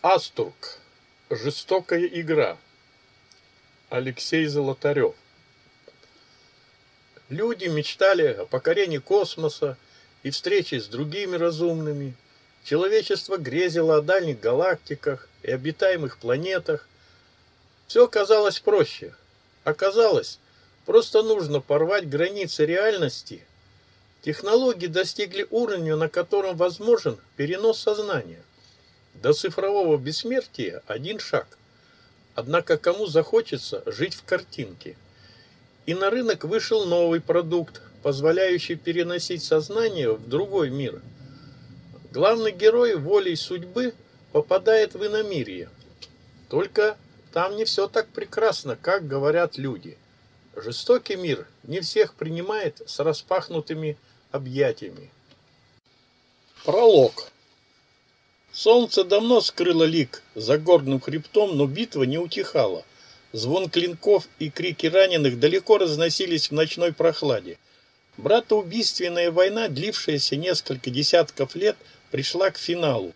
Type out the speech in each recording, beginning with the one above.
Астург. Жестокая игра. Алексей Золотарев. Люди мечтали о покорении космоса и встрече с другими разумными. Человечество грезило о дальних галактиках и обитаемых планетах. Все казалось проще. Оказалось, просто нужно порвать границы реальности. Технологии достигли уровня, на котором возможен перенос сознания. До цифрового бессмертия один шаг. Однако кому захочется жить в картинке? И на рынок вышел новый продукт, позволяющий переносить сознание в другой мир. Главный герой волей судьбы попадает в иномирье. Только там не все так прекрасно, как говорят люди. Жестокий мир не всех принимает с распахнутыми объятиями. Пролог. Солнце давно скрыло лик за горным хребтом, но битва не утихала. Звон клинков и крики раненых далеко разносились в ночной прохладе. Братоубийственная война, длившаяся несколько десятков лет, пришла к финалу.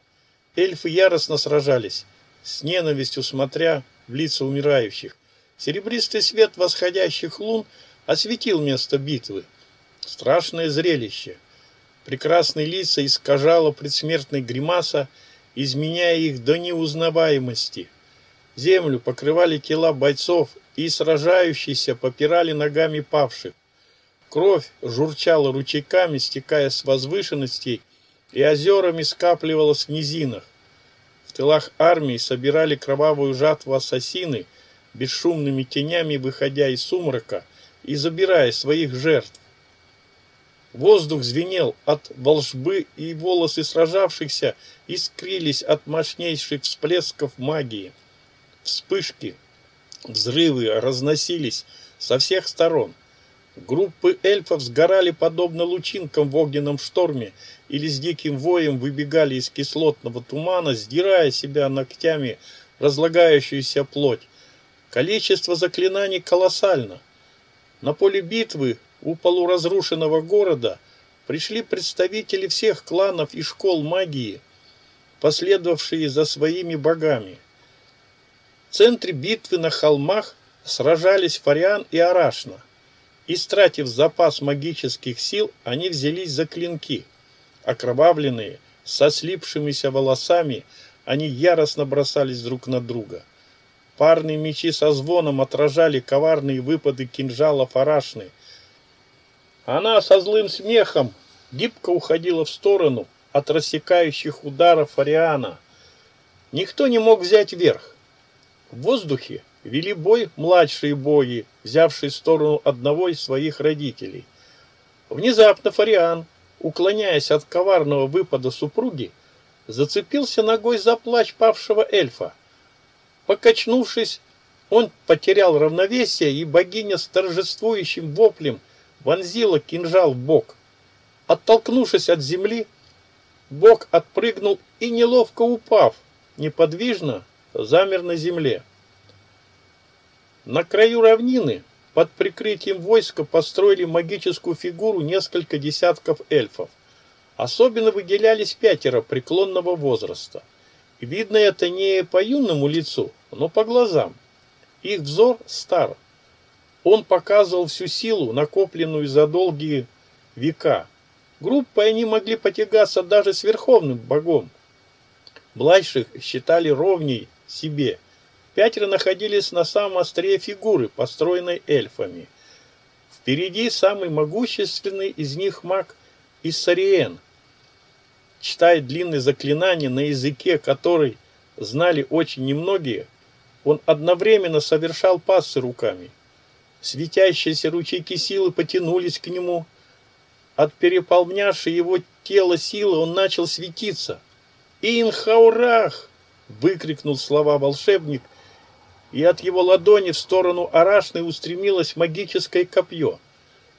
Эльфы яростно сражались, с ненавистью смотря в лица умирающих. Серебристый свет восходящих лун осветил место битвы. Страшное зрелище. Прекрасные лица искажала предсмертной гримаса, изменяя их до неузнаваемости. Землю покрывали тела бойцов, и сражающиеся попирали ногами павших. Кровь журчала ручейками, стекая с возвышенностей, и озерами скапливалась в низинах. В тылах армии собирали кровавую жатву ассасины, бесшумными тенями выходя из сумрака и забирая своих жертв. Воздух звенел от волшбы, и волосы сражавшихся искрились от мощнейших всплесков магии. Вспышки, взрывы разносились со всех сторон. Группы эльфов сгорали подобно лучинкам в огненном шторме или с диким воем выбегали из кислотного тумана, сдирая себя ногтями разлагающуюся плоть. Количество заклинаний колоссально. На поле битвы у полуразрушенного города пришли представители всех кланов и школ магии, последовавшие за своими богами. В центре битвы на холмах сражались Фариан и Арашна. Истратив запас магических сил, они взялись за клинки. Окровавленные, со слипшимися волосами, они яростно бросались друг на друга. Парные мечи со звоном отражали коварные выпады кинжалов Арашны – она со злым смехом гибко уходила в сторону от рассекающих ударов Ариана. Никто не мог взять верх. В воздухе вели бой младшие боги, взявшие сторону одного из своих родителей. Внезапно Фариан, уклоняясь от коварного выпада супруги, зацепился ногой за плач павшего эльфа. Покачнувшись, он потерял равновесие, и богиня с торжествующим воплем – вонзила кинжал в бок. Оттолкнувшись от земли, бок отпрыгнул и, неловко упав, неподвижно замер на земле. На краю равнины под прикрытием войска построили магическую фигуру несколько десятков эльфов. Особенно выделялись пятеро преклонного возраста. видно это не по юному лицу, но по глазам. Их взор стар, он показывал всю силу, накопленную за долгие века. Группой они могли потягаться даже с верховным богом. Младших считали ровней себе. Пятеро находились на самом острие фигуры, построенной эльфами. Впереди самый могущественный из них маг Иссариен. Читая длинные заклинания на языке, который знали очень немногие, он одновременно совершал пассы руками – Светящиеся ручейки силы потянулись к нему. От переполнявшей его тело силы он начал светиться. «Инхаурах!» — выкрикнул слова волшебник, и от его ладони в сторону Арашны устремилось магическое копье.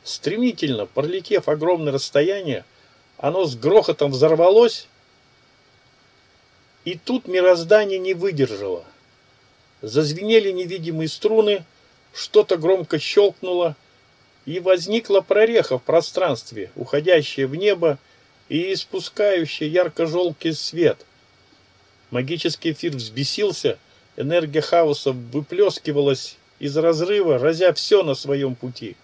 Стремительно, пролетев огромное расстояние, оно с грохотом взорвалось, и тут мироздание не выдержало. Зазвенели невидимые струны, что-то громко щелкнуло, и возникла прореха в пространстве, уходящая в небо и испускающая ярко-желтый свет. Магический эфир взбесился, энергия хаоса выплескивалась из разрыва, разя все на своем пути.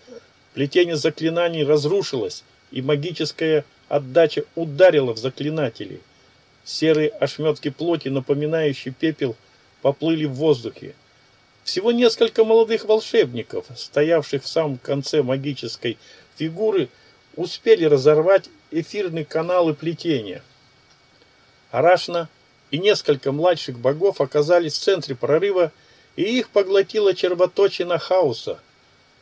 Плетение заклинаний разрушилось, и магическая отдача ударила в заклинателей. Серые ошметки плоти, напоминающие пепел, поплыли в воздухе. Всего несколько молодых волшебников, стоявших в самом конце магической фигуры, успели разорвать эфирные каналы плетения. Арашна и несколько младших богов оказались в центре прорыва, и их поглотила червоточина хаоса.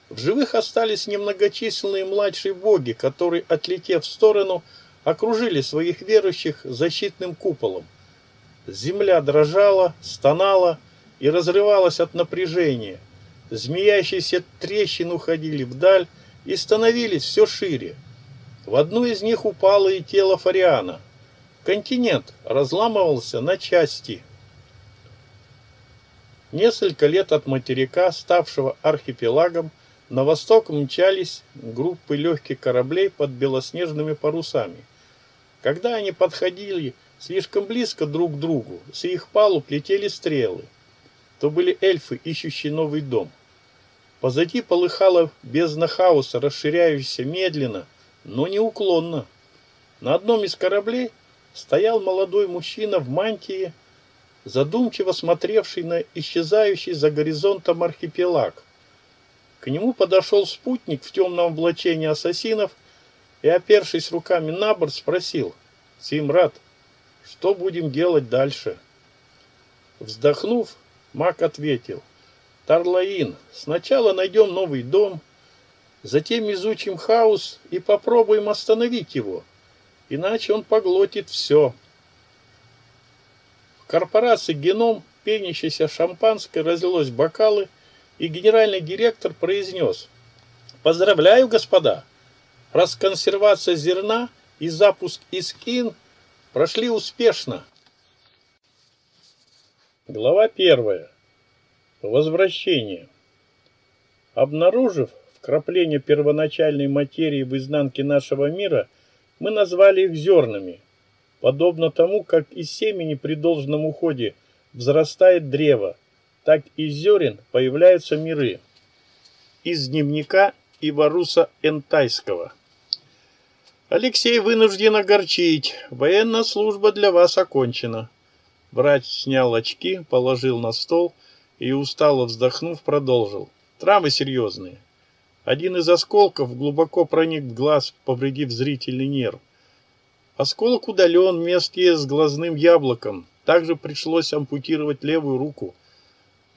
В живых остались немногочисленные младшие боги, которые, отлетев в сторону, окружили своих верующих защитным куполом. Земля дрожала, стонала и разрывалась от напряжения. Змеящиеся трещины уходили вдаль и становились все шире. В одну из них упало и тело Фариана. Континент разламывался на части. Несколько лет от материка, ставшего архипелагом, на восток мчались группы легких кораблей под белоснежными парусами. Когда они подходили слишком близко друг к другу, с их палуб летели стрелы. То были эльфы, ищущие новый дом. Позади полыхала бездна хаоса, расширяющаяся медленно, но неуклонно. На одном из кораблей стоял молодой мужчина в мантии, задумчиво смотревший на исчезающий за горизонтом архипелаг. К нему подошел спутник в темном облачении ассасинов и, опершись руками на борт, спросил, «Симрад, что будем делать дальше?» Вздохнув, маг ответил, «Тарлаин, сначала найдем новый дом, затем изучим хаос и попробуем остановить его, иначе он поглотит все». В корпорации «Геном» пенящееся шампанское разлилось бокалы, и генеральный директор произнес «Поздравляю, господа! Расконсервация зерна и запуск ИСКИН прошли успешно». Глава первая. Возвращение. Обнаружив вкрапление первоначальной материи в изнанке нашего мира, мы назвали их зернами, подобно тому, как из семени при должном уходе взрастает древо, так из зерен появляются миры. Из дневника Иваруса Энтайского. Алексей вынужден огорчить. Военная служба для вас окончена. Врач снял очки, положил на стол и, устало вздохнув, продолжил. Травмы серьезные. Один из осколков глубоко проник в глаз, повредив зрительный нерв. Осколок удален вместе с глазным яблоком. Также пришлось ампутировать левую руку –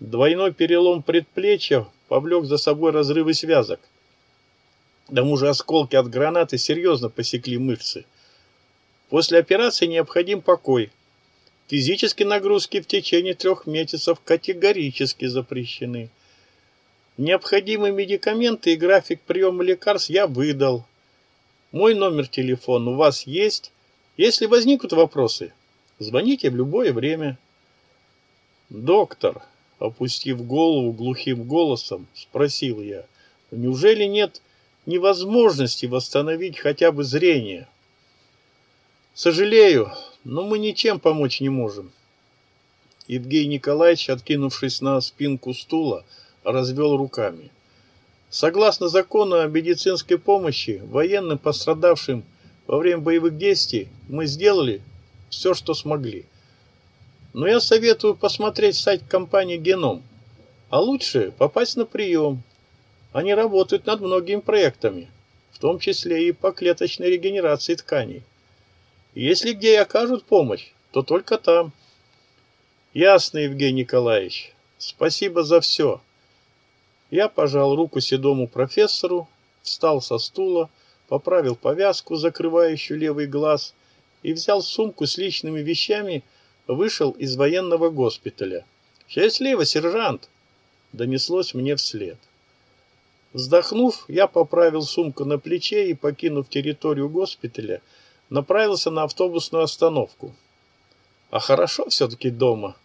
Двойной перелом предплечья повлек за собой разрывы связок. К тому же осколки от гранаты серьезно посекли мышцы. После операции необходим покой. Физические нагрузки в течение трех месяцев категорически запрещены. Необходимые медикаменты и график приема лекарств я выдал. Мой номер телефона у вас есть. Если возникнут вопросы, звоните в любое время. Доктор, Опустив голову глухим голосом, спросил я, неужели нет невозможности восстановить хотя бы зрение? Сожалею, но мы ничем помочь не можем. Евгений Николаевич, откинувшись на спинку стула, развел руками. Согласно закону о медицинской помощи военным пострадавшим во время боевых действий, мы сделали все, что смогли. Но я советую посмотреть сайт компании «Геном». А лучше попасть на прием. Они работают над многими проектами, в том числе и по клеточной регенерации тканей. Если где и окажут помощь, то только там. Ясно, Евгений Николаевич. Спасибо за все. Я пожал руку седому профессору, встал со стула, поправил повязку, закрывающую левый глаз, и взял сумку с личными вещами, вышел из военного госпиталя. «Счастливо, сержант!» — донеслось мне вслед. Вздохнув, я поправил сумку на плече и, покинув территорию госпиталя, направился на автобусную остановку. А хорошо все-таки дома.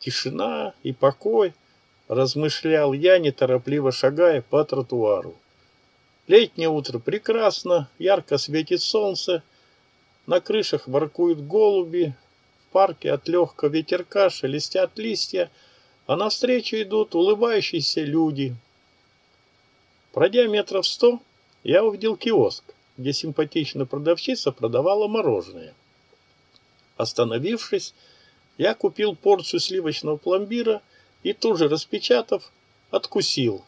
Тишина и покой, размышлял я, неторопливо шагая по тротуару. Летнее утро прекрасно, ярко светит солнце, на крышах воркуют голуби, парке от легкого ветерка шелестят листья, а навстречу идут улыбающиеся люди. Пройдя метров сто, я увидел киоск, где симпатичная продавщица продавала мороженое. Остановившись, я купил порцию сливочного пломбира и тут же распечатав, откусил.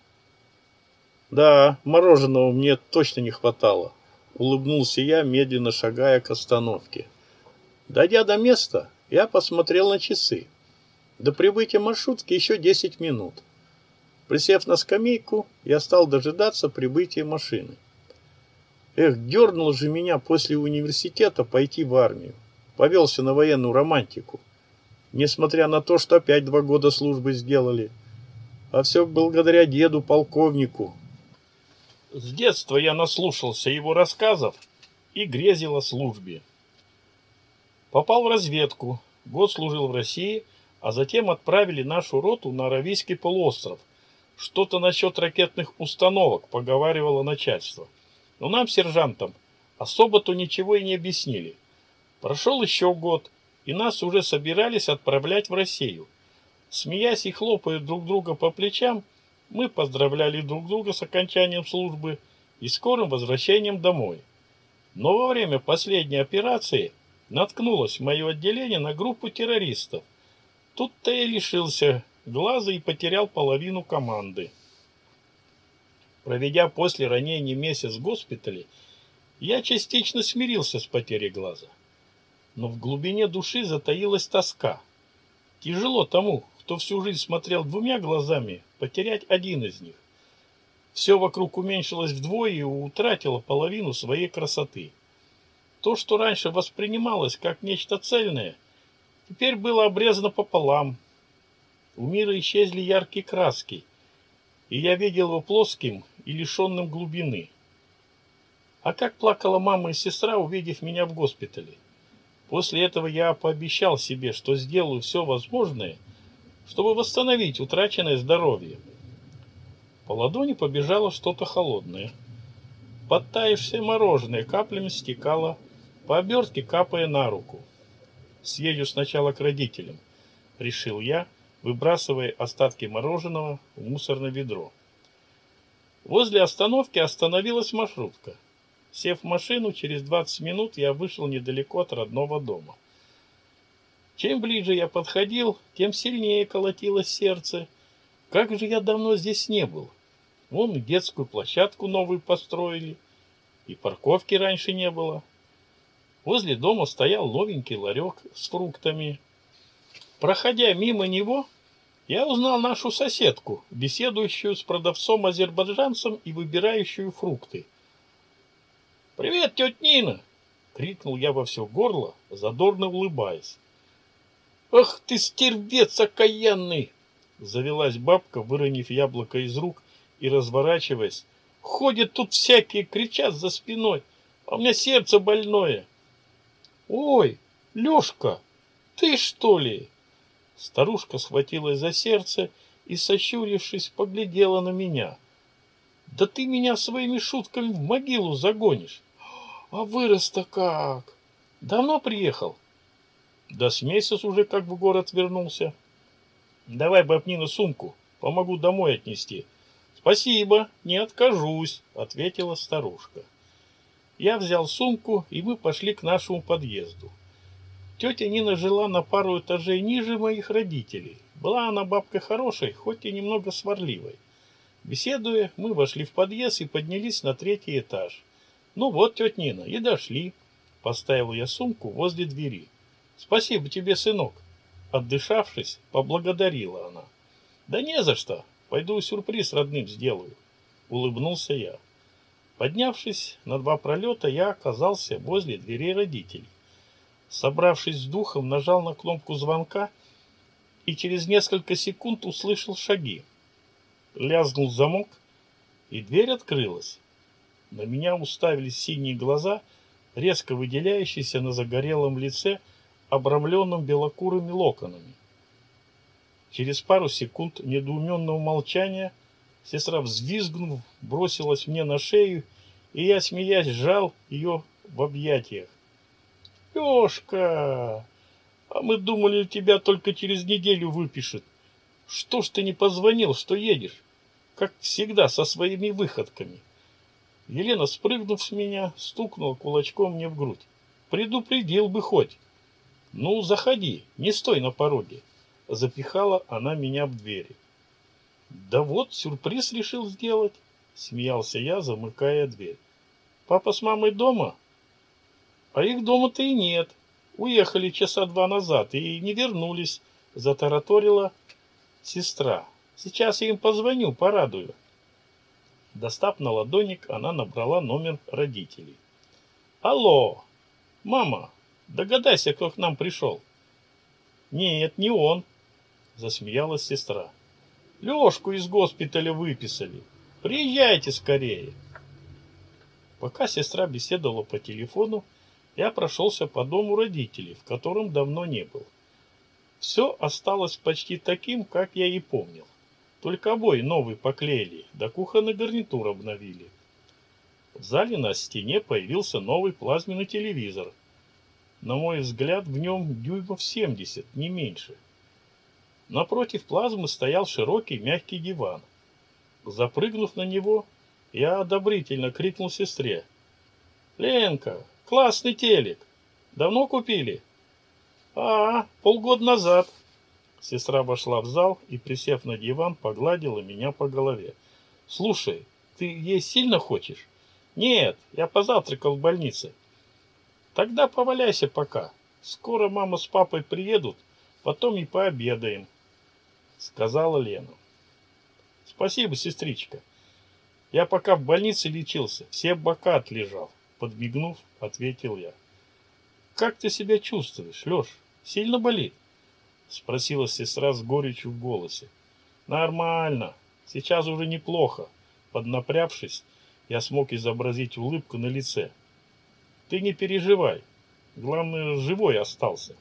Да, мороженого мне точно не хватало. Улыбнулся я, медленно шагая к остановке. Дойдя до места, я посмотрел на часы. До прибытия маршрутки еще 10 минут. Присев на скамейку, я стал дожидаться прибытия машины. Эх, дернул же меня после университета пойти в армию. Повелся на военную романтику. Несмотря на то, что опять два года службы сделали. А все благодаря деду-полковнику, с детства я наслушался его рассказов и грезил о службе. Попал в разведку, год служил в России, а затем отправили нашу роту на Аравийский полуостров. Что-то насчет ракетных установок поговаривало начальство. Но нам, сержантам, особо-то ничего и не объяснили. Прошел еще год, и нас уже собирались отправлять в Россию. Смеясь и хлопая друг друга по плечам, мы поздравляли друг друга с окончанием службы и скорым возвращением домой. Но во время последней операции наткнулось мое отделение на группу террористов. Тут-то я лишился глаза и потерял половину команды. Проведя после ранения месяц в госпитале, я частично смирился с потерей глаза. Но в глубине души затаилась тоска. Тяжело тому, кто всю жизнь смотрел двумя глазами, потерять один из них. Все вокруг уменьшилось вдвое и утратило половину своей красоты. То, что раньше воспринималось как нечто цельное, теперь было обрезано пополам. У мира исчезли яркие краски, и я видел его плоским и лишенным глубины. А как плакала мама и сестра, увидев меня в госпитале. После этого я пообещал себе, что сделаю все возможное – чтобы восстановить утраченное здоровье. По ладони побежало что-то холодное. Подтаявшее мороженое каплями стекало по обертке, капая на руку. Съезжу сначала к родителям, решил я, выбрасывая остатки мороженого в мусорное ведро. Возле остановки остановилась маршрутка. Сев в машину, через 20 минут я вышел недалеко от родного дома. Чем ближе я подходил, тем сильнее колотилось сердце. Как же я давно здесь не был. Вон детскую площадку новую построили, и парковки раньше не было. Возле дома стоял новенький ларек с фруктами. Проходя мимо него, я узнал нашу соседку, беседующую с продавцом-азербайджанцем и выбирающую фрукты. «Привет, тетя Нина!» — крикнул я во все горло, задорно улыбаясь. «Ах ты, стервец окаянный!» Завелась бабка, выронив яблоко из рук и разворачиваясь. «Ходят тут всякие, кричат за спиной, а у меня сердце больное!» «Ой, Лешка, ты что ли?» Старушка схватилась за сердце и, сощурившись, поглядела на меня. «Да ты меня своими шутками в могилу загонишь! А вырос-то как! Давно приехал?» Да с месяц уже как в город вернулся. Давай, бабнина, сумку, помогу домой отнести. Спасибо, не откажусь, ответила старушка. Я взял сумку, и мы пошли к нашему подъезду. Тетя Нина жила на пару этажей ниже моих родителей. Была она бабка хорошей, хоть и немного сварливой. Беседуя, мы вошли в подъезд и поднялись на третий этаж. Ну вот, тетя Нина, и дошли. Поставил я сумку возле двери. Спасибо тебе, сынок. Отдышавшись, поблагодарила она. Да не за что. Пойду сюрприз родным сделаю. Улыбнулся я. Поднявшись на два пролета, я оказался возле дверей родителей. Собравшись с духом, нажал на кнопку звонка и через несколько секунд услышал шаги. Лязнул замок, и дверь открылась. На меня уставились синие глаза, резко выделяющиеся на загорелом лице – обрамленным белокурыми локонами. Через пару секунд недоуменного молчания сестра, взвизгнув, бросилась мне на шею, и я, смеясь, сжал ее в объятиях. «Лешка! А мы думали, тебя только через неделю выпишет. Что ж ты не позвонил, что едешь? Как всегда, со своими выходками. Елена, спрыгнув с меня, стукнула кулачком мне в грудь. Предупредил бы хоть. Ну, заходи, не стой на пороге. Запихала она меня в двери. Да вот, сюрприз решил сделать. Смеялся я, замыкая дверь. Папа с мамой дома? А их дома-то и нет. Уехали часа два назад и не вернулись, затараторила сестра. Сейчас я им позвоню, порадую. Достав на ладоник, она набрала номер родителей. Алло, мама, догадайся, кто к нам пришел. Нет, не он, засмеялась сестра. Лешку из госпиталя выписали. Приезжайте скорее. Пока сестра беседовала по телефону, я прошелся по дому родителей, в котором давно не был. Все осталось почти таким, как я и помнил. Только обои новый поклеили, да кухонный гарнитур обновили. В зале на стене появился новый плазменный телевизор. На мой взгляд, в нем дюймов 70, не меньше. Напротив плазмы стоял широкий мягкий диван. Запрыгнув на него, я одобрительно крикнул сестре. «Ленка, классный телек! Давно купили?» «А, полгода назад». Сестра вошла в зал и, присев на диван, погладила меня по голове. «Слушай, ты есть сильно хочешь?» «Нет, я позавтракал в больнице». «Тогда поваляйся пока. Скоро мама с папой приедут, потом и пообедаем», — сказала Лена. Спасибо, сестричка. Я пока в больнице лечился, все бока отлежал. Подмигнув, ответил я. Как ты себя чувствуешь, Леш? Сильно болит? Спросила сестра с горечью в голосе. Нормально. Сейчас уже неплохо. Поднапрявшись, я смог изобразить улыбку на лице. Ты не переживай. Главное, живой остался.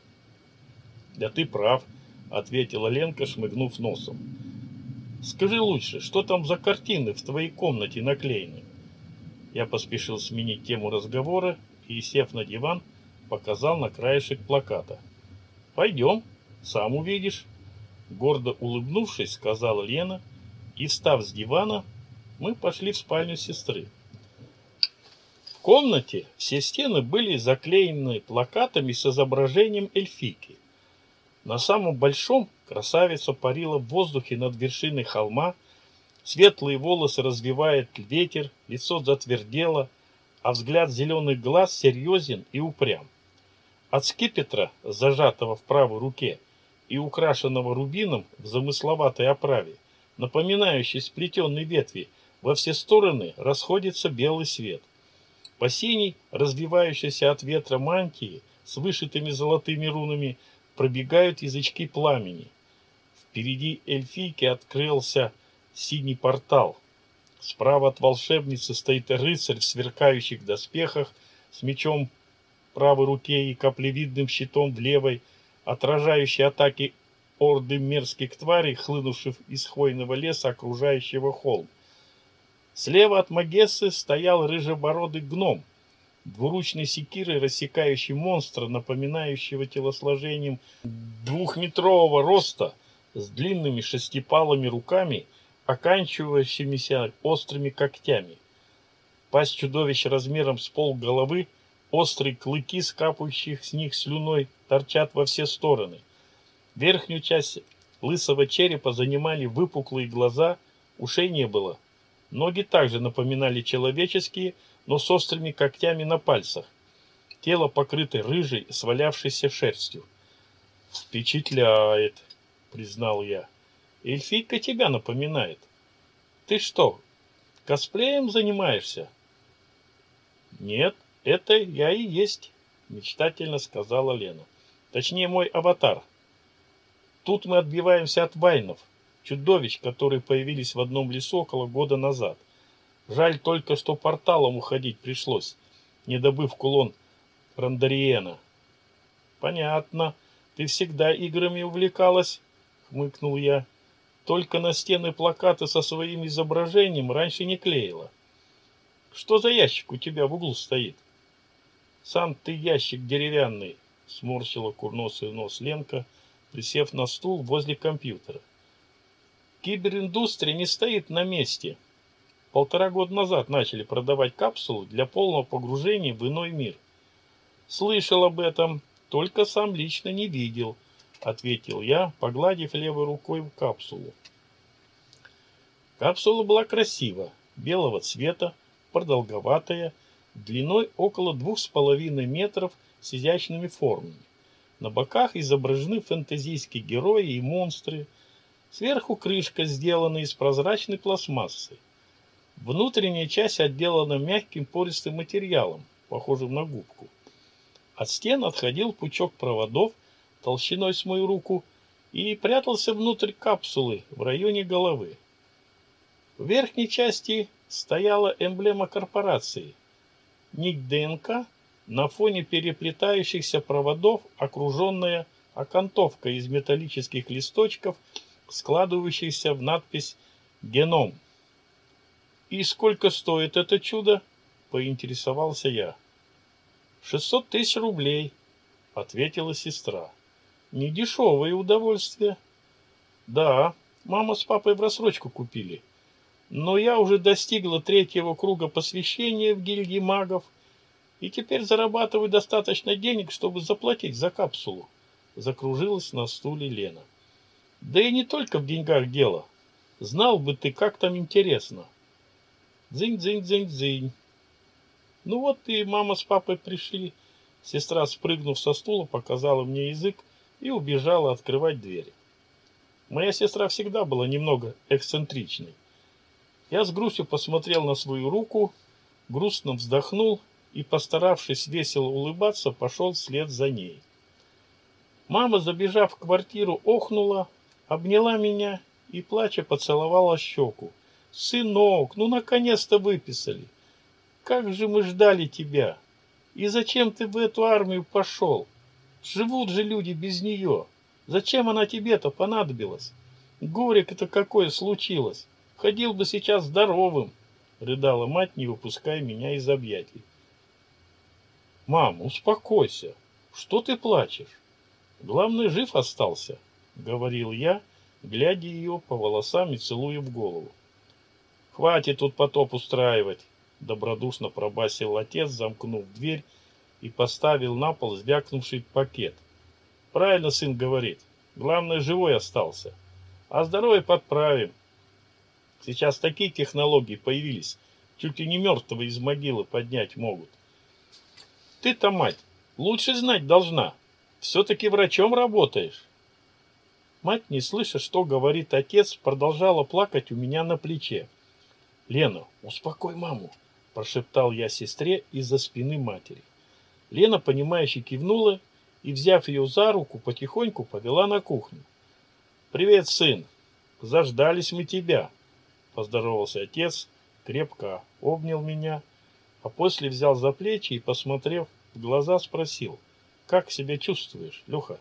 Да ты прав, ответила Ленка, шмыгнув носом. Скажи лучше, что там за картины в твоей комнате наклеены? Я поспешил сменить тему разговора и, сев на диван, показал на краешек плаката. «Пойдем, сам увидишь». Гордо улыбнувшись, сказала Лена, и, встав с дивана, мы пошли в спальню сестры. В комнате все стены были заклеены плакатами с изображением эльфийки. На самом большом красавица парила в воздухе над вершиной холма, светлые волосы развивает ветер, лицо затвердело, а взгляд зеленых глаз серьезен и упрям. От скипетра, зажатого в правой руке и украшенного рубином в замысловатой оправе, напоминающей сплетенные ветви, во все стороны расходится белый свет. По синей, развивающейся от ветра мантии, с вышитыми золотыми рунами, пробегают язычки пламени. Впереди эльфийки открылся синий портал. Справа от волшебницы стоит рыцарь в сверкающих доспехах с мечом в правой руке и каплевидным щитом в левой, отражающий атаки орды мерзких тварей, хлынувших из хвойного леса, окружающего холм. Слева от Магессы стоял рыжебородый гном, двуручной секирой рассекающий монстра, напоминающего телосложением двухметрового роста, с длинными шестипалыми руками, оканчивающимися острыми когтями. Пасть чудовища размером с пол головы, острые клыки, скапающих с них слюной, торчат во все стороны. Верхнюю часть лысого черепа занимали выпуклые глаза, ушей не было. Ноги также напоминали человеческие, но с острыми когтями на пальцах. Тело покрыто рыжей, свалявшейся шерстью. «Впечатляет», — признал я. «Эльфийка тебя напоминает. Ты что, косплеем занимаешься?» «Нет, это я и есть», — мечтательно сказала Лена. «Точнее, мой аватар. Тут мы отбиваемся от вайнов, чудовищ, которые появились в одном лесу около года назад. Жаль только, что порталом уходить пришлось, не добыв кулон Рандариена. Понятно. Ты всегда играми увлекалась, хмыкнул я. Только на стены плакаты со своим изображением раньше не клеила. Что за ящик у тебя в углу стоит? Сам ты ящик деревянный, сморщила курносый нос Ленка, присев на стул возле компьютера. Кибериндустрия не стоит на месте. Полтора года назад начали продавать капсулы для полного погружения в иной мир. Слышал об этом, только сам лично не видел, ответил я, погладив левой рукой в капсулу. Капсула была красива, белого цвета, продолговатая, длиной около двух с половиной метров с изящными формами. На боках изображены фэнтезийские герои и монстры. Сверху крышка сделана из прозрачной пластмассы. Внутренняя часть отделана мягким пористым материалом, похожим на губку. От стен отходил пучок проводов толщиной с мою руку и прятался внутрь капсулы в районе головы. В верхней части стояла эмблема корпорации. Ник ДНК на фоне переплетающихся проводов, окруженная окантовкой из металлических листочков, складывающихся в надпись «Геном». «И сколько стоит это чудо?» – поинтересовался я. «Шестьсот тысяч рублей», – ответила сестра. «Недешевое удовольствие». «Да, мама с папой в рассрочку купили. Но я уже достигла третьего круга посвящения в гильдии магов и теперь зарабатываю достаточно денег, чтобы заплатить за капсулу. Закружилась на стуле Лена. Да и не только в деньгах дело. Знал бы ты, как там интересно. Дзынь-дзынь-дзынь-дзынь. Ну вот и мама с папой пришли. Сестра, спрыгнув со стула, показала мне язык и убежала открывать двери. Моя сестра всегда была немного эксцентричной. Я с грустью посмотрел на свою руку, грустно вздохнул и, постаравшись весело улыбаться, пошел вслед за ней. Мама, забежав в квартиру, охнула, обняла меня и, плача, поцеловала щеку. «Сынок, ну наконец-то выписали! Как же мы ждали тебя! И зачем ты в эту армию пошел? Живут же люди без нее! Зачем она тебе-то понадобилась? Горе-то какое случилось! Ходил бы сейчас здоровым, рыдала мать, не выпуская меня из объятий. Мам, успокойся. Что ты плачешь? Главное, жив остался, говорил я, глядя ее по волосам и целуя в голову. Хватит тут потоп устраивать, добродушно пробасил отец, замкнув дверь и поставил на пол звякнувший пакет. Правильно сын говорит. Главное, живой остался. А здоровье подправим. Сейчас такие технологии появились, чуть ли не мертвого из могилы поднять могут. Ты-то, мать, лучше знать должна. Все-таки врачом работаешь. Мать, не слыша, что говорит отец, продолжала плакать у меня на плече. «Лена, успокой маму», – прошептал я сестре из-за спины матери. Лена, понимающе кивнула и, взяв ее за руку, потихоньку повела на кухню. «Привет, сын! Заждались мы тебя!» Поздоровался отец, крепко обнял меня, а после взял за плечи и, посмотрев в глаза, спросил, «Как себя чувствуешь, Леха?»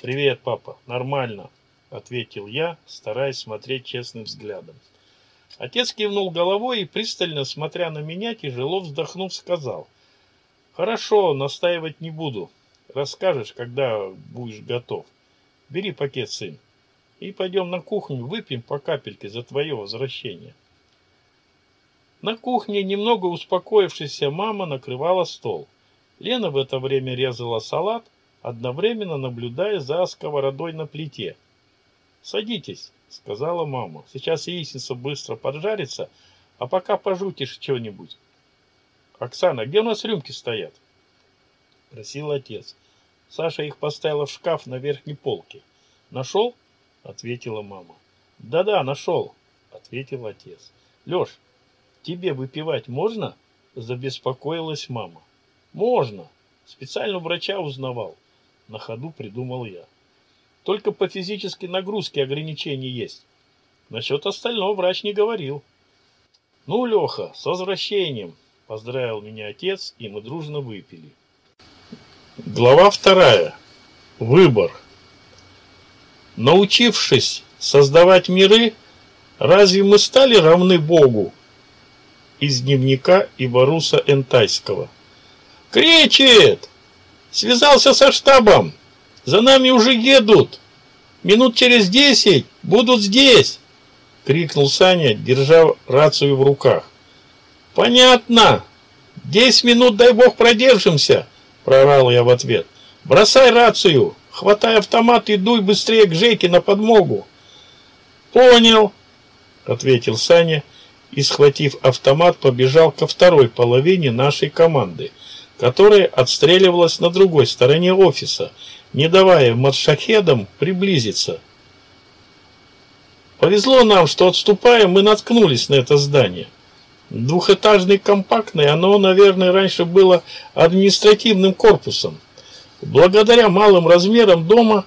«Привет, папа, нормально», — ответил я, стараясь смотреть честным взглядом. Отец кивнул головой и, пристально смотря на меня, тяжело вздохнув, сказал, «Хорошо, настаивать не буду. Расскажешь, когда будешь готов. Бери пакет, сын» и пойдем на кухню, выпьем по капельке за твое возвращение. На кухне, немного успокоившаяся мама накрывала стол. Лена в это время резала салат, одновременно наблюдая за сковородой на плите. «Садитесь», — сказала мама. «Сейчас яичница быстро поджарится, а пока пожутишь что-нибудь». «Оксана, где у нас рюмки стоят?» — просил отец. Саша их поставила в шкаф на верхней полке. «Нашел?» — ответила мама. «Да-да, нашел», — ответил отец. «Леш, тебе выпивать можно?» — забеспокоилась мама. «Можно. Специально врача узнавал». На ходу придумал я. «Только по физической нагрузке ограничения есть. Насчет остального врач не говорил». «Ну, Леха, с возвращением!» — поздравил меня отец, и мы дружно выпили. Глава вторая. Выбор. Научившись создавать миры, разве мы стали равны Богу? Из дневника Иваруса Энтайского. «Кричит!» Связался со штабом. За нами уже едут. Минут через десять будут здесь!» — крикнул Саня, держа рацию в руках. «Понятно. Десять минут, дай бог, продержимся!» — прорал я в ответ. «Бросай рацию, хватай автомат и дуй быстрее к Жеке на подмогу!» «Понял!» — ответил Саня и, схватив автомат, побежал ко второй половине нашей команды, которая отстреливалась на другой стороне офиса, не давая маршахедам приблизиться. Повезло нам, что отступая, мы наткнулись на это здание. Двухэтажный компактный, оно, наверное, раньше было административным корпусом. Благодаря малым размерам дома,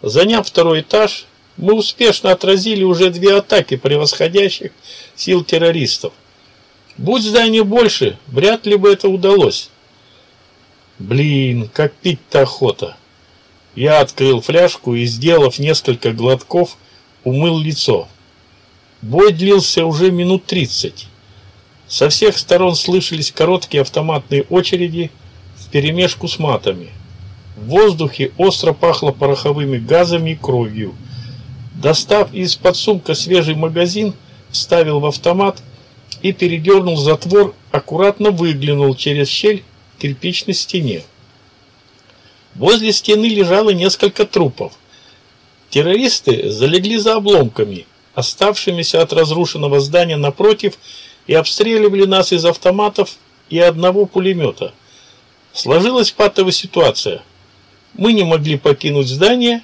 заняв второй этаж, мы успешно отразили уже две атаки превосходящих сил террористов. Будь здание больше, вряд ли бы это удалось. Блин, как пить-то охота. Я открыл фляжку и, сделав несколько глотков, умыл лицо. Бой длился уже минут тридцать. Со всех сторон слышались короткие автоматные очереди вперемешку с матами. В воздухе остро пахло пороховыми газами и кровью. Достав из-под сумка свежий магазин, вставил в автомат и передернул затвор, аккуратно выглянул через щель в кирпичной стене. Возле стены лежало несколько трупов. Террористы залегли за обломками, оставшимися от разрушенного здания напротив, и обстреливали нас из автоматов и одного пулемета. Сложилась патовая ситуация. Мы не могли покинуть здание,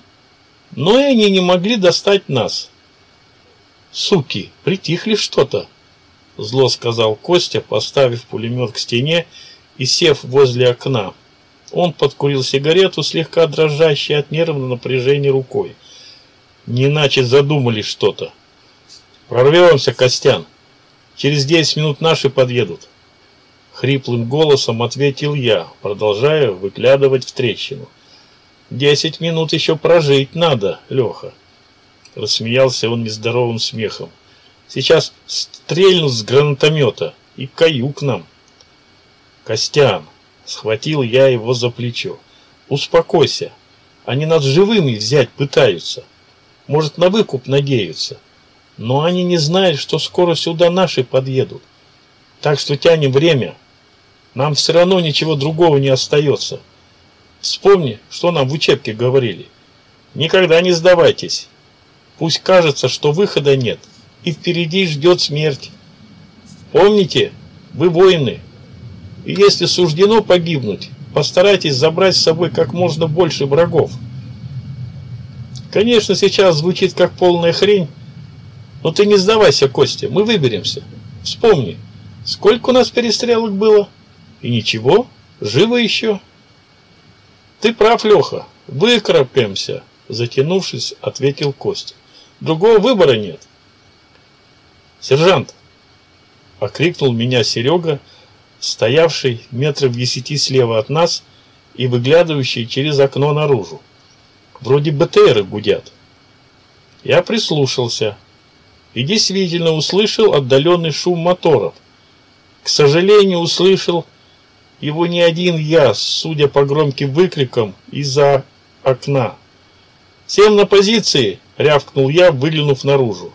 но и они не могли достать нас. «Суки, притихли что-то», — зло сказал Костя, поставив пулемет к стене и сев возле окна. Он подкурил сигарету, слегка дрожащей от нервного напряжения рукой. Не иначе задумали что-то. «Прорвемся, Костян. Через десять минут наши подъедут». Хриплым голосом ответил я, продолжая выглядывать в трещину. Десять минут еще прожить надо, Леха. Рассмеялся он нездоровым смехом. Сейчас стрельнут с гранатомета и каю к нам. Костян, схватил я его за плечо. Успокойся. Они нас живыми взять пытаются. Может, на выкуп надеются. Но они не знают, что скоро сюда наши подъедут. Так что тянем время. Нам все равно ничего другого не остается. Вспомни, что нам в учебке говорили. Никогда не сдавайтесь. Пусть кажется, что выхода нет, и впереди ждет смерть. Помните, вы воины, и если суждено погибнуть, постарайтесь забрать с собой как можно больше врагов. Конечно, сейчас звучит как полная хрень, но ты не сдавайся, Костя, мы выберемся. Вспомни, сколько у нас перестрелок было? И ничего, живо еще. Ты прав, Леха, выкарабкаемся, затянувшись, ответил Костя. Другого выбора нет. Сержант, окрикнул меня Серега, стоявший метров десяти слева от нас и выглядывающий через окно наружу. Вроде БТРы гудят. Я прислушался и действительно услышал отдаленный шум моторов. К сожалению, услышал его не один я, судя по громким выкрикам из-за окна. «Всем на позиции!» — рявкнул я, выглянув наружу.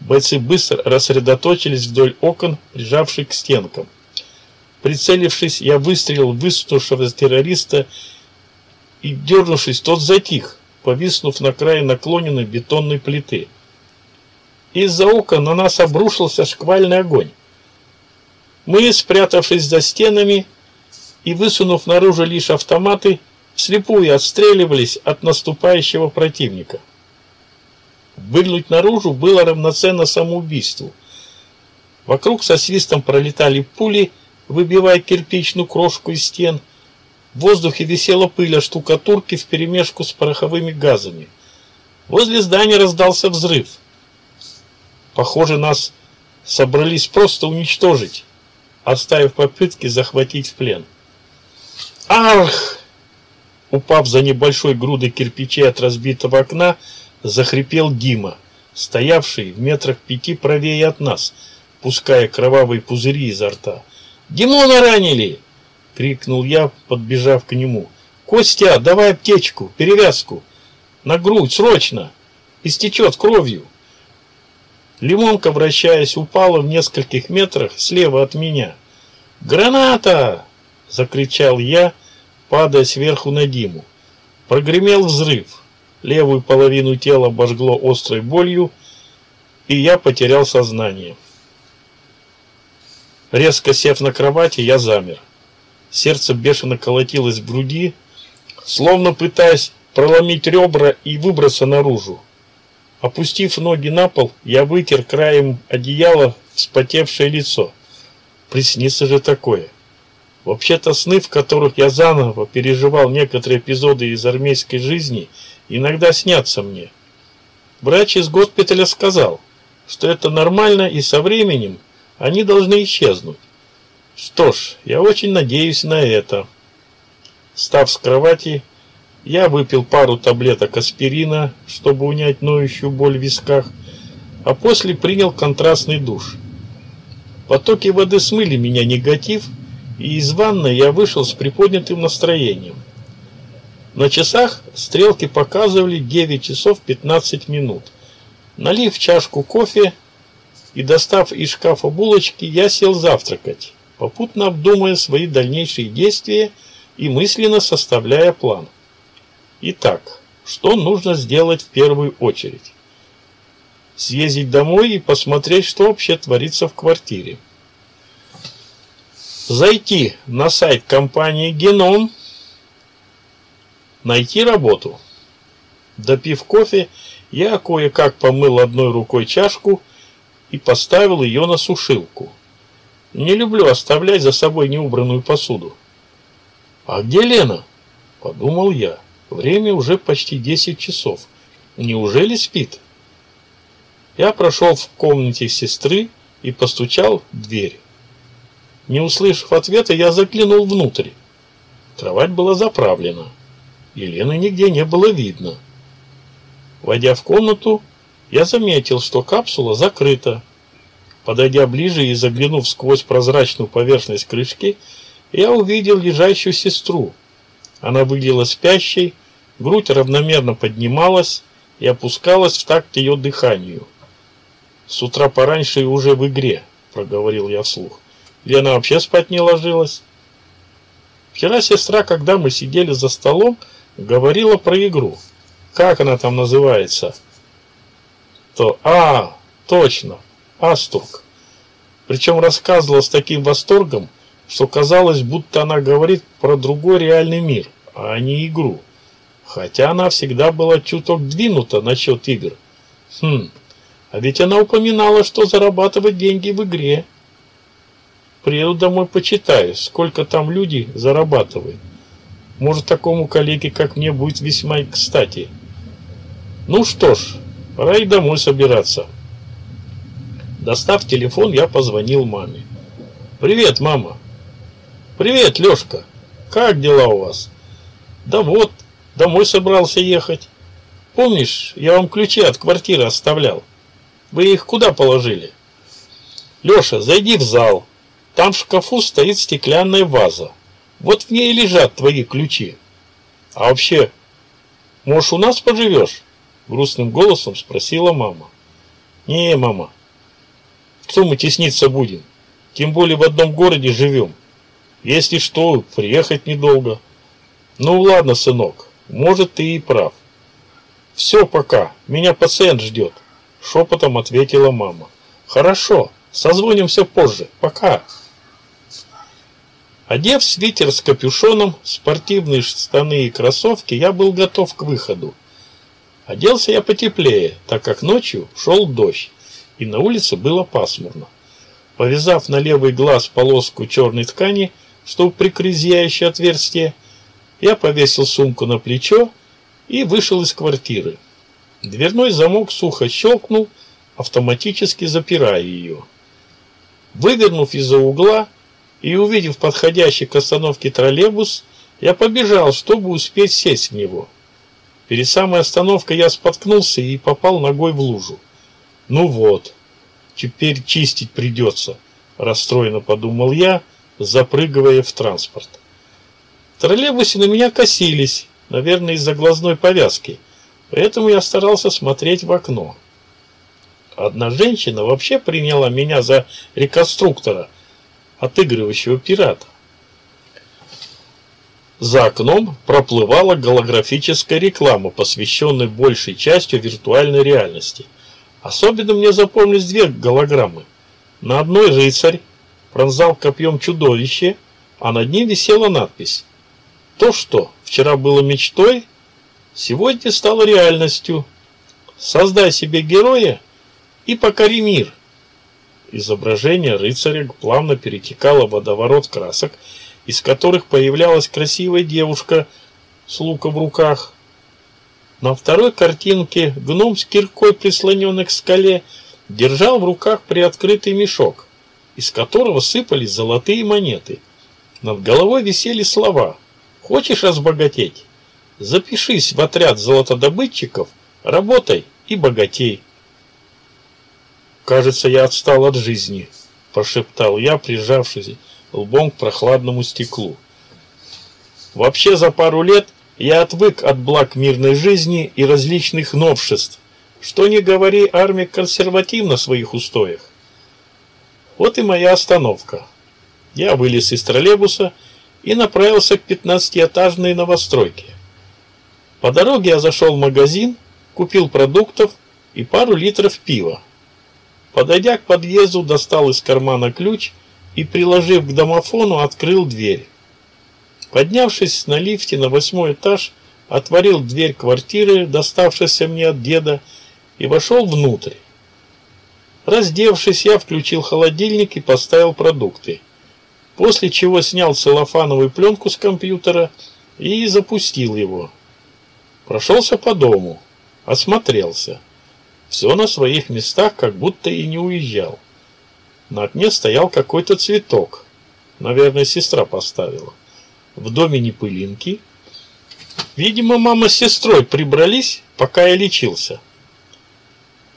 Бойцы быстро рассредоточились вдоль окон, прижавших к стенкам. Прицелившись, я выстрелил в высунувшегося террориста и, дернувшись, тот затих, повиснув на крае наклоненной бетонной плиты. Из-за окон на нас обрушился шквальный огонь. Мы, спрятавшись за стенами, и, высунув наружу лишь автоматы, вслепую отстреливались от наступающего противника. Выглянуть наружу было равноценно самоубийству. Вокруг со свистом пролетали пули, выбивая кирпичную крошку из стен. В воздухе висела пыль от штукатурки вперемешку с пороховыми газами. Возле здания раздался взрыв. Похоже, нас собрались просто уничтожить, оставив попытки захватить в плен. Арх! Упав за небольшой грудой кирпичей от разбитого окна, захрипел Дима, стоявший в метрах пяти правее от нас, пуская кровавые пузыри изо рта. «Димона ранили!» — крикнул я, подбежав к нему. Костя, давай аптечку, перевязку. На грудь, срочно. Истечет кровью. Лимонка, вращаясь, упала в нескольких метрах слева от меня. «Граната!» – закричал я, падая сверху на Диму. Прогремел взрыв. Левую половину тела обожгло острой болью, и я потерял сознание. Резко сев на кровати, я замер. Сердце бешено колотилось в груди, словно пытаясь проломить ребра и выбраться наружу. Опустив ноги на пол, я вытер краем одеяла вспотевшее лицо. Приснится же такое. Вообще-то сны, в которых я заново переживал некоторые эпизоды из армейской жизни, иногда снятся мне. Врач из госпиталя сказал, что это нормально и со временем они должны исчезнуть. Что ж, я очень надеюсь на это. Став с кровати, я выпил пару таблеток аспирина, чтобы унять ноющую боль в висках, а после принял контрастный душ. Потоки воды смыли меня негатив, и из ванной я вышел с приподнятым настроением. На часах стрелки показывали 9 часов 15 минут. Налив чашку кофе и достав из шкафа булочки, я сел завтракать, попутно обдумывая свои дальнейшие действия и мысленно составляя план. Итак, что нужно сделать в первую очередь? Съездить домой и посмотреть, что вообще творится в квартире. Зайти на сайт компании Геном, найти работу. Допив кофе, я кое-как помыл одной рукой чашку и поставил ее на сушилку. Не люблю оставлять за собой неубранную посуду. «А где Лена?» – подумал я. Время уже почти 10 часов. Неужели спит? Я прошел в комнате сестры и постучал в дверь. Не услышав ответа, я заглянул внутрь. Кровать была заправлена. Елены нигде не было видно. Войдя в комнату, я заметил, что капсула закрыта. Подойдя ближе и заглянув сквозь прозрачную поверхность крышки, я увидел лежащую сестру. Она выглядела спящей, Грудь равномерно поднималась и опускалась в такт ее дыханию. «С утра пораньше и уже в игре», — проговорил я вслух. «Лена вообще спать не ложилась?» Вчера сестра, когда мы сидели за столом, говорила про игру. Как она там называется? То, а, точно, Астург. Причем рассказывала с таким восторгом, что казалось, будто она говорит про другой реальный мир, а не игру хотя она всегда была чуток двинута насчет игр. Хм, а ведь она упоминала, что зарабатывать деньги в игре. Приеду домой почитаю, сколько там люди зарабатывают. Может, такому коллеге, как мне, будет весьма кстати. Ну что ж, пора и домой собираться. Достав телефон, я позвонил маме. «Привет, мама!» «Привет, Лешка! Как дела у вас?» «Да вот, Домой собрался ехать. Помнишь, я вам ключи от квартиры оставлял? Вы их куда положили? Леша, зайди в зал. Там в шкафу стоит стеклянная ваза. Вот в ней лежат твои ключи. А вообще, может, у нас поживешь? Грустным голосом спросила мама. Не, мама. Кто мы тесниться будем? Тем более в одном городе живем. Если что, приехать недолго. Ну ладно, сынок, может, ты и прав. Все пока, меня пациент ждет, шепотом ответила мама. Хорошо, созвонимся позже, пока. Одев свитер с капюшоном, спортивные штаны и кроссовки, я был готов к выходу. Оделся я потеплее, так как ночью шел дождь, и на улице было пасмурно. Повязав на левый глаз полоску черной ткани, чтобы прикрыть зияющее отверстие, я повесил сумку на плечо и вышел из квартиры. Дверной замок сухо щелкнул, автоматически запирая ее. Вывернув из-за угла и увидев подходящий к остановке троллейбус, я побежал, чтобы успеть сесть в него. Перед самой остановкой я споткнулся и попал ногой в лужу. Ну вот, теперь чистить придется, расстроенно подумал я, запрыгивая в транспорт. троллейбусе на меня косились, наверное, из-за глазной повязки, поэтому я старался смотреть в окно. Одна женщина вообще приняла меня за реконструктора, отыгрывающего пирата. За окном проплывала голографическая реклама, посвященная большей частью виртуальной реальности. Особенно мне запомнились две голограммы. На одной рыцарь пронзал копьем чудовище, а над ним висела надпись «То, что вчера было мечтой, сегодня стало реальностью. Создай себе героя и покори мир». Изображение рыцаря плавно перетекало водоворот красок, из которых появлялась красивая девушка с луком в руках. На второй картинке гном с киркой, прислоненный к скале, держал в руках приоткрытый мешок, из которого сыпались золотые монеты. Над головой висели слова «Хочешь разбогатеть? Запишись в отряд золотодобытчиков, работай и богатей». «Кажется, я отстал от жизни», – прошептал я, прижавшись лбом к прохладному стеклу. «Вообще за пару лет я отвык от благ мирной жизни и различных новшеств. Что не говори, армия консервативна в своих устоях. Вот и моя остановка. Я вылез из троллейбуса и направился к пятнадцатиэтажной новостройке. По дороге я зашел в магазин, купил продуктов и пару литров пива. Подойдя к подъезду, достал из кармана ключ и, приложив к домофону, открыл дверь. Поднявшись на лифте на восьмой этаж, отворил дверь квартиры, доставшейся мне от деда, и вошел внутрь. Раздевшись, я включил холодильник и поставил продукты, после чего снял целлофановую пленку с компьютера и запустил его. Прошелся по дому, осмотрелся. Все на своих местах, как будто и не уезжал. На окне стоял какой-то цветок. Наверное, сестра поставила. В доме не пылинки. Видимо, мама с сестрой прибрались, пока я лечился.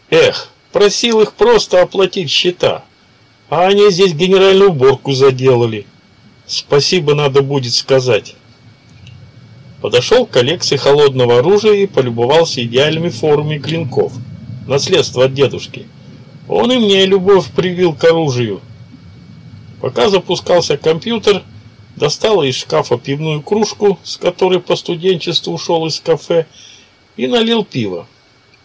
Эх, просил их просто оплатить счета. А они здесь генеральную уборку заделали. Спасибо надо будет сказать. Подошел к коллекции холодного оружия и полюбовался идеальными формами клинков. Наследство от дедушки. Он и мне любовь привил к оружию. Пока запускался компьютер, достал из шкафа пивную кружку, с которой по студенчеству ушел из кафе, и налил пиво.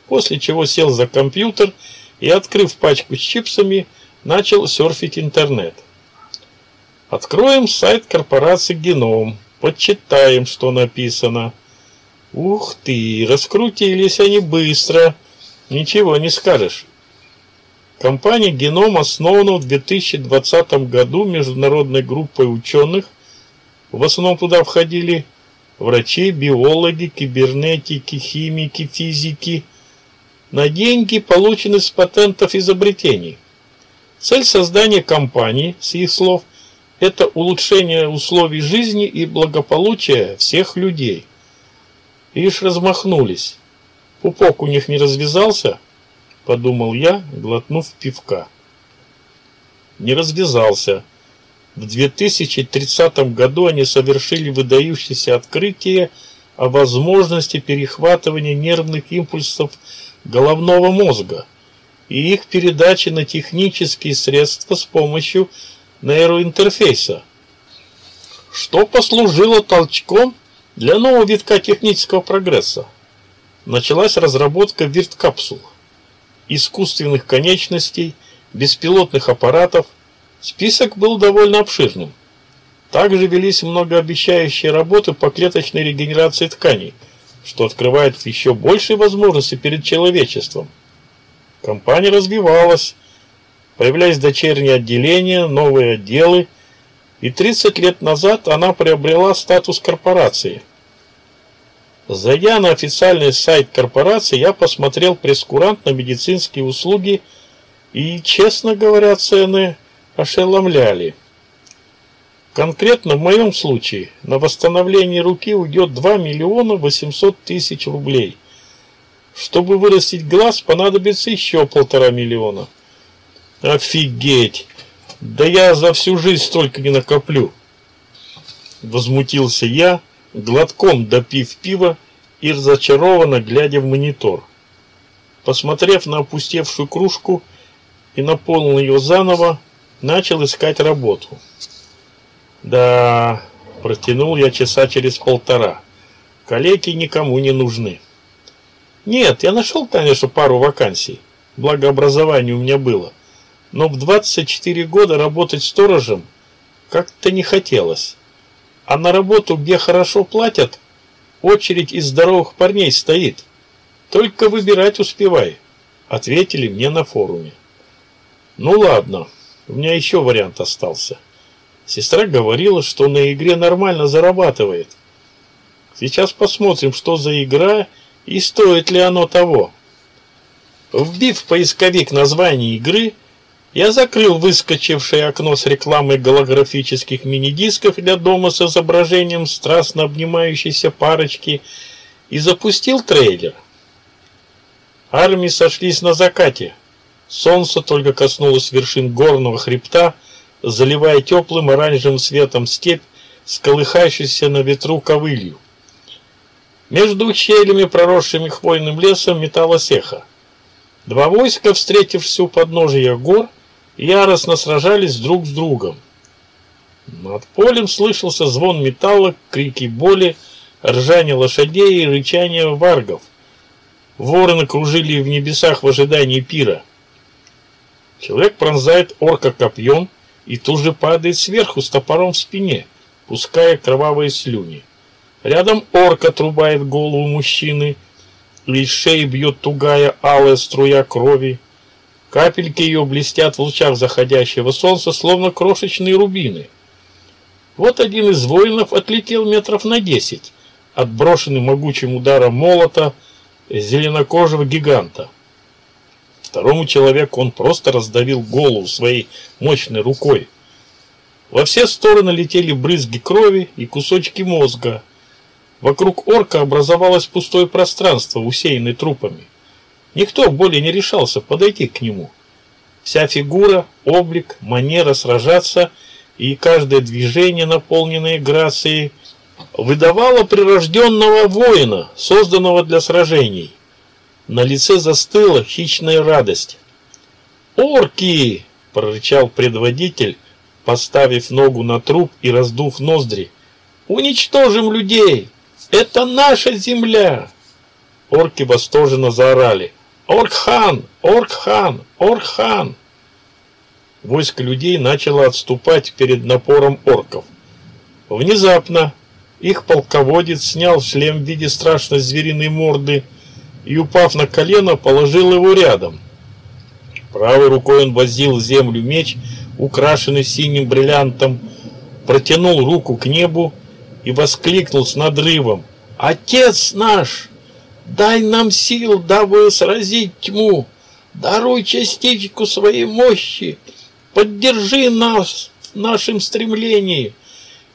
После чего сел за компьютер и, открыв пачку с чипсами, начал серфить интернет. Откроем сайт корпорации Геном, почитаем, что написано. Ух ты, раскрутились они быстро, ничего не скажешь. Компания «Геном» основана в 2020 году международной группой ученых. В основном туда входили врачи, биологи, кибернетики, химики, физики. На деньги, полученные с патентов изобретений. Цель создания компании, с их слов, это улучшение условий жизни и благополучия всех людей. Ишь размахнулись. Пупок у них не развязался – подумал я, глотнув пивка. Не развязался. В 2030 году они совершили выдающееся открытие о возможности перехватывания нервных импульсов головного мозга и их передачи на технические средства с помощью нейроинтерфейса, что послужило толчком для нового витка технического прогресса. Началась разработка вирт-капсул искусственных конечностей, беспилотных аппаратов. Список был довольно обширным. Также велись многообещающие работы по клеточной регенерации тканей, что открывает еще большие возможности перед человечеством. Компания развивалась, появлялись дочерние отделения, новые отделы, и 30 лет назад она приобрела статус корпорации – Зайдя на официальный сайт корпорации, я посмотрел прескурант на медицинские услуги и, честно говоря, цены ошеломляли. Конкретно в моем случае на восстановление руки уйдет 2 миллиона 800 тысяч рублей. Чтобы вырастить глаз, понадобится еще полтора миллиона. Офигеть! Да я за всю жизнь столько не накоплю. возмутился я, глотком допив пива и разочарованно глядя в монитор. Посмотрев на опустевшую кружку и наполнил ее заново, начал искать работу. Да, протянул я часа через полтора. Калеки никому не нужны. Нет, я нашел, конечно, пару вакансий. Благо образование у меня было. Но в 24 года работать сторожем как-то не хотелось. А на работу, где хорошо платят, очередь из здоровых парней стоит. Только выбирать успевай, ответили мне на форуме. Ну ладно, у меня еще вариант остался. Сестра говорила, что на игре нормально зарабатывает. Сейчас посмотрим, что за игра и стоит ли оно того. Вбив в поисковик название игры, я закрыл выскочившее окно с рекламой голографических мини-дисков для дома с изображением страстно обнимающейся парочки и запустил трейлер. Армии сошлись на закате. Солнце только коснулось вершин горного хребта, заливая теплым оранжевым светом степь с колыхающейся на ветру ковылью. Между ущельями, проросшими хвойным лесом, металось эхо. Два войска, встретившись у подножия гор, яростно сражались друг с другом. Над полем слышался звон металла, крики боли, ржание лошадей и рычание варгов. Вороны кружили в небесах в ожидании пира. Человек пронзает орка копьем и тут же падает сверху с топором в спине, пуская кровавые слюни. Рядом орк отрубает голову мужчины, и шеи бьет тугая алая струя крови. Капельки ее блестят в лучах заходящего солнца, словно крошечные рубины. Вот один из воинов отлетел метров на десять, отброшенный могучим ударом молота зеленокожего гиганта. Второму человеку он просто раздавил голову своей мощной рукой. Во все стороны летели брызги крови и кусочки мозга. Вокруг орка образовалось пустое пространство, усеянное трупами. Никто более не решался подойти к нему. Вся фигура, облик, манера сражаться и каждое движение, наполненное грацией, выдавало прирожденного воина, созданного для сражений. На лице застыла хищная радость. «Орки!» – прорычал предводитель, поставив ногу на труп и раздув ноздри. «Уничтожим людей! Это наша земля!» Орки восторженно заорали – Оркхан! Оркхан! Оркхан! Войско людей начало отступать перед напором орков. Внезапно их полководец снял шлем в виде страшной звериной морды и, упав на колено, положил его рядом. Правой рукой он возил в землю меч, украшенный синим бриллиантом, протянул руку к небу и воскликнул с надрывом «Отец наш!» Дай нам сил, дабы сразить тьму. Даруй частичку своей мощи. Поддержи нас в нашем стремлении.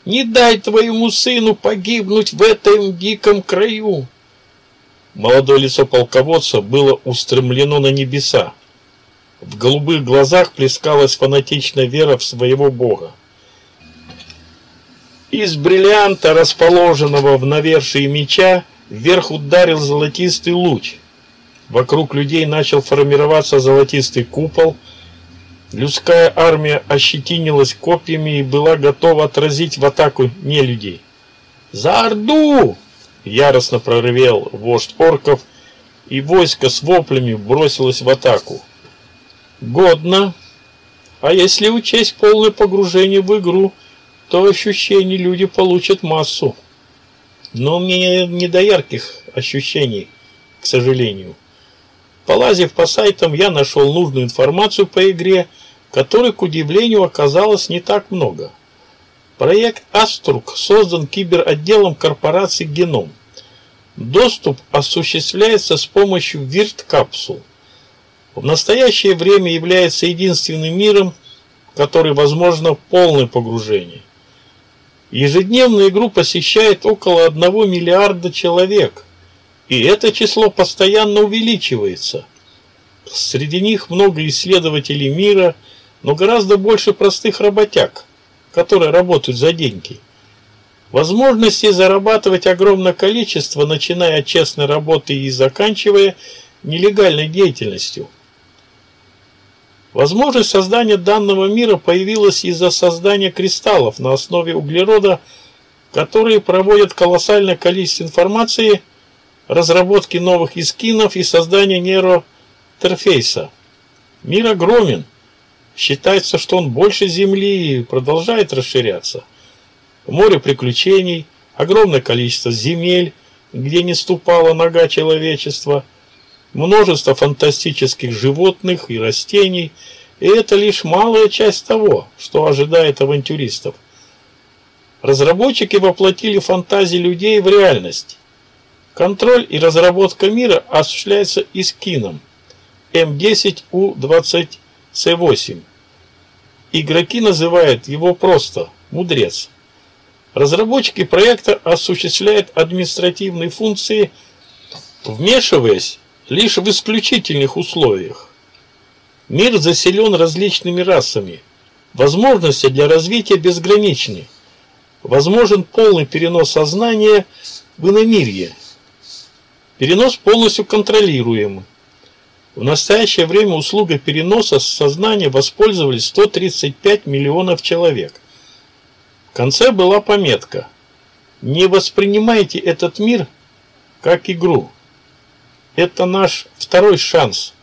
Не дай твоему сыну погибнуть в этом диком краю. Молодое лицо полководца было устремлено на небеса. В голубых глазах плескалась фанатичная вера в своего бога. Из бриллианта, расположенного в навершии меча, Вверх ударил золотистый луч. Вокруг людей начал формироваться золотистый купол. Людская армия ощетинилась копьями и была готова отразить в атаку нелюдей. «За Орду!» — яростно проревел вождь орков, и войско с воплями бросилось в атаку. «Годно. А если учесть полное погружение в игру, то ощущений люди получат массу». Но мне не до ярких ощущений, к сожалению. Полазив по сайтам, я нашел нужную информацию по игре, которой, к удивлению, оказалось не так много. Проект Аструк создан киберотделом корпорации Геном. Доступ осуществляется с помощью вирт-капсул. В настоящее время является единственным миром, который возможно полное погружение. Ежедневно игру посещает около 1 миллиарда человек, и это число постоянно увеличивается. Среди них много исследователей мира, но гораздо больше простых работяг, которые работают за деньги. Возможности зарабатывать огромное количество, начиная от честной работы и заканчивая нелегальной деятельностью. Возможность создания данного мира появилась из-за создания кристаллов на основе углерода, которые проводят колоссальное количество информации, разработки новых искинов и создания нейротерфейса. Мир огромен. Считается, что он больше Земли и продолжает расширяться море приключений, огромное количество земель, где не ступала нога человечества, множество фантастических животных и растений, и это лишь малая часть того, что ожидает авантюристов. Разработчики воплотили фантазии людей в реальность. Контроль и разработка мира осуществляется Искином М10У20С8. Игроки называют его просто «Мудрец». Разработчики проекта осуществляют административные функции, вмешиваясь лишь в исключительных условиях. Мир заселен различными расами. Возможности для развития безграничны. Возможен полный перенос сознания в иномирье. Перенос полностью контролируемый. В настоящее время услугой переноса сознания воспользовались 135 миллионов человек конце была пометка «Не воспринимайте этот мир как игру. Это наш второй шанс,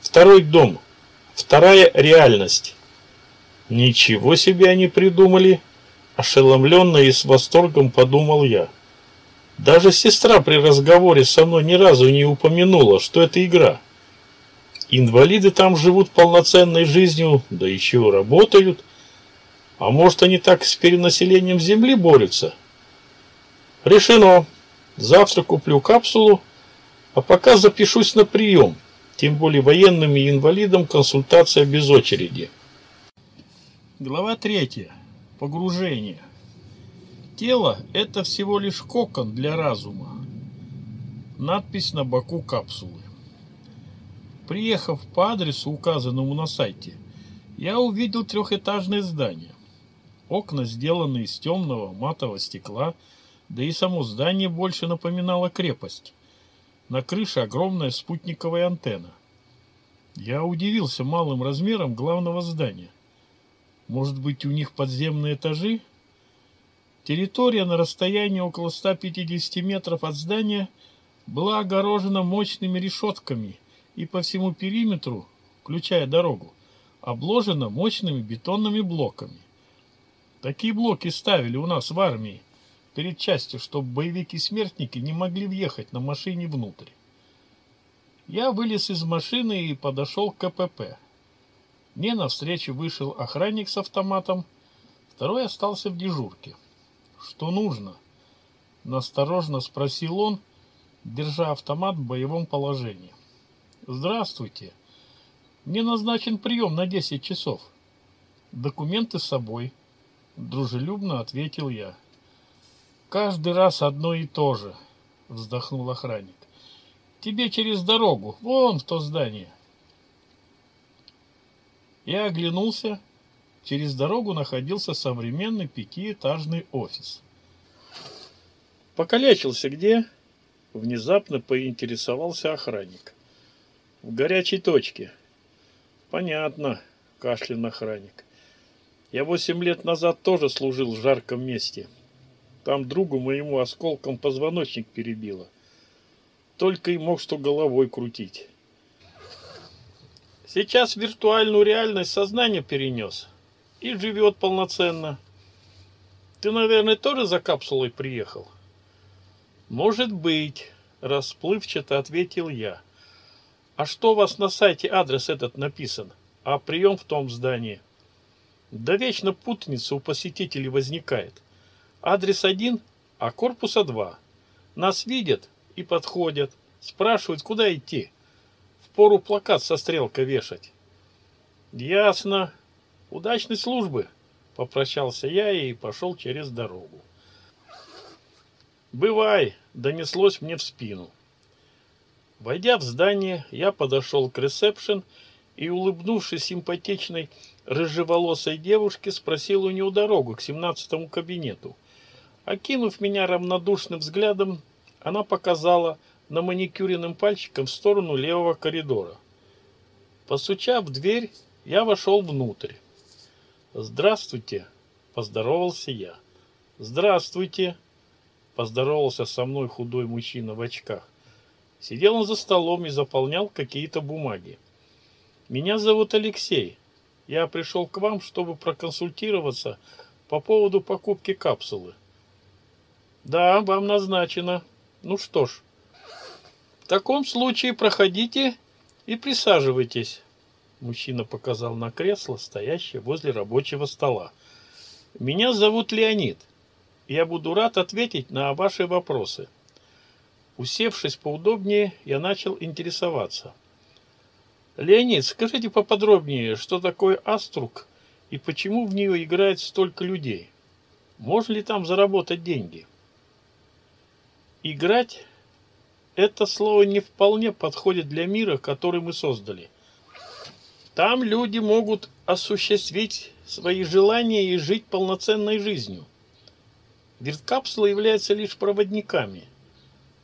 второй дом, вторая реальность». Ничего себе они придумали, ошеломленно и с восторгом подумал я. Даже сестра при разговоре со мной ни разу не упомянула, что это игра. Инвалиды там живут полноценной жизнью, да еще работают – а может, они так с перенаселением Земли борются? Решено. Завтра куплю капсулу, а пока запишусь на прием. Тем более военным и инвалидам консультация без очереди. Глава третья. Погружение. Тело – это всего лишь кокон для разума. Надпись на боку капсулы. Приехав по адресу, указанному на сайте, я увидел трехэтажное здание. Окна сделаны из темного матового стекла, да и само здание больше напоминало крепость. На крыше огромная спутниковая антенна. Я удивился малым размером главного здания. Может быть, у них подземные этажи? Территория на расстоянии около 150 метров от здания была огорожена мощными решетками и по всему периметру, включая дорогу, обложена мощными бетонными блоками. Такие блоки ставили у нас в армии перед частью, чтобы боевики-смертники не могли въехать на машине внутрь. Я вылез из машины и подошел к КПП. Мне навстречу вышел охранник с автоматом, второй остался в дежурке. «Что нужно?» – насторожно спросил он, держа автомат в боевом положении. «Здравствуйте. Мне назначен прием на 10 часов. Документы с собой». Дружелюбно ответил я. Каждый раз одно и то же, вздохнул охранник. Тебе через дорогу, вон в то здание. Я оглянулся. Через дорогу находился современный пятиэтажный офис. Покалечился где? Внезапно поинтересовался охранник. В горячей точке. Понятно, кашлянул охранник. Я восемь лет назад тоже служил в жарком месте. Там другу моему осколком позвоночник перебило. Только и мог что головой крутить. Сейчас виртуальную реальность сознание перенес и живет полноценно. Ты, наверное, тоже за капсулой приехал? Может быть, расплывчато ответил я. А что у вас на сайте адрес этот написан? А прием в том здании? Да вечно путаница у посетителей возникает. Адрес один, а корпуса два. Нас видят и подходят, спрашивают, куда идти. Впору плакат со стрелкой вешать. Ясно. Удачной службы, попрощался я и пошел через дорогу. «Бывай!» — донеслось мне в спину. Войдя в здание, я подошел к ресепшн и, улыбнувшись симпатичной рыжеволосой девушке, спросил у нее дорогу к семнадцатому кабинету. Окинув меня равнодушным взглядом, она показала на маникюренным пальчиком в сторону левого коридора. Постучав в дверь, я вошел внутрь. «Здравствуйте!» – поздоровался я. «Здравствуйте!» – поздоровался со мной худой мужчина в очках. Сидел он за столом и заполнял какие-то бумаги. «Меня зовут Алексей. Я пришел к вам, чтобы проконсультироваться по поводу покупки капсулы». «Да, вам назначено. Ну что ж, в таком случае проходите и присаживайтесь». Мужчина показал на кресло, стоящее возле рабочего стола. «Меня зовут Леонид. Я буду рад ответить на ваши вопросы». Усевшись поудобнее, я начал интересоваться. «Леонид, скажите поподробнее, что такое Аструк и почему в нее играет столько людей? Можно ли там заработать деньги?» «Играть» — это слово не вполне подходит для мира, который мы создали – там люди могут осуществить свои желания и жить полноценной жизнью. Верткапсула является лишь проводниками.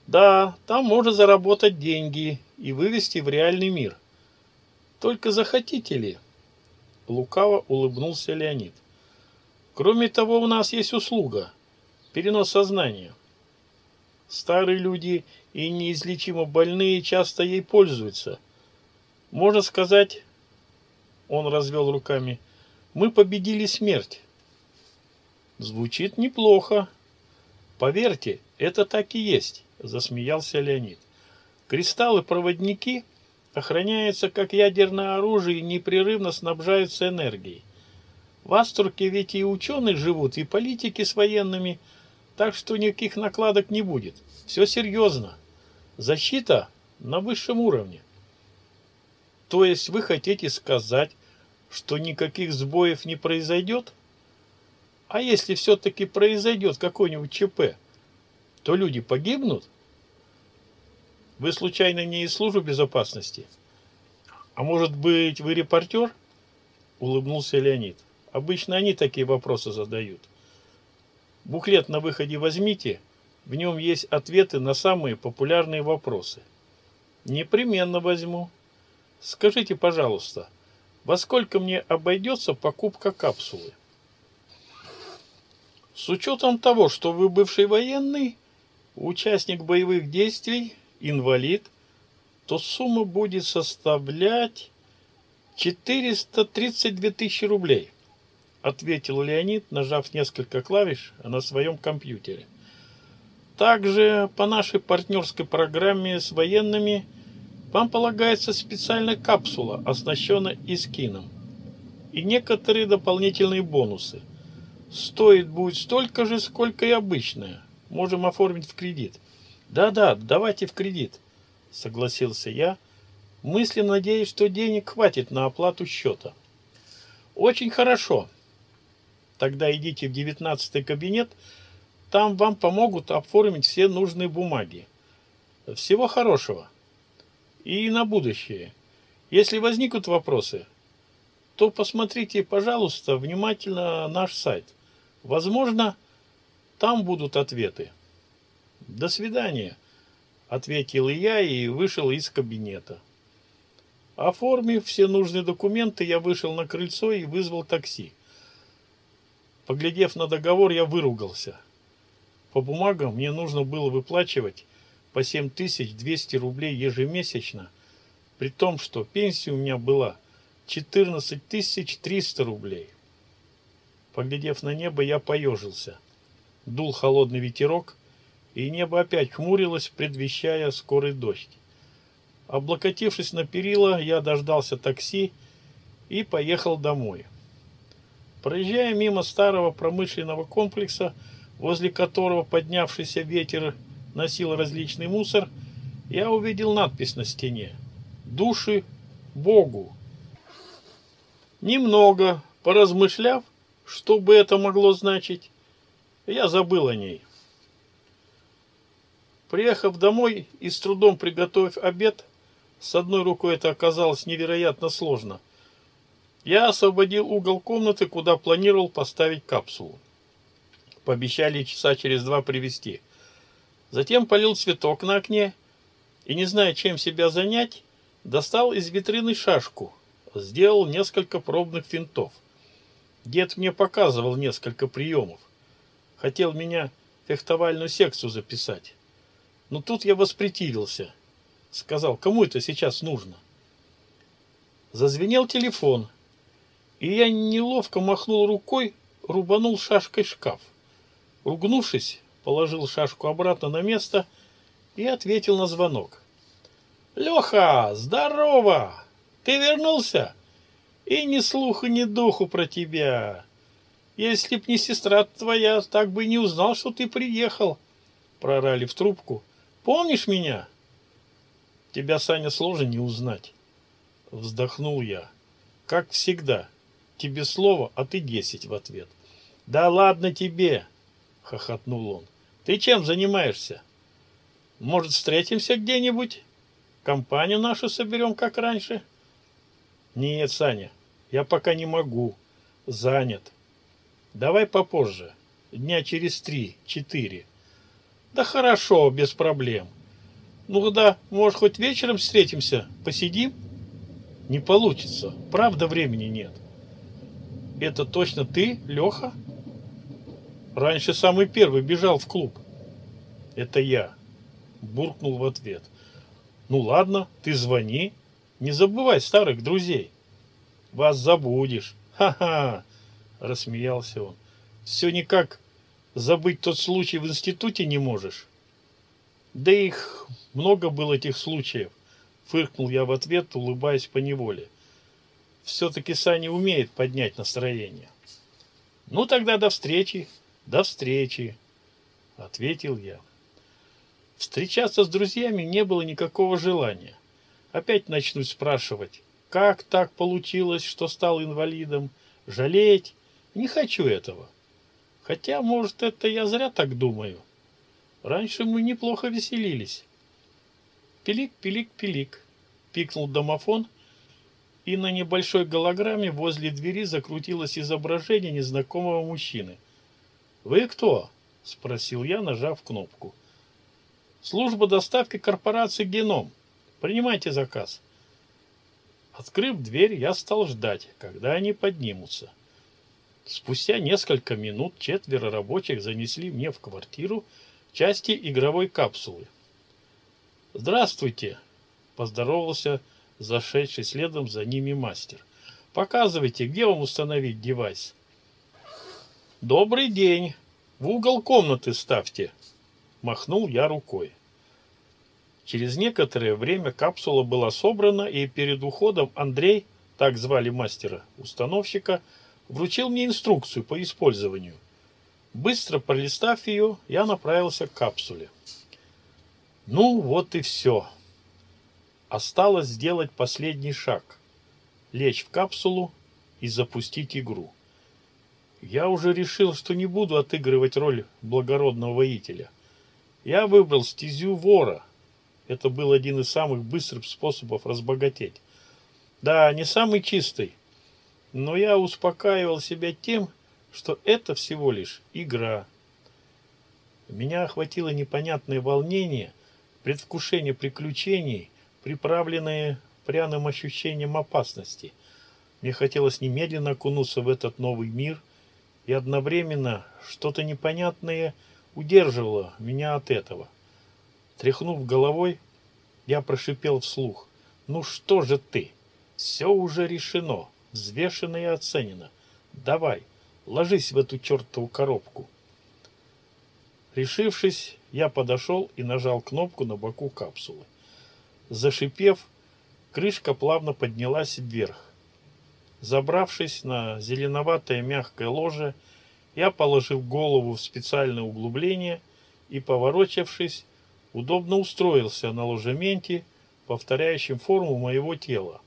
Да, там можно заработать деньги и вывести в реальный мир. Только захотите ли? Лукаво улыбнулся Леонид. Кроме того, у нас есть услуга – перенос сознания. Старые люди и неизлечимо больные часто ей пользуются. Можно сказать, он развел руками. Мы победили смерть. Звучит неплохо. Поверьте, это так и есть, засмеялся Леонид. Кристаллы-проводники охраняются как ядерное оружие и непрерывно снабжаются энергией. В Аструрке ведь и ученые живут, и политики с военными, так что никаких накладок не будет. Все серьезно. Защита на высшем уровне. То есть вы хотите сказать, что никаких сбоев не произойдет? А если все-таки произойдет какой-нибудь ЧП, то люди погибнут? Вы случайно не из службы безопасности? А может быть, вы репортер? Улыбнулся Леонид. Обычно они такие вопросы задают. Буклет на выходе возьмите, в нем есть ответы на самые популярные вопросы. Непременно возьму. Скажите, пожалуйста, во сколько мне обойдется покупка капсулы? С учетом того, что вы бывший военный, участник боевых действий, инвалид, то сумма будет составлять 432 тысячи рублей, ответил Леонид, нажав несколько клавиш на своем компьютере. Также по нашей партнерской программе с военными – вам полагается специальная капсула, оснащенная искином. И некоторые дополнительные бонусы. Стоит будет столько же, сколько и обычная. Можем оформить в кредит. Да-да, давайте в кредит, согласился я, мысленно надеясь, что денег хватит на оплату счета. Очень хорошо. Тогда идите в девятнадцатый кабинет, там вам помогут оформить все нужные бумаги. Всего хорошего и на будущее. Если возникнут вопросы, то посмотрите, пожалуйста, внимательно наш сайт. Возможно, там будут ответы. До свидания, ответил я и вышел из кабинета. Оформив все нужные документы, я вышел на крыльцо и вызвал такси. Поглядев на договор, я выругался. По бумагам мне нужно было выплачивать по 7200 рублей ежемесячно, при том, что пенсия у меня была 14 300 рублей. Поглядев на небо, я поежился. Дул холодный ветерок, и небо опять хмурилось, предвещая скорый дождь. Облокотившись на перила, я дождался такси и поехал домой. Проезжая мимо старого промышленного комплекса, возле которого поднявшийся ветер носил различный мусор, я увидел надпись на стене «Души Богу». Немного поразмышляв, что бы это могло значить, я забыл о ней. Приехав домой и с трудом приготовив обед, с одной рукой это оказалось невероятно сложно, я освободил угол комнаты, куда планировал поставить капсулу. Пообещали часа через два привезти. Затем полил цветок на окне и, не зная, чем себя занять, достал из витрины шашку, сделал несколько пробных финтов. Дед мне показывал несколько приемов. Хотел меня в фехтовальную секцию записать. Но тут я воспретивился. Сказал, кому это сейчас нужно? Зазвенел телефон, и я неловко махнул рукой, рубанул шашкой шкаф. Ругнувшись, положил шашку обратно на место и ответил на звонок. «Леха, здорово! Ты вернулся? И ни слуху, ни духу про тебя. Если б не сестра твоя, так бы не узнал, что ты приехал». Прорали в трубку. «Помнишь меня?» «Тебя, Саня, сложно не узнать». Вздохнул я. «Как всегда. Тебе слово, а ты десять в ответ». «Да ладно тебе!» — хохотнул он. Ты чем занимаешься? Может, встретимся где-нибудь? Компанию нашу соберем, как раньше? Нет, Саня, я пока не могу. Занят. Давай попозже. Дня через три, четыре. Да хорошо, без проблем. Ну да, может, хоть вечером встретимся, посидим? Не получится. Правда, времени нет. Это точно ты, Леха? Раньше самый первый бежал в клуб. Это я. Буркнул в ответ. Ну ладно, ты звони. Не забывай старых друзей. Вас забудешь. Ха-ха. Рассмеялся он. Все никак забыть тот случай в институте не можешь. Да их много было этих случаев. Фыркнул я в ответ, улыбаясь по неволе. Все-таки Саня умеет поднять настроение. Ну тогда до встречи. До встречи, ответил я. Встречаться с друзьями не было никакого желания. Опять начну спрашивать, как так получилось, что стал инвалидом, жалеть. Не хочу этого. Хотя, может, это я зря так думаю. Раньше мы неплохо веселились. Пилик, пилик, пилик. Пикнул домофон, и на небольшой голограмме возле двери закрутилось изображение незнакомого мужчины – «Вы кто?» – спросил я, нажав кнопку. «Служба доставки корпорации «Геном». Принимайте заказ». Открыв дверь, я стал ждать, когда они поднимутся. Спустя несколько минут четверо рабочих занесли мне в квартиру части игровой капсулы. «Здравствуйте!» – поздоровался зашедший следом за ними мастер. «Показывайте, где вам установить девайс?» «Добрый день! В угол комнаты ставьте!» Махнул я рукой. Через некоторое время капсула была собрана, и перед уходом Андрей, так звали мастера, установщика, вручил мне инструкцию по использованию. Быстро пролистав ее, я направился к капсуле. Ну, вот и все. Осталось сделать последний шаг. Лечь в капсулу и запустить игру. Я уже решил, что не буду отыгрывать роль благородного воителя. Я выбрал стезю вора. Это был один из самых быстрых способов разбогатеть. Да, не самый чистый, но я успокаивал себя тем, что это всего лишь игра. Меня охватило непонятное волнение, предвкушение приключений, приправленное пряным ощущением опасности. Мне хотелось немедленно окунуться в этот новый мир, и одновременно что-то непонятное удерживало меня от этого. Тряхнув головой, я прошипел вслух. «Ну что же ты? Все уже решено, взвешено и оценено. Давай, ложись в эту чертову коробку». Решившись, я подошел и нажал кнопку на боку капсулы. Зашипев, крышка плавно поднялась вверх. Забравшись на зеленоватое мягкое ложе, я положил голову в специальное углубление и, поворочившись, удобно устроился на ложементе, повторяющем форму моего тела.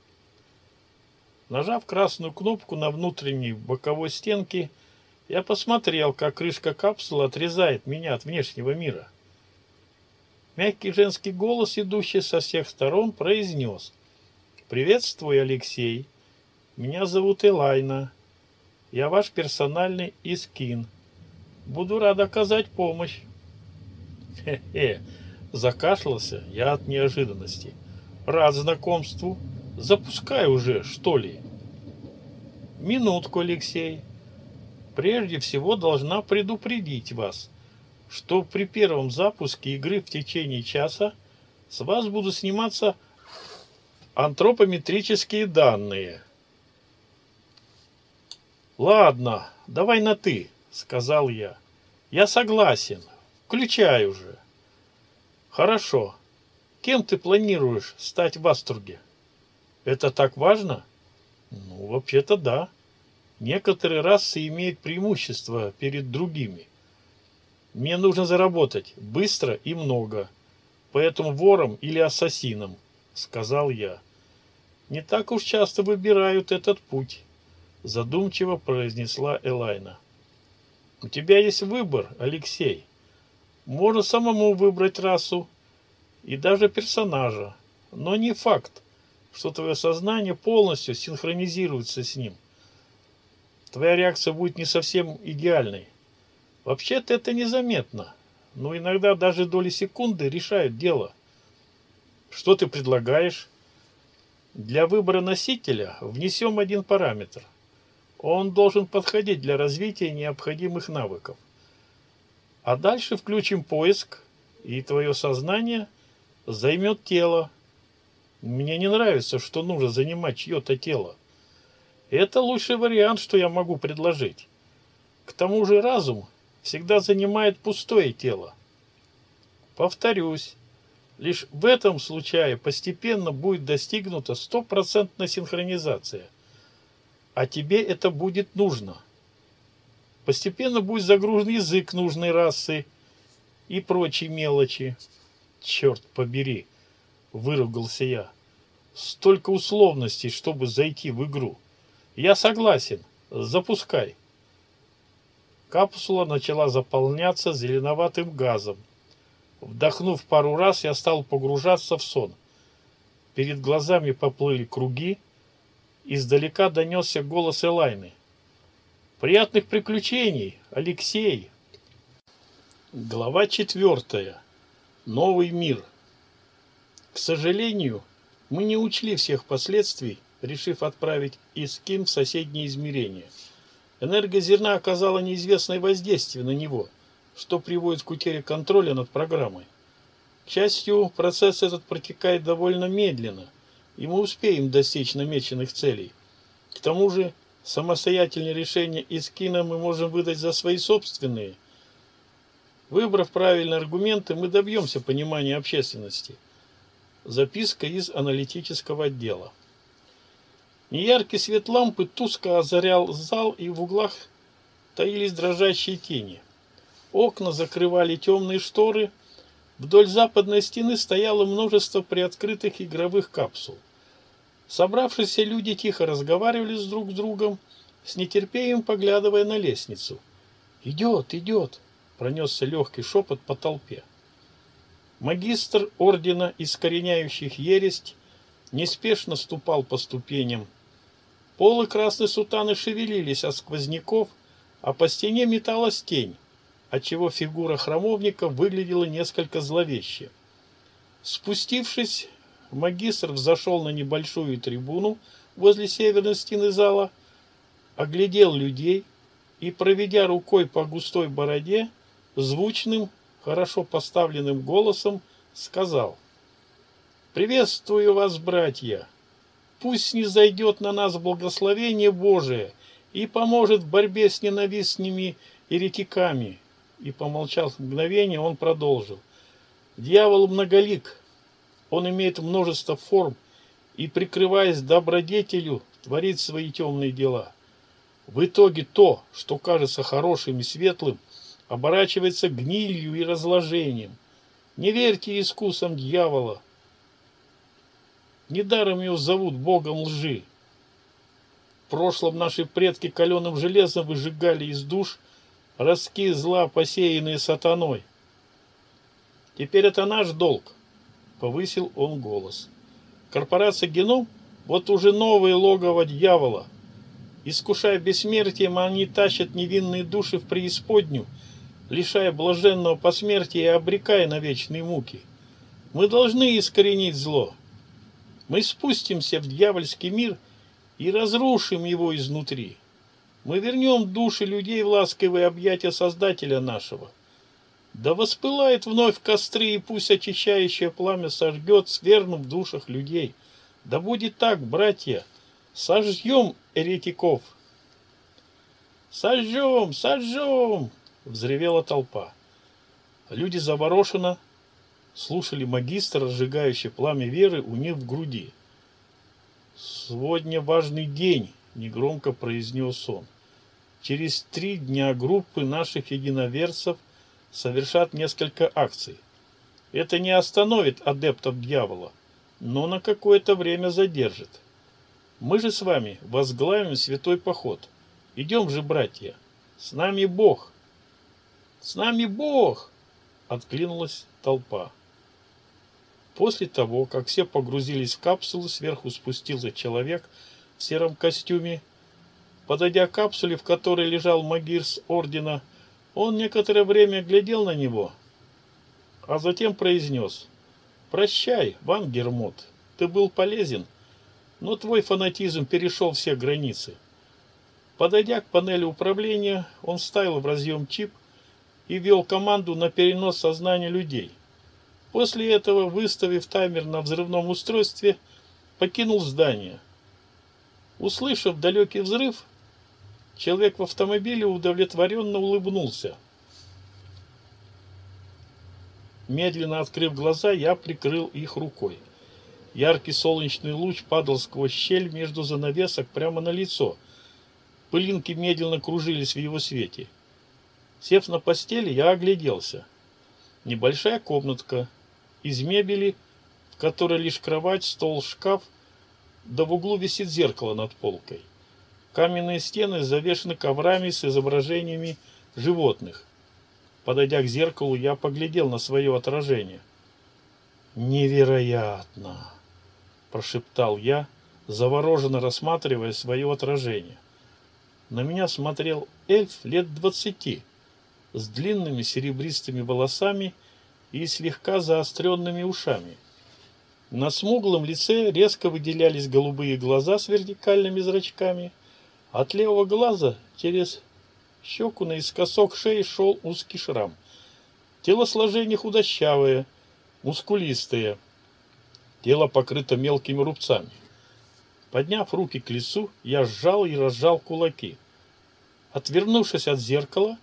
Нажав красную кнопку на внутренней боковой стенке, я посмотрел, как крышка капсулы отрезает меня от внешнего мира. Мягкий женский голос, идущий со всех сторон, произнес «Приветствую, Алексей!» Меня зовут Элайна. Я ваш персональный Искин. Буду рад оказать помощь. Хе-хе, закашлялся я от неожиданности. Рад знакомству. Запускай уже, что ли. Минутку, Алексей. Прежде всего должна предупредить вас, что при первом запуске игры в течение часа с вас будут сниматься антропометрические данные. Ладно, давай на «ты», сказал я. Я согласен. Включай уже. Хорошо. Кем ты планируешь стать в Аструрге? Это так важно? Ну, вообще-то да. Некоторые расы имеют преимущество перед другими. Мне нужно заработать быстро и много. Поэтому вором или ассасином, сказал я. Не так уж часто выбирают этот путь, задумчиво произнесла Элайна. У тебя есть выбор, Алексей. Можно самому выбрать расу и даже персонажа, но не факт, что твое сознание полностью синхронизируется с ним. Твоя реакция будет не совсем идеальной. Вообще-то это незаметно, но иногда даже доли секунды решают дело. Что ты предлагаешь? Для выбора носителя внесем один параметр. Он должен подходить для развития необходимых навыков. А дальше включим поиск, и твое сознание займет тело. Мне не нравится, что нужно занимать чье-то тело. Это лучший вариант, что я могу предложить. К тому же разум всегда занимает пустое тело. Повторюсь, лишь в этом случае постепенно будет достигнута стопроцентная синхронизация – а тебе это будет нужно. Постепенно будет загружен язык нужной расы и прочие мелочи. Черт побери, выругался я. Столько условностей, чтобы зайти в игру. Я согласен, запускай. Капсула начала заполняться зеленоватым газом. Вдохнув пару раз, я стал погружаться в сон. Перед глазами поплыли круги, Издалека донесся голос Элайны. «Приятных приключений, Алексей!» Глава четвертая. Новый мир. К сожалению, мы не учли всех последствий, решив отправить Искин в соседнее измерение. Энергозерна оказала неизвестное воздействие на него, что приводит к утере контроля над программой. К счастью, процесс этот протекает довольно медленно – и мы успеем достичь намеченных целей. К тому же, самостоятельные решения из кино мы можем выдать за свои собственные. Выбрав правильные аргументы, мы добьемся понимания общественности. Записка из аналитического отдела. Неяркий свет лампы тускло озарял зал, и в углах таились дрожащие тени. Окна закрывали темные шторы – Вдоль западной стены стояло множество приоткрытых игровых капсул. Собравшиеся люди тихо разговаривали с друг с другом, с нетерпением поглядывая на лестницу. «Идет, идет!» — пронесся легкий шепот по толпе. Магистр ордена искореняющих ересть неспешно ступал по ступеням. Полы красной сутаны шевелились от сквозняков, а по стене металась тень отчего фигура храмовника выглядела несколько зловеще. Спустившись, магистр взошел на небольшую трибуну возле северной стены зала, оглядел людей и, проведя рукой по густой бороде, звучным, хорошо поставленным голосом сказал «Приветствую вас, братья! Пусть не зайдет на нас благословение Божие и поможет в борьбе с ненавистными еретиками, и, помолчав мгновение, он продолжил. Дьявол многолик, он имеет множество форм и, прикрываясь добродетелью, творит свои темные дела. В итоге то, что кажется хорошим и светлым, оборачивается гнилью и разложением. Не верьте искусам дьявола. Недаром его зовут богом лжи. В прошлом наши предки каленым железом выжигали из душ – ростки зла, посеянные сатаной. Теперь это наш долг, повысил он голос. Корпорация Геном вот уже новое логово дьявола. Искушая бессмертием, они тащат невинные души в преисподнюю, лишая блаженного посмертия и обрекая на вечные муки. Мы должны искоренить зло. Мы спустимся в дьявольский мир и разрушим его изнутри. Мы вернем души людей в ласковые объятия Создателя нашего. Да воспылает вновь костры, и пусть очищающее пламя сожгет, свернув в душах людей. Да будет так, братья, сожжем еретиков. Сожжем, сожжем, взревела толпа. Люди заворошенно слушали магистра, разжигающий пламя веры у них в груди. «Сегодня важный день», — негромко произнес он. «Через три дня группы наших единоверцев совершат несколько акций. Это не остановит адептов дьявола, но на какое-то время задержит. Мы же с вами возглавим святой поход. Идем же, братья. С нами Бог. С нами Бог! Отклинулась толпа. После того, как все погрузились в капсулу, сверху спустился человек в сером костюме. Подойдя к капсуле, в которой лежал магирс ордена, он некоторое время глядел на него, а затем произнес «Прощай, Ван Гермот, ты был полезен, но твой фанатизм перешел все границы». Подойдя к панели управления, он вставил в разъем чип и ввел команду на перенос сознания людей – После этого, выставив таймер на взрывном устройстве, покинул здание. Услышав далекий взрыв, человек в автомобиле удовлетворенно улыбнулся. Медленно открыв глаза, я прикрыл их рукой. Яркий солнечный луч падал сквозь щель между занавесок прямо на лицо. Пылинки медленно кружились в его свете. Сев на постели, я огляделся. Небольшая комнатка, из мебели, в которой лишь кровать, стол, шкаф, да в углу висит зеркало над полкой. Каменные стены завешены коврами с изображениями животных. Подойдя к зеркалу, я поглядел на свое отражение. «Невероятно!» – прошептал я, завороженно рассматривая свое отражение. На меня смотрел эльф лет двадцати, с длинными серебристыми волосами и слегка заостренными ушами. На смуглом лице резко выделялись голубые глаза с вертикальными зрачками. От левого глаза через щеку наискосок шеи шел узкий шрам. Телосложение худощавое, мускулистое. Тело покрыто мелкими рубцами. Подняв руки к лицу, я сжал и разжал кулаки. Отвернувшись от зеркала,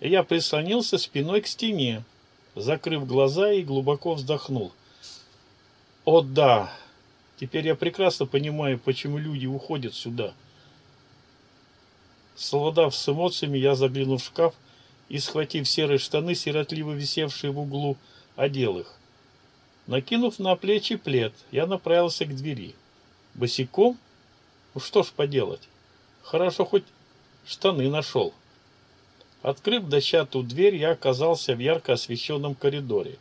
я прислонился спиной к стене, закрыв глаза и глубоко вздохнул. О да, теперь я прекрасно понимаю, почему люди уходят сюда. Солодав с эмоциями, я заглянул в шкаф и, схватив серые штаны, сиротливо висевшие в углу, одел их. Накинув на плечи плед, я направился к двери. Босиком? Ну что ж поделать. Хорошо хоть штаны нашел. Открыв дощатую дверь, я оказался в ярко освещенном коридоре.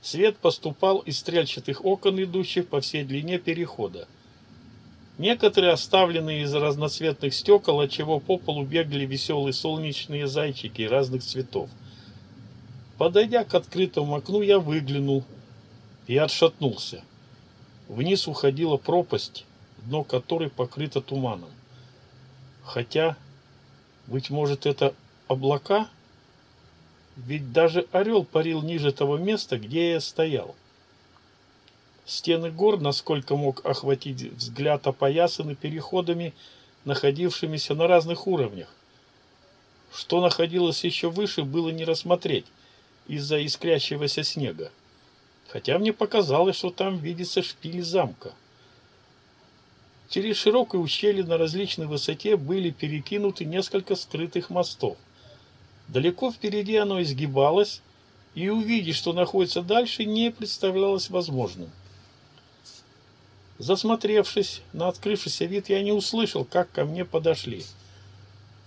Свет поступал из стрельчатых окон, идущих по всей длине перехода. Некоторые оставленные из разноцветных стекол, отчего по полу бегали веселые солнечные зайчики разных цветов. Подойдя к открытому окну, я выглянул и отшатнулся. Вниз уходила пропасть, дно которой покрыто туманом. Хотя, быть может, это облака? Ведь даже орел парил ниже того места, где я стоял. Стены гор, насколько мог охватить взгляд, опоясаны переходами, находившимися на разных уровнях. Что находилось еще выше, было не рассмотреть из-за искрящегося снега. Хотя мне показалось, что там видится шпиль замка. Через широкое ущелье на различной высоте были перекинуты несколько скрытых мостов – Далеко впереди оно изгибалось, и увидеть, что находится дальше, не представлялось возможным. Засмотревшись на открывшийся вид, я не услышал, как ко мне подошли.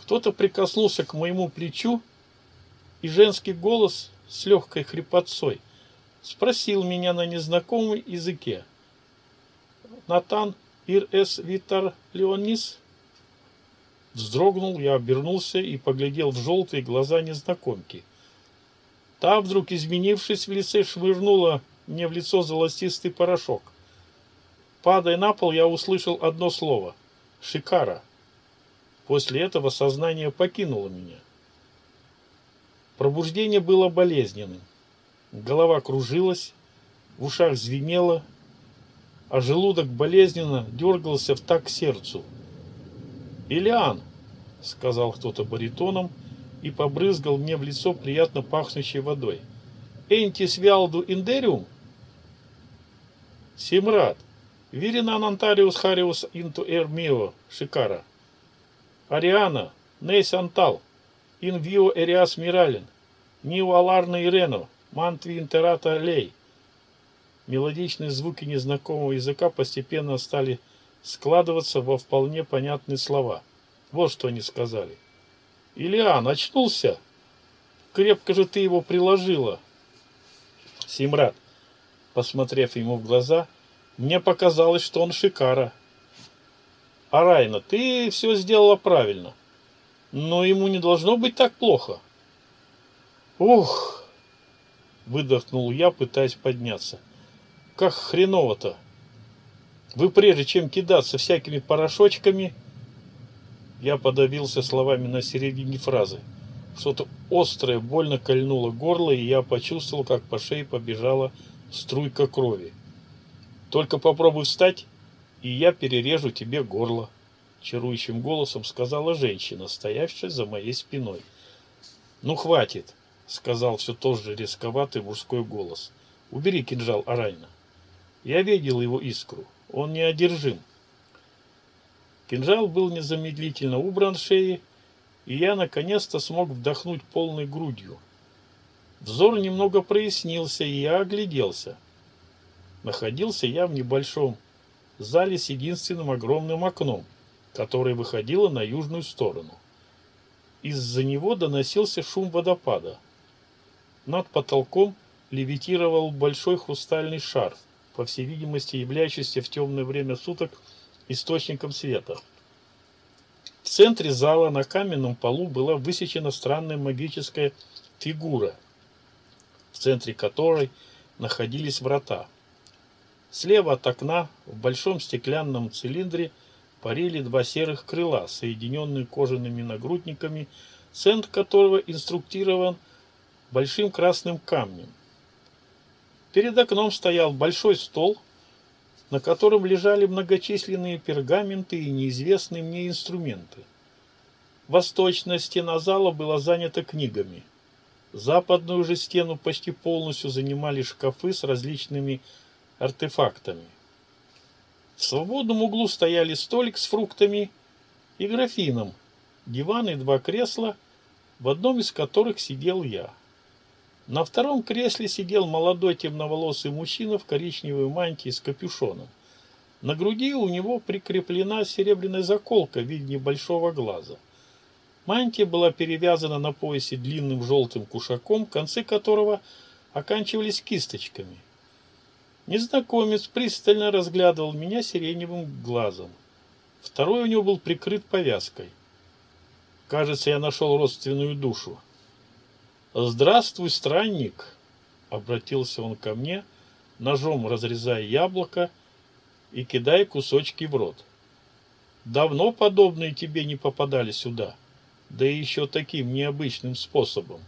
Кто-то прикоснулся к моему плечу, и женский голос с легкой хрипотцой спросил меня на незнакомом языке. «Натан Ир Эс Витар Леонис?» Вздрогнул, я обернулся и поглядел в желтые глаза незнакомки. Та, вдруг изменившись в лице, швырнула мне в лицо золотистый порошок. Падая на пол, я услышал одно слово — «Шикара». После этого сознание покинуло меня. Пробуждение было болезненным. Голова кружилась, в ушах звенело, а желудок болезненно дергался в так сердцу. «Илиан!» — сказал кто-то баритоном и побрызгал мне в лицо приятно пахнущей водой. «Энтис виалду индериум?» «Симрад! Виринан антариус хариус инту эр мио шикара!» «Ариана! Нейс антал! Ин вио эриас миралин! Ниу аларна ирено! Мантви интерата лей!» Мелодичные звуки незнакомого языка постепенно стали складываться во вполне понятные слова. Вот что они сказали. «Ильян, очнулся? Крепко же ты его приложила!» Симрад, посмотрев ему в глаза, мне показалось, что он шикара. «Арайна, ты все сделала правильно, но ему не должно быть так плохо». «Ух!» — выдохнул я, пытаясь подняться. «Как хреново-то!» Вы прежде чем кидаться всякими порошочками, я подавился словами на середине фразы. Что-то острое больно кольнуло горло, и я почувствовал, как по шее побежала струйка крови. Только попробуй встать, и я перережу тебе горло, чарующим голосом сказала женщина, стоявшая за моей спиной. Ну хватит, сказал все тот же резковатый мужской голос. Убери кинжал Арайна. Я видел его искру. Он не одержим. Кинжал был незамедлительно убран с шеи, и я наконец-то смог вдохнуть полной грудью. Взор немного прояснился, и я огляделся. Находился я в небольшом зале с единственным огромным окном, которое выходило на южную сторону. Из-за него доносился шум водопада. Над потолком левитировал большой хрустальный шар – по всей видимости являющийся в темное время суток источником света. В центре зала на каменном полу была высечена странная магическая фигура, в центре которой находились врата. Слева от окна в большом стеклянном цилиндре парили два серых крыла, соединенные кожаными нагрудниками, центр которого инструктирован большим красным камнем – Перед окном стоял большой стол, на котором лежали многочисленные пергаменты и неизвестные мне инструменты. Восточная стена зала была занята книгами. Западную же стену почти полностью занимали шкафы с различными артефактами. В свободном углу стояли столик с фруктами и графином, диван и два кресла, в одном из которых сидел я. На втором кресле сидел молодой темноволосый мужчина в коричневой мантии с капюшоном. На груди у него прикреплена серебряная заколка в виде небольшого глаза. Мантия была перевязана на поясе длинным желтым кушаком, концы которого оканчивались кисточками. Незнакомец пристально разглядывал меня сиреневым глазом. Второй у него был прикрыт повязкой. Кажется, я нашел родственную душу. «Здравствуй, странник!» — обратился он ко мне, ножом разрезая яблоко и кидая кусочки в рот. «Давно подобные тебе не попадали сюда, да и еще таким необычным способом».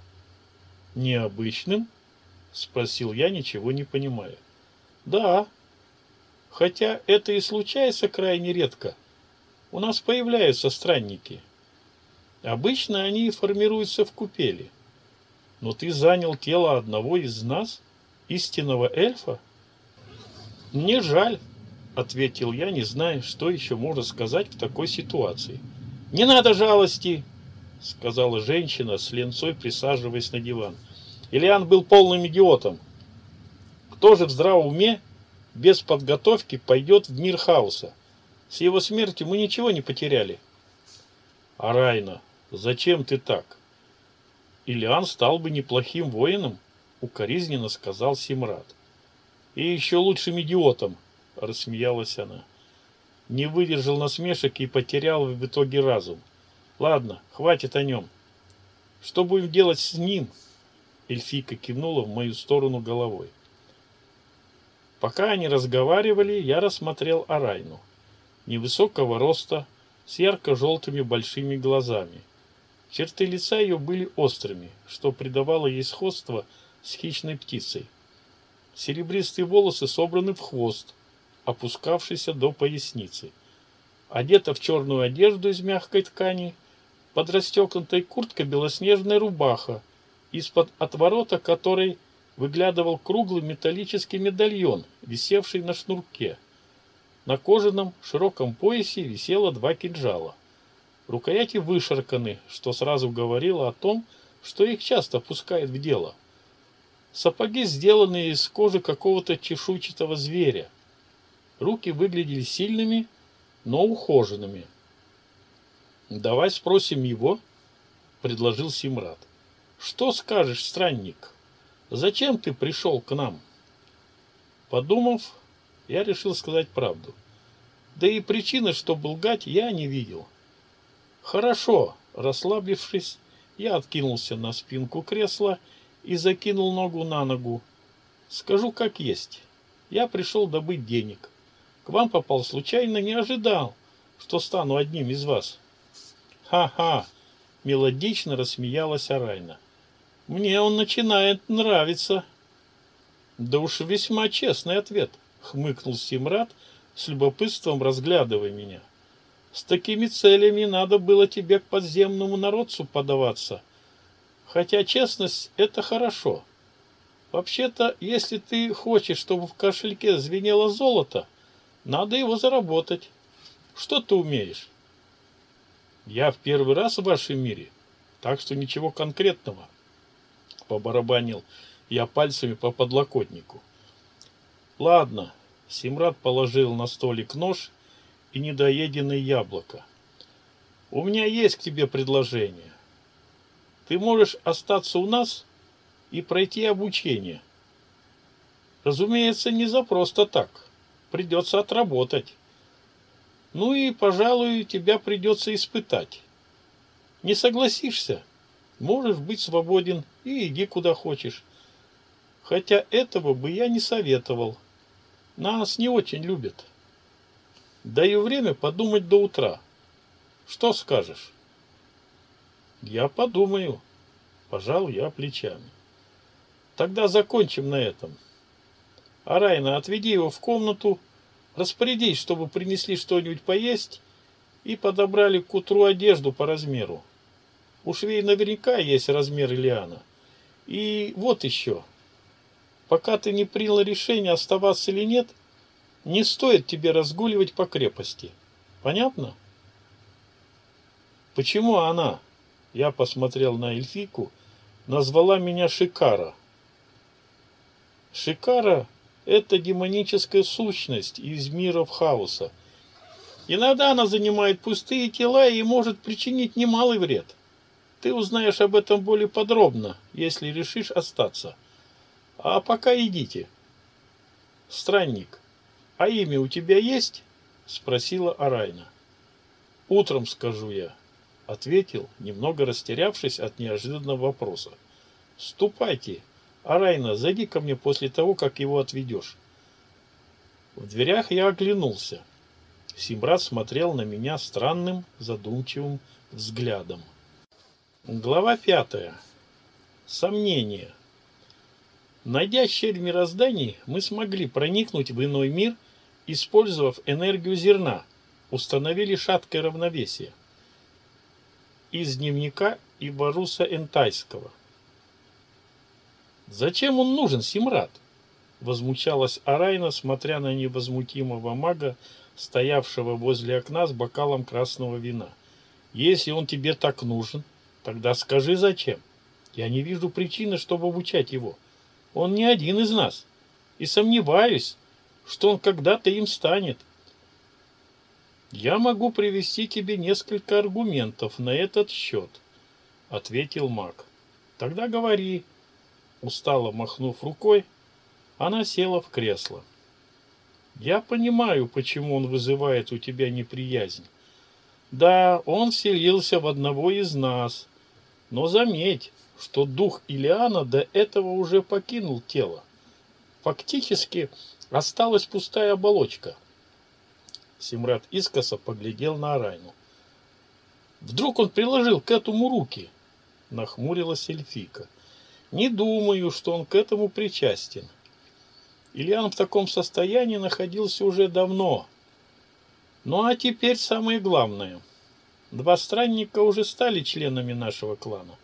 «Необычным?» — спросил я, ничего не понимая. «Да, хотя это и случается крайне редко. У нас появляются странники. Обычно они формируются в купели» но ты занял тело одного из нас, истинного эльфа? Мне жаль, ответил я, не зная, что еще можно сказать в такой ситуации. Не надо жалости, сказала женщина с ленцой, присаживаясь на диван. Ильян был полным идиотом. Кто же в здравом уме без подготовки пойдет в мир хаоса? С его смертью мы ничего не потеряли. Арайна, зачем ты так? Илиан стал бы неплохим воином, укоризненно сказал Симрад. И еще лучшим идиотом, рассмеялась она. Не выдержал насмешек и потерял в итоге разум. Ладно, хватит о нем. Что будем делать с ним? Эльфийка кивнула в мою сторону головой. Пока они разговаривали, я рассмотрел Арайну. Невысокого роста, с ярко-желтыми большими глазами. Черты лица ее были острыми, что придавало ей сходство с хищной птицей. Серебристые волосы собраны в хвост, опускавшийся до поясницы. Одета в черную одежду из мягкой ткани, под расстегнутой курткой белоснежная рубаха, из-под отворота которой выглядывал круглый металлический медальон, висевший на шнурке. На кожаном широком поясе висело два кинжала. Рукояти вышарканы, что сразу говорило о том, что их часто пускают в дело. Сапоги сделаны из кожи какого-то чешуйчатого зверя. Руки выглядели сильными, но ухоженными. «Давай спросим его», — предложил Симрад. «Что скажешь, странник?» Зачем ты пришел к нам? Подумав, я решил сказать правду. Да и причины, чтобы лгать, я не видел. Хорошо, расслабившись, я откинулся на спинку кресла и закинул ногу на ногу. Скажу как есть. Я пришел добыть денег. К вам попал случайно, не ожидал, что стану одним из вас. Ха-ха, мелодично рассмеялась Арайна. Мне он начинает нравиться. Да уж весьма честный ответ, хмыкнул Симрад, с любопытством разглядывая меня. С такими целями надо было тебе к подземному народцу подаваться. Хотя честность — это хорошо. Вообще-то, если ты хочешь, чтобы в кошельке звенело золото, надо его заработать. Что ты умеешь? Я в первый раз в вашем мире, так что ничего конкретного побарабанил я пальцами по подлокотнику. Ладно, Симрад положил на столик нож и недоеденное яблоко. У меня есть к тебе предложение. Ты можешь остаться у нас и пройти обучение. Разумеется, не за просто так. Придется отработать. Ну и, пожалуй, тебя придется испытать. Не согласишься? Можешь быть свободен и иди куда хочешь. Хотя этого бы я не советовал. Нас не очень любят. Даю время подумать до утра. Что скажешь? Я подумаю. Пожал я плечами. Тогда закончим на этом. Арайна, отведи его в комнату, распорядись, чтобы принесли что-нибудь поесть и подобрали к утру одежду по размеру. У швей наверняка есть размер Ильяна. И вот еще. Пока ты не принял решение, оставаться или нет, не стоит тебе разгуливать по крепости. Понятно? Почему она, я посмотрел на эльфику, назвала меня Шикара? Шикара – это демоническая сущность из миров хаоса. Иногда она занимает пустые тела и может причинить немалый вред. Ты узнаешь об этом более подробно, если решишь остаться. А пока идите. Странник, а имя у тебя есть? Спросила Арайна. Утром скажу я, ответил, немного растерявшись от неожиданного вопроса. Ступайте. Арайна, зайди ко мне после того, как его отведешь. В дверях я оглянулся. Симбрат смотрел на меня странным, задумчивым взглядом. Глава пятая. Сомнения. Найдя щель в мы смогли проникнуть в иной мир, использовав энергию зерна, установили шаткое равновесие. Из дневника Ибаруса Энтайского. «Зачем он нужен, Симрад?» Возмущалась Арайна, смотря на невозмутимого мага, стоявшего возле окна с бокалом красного вина. «Если он тебе так нужен, Тогда скажи зачем. Я не вижу причины, чтобы обучать его. Он не один из нас. И сомневаюсь, что он когда-то им станет. Я могу привести тебе несколько аргументов на этот счет, ответил маг. Тогда говори. Устало махнув рукой, она села в кресло. Я понимаю, почему он вызывает у тебя неприязнь. Да, он вселился в одного из нас. Но заметь, что дух Илиана до этого уже покинул тело. Фактически осталась пустая оболочка. Симрад искоса поглядел на Арайну. Вдруг он приложил к этому руки? Нахмурилась эльфика. Не думаю, что он к этому причастен. Ильян в таком состоянии находился уже давно. Ну а теперь самое главное. Два странника уже стали членами нашего клана.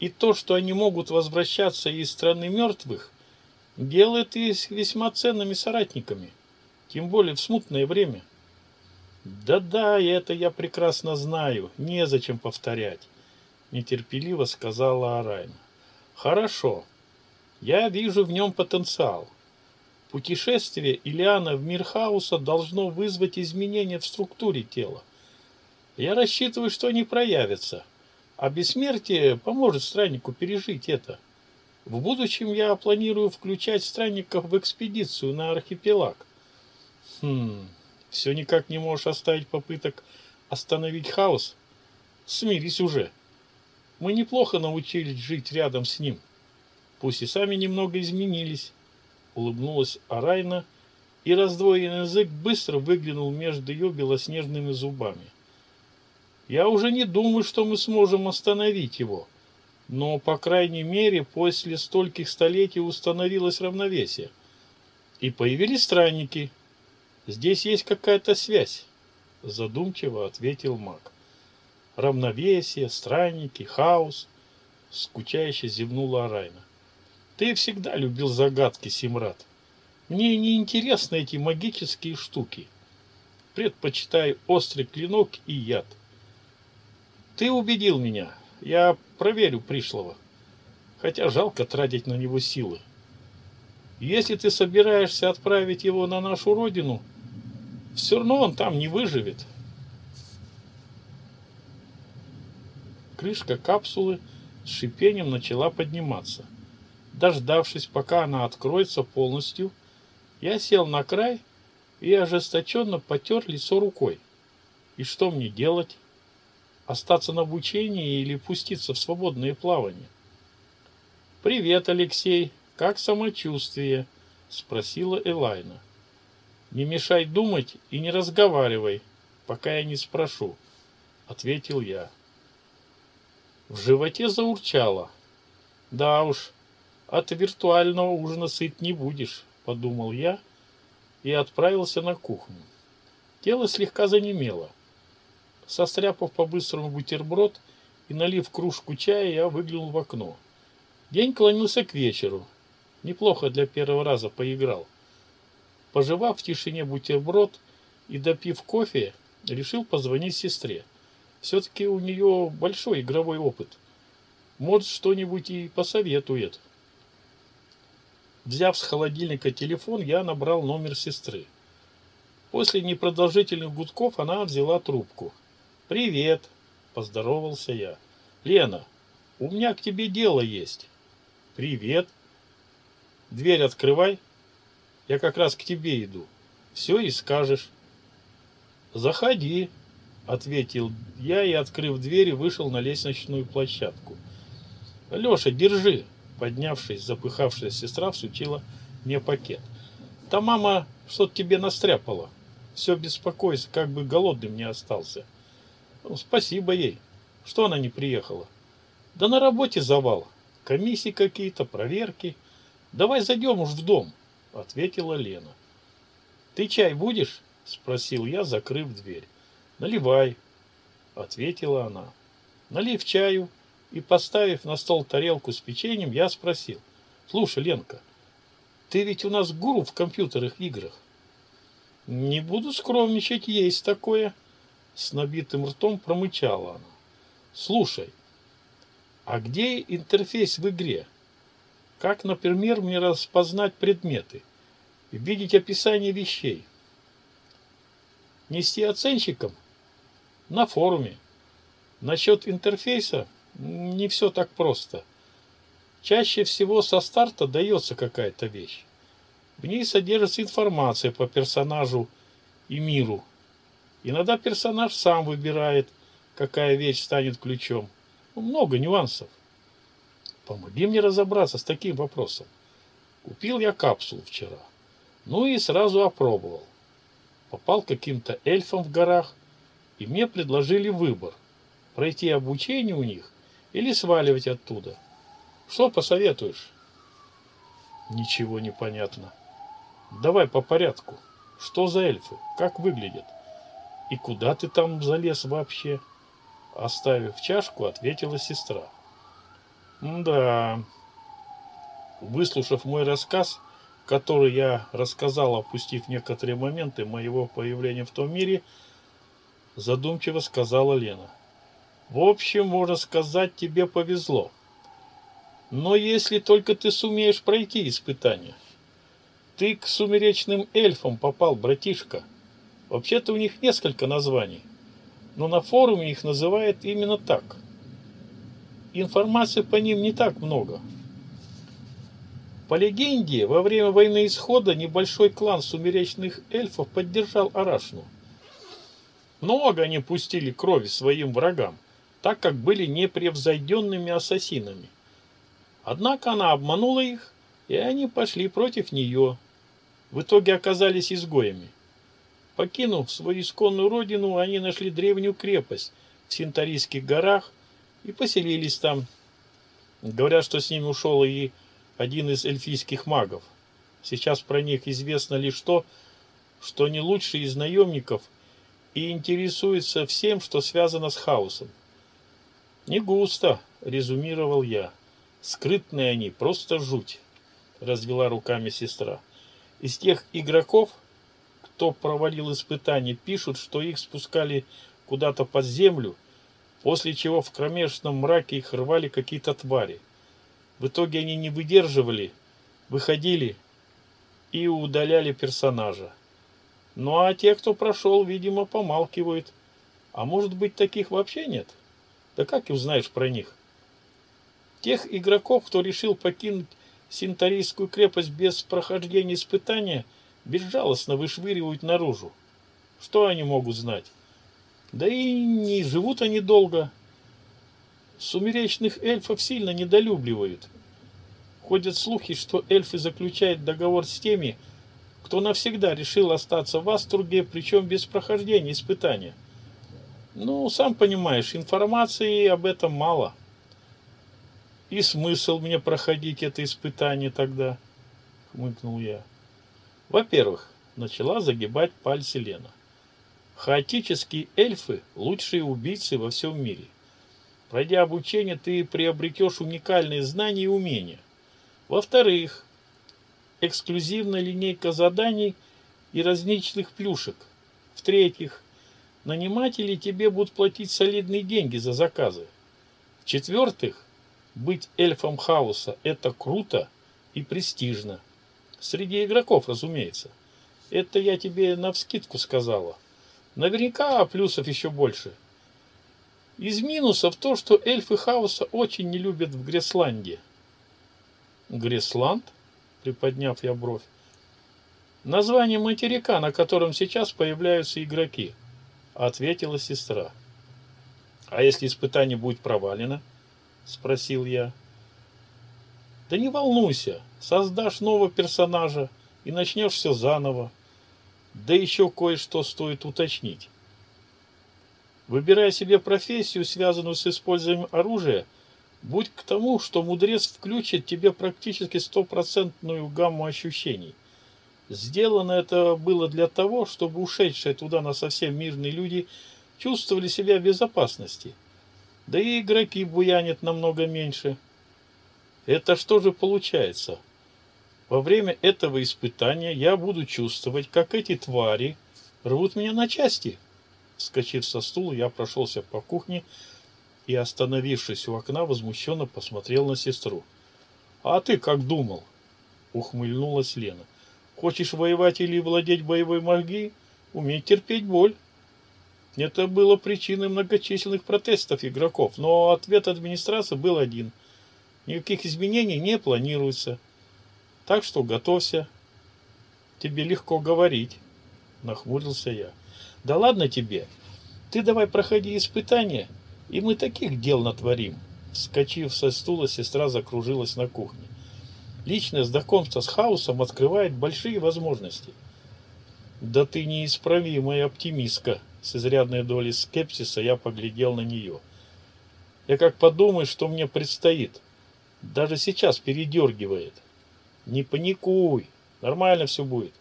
И то, что они могут возвращаться из страны мертвых, делает их весьма ценными соратниками. Тем более в смутное время. Да-да, это я прекрасно знаю. Незачем повторять. Нетерпеливо сказала Арайна. Хорошо. Я вижу в нем потенциал. Путешествие Илиана в мир хаоса должно вызвать изменения в структуре тела. Я рассчитываю, что они проявятся, а бессмертие поможет страннику пережить это. В будущем я планирую включать странников в экспедицию на архипелаг. Хм, все никак не можешь оставить попыток остановить хаос? Смирись уже. Мы неплохо научились жить рядом с ним. Пусть и сами немного изменились. Улыбнулась Арайна, и раздвоенный язык быстро выглянул между ее белоснежными зубами. Я уже не думаю, что мы сможем остановить его. Но, по крайней мере, после стольких столетий установилось равновесие. И появились странники. Здесь есть какая-то связь, задумчиво ответил маг. Равновесие, странники, хаос, скучающе зевнула Арайна. Ты всегда любил загадки, Симрад. Мне не интересны эти магические штуки. Предпочитаю острый клинок и яд. Ты убедил меня. Я проверю пришлого. Хотя жалко тратить на него силы. Если ты собираешься отправить его на нашу родину, все равно он там не выживет. Крышка капсулы с шипением начала подниматься. Дождавшись, пока она откроется полностью, я сел на край и ожесточенно потер лицо рукой. И что мне делать? Остаться на обучении или пуститься в свободное плавание? «Привет, Алексей! Как самочувствие?» — спросила Элайна. «Не мешай думать и не разговаривай, пока я не спрошу», — ответил я. В животе заурчало. «Да уж, от виртуального ужина сыт не будешь», — подумал я и отправился на кухню. Тело слегка занемело. Состряпав по-быстрому бутерброд и налив кружку чая, я выглянул в окно. День клонился к вечеру. Неплохо для первого раза поиграл. Пожевав в тишине бутерброд и допив кофе, решил позвонить сестре. Все-таки у нее большой игровой опыт. Может, что-нибудь и посоветует. Взяв с холодильника телефон, я набрал номер сестры. После непродолжительных гудков она взяла трубку. «Привет!» – поздоровался я. «Лена, у меня к тебе дело есть». «Привет!» «Дверь открывай. Я как раз к тебе иду. Все и скажешь». «Заходи», – ответил я и, открыв дверь, вышел на лестничную площадку. «Леша, держи!» Поднявшись, запыхавшая сестра всучила мне пакет. «Та мама что-то тебе настряпала. Все беспокойся, как бы голодным не остался». Ну, спасибо ей. Что она не приехала? Да на работе завал. Комиссии какие-то, проверки. Давай зайдем уж в дом, ответила Лена. Ты чай будешь? Спросил я, закрыв дверь. Наливай, ответила она. Налив чаю и поставив на стол тарелку с печеньем, я спросил. Слушай, Ленка, ты ведь у нас гуру в компьютерных играх. Не буду скромничать, есть такое, с набитым ртом промычала она. Слушай, а где интерфейс в игре? Как, например, мне распознать предметы? Видеть описание вещей? Нести оценщикам? На форуме. Насчет интерфейса не все так просто. Чаще всего со старта дается какая-то вещь. В ней содержится информация по персонажу и миру, Иногда персонаж сам выбирает, какая вещь станет ключом. Ну, много нюансов. Помоги мне разобраться с таким вопросом. Купил я капсулу вчера. Ну и сразу опробовал. Попал каким-то эльфом в горах, и мне предложили выбор. Пройти обучение у них или сваливать оттуда. Что посоветуешь? Ничего не понятно. Давай по порядку. Что за эльфы? Как выглядят? И куда ты там залез вообще? Оставив чашку, ответила сестра. Да. Выслушав мой рассказ, который я рассказал, опустив некоторые моменты моего появления в том мире, задумчиво сказала Лена. В общем, можно сказать, тебе повезло. Но если только ты сумеешь пройти испытание. Ты к сумеречным эльфам попал, братишка. Вообще-то у них несколько названий, но на форуме их называют именно так. Информации по ним не так много. По легенде, во время войны исхода небольшой клан сумеречных эльфов поддержал Арашну. Много они пустили крови своим врагам, так как были непревзойденными ассасинами. Однако она обманула их, и они пошли против нее. В итоге оказались изгоями. Покинув свою исконную родину, они нашли древнюю крепость в Синтарийских горах и поселились там. Говорят, что с ними ушел и один из эльфийских магов. Сейчас про них известно лишь то, что они лучшие из наемников и интересуются всем, что связано с хаосом. «Не густо», — резюмировал я. «Скрытные они, просто жуть», — развела руками сестра. «Из тех игроков, кто провалил испытание, пишут, что их спускали куда-то под землю, после чего в кромешном мраке их рвали какие-то твари. В итоге они не выдерживали, выходили и удаляли персонажа. Ну а те, кто прошел, видимо, помалкивают. А может быть, таких вообще нет? Да как и узнаешь про них? Тех игроков, кто решил покинуть Синтарийскую крепость без прохождения испытания – безжалостно вышвыривают наружу. Что они могут знать? Да и не живут они долго. Сумеречных эльфов сильно недолюбливают. Ходят слухи, что эльфы заключают договор с теми, кто навсегда решил остаться в Астурге, причем без прохождения испытания. Ну, сам понимаешь, информации об этом мало. И смысл мне проходить это испытание тогда, хмыкнул я. Во-первых, начала загибать пальцы Лена. Хаотические эльфы – лучшие убийцы во всем мире. Пройдя обучение, ты приобретешь уникальные знания и умения. Во-вторых, эксклюзивная линейка заданий и различных плюшек. В-третьих, наниматели тебе будут платить солидные деньги за заказы. В-четвертых, быть эльфом хаоса – это круто и престижно. Среди игроков, разумеется. Это я тебе навскидку сказала. Наверняка плюсов еще больше. Из минусов то, что эльфы хаоса очень не любят в Гресланде. Гресланд? Приподняв я бровь. Название материка, на котором сейчас появляются игроки, ответила сестра. А если испытание будет провалено? Спросил я. Да не волнуйся, создашь нового персонажа и начнешь все заново. Да еще кое-что стоит уточнить. Выбирая себе профессию, связанную с использованием оружия, будь к тому, что мудрец включит тебе практически стопроцентную гамму ощущений. Сделано это было для того, чтобы ушедшие туда на совсем мирные люди чувствовали себя в безопасности. Да и игроки буянят намного меньше – это что же получается? Во время этого испытания я буду чувствовать, как эти твари рвут меня на части. Вскочив со стула, я прошелся по кухне и, остановившись у окна, возмущенно посмотрел на сестру. «А ты как думал?» — ухмыльнулась Лена. «Хочешь воевать или владеть боевой магией? Уметь терпеть боль». Это было причиной многочисленных протестов игроков, но ответ администрации был один. Никаких изменений не планируется. Так что готовься. Тебе легко говорить, нахмурился я. Да ладно тебе. Ты давай проходи испытания, и мы таких дел натворим. Вскочив со стула, сестра закружилась на кухне. Личное знакомство с хаосом открывает большие возможности. Да ты неисправимая оптимистка. С изрядной долей скепсиса я поглядел на нее. Я как подумаю, что мне предстоит. Даже сейчас передергивает. Не паникуй, нормально все будет.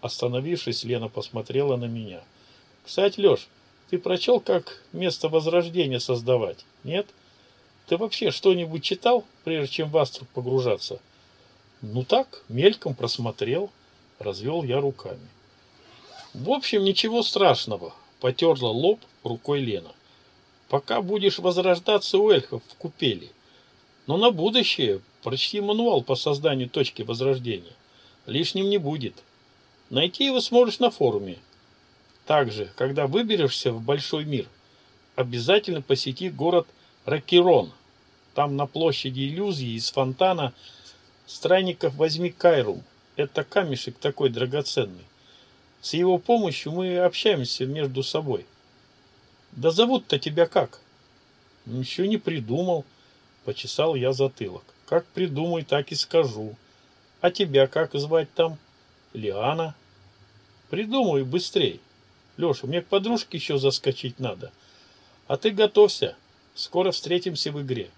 Остановившись, Лена посмотрела на меня. Кстати, Леш, ты прочел, как место возрождения создавать? Нет? Ты вообще что-нибудь читал, прежде чем в Астру погружаться? Ну так, мельком просмотрел, развел я руками. В общем, ничего страшного, потерла лоб рукой Лена. Пока будешь возрождаться у эльфов в купели. Но на будущее прочти мануал по созданию точки возрождения. Лишним не будет. Найти его сможешь на форуме. Также, когда выберешься в большой мир, обязательно посети город Ракирон. Там на площади иллюзии из фонтана странников возьми Кайрум. Это камешек такой драгоценный. С его помощью мы общаемся между собой. Да зовут-то тебя как? Ничего не придумал. Почесал я затылок. Как придумай, так и скажу. А тебя как звать там? Лиана? Придумай быстрей. Леша, мне к подружке еще заскочить надо. А ты готовься. Скоро встретимся в игре.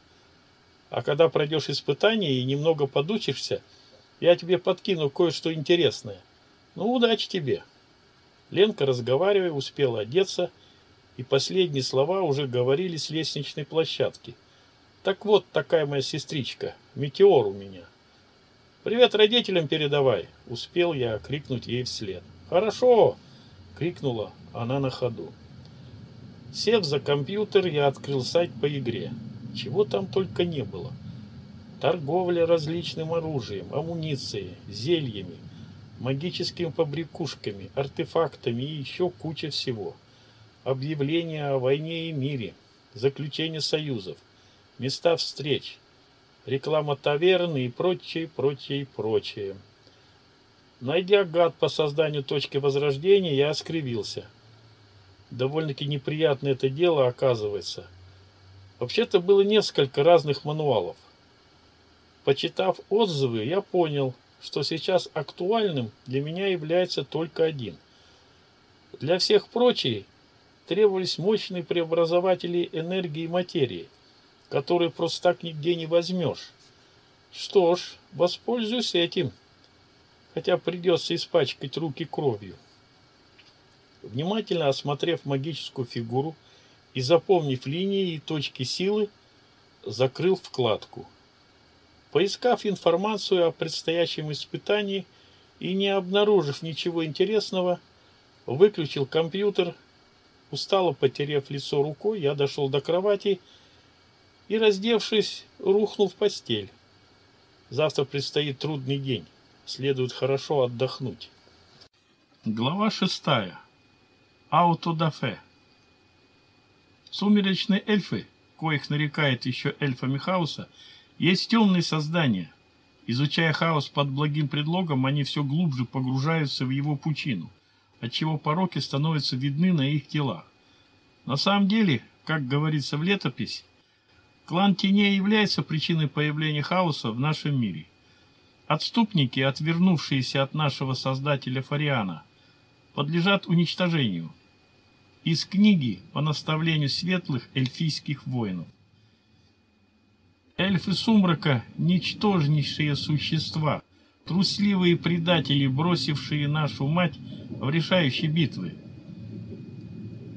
А когда пройдешь испытание и немного подучишься, я тебе подкину кое-что интересное. Ну, удачи тебе. Ленка, разговаривая, успела одеться, и последние слова уже говорили с лестничной площадки. Так вот, такая моя сестричка, метеор у меня. «Привет родителям передавай!» — успел я крикнуть ей вслед. «Хорошо!» — крикнула она на ходу. Сев за компьютер, я открыл сайт по игре. Чего там только не было. Торговля различным оружием, амуницией, зельями, магическими побрякушками, артефактами и еще куча всего. Объявления о войне и мире, заключение союзов, места встреч, реклама таверны и прочее, прочее, прочее. Найдя гад по созданию точки возрождения, я скривился. Довольно-таки неприятно это дело оказывается. Вообще-то было несколько разных мануалов. Почитав отзывы, я понял, что сейчас актуальным для меня является только один. Для всех прочих требовались мощные преобразователи энергии и материи, которые просто так нигде не возьмешь. Что ж, воспользуюсь этим хотя придется испачкать руки кровью. Внимательно осмотрев магическую фигуру и запомнив линии и точки силы, закрыл вкладку. Поискав информацию о предстоящем испытании и не обнаружив ничего интересного, выключил компьютер, устало потеряв лицо рукой, я дошел до кровати и, раздевшись, рухнул в постель. Завтра предстоит трудный день следует хорошо отдохнуть. Глава шестая. Аутодафе. Сумеречные эльфы, коих нарекает еще эльфами хаоса, есть темные создания. Изучая хаос под благим предлогом, они все глубже погружаются в его пучину, отчего пороки становятся видны на их телах. На самом деле, как говорится в летопись, клан теней является причиной появления хаоса в нашем мире – Отступники, отвернувшиеся от нашего создателя Фариана, подлежат уничтожению. Из книги по наставлению светлых эльфийских воинов. Эльфы сумрака – ничтожнейшие существа, трусливые предатели, бросившие нашу мать в решающей битвы.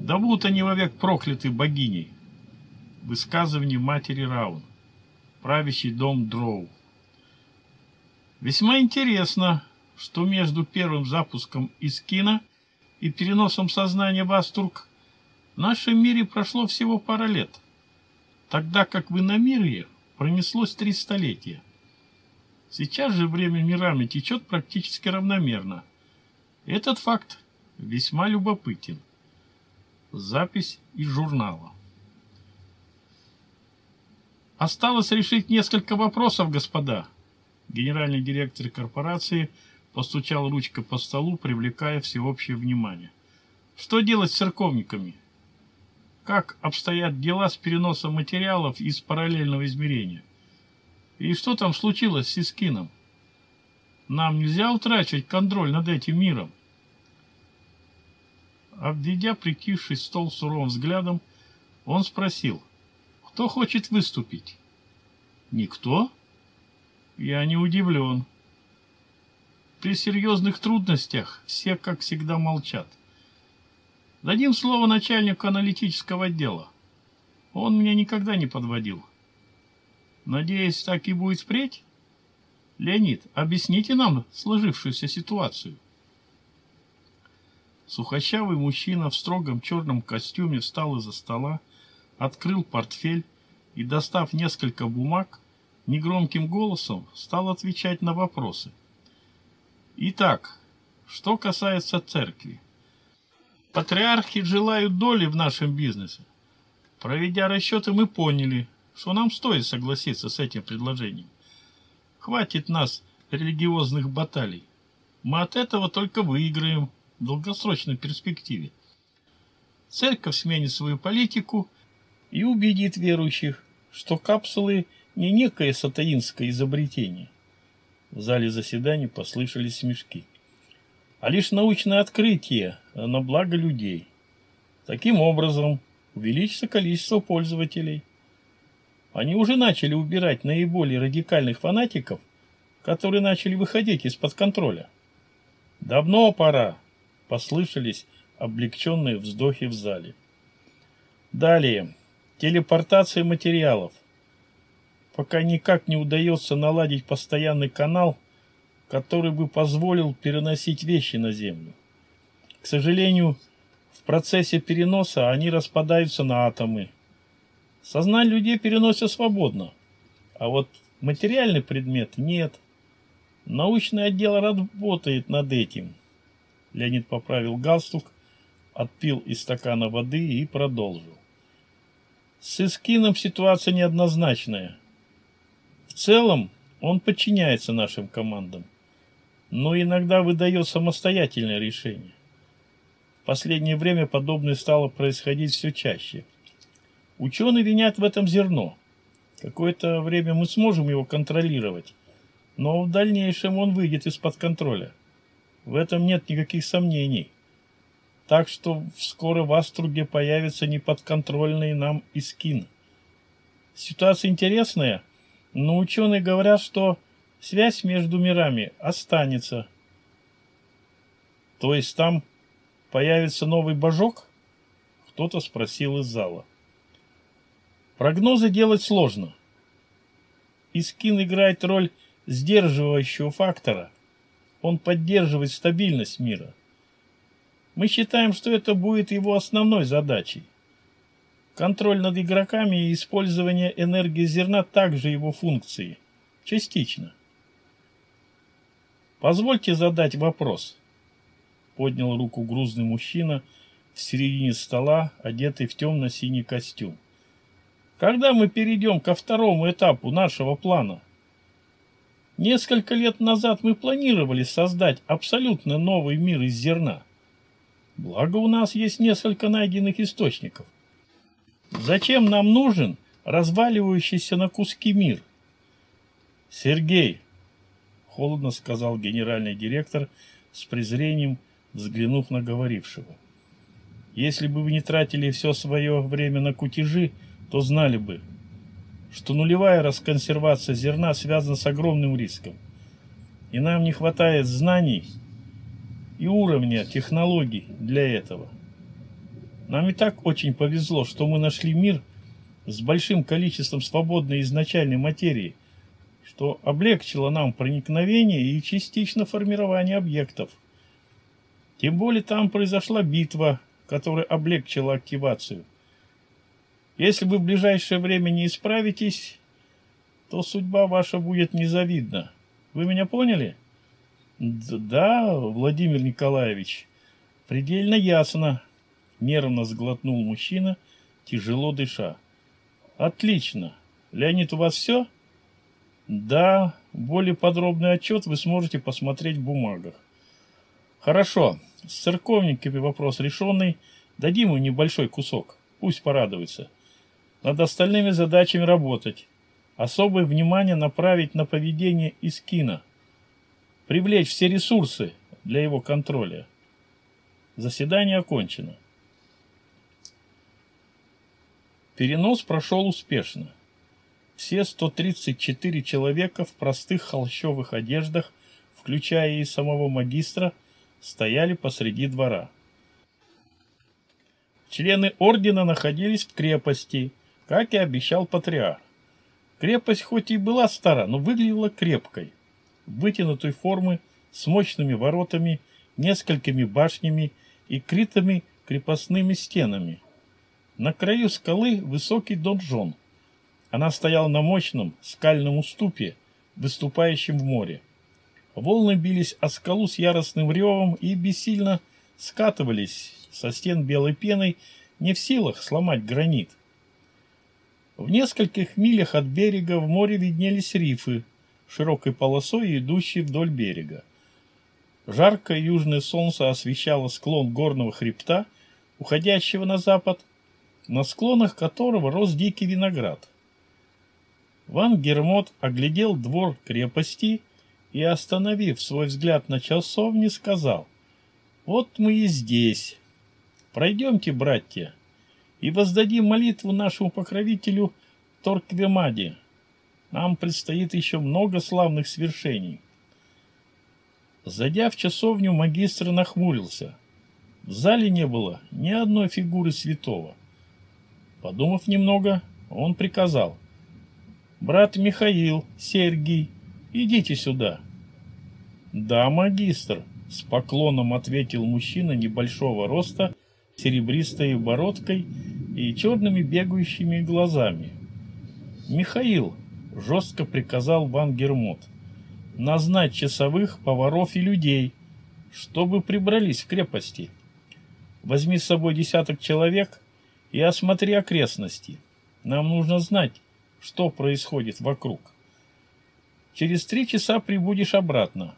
Да будут они вовек прокляты богиней. Высказывание матери Раун. Правящий дом Дроу. Весьма интересно, что между первым запуском из кино и переносом сознания в Астург в нашем мире прошло всего пара лет, тогда как в иномирье пронеслось три столетия. Сейчас же время мирами течет практически равномерно. Этот факт весьма любопытен. Запись из журнала. Осталось решить несколько вопросов, господа. Генеральный директор корпорации постучал ручкой по столу, привлекая всеобщее внимание. Что делать с церковниками? Как обстоят дела с переносом материалов из параллельного измерения? И что там случилось с Искином? Нам нельзя утрачивать контроль над этим миром. Обведя прикивший стол суровым взглядом, он спросил, кто хочет выступить? Никто? Я не удивлен. При серьезных трудностях все, как всегда, молчат. Дадим слово начальнику аналитического отдела. Он меня никогда не подводил. Надеюсь, так и будет впредь? Леонид, объясните нам сложившуюся ситуацию. Сухощавый мужчина в строгом черном костюме встал из-за стола, открыл портфель и, достав несколько бумаг, негромким голосом стал отвечать на вопросы. Итак, что касается церкви. Патриархи желают доли в нашем бизнесе. Проведя расчеты, мы поняли, что нам стоит согласиться с этим предложением. Хватит нас религиозных баталий. Мы от этого только выиграем в долгосрочной перспективе. Церковь сменит свою политику и убедит верующих, что капсулы не некое сатаинское изобретение. В зале заседаний послышались смешки. А лишь научное открытие на благо людей. Таким образом, увеличится количество пользователей. Они уже начали убирать наиболее радикальных фанатиков, которые начали выходить из-под контроля. «Давно пора!» – послышались облегченные вздохи в зале. Далее. Телепортация материалов. Пока никак не удается наладить постоянный канал, который бы позволил переносить вещи на Землю. К сожалению, в процессе переноса они распадаются на атомы – Сознание людей переносят свободно, а вот материальный предмет нет. Научный отдел работает над этим. Леонид поправил галстук, отпил из стакана воды и продолжил. С Искином ситуация неоднозначная. В целом он подчиняется нашим командам, но иногда выдает самостоятельное решение. В последнее время подобное стало происходить все чаще – Ученые винят в этом зерно. Какое-то время мы сможем его контролировать, но в дальнейшем он выйдет из-под контроля. В этом нет никаких сомнений. Так что скоро в Аструге появится неподконтрольный нам Искин. Ситуация интересная, но ученые говорят, что связь между мирами останется. То есть там появится новый божок? Кто-то спросил из зала. Прогнозы делать сложно. Искин играет роль сдерживающего фактора. Он поддерживает стабильность мира. Мы считаем, что это будет его основной задачей. Контроль над игроками и использование энергии зерна также его функции. Частично. Позвольте задать вопрос. Поднял руку грузный мужчина в середине стола, одетый в темно-синий костюм. Когда мы перейдем ко второму этапу нашего плана? Несколько лет назад мы планировали создать абсолютно новый мир из зерна. Благо у нас есть несколько найденных источников. Зачем нам нужен разваливающийся на куски мир? Сергей, холодно сказал генеральный директор с презрением, взглянув на говорившего. Если бы вы не тратили все свое время на кутежи, то знали бы, что нулевая расконсервация зерна связана с огромным риском. И нам не хватает знаний и уровня технологий для этого. Нам и так очень повезло, что мы нашли мир с большим количеством свободной изначальной материи, что облегчило нам проникновение и частично формирование объектов. Тем более там произошла битва, которая облегчила активацию. Если вы в ближайшее время не исправитесь, то судьба ваша будет незавидна. Вы меня поняли? Да, Владимир Николаевич, предельно ясно. Нервно сглотнул мужчина, тяжело дыша. Отлично. Леонид, у вас все? Да, более подробный отчет вы сможете посмотреть в бумагах. Хорошо, с церковниками вопрос решенный. Дадим ему небольшой кусок, пусть порадуется. Над остальными задачами работать. Особое внимание направить на поведение Искина. Привлечь все ресурсы для его контроля. Заседание окончено. Перенос прошел успешно. Все 134 человека в простых холщовых одеждах, включая и самого магистра, стояли посреди двора. Члены ордена находились в крепости, как и обещал патриарх. Крепость хоть и была стара, но выглядела крепкой, вытянутой формы, с мощными воротами, несколькими башнями и критыми крепостными стенами. На краю скалы высокий донжон. Она стояла на мощном скальном уступе, выступающем в море. Волны бились о скалу с яростным ревом и бессильно скатывались со стен белой пеной, не в силах сломать гранит. В нескольких милях от берега в море виднелись рифы, широкой полосой идущие вдоль берега. Жаркое южное солнце освещало склон горного хребта, уходящего на запад, на склонах которого рос дикий виноград. Ван Гермот оглядел двор крепости и, остановив свой взгляд на часовне, сказал, «Вот мы и здесь. Пройдемте, братья, и воздадим молитву нашему покровителю Торквемаде. Нам предстоит еще много славных свершений. Зайдя в часовню, магистр нахмурился. В зале не было ни одной фигуры святого. Подумав немного, он приказал. «Брат Михаил, Сергий, идите сюда». «Да, магистр», — с поклоном ответил мужчина небольшого роста серебристой бородкой и черными бегающими глазами. «Михаил!» — жестко приказал Ван Гермот. «Назнать часовых, поваров и людей, чтобы прибрались в крепости. Возьми с собой десяток человек и осмотри окрестности. Нам нужно знать, что происходит вокруг. Через три часа прибудешь обратно.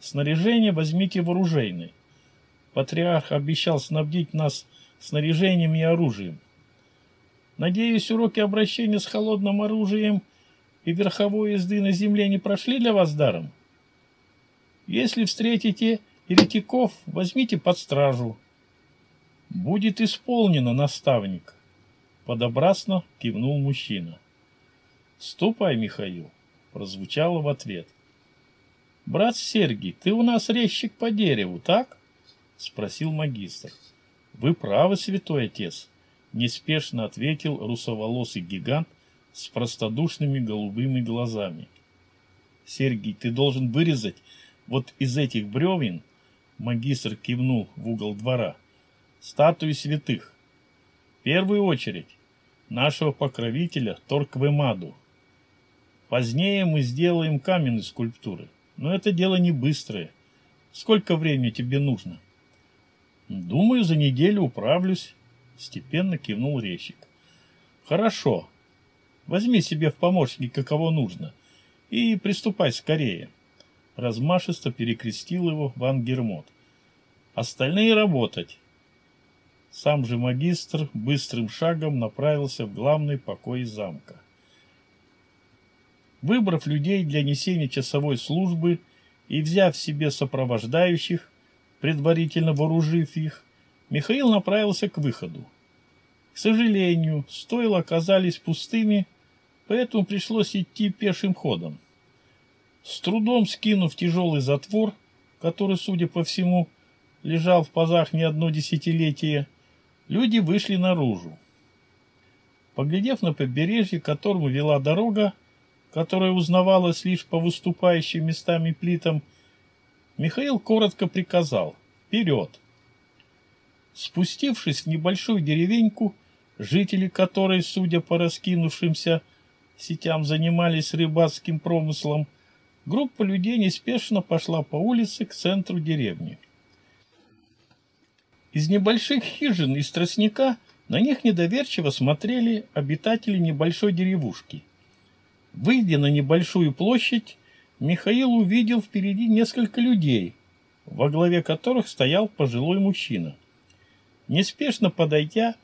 Снаряжение возьмите в оружейной. Патриарх обещал снабдить нас снаряжением и оружием. Надеюсь, уроки обращения с холодным оружием и верховой езды на земле не прошли для вас даром? Если встретите еретиков, возьмите под стражу. Будет исполнено, наставник. Подобрасно кивнул мужчина. Ступай, Михаил, прозвучало в ответ. Брат Сергий, ты у нас резчик по дереву, так? — спросил магистр. — Вы правы, святой отец, — неспешно ответил русоволосый гигант с простодушными голубыми глазами. — Сергий, ты должен вырезать вот из этих бревен, — магистр кивнул в угол двора, — статуи святых. В первую очередь нашего покровителя Торквемаду. Позднее мы сделаем каменные скульптуры, но это дело не быстрое. Сколько времени тебе нужно? Думаю, за неделю управлюсь, степенно кивнул резчик. Хорошо. Возьми себе в помощника кого нужно и приступай скорее. Размашисто перекрестил его Ван Гермот. Остальные работать. Сам же магистр быстрым шагом направился в главный покой замка. Выбрав людей для несения часовой службы и взяв себе сопровождающих, Предварительно вооружив их, Михаил направился к выходу. К сожалению, стойла оказались пустыми, поэтому пришлось идти пешим ходом. С трудом скинув тяжелый затвор, который, судя по всему, лежал в пазах не одно десятилетие, люди вышли наружу. Поглядев на побережье, к которому вела дорога, которая узнавалась лишь по выступающим местами плитам, Михаил коротко приказал «Вперед!». Спустившись в небольшую деревеньку, жители которой, судя по раскинувшимся сетям, занимались рыбацким промыслом, группа людей неспешно пошла по улице к центру деревни. Из небольших хижин из тростника на них недоверчиво смотрели обитатели небольшой деревушки. Выйдя на небольшую площадь, Михаил увидел впереди несколько людей, во главе которых стоял пожилой мужчина. Неспешно подойдя,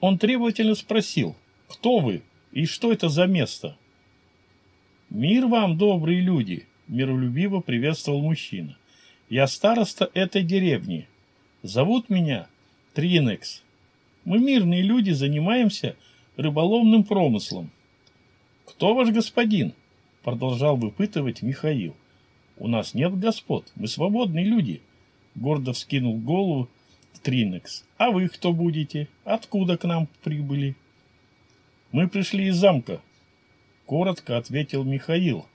он требовательно спросил, кто вы и что это за место? «Мир вам, добрые люди!» – миролюбиво приветствовал мужчина. «Я староста этой деревни. Зовут меня Тринекс. Мы мирные люди, занимаемся рыболовным промыслом. Кто ваш господин?» – продолжал выпытывать Михаил. «У нас нет господ, мы свободные люди», – гордо вскинул голову Тринекс. «А вы кто будете? Откуда к нам прибыли?» «Мы пришли из замка», — коротко ответил Михаил,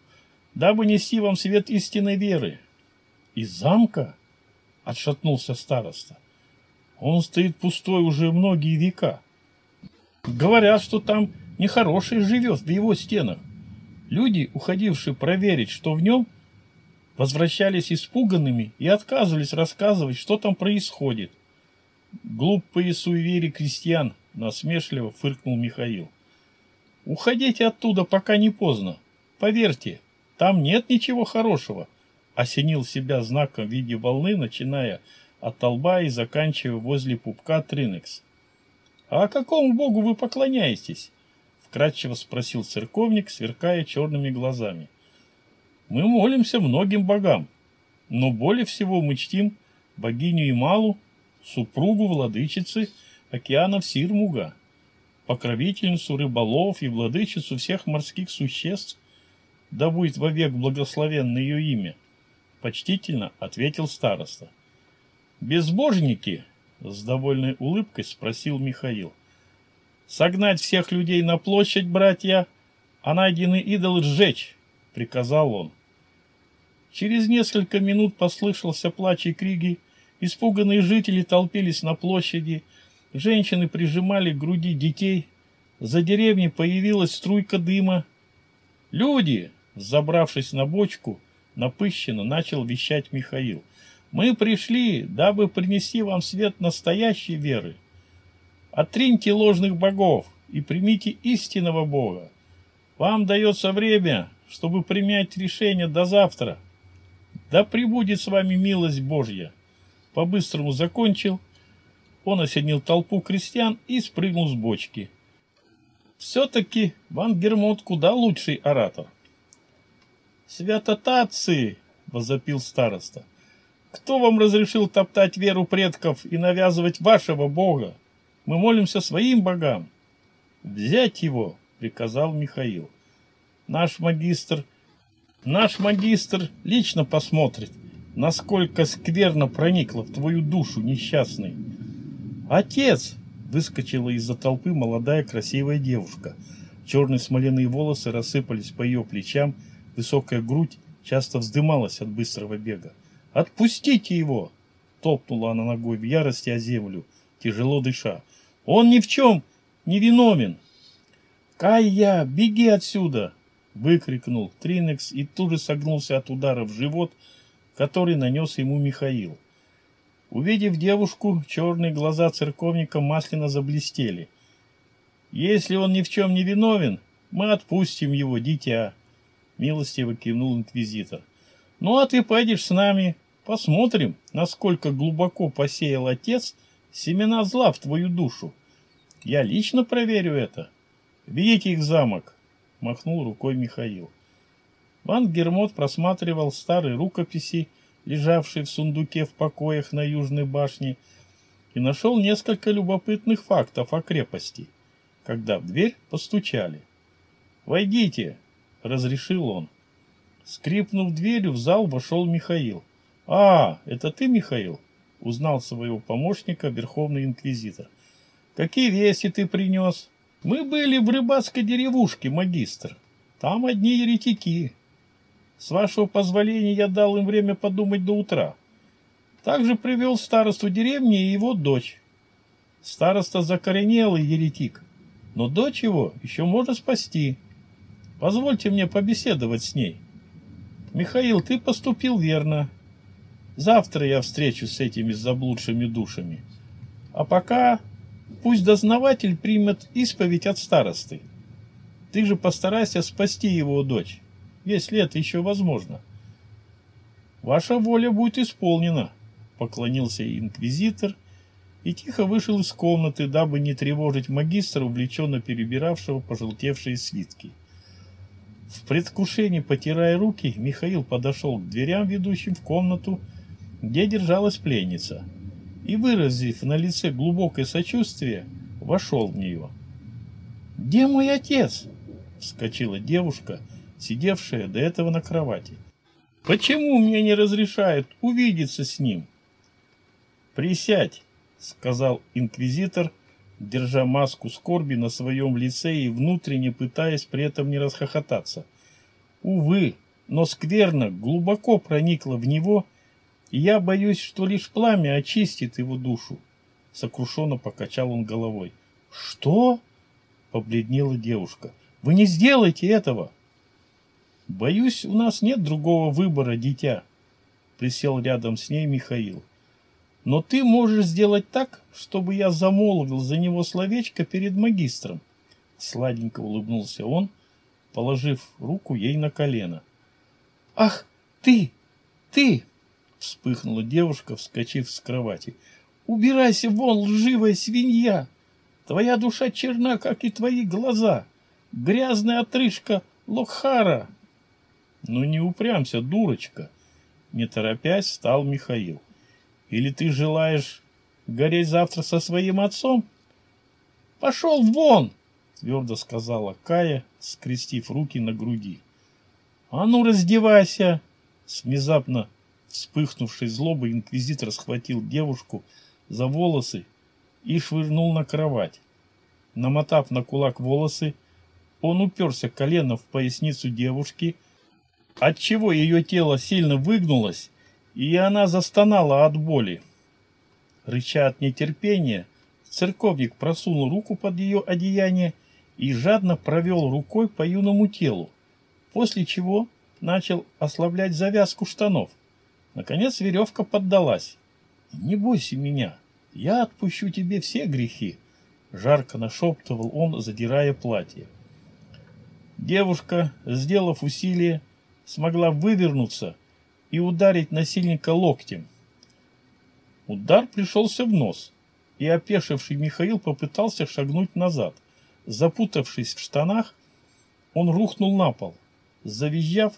«дабы нести вам свет истинной веры». «Из замка?» — отшатнулся староста. «Он стоит пустой уже многие века. Говорят, что там нехороший живет в его стенах. Люди, уходившие проверить, что в нем, возвращались испуганными и отказывались рассказывать, что там происходит. Глупые суеверия крестьян, насмешливо фыркнул Михаил. Уходите оттуда, пока не поздно. Поверьте, там нет ничего хорошего. Осенил себя знаком в виде волны, начиная от толба и заканчивая возле пупка Тринекс. «А какому богу вы поклоняетесь?» Вкратчиво спросил церковник, сверкая черными глазами. «Мы молимся многим богам, но более всего мы чтим богиню Ималу, супругу владычицы океанов Сирмуга» покровительницу рыболов и владычицу всех морских существ, да будет вовек благословенно ее имя, почтительно ответил староста. Безбожники, с довольной улыбкой спросил Михаил. Согнать всех людей на площадь, братья, а найденный идол сжечь, приказал он. Через несколько минут послышался плач и криги, испуганные жители толпились на площади, Женщины прижимали к груди детей. За деревней появилась струйка дыма. «Люди!» Забравшись на бочку, напыщенно начал вещать Михаил. «Мы пришли, дабы принести вам свет настоящей веры. Отриньте ложных богов и примите истинного Бога. Вам дается время, чтобы принять решение до завтра. Да пребудет с вами милость Божья». По-быстрому закончил он осенил толпу крестьян и спрыгнул с бочки. Все-таки Ван Гермот куда лучший оратор. «Святотатцы!» — возопил староста. «Кто вам разрешил топтать веру предков и навязывать вашего бога? Мы молимся своим богам». «Взять его!» — приказал Михаил. «Наш магистр... Наш магистр лично посмотрит, насколько скверно проникло в твою душу, несчастный. «Отец!» – выскочила из-за толпы молодая красивая девушка. Черные смоляные волосы рассыпались по ее плечам, высокая грудь часто вздымалась от быстрого бега. «Отпустите его!» – топнула она ногой в ярости о землю, тяжело дыша. «Он ни в чем не виновен!» «Кайя, беги отсюда!» – выкрикнул Тринекс и тут же согнулся от удара в живот, который нанес ему Михаил. Увидев девушку, черные глаза церковника масляно заблестели. «Если он ни в чем не виновен, мы отпустим его, дитя», — милостиво кивнул инквизитор. «Ну а ты пойдешь с нами, посмотрим, насколько глубоко посеял отец семена зла в твою душу. Я лично проверю это. Видите их замок», — махнул рукой Михаил. Ван Гермот просматривал старые рукописи лежавший в сундуке в покоях на Южной башне, и нашел несколько любопытных фактов о крепости, когда в дверь постучали. «Войдите!» — разрешил он. Скрипнув дверью, в зал вошел Михаил. «А, это ты, Михаил?» — узнал своего помощника Верховный Инквизитор. «Какие вести ты принес?» «Мы были в рыбацкой деревушке, магистр. Там одни еретики. С вашего позволения я дал им время подумать до утра. Также привел старосту деревни и его дочь. Староста закоренелый еретик, но дочь его еще можно спасти. Позвольте мне побеседовать с ней. Михаил, ты поступил верно. Завтра я встречусь с этими заблудшими душами. А пока пусть дознаватель примет исповедь от старосты. Ты же постарайся спасти его дочь если это еще возможно. Ваша воля будет исполнена, поклонился инквизитор и тихо вышел из комнаты, дабы не тревожить магистра, увлеченно перебиравшего пожелтевшие свитки. В предвкушении, потирая руки, Михаил подошел к дверям, ведущим в комнату, где держалась пленница, и, выразив на лице глубокое сочувствие, вошел в нее. «Где мой отец?» — вскочила девушка, сидевшая до этого на кровати. «Почему мне не разрешают увидеться с ним?» «Присядь!» — сказал инквизитор, держа маску скорби на своем лице и внутренне пытаясь при этом не расхохотаться. Увы, но скверно глубоко проникло в него, и я боюсь, что лишь пламя очистит его душу. Сокрушенно покачал он головой. «Что?» — побледнела девушка. «Вы не сделаете этого!» «Боюсь, у нас нет другого выбора, дитя», — присел рядом с ней Михаил. Но ты можешь сделать так, чтобы я замолвил за него словечко перед магистром. Сладенько улыбнулся он, положив руку ей на колено. Ах, ты, ты! Вспыхнула девушка, вскочив с кровати. Убирайся вон, лживая свинья! Твоя душа черна, как и твои глаза. Грязная отрыжка Лохара. Ну не упрямся, дурочка. Не торопясь, встал Михаил. Или ты желаешь гореть завтра со своим отцом? Пошел вон, твердо сказала Кая, скрестив руки на груди. А ну раздевайся! С внезапно вспыхнувшей злобой инквизитор схватил девушку за волосы и швырнул на кровать. Намотав на кулак волосы, он уперся коленом в поясницу девушки, отчего ее тело сильно выгнулось и она застонала от боли. Рыча от нетерпения, церковник просунул руку под ее одеяние и жадно провел рукой по юному телу, после чего начал ослаблять завязку штанов. Наконец веревка поддалась. «Не бойся меня, я отпущу тебе все грехи», — жарко нашептывал он, задирая платье. Девушка, сделав усилие, смогла вывернуться и ударить насильника локтем. Удар пришелся в нос, и опешивший Михаил попытался шагнуть назад. Запутавшись в штанах, он рухнул на пол. Завизжав,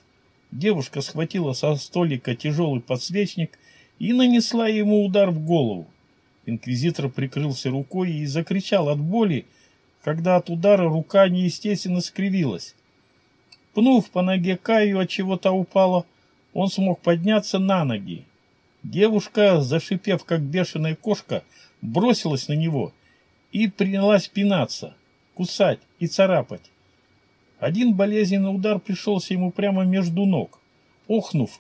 девушка схватила со столика тяжелый подсвечник и нанесла ему удар в голову. Инквизитор прикрылся рукой и закричал от боли, когда от удара рука неестественно скривилась. Пнув по ноге Каю, от чего то упала, он смог подняться на ноги. Девушка, зашипев как бешеная кошка, бросилась на него и принялась пинаться, кусать и царапать. Один болезненный удар пришелся ему прямо между ног. Охнув,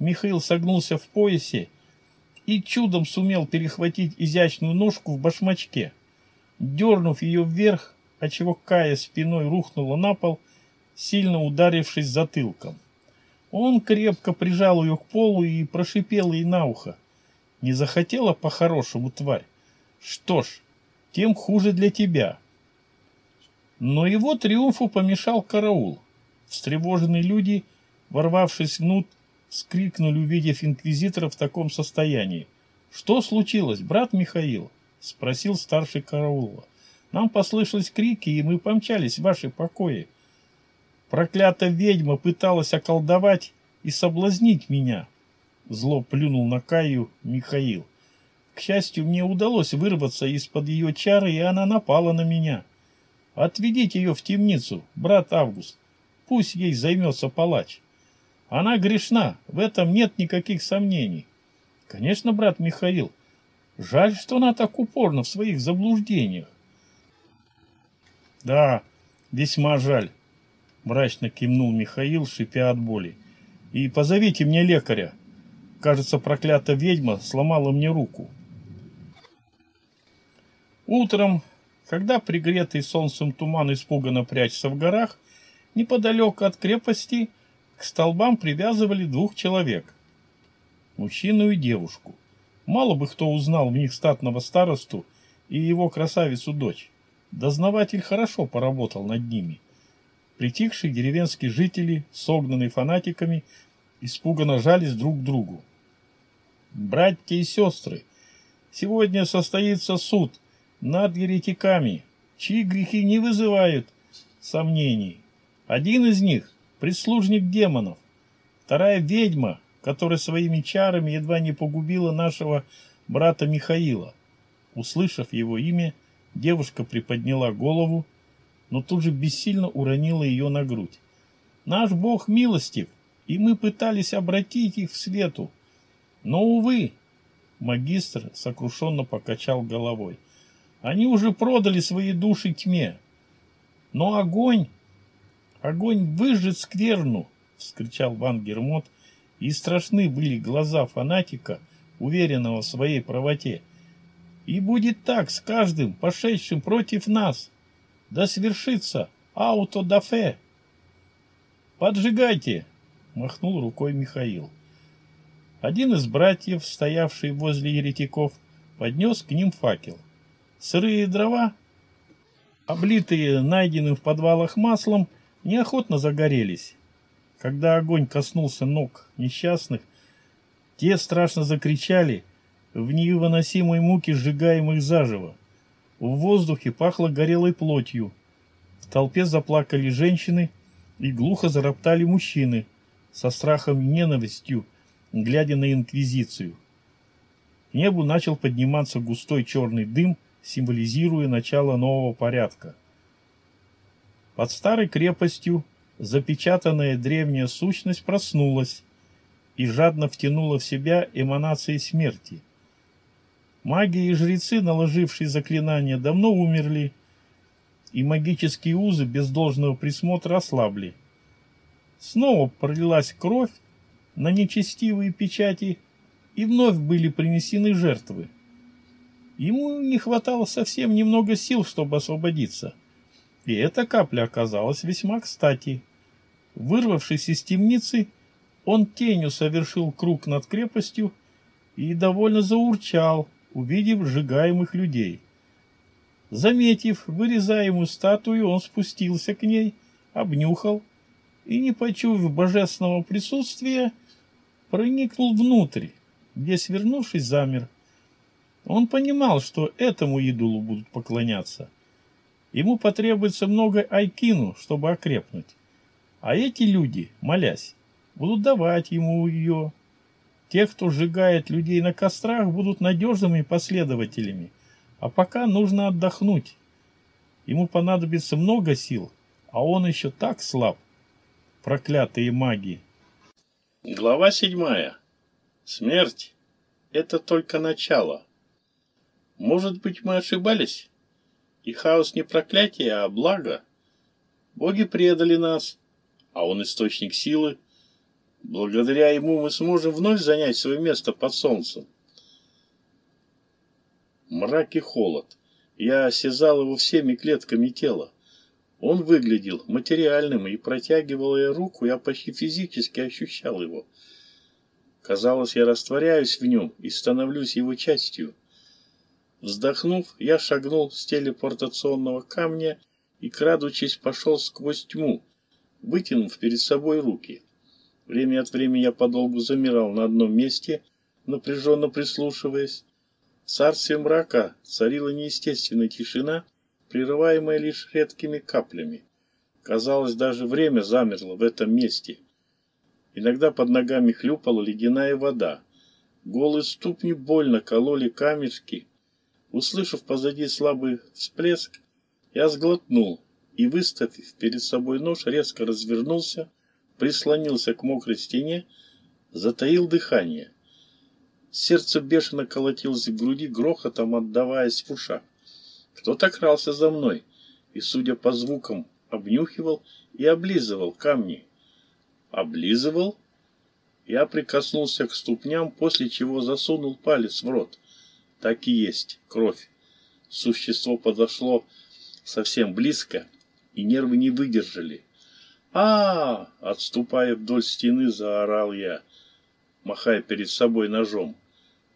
Михаил согнулся в поясе и чудом сумел перехватить изящную ножку в башмачке. Дернув ее вверх, отчего Кая спиной рухнула на пол, сильно ударившись затылком. Он крепко прижал ее к полу и прошипел ей на ухо. Не захотела по-хорошему, тварь? Что ж, тем хуже для тебя. Но его триумфу помешал караул. Встревоженные люди, ворвавшись внутрь, скрикнули, увидев инквизитора в таком состоянии. «Что случилось, брат Михаил?» — спросил старший караула. «Нам послышались крики, и мы помчались в ваши покои. Проклятая ведьма пыталась околдовать и соблазнить меня. Зло плюнул на Каю Михаил. К счастью, мне удалось вырваться из-под ее чары, и она напала на меня. Отведите ее в темницу, брат Август. Пусть ей займется палач. Она грешна, в этом нет никаких сомнений. Конечно, брат Михаил, жаль, что она так упорна в своих заблуждениях. Да, весьма жаль. Мрачно кивнул Михаил, шипя от боли. «И позовите мне лекаря. Кажется, проклятая ведьма сломала мне руку». Утром, когда пригретый солнцем туман испуганно прячется в горах, неподалеку от крепости к столбам привязывали двух человек. Мужчину и девушку. Мало бы кто узнал в них статного старосту и его красавицу-дочь. Дознаватель хорошо поработал над ними. Притихшие деревенские жители, согнанные фанатиками, испуганно жались друг к другу. «Братья и сестры, сегодня состоится суд над еретиками, чьи грехи не вызывают сомнений. Один из них – прислужник демонов, вторая – ведьма, которая своими чарами едва не погубила нашего брата Михаила. Услышав его имя, девушка приподняла голову, но тут же бессильно уронила ее на грудь. Наш Бог милостив, и мы пытались обратить их в свету. Но, увы, магистр сокрушенно покачал головой. Они уже продали свои души тьме. Но огонь, огонь выжжет скверну, вскричал Ван Гермот, и страшны были глаза фанатика, уверенного в своей правоте. И будет так с каждым, пошедшим против нас. Да свершится аутодафе. Поджигайте, махнул рукой Михаил. Один из братьев, стоявший возле еретиков, поднес к ним факел. Сырые дрова, облитые найденным в подвалах маслом, неохотно загорелись. Когда огонь коснулся ног несчастных, те страшно закричали в невыносимой муке сжигаемых заживо. В воздухе пахло горелой плотью. В толпе заплакали женщины и глухо зароптали мужчины со страхом и ненавистью, глядя на инквизицию. К небу начал подниматься густой черный дым, символизируя начало нового порядка. Под старой крепостью запечатанная древняя сущность проснулась и жадно втянула в себя эманации смерти. Маги и жрецы, наложившие заклинания, давно умерли, и магические узы без должного присмотра ослабли. Снова пролилась кровь на нечестивые печати, и вновь были принесены жертвы. Ему не хватало совсем немного сил, чтобы освободиться. И эта капля оказалась весьма кстати. Вырвавшись из темницы, он тенью совершил круг над крепостью и довольно заурчал, увидев сжигаемых людей. Заметив вырезаемую статую, он спустился к ней, обнюхал и, не почуяв божественного присутствия, проникнул внутрь, где, свернувшись, замер. Он понимал, что этому идолу будут поклоняться. Ему потребуется много айкину, чтобы окрепнуть. А эти люди, молясь, будут давать ему ее. Те, кто сжигает людей на кострах, будут надежными последователями. А пока нужно отдохнуть. Ему понадобится много сил, а он еще так слаб. Проклятые маги. Глава седьмая. Смерть – это только начало. Может быть, мы ошибались? И хаос не проклятие, а благо. Боги предали нас, а он источник силы. Благодаря ему мы сможем вновь занять свое место под солнцем. Мрак и холод. Я осязал его всеми клетками тела. Он выглядел материальным, и, протягивая руку, я почти физически ощущал его. Казалось, я растворяюсь в нем и становлюсь его частью. Вздохнув, я шагнул с телепортационного камня и, крадучись, пошел сквозь тьму, вытянув перед собой руки. Время от времени я подолгу замирал на одном месте, напряженно прислушиваясь. В царстве мрака царила неестественная тишина, прерываемая лишь редкими каплями. Казалось, даже время замерло в этом месте. Иногда под ногами хлюпала ледяная вода. Голые ступни больно кололи камешки. Услышав позади слабый всплеск, я сглотнул, и, выставив перед собой нож, резко развернулся, прислонился к мокрой стене, затаил дыхание. Сердце бешено колотилось в груди, грохотом отдаваясь в ушах. Кто-то крался за мной и, судя по звукам, обнюхивал и облизывал камни. Облизывал? Я прикоснулся к ступням, после чего засунул палец в рот. Так и есть, кровь. Существо подошло совсем близко и нервы не выдержали. А, Отступая вдоль стены, заорал я, махая перед собой ножом.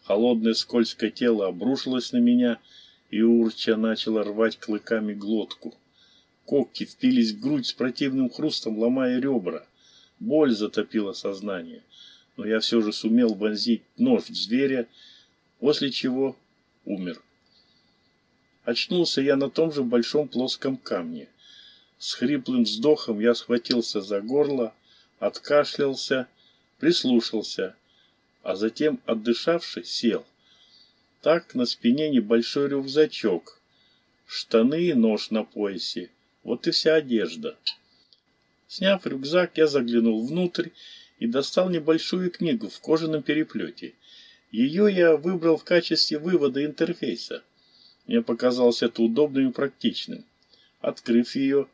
Холодное скользкое тело обрушилось на меня, и урча начало рвать клыками глотку. Когти впились в грудь с противным хрустом, ломая ребра. Боль затопила сознание, но я все же сумел вонзить нож в зверя, после чего умер. Очнулся я на том же большом плоском камне. С хриплым вздохом я схватился за горло, откашлялся, прислушался, а затем, отдышавшись, сел. Так на спине небольшой рюкзачок, штаны и нож на поясе. Вот и вся одежда. Сняв рюкзак, я заглянул внутрь и достал небольшую книгу в кожаном переплете. Ее я выбрал в качестве вывода интерфейса. Мне показалось это удобным и практичным. Открыв ее,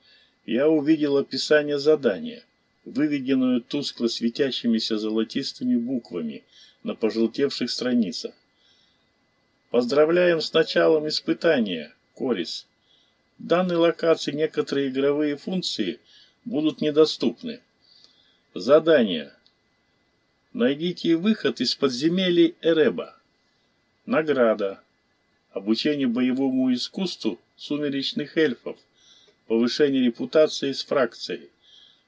я увидел описание задания, выведенную тускло светящимися золотистыми буквами на пожелтевших страницах. Поздравляем с началом испытания, Корис. В данной локации некоторые игровые функции будут недоступны. Задание. Найдите выход из подземелий Эреба. Награда. Обучение боевому искусству сумеречных эльфов. Повышение репутации с фракцией.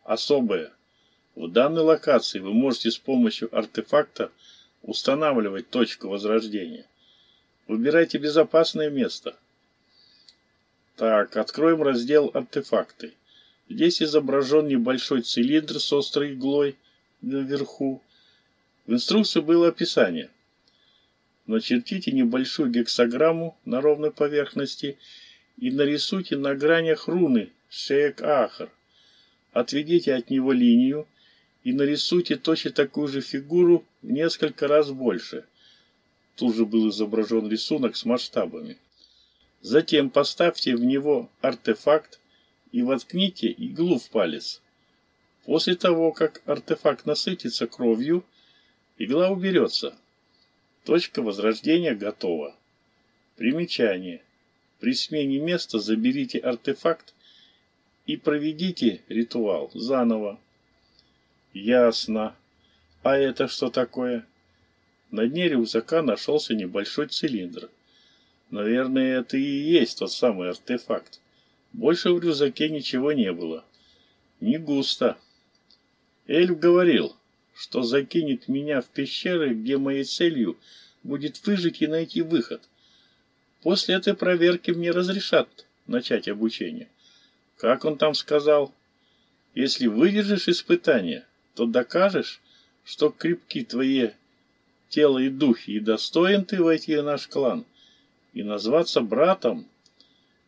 Особое. В данной локации вы можете с помощью артефакта устанавливать точку возрождения. Выбирайте безопасное место. Так, откроем раздел «Артефакты». Здесь изображен небольшой цилиндр с острой иглой наверху. В инструкции было описание. Начертите небольшую гексограмму на ровной поверхности и нарисуйте на гранях руны Шеек-Ахар. Отведите от него линию и нарисуйте точно такую же фигуру в несколько раз больше. Тут же был изображен рисунок с масштабами. Затем поставьте в него артефакт и воткните иглу в палец. После того, как артефакт насытится кровью, игла уберется. Точка возрождения готова. Примечание. При смене места заберите артефакт и проведите ритуал заново. Ясно. А это что такое? На дне рюкзака нашелся небольшой цилиндр. Наверное, это и есть тот самый артефакт. Больше в рюкзаке ничего не было. Не густо. Эльф говорил, что закинет меня в пещеры, где моей целью будет выжить и найти выход. После этой проверки мне разрешат начать обучение. Как он там сказал? Если выдержишь испытание, то докажешь, что крепки твои тело и духи, и достоин ты войти в наш клан, и назваться братом.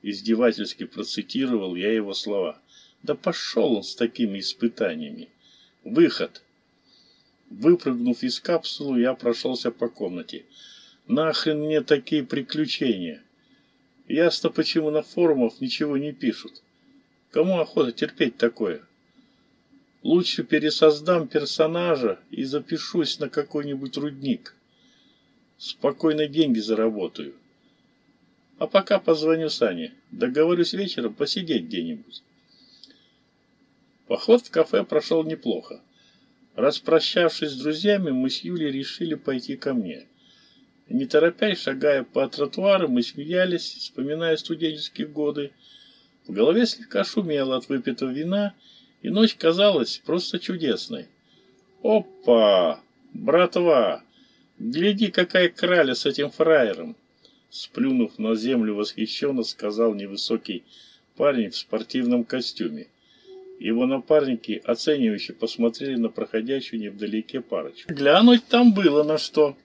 Издевательски процитировал я его слова. Да пошел он с такими испытаниями. Выход. Выпрыгнув из капсулы, я прошелся по комнате. Нахрен мне такие приключения? Ясно, почему на форумах ничего не пишут. Кому охота терпеть такое? Лучше пересоздам персонажа и запишусь на какой-нибудь рудник. Спокойно деньги заработаю. А пока позвоню Сане. Договорюсь вечером посидеть где-нибудь. Поход в кафе прошел неплохо. Распрощавшись с друзьями, мы с Юлей решили пойти ко мне. Не торопясь, шагая по тротуару, мы смеялись, вспоминая студенческие годы. В голове слегка шумело от выпитого вина – и ночь казалась просто чудесной. «Опа! Братва! Гляди, какая краля с этим фраером!» Сплюнув на землю восхищенно, сказал невысокий парень в спортивном костюме. Его напарники оценивающе посмотрели на проходящую невдалеке парочку. Глянуть там было на что.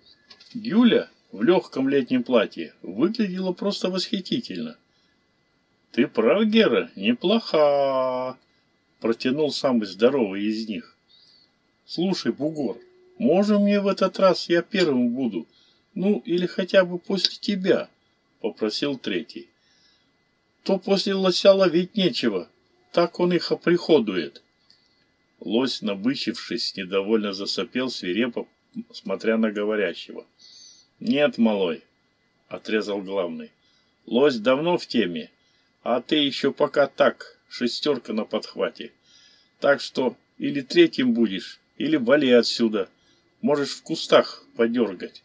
Юля в легком летнем платье выглядела просто восхитительно. «Ты прав, Гера, неплоха!» протянул самый здоровый из них. «Слушай, бугор, можно мне в этот раз я первым буду? Ну, или хотя бы после тебя?» — попросил третий. «То после лося ловить нечего, так он их оприходует». Лось, набычившись, недовольно засопел свирепо, смотря на говорящего. «Нет, малой», — отрезал главный. «Лось давно в теме, а ты еще пока так, шестерка на подхвате. Так что или третьим будешь, или вали отсюда. Можешь в кустах подергать.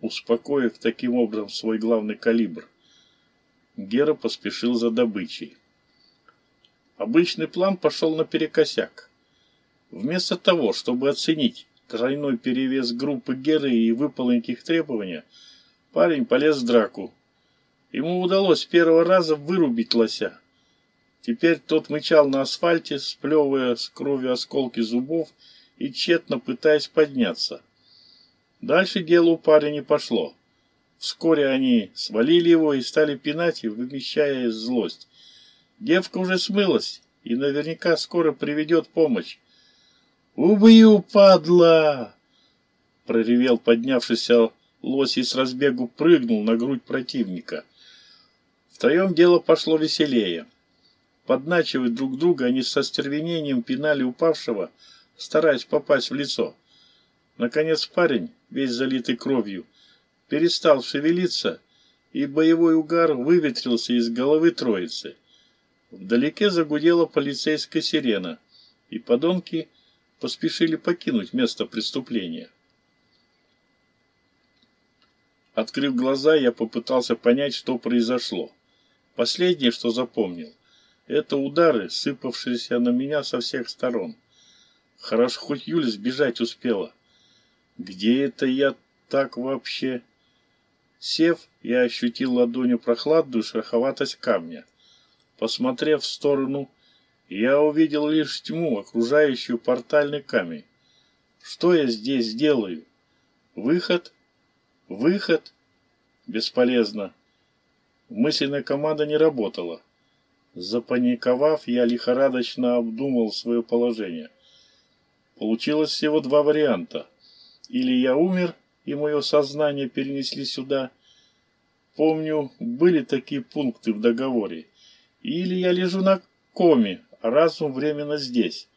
Успокоив таким образом свой главный калибр, Гера поспешил за добычей. Обычный план пошел наперекосяк. Вместо того, чтобы оценить тройной перевес группы Геры и выполнить их требования, парень полез в драку. Ему удалось первого раза вырубить лося. Теперь тот мычал на асфальте, сплевывая с кровью осколки зубов и тщетно пытаясь подняться. Дальше дело у парня не пошло. Вскоре они свалили его и стали пинать, вымещая злость. Девка уже смылась и наверняка скоро приведет помощь. «Убью, падла!» Проревел поднявшийся лось и с разбегу прыгнул на грудь противника. Втроем дело пошло веселее. Подначивая друг друга, они со стервенением пинали упавшего, стараясь попасть в лицо. Наконец парень, весь залитый кровью, перестал шевелиться, и боевой угар выветрился из головы троицы. Вдалеке загудела полицейская сирена, и подонки поспешили покинуть место преступления. Открыв глаза, я попытался понять, что произошло. Последнее, что запомнил, это удары, сыпавшиеся на меня со всех сторон. Хорошо, хоть Юля сбежать успела. Где это я так вообще? Сев, я ощутил ладонью прохладную шероховатость камня. Посмотрев в сторону, я увидел лишь тьму, окружающую портальный камень. Что я здесь делаю? Выход? Выход? Бесполезно. Мысленная команда не работала. Запаниковав, я лихорадочно обдумал свое положение. Получилось всего два варианта. Или я умер, и мое сознание перенесли сюда. Помню, были такие пункты в договоре. Или я лежу на коме, разум временно здесь.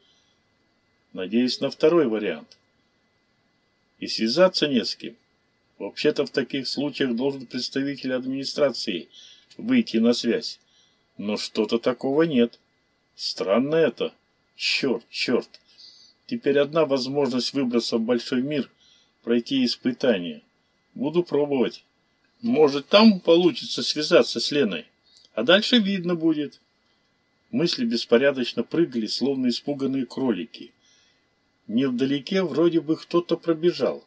Надеюсь на второй вариант. И связаться не с кем. Вообще-то в таких случаях должен представитель администрации выйти на связь. Но что-то такого нет. Странно это. Черт, черт. Теперь одна возможность выбраться в большой мир, пройти испытание. Буду пробовать. Может, там получится связаться с Леной. А дальше видно будет. Мысли беспорядочно прыгали, словно испуганные кролики. Невдалеке вроде бы кто-то пробежал.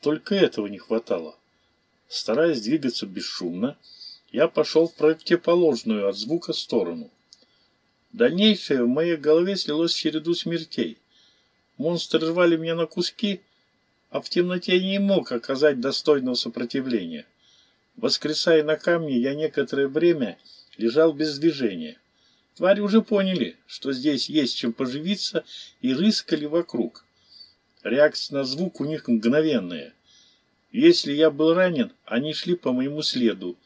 Только этого не хватало. Стараясь двигаться бесшумно, я пошел в противоположную от звука сторону. Дальнейшее в моей голове слилось в череду смертей. Монстры рвали меня на куски, а в темноте я не мог оказать достойного сопротивления. Воскресая на камне, я некоторое время лежал без движения. Твари уже поняли, что здесь есть чем поживиться, и рыскали вокруг. Реакция на звук у них мгновенная. Если я был ранен, они шли по моему следу,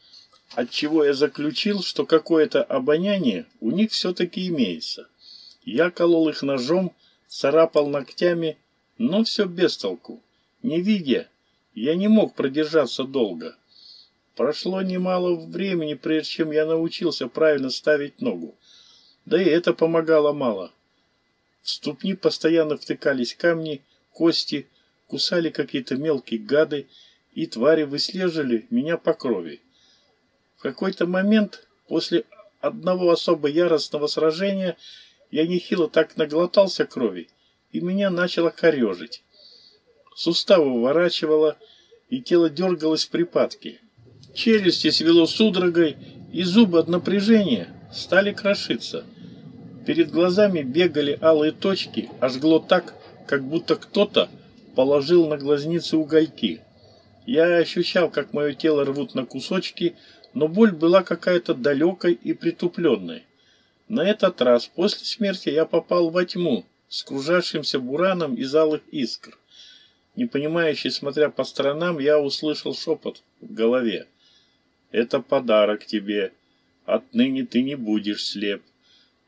отчего я заключил, что какое-то обоняние у них все-таки имеется. Я колол их ножом, царапал ногтями, но все без толку. Не видя, я не мог продержаться долго. Прошло немало времени, прежде чем я научился правильно ставить ногу. Да и это помогало мало. В ступни постоянно втыкались камни, кости, кусали какие-то мелкие гады, и твари выслеживали меня по крови. В какой-то момент, после одного особо яростного сражения, я нехило так наглотался крови, и меня начало корежить. Суставы выворачивало, и тело дергалось в припадке. Челюсти свело судорогой, и зубы от напряжения стали крошиться. Перед глазами бегали алые точки, а жгло так, как будто кто-то положил на глазницы угольки. Я ощущал, как мое тело рвут на кусочки, но боль была какая-то далекой и притупленной. На этот раз, после смерти, я попал во тьму, с кружащимся бураном из алых искр. Непонимающий, смотря по сторонам, я услышал шепот в голове. «Это подарок тебе. Отныне ты не будешь слеп.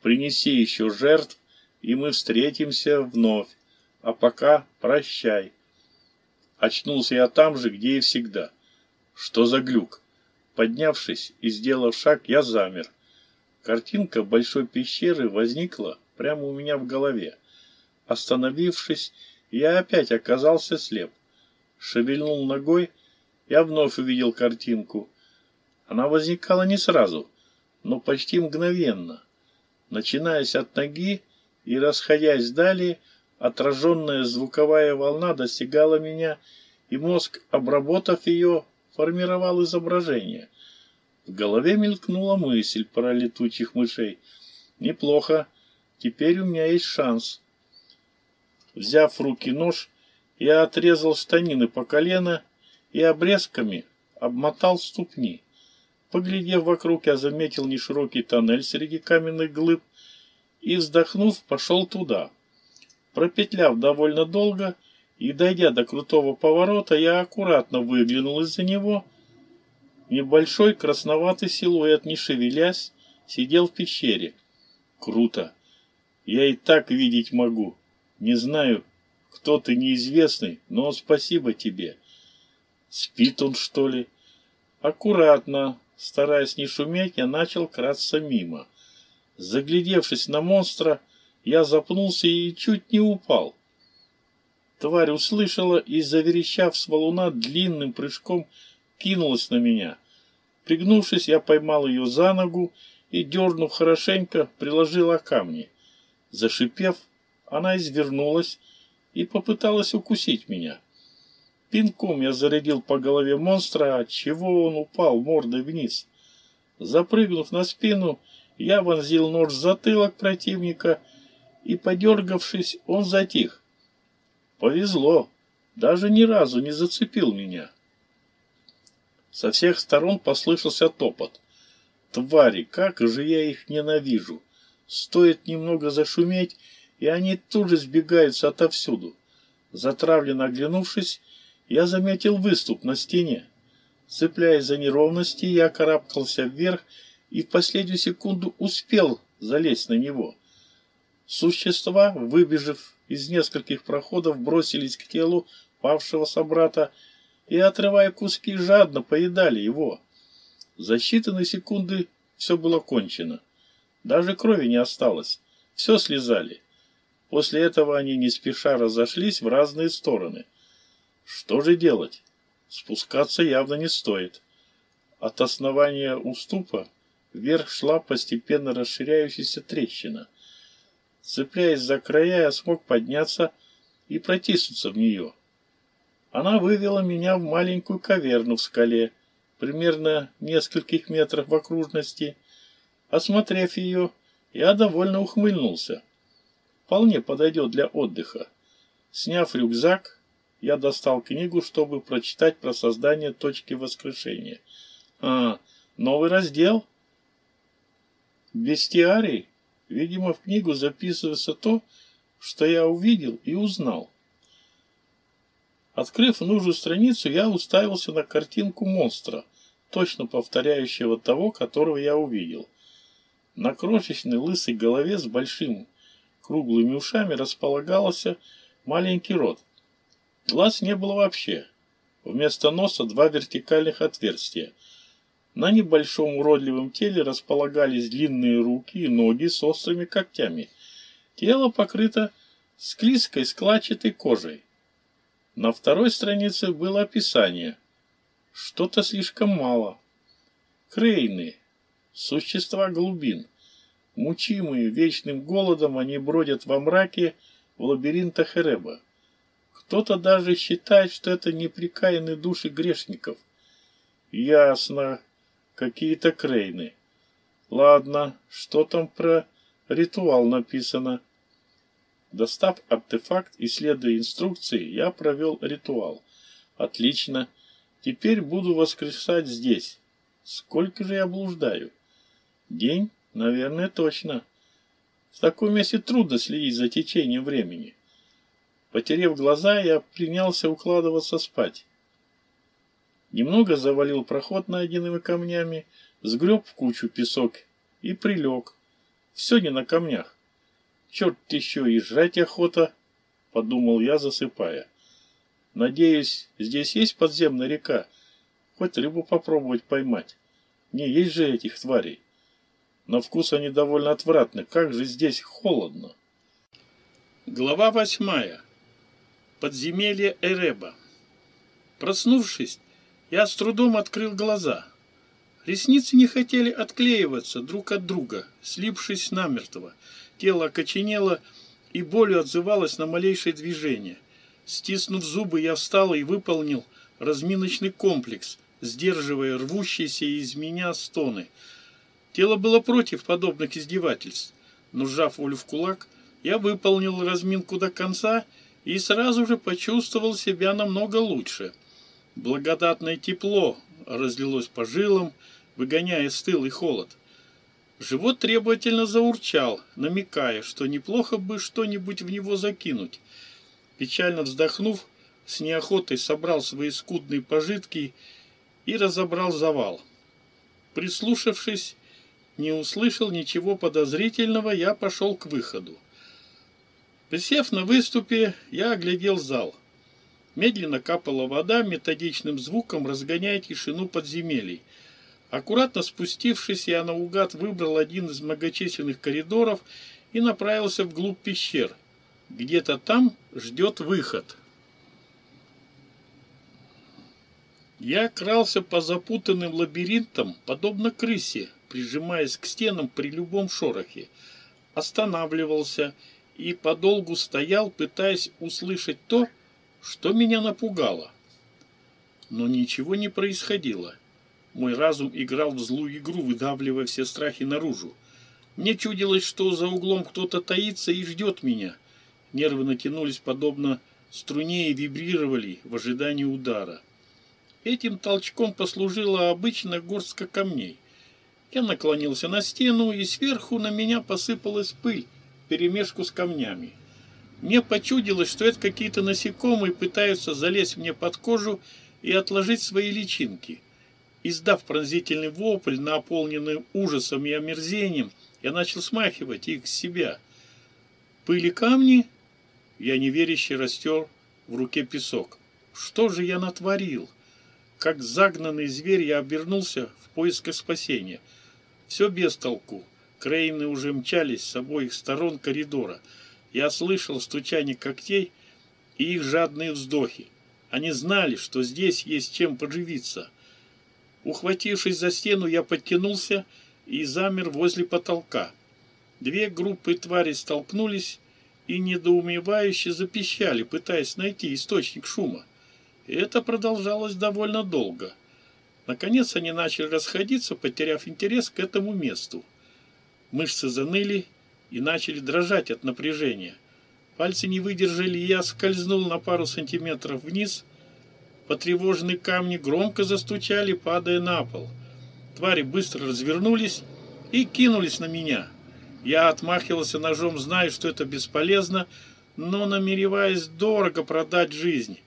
Принеси еще жертв, и мы встретимся вновь. А пока прощай. Очнулся я там же, где и всегда. Что за глюк? Поднявшись и сделав шаг, я замер. Картинка большой пещеры возникла прямо у меня в голове. Остановившись, я опять оказался слеп. Шевельнул ногой, я вновь увидел картинку. Она возникала не сразу, но почти мгновенно. Начинаясь от ноги, и, расходясь далее, отраженная звуковая волна достигала меня, и мозг, обработав ее, формировал изображение. В голове мелькнула мысль про летучих мышей. Неплохо, теперь у меня есть шанс. Взяв в руки нож, я отрезал штанины по колено и обрезками обмотал ступни. Поглядев вокруг, я заметил неширокий тоннель среди каменных глыб и, вздохнув, пошел туда. Пропетляв довольно долго и дойдя до крутого поворота, я аккуратно выглянул из-за него. Небольшой красноватый силуэт, не шевелясь, сидел в пещере. Круто. Я и так видеть могу. Не знаю, кто ты неизвестный, но спасибо тебе. Спит он, что ли? Аккуратно, стараясь не шуметь, я начал краться мимо. Заглядевшись на монстра, я запнулся и чуть не упал. Тварь услышала и, заверещав с валуна, длинным прыжком кинулась на меня. Пригнувшись, я поймал ее за ногу и, дернув хорошенько, приложил камни. Зашипев, она извернулась и попыталась укусить меня. Пинком я зарядил по голове монстра, отчего он упал мордой вниз. Запрыгнув на спину, я вонзил нож в затылок противника, и, подергавшись, он затих. Повезло, даже ни разу не зацепил меня. Со всех сторон послышался топот. Твари, как же я их ненавижу! Стоит немного зашуметь, и они тут же сбегаются отовсюду. Затравленно оглянувшись, я заметил выступ на стене. Цепляясь за неровности, я карабкался вверх и в последнюю секунду успел залезть на него. Существа, выбежав из нескольких проходов, бросились к телу павшего собрата и, отрывая куски, жадно поедали его. За считанные секунды все было кончено. Даже крови не осталось. Все слезали. После этого они не спеша разошлись в разные стороны. Что же делать? Спускаться явно не стоит. От основания уступа вверх шла постепенно расширяющаяся трещина. Цепляясь за края, я смог подняться и протиснуться в нее. Она вывела меня в маленькую каверну в скале, примерно нескольких метров в окружности. Осмотрев ее, я довольно ухмыльнулся. Вполне подойдет для отдыха. Сняв рюкзак, я достал книгу, чтобы прочитать про создание точки воскрешения. А, новый раздел? Бестиарий? Видимо, в книгу записывается то, что я увидел и узнал. Открыв нужную страницу, я уставился на картинку монстра, точно повторяющего того, которого я увидел. На крошечной лысой голове с большим круглыми ушами располагался маленький рот. Глаз не было вообще. Вместо носа два вертикальных отверстия. На небольшом уродливом теле располагались длинные руки и ноги с острыми когтями. Тело покрыто склизкой складчатой кожей. На второй странице было описание. Что-то слишком мало. Крейны. Существа глубин. Мучимые вечным голодом, они бродят во мраке в лабиринтах Эреба. Кто-то даже считает, что это неприкаянные души грешников. Ясно. Какие-то крейны. Ладно, что там про ритуал написано? Достав артефакт и следуя инструкции, я провел ритуал. Отлично. Теперь буду воскресать здесь. Сколько же я блуждаю? День? Наверное, точно. В таком месте трудно следить за течением времени. Потерев глаза, я принялся укладываться спать. Немного завалил проход найденными камнями, сгреб в кучу песок и прилег. Все не на камнях. Черт еще и жрать охота, подумал я, засыпая. Надеюсь, здесь есть подземная река, хоть рыбу попробовать поймать. Не есть же этих тварей. На вкус они довольно отвратны. Как же здесь холодно. Глава восьмая. Подземелье Эреба. Проснувшись, я с трудом открыл глаза. Ресницы не хотели отклеиваться друг от друга, слипшись намертво. Тело окоченело и болью отзывалось на малейшее движение. Стиснув зубы, я встал и выполнил разминочный комплекс, сдерживая рвущиеся из меня стоны. Тело было против подобных издевательств, но, сжав волю в кулак, я выполнил разминку до конца и сразу же почувствовал себя намного лучше. Благодатное тепло разлилось по жилам, выгоняя стыл и холод. Живот требовательно заурчал, намекая, что неплохо бы что-нибудь в него закинуть. Печально вздохнув, с неохотой собрал свои скудные пожитки и разобрал завал. Прислушавшись, не услышал ничего подозрительного, я пошел к выходу. Присев на выступе, я оглядел зал. Медленно капала вода, методичным звуком разгоняя тишину подземелий. Аккуратно спустившись, я наугад выбрал один из многочисленных коридоров и направился вглубь пещер. Где-то там ждет выход. Я крался по запутанным лабиринтам, подобно крысе, прижимаясь к стенам при любом шорохе. Останавливался и подолгу стоял, пытаясь услышать то, что меня напугало. Но ничего не происходило. Мой разум играл в злую игру, выдавливая все страхи наружу. Мне чудилось, что за углом кто-то таится и ждет меня. Нервы натянулись подобно струне и вибрировали в ожидании удара. Этим толчком послужила обычная горстка камней. Я наклонился на стену, и сверху на меня посыпалась пыль, перемешку с камнями. Мне почудилось, что это какие-то насекомые пытаются залезть мне под кожу и отложить свои личинки. Издав пронзительный вопль, наполненный ужасом и омерзением, я начал смахивать их с себя. Пыли камни? Я неверяще растер в руке песок. Что же я натворил? Как загнанный зверь я обернулся в поисках спасения. Все без толку. Крейны уже мчались с обоих сторон коридора. Я слышал стучание когтей и их жадные вздохи. Они знали, что здесь есть чем поживиться. Ухватившись за стену, я подтянулся и замер возле потолка. Две группы тварей столкнулись и недоумевающе запищали, пытаясь найти источник шума. Это продолжалось довольно долго. Наконец они начали расходиться, потеряв интерес к этому месту. Мышцы заныли и начали дрожать от напряжения. Пальцы не выдержали, и я скользнул на пару сантиметров вниз – Потревоженные камни громко застучали, падая на пол. Твари быстро развернулись и кинулись на меня. Я отмахивался ножом, зная, что это бесполезно, но намереваясь дорого продать жизнь.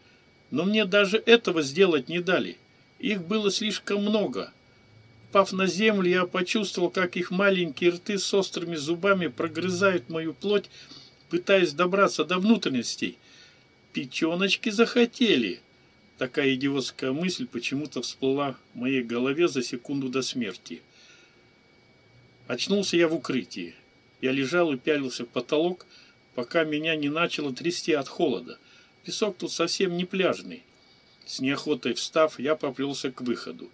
Но мне даже этого сделать не дали. Их было слишком много. Пав на землю, я почувствовал, как их маленькие рты с острыми зубами прогрызают мою плоть, пытаясь добраться до внутренностей. Печеночки захотели. Такая идиотская мысль почему-то всплыла в моей голове за секунду до смерти. Очнулся я в укрытии. Я лежал и пялился в потолок, пока меня не начало трясти от холода. Песок тут совсем не пляжный. С неохотой встав, я поплелся к выходу.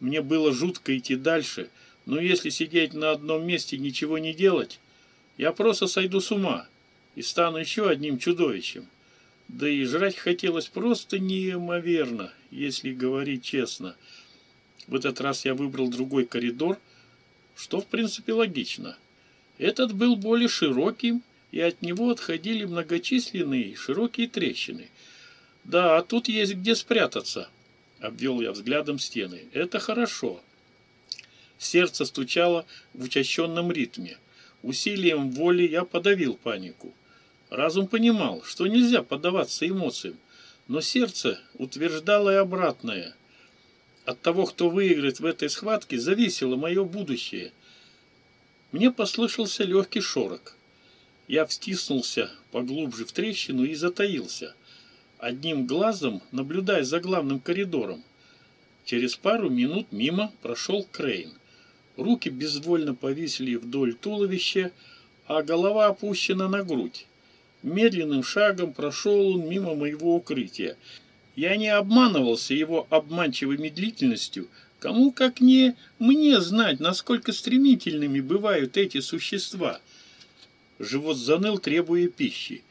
Мне было жутко идти дальше, но если сидеть на одном месте и ничего не делать, я просто сойду с ума и стану еще одним чудовищем. Да и жрать хотелось просто неимоверно, если говорить честно. В этот раз я выбрал другой коридор, что в принципе логично. Этот был более широким, и от него отходили многочисленные широкие трещины. Да, а тут есть где спрятаться. Обвел я взглядом стены. Это хорошо. Сердце стучало в учащенном ритме. Усилием воли я подавил панику. Разум понимал, что нельзя поддаваться эмоциям, но сердце утверждало и обратное. От того, кто выиграет в этой схватке, зависело мое будущее. Мне послышался легкий шорох. Я встиснулся поглубже в трещину и затаился, одним глазом наблюдая за главным коридором. Через пару минут мимо прошел Крейн. Руки безвольно повисли вдоль туловища, а голова опущена на грудь. Медленным шагом прошел он мимо моего укрытия. Я не обманывался его обманчивой медлительностью, Кому как не мне знать, насколько стремительными бывают эти существа. Живот заныл, требуя пищи.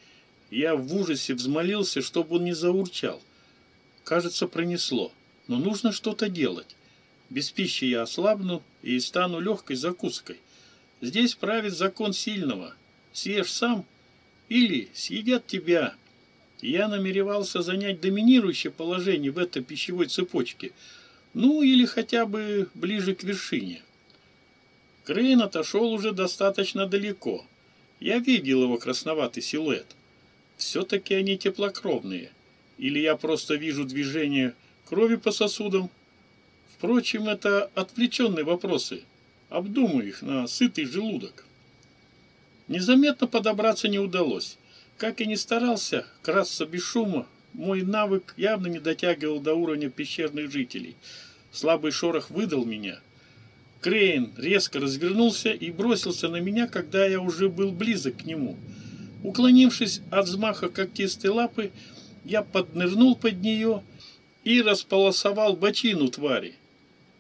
Я в ужасе взмолился, чтобы он не заурчал. Кажется, пронесло. Но нужно что-то делать. Без пищи я ослабну и стану легкой закуской. Здесь правит закон сильного. Съешь сам или съедят тебя. Я намеревался занять доминирующее положение в этой пищевой цепочке – ну, или хотя бы ближе к вершине. Крейн отошел уже достаточно далеко. Я видел его красноватый силуэт. Все-таки они теплокровные. Или я просто вижу движение крови по сосудам. Впрочем, это отвлеченные вопросы. Обдумаю их на сытый желудок. Незаметно подобраться не удалось. Как и не старался красться без шума, мой навык явно не дотягивал до уровня пещерных жителей – Слабый шорох выдал меня. Крейн резко развернулся и бросился на меня, когда я уже был близок к нему. Уклонившись от взмаха когтистой лапы, я поднырнул под нее и располосовал бочину твари.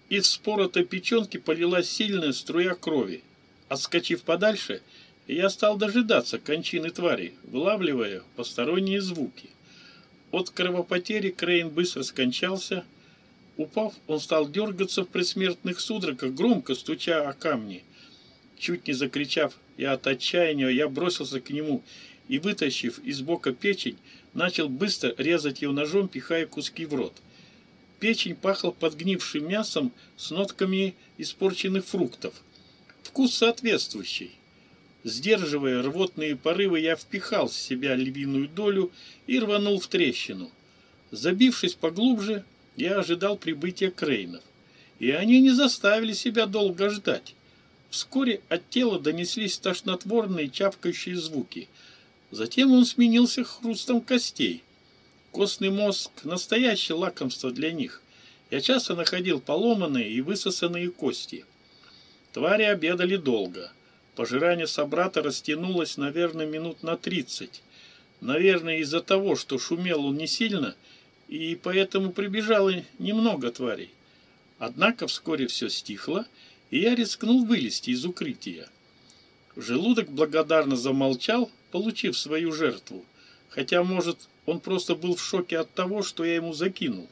Из споротой печенки полилась сильная струя крови. Отскочив подальше, я стал дожидаться кончины твари, вылавливая посторонние звуки. От кровопотери Крейн быстро скончался, Упав, он стал дергаться в предсмертных судорогах, громко стуча о камни. Чуть не закричав и от отчаяния, я бросился к нему и, вытащив из бока печень, начал быстро резать ее ножом, пихая куски в рот. Печень пахла подгнившим мясом с нотками испорченных фруктов. Вкус соответствующий. Сдерживая рвотные порывы, я впихал в себя львиную долю и рванул в трещину. Забившись поглубже, я ожидал прибытия Крейнов, и они не заставили себя долго ждать. Вскоре от тела донеслись тошнотворные чавкающие звуки. Затем он сменился хрустом костей. Костный мозг – настоящее лакомство для них. Я часто находил поломанные и высосанные кости. Твари обедали долго. Пожирание собрата растянулось, наверное, минут на тридцать. Наверное, из-за того, что шумел он не сильно – и поэтому прибежало немного тварей. Однако вскоре все стихло, и я рискнул вылезти из укрытия. Желудок благодарно замолчал, получив свою жертву, хотя, может, он просто был в шоке от того, что я ему закинул.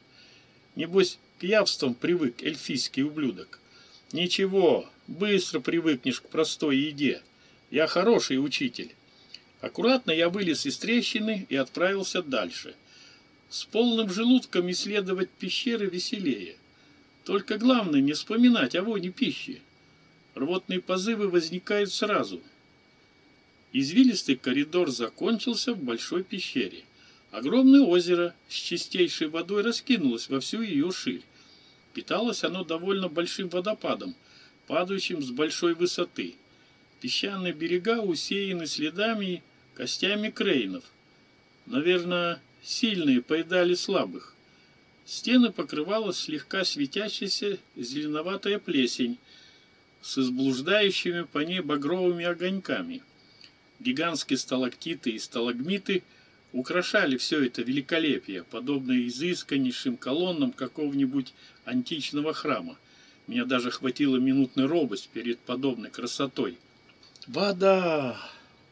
Небось, к явствам привык эльфийский ублюдок. Ничего, быстро привыкнешь к простой еде. Я хороший учитель. Аккуратно я вылез из трещины и отправился дальше – с полным желудком исследовать пещеры веселее. Только главное не вспоминать о воне пищи. Рвотные позывы возникают сразу. Извилистый коридор закончился в большой пещере. Огромное озеро с чистейшей водой раскинулось во всю ее ширь. Питалось оно довольно большим водопадом, падающим с большой высоты. Песчаные берега усеяны следами костями крейнов. Наверное, Сильные поедали слабых. Стены покрывала слегка светящаяся зеленоватая плесень с изблуждающими по ней багровыми огоньками. Гигантские сталактиты и сталагмиты украшали все это великолепие, подобное изысканнейшим колоннам какого-нибудь античного храма. Меня даже хватило минутной робость перед подобной красотой. Вода!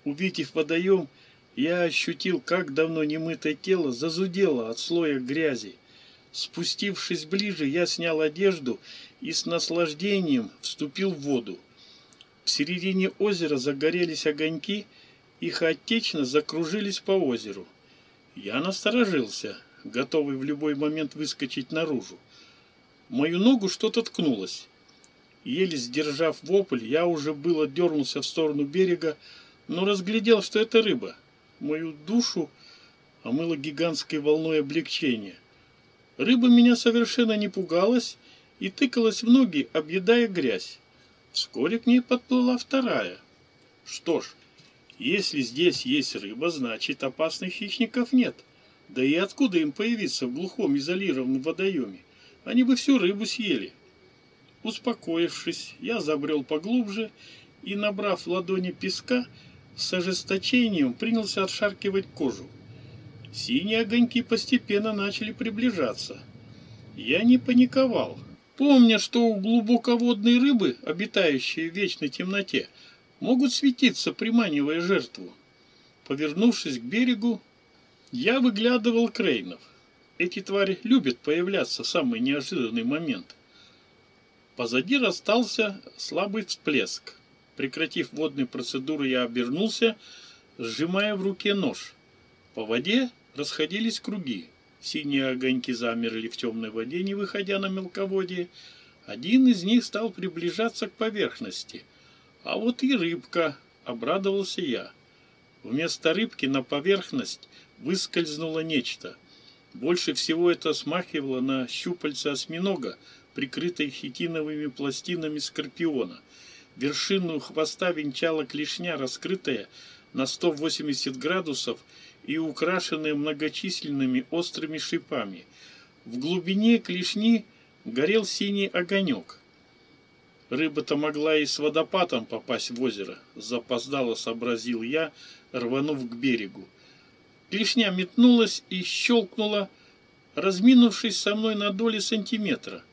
Увидев водоем, я ощутил, как давно немытое тело зазудело от слоя грязи. Спустившись ближе, я снял одежду и с наслаждением вступил в воду. В середине озера загорелись огоньки и хаотично закружились по озеру. Я насторожился, готовый в любой момент выскочить наружу. Мою ногу что-то ткнулось. Еле сдержав вопль, я уже было дернулся в сторону берега, но разглядел, что это рыба мою душу омыло гигантской волной облегчения. Рыба меня совершенно не пугалась и тыкалась в ноги, объедая грязь. Вскоре к ней подплыла вторая. Что ж, если здесь есть рыба, значит опасных хищников нет. Да и откуда им появиться в глухом изолированном водоеме? Они бы всю рыбу съели. Успокоившись, я забрел поглубже и, набрав в ладони песка, с ожесточением принялся отшаркивать кожу. Синие огоньки постепенно начали приближаться. Я не паниковал. помня, что у глубоководной рыбы, обитающие в вечной темноте, могут светиться, приманивая жертву. Повернувшись к берегу, я выглядывал крейнов. Эти твари любят появляться в самый неожиданный момент. Позади расстался слабый всплеск. Прекратив водные процедуры, я обернулся, сжимая в руке нож. По воде расходились круги. Синие огоньки замерли в темной воде, не выходя на мелководье. Один из них стал приближаться к поверхности. А вот и рыбка, обрадовался я. Вместо рыбки на поверхность выскользнуло нечто. Больше всего это смахивало на щупальца осьминога, прикрытой хитиновыми пластинами скорпиона. Вершину хвоста венчала клешня, раскрытая на 180 градусов и украшенная многочисленными острыми шипами. В глубине клешни горел синий огонек. Рыба-то могла и с водопадом попасть в озеро, запоздало сообразил я, рванув к берегу. Клешня метнулась и щелкнула, разминувшись со мной на доли сантиметра.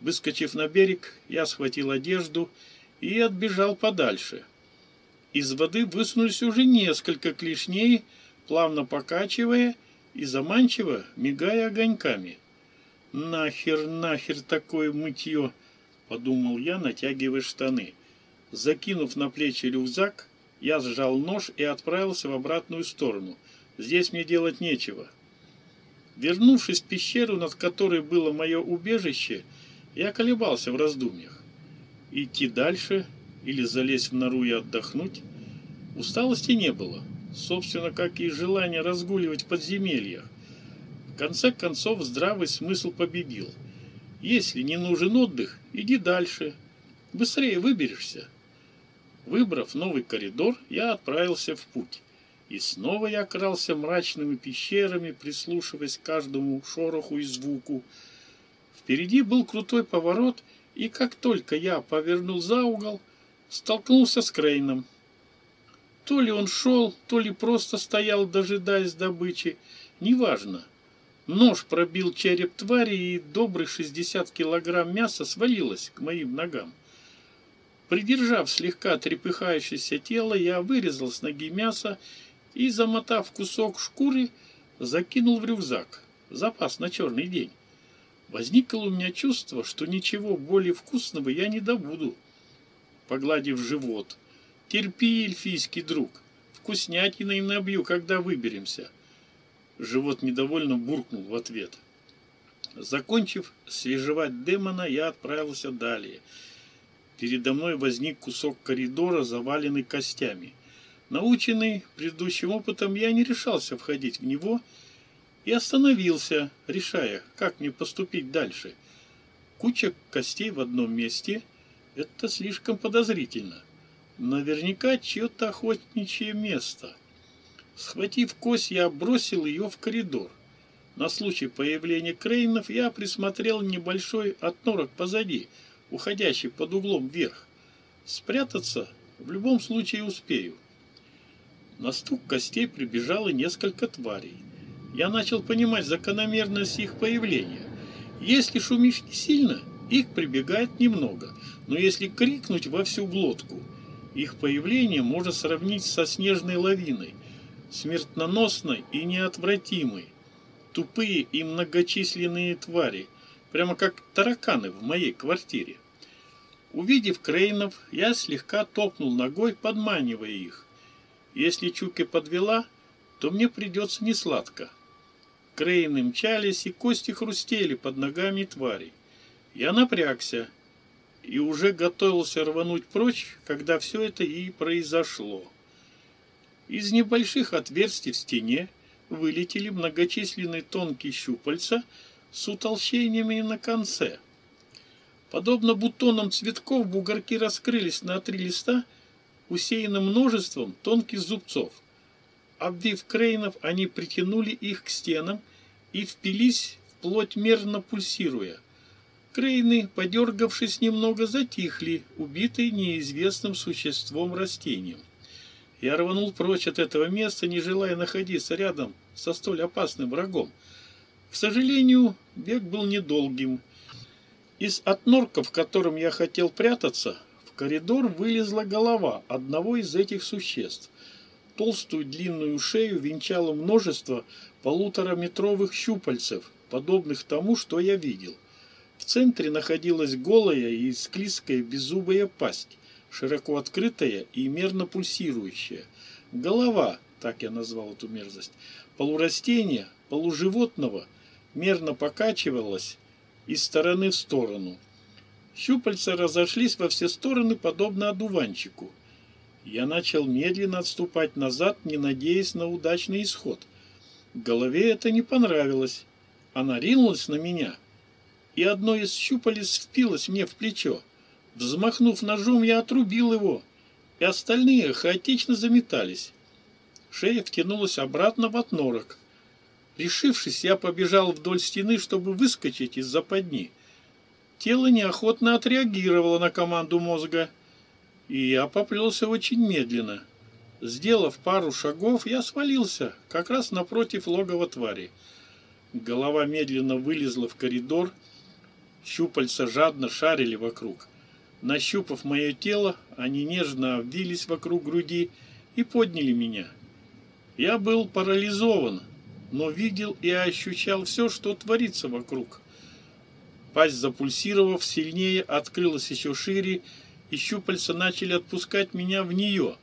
Выскочив на берег, я схватил одежду и отбежал подальше. Из воды высунулись уже несколько клешней, плавно покачивая и заманчиво мигая огоньками. «Нахер, нахер такое мытье!» — подумал я, натягивая штаны. Закинув на плечи рюкзак, я сжал нож и отправился в обратную сторону. Здесь мне делать нечего. Вернувшись в пещеру, над которой было мое убежище, я колебался в раздумьях. Идти дальше или залезть в нору и отдохнуть? Усталости не было, собственно, как и желание разгуливать в подземельях. В конце концов, здравый смысл победил. Если не нужен отдых, иди дальше. Быстрее выберешься. Выбрав новый коридор, я отправился в путь. И снова я крался мрачными пещерами, прислушиваясь к каждому шороху и звуку. Впереди был крутой поворот, и как только я повернул за угол, столкнулся с Крейном. То ли он шел, то ли просто стоял, дожидаясь добычи, неважно. Нож пробил череп твари, и добрых 60 килограмм мяса свалилось к моим ногам. Придержав слегка трепыхающееся тело, я вырезал с ноги мясо и, замотав кусок шкуры, закинул в рюкзак. Запас на черный день. Возникло у меня чувство, что ничего более вкусного я не добуду. Погладив живот. Терпи, эльфийский друг. Вкуснятиной набью, когда выберемся. Живот недовольно буркнул в ответ. Закончив свежевать демона, я отправился далее — Передо мной возник кусок коридора, заваленный костями. Наученный предыдущим опытом, я не решался входить в него и остановился, решая, как мне поступить дальше. Куча костей в одном месте – это слишком подозрительно. Наверняка чье-то охотничье место. Схватив кость, я бросил ее в коридор. На случай появления крейнов я присмотрел небольшой отнорок позади – уходящий под углом вверх. Спрятаться в любом случае успею. На стук костей прибежало несколько тварей. Я начал понимать закономерность их появления. Если шумишь не сильно, их прибегает немного, но если крикнуть во всю глотку, их появление можно сравнить со снежной лавиной, смертоносной и неотвратимой. Тупые и многочисленные твари, прямо как тараканы в моей квартире. Увидев Крейнов, я слегка топнул ногой, подманивая их. Если Чуки подвела, то мне придется несладко. Крейны мчались, и кости хрустели под ногами тварей. Я напрягся и уже готовился рвануть прочь, когда все это и произошло. Из небольших отверстий в стене вылетели многочисленные тонкие щупальца с утолщениями на конце – Подобно бутонам цветков бугорки раскрылись на три листа, усеянным множеством тонких зубцов. Обвив крейнов, они притянули их к стенам и впились в плоть мерно пульсируя. Крейны, подергавшись немного, затихли, убитые неизвестным существом растением. Я рванул прочь от этого места, не желая находиться рядом со столь опасным врагом. К сожалению, бег был недолгим. Из отнорка, в котором я хотел прятаться, в коридор вылезла голова одного из этих существ. Толстую длинную шею венчало множество полутораметровых щупальцев, подобных тому, что я видел. В центре находилась голая и склизкая беззубая пасть, широко открытая и мерно пульсирующая. Голова, так я назвал эту мерзость, полурастения, полуживотного, мерно покачивалась из стороны в сторону. Щупальца разошлись во все стороны, подобно одуванчику. Я начал медленно отступать назад, не надеясь на удачный исход. Голове это не понравилось. Она ринулась на меня, и одно из щупалец впилось мне в плечо. Взмахнув ножом, я отрубил его, и остальные хаотично заметались. Шея втянулась обратно в отнорок. Решившись, я побежал вдоль стены, чтобы выскочить из западни. Тело неохотно отреагировало на команду мозга, и я поплелся очень медленно. Сделав пару шагов, я свалился, как раз напротив логова твари. Голова медленно вылезла в коридор, щупальца жадно шарили вокруг. Нащупав мое тело, они нежно обвились вокруг груди и подняли меня. Я был парализован, но видел и ощущал все, что творится вокруг. Пасть, запульсировав сильнее, открылась еще шире, и щупальца начали отпускать меня в нее.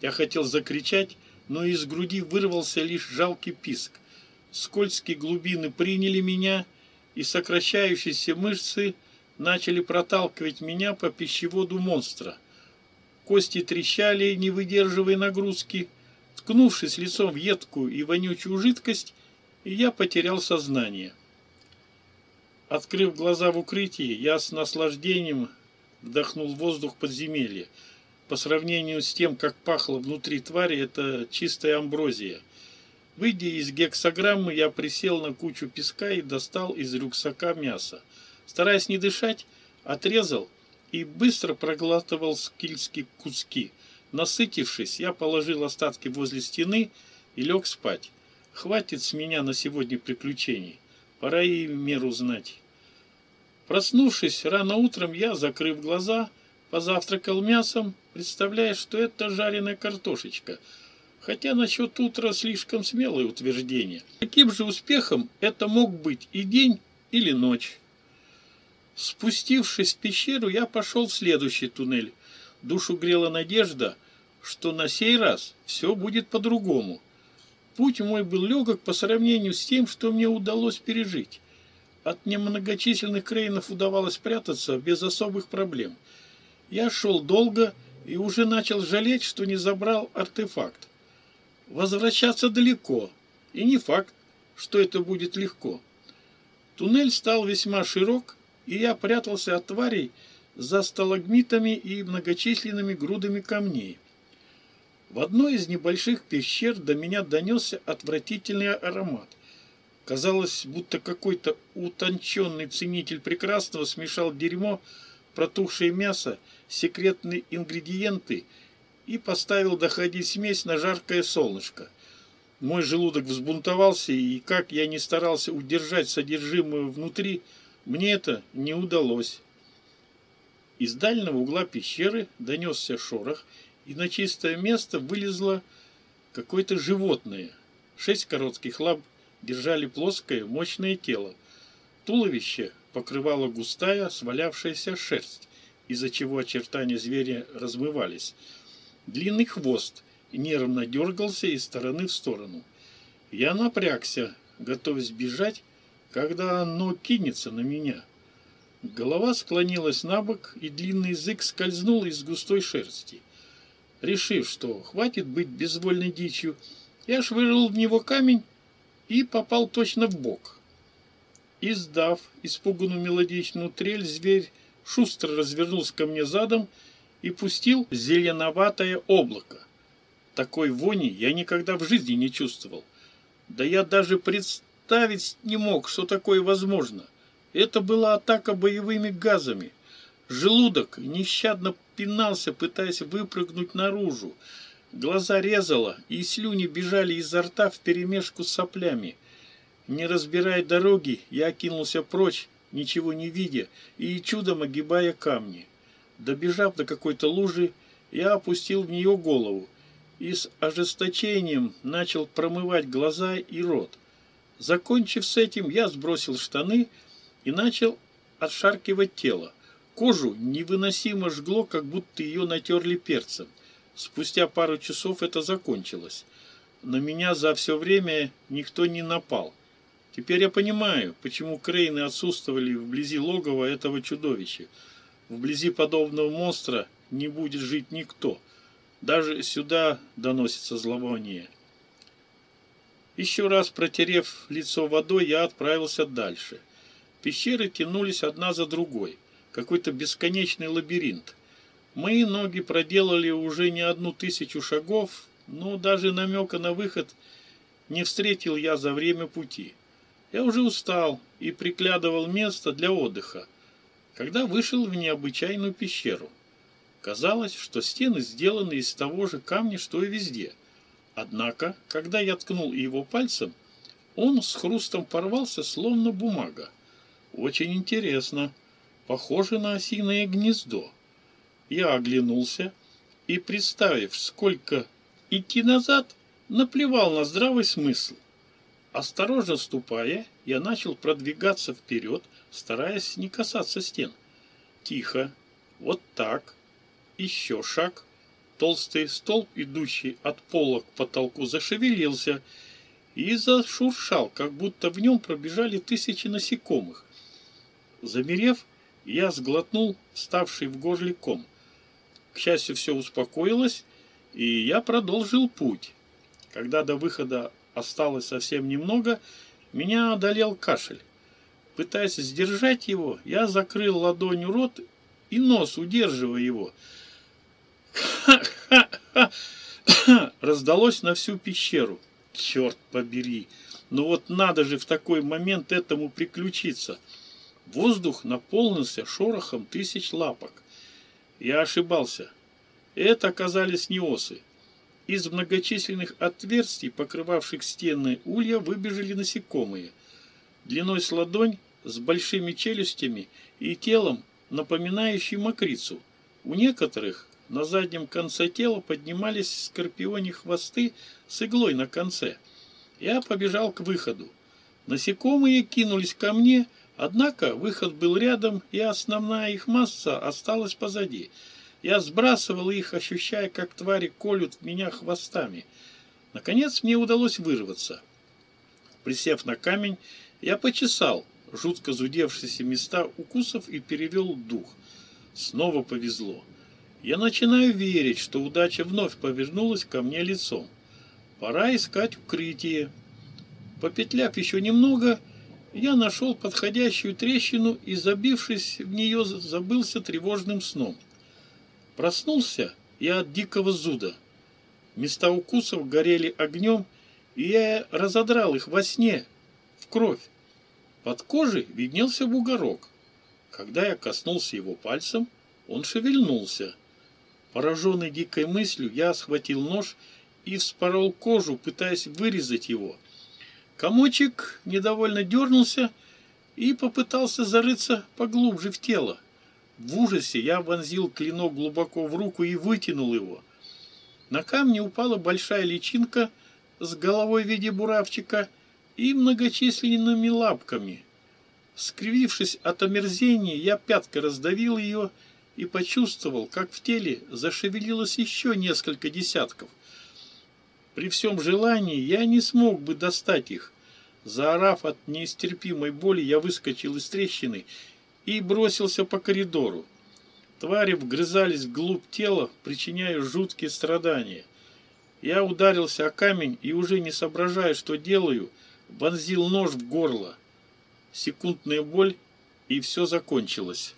Я хотел закричать, но из груди вырвался лишь жалкий писк. Скользкие глубины приняли меня, и сокращающиеся мышцы начали проталкивать меня по пищеводу монстра. Кости трещали, не выдерживая нагрузки, Ткнувшись лицом в едкую и вонючую жидкость, я потерял сознание. Открыв глаза в укрытии, я с наслаждением вдохнул воздух подземелья. По сравнению с тем, как пахло внутри твари, это чистая амброзия. Выйдя из гексограммы, я присел на кучу песка и достал из рюкзака мясо. Стараясь не дышать, отрезал и быстро проглатывал скильские куски – Насытившись, я положил остатки возле стены и лег спать. Хватит с меня на сегодня приключений. Пора и меру знать. Проснувшись рано утром, я, закрыв глаза, позавтракал мясом, представляя, что это жареная картошечка. Хотя насчет утра слишком смелое утверждение. Таким же успехом это мог быть и день, или ночь. Спустившись в пещеру, я пошел в следующий туннель. Душу грела надежда, что на сей раз все будет по-другому. Путь мой был легок по сравнению с тем, что мне удалось пережить. От немногочисленных крейнов удавалось прятаться без особых проблем. Я шел долго и уже начал жалеть, что не забрал артефакт. Возвращаться далеко, и не факт, что это будет легко. Туннель стал весьма широк, и я прятался от тварей за сталагмитами и многочисленными грудами камней. В одной из небольших пещер до меня донесся отвратительный аромат. Казалось, будто какой-то утонченный ценитель прекрасного смешал дерьмо, протухшее мясо, секретные ингредиенты и поставил доходить смесь на жаркое солнышко. Мой желудок взбунтовался, и как я не старался удержать содержимое внутри, мне это не удалось. Из дальнего угла пещеры донесся шорох, и на чистое место вылезло какое-то животное. Шесть коротких лап держали плоское, мощное тело. Туловище покрывало густая, свалявшаяся шерсть, из-за чего очертания зверя размывались. Длинный хвост нервно дергался из стороны в сторону. Я напрягся, готовясь бежать, когда оно кинется на меня. Голова склонилась на бок, и длинный язык скользнул из густой шерсти – Решив, что хватит быть безвольной дичью, я швырнул в него камень и попал точно в бок. Издав испуганную мелодичную трель, зверь шустро развернулся ко мне задом и пустил зеленоватое облако. Такой вони я никогда в жизни не чувствовал. Да я даже представить не мог, что такое возможно. Это была атака боевыми газами — Желудок нещадно пинался, пытаясь выпрыгнуть наружу. Глаза резало, и слюни бежали изо рта вперемешку с соплями. Не разбирая дороги, я кинулся прочь, ничего не видя и чудом огибая камни. Добежав до какой-то лужи, я опустил в нее голову и с ожесточением начал промывать глаза и рот. Закончив с этим, я сбросил штаны и начал отшаркивать тело. Кожу невыносимо жгло, как будто ее натерли перцем. Спустя пару часов это закончилось. На меня за все время никто не напал. Теперь я понимаю, почему Крейны отсутствовали вблизи логова этого чудовища. Вблизи подобного монстра не будет жить никто. Даже сюда доносится зловоние. Еще раз протерев лицо водой, я отправился дальше. Пещеры тянулись одна за другой. Какой-то бесконечный лабиринт. Мои ноги проделали уже не одну тысячу шагов, но даже намека на выход не встретил я за время пути. Я уже устал и приглядывал место для отдыха, когда вышел в необычайную пещеру. Казалось, что стены сделаны из того же камня, что и везде. Однако, когда я ткнул его пальцем, он с хрустом порвался, словно бумага. Очень интересно. Похоже на осиное гнездо. Я оглянулся и, представив, сколько идти назад, наплевал на здравый смысл. Осторожно ступая, я начал продвигаться вперед, стараясь не касаться стен. Тихо. Вот так. Еще шаг. Толстый столб, идущий от пола к потолку, зашевелился и зашуршал, как будто в нем пробежали тысячи насекомых. Замерев, я сглотнул ставший в горле ком. К счастью, все успокоилось, и я продолжил путь. Когда до выхода осталось совсем немного, меня одолел кашель. Пытаясь сдержать его, я закрыл ладонью рот и нос, удерживая его. Ха-ха-ха! Раздалось на всю пещеру. Черт побери! Ну вот надо же в такой момент этому приключиться. Воздух наполнился шорохом тысяч лапок. Я ошибался. Это оказались не осы. Из многочисленных отверстий, покрывавших стены улья, выбежали насекомые. Длиной с ладонь, с большими челюстями и телом, напоминающий мокрицу. У некоторых на заднем конце тела поднимались скорпиони хвосты с иглой на конце. Я побежал к выходу. Насекомые кинулись ко мне, однако выход был рядом, и основная их масса осталась позади – я сбрасывал их, ощущая, как твари колют меня хвостами. Наконец мне удалось вырваться. Присев на камень, я почесал жутко зудевшиеся места укусов и перевел дух. Снова повезло. Я начинаю верить, что удача вновь повернулась ко мне лицом. Пора искать укрытие. Попетляв еще немного, я нашел подходящую трещину и, забившись в нее, забылся тревожным сном. Проснулся я от дикого зуда. Места укусов горели огнем, и я разодрал их во сне, в кровь. Под кожей виднелся бугорок. Когда я коснулся его пальцем, он шевельнулся. Пораженный дикой мыслью, я схватил нож и вспорол кожу, пытаясь вырезать его. Комочек недовольно дернулся и попытался зарыться поглубже в тело. В ужасе я вонзил клинок глубоко в руку и вытянул его. На камне упала большая личинка с головой в виде буравчика и многочисленными лапками. Скривившись от омерзения, я пяткой раздавил ее и почувствовал, как в теле зашевелилось еще несколько десятков. При всем желании я не смог бы достать их. Заорав от неистерпимой боли, я выскочил из трещины и бросился по коридору. Твари вгрызались вглубь тела, причиняя жуткие страдания. Я ударился о камень и, уже не соображая, что делаю, вонзил нож в горло. Секундная боль, и все закончилось.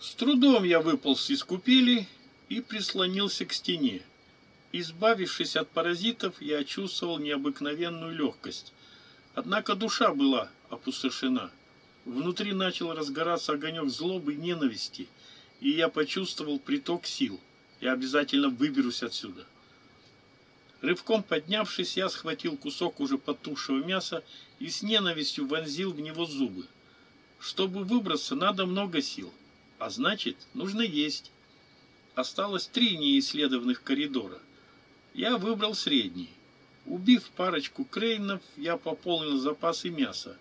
С трудом я выполз из купели и прислонился к стене. Избавившись от паразитов, я чувствовал необыкновенную легкость. Однако душа была опустошена. Внутри начал разгораться огонек злобы и ненависти, и я почувствовал приток сил. Я обязательно выберусь отсюда. Рывком поднявшись, я схватил кусок уже потухшего мяса и с ненавистью вонзил в него зубы. Чтобы выбраться, надо много сил, а значит, нужно есть. Осталось три неисследованных коридора. Я выбрал средний. Убив парочку крейнов, я пополнил запасы мяса.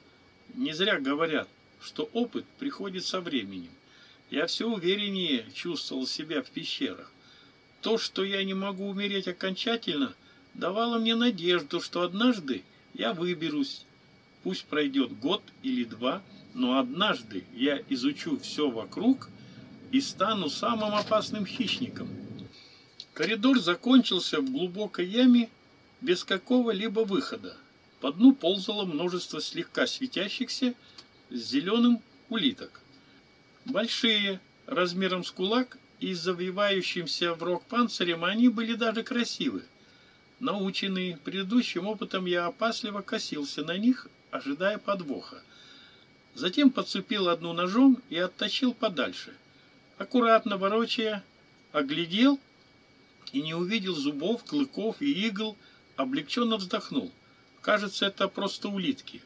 Не зря говорят, что опыт приходит со временем. Я все увереннее чувствовал себя в пещерах. То, что я не могу умереть окончательно, давало мне надежду, что однажды я выберусь. Пусть пройдет год или два, но однажды я изучу все вокруг и стану самым опасным хищником. Коридор закончился в глубокой яме без какого-либо выхода. По дну ползало множество слегка светящихся с зеленым улиток. Большие, размером с кулак и завивающимся в рог панцирем, они были даже красивы. Наученный предыдущим опытом, я опасливо косился на них, ожидая подвоха. Затем подцепил одну ножом и оттащил подальше. Аккуратно ворочая, оглядел и не увидел зубов, клыков и игл, облегченно вздохнул. Кажется, это просто улитки.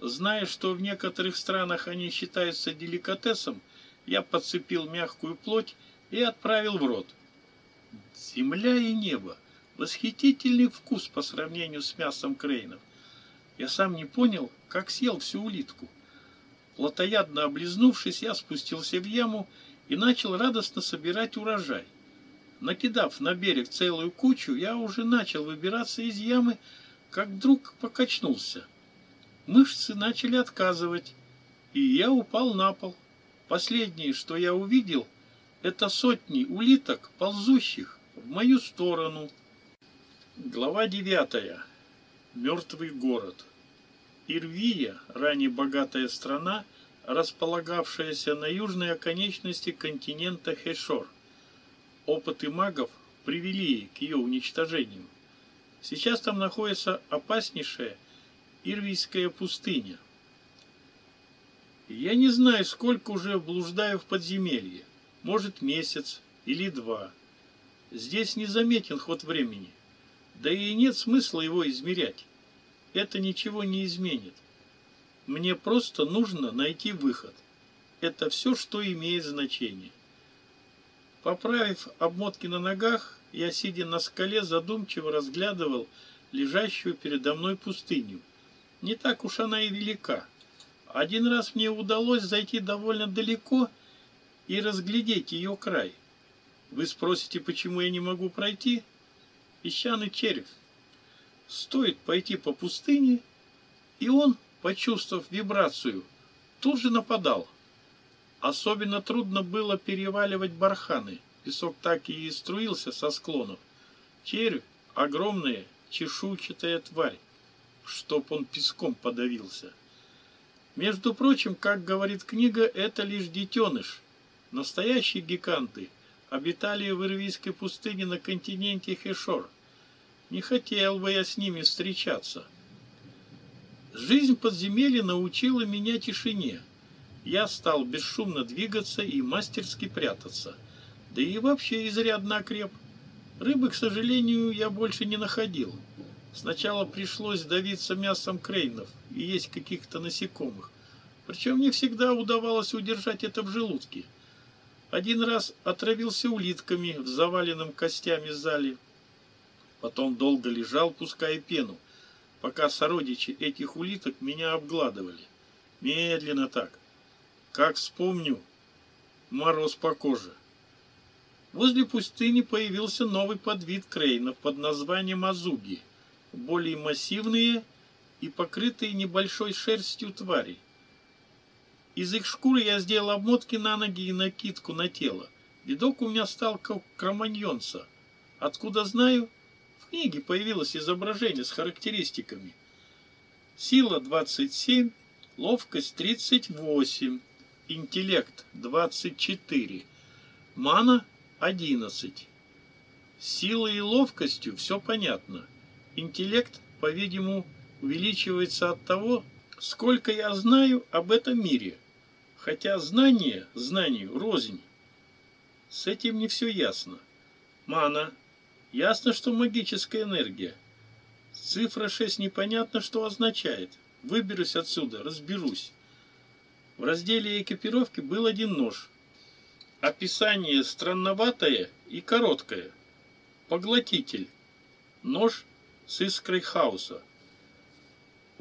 Зная, что в некоторых странах они считаются деликатесом, я подцепил мягкую плоть и отправил в рот. Земля и небо. Восхитительный вкус по сравнению с мясом крейнов. Я сам не понял, как съел всю улитку. Плотоядно облизнувшись, я спустился в яму и начал радостно собирать урожай. Накидав на берег целую кучу, я уже начал выбираться из ямы, как вдруг покачнулся. Мышцы начали отказывать, и я упал на пол. Последнее, что я увидел, это сотни улиток, ползущих в мою сторону. Глава девятая. Мертвый город. Ирвия, ранее богатая страна, располагавшаяся на южной оконечности континента Хешор. Опыты магов привели к ее уничтожению. Сейчас там находится опаснейшая Ирвийская пустыня. Я не знаю, сколько уже блуждаю в подземелье. Может, месяц или два. Здесь не заметен ход времени. Да и нет смысла его измерять. Это ничего не изменит. Мне просто нужно найти выход. Это все, что имеет значение. Поправив обмотки на ногах, я, сидя на скале, задумчиво разглядывал лежащую передо мной пустыню. Не так уж она и велика. Один раз мне удалось зайти довольно далеко и разглядеть ее край. Вы спросите, почему я не могу пройти? Песчаный червь. Стоит пойти по пустыне, и он, почувствовав вибрацию, тут же нападал. Особенно трудно было переваливать барханы. Песок так и струился со склонов. Червь — огромная чешуйчатая тварь, чтоб он песком подавился. Между прочим, как говорит книга, это лишь детеныш. Настоящие гиганты обитали в Ирвийской пустыне на континенте Хешор. Не хотел бы я с ними встречаться. Жизнь подземелья научила меня тишине. Я стал бесшумно двигаться и мастерски прятаться. Да и вообще изрядно окреп. Рыбы, к сожалению, я больше не находил. Сначала пришлось давиться мясом крейнов и есть каких-то насекомых. Причем не всегда удавалось удержать это в желудке. Один раз отравился улитками в заваленном костями зале. Потом долго лежал, пуская пену, пока сородичи этих улиток меня обгладывали. Медленно так. Как вспомню, мороз по коже. Возле пустыни появился новый подвид крейнов под названием азуги – более массивные и покрытые небольшой шерстью твари. Из их шкуры я сделал обмотки на ноги и накидку на тело. Видок у меня стал как кроманьонца. Откуда знаю? В книге появилось изображение с характеристиками. Сила 27, ловкость 38, интеллект 24, мана 11. Силой и ловкостью все понятно. Интеллект, по-видимому, увеличивается от того, сколько я знаю об этом мире. Хотя знание знанию рознь. С этим не все ясно. Мана. Ясно, что магическая энергия. Цифра 6 непонятно, что означает. Выберусь отсюда, разберусь. В разделе экипировки был один нож. Описание странноватое и короткое. Поглотитель. Нож с искрой хаоса.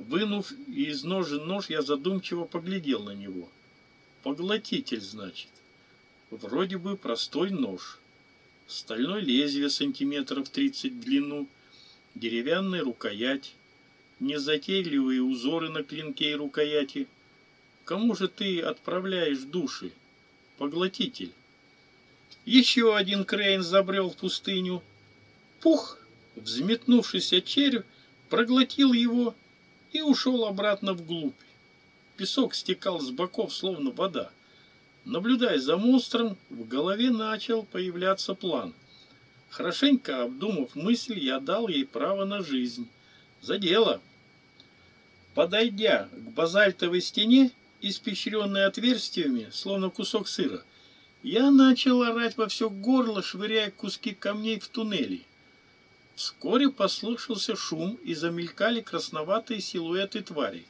Вынув из ножен нож, я задумчиво поглядел на него. Поглотитель, значит. Вроде бы простой нож. Стальное лезвие сантиметров 30 в длину, деревянная рукоять, незатейливые узоры на клинке и рукояти. Кому же ты отправляешь души? Поглотитель. Еще один Крейн забрел в пустыню. Пух, взметнувшийся червь, проглотил его и ушел обратно вглубь. Песок стекал с боков, словно вода. Наблюдая за монстром, в голове начал появляться план. Хорошенько обдумав мысль, я дал ей право на жизнь. За дело. Подойдя к базальтовой стене, испещренной отверстиями, словно кусок сыра, я начал орать во все горло, швыряя куски камней в туннели. Вскоре послышался шум и замелькали красноватые силуэты тварей.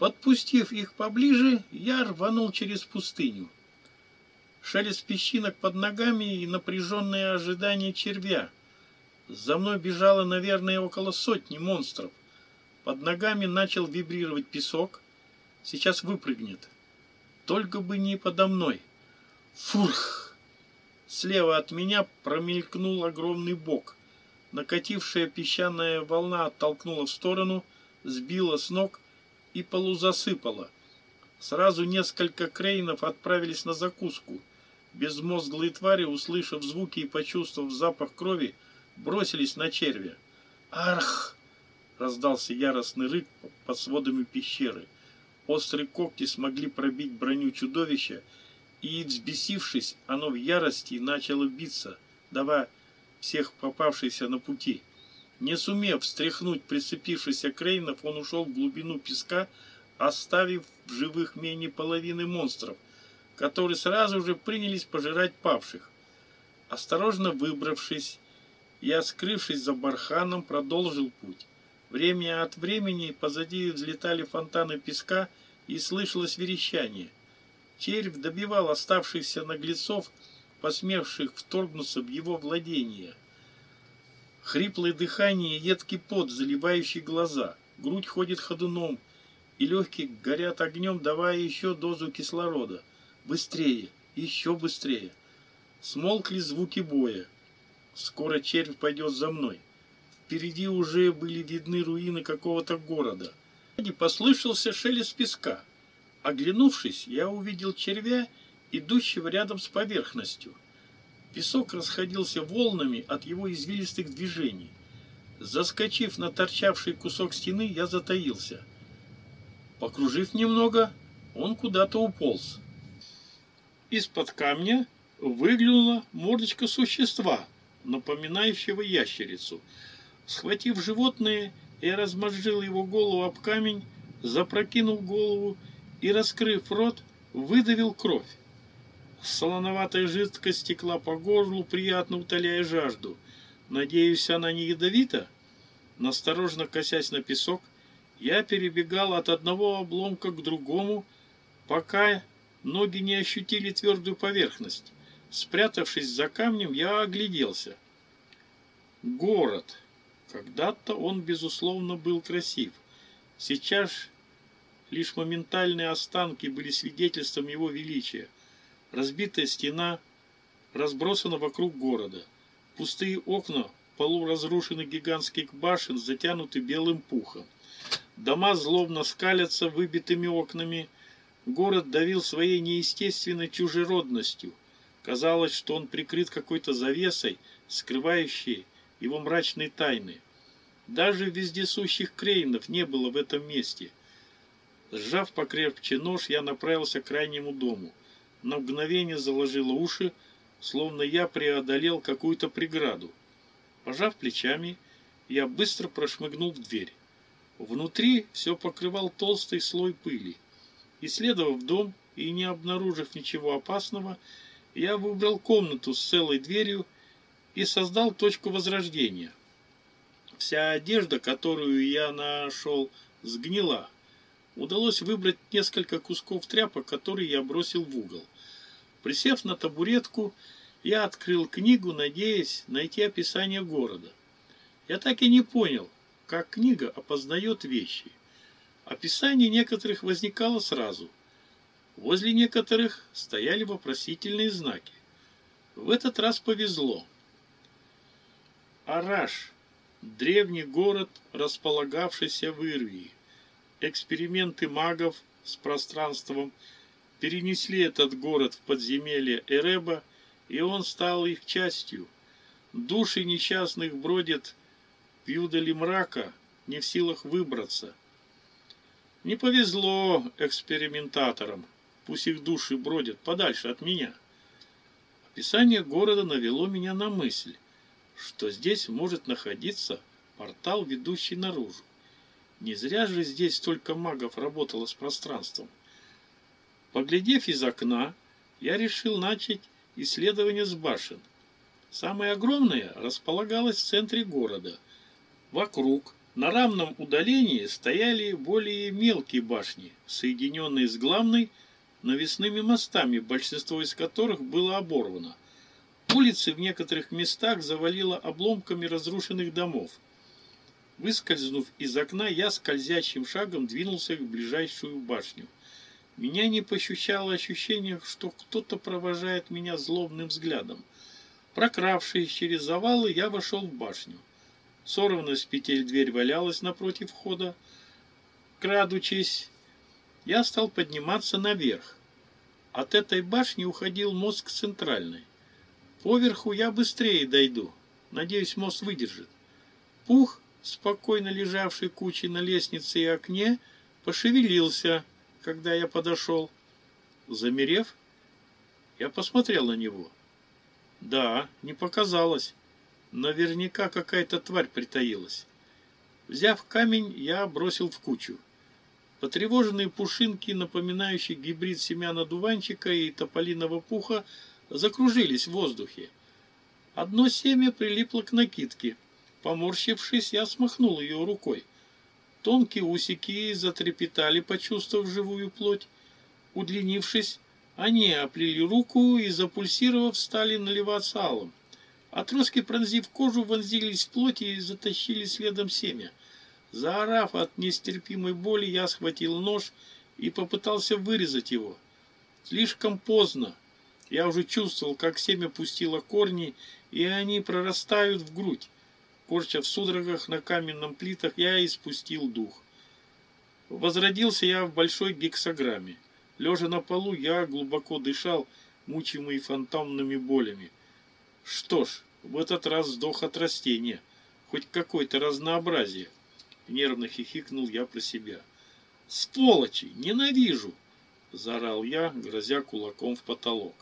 Подпустив их поближе, я рванул через пустыню. Шелест песчинок под ногами и напряженное ожидание червя. За мной бежало, наверное, около сотни монстров. Под ногами начал вибрировать песок. Сейчас выпрыгнет. Только бы не подо мной. Фурх! Слева от меня промелькнул огромный бок. Накатившая песчаная волна оттолкнула в сторону, сбила с ног и полузасыпала. Сразу несколько крейнов отправились на закуску. Безмозглые твари, услышав звуки и почувствовав запах крови, бросились на червя. «Арх!» — раздался яростный рык под сводами пещеры. Острые когти смогли пробить броню чудовища, и, взбесившись, оно в ярости начало биться, давая всех попавшихся на пути. Не сумев встряхнуть прицепившихся крейнов, он ушел в глубину песка, оставив в живых менее половины монстров, которые сразу же принялись пожирать павших. Осторожно выбравшись, я, скрывшись за барханом, продолжил путь. Время от времени позади взлетали фонтаны песка и слышалось верещание. Червь добивал оставшихся наглецов, посмевших вторгнуться в его владение. Хриплое дыхание, едкий пот, заливающий глаза, грудь ходит ходуном, и легкие горят огнем, давая еще дозу кислорода. Быстрее, еще быстрее. Смолкли звуки боя. Скоро червь пойдет за мной. Впереди уже были видны руины какого-то города. И послышался шелест песка. Оглянувшись, я увидел червя идущего рядом с поверхностью. Песок расходился волнами от его извилистых движений. Заскочив на торчавший кусок стены, я затаился. Покружив немного, он куда-то уполз. Из-под камня выглянула мордочка существа, напоминающего ящерицу. Схватив животное, я размозжил его голову об камень, запрокинул голову и, раскрыв рот, выдавил кровь. Солоноватая жидкость стекла по горлу, приятно утоляя жажду. Надеюсь, она не ядовита? Насторожно косясь на песок, я перебегал от одного обломка к другому, пока ноги не ощутили твердую поверхность. Спрятавшись за камнем, я огляделся. Город. Когда-то он, безусловно, был красив. Сейчас лишь моментальные останки были свидетельством его величия. Разбитая стена разбросана вокруг города. Пустые окна полуразрушенных гигантских башен затянуты белым пухом. Дома злобно скалятся выбитыми окнами. Город давил своей неестественной чужеродностью. Казалось, что он прикрыт какой-то завесой, скрывающей его мрачные тайны. Даже вездесущих крейнов не было в этом месте. Сжав покрепче нож, я направился к крайнему дому – на мгновение заложила уши, словно я преодолел какую-то преграду. Пожав плечами, я быстро прошмыгнул в дверь. Внутри все покрывал толстый слой пыли. Исследовав дом и не обнаружив ничего опасного, я выбрал комнату с целой дверью и создал точку возрождения. Вся одежда, которую я нашел, сгнила. Удалось выбрать несколько кусков тряпок, которые я бросил в угол. Присев на табуретку, я открыл книгу, надеясь найти описание города. Я так и не понял, как книга опознает вещи. Описание некоторых возникало сразу. Возле некоторых стояли вопросительные знаки. В этот раз повезло. Араш – древний город, располагавшийся в Ирвии. Эксперименты магов с пространством перенесли этот город в подземелье Эреба, и он стал их частью. Души несчастных бродят в юдали мрака, не в силах выбраться. Не повезло экспериментаторам, пусть их души бродят подальше от меня. Описание города навело меня на мысль, что здесь может находиться портал, ведущий наружу. Не зря же здесь столько магов работало с пространством. Поглядев из окна, я решил начать исследование с башен. Самая огромная располагалась в центре города. Вокруг на равном удалении стояли более мелкие башни, соединенные с главной навесными мостами, большинство из которых было оборвано. Улицы в некоторых местах завалило обломками разрушенных домов. Выскользнув из окна, я скользящим шагом двинулся к ближайшую башню. Меня не пощущало ощущение, что кто-то провожает меня злобным взглядом. Прокравшись через завалы, я вошел в башню. Сорванная с петель дверь валялась напротив входа. Крадучись, я стал подниматься наверх. От этой башни уходил мост к центральной. Поверху я быстрее дойду. Надеюсь, мост выдержит. Пух, спокойно лежавший кучей на лестнице и окне, пошевелился, когда я подошел. Замерев, я посмотрел на него. Да, не показалось. Наверняка какая-то тварь притаилась. Взяв камень, я бросил в кучу. Потревоженные пушинки, напоминающие гибрид семян одуванчика и тополиного пуха, закружились в воздухе. Одно семя прилипло к накидке. Поморщившись, я смахнул ее рукой. Тонкие усики затрепетали, почувствовав живую плоть. Удлинившись, они оплели руку и, запульсировав, стали наливаться алым. Отростки, пронзив кожу, вонзились в плоть и затащили следом семя. Заорав от нестерпимой боли, я схватил нож и попытался вырезать его. Слишком поздно. Я уже чувствовал, как семя пустило корни, и они прорастают в грудь. Корча в судорогах на каменном плитах, я испустил дух. Возродился я в большой гексограмме. Лежа на полу, я глубоко дышал, мучимый фантомными болями. Что ж, в этот раз сдох от растения. Хоть какое-то разнообразие. Нервно хихикнул я про себя. Сволочи! Ненавижу! Заорал я, грозя кулаком в потолок.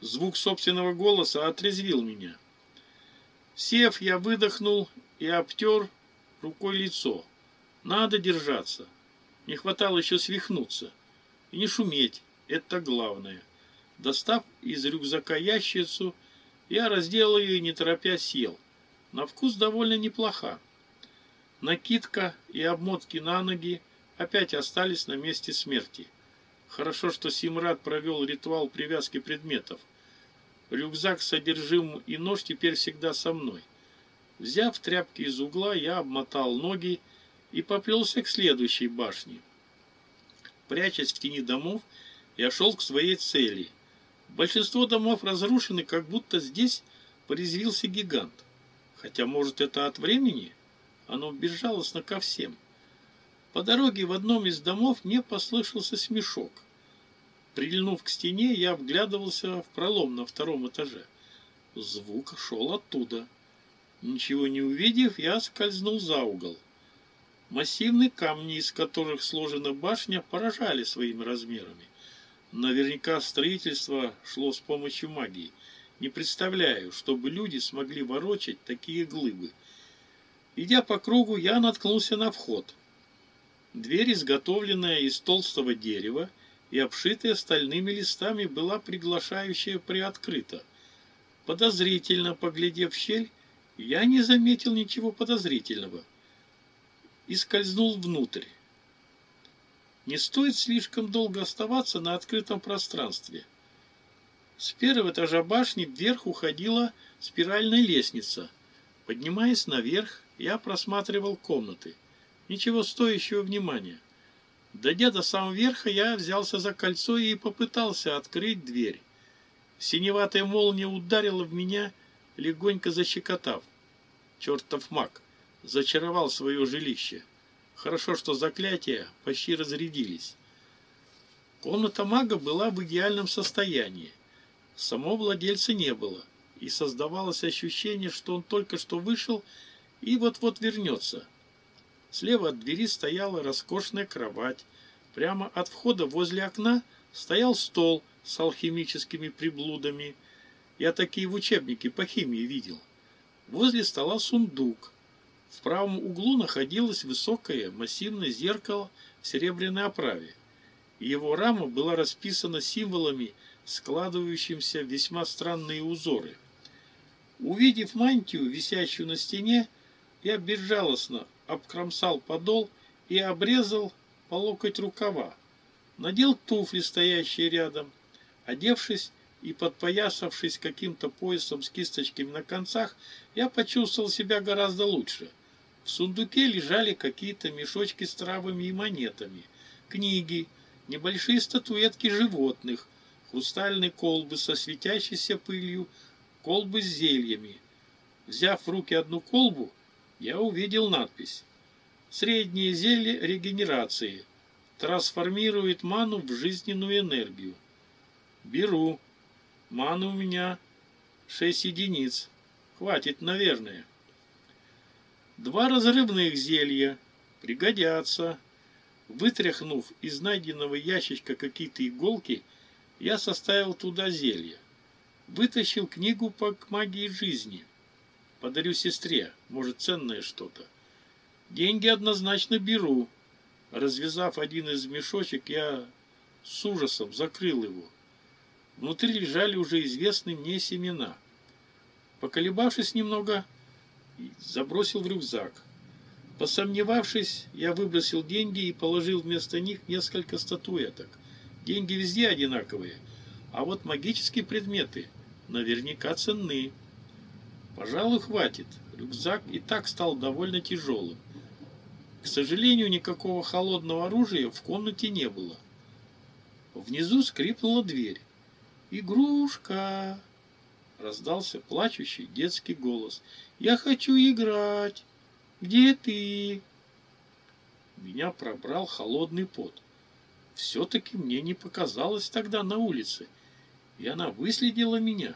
Звук собственного голоса отрезвил меня. Сев, я выдохнул и обтер рукой лицо. Надо держаться. Не хватало еще свихнуться. И не шуметь. Это главное. Достав из рюкзака ящицу, я разделал ее и не торопя сел. На вкус довольно неплоха. Накидка и обмотки на ноги опять остались на месте смерти. Хорошо, что Симрад провел ритуал привязки предметов. Рюкзак содержимым и нож теперь всегда со мной. Взяв тряпки из угла, я обмотал ноги и поплелся к следующей башне. Прячась в тени домов, я шел к своей цели – Большинство домов разрушены, как будто здесь порезвился гигант. Хотя, может, это от времени? Оно безжалостно ко всем. По дороге в одном из домов мне послышался смешок. Прильнув к стене, я вглядывался в пролом на втором этаже. Звук шел оттуда. Ничего не увидев, я скользнул за угол. Массивные камни, из которых сложена башня, поражали своими размерами. Наверняка строительство шло с помощью магии. Не представляю, чтобы люди смогли ворочать такие глыбы. Идя по кругу, я наткнулся на вход. Дверь, изготовленная из толстого дерева и обшитая стальными листами, была приглашающая приоткрыта. Подозрительно поглядев в щель, я не заметил ничего подозрительного и скользнул внутрь. Не стоит слишком долго оставаться на открытом пространстве. С первого этажа башни вверх уходила спиральная лестница. Поднимаясь наверх, я просматривал комнаты. Ничего стоящего внимания. Дойдя до самого верха, я взялся за кольцо и попытался открыть дверь. Синеватая молния ударила в меня, легонько защекотав. Чертов маг зачаровал свое жилище. Хорошо, что заклятия почти разрядились. Комната мага была в идеальном состоянии. Самого владельца не было, и создавалось ощущение, что он только что вышел и вот-вот вернется. Слева от двери стояла роскошная кровать. Прямо от входа возле окна стоял стол с алхимическими приблудами. Я такие в учебнике по химии видел. Возле стола сундук. В правом углу находилось высокое массивное зеркало в серебряной оправе. Его рама была расписана символами, складывающимися весьма странные узоры. Увидев мантию, висящую на стене, я безжалостно обкромсал подол и обрезал по локоть рукава. Надел туфли, стоящие рядом. Одевшись и подпоясавшись каким-то поясом с кисточками на концах, я почувствовал себя гораздо лучше – в сундуке лежали какие-то мешочки с травами и монетами, книги, небольшие статуэтки животных, хрустальные колбы со светящейся пылью, колбы с зельями. Взяв в руки одну колбу, я увидел надпись «Среднее зелье регенерации. Трансформирует ману в жизненную энергию». Беру. Ману у меня 6 единиц. Хватит, наверное. Два разрывных зелья пригодятся. Вытряхнув из найденного ящичка какие-то иголки, я составил туда зелье. Вытащил книгу по магии жизни. Подарю сестре, может, ценное что-то. Деньги однозначно беру. Развязав один из мешочек, я с ужасом закрыл его. Внутри лежали уже известные мне семена. Поколебавшись немного, забросил в рюкзак. Посомневавшись, я выбросил деньги и положил вместо них несколько статуэток. Деньги везде одинаковые, а вот магические предметы наверняка ценны. Пожалуй, хватит. Рюкзак и так стал довольно тяжелым. К сожалению, никакого холодного оружия в комнате не было. Внизу скрипнула дверь. «Игрушка!» Раздался плачущий детский голос. «Я хочу играть! Где ты?» Меня пробрал холодный пот. Все-таки мне не показалось тогда на улице, и она выследила меня.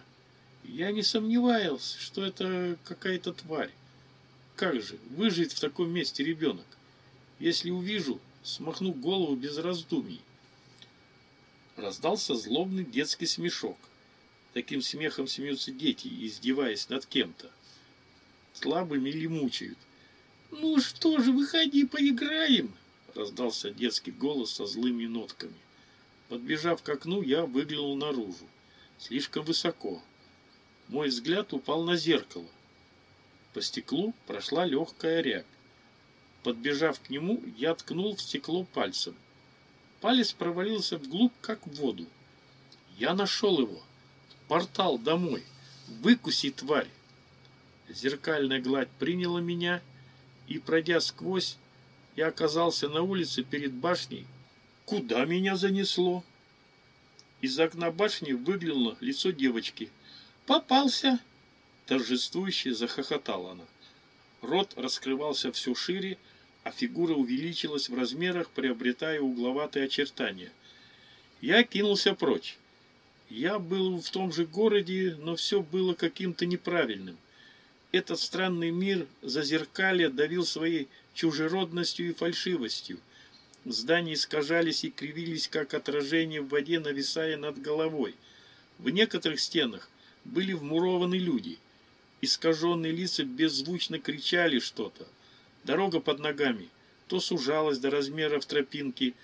Я не сомневался, что это какая-то тварь. Как же, выжить в таком месте ребенок? Если увижу, смахну голову без раздумий. Раздался злобный детский смешок. Таким смехом смеются дети, издеваясь над кем-то. Слабыми или мучают. «Ну что же, выходи, поиграем!» Раздался детский голос со злыми нотками. Подбежав к окну, я выглянул наружу. Слишком высоко. Мой взгляд упал на зеркало. По стеклу прошла легкая рябь. Подбежав к нему, я ткнул в стекло пальцем. Палец провалился вглубь, как в воду. Я нашел его портал домой. Выкуси, тварь. Зеркальная гладь приняла меня, и, пройдя сквозь, я оказался на улице перед башней. Куда меня занесло? Из окна башни выглянуло лицо девочки. «Попался!» Торжествующе захохотала она. Рот раскрывался все шире, а фигура увеличилась в размерах, приобретая угловатые очертания. Я кинулся прочь. Я был в том же городе, но все было каким-то неправильным. Этот странный мир зазеркалья давил своей чужеродностью и фальшивостью. Здания искажались и кривились, как отражение в воде, нависая над головой. В некоторых стенах были вмурованы люди. Искаженные лица беззвучно кричали что-то. Дорога под ногами то сужалась до размеров тропинки,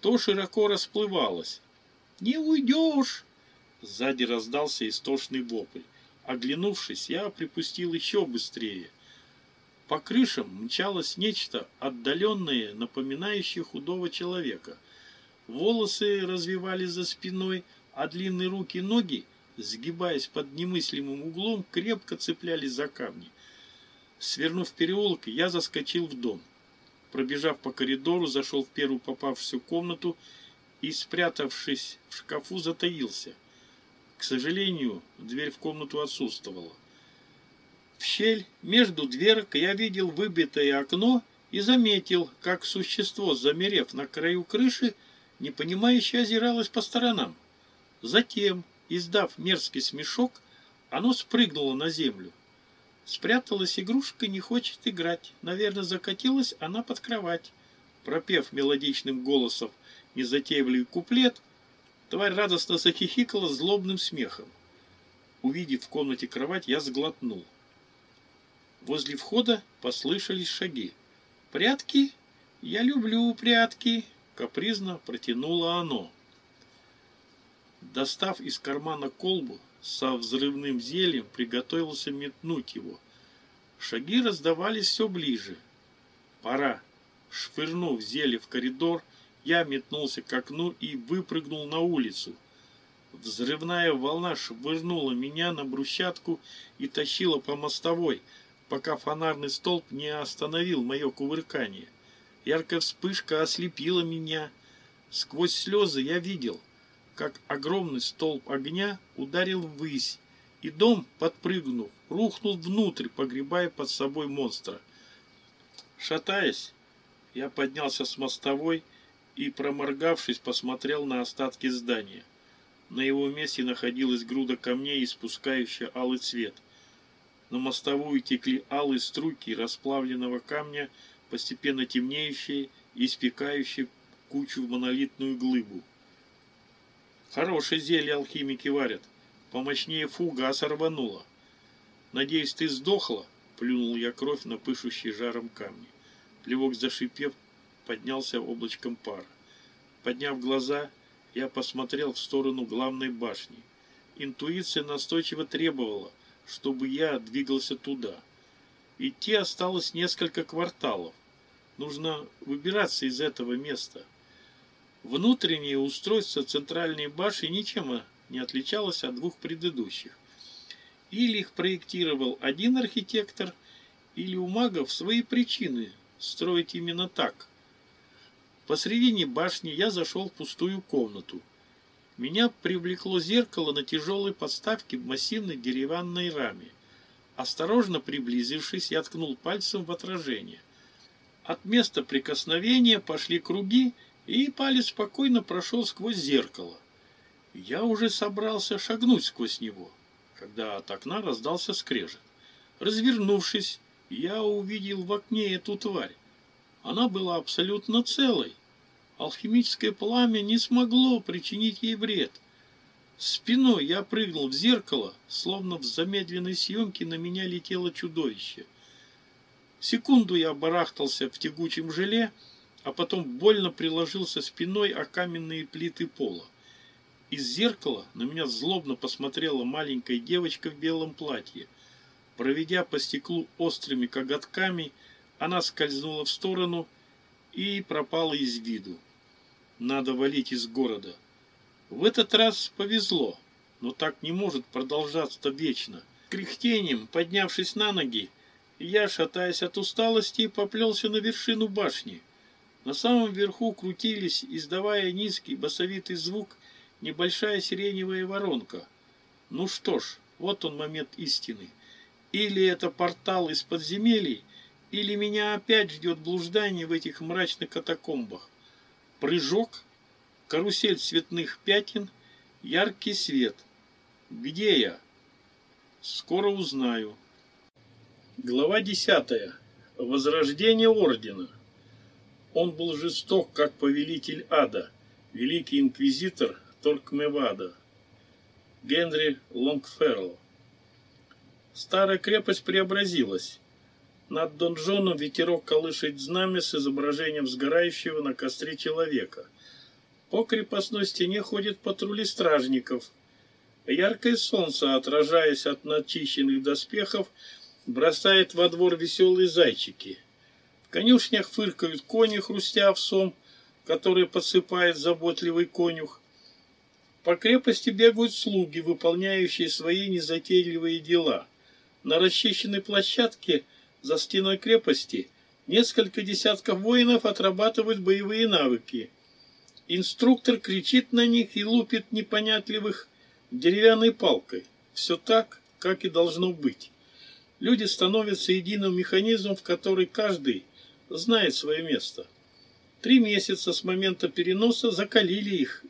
то широко расплывалась. «Не уйдешь!» Сзади раздался истошный вопль. Оглянувшись, я припустил еще быстрее. По крышам мчалось нечто отдаленное, напоминающее худого человека. Волосы развивались за спиной, а длинные руки и ноги, сгибаясь под немыслимым углом, крепко цеплялись за камни. Свернув переулок, я заскочил в дом. Пробежав по коридору, зашел в первую попавшуюся комнату и, спрятавшись в шкафу, затаился. К сожалению, дверь в комнату отсутствовала. В щель между дверок я видел выбитое окно и заметил, как существо, замерев на краю крыши, непонимающе озиралось по сторонам. Затем, издав мерзкий смешок, оно спрыгнуло на землю. Спряталась игрушка, не хочет играть. Наверное, закатилась она под кровать. Пропев мелодичным голосом незатейливый куплет, тварь радостно захихикала злобным смехом. Увидев в комнате кровать, я сглотнул. Возле входа послышались шаги. «Прятки? Я люблю прятки!» — капризно протянуло оно. Достав из кармана колбу со взрывным зельем, приготовился метнуть его. Шаги раздавались все ближе. «Пора!» Швырнув зелье в коридор, я метнулся к окну и выпрыгнул на улицу. Взрывная волна швырнула меня на брусчатку и тащила по мостовой, пока фонарный столб не остановил мое кувыркание. Яркая вспышка ослепила меня. Сквозь слезы я видел, как огромный столб огня ударил ввысь, и дом, подпрыгнув, рухнул внутрь, погребая под собой монстра. Шатаясь, я поднялся с мостовой и, проморгавшись, посмотрел на остатки здания. На его месте находилась груда камней, испускающая алый цвет. На мостовую текли алые струйки расплавленного камня, постепенно темнеющие и испекающие кучу в монолитную глыбу. Хорошее зелье алхимики варят. Помощнее фугаса рвануло. Надеюсь, ты сдохла? Плюнул я кровь на пышущий жаром камни. Плевок зашипев, поднялся облачком пара. Подняв глаза, я посмотрел в сторону главной башни. Интуиция настойчиво требовала, чтобы я двигался туда. Идти осталось несколько кварталов. Нужно выбираться из этого места. Внутреннее устройство центральной башни ничем не отличалось от двух предыдущих. Или их проектировал один архитектор, или у магов свои причины строить именно так. Посредине башни я зашел в пустую комнату. Меня привлекло зеркало на тяжелой подставке в массивной деревянной раме. Осторожно приблизившись, я ткнул пальцем в отражение. От места прикосновения пошли круги, и палец спокойно прошел сквозь зеркало. Я уже собрался шагнуть сквозь него, когда от окна раздался скрежет. Развернувшись, я увидел в окне эту тварь. Она была абсолютно целой, Алхимическое пламя не смогло причинить ей вред. Спиной я прыгнул в зеркало, словно в замедленной съемке на меня летело чудовище. Секунду я барахтался в тягучем желе, а потом больно приложился спиной о каменные плиты пола. Из зеркала на меня злобно посмотрела маленькая девочка в белом платье. Проведя по стеклу острыми коготками, она скользнула в сторону и пропала из виду. Надо валить из города. В этот раз повезло, но так не может продолжаться вечно. Кряхтением, поднявшись на ноги, я, шатаясь от усталости, поплелся на вершину башни. На самом верху крутились, издавая низкий басовитый звук, небольшая сиреневая воронка. Ну что ж, вот он момент истины. Или это портал из подземелий, или меня опять ждет блуждание в этих мрачных катакомбах. Прыжок, карусель цветных пятен, яркий свет. Где я? Скоро узнаю. Глава десятая. Возрождение Ордена. Он был жесток, как повелитель ада, великий инквизитор Торкмевада. Генри Лонгферл. Старая крепость преобразилась. Над донжоном ветерок колышет знамя с изображением сгорающего на костре человека. По крепостной стене ходят патрули стражников. Яркое солнце, отражаясь от начищенных доспехов, бросает во двор веселые зайчики. Конюшнях фыркают кони, хрустя овсом, который подсыпает заботливый конюх. По крепости бегают слуги, выполняющие свои незатейливые дела. На расчищенной площадке за стеной крепости несколько десятков воинов отрабатывают боевые навыки. Инструктор кричит на них и лупит непонятливых деревянной палкой. Все так, как и должно быть. Люди становятся единым механизмом, в который каждый знает свое место. Три месяца с момента переноса закалили их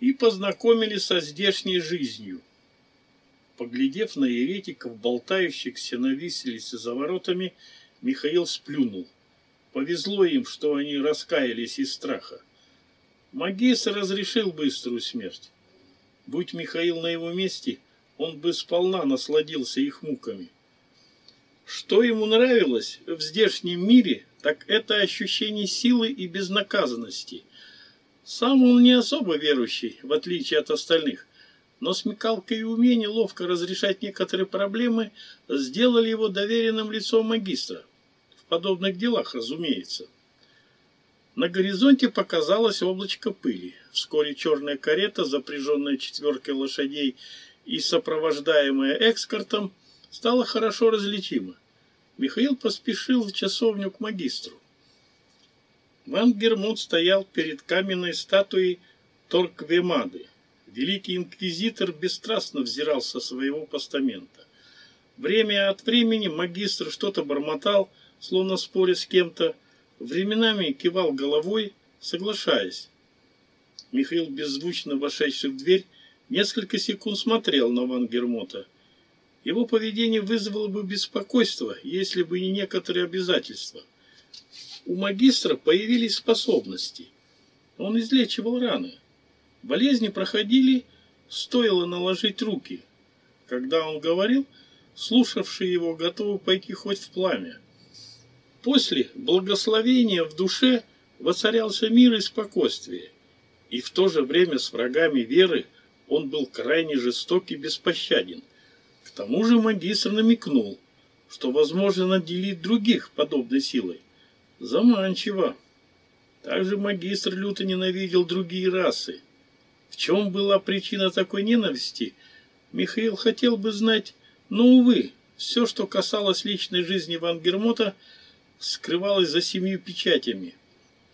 и познакомили со здешней жизнью. Поглядев на еретиков, болтающихся на виселице за воротами, Михаил сплюнул. Повезло им, что они раскаялись из страха. Магистр разрешил быструю смерть. Будь Михаил на его месте, он бы сполна насладился их муками. Что ему нравилось в здешнем мире, так это ощущение силы и безнаказанности. Сам он не особо верующий, в отличие от остальных, но смекалка и умение ловко разрешать некоторые проблемы сделали его доверенным лицом магистра. В подобных делах, разумеется. На горизонте показалось облачко пыли. Вскоре черная карета, запряженная четверкой лошадей и сопровождаемая экскортом, стала хорошо различима. Михаил поспешил в часовню к магистру. Ван Гермут стоял перед каменной статуей Торквемады. Великий инквизитор бесстрастно взирал со своего постамента. Время от времени магистр что-то бормотал, словно споря с кем-то, временами кивал головой, соглашаясь. Михаил, беззвучно вошедший в дверь, несколько секунд смотрел на Ван Гермота. Его поведение вызвало бы беспокойство, если бы не некоторые обязательства – у магистра появились способности. Он излечивал раны. Болезни проходили, стоило наложить руки. Когда он говорил, слушавшие его готовы пойти хоть в пламя. После благословения в душе воцарялся мир и спокойствие. И в то же время с врагами веры он был крайне жесток и беспощаден. К тому же магистр намекнул, что возможно наделить других подобной силой. Заманчиво. Также магистр люто ненавидел другие расы. В чем была причина такой ненависти, Михаил хотел бы знать, но, увы, все, что касалось личной жизни Ван Гермота, скрывалось за семью печатями.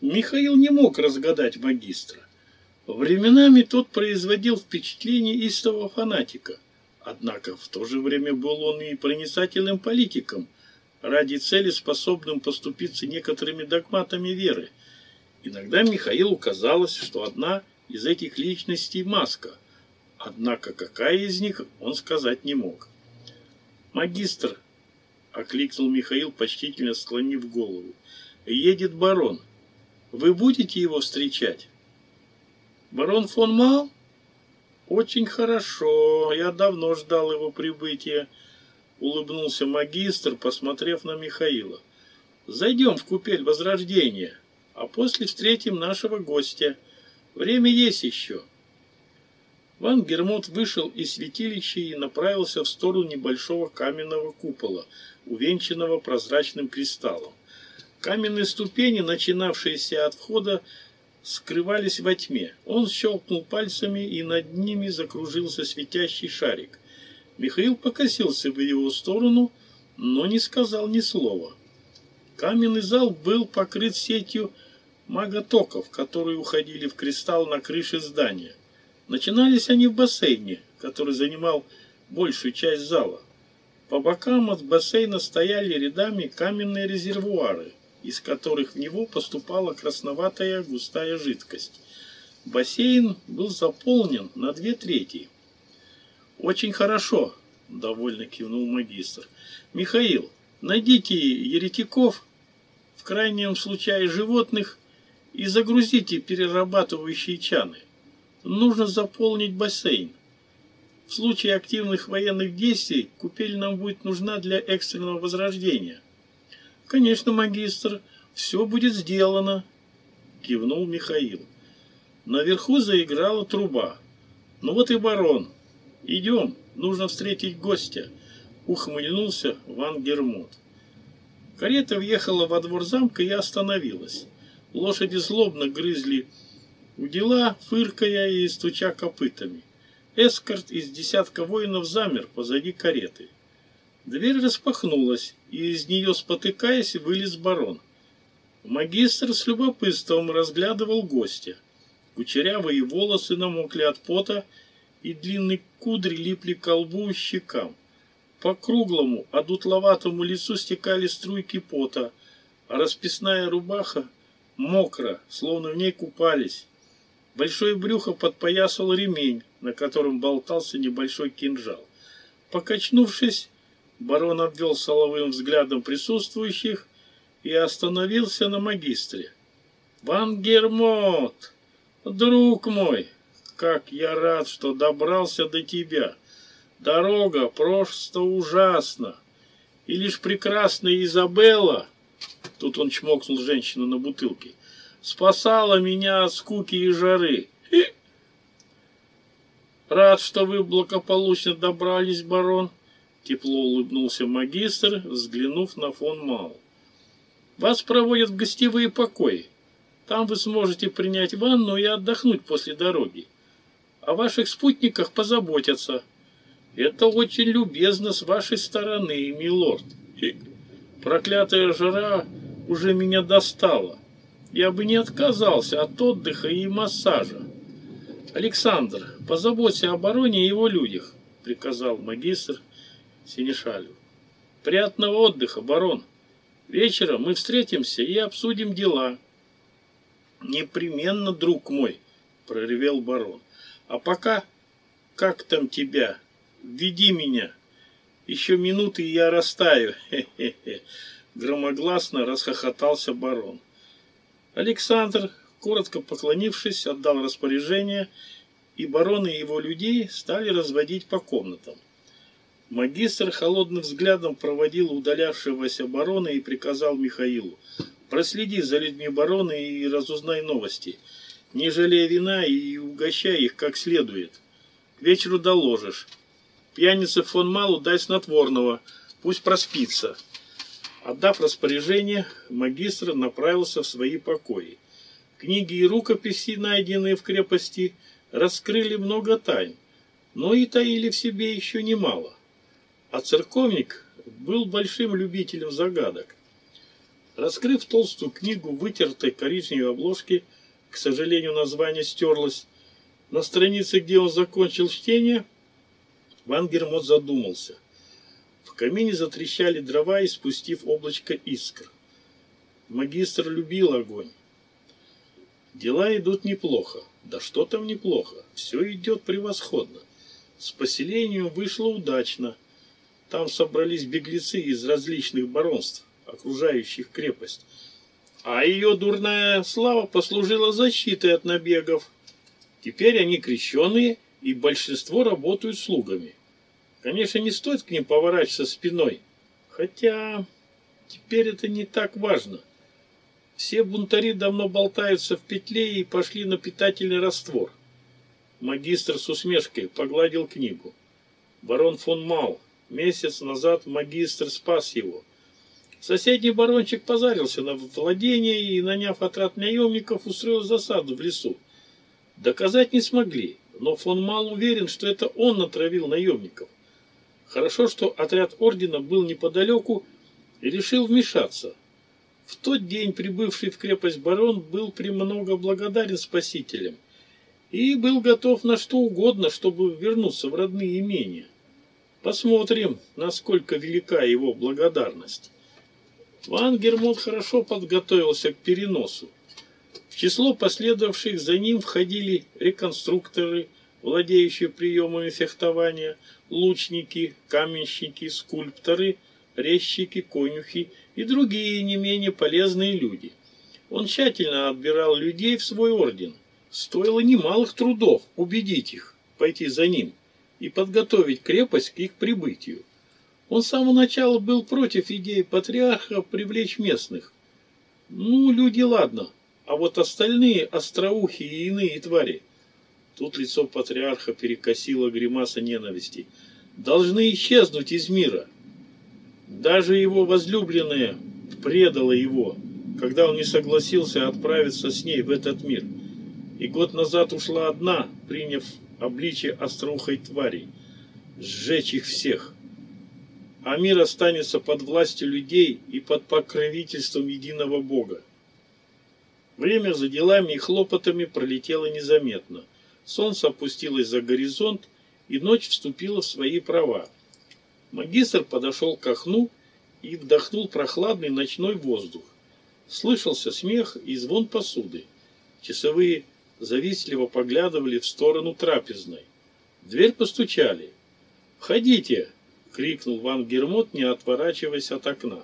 Михаил не мог разгадать магистра. Временами тот производил впечатление истого фанатика. Однако в то же время был он и проницательным политиком, ради цели способным поступиться некоторыми догматами веры. Иногда Михаилу казалось, что одна из этих личностей – маска. Однако какая из них, он сказать не мог. «Магистр!» – окликнул Михаил, почтительно склонив голову. «Едет барон. Вы будете его встречать?» «Барон фон Мал?» «Очень хорошо. Я давно ждал его прибытия. — улыбнулся магистр, посмотрев на Михаила. «Зайдем в купель Возрождения, а после встретим нашего гостя. Время есть еще». Ван Гермот вышел из святилища и направился в сторону небольшого каменного купола, увенчанного прозрачным кристаллом. Каменные ступени, начинавшиеся от входа, скрывались во тьме. Он щелкнул пальцами, и над ними закружился светящий шарик. Михаил покосился в его сторону, но не сказал ни слова. Каменный зал был покрыт сетью маготоков, которые уходили в кристалл на крыше здания. Начинались они в бассейне, который занимал большую часть зала. По бокам от бассейна стояли рядами каменные резервуары, из которых в него поступала красноватая густая жидкость. Бассейн был заполнен на две трети. Очень хорошо, довольно кивнул магистр. Михаил, найдите еретиков, в крайнем случае животных, и загрузите перерабатывающие чаны. Нужно заполнить бассейн. В случае активных военных действий купель нам будет нужна для экстренного возрождения. Конечно, магистр, все будет сделано, кивнул Михаил. Наверху заиграла труба. Ну вот и барон. Идем, нужно встретить гостя. ухмыльнулся Ван Гермот. Карета въехала во двор замка и остановилась. Лошади злобно грызли у дела, фыркая и стуча копытами. Эскорт из десятка воинов замер позади кареты. Дверь распахнулась, и из нее, спотыкаясь, вылез барон. Магистр с любопытством разглядывал гостя. Кучерявые волосы намокли от пота, и длинные кудри липли к колбу и щекам. По круглому, одутловатому лицу стекали струйки пота, а расписная рубаха мокра, словно в ней купались. Большое брюхо подпоясал ремень, на котором болтался небольшой кинжал. Покачнувшись, барон обвел соловым взглядом присутствующих и остановился на магистре. «Ван Гермот, друг мой, как я рад, что добрался до тебя. Дорога просто ужасна. И лишь прекрасная Изабелла, тут он чмокнул женщину на бутылке, спасала меня от скуки и жары. Рад, что вы благополучно добрались, барон. Тепло улыбнулся магистр, взглянув на фон Мау. Вас проводят в гостевые покои. Там вы сможете принять ванну и отдохнуть после дороги. О ваших спутниках позаботятся. Это очень любезно с вашей стороны, милорд. Проклятая жара уже меня достала. Я бы не отказался от отдыха и массажа. Александр, позаботься о бароне и его людях, приказал магистр Синишалю. Приятного отдыха, барон. Вечером мы встретимся и обсудим дела. Непременно, друг мой, проревел барон. А пока, как там тебя? Веди меня. Еще минуты, и я растаю. Громогласно расхохотался барон. Александр, коротко поклонившись, отдал распоряжение, и барон и его людей стали разводить по комнатам. Магистр холодным взглядом проводил удалявшегося барона и приказал Михаилу. «Проследи за людьми барона и разузнай новости. Не жалея вина и угощай их как следует. К вечеру доложишь. Пьянице фон Малу дай снотворного, пусть проспится». Отдав распоряжение, магистр направился в свои покои. Книги и рукописи, найденные в крепости, раскрыли много тайн, но и таили в себе еще немало. А церковник был большим любителем загадок. Раскрыв толстую книгу вытертой коричневой обложки, к сожалению, название стерлось, на странице, где он закончил чтение, Ван Гермот задумался. В камине затрещали дрова, испустив облачко искр. Магистр любил огонь. Дела идут неплохо. Да что там неплохо? Все идет превосходно. С поселением вышло удачно. Там собрались беглецы из различных баронств, окружающих крепость. А ее дурная слава послужила защитой от набегов. Теперь они крещенные, и большинство работают слугами. Конечно, не стоит к ним поворачиваться спиной. Хотя теперь это не так важно. Все бунтари давно болтаются в петле и пошли на питательный раствор. Магистр с усмешкой погладил книгу. Барон фон Мау, Месяц назад магистр спас его. Соседний барончик позарился на владение и, наняв отряд наемников, устроил засаду в лесу. Доказать не смогли, но фон Мал уверен, что это он натравил наемников. Хорошо, что отряд ордена был неподалеку и решил вмешаться. В тот день прибывший в крепость барон был премного благодарен спасителям и был готов на что угодно, чтобы вернуться в родные имения. Посмотрим, насколько велика его благодарность. Ван Гермот хорошо подготовился к переносу. В число последовавших за ним входили реконструкторы, владеющие приемами фехтования, лучники, каменщики, скульпторы, резчики, конюхи и другие не менее полезные люди. Он тщательно отбирал людей в свой орден. Стоило немалых трудов убедить их пойти за ним и подготовить крепость к их прибытию. Он с самого начала был против идеи патриарха привлечь местных. Ну, люди, ладно, а вот остальные остроухи и иные твари. Тут лицо патриарха перекосило гримаса ненависти. Должны исчезнуть из мира. Даже его возлюбленная предала его, когда он не согласился отправиться с ней в этот мир. И год назад ушла одна, приняв обличие остроухой твари, сжечь их всех. А мир останется под властью людей и под покровительством единого Бога. Время за делами и хлопотами пролетело незаметно. Солнце опустилось за горизонт, и ночь вступила в свои права. Магистр подошел к окну и вдохнул прохладный ночной воздух. Слышался смех и звон посуды. Часовые завистливо поглядывали в сторону трапезной. В дверь постучали. «Входите!» — крикнул Ван Гермот, не отворачиваясь от окна.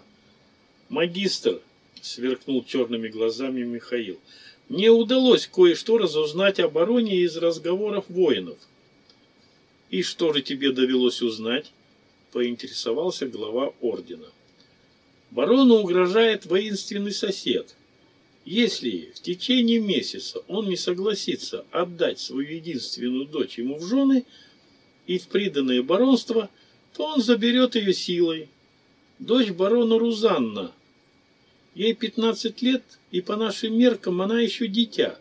«Магистр!» — сверкнул черными глазами Михаил. «Мне удалось кое-что разузнать о бароне из разговоров воинов». «И что же тебе довелось узнать?» — поинтересовался глава ордена. «Барону угрожает воинственный сосед. Если в течение месяца он не согласится отдать свою единственную дочь ему в жены и в приданное баронство, то он заберет ее силой. Дочь барона Рузанна. Ей 15 лет, и по нашим меркам она еще дитя.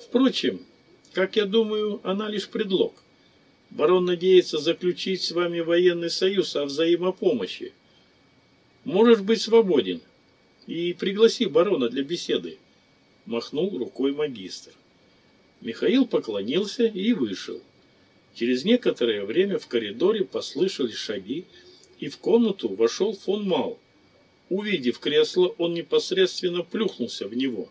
Впрочем, как я думаю, она лишь предлог. Барон надеется заключить с вами военный союз о взаимопомощи. Можешь быть свободен и пригласи барона для беседы», — махнул рукой магистр. Михаил поклонился и вышел. Через некоторое время в коридоре послышались шаги, и в комнату вошел фон Мал. Увидев кресло, он непосредственно плюхнулся в него.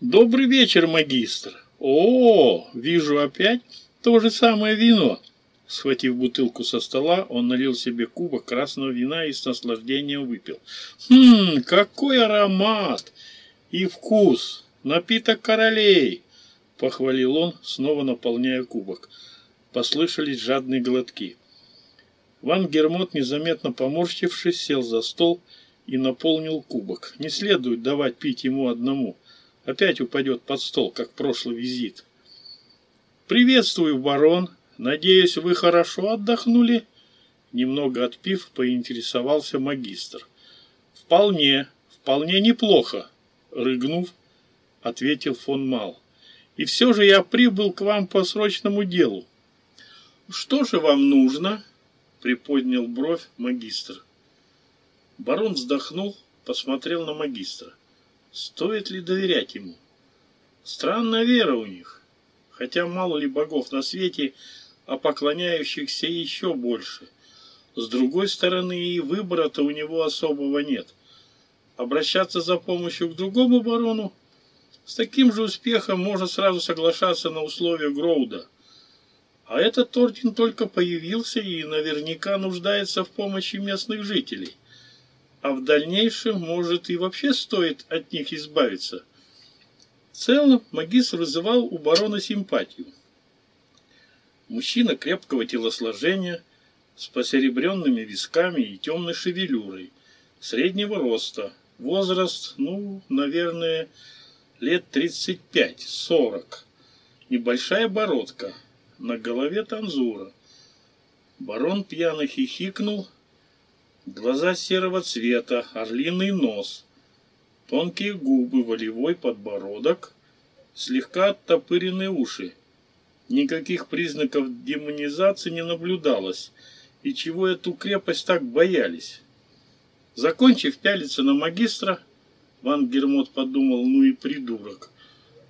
«Добрый вечер, магистр! О, вижу опять то же самое вино!» Схватив бутылку со стола, он налил себе кубок красного вина и с наслаждением выпил. «Хм, какой аромат! И вкус! Напиток королей!» — похвалил он, снова наполняя кубок. Послышались жадные глотки. Ван Гермот, незаметно поморщившись, сел за стол и наполнил кубок. Не следует давать пить ему одному. Опять упадет под стол, как прошлый визит. «Приветствую, барон!» «Надеюсь, вы хорошо отдохнули?» Немного отпив, поинтересовался магистр. «Вполне, вполне неплохо», — рыгнув, ответил фон Мал. «И все же я прибыл к вам по срочному делу». «Что же вам нужно?» — приподнял бровь магистр. Барон вздохнул, посмотрел на магистра. Стоит ли доверять ему? Странная вера у них. Хотя мало ли богов на свете, а поклоняющихся еще больше. С другой стороны, и выбора-то у него особого нет. Обращаться за помощью к другому барону с таким же успехом можно сразу соглашаться на условия Гроуда. А этот орден только появился и наверняка нуждается в помощи местных жителей. А в дальнейшем, может, и вообще стоит от них избавиться. В целом, магистр вызывал у барона симпатию. Мужчина крепкого телосложения, с посеребренными висками и темной шевелюрой, среднего роста, возраст, ну, наверное, лет 35-40, небольшая бородка, на голове танзура. Барон пьяно хихикнул, глаза серого цвета, орлиный нос, тонкие губы, волевой подбородок, слегка оттопыренные уши. Никаких признаков демонизации не наблюдалось, и чего эту крепость так боялись. Закончив пялиться на магистра, Ван Гермот подумал, ну и придурок.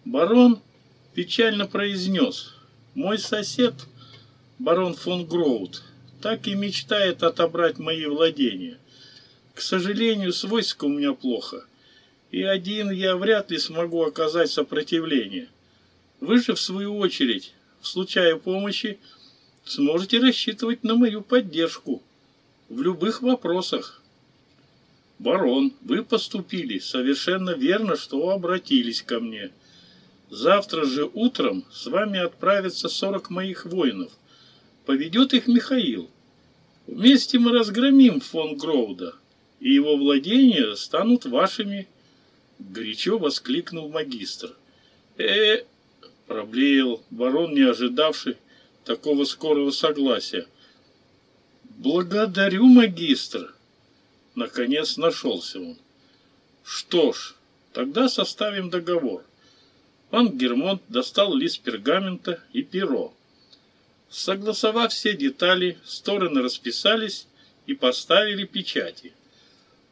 Барон печально произнес, мой сосед, барон фон Гроут, так и мечтает отобрать мои владения. К сожалению, с войском у меня плохо, и один я вряд ли смогу оказать сопротивление. Вы же, в свою очередь, в случае помощи сможете рассчитывать на мою поддержку в любых вопросах. Барон, вы поступили совершенно верно, что обратились ко мне. Завтра же утром с вами отправятся сорок моих воинов. Поведет их Михаил. Вместе мы разгромим фон Гроуда, и его владения станут вашими. Горячо воскликнул магистр. Э, Проблеял барон, не ожидавший такого скорого согласия. Благодарю, магистр. Наконец нашелся он. Что ж, тогда составим договор. Пан Гермонт достал лист пергамента и перо. Согласовав все детали, стороны расписались и поставили печати.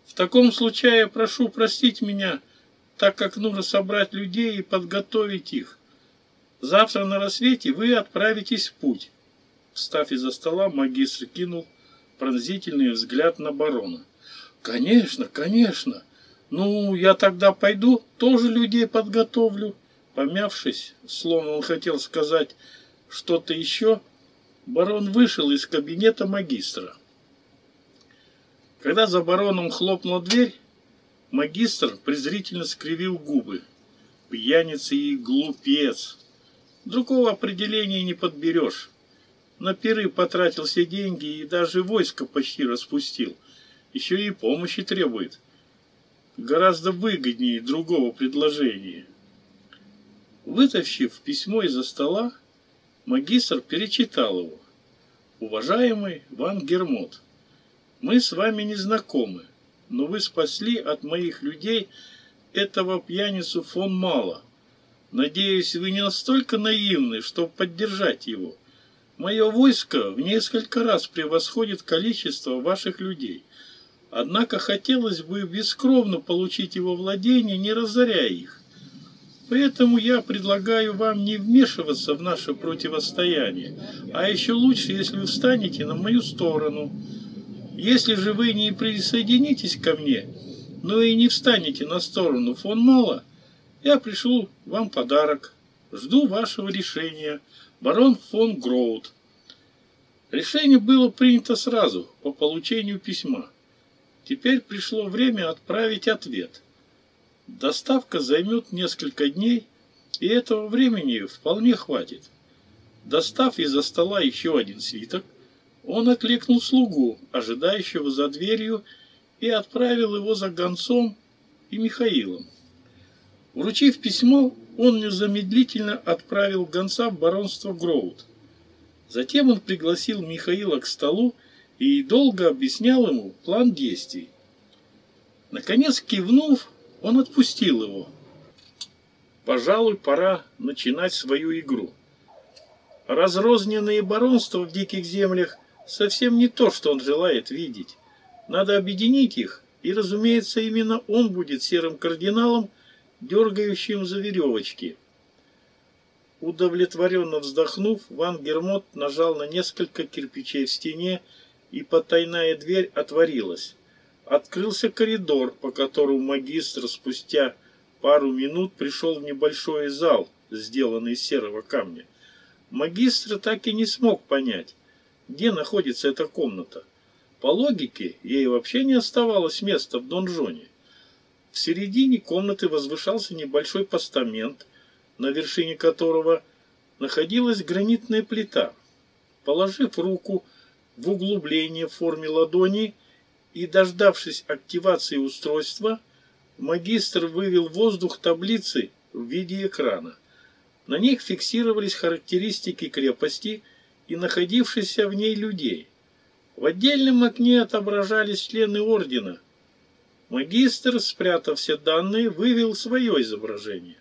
В таком случае прошу простить меня, так как нужно собрать людей и подготовить их. Завтра на рассвете вы отправитесь в путь. Встав из-за стола, магистр кинул пронзительный взгляд на барона. «Конечно, конечно. Ну, я тогда пойду, тоже людей подготовлю». Помявшись, словно он хотел сказать что-то еще, барон вышел из кабинета магистра. Когда за бароном хлопнула дверь, магистр презрительно скривил губы. Пьяница и глупец. Другого определения не подберешь. На пиры потратил все деньги и даже войско почти распустил. Еще и помощи требует. Гораздо выгоднее другого предложения. Вытащив письмо из-за стола, магистр перечитал его. «Уважаемый Ван Гермот, мы с вами не знакомы, но вы спасли от моих людей этого пьяницу фон Мала. Надеюсь, вы не настолько наивны, чтобы поддержать его. Мое войско в несколько раз превосходит количество ваших людей. Однако хотелось бы бескровно получить его владение, не разоряя их. Поэтому я предлагаю вам не вмешиваться в наше противостояние, а еще лучше, если вы встанете на мою сторону. Если же вы не присоединитесь ко мне, но и не встанете на сторону фон Мала, я пришлю вам подарок. Жду вашего решения. Барон фон Гроуд. Решение было принято сразу, по получению письма. Теперь пришло время отправить ответ – Доставка займет несколько дней, и этого времени вполне хватит. Достав из-за стола еще один свиток, он окликнул слугу, ожидающего за дверью, и отправил его за гонцом и Михаилом. Вручив письмо, он незамедлительно отправил гонца в баронство Гроуд. Затем он пригласил Михаила к столу и долго объяснял ему план действий. Наконец, кивнув, он отпустил его. Пожалуй, пора начинать свою игру. Разрозненные баронства в диких землях совсем не то, что он желает видеть. Надо объединить их, и, разумеется, именно он будет серым кардиналом, дергающим за веревочки. Удовлетворенно вздохнув, Ван Гермот нажал на несколько кирпичей в стене, и потайная дверь отворилась. Открылся коридор, по которому магистр спустя пару минут пришел в небольшой зал, сделанный из серого камня. Магистр так и не смог понять, где находится эта комната. По логике, ей вообще не оставалось места в донжоне. В середине комнаты возвышался небольшой постамент, на вершине которого находилась гранитная плита. Положив руку в углубление в форме ладони, и, дождавшись активации устройства, магистр вывел воздух таблицы в виде экрана. На них фиксировались характеристики крепости и находившихся в ней людей. В отдельном окне отображались члены ордена. Магистр, спрятав все данные, вывел свое изображение.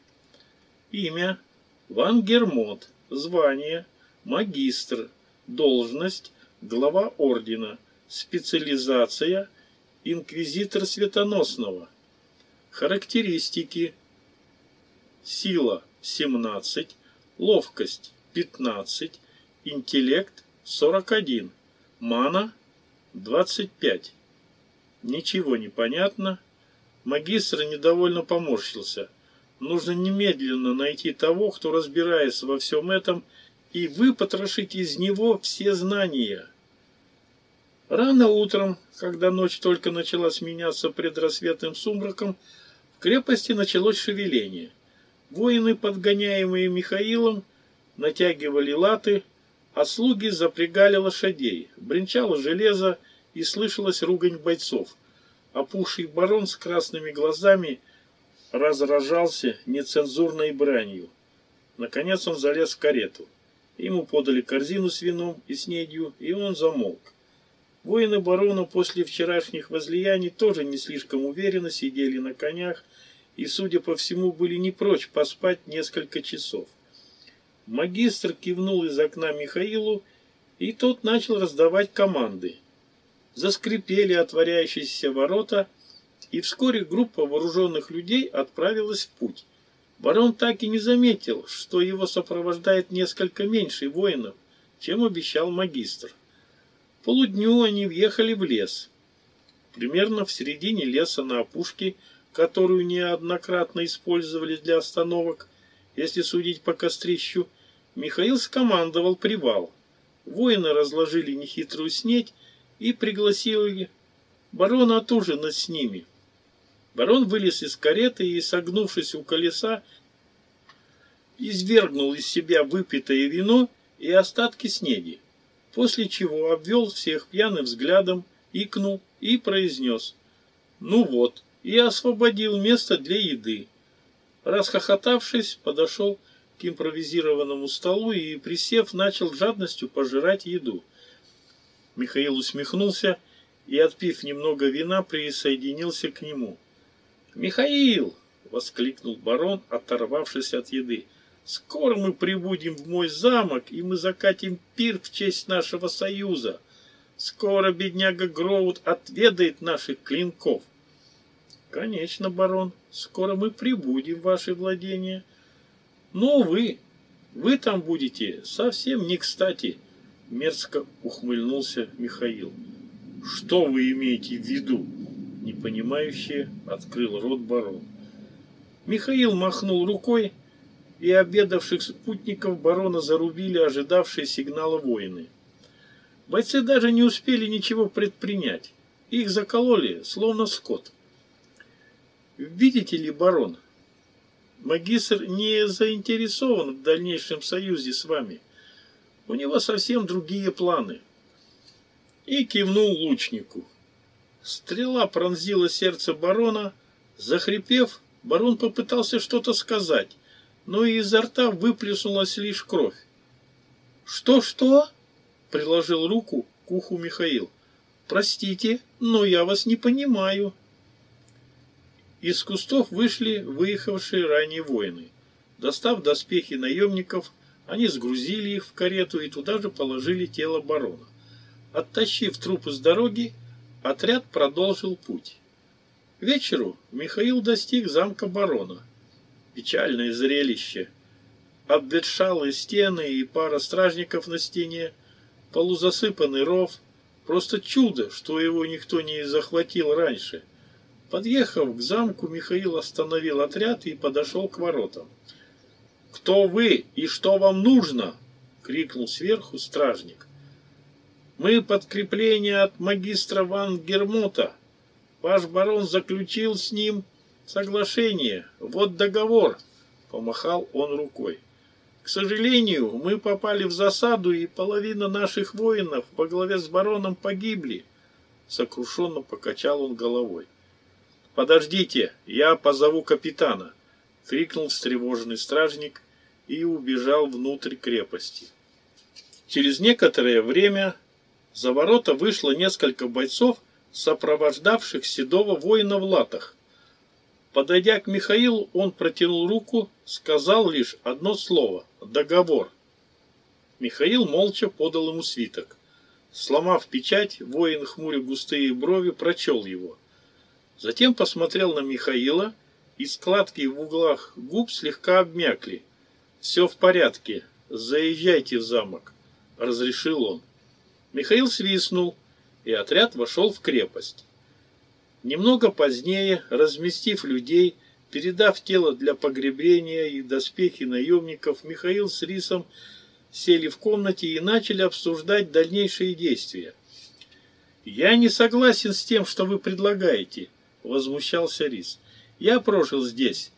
Имя – Ван Гермот, звание – магистр, должность – глава ордена – Специализация инквизитор светоносного. Характеристики. Сила 17, ловкость 15, интеллект 41, мана 25. Ничего не понятно. Магистр недовольно поморщился. Нужно немедленно найти того, кто разбирается во всем этом, и выпотрошить из него все знания. Рано утром, когда ночь только начала сменяться предрассветным сумраком, в крепости началось шевеление. Воины, подгоняемые Михаилом, натягивали латы, а слуги запрягали лошадей. Бренчало железо и слышалась ругань бойцов. Опухший барон с красными глазами разражался нецензурной бранью. Наконец он залез в карету. Ему подали корзину с вином и снедью, и он замолк. Воины барона после вчерашних возлияний тоже не слишком уверенно сидели на конях и, судя по всему, были не прочь поспать несколько часов. Магистр кивнул из окна Михаилу, и тот начал раздавать команды. Заскрипели отворяющиеся ворота, и вскоре группа вооруженных людей отправилась в путь. Барон так и не заметил, что его сопровождает несколько меньше воинов, чем обещал магистр. полудню они въехали в лес. Примерно в середине леса на опушке, которую неоднократно использовали для остановок, если судить по кострищу, Михаил скомандовал привал. Воины разложили нехитрую снеть и пригласили барона отужинать с ними. Барон вылез из кареты и, согнувшись у колеса, извергнул из себя выпитое вино и остатки снеди, после чего обвел всех пьяным взглядом, икнул и произнес «Ну вот, я освободил место для еды». Расхохотавшись, подошел к импровизированному столу и, присев, начал жадностью пожирать еду. Михаил усмехнулся и, отпив немного вина, присоединился к нему. «Михаил!» — воскликнул барон, оторвавшись от еды. «Скоро мы прибудем в мой замок, и мы закатим пир в честь нашего союза. Скоро бедняга Гроуд отведает наших клинков». «Конечно, барон, скоро мы прибудем в ваши владения». «Но, вы, вы там будете совсем не кстати», — мерзко ухмыльнулся Михаил. «Что вы имеете в виду?» Непонимающе открыл рот барон. Михаил махнул рукой, и обедавших спутников барона зарубили ожидавшие сигнала воины. Бойцы даже не успели ничего предпринять. Их закололи, словно скот. Видите ли, барон, магистр не заинтересован в дальнейшем союзе с вами. У него совсем другие планы. И кивнул лучнику. Стрела пронзила сердце барона. Захрипев, барон попытался что-то сказать, но изо рта выплеснулась лишь кровь. «Что-что?» — приложил руку к уху Михаил. «Простите, но я вас не понимаю». Из кустов вышли выехавшие ранее воины. Достав доспехи наемников, они сгрузили их в карету и туда же положили тело барона. Оттащив труп с дороги, отряд продолжил путь. К вечеру Михаил достиг замка барона. Печальное зрелище. Обветшалые стены и пара стражников на стене, полузасыпанный ров. Просто чудо, что его никто не захватил раньше – Подъехав к замку, Михаил остановил отряд и подошел к воротам. «Кто вы и что вам нужно?» — крикнул сверху стражник. «Мы подкрепление от магистра Ван Гермота. Ваш барон заключил с ним соглашение. Вот договор», — помахал он рукой. «К сожалению, мы попали в засаду, и половина наших воинов во главе с бароном погибли». Сокрушенно покачал он головой. «Подождите, я позову капитана!» — крикнул встревоженный стражник и убежал внутрь крепости. Через некоторое время за ворота вышло несколько бойцов, сопровождавших седого воина в латах. Подойдя к Михаилу, он протянул руку, сказал лишь одно слово — «договор». Михаил молча подал ему свиток. Сломав печать, воин, хмуря густые брови, прочел его — Затем посмотрел на Михаила, и складки в углах губ слегка обмякли. «Все в порядке, заезжайте в замок», — разрешил он. Михаил свистнул, и отряд вошел в крепость. Немного позднее, разместив людей, передав тело для погребения и доспехи наемников, Михаил с Рисом сели в комнате и начали обсуждать дальнейшие действия. «Я не согласен с тем, что вы предлагаете», возмущался Рис. Я прожил здесь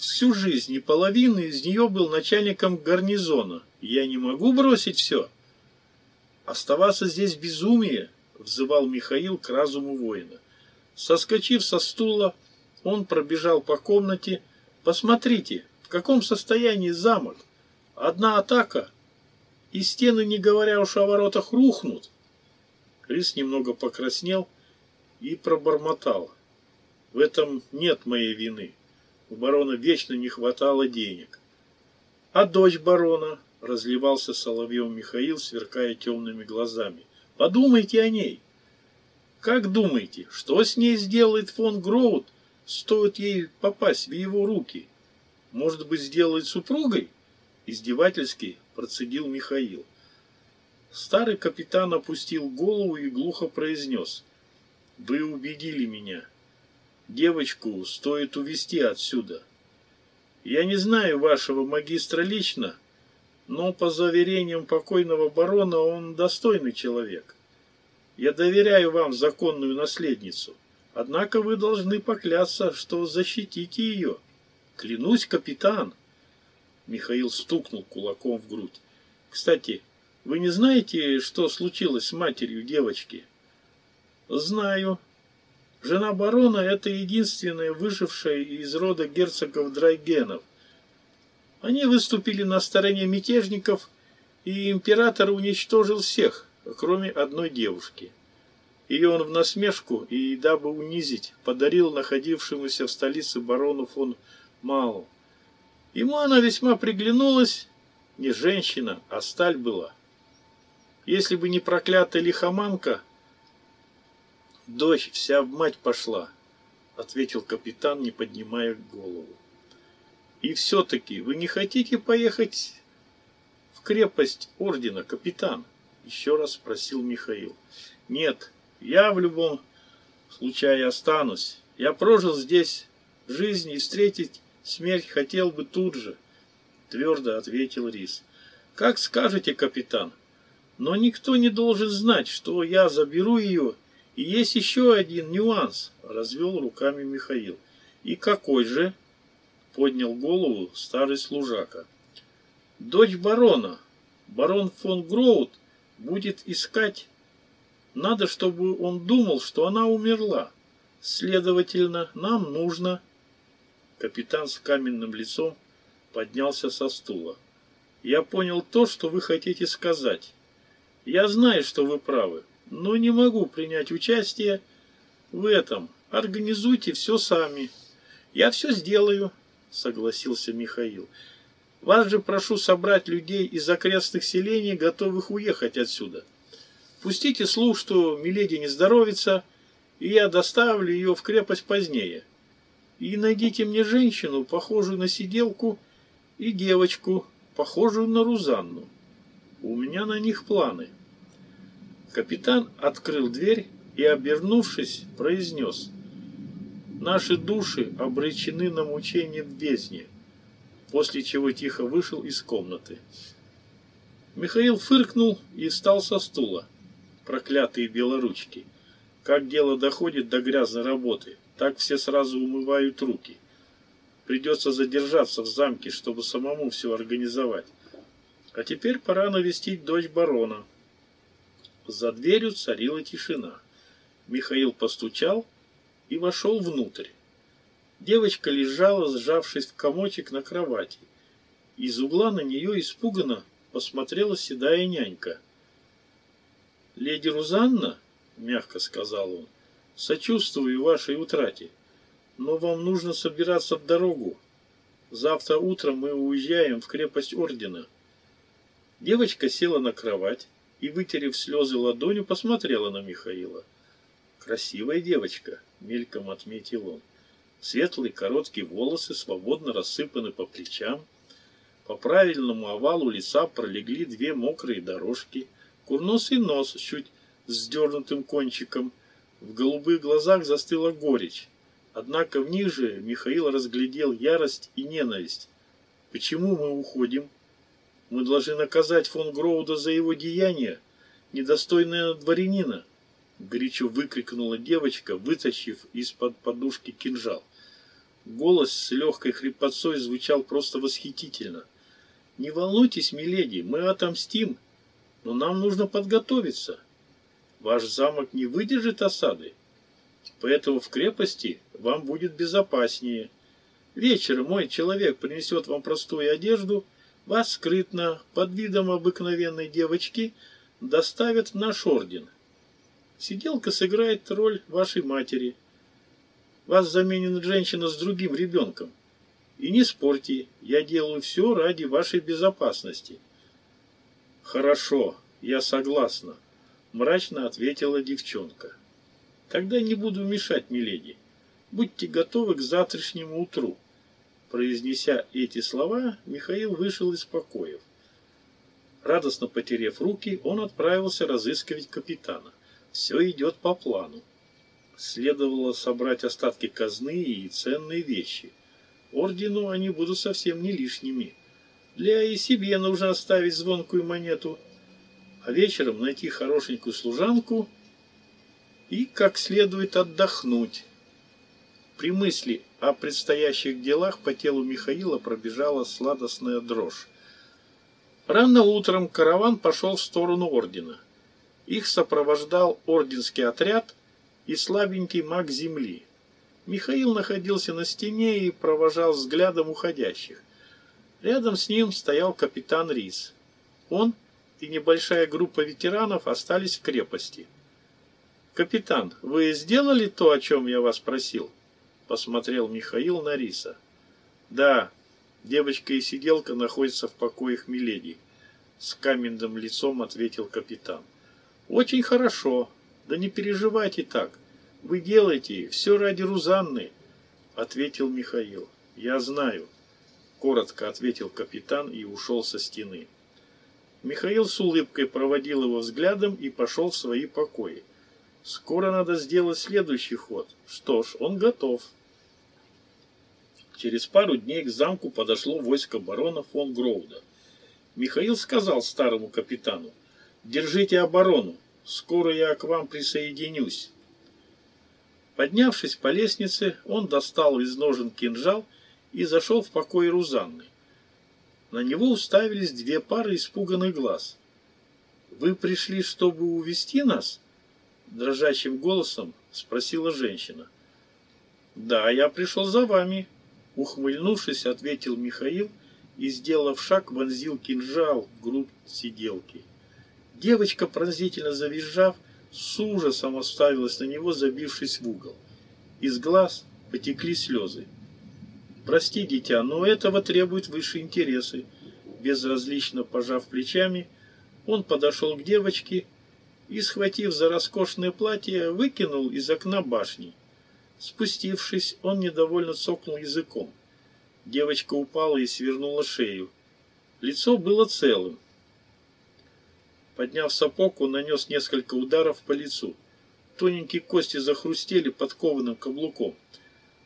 всю жизнь, и половину из нее был начальником гарнизона. Я не могу бросить все. Оставаться здесь безумие, взывал Михаил к разуму воина. Соскочив со стула, он пробежал по комнате. Посмотрите, в каком состоянии замок. Одна атака, и стены, не говоря уж о воротах, рухнут. Рис немного покраснел и пробормотал. В этом нет моей вины. У барона вечно не хватало денег. А дочь барона, разливался соловьем Михаил, сверкая темными глазами. Подумайте о ней. Как думаете, что с ней сделает фон Гроут, стоит ей попасть в его руки? Может быть, сделает супругой? Издевательски процедил Михаил. Старый капитан опустил голову и глухо произнес. Вы убедили меня. Девочку стоит увести отсюда. Я не знаю вашего магистра лично, но по заверениям покойного барона он достойный человек. Я доверяю вам законную наследницу, однако вы должны поклясться, что защитите ее. Клянусь, капитан. Михаил стукнул кулаком в грудь. Кстати, вы не знаете, что случилось с матерью девочки? Знаю, Жена барона – это единственная выжившая из рода герцогов Драйгенов. Они выступили на стороне мятежников, и император уничтожил всех, кроме одной девушки. Ее он в насмешку и, дабы унизить, подарил находившемуся в столице барону фон Мау. Ему она весьма приглянулась, не женщина, а сталь была. Если бы не проклятая лихоманка – Дочь вся в мать пошла, ответил капитан, не поднимая голову. И все-таки вы не хотите поехать в крепость ордена, капитан? Еще раз спросил Михаил. Нет, я в любом случае останусь. Я прожил здесь жизнь и встретить смерть хотел бы тут же, твердо ответил Рис. Как скажете, капитан, но никто не должен знать, что я заберу ее и есть еще один нюанс, развел руками Михаил. И какой же? Поднял голову старый служака. Дочь барона, барон фон Гроут, будет искать... Надо, чтобы он думал, что она умерла. Следовательно, нам нужно... Капитан с каменным лицом поднялся со стула. Я понял то, что вы хотите сказать. Я знаю, что вы правы но не могу принять участие в этом. Организуйте все сами. Я все сделаю, согласился Михаил. Вас же прошу собрать людей из окрестных селений, готовых уехать отсюда. Пустите слух, что Миледи не здоровится, и я доставлю ее в крепость позднее. И найдите мне женщину, похожую на сиделку, и девочку, похожую на Рузанну. У меня на них планы. Капитан открыл дверь и, обернувшись, произнес «Наши души обречены на мучение в бездне», после чего тихо вышел из комнаты. Михаил фыркнул и встал со стула. Проклятые белоручки. Как дело доходит до грязной работы, так все сразу умывают руки. Придется задержаться в замке, чтобы самому все организовать. А теперь пора навестить дочь барона. За дверью царила тишина. Михаил постучал и вошел внутрь. Девочка лежала, сжавшись в комочек на кровати. Из угла на нее испуганно посмотрела седая нянька. «Леди Рузанна?» — мягко сказал он. «Сочувствую вашей утрате, но вам нужно собираться в дорогу. Завтра утром мы уезжаем в крепость Ордена». Девочка села на кровать, и, вытерев слезы ладонью, посмотрела на Михаила. «Красивая девочка», — мельком отметил он. Светлые короткие волосы свободно рассыпаны по плечам. По правильному овалу лица пролегли две мокрые дорожки. Курносый нос с чуть сдернутым кончиком. В голубых глазах застыла горечь. Однако в них же Михаил разглядел ярость и ненависть. «Почему мы уходим?» Мы должны наказать фон Гроуда за его деяния, недостойное дворянина, горячо выкрикнула девочка, вытащив из-под подушки кинжал. Голос с легкой хрипотцой звучал просто восхитительно. «Не волнуйтесь, миледи, мы отомстим, но нам нужно подготовиться. Ваш замок не выдержит осады, поэтому в крепости вам будет безопаснее. Вечером мой человек принесет вам простую одежду – вас скрытно, под видом обыкновенной девочки, доставят в наш орден. Сиделка сыграет роль вашей матери. Вас заменит женщина с другим ребенком. И не спорьте, я делаю все ради вашей безопасности. Хорошо, я согласна, мрачно ответила девчонка. Тогда не буду мешать, миледи. Будьте готовы к завтрашнему утру. Произнеся эти слова, Михаил вышел из покоев. Радостно потерев руки, он отправился разыскивать капитана. Все идет по плану. Следовало собрать остатки казны и ценные вещи. Ордену они будут совсем не лишними. Для и себе нужно оставить звонкую монету, а вечером найти хорошенькую служанку и как следует отдохнуть. При мысли о предстоящих делах по телу Михаила пробежала сладостная дрожь. Рано утром караван пошел в сторону ордена. Их сопровождал орденский отряд и слабенький маг земли. Михаил находился на стене и провожал взглядом уходящих. Рядом с ним стоял капитан Рис. Он и небольшая группа ветеранов остались в крепости. «Капитан, вы сделали то, о чем я вас просил?» Посмотрел Михаил на Риса. «Да, девочка и сиделка находятся в покоях Миледи», с каменным лицом ответил капитан. «Очень хорошо. Да не переживайте так. Вы делаете все ради Рузанны», ответил Михаил. «Я знаю», коротко ответил капитан и ушел со стены. Михаил с улыбкой проводил его взглядом и пошел в свои покои. Скоро надо сделать следующий ход. Что ж, он готов. Через пару дней к замку подошло войско барона фон Гроуда. Михаил сказал старому капитану, «Держите оборону, скоро я к вам присоединюсь». Поднявшись по лестнице, он достал из ножен кинжал и зашел в покой Рузанны. На него уставились две пары испуганных глаз. «Вы пришли, чтобы увести нас?» Дрожащим голосом спросила женщина. «Да, я пришел за вами», Ухмыльнувшись, ответил Михаил и, сделав шаг, вонзил кинжал в грудь сиделки. Девочка, пронзительно завизжав, с ужасом оставилась на него, забившись в угол. Из глаз потекли слезы. «Прости, дитя, но этого требует высшие интересы». Безразлично пожав плечами, он подошел к девочке и, схватив за роскошное платье, выкинул из окна башни. Спустившись, он недовольно цокнул языком. Девочка упала и свернула шею. Лицо было целым. Подняв сапог, он нанес несколько ударов по лицу. Тоненькие кости захрустели под кованым каблуком.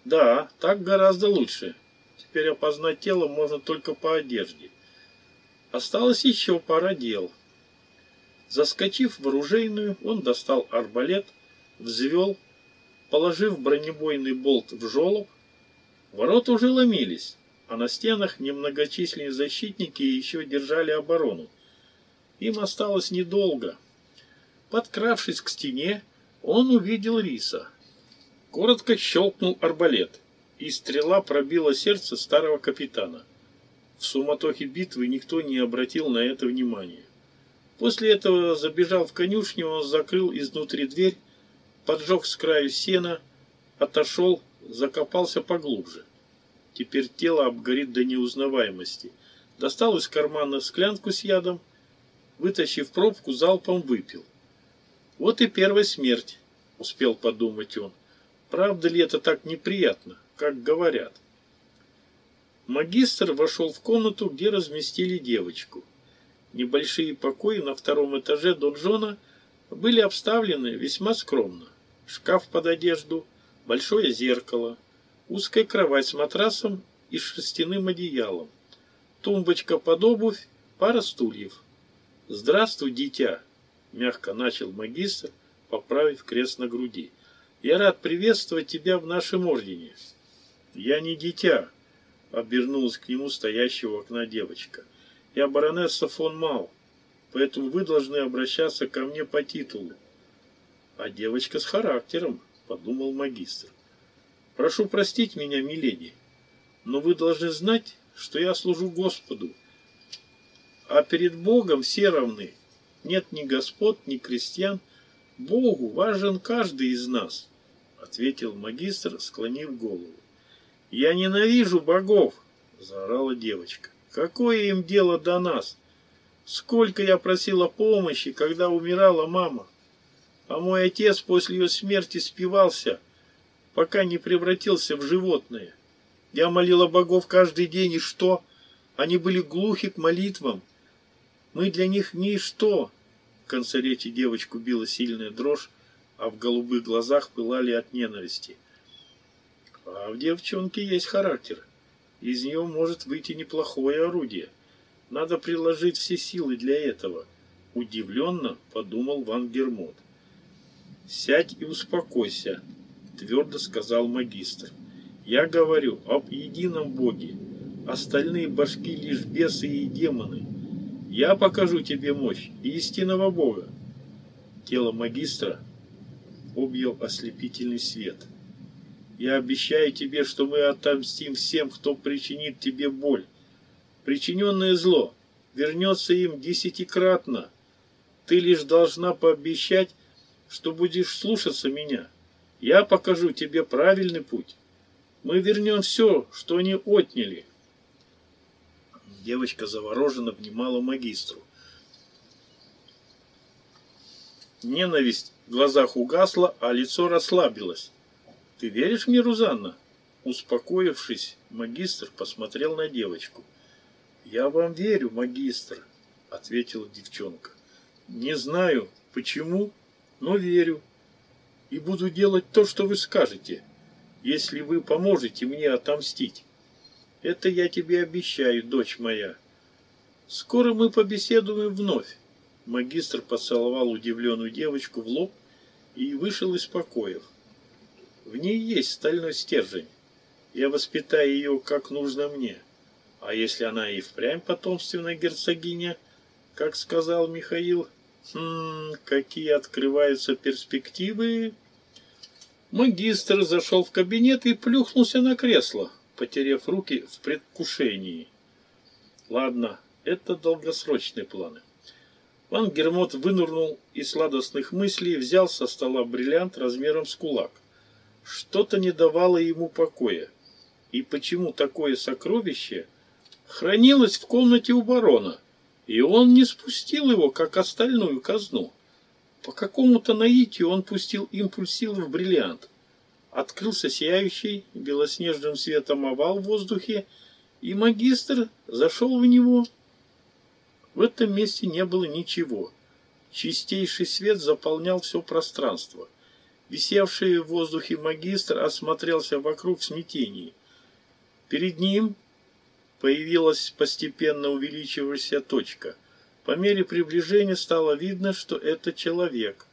Да, так гораздо лучше. Теперь опознать тело можно только по одежде. Осталось еще пара дел. Заскочив в оружейную, он достал арбалет, взвел Положив бронебойный болт в жолоб, ворота уже ломились, а на стенах немногочисленные защитники еще держали оборону. Им осталось недолго. Подкравшись к стене, он увидел риса. Коротко щелкнул арбалет, и стрела пробила сердце старого капитана. В суматохе битвы никто не обратил на это внимания. После этого забежал в конюшню, он закрыл изнутри дверь поджег с краю сена, отошел, закопался поглубже. Теперь тело обгорит до неузнаваемости. Достал из кармана склянку с ядом, вытащив пробку, залпом выпил. Вот и первая смерть, успел подумать он. Правда ли это так неприятно, как говорят? Магистр вошел в комнату, где разместили девочку. Небольшие покои на втором этаже донжона были обставлены весьма скромно шкаф под одежду, большое зеркало, узкая кровать с матрасом и шерстяным одеялом, тумбочка под обувь, пара стульев. «Здравствуй, дитя!» — мягко начал магистр, поправив крест на груди. «Я рад приветствовать тебя в нашем ордене». «Я не дитя», — обернулась к нему стоящая у окна девочка. «Я баронесса фон Мал, поэтому вы должны обращаться ко мне по титулу. А девочка с характером, подумал магистр. Прошу простить меня, миледи, но вы должны знать, что я служу Господу. А перед Богом все равны. Нет ни господ, ни крестьян. Богу важен каждый из нас, ответил магистр, склонив голову. Я ненавижу богов, заорала девочка. Какое им дело до нас? Сколько я просила помощи, когда умирала мама. А мой отец после ее смерти спивался, пока не превратился в животное. Я молила богов каждый день, и что? Они были глухи к молитвам. Мы для них ничто. В речи девочку била сильная дрожь, а в голубых глазах пылали от ненависти. А в девчонке есть характер. Из нее может выйти неплохое орудие. Надо приложить все силы для этого. Удивленно подумал Ван Гермот. «Сядь и успокойся», — твердо сказал магистр. «Я говорю об едином Боге. Остальные башки лишь бесы и демоны. Я покажу тебе мощь истинного Бога». Тело магистра объел ослепительный свет. «Я обещаю тебе, что мы отомстим всем, кто причинит тебе боль. Причиненное зло вернется им десятикратно. Ты лишь должна пообещать, что будешь слушаться меня. Я покажу тебе правильный путь. Мы вернем все, что они отняли. Девочка завороженно внимала магистру. Ненависть в глазах угасла, а лицо расслабилось. «Ты веришь мне, Рузанна?» Успокоившись, магистр посмотрел на девочку. «Я вам верю, магистр», — ответила девчонка. «Не знаю, почему, но верю. И буду делать то, что вы скажете, если вы поможете мне отомстить. Это я тебе обещаю, дочь моя. Скоро мы побеседуем вновь. Магистр поцеловал удивленную девочку в лоб и вышел из покоев. В ней есть стальной стержень. Я воспитаю ее, как нужно мне. А если она и впрямь потомственная герцогиня, как сказал Михаил, какие открываются перспективы. Магистр зашел в кабинет и плюхнулся на кресло, потеряв руки в предвкушении. Ладно, это долгосрочные планы. Ван Гермот вынырнул из сладостных мыслей и взял со стола бриллиант размером с кулак. Что-то не давало ему покоя. И почему такое сокровище хранилось в комнате у барона? И он не спустил его, как остальную казну. По какому-то наитию он пустил импульс силы в бриллиант. Открылся сияющий белоснежным светом овал в воздухе, и магистр зашел в него. В этом месте не было ничего. Чистейший свет заполнял все пространство. Висевший в воздухе магистр осмотрелся вокруг в смятении. Перед ним появилась постепенно увеличивающаяся точка. По мере приближения стало видно, что это человек.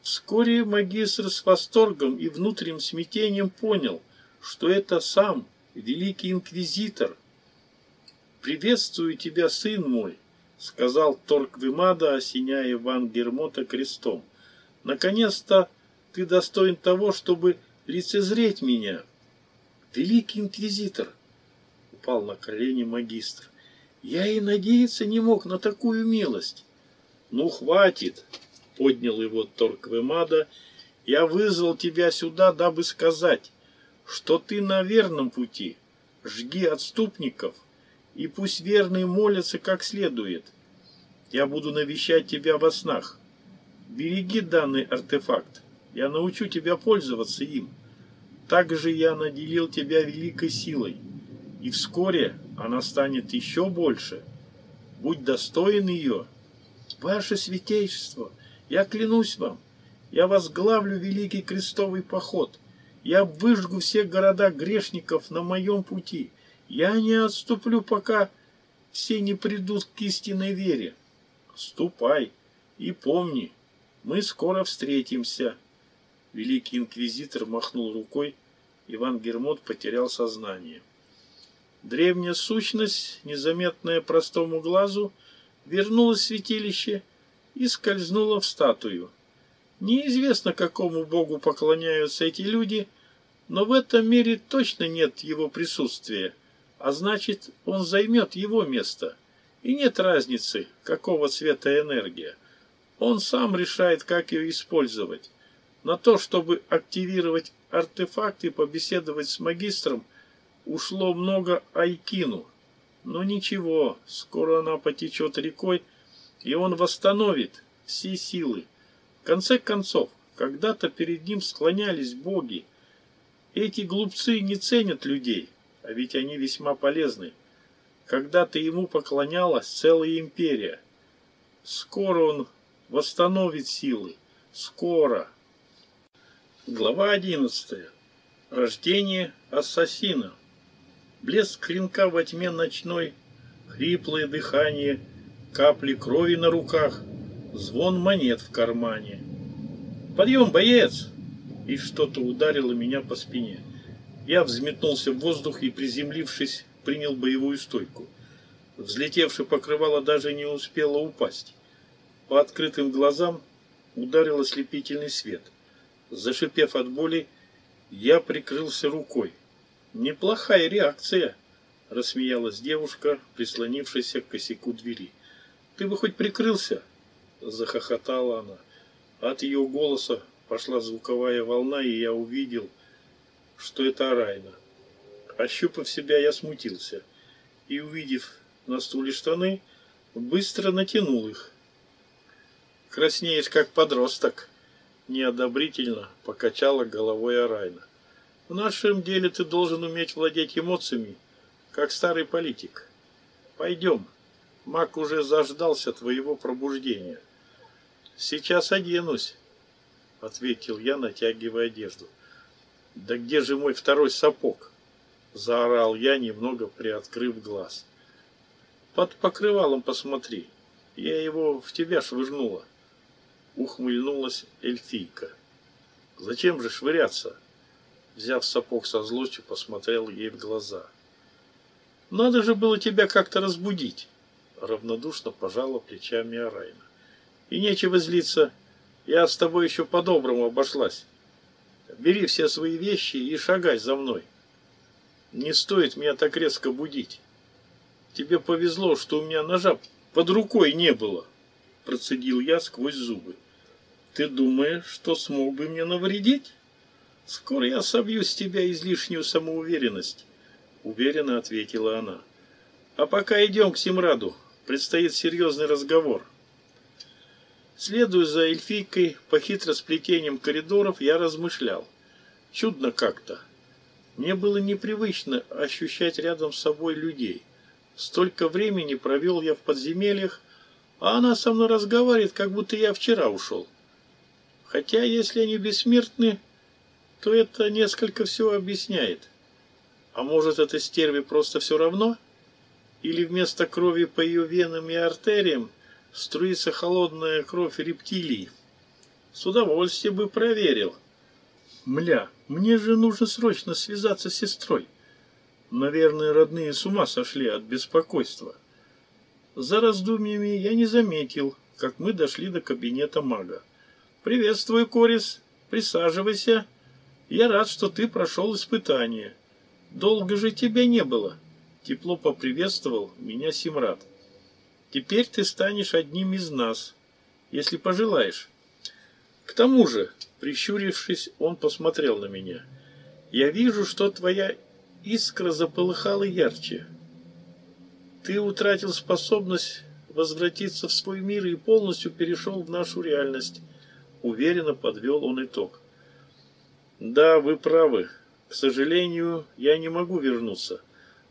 Вскоре магистр с восторгом и внутренним смятением понял, что это сам великий инквизитор. «Приветствую тебя, сын мой», — сказал Торквимада, осеняя Ван Гермота крестом. «Наконец-то ты достоин того, чтобы лицезреть меня». «Великий инквизитор», упал на колени магистр. Я и надеяться не мог на такую милость. Ну, хватит, поднял его Торквемада. Я вызвал тебя сюда, дабы сказать, что ты на верном пути. Жги отступников, и пусть верные молятся как следует. Я буду навещать тебя во снах. Береги данный артефакт. Я научу тебя пользоваться им. Также я наделил тебя великой силой и вскоре она станет еще больше. Будь достоин ее. Ваше святейшество, я клянусь вам, я возглавлю великий крестовый поход. Я выжгу все города грешников на моем пути. Я не отступлю, пока все не придут к истинной вере. Ступай и помни, мы скоро встретимся. Великий инквизитор махнул рукой, Иван Гермот потерял сознание. Древняя сущность, незаметная простому глазу, вернулась в святилище и скользнула в статую. Неизвестно, какому богу поклоняются эти люди, но в этом мире точно нет его присутствия, а значит, он займет его место. И нет разницы, какого цвета энергия. Он сам решает, как ее использовать. На то, чтобы активировать артефакт и побеседовать с магистром, ушло много айкину. Но ничего, скоро она потечет рекой, и он восстановит все силы. В конце концов, когда-то перед ним склонялись боги. Эти глупцы не ценят людей, а ведь они весьма полезны. Когда-то ему поклонялась целая империя. Скоро он восстановит силы. Скоро. Глава одиннадцатая. Рождение ассасина. Блеск клинка во тьме ночной, хриплое дыхание, капли крови на руках, звон монет в кармане. «Подъем, боец!» И что-то ударило меня по спине. Я взметнулся в воздух и, приземлившись, принял боевую стойку. Взлетевшее покрывало даже не успело упасть. По открытым глазам ударил ослепительный свет. Зашипев от боли, я прикрылся рукой. Неплохая реакция, рассмеялась девушка, прислонившаяся к косяку двери. Ты бы хоть прикрылся? Захохотала она. От ее голоса пошла звуковая волна, и я увидел, что это Арайна. Ощупав себя, я смутился и, увидев на стуле штаны, быстро натянул их. Краснеешь, как подросток, неодобрительно покачала головой Арайна. В нашем деле ты должен уметь владеть эмоциями, как старый политик. Пойдем. Маг уже заждался твоего пробуждения. Сейчас оденусь, ответил я, натягивая одежду. Да где же мой второй сапог? Заорал я, немного приоткрыв глаз. Под покрывалом посмотри. Я его в тебя швырнула. Ухмыльнулась эльфийка. Зачем же швыряться? Взяв сапог со злостью, посмотрел ей в глаза. «Надо же было тебя как-то разбудить!» Равнодушно пожала плечами Арайна. «И нечего злиться, я с тобой еще по-доброму обошлась. Бери все свои вещи и шагай за мной. Не стоит меня так резко будить. Тебе повезло, что у меня ножа под рукой не было, процедил я сквозь зубы. Ты думаешь, что смог бы мне навредить? «Скоро я собью с тебя излишнюю самоуверенность», — уверенно ответила она. «А пока идем к Симраду, предстоит серьезный разговор». Следуя за эльфийкой по хитросплетениям коридоров, я размышлял. Чудно как-то. Мне было непривычно ощущать рядом с собой людей. Столько времени провел я в подземельях, а она со мной разговаривает, как будто я вчера ушел. Хотя, если они бессмертны, то это несколько все объясняет. А может, это стерве просто все равно? Или вместо крови по ее венам и артериям струится холодная кровь рептилий? С удовольствием бы проверил. Мля, мне же нужно срочно связаться с сестрой. Наверное, родные с ума сошли от беспокойства. За раздумьями я не заметил, как мы дошли до кабинета мага. «Приветствую, Корис. Присаживайся». Я рад, что ты прошел испытание. Долго же тебя не было. Тепло поприветствовал меня Симрад. Теперь ты станешь одним из нас, если пожелаешь. К тому же, прищурившись, он посмотрел на меня. Я вижу, что твоя искра заполыхала ярче. Ты утратил способность возвратиться в свой мир и полностью перешел в нашу реальность. Уверенно подвел он итог. Да, вы правы. К сожалению, я не могу вернуться.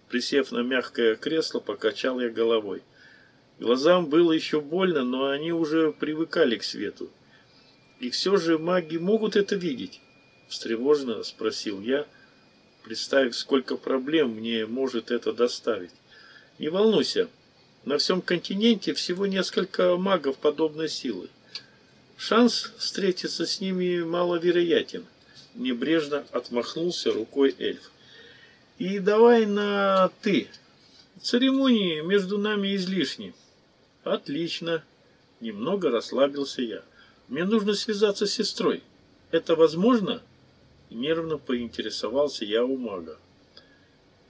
Присев на мягкое кресло, покачал я головой. Глазам было еще больно, но они уже привыкали к свету. И все же маги могут это видеть? Встревоженно спросил я, представив, сколько проблем мне может это доставить. Не волнуйся, на всем континенте всего несколько магов подобной силы. Шанс встретиться с ними маловероятен небрежно отмахнулся рукой эльф. И давай на «ты». Церемонии между нами излишни. Отлично. Немного расслабился я. Мне нужно связаться с сестрой. Это возможно? Нервно поинтересовался я у мага.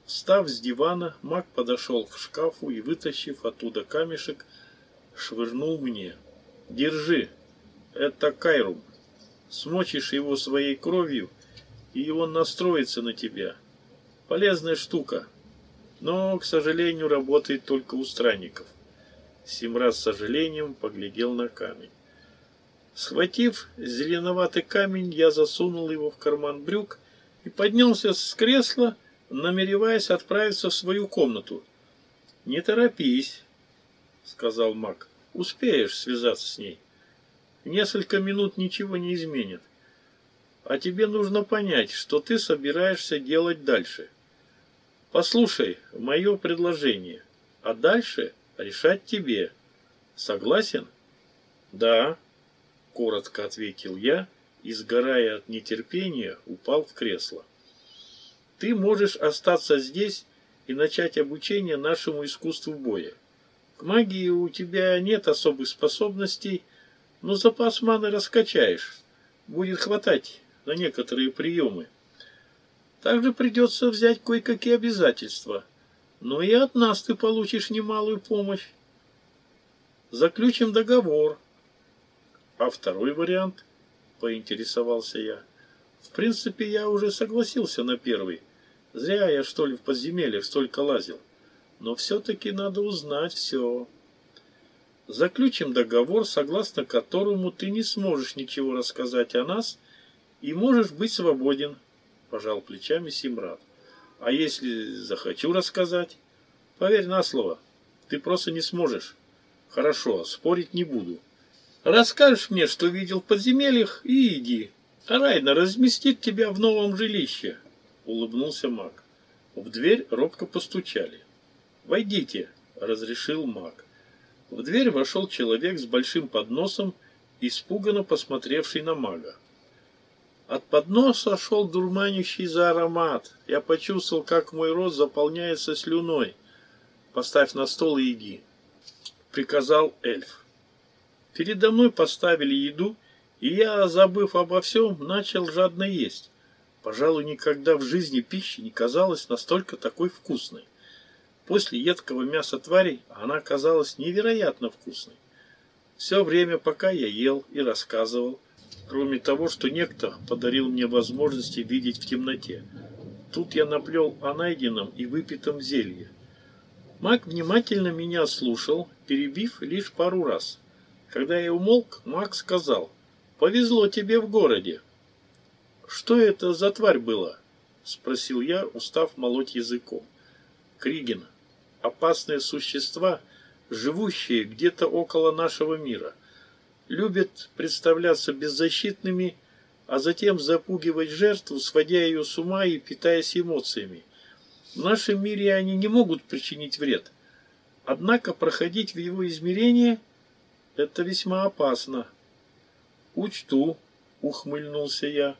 Встав с дивана, маг подошел к шкафу и, вытащив оттуда камешек, швырнул мне. Держи. Это Кайрум. Смочишь его своей кровью, и он настроится на тебя. Полезная штука, но, к сожалению, работает только у странников. Симра с сожалением поглядел на камень. Схватив зеленоватый камень, я засунул его в карман брюк и поднялся с кресла, намереваясь отправиться в свою комнату. «Не торопись», — сказал маг. «Успеешь связаться с ней. Несколько минут ничего не изменит. А тебе нужно понять, что ты собираешься делать дальше. Послушай мое предложение, а дальше решать тебе. Согласен?» «Да», — коротко ответил я и, сгорая от нетерпения, упал в кресло. «Ты можешь остаться здесь и начать обучение нашему искусству боя. К магии у тебя нет особых способностей, но запас маны раскачаешь. Будет хватать на некоторые приемы. Также придется взять кое-какие обязательства. Но и от нас ты получишь немалую помощь. Заключим договор, а второй вариант? Поинтересовался я. В принципе, я уже согласился на первый. Зря я, что ли, в подземельях столько лазил. Но все-таки надо узнать все. Заключим договор, согласно которому ты не сможешь ничего рассказать о нас и можешь быть свободен, пожал плечами Симрад. А если захочу рассказать? Поверь на слово, ты просто не сможешь. Хорошо, спорить не буду. Расскажешь мне, что видел в подземельях, и иди. А Райна разместит тебя в новом жилище, — улыбнулся маг. В дверь робко постучали. «Войдите», — разрешил маг. В дверь вошел человек с большим подносом, испуганно посмотревший на мага. От подноса шел дурманящий за аромат. Я почувствовал, как мой рот заполняется слюной. «Поставь на стол и иди», — приказал эльф. Передо мной поставили еду, и я, забыв обо всем, начал жадно есть. Пожалуй, никогда в жизни пища не казалась настолько такой вкусной. После едкого мяса тварей она казалась невероятно вкусной. Все время, пока я ел и рассказывал, кроме того, что некто подарил мне возможности видеть в темноте. Тут я наплел о найденном и выпитом зелье. Маг внимательно меня слушал, перебив лишь пару раз. Когда я умолк, Макс сказал, «Повезло тебе в городе». «Что это за тварь была?» — спросил я, устав молоть языком. «Кригин. Опасные существа, живущие где-то около нашего мира. Любят представляться беззащитными, а затем запугивать жертву, сводя ее с ума и питаясь эмоциями. В нашем мире они не могут причинить вред. Однако проходить в его измерение – это весьма опасно. Учту, ухмыльнулся я.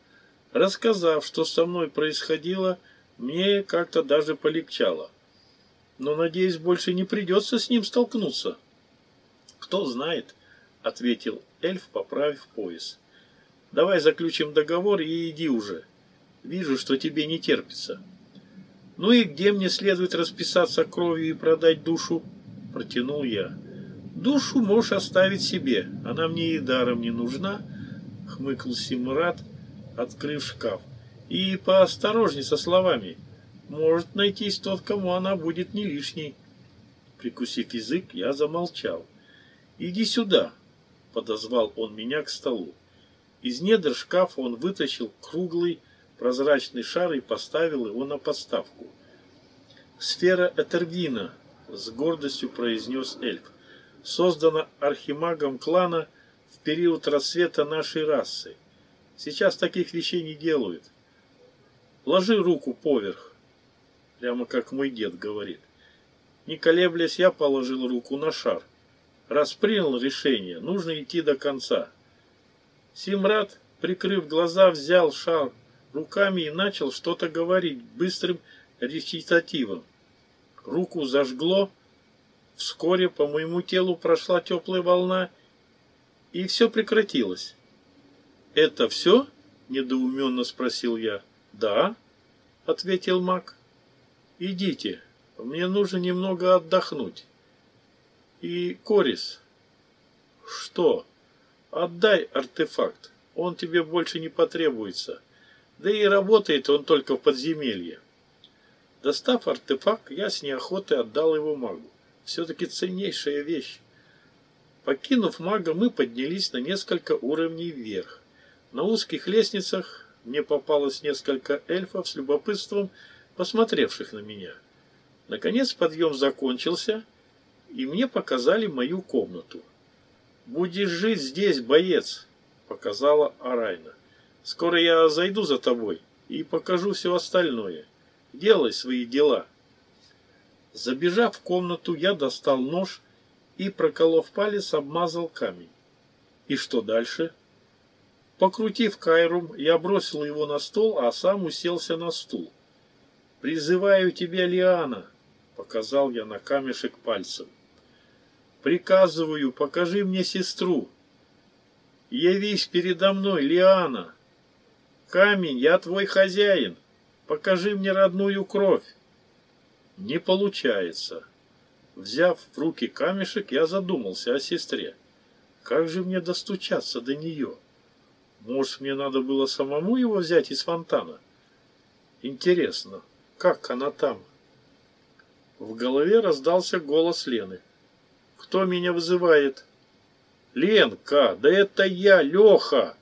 Рассказав, что со мной происходило, мне как-то даже полегчало. Но, надеюсь, больше не придется с ним столкнуться. Кто знает, ответил эльф, поправив пояс. Давай заключим договор и иди уже. Вижу, что тебе не терпится. Ну и где мне следует расписаться кровью и продать душу? Протянул я. Душу можешь оставить себе, она мне и даром не нужна, хмыкнул Симурат, открыв шкаф. И поосторожней со словами. Может найтись тот, кому она будет не лишней. Прикусив язык, я замолчал. «Иди сюда!» — подозвал он меня к столу. Из недр шкафа он вытащил круглый прозрачный шар и поставил его на подставку. «Сфера Этергина», — с гордостью произнес эльф создана архимагом клана в период рассвета нашей расы. Сейчас таких вещей не делают. Ложи руку поверх, прямо как мой дед говорит. Не колеблясь, я положил руку на шар. Раз принял решение, нужно идти до конца. Симрад, прикрыв глаза, взял шар руками и начал что-то говорить быстрым речитативом. Руку зажгло, Вскоре по моему телу прошла теплая волна, и все прекратилось. «Это все?» – недоуменно спросил я. «Да», – ответил маг. «Идите, мне нужно немного отдохнуть». «И Корис?» «Что?» Отдай артефакт, он тебе больше не потребуется. Да и работает он только в подземелье. Достав артефакт, я с неохотой отдал его магу. Все-таки ценнейшая вещь. Покинув мага, мы поднялись на несколько уровней вверх. На узких лестницах мне попалось несколько эльфов с любопытством, посмотревших на меня. Наконец подъем закончился, и мне показали мою комнату. «Будешь жить здесь, боец», — показала Арайна. «Скоро я зайду за тобой и покажу все остальное. Делай свои дела». Забежав в комнату, я достал нож и, проколов палец, обмазал камень. И что дальше? Покрутив кайрум, я бросил его на стол, а сам уселся на стул. «Призываю тебя, Лиана!» — показал я на камешек пальцем. «Приказываю, покажи мне сестру!» «Явись передо мной, Лиана!» «Камень, я твой хозяин! Покажи мне родную кровь!» «Не получается!» Взяв в руки камешек, я задумался о сестре. Как же мне достучаться до нее? Может, мне надо было самому его взять из фонтана? Интересно, как она там? В голове раздался голос Лены. «Кто меня вызывает?» «Ленка, да это я, Леха!»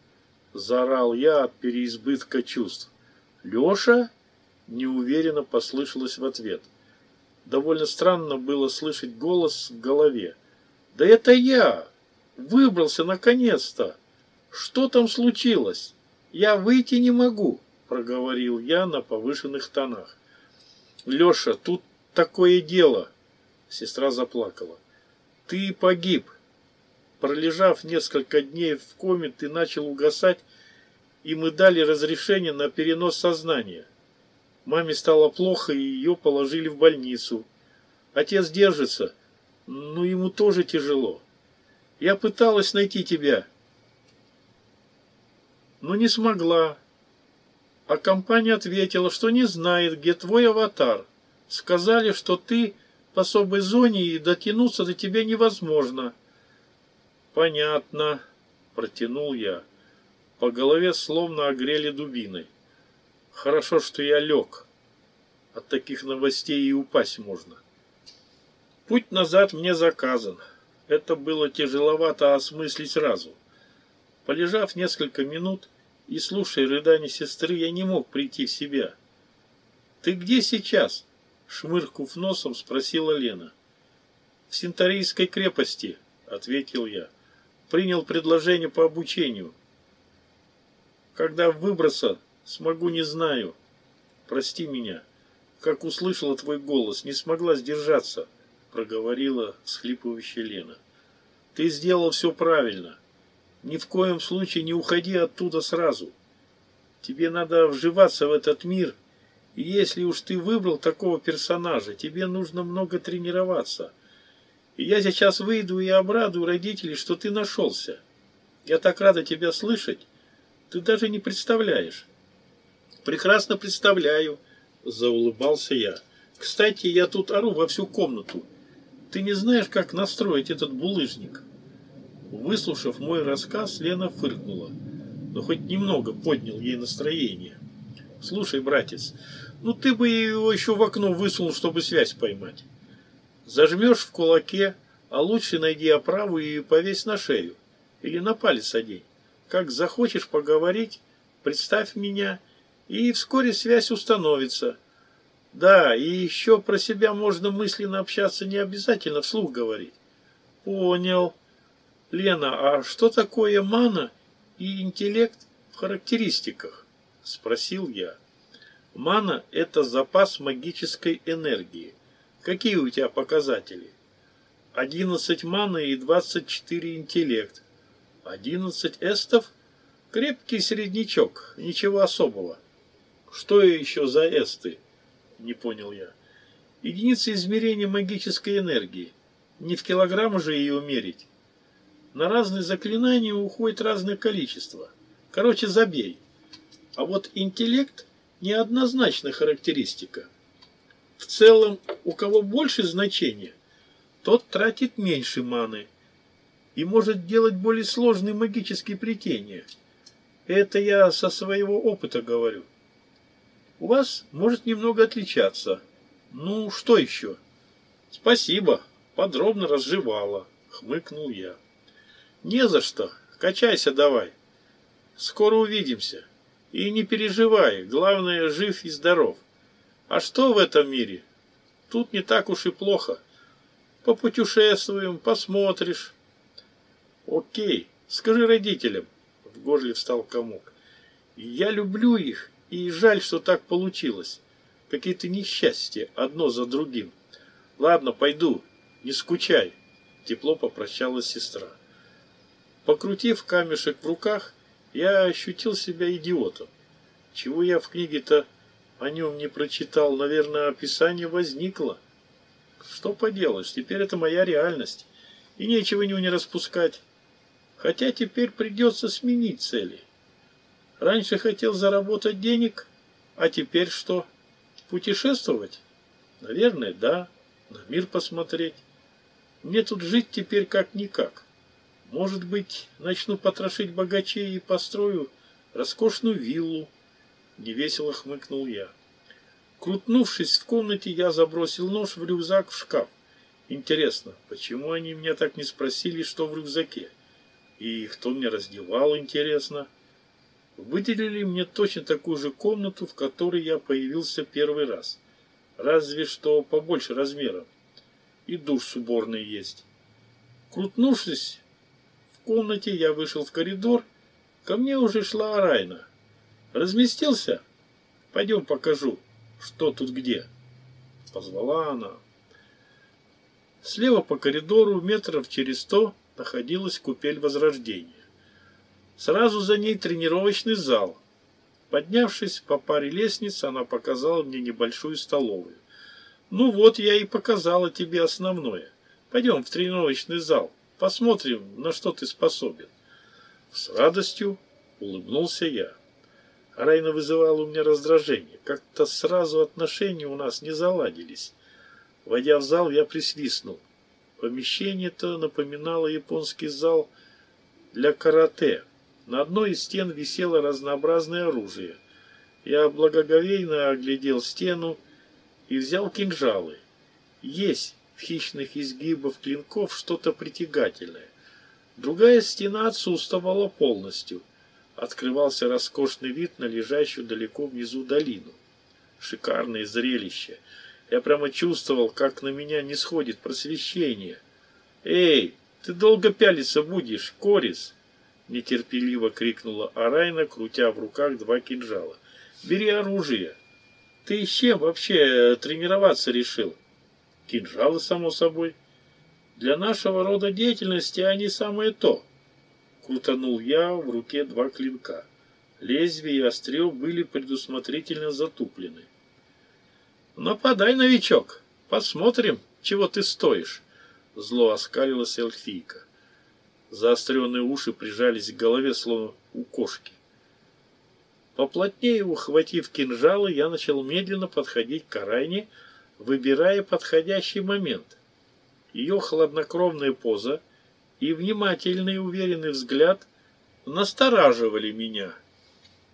Заорал я от переизбытка чувств. «Леша?» Неуверенно послышалось в ответ. Довольно странно было слышать голос в голове. «Да это я! Выбрался наконец-то! Что там случилось? Я выйти не могу!» Проговорил я на повышенных тонах. «Леша, тут такое дело!» Сестра заплакала. «Ты погиб!» Пролежав несколько дней в коме, ты начал угасать, и мы дали разрешение на перенос сознания. Маме стало плохо, и ее положили в больницу. Отец держится, но ему тоже тяжело. Я пыталась найти тебя, но не смогла. А компания ответила, что не знает, где твой аватар. Сказали, что ты в особой зоне и дотянуться до тебя невозможно. Понятно, протянул я. По голове словно огрели дубиной. Хорошо, что я лег. От таких новостей и упасть можно. Путь назад мне заказан. Это было тяжеловато осмыслить сразу. Полежав несколько минут и слушая рыдания сестры, я не мог прийти в себя. «Ты где сейчас?» — шмыркнув носом, спросила Лена. «В Синтарийской крепости», — ответил я. «Принял предложение по обучению. Когда выбраться, Смогу, не знаю. Прости меня. Как услышала твой голос, не смогла сдержаться, проговорила схлипывающая Лена. Ты сделал все правильно. Ни в коем случае не уходи оттуда сразу. Тебе надо вживаться в этот мир, и если уж ты выбрал такого персонажа, тебе нужно много тренироваться. И я сейчас выйду и обрадую родителей, что ты нашелся. Я так рада тебя слышать, ты даже не представляешь. Прекрасно представляю, заулыбался я. Кстати, я тут ору во всю комнату. Ты не знаешь, как настроить этот булыжник? Выслушав мой рассказ, Лена фыркнула, но хоть немного поднял ей настроение. Слушай, братец, ну ты бы его еще в окно высунул, чтобы связь поймать. Зажмешь в кулаке, а лучше найди оправу и повесь на шею. Или на палец одень. Как захочешь поговорить, представь меня и вскоре связь установится. Да, и еще про себя можно мысленно общаться, не обязательно вслух говорить. Понял. Лена, а что такое мана и интеллект в характеристиках? Спросил я. Мана – это запас магической энергии. Какие у тебя показатели? 11 маны и 24 интеллект. 11 эстов – крепкий среднячок, ничего особого. Что еще за эсты? Не понял я. Единица измерения магической энергии. Не в килограммы же ее мерить. На разные заклинания уходит разное количество. Короче, забей. А вот интеллект неоднозначная характеристика. В целом, у кого больше значения, тот тратит меньше маны. и может делать более сложные магические плетения. Это я со своего опыта говорю. У вас может немного отличаться. Ну, что еще? Спасибо, подробно разжевала, хмыкнул я. Не за что, качайся давай. Скоро увидимся. И не переживай, главное, жив и здоров. А что в этом мире? Тут не так уж и плохо. Попутешествуем, посмотришь. Окей, скажи родителям. В горле встал комок. Я люблю их, и жаль, что так получилось. Какие-то несчастья, одно за другим. Ладно, пойду, не скучай. Тепло попрощалась сестра. Покрутив камешек в руках, я ощутил себя идиотом. Чего я в книге-то о нем не прочитал, наверное, описание возникло. Что поделаешь, теперь это моя реальность, и нечего нюни распускать. Хотя теперь придется сменить цели. Раньше хотел заработать денег, а теперь что? Путешествовать? Наверное, да. На мир посмотреть. Мне тут жить теперь как-никак. Может быть, начну потрошить богачей и построю роскошную виллу. Невесело хмыкнул я. Крутнувшись в комнате, я забросил нож в рюкзак в шкаф. Интересно, почему они меня так не спросили, что в рюкзаке? И кто меня раздевал, интересно? Выделили мне точно такую же комнату, в которой я появился первый раз. Разве что побольше размером. И душ с уборной есть. Крутнувшись комнате, я вышел в коридор. Ко мне уже шла Арайна. Разместился? Пойдем покажу, что тут где. Позвала она. Слева по коридору, метров через сто, находилась купель Возрождения. Сразу за ней тренировочный зал. Поднявшись по паре лестниц, она показала мне небольшую столовую. Ну вот, я и показала тебе основное. Пойдем в тренировочный зал, посмотрим, на что ты способен. С радостью улыбнулся я. Райна вызывала у меня раздражение. Как-то сразу отношения у нас не заладились. Войдя в зал, я присвистнул. Помещение-то напоминало японский зал для карате. На одной из стен висело разнообразное оружие. Я благоговейно оглядел стену и взял кинжалы. Есть хищных изгибах клинков что-то притягательное. Другая стена отсутствовала полностью. Открывался роскошный вид на лежащую далеко внизу долину. Шикарное зрелище. Я прямо чувствовал, как на меня не сходит просвещение. «Эй, ты долго пялиться будешь, Корис!» нетерпеливо крикнула Арайна, крутя в руках два кинжала. «Бери оружие! Ты с чем вообще тренироваться решил?» «Кинжалы, само собой. Для нашего рода деятельности они самое то». Крутанул я в руке два клинка. Лезвия и острел были предусмотрительно затуплены. «Нападай, новичок! Посмотрим, чего ты стоишь!» Зло оскалилась эльфийка. Заостренные уши прижались к голове, словно у кошки. Поплотнее ухватив кинжалы, я начал медленно подходить к Арайне, выбирая подходящий момент. Ее хладнокровная поза и внимательный уверенный взгляд настораживали меня.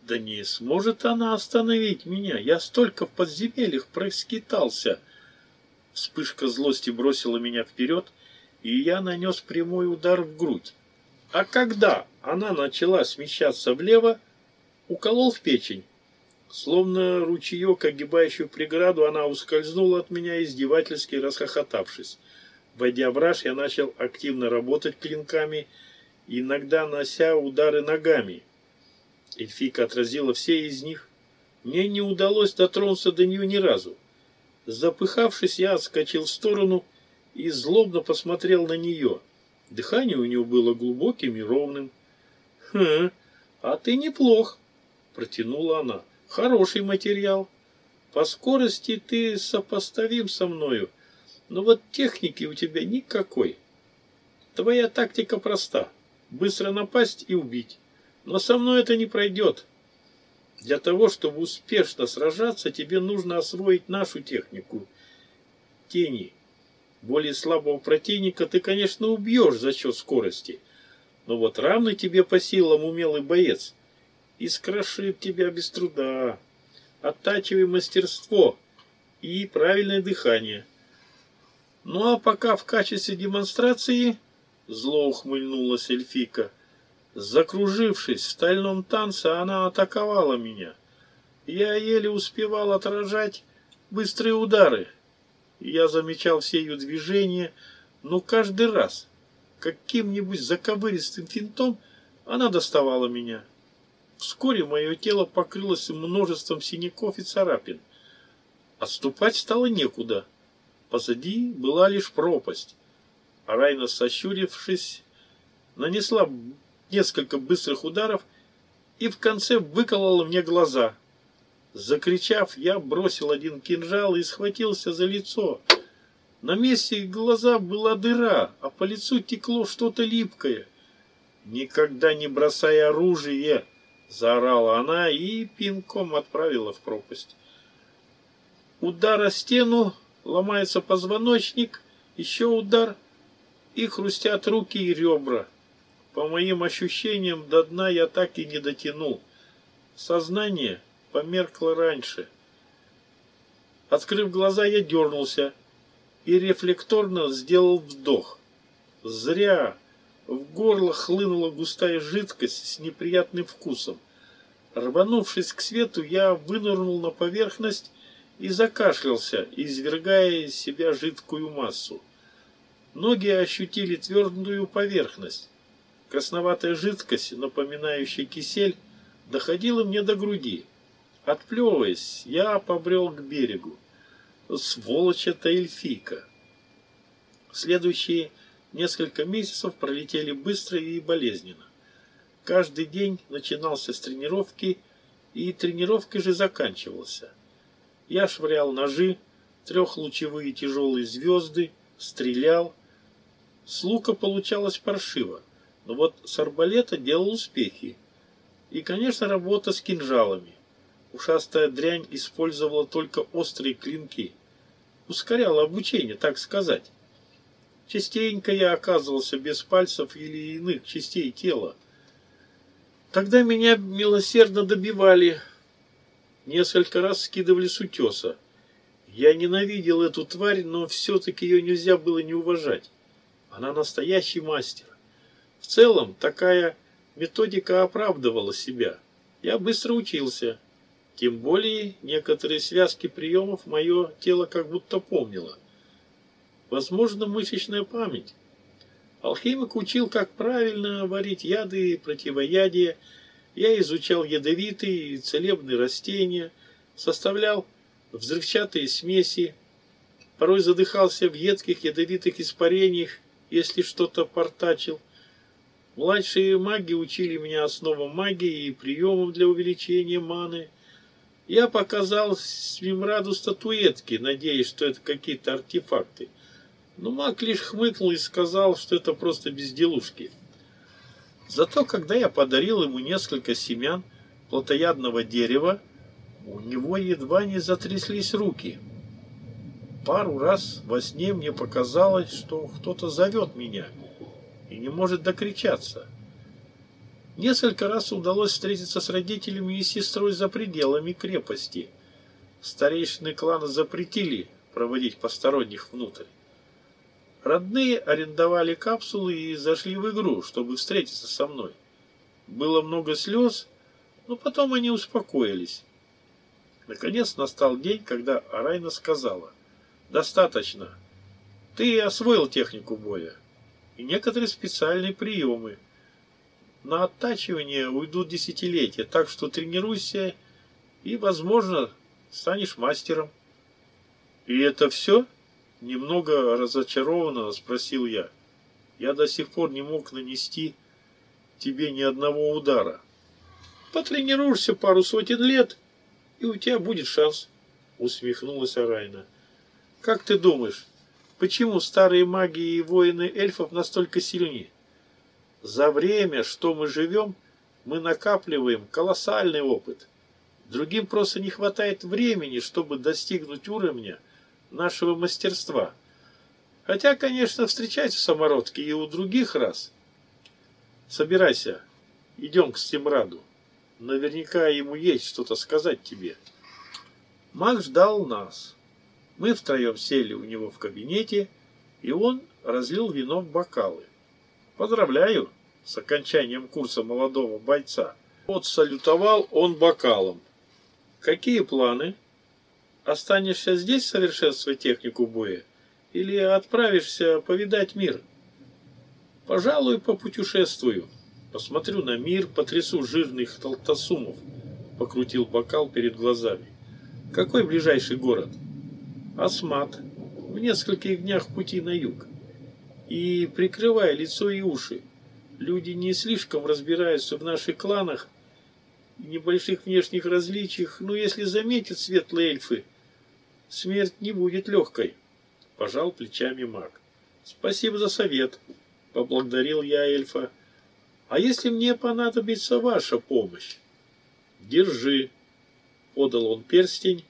Да не сможет она остановить меня, я столько в подземельях проскитался. Вспышка злости бросила меня вперед, и я нанес прямой удар в грудь. А когда она начала смещаться влево, уколол в печень. Словно ручеек, огибающий преграду, она ускользнула от меня, издевательски расхохотавшись. Войдя в раж, я начал активно работать клинками, иногда нося удары ногами. Эльфика отразила все из них. Мне не удалось дотронуться до нее ни разу. Запыхавшись, я отскочил в сторону и злобно посмотрел на нее. Дыхание у него было глубоким и ровным. «Хм, а ты неплох», — протянула она. «Хороший материал. По скорости ты сопоставим со мною, но вот техники у тебя никакой. Твоя тактика проста. Быстро напасть и убить. Но со мной это не пройдет. Для того, чтобы успешно сражаться, тебе нужно освоить нашу технику. Тени. Более слабого противника ты, конечно, убьешь за счет скорости. Но вот равный тебе по силам умелый боец искрошит тебя без труда. Оттачивай мастерство и правильное дыхание. Ну а пока в качестве демонстрации, зло ухмыльнулась эльфика, закружившись в стальном танце, она атаковала меня. Я еле успевал отражать быстрые удары. Я замечал все ее движения, но каждый раз каким-нибудь заковыристым финтом она доставала меня. Вскоре мое тело покрылось множеством синяков и царапин. Отступать стало некуда. Позади была лишь пропасть. А Райна, сощурившись, нанесла несколько быстрых ударов и в конце выколола мне глаза. Закричав, я бросил один кинжал и схватился за лицо. На месте глаза была дыра, а по лицу текло что-то липкое. «Никогда не бросай оружие!» — заорала она и пинком отправила в пропасть. Удар о стену, ломается позвоночник, еще удар, и хрустят руки и ребра. По моим ощущениям, до дна я так и не дотянул. Сознание померкло раньше. Открыв глаза, я дернулся и рефлекторно сделал вдох. Зря. В горло хлынула густая жидкость с неприятным вкусом. Рванувшись к свету, я вынырнул на поверхность и закашлялся, извергая из себя жидкую массу. Ноги ощутили твердую поверхность. Красноватая жидкость, напоминающая кисель, доходила мне до груди. Отплевываясь, я побрел к берегу. Сволочь это эльфийка. Следующие несколько месяцев пролетели быстро и болезненно. Каждый день начинался с тренировки, и тренировкой же заканчивался. Я швырял ножи, трехлучевые тяжелые звезды, стрелял. С лука получалось паршиво, но вот с арбалета делал успехи. И, конечно, работа с кинжалами. Ушастая дрянь использовала только острые клинки. Ускоряла обучение, так сказать. Частенько я оказывался без пальцев или иных частей тела. Тогда меня милосердно добивали, несколько раз скидывали с утеса. Я ненавидел эту тварь, но все-таки ее нельзя было не уважать. Она настоящий мастер. В целом, такая методика оправдывала себя. Я быстро учился. Тем более, некоторые связки приемов мое тело как будто помнило. Возможно, мышечная память. Алхимик учил, как правильно варить яды и противоядия, я изучал ядовитые и целебные растения, составлял взрывчатые смеси, порой задыхался в едких ядовитых испарениях, если что-то портачил. Младшие маги учили меня основам магии и приемам для увеличения маны. Я показал Свимраду статуэтки, надеясь, что это какие-то артефакты. Но маг лишь хмыкнул и сказал, что это просто безделушки. Зато, когда я подарил ему несколько семян плотоядного дерева, у него едва не затряслись руки. Пару раз во сне мне показалось, что кто-то зовет меня и не может докричаться. Несколько раз удалось встретиться с родителями и сестрой за пределами крепости. Старейшины клана запретили проводить посторонних внутрь. Родные арендовали капсулы и зашли в игру, чтобы встретиться со мной. Было много слез, но потом они успокоились. Наконец настал день, когда Арайна сказала, «Достаточно. Ты освоил технику боя и некоторые специальные приемы. На оттачивание уйдут десятилетия, так что тренируйся и, возможно, станешь мастером». «И это все?» Немного разочарованно спросил я. Я до сих пор не мог нанести тебе ни одного удара. Потренируешься пару сотен лет, и у тебя будет шанс, усмехнулась Арайна. Как ты думаешь, почему старые маги и воины эльфов настолько сильны? За время, что мы живем, мы накапливаем колоссальный опыт. Другим просто не хватает времени, чтобы достигнуть уровня, нашего мастерства. Хотя, конечно, встречаются самородки и у других раз. Собирайся, идем к Стимраду. Наверняка ему есть что-то сказать тебе. Маг ждал нас. Мы втроем сели у него в кабинете, и он разлил вино в бокалы. Поздравляю с окончанием курса молодого бойца. Вот салютовал он бокалом. Какие планы? Останешься здесь совершенствовать технику боя? Или отправишься повидать мир? Пожалуй, попутешествую. Посмотрю на мир, потрясу жирных толтосумов. Покрутил бокал перед глазами. Какой ближайший город? Асмат. В нескольких днях пути на юг. И прикрывая лицо и уши. Люди не слишком разбираются в наших кланах небольших внешних различиях, но если заметят светлые эльфы, смерть не будет легкой. Пожал плечами маг. Спасибо за совет. Поблагодарил я эльфа. А если мне понадобится ваша помощь? Держи. Подал он перстень.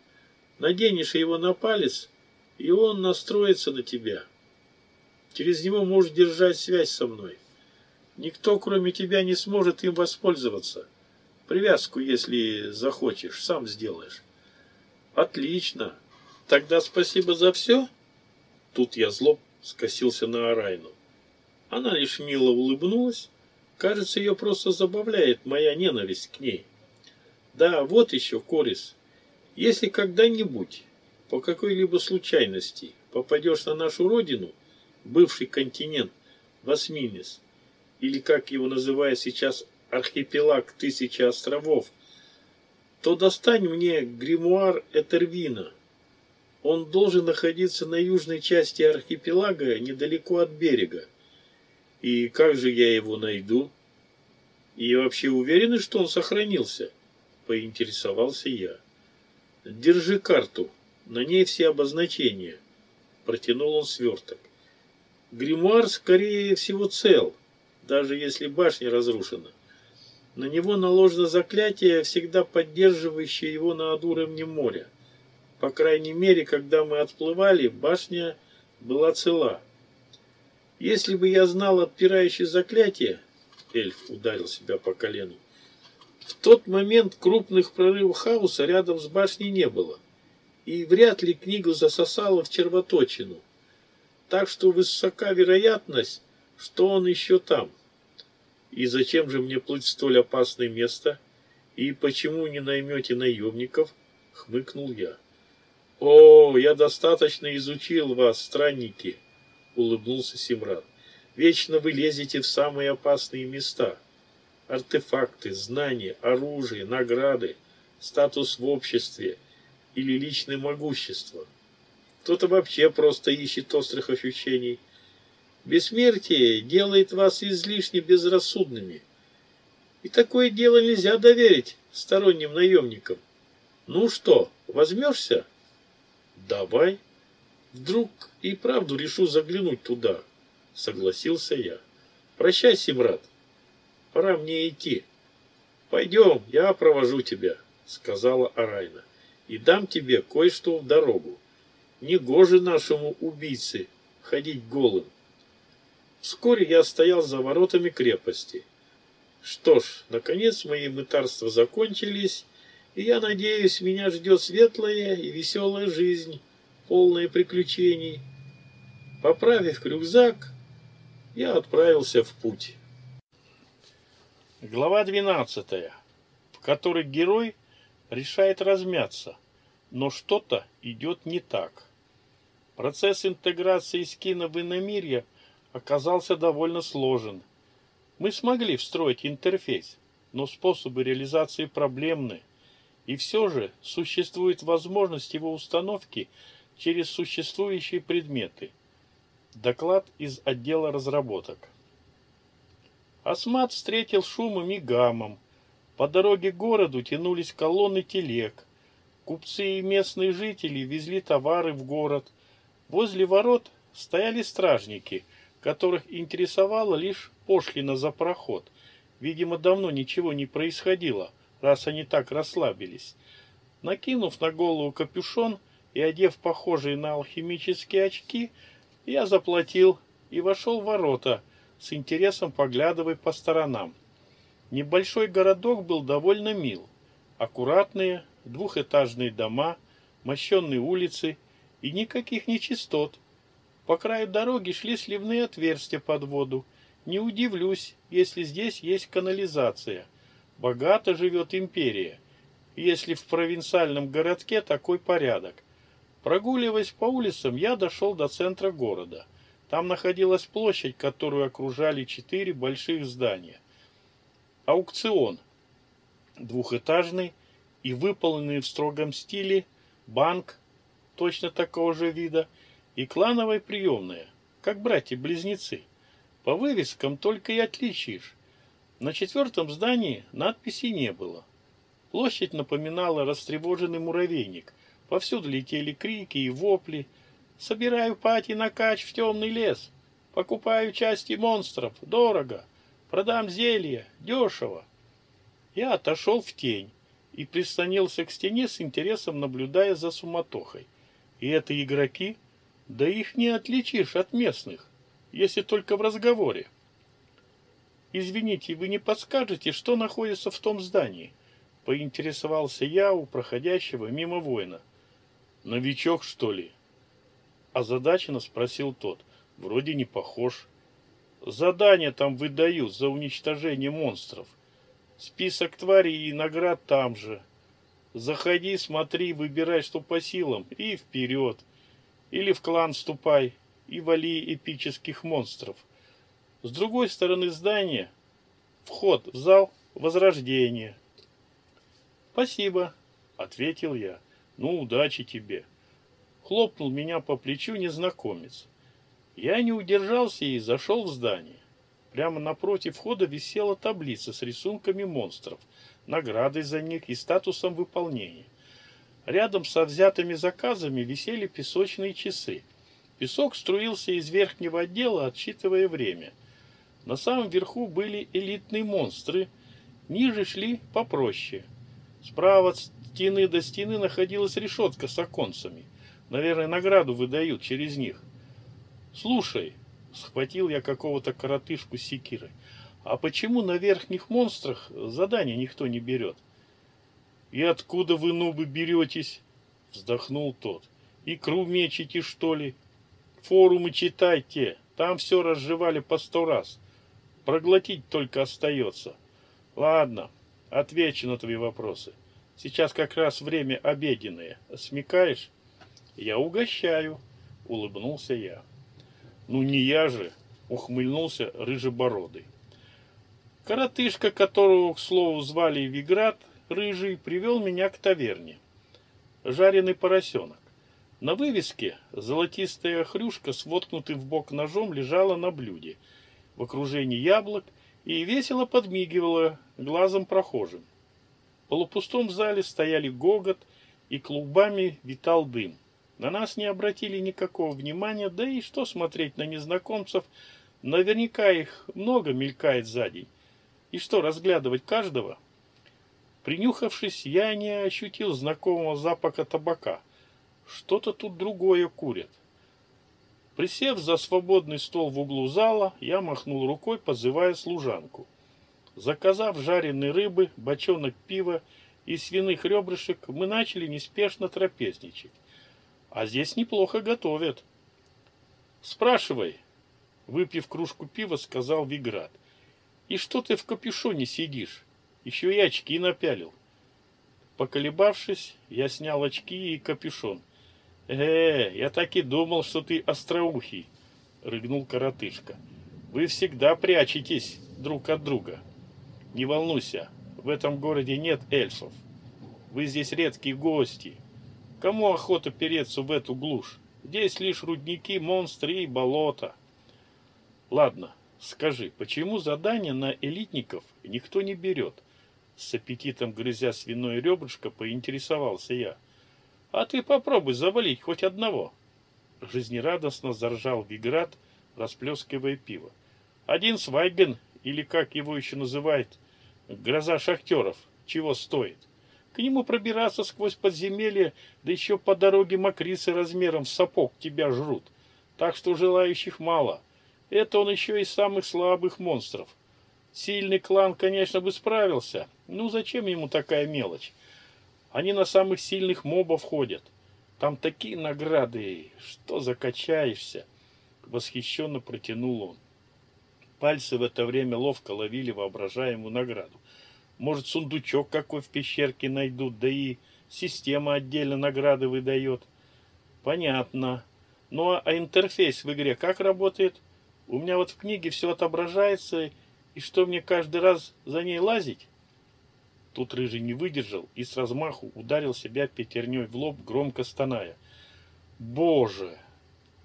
Наденешь его на палец, и он настроится на тебя. Через него можешь держать связь со мной. Никто, кроме тебя, не сможет им воспользоваться. Привязку, если захочешь, сам сделаешь. Отлично. Тогда спасибо за все. Тут я зло скосился на Арайну. Она лишь мило улыбнулась. Кажется, ее просто забавляет моя ненависть к ней. Да, вот еще, Корис. Если когда-нибудь, по какой-либо случайности, попадешь на нашу родину, бывший континент Васминис, или как его называют сейчас архипелаг тысячи островов, то достань мне гримуар Этервина. Он должен находиться на южной части архипелага, недалеко от берега. И как же я его найду? И вообще уверены, что он сохранился? Поинтересовался я. Держи карту, на ней все обозначения. Протянул он сверток. Гримуар, скорее всего, цел даже если башня разрушена. На него наложено заклятие, всегда поддерживающее его над уровнем моря. По крайней мере, когда мы отплывали, башня была цела. Если бы я знал отпирающее заклятие, эльф ударил себя по колену, в тот момент крупных прорывов хаоса рядом с башней не было, и вряд ли книгу засосало в червоточину. Так что высока вероятность, что он еще там? И зачем же мне плыть в столь опасное место? И почему не наймете наемников? Хмыкнул я. О, я достаточно изучил вас, странники, улыбнулся Симрад. Вечно вы лезете в самые опасные места. Артефакты, знания, оружие, награды, статус в обществе или личное могущество. Кто-то вообще просто ищет острых ощущений – Бессмертие делает вас излишне безрассудными. И такое дело нельзя доверить сторонним наемникам. Ну что, возьмешься? Давай. Вдруг и правду решу заглянуть туда, согласился я. Прощай, Симрад. Пора мне идти. Пойдем, я провожу тебя, сказала Арайна, и дам тебе кое-что в дорогу. Негоже нашему убийце ходить голым. Вскоре я стоял за воротами крепости. Что ж, наконец мои мытарства закончились, и я надеюсь, меня ждет светлая и веселая жизнь, полная приключений. Поправив рюкзак, я отправился в путь. Глава 12, в которой герой решает размяться, но что-то идет не так. Процесс интеграции скина в иномирье – оказался довольно сложен. Мы смогли встроить интерфейс, но способы реализации проблемны, и все же существует возможность его установки через существующие предметы. Доклад из отдела разработок. Асмат встретил шумом и гамом. По дороге к городу тянулись колонны телег. Купцы и местные жители везли товары в город. Возле ворот стояли стражники – которых интересовала лишь пошлина за проход. Видимо, давно ничего не происходило, раз они так расслабились. Накинув на голову капюшон и одев похожие на алхимические очки, Я заплатил и вошел в ворота, с интересом поглядывая по сторонам. Небольшой городок был довольно мил. Аккуратные двухэтажные дома, мощенные улицы и никаких нечистот. По краю дороги шли сливные отверстия под воду. Не удивлюсь, если здесь есть канализация. Богато живет империя, если в провинциальном городке такой порядок. Прогуливаясь по улицам, я дошел до центра города. Там находилась площадь, которую окружали четыре больших здания. Аукцион. Двухэтажный и выполненный в строгом стиле банк точно такого же вида и клановая приемная, как братья-близнецы. По вывескам только и отличишь. На четвертом здании надписи не было. Площадь напоминала растревоженный муравейник. Повсюду летели крики и вопли. «Собираю пати на кач в темный лес. Покупаю части монстров. Дорого. Продам зелье. Дешево». Я отошел в тень и прислонился к стене с интересом, наблюдая за суматохой. И это игроки? Да их не отличишь от местных, если только в разговоре. «Извините, вы не подскажете, что находится в том здании?» Поинтересовался я у проходящего мимо воина. «Новичок, что ли?» Озадаченно спросил тот. «Вроде не похож». «Задание там выдают за уничтожение монстров. Список тварей и наград там же. Заходи, смотри, выбирай, что по силам, и вперед. Или в клан вступай и вали эпических монстров. С другой стороны здания вход в зал Возрождения. Спасибо, ответил я. Ну, удачи тебе. Хлопнул меня по плечу незнакомец. Я не удержался и зашел в здание. Прямо напротив входа висела таблица с рисунками монстров, наградой за них и статусом выполнения. Рядом со взятыми заказами висели песочные часы. Песок струился из верхнего отдела, отсчитывая время. На самом верху были элитные монстры, ниже шли попроще. Справа от стены до стены находилась решетка с оконцами. Наверное, награду выдают через них. «Слушай», Схватил я какого-то коротышку с секирой. А почему на верхних монстрах задания никто не берет? И откуда вы, нубы, беретесь? Вздохнул тот. Икру мечите, что ли? Форумы читайте. Там все разжевали по сто раз. Проглотить только остается. Ладно, отвечу на твои вопросы. Сейчас как раз время обеденное. Смекаешь? Я угощаю, улыбнулся я. Ну не я же, ухмыльнулся рыжебородый. Коротышка, которого, к слову, звали Виград, рыжий, привел меня к таверне. Жареный поросенок. На вывеске золотистая хрюшка с воткнутым в бок ножом лежала на блюде в окружении яблок и весело подмигивала глазом прохожим. В полупустом зале стояли гогот и клубами витал дым. На нас не обратили никакого внимания, да и что смотреть на незнакомцев, наверняка их много мелькает сзади. И что, разглядывать каждого? Принюхавшись, я не ощутил знакомого запаха табака. Что-то тут другое курят. Присев за свободный стол в углу зала, я махнул рукой, позывая служанку. Заказав жареной рыбы, бочонок пива и свиных ребрышек, мы начали неспешно трапезничать. А здесь неплохо готовят. Спрашивай, выпив кружку пива, сказал Виград. И что ты в капюшоне сидишь? Еще и очки напялил. Поколебавшись, я снял очки и капюшон. «Э, я так и думал, что ты остроухий», — рыгнул коротышка. «Вы всегда прячетесь друг от друга. Не волнуйся, в этом городе нет эльфов. Вы здесь редкие гости, Кому охота переться в эту глушь? Здесь лишь рудники, монстры и болота. Ладно, скажи, почему задание на элитников никто не берет? С аппетитом грызя свиное ребрышко, поинтересовался я. А ты попробуй завалить хоть одного. Жизнерадостно заржал Виград, расплескивая пиво. Один Свайген, или как его еще называют, гроза шахтеров, чего стоит? — к нему пробираться сквозь подземелье, да еще по дороге мокрицы размером в сапог тебя жрут. Так что желающих мало. Это он еще из самых слабых монстров. Сильный клан, конечно, бы справился. Ну зачем ему такая мелочь? Они на самых сильных мобов ходят. Там такие награды, что закачаешься. Восхищенно протянул он. Пальцы в это время ловко ловили воображаемую награду. Может, сундучок какой в пещерке найдут, да и система отдельно награды выдает. Понятно. Ну а интерфейс в игре как работает? У меня вот в книге все отображается, и что мне каждый раз за ней лазить? Тут Рыжий не выдержал и с размаху ударил себя пятерней в лоб, громко стоная. «Боже,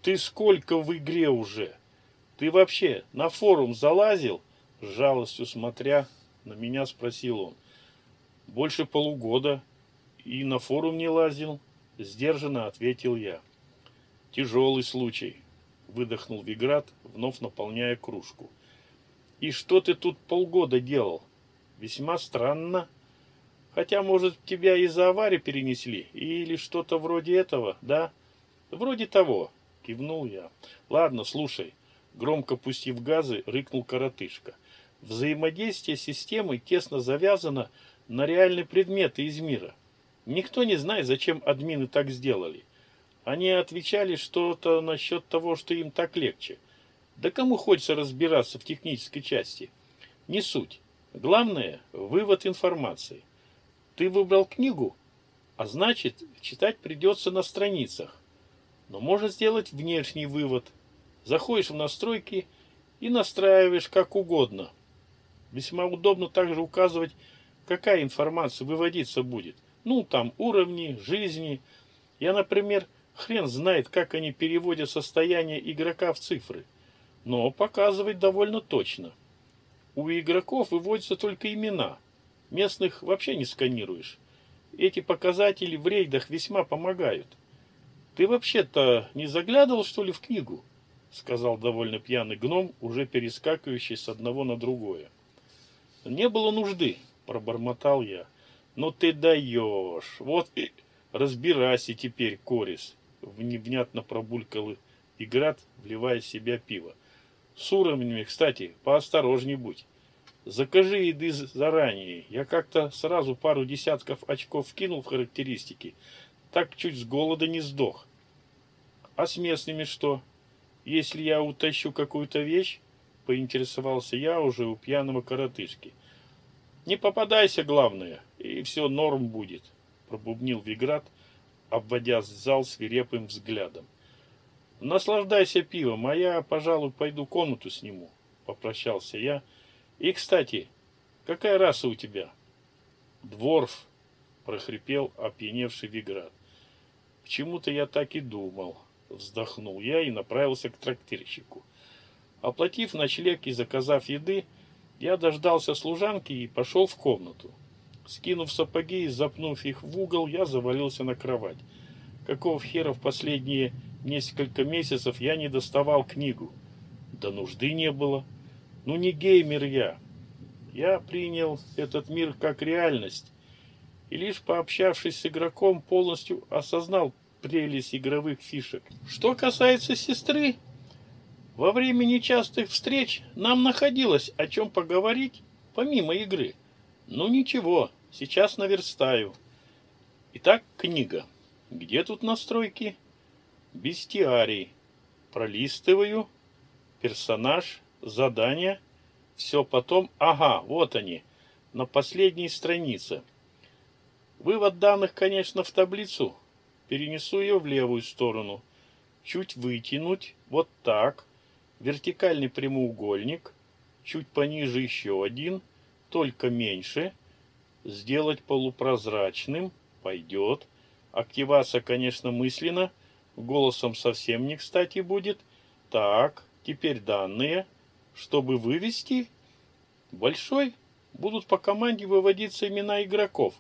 ты сколько в игре уже? Ты вообще на форум залазил?» С жалостью смотря на меня спросил он. «Больше полугода и на форум не лазил», — сдержанно ответил я. «Тяжелый случай», — выдохнул Виград, вновь наполняя кружку. «И что ты тут полгода делал? Весьма странно». Хотя, может, тебя из-за аварии перенесли, или что-то вроде этого, да? Вроде того, кивнул я. Ладно, слушай. Громко пустив газы, рыкнул коротышка. Взаимодействие с системой тесно завязано на реальные предметы из мира. Никто не знает, зачем админы так сделали. Они отвечали что-то насчет того, что им так легче. Да кому хочется разбираться в технической части? Не суть. Главное – вывод информации. Ты выбрал книгу, а значит, читать придется на страницах. Но можно сделать внешний вывод. Заходишь в настройки и настраиваешь как угодно. Весьма удобно также указывать, какая информация выводиться будет. Ну, там уровни, жизни. Я, например, хрен знает, как они переводят состояние игрока в цифры. Но показывать довольно точно. У игроков выводятся только имена – Местных вообще не сканируешь. Эти показатели в рейдах весьма помогают. Ты вообще-то не заглядывал, что ли, в книгу? Сказал довольно пьяный гном, уже перескакивающий с одного на другое. Не было нужды, пробормотал я. Но ты даешь. Вот и разбирайся теперь, Корис. Внятно пробулькал Играт, вливая в себя пиво. С уровнями, кстати, поосторожней будь. Закажи еды заранее. Я как-то сразу пару десятков очков вкинул в характеристики. Так чуть с голода не сдох. А с местными что? Если я утащу какую-то вещь, поинтересовался я уже у пьяного коротышки. Не попадайся, главное, и все норм будет, пробубнил Виград, обводя зал свирепым взглядом. Наслаждайся пивом, а я, пожалуй, пойду комнату сниму, попрощался я, — и, кстати, какая раса у тебя? Дворф, прохрипел опьяневший Виград. Почему-то я так и думал. Вздохнул я и направился к трактирщику. Оплатив ночлег и заказав еды, я дождался служанки и пошел в комнату. Скинув сапоги и запнув их в угол, я завалился на кровать. Какого хера в последние несколько месяцев я не доставал книгу? Да нужды не было. Ну не геймер я. Я принял этот мир как реальность. И лишь пообщавшись с игроком, полностью осознал прелесть игровых фишек. Что касается сестры, во время нечастых встреч нам находилось о чем поговорить, помимо игры. Ну ничего, сейчас наверстаю. Итак, книга. Где тут настройки? Бестиарий. Пролистываю. Персонаж задания, все потом, ага, вот они, на последней странице. Вывод данных, конечно, в таблицу. Перенесу ее в левую сторону. Чуть вытянуть, вот так. Вертикальный прямоугольник. Чуть пониже еще один, только меньше. Сделать полупрозрачным. Пойдет. Активация, конечно, мысленно. Голосом совсем не кстати будет. Так, теперь данные чтобы вывести большой, будут по команде выводиться имена игроков,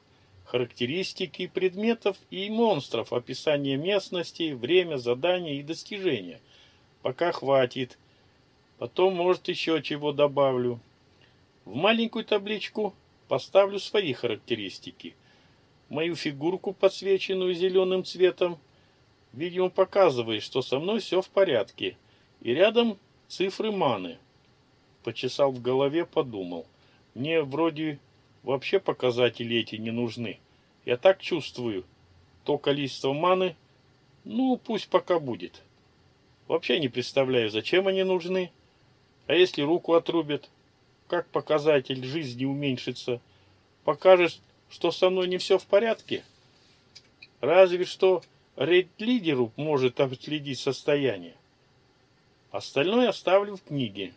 характеристики предметов и монстров, описание местности, время, задания и достижения. Пока хватит. Потом, может, еще чего добавлю. В маленькую табличку поставлю свои характеристики. Мою фигурку, подсвеченную зеленым цветом, Видимо, показывает, что со мной все в порядке. И рядом цифры маны. Почесал в голове, подумал. Мне вроде вообще показатели эти не нужны. Я так чувствую. То количество маны, ну, пусть пока будет. Вообще не представляю, зачем они нужны. А если руку отрубят? Как показатель жизни уменьшится? Покажет, что со мной не все в порядке? Разве что рейд-лидеру может отследить состояние. Остальное оставлю в книге.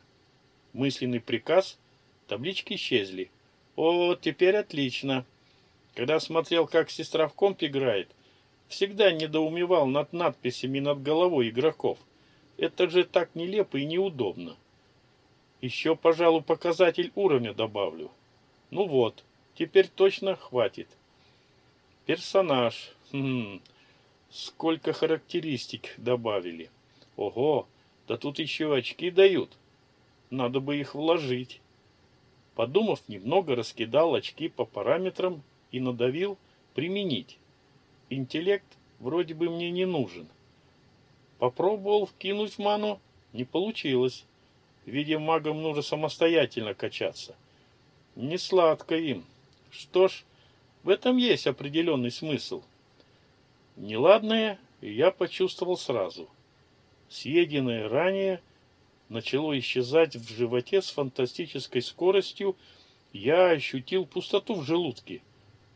Мысленный приказ, таблички исчезли. О, теперь отлично. Когда смотрел, как сестра в комп играет, всегда недоумевал над надписями над головой игроков. Это же так нелепо и неудобно. Еще, пожалуй, показатель уровня добавлю. Ну вот, теперь точно хватит. Персонаж. Хм, Сколько характеристик добавили. Ого, да тут еще очки дают. Надо бы их вложить. Подумав немного, раскидал очки по параметрам и надавил «Применить». Интеллект вроде бы мне не нужен. Попробовал вкинуть ману, не получилось. Видимо, магам нужно самостоятельно качаться. Не сладко им. Что ж, в этом есть определенный смысл. Неладное я почувствовал сразу. Съеденное ранее начало исчезать в животе с фантастической скоростью. Я ощутил пустоту в желудке.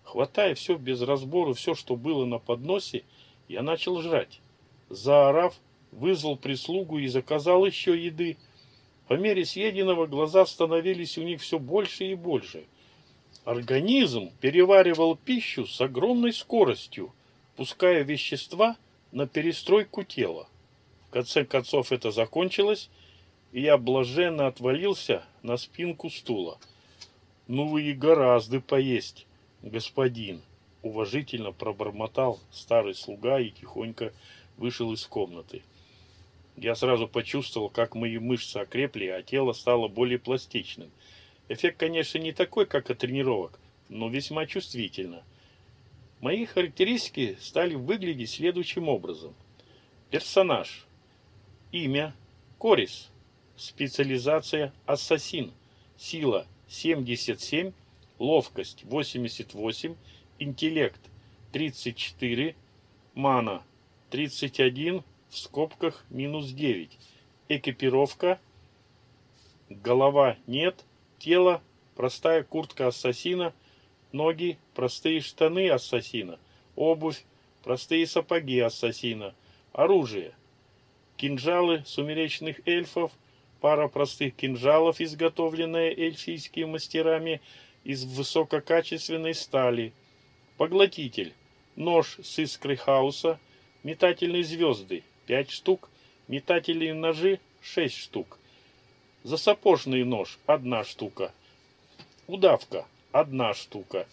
Хватая все без разбору, все, что было на подносе, я начал жрать. Заорав, вызвал прислугу и заказал еще еды. По мере съеденного глаза становились у них все больше и больше. Организм переваривал пищу с огромной скоростью пуская вещества на перестройку тела. В конце концов это закончилось, и я блаженно отвалился на спинку стула. «Ну вы и гораздо поесть, господин!» Уважительно пробормотал старый слуга и тихонько вышел из комнаты. Я сразу почувствовал, как мои мышцы окрепли, а тело стало более пластичным. Эффект, конечно, не такой, как от тренировок, но весьма чувствительно – Мои характеристики стали выглядеть следующим образом. Персонаж. Имя. Корис. Специализация. Ассасин. Сила 77. Ловкость 88. Интеллект 34. Мана 31. В скобках минус 9. Экипировка. Голова нет. Тело. Простая куртка ассасина – ноги, простые штаны ассасина, обувь, простые сапоги ассасина, оружие, кинжалы сумеречных эльфов, пара простых кинжалов, изготовленная эльфийскими мастерами из высококачественной стали, поглотитель, нож с искрой хаоса, метательные звезды, 5 штук, метательные ножи, 6 штук, засапожный нож, 1 штука, удавка, одна штука.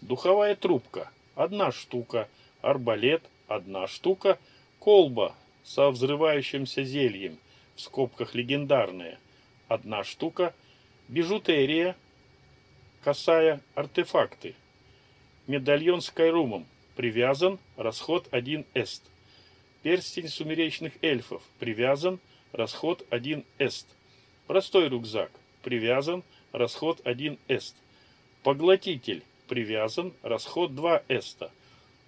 Духовая трубка – одна штука. Арбалет – одна штука. Колба со взрывающимся зельем, в скобках легендарная – одна штука. Бижутерия, косая артефакты. Медальон с кайрумом привязан, расход 1 эст. Перстень сумеречных эльфов привязан, расход 1 эст. Простой рюкзак привязан, расход 1 эст. Поглотитель привязан, расход 2 эста.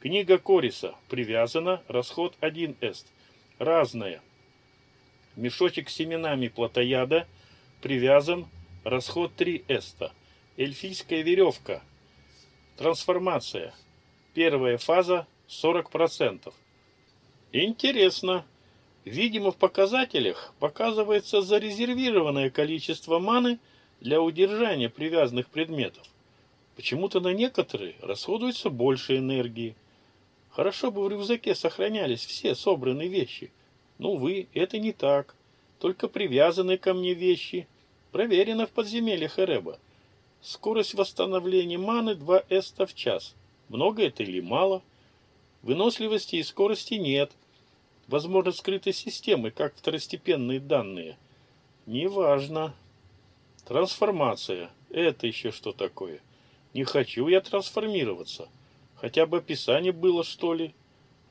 Книга Кориса привязана, расход 1 эст. Разная. Мешочек с семенами плотояда привязан, расход 3 эста. Эльфийская веревка. Трансформация. Первая фаза 40%. Интересно. Видимо, в показателях показывается зарезервированное количество маны для удержания привязанных предметов. Почему-то на некоторые расходуется больше энергии. Хорошо бы в рюкзаке сохранялись все собранные вещи. Но, увы, это не так. Только привязанные ко мне вещи. Проверено в подземельях Эреба. Скорость восстановления маны 2 эста в час. Много это или мало? Выносливости и скорости нет. Возможно, скрытой системы, как второстепенные данные. Неважно. Трансформация. Это еще что такое? Не хочу я трансформироваться. Хотя бы описание было, что ли.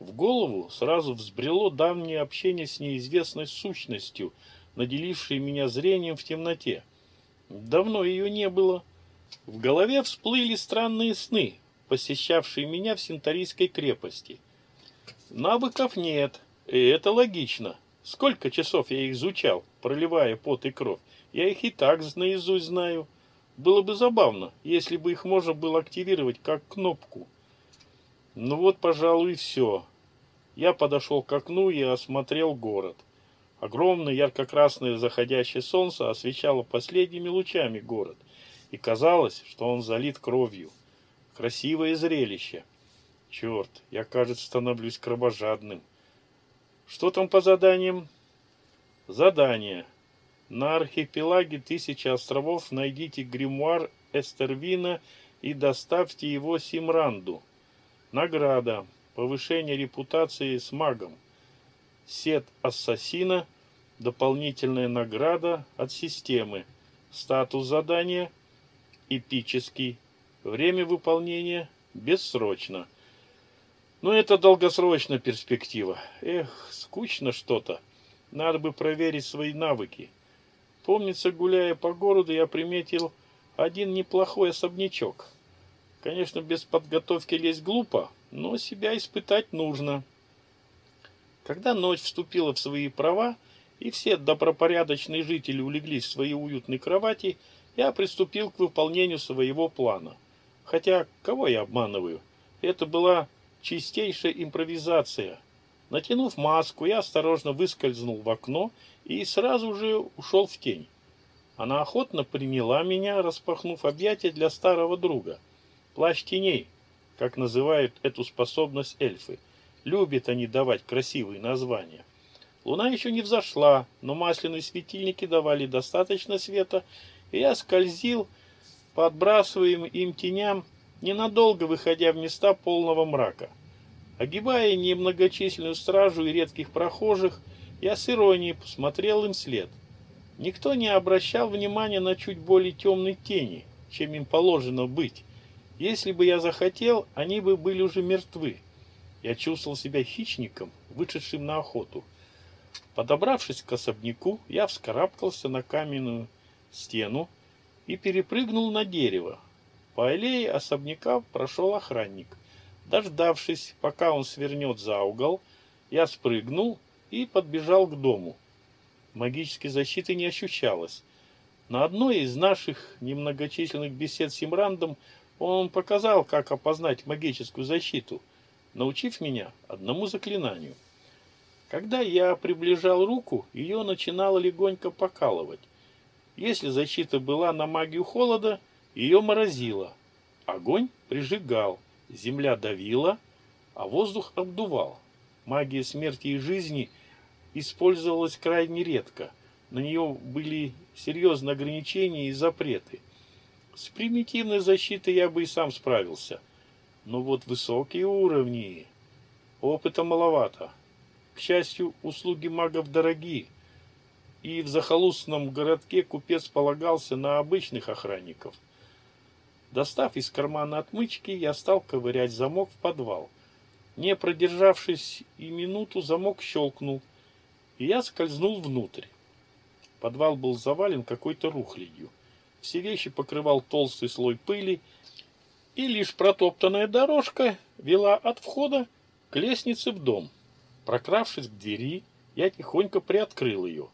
В голову сразу взбрело давнее общение с неизвестной сущностью, наделившей меня зрением в темноте. Давно ее не было. В голове всплыли странные сны, посещавшие меня в Синтарийской крепости. Навыков нет, и это логично. Сколько часов я их изучал, проливая пот и кровь. Я их и так наизусть знаю. Было бы забавно, если бы их можно было активировать как кнопку. Ну вот, пожалуй, все. Я подошел к окну и осмотрел город. Огромное ярко-красное заходящее солнце освещало последними лучами город, и казалось, что он залит кровью. Красивое зрелище. Черт, я, кажется, становлюсь кровожадным. Что там по заданиям? Задание. На архипелаге Тысячи островов найдите гримуар Эстервина и доставьте его Симранду. Награда. Повышение репутации с магом. Сет ассасина. Дополнительная награда от системы. Статус задания. Эпический. Время выполнения. Бессрочно. Но это долгосрочная перспектива. Эх, скучно что-то. Надо бы проверить свои навыки. Помнится, гуляя по городу, я приметил один неплохой особнячок. Конечно, без подготовки лезть глупо, но себя испытать нужно. Когда ночь вступила в свои права, и все добропорядочные жители улеглись в свои уютные кровати, я приступил к выполнению своего плана. Хотя, кого я обманываю? Это была чистейшая импровизация. Натянув маску, я осторожно выскользнул в окно и сразу же ушел в тень. Она охотно приняла меня, распахнув объятия для старого друга. Плащ теней, как называют эту способность эльфы. Любят они давать красивые названия. Луна еще не взошла, но масляные светильники давали достаточно света, и я скользил по отбрасываемым им теням, ненадолго выходя в места полного мрака. Огибая немногочисленную стражу и редких прохожих, я с иронией посмотрел им след. Никто не обращал внимания на чуть более темные тени, чем им положено быть. Если бы я захотел, они бы были уже мертвы. Я чувствовал себя хищником, вышедшим на охоту. Подобравшись к особняку, я вскарабкался на каменную стену и перепрыгнул на дерево. По аллее особняка прошел охранник. Дождавшись, пока он свернет за угол, я спрыгнул и подбежал к дому. Магической защиты не ощущалось. На одной из наших немногочисленных бесед с Имрандом он показал, как опознать магическую защиту, научив меня одному заклинанию. Когда я приближал руку, ее начинало легонько покалывать. Если защита была на магию холода, ее морозило. Огонь прижигал, земля давила, а воздух обдувал. Магия смерти и жизни – использовалась крайне редко. На нее были серьезные ограничения и запреты. С примитивной защитой я бы и сам справился. Но вот высокие уровни... Опыта маловато. К счастью, услуги магов дорогие. И в захолустном городке купец полагался на обычных охранников. Достав из кармана отмычки, я стал ковырять замок в подвал. Не продержавшись и минуту, замок щелкнул, и я скользнул внутрь. Подвал был завален какой-то рухлядью. Все вещи покрывал толстый слой пыли, и лишь протоптанная дорожка вела от входа к лестнице в дом. Прокравшись к двери, я тихонько приоткрыл ее.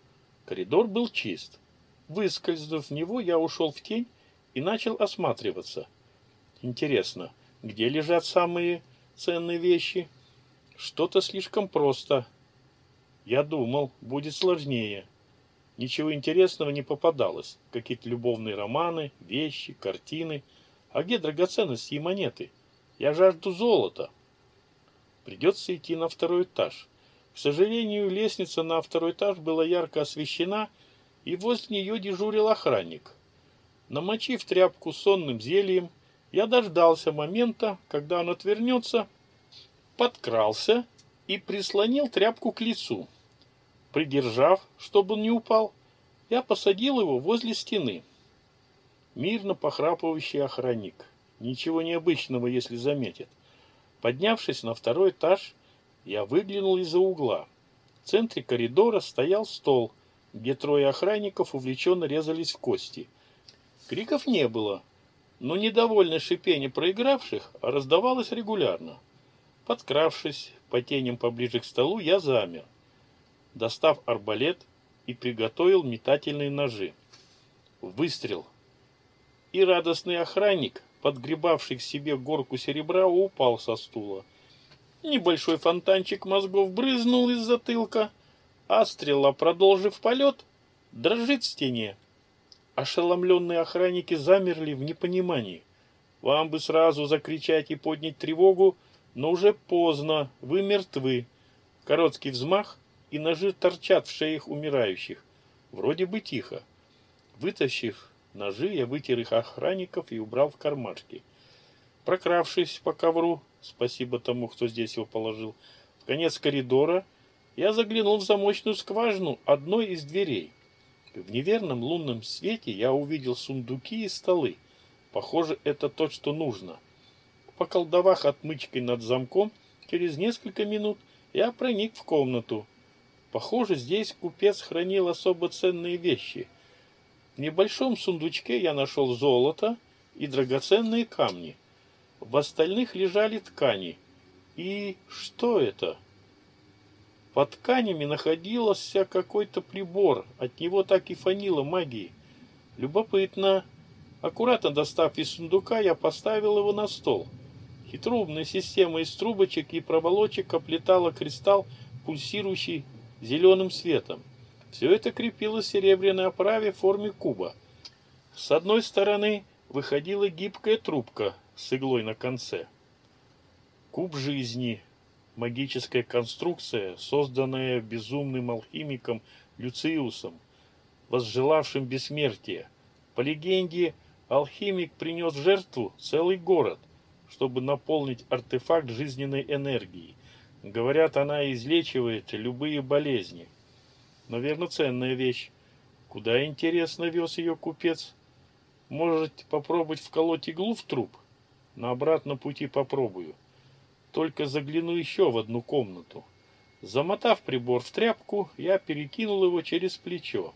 Коридор был чист. Выскользнув в него, я ушел в тень и начал осматриваться. Интересно, где лежат самые ценные вещи? Что-то слишком просто. Я думал, будет сложнее. Ничего интересного не попадалось. Какие-то любовные романы, вещи, картины. А где драгоценности и монеты? Я жажду золота. Придется идти на второй этаж. К сожалению, лестница на второй этаж была ярко освещена, и возле нее дежурил охранник. Намочив тряпку сонным зельем, я дождался момента, когда он отвернется, подкрался и прислонил тряпку к лицу. Придержав, чтобы он не упал, я посадил его возле стены. Мирно похрапывающий охранник. Ничего необычного, если заметит. Поднявшись на второй этаж, Я выглянул из-за угла. В центре коридора стоял стол, где трое охранников увлеченно резались в кости. Криков не было, но недовольное шипение проигравших раздавалось регулярно. Подкравшись по теням поближе к столу, я замер, достав арбалет и приготовил метательные ножи. Выстрел. И радостный охранник, подгребавший к себе горку серебра, упал со стула. Небольшой фонтанчик мозгов брызнул из затылка, а стрела, продолжив полет, дрожит в стене. Ошеломленные охранники замерли в непонимании. Вам бы сразу закричать и поднять тревогу, но уже поздно, вы мертвы. Короткий взмах, и ножи торчат в шеях умирающих. Вроде бы тихо. Вытащив ножи, я вытер их охранников и убрал в кармашки. Прокравшись по ковру, спасибо тому, кто здесь его положил, в конец коридора, я заглянул в замочную скважину одной из дверей. В неверном лунном свете я увидел сундуки и столы. Похоже, это то, что нужно. Поколдовав отмычкой над замком, через несколько минут я проник в комнату. Похоже, здесь купец хранил особо ценные вещи. В небольшом сундучке я нашел золото и драгоценные камни. В остальных лежали ткани. И что это? Под тканями находился какой-то прибор, от него так и фанило магией. Любопытно. Аккуратно достав из сундука, я поставил его на стол. Хитроумная система из трубочек и проволочек оплетала кристалл, пульсирующий зеленым светом. Все это крепилось серебряной оправе в форме куба. С одной стороны выходила гибкая трубка с иглой на конце. Куб жизни, магическая конструкция, созданная безумным алхимиком Люциусом, возжелавшим бессмертия. По легенде, алхимик принес жертву целый город, чтобы наполнить артефакт жизненной энергией. Говорят, она излечивает любые болезни. Наверное, ценная вещь. Куда, интересно, вез ее купец? Может, попробовать вколоть иглу в труп? На обратном пути попробую. Только загляну еще в одну комнату. Замотав прибор в тряпку, я перекинул его через плечо.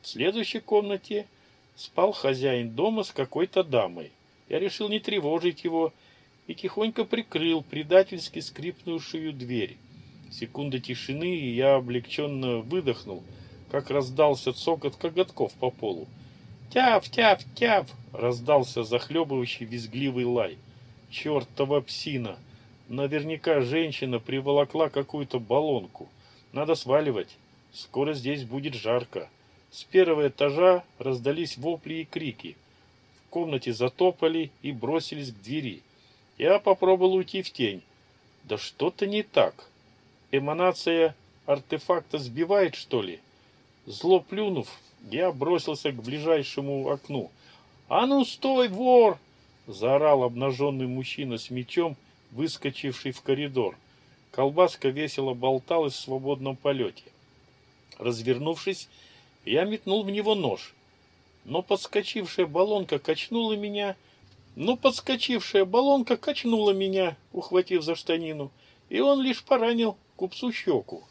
В следующей комнате спал хозяин дома с какой-то дамой. Я решил не тревожить его и тихонько прикрыл предательски скрипнувшую дверь. Секунда тишины, и я облегченно выдохнул, как раздался цокот коготков по полу. «Тяв, тяв, тяв!» — раздался захлебывающий визгливый лай. «Чертова псина!» Наверняка женщина приволокла какую-то баллонку. Надо сваливать. Скоро здесь будет жарко. С первого этажа раздались вопли и крики. В комнате затопали и бросились к двери. Я попробовал уйти в тень. Да что-то не так. Эманация артефакта сбивает, что ли? Зло плюнув, я бросился к ближайшему окну. «А ну стой, вор!» — заорал обнаженный мужчина с мечом выскочивший в коридор. Колбаска весело болталась в свободном полете. Развернувшись, я метнул в него нож. Но подскочившая баллонка качнула меня, но подскочившая баллонка качнула меня, ухватив за штанину, и он лишь поранил купцу щеку.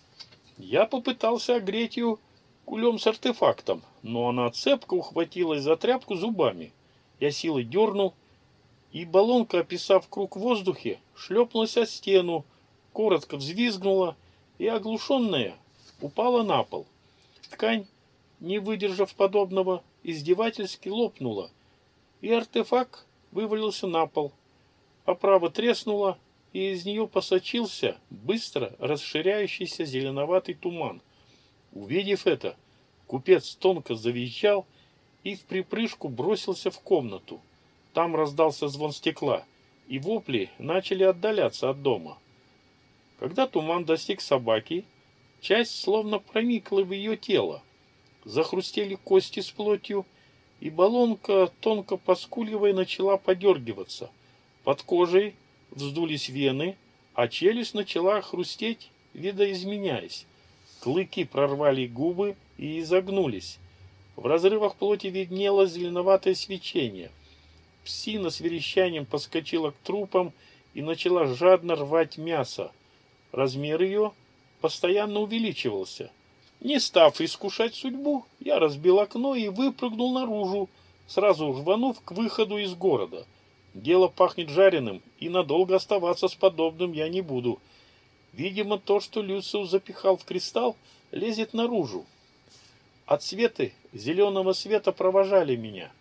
Я попытался огреть ее кулем с артефактом, но она цепко ухватилась за тряпку зубами. Я силой дернул, и баллонка, описав круг в воздухе, шлепнулась о стену, коротко взвизгнула и, оглушенная, упала на пол. Ткань, не выдержав подобного, издевательски лопнула, и артефакт вывалился на пол. Оправа треснула, и из нее посочился быстро расширяющийся зеленоватый туман. Увидев это, купец тонко завизжал и в припрыжку бросился в комнату. Там раздался звон стекла, и вопли начали отдаляться от дома. Когда туман достиг собаки, часть словно проникла в ее тело. Захрустели кости с плотью, и баллонка, тонко поскуливая, начала подергиваться. Под кожей вздулись вены, а челюсть начала хрустеть, видоизменяясь. Клыки прорвали губы и изогнулись. В разрывах плоти виднелось зеленоватое свечение – Псина с верещанием подскочила к трупам и начала жадно рвать мясо. Размер ее постоянно увеличивался. Не став искушать судьбу, я разбил окно и выпрыгнул наружу, сразу рванув к выходу из города. Дело пахнет жареным, и надолго оставаться с подобным я не буду. Видимо, то, что Люциус запихал в кристалл, лезет наружу. От светы зеленого света провожали меня.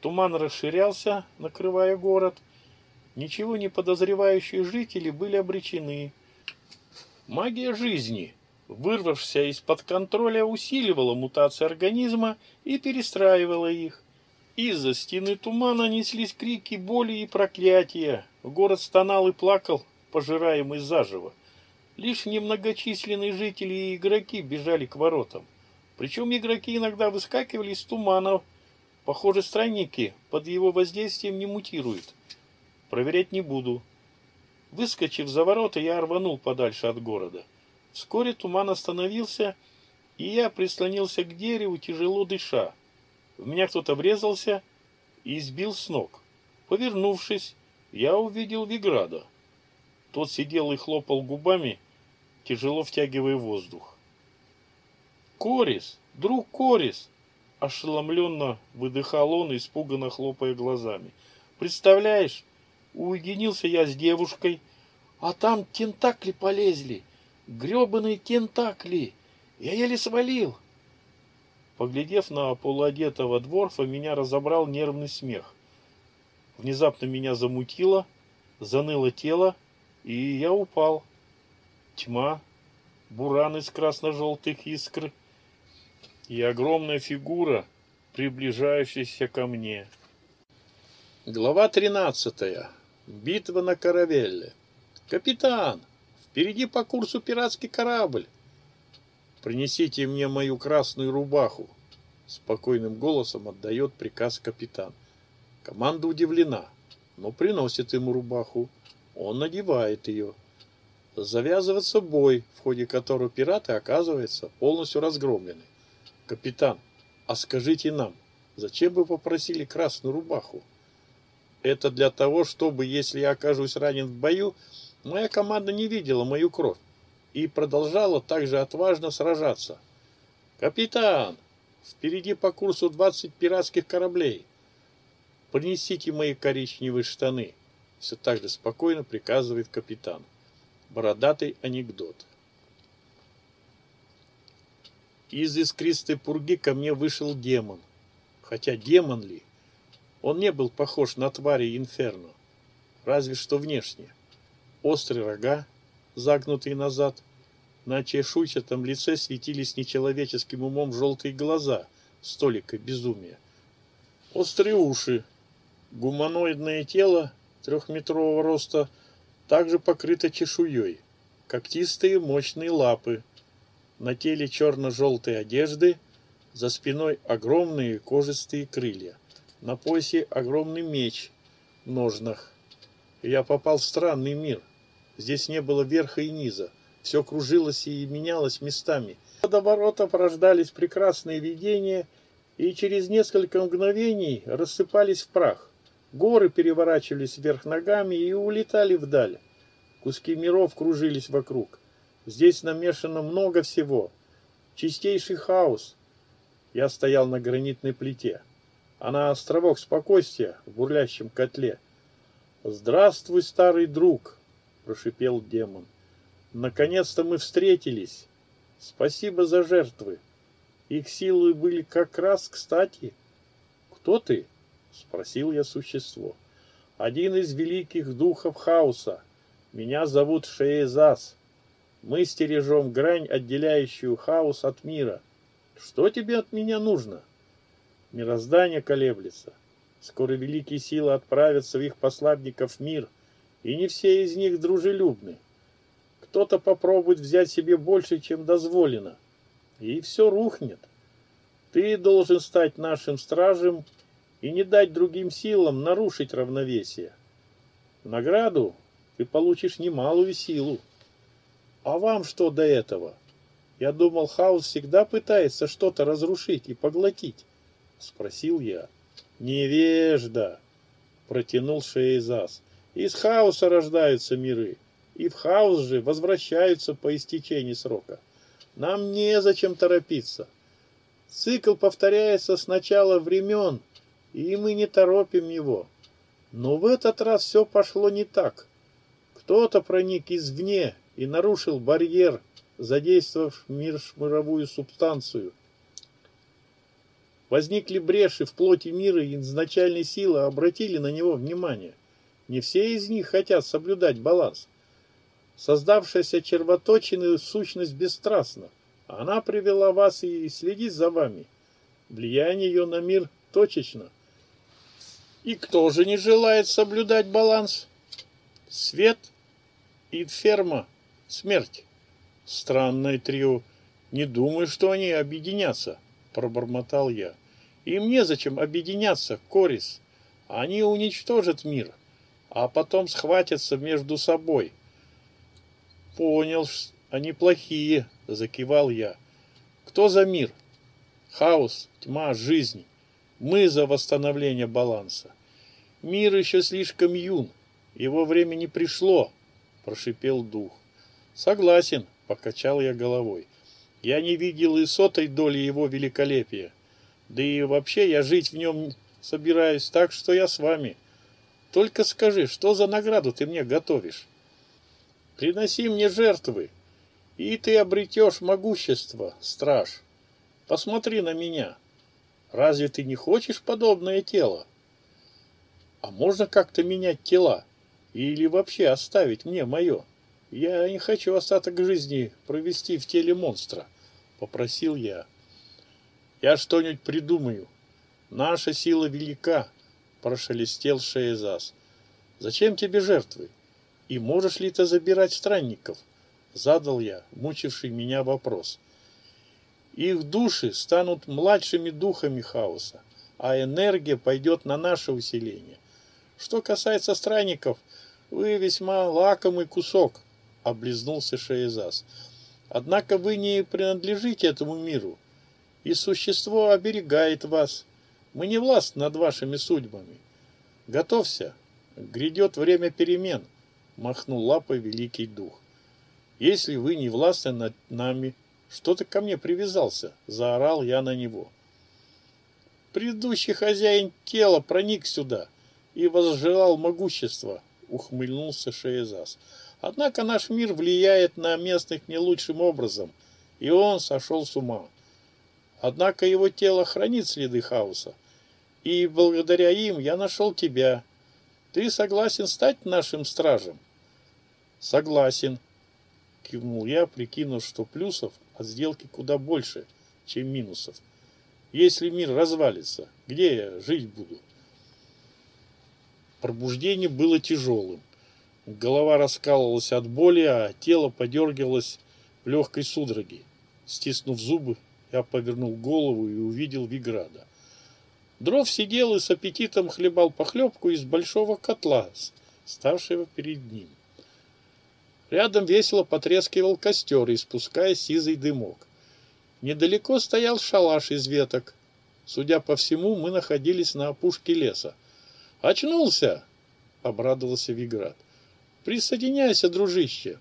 Туман расширялся, накрывая город. Ничего не подозревающие жители были обречены. Магия жизни, вырвавшаяся из-под контроля, усиливала мутации организма и перестраивала их. Из-за стены тумана неслись крики боли и проклятия. Город стонал и плакал, пожираемый заживо. Лишь немногочисленные жители и игроки бежали к воротам. Причем игроки иногда выскакивали из тумана. Похоже, странники под его воздействием не мутируют. Проверять не буду. Выскочив за ворота, я рванул подальше от города. Вскоре туман остановился, и я прислонился к дереву, тяжело дыша. В меня кто-то врезался и сбил с ног. Повернувшись, я увидел Виграда. Тот сидел и хлопал губами, тяжело втягивая воздух. «Корис! Друг Корис!» Ошеломленно выдыхал он, испуганно хлопая глазами. «Представляешь, уединился я с девушкой, а там тентакли полезли, гребаные тентакли. Я еле свалил. Поглядев на полуодетого дворфа, меня разобрал нервный смех. Внезапно меня замутило, заныло тело, и я упал. Тьма, буран из красно-желтых искр и огромная фигура, приближающаяся ко мне. Глава тринадцатая. Битва на Каравелле. Капитан, впереди по курсу пиратский корабль. «Принесите мне мою красную рубаху!» Спокойным голосом отдает приказ капитан. Команда удивлена, но приносит ему рубаху. Он надевает ее. Завязывается бой, в ходе которого пираты оказываются полностью разгромлены. «Капитан, а скажите нам, зачем вы попросили красную рубаху?» «Это для того, чтобы, если я окажусь ранен в бою, моя команда не видела мою кровь и продолжала также отважно сражаться. «Капитан, впереди по курсу 20 пиратских кораблей. Принесите мои коричневые штаны», — все так же спокойно приказывает капитан. Бородатый анекдот. Из искристой пурги ко мне вышел демон. Хотя демон ли? Он не был похож на твари инферно, разве что внешне. Острые рога, загнутые назад, на чешуйчатом лице светились нечеловеческим умом желтые глаза, столика безумия. Острые уши, гуманоидное тело трехметрового роста также покрыто чешуей, когтистые мощные лапы, на теле черно-желтые одежды, за спиной огромные кожистые крылья, на поясе огромный меч в ножнах. Я попал в странный мир. Здесь не было верха и низа. Все кружилось и менялось местами. До ворота порождались прекрасные видения, и через несколько мгновений рассыпались в прах. Горы переворачивались вверх ногами и улетали вдаль. Куски миров кружились вокруг. Здесь намешано много всего. Чистейший хаос. Я стоял на гранитной плите. Она островок спокойствия в бурлящем котле. «Здравствуй, старый друг!» – прошипел демон. Наконец-то мы встретились. Спасибо за жертвы. Их силы были как раз кстати. Кто ты? Спросил я существо. Один из великих духов хаоса. Меня зовут Шеезас. Мы стережем грань, отделяющую хаос от мира. Что тебе от меня нужно? Мироздание колеблется. Скоро великие силы отправятся в их посланников мир, и не все из них дружелюбны. Кто-то попробует взять себе больше, чем дозволено, и все рухнет. Ты должен стать нашим стражем и не дать другим силам нарушить равновесие. Награду ты получишь немалую силу. А вам что до этого? Я думал, хаос всегда пытается что-то разрушить и поглотить. Спросил я. Невежда, протянул Шейзас. Из хаоса рождаются миры и в хаос же возвращаются по истечении срока. Нам незачем торопиться. Цикл повторяется с начала времен, и мы не торопим его. Но в этот раз все пошло не так. Кто-то проник извне и нарушил барьер, задействовав мир шмыровую субстанцию. Возникли бреши в плоти мира, и изначальные силы обратили на него внимание. Не все из них хотят соблюдать баланс. Создавшаяся червоточина сущность бесстрастна. Она привела вас и следит за вами. Влияние ее на мир точечно. И кто же не желает соблюдать баланс? Свет и ферма. Смерть. Странное трио. Не думаю, что они объединятся, пробормотал я. Им незачем объединяться, Корис. Они уничтожат мир, а потом схватятся между собой. Понял, они плохие, закивал я. Кто за мир? Хаос, тьма, жизнь. Мы за восстановление баланса. Мир еще слишком юн. Его время не пришло, прошипел дух. Согласен, покачал я головой. Я не видел и сотой доли его великолепия. Да и вообще я жить в нем собираюсь, так что я с вами. Только скажи, что за награду ты мне готовишь? Приноси мне жертвы, и ты обретешь могущество, страж. Посмотри на меня. Разве ты не хочешь подобное тело? А можно как-то менять тела? Или вообще оставить мне мое? Я не хочу остаток жизни провести в теле монстра, попросил я. Я что-нибудь придумаю. Наша сила велика, прошелестел Шеязас. Зачем тебе жертвы? И можешь ли ты забирать странников? Задал я, мучивший меня вопрос. Их души станут младшими духами хаоса, а энергия пойдет на наше усиление. Что касается странников, вы весьма лакомый кусок, облизнулся Шеязас. Однако вы не принадлежите этому миру, и существо оберегает вас. Мы не властны над вашими судьбами. Готовься, грядет время перемен, махнул лапой великий дух. Если вы не властны над нами, что ты ко мне привязался? Заорал я на него. Предыдущий хозяин тела проник сюда и возжелал могущества, ухмыльнулся Шеязас. Однако наш мир влияет на местных не лучшим образом, и он сошел с ума. Однако его тело хранит следы хаоса, и благодаря им я нашел тебя. Ты согласен стать нашим стражем? Согласен, кивнул я, прикинув, что плюсов от сделки куда больше, чем минусов. Если мир развалится, где я жить буду? Пробуждение было тяжелым. Голова раскалывалась от боли, а тело подергивалось в легкой судороге. Стиснув зубы, я повернул голову и увидел Виграда. Дров сидел и с аппетитом хлебал похлебку из большого котла, ставшего перед ним. Рядом весело потрескивал костер, испуская сизый дымок. Недалеко стоял шалаш из веток. Судя по всему, мы находились на опушке леса. «Очнулся!» — обрадовался Виград. «Присоединяйся, дружище!»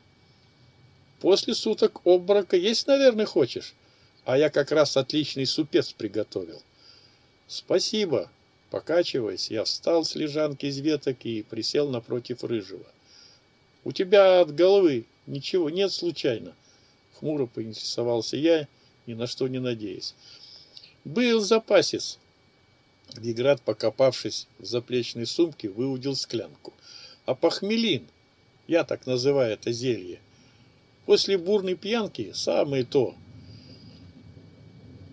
«После суток обморока есть, наверное, хочешь? А я как раз отличный супец приготовил». «Спасибо!» Покачиваясь, я встал с лежанки из веток и присел напротив рыжего. У тебя от головы ничего нет случайно? Хмуро поинтересовался я, ни на что не надеясь. Был запасец. Виград, покопавшись в заплечной сумке, выудил склянку. А похмелин, я так называю это зелье, после бурной пьянки самое то.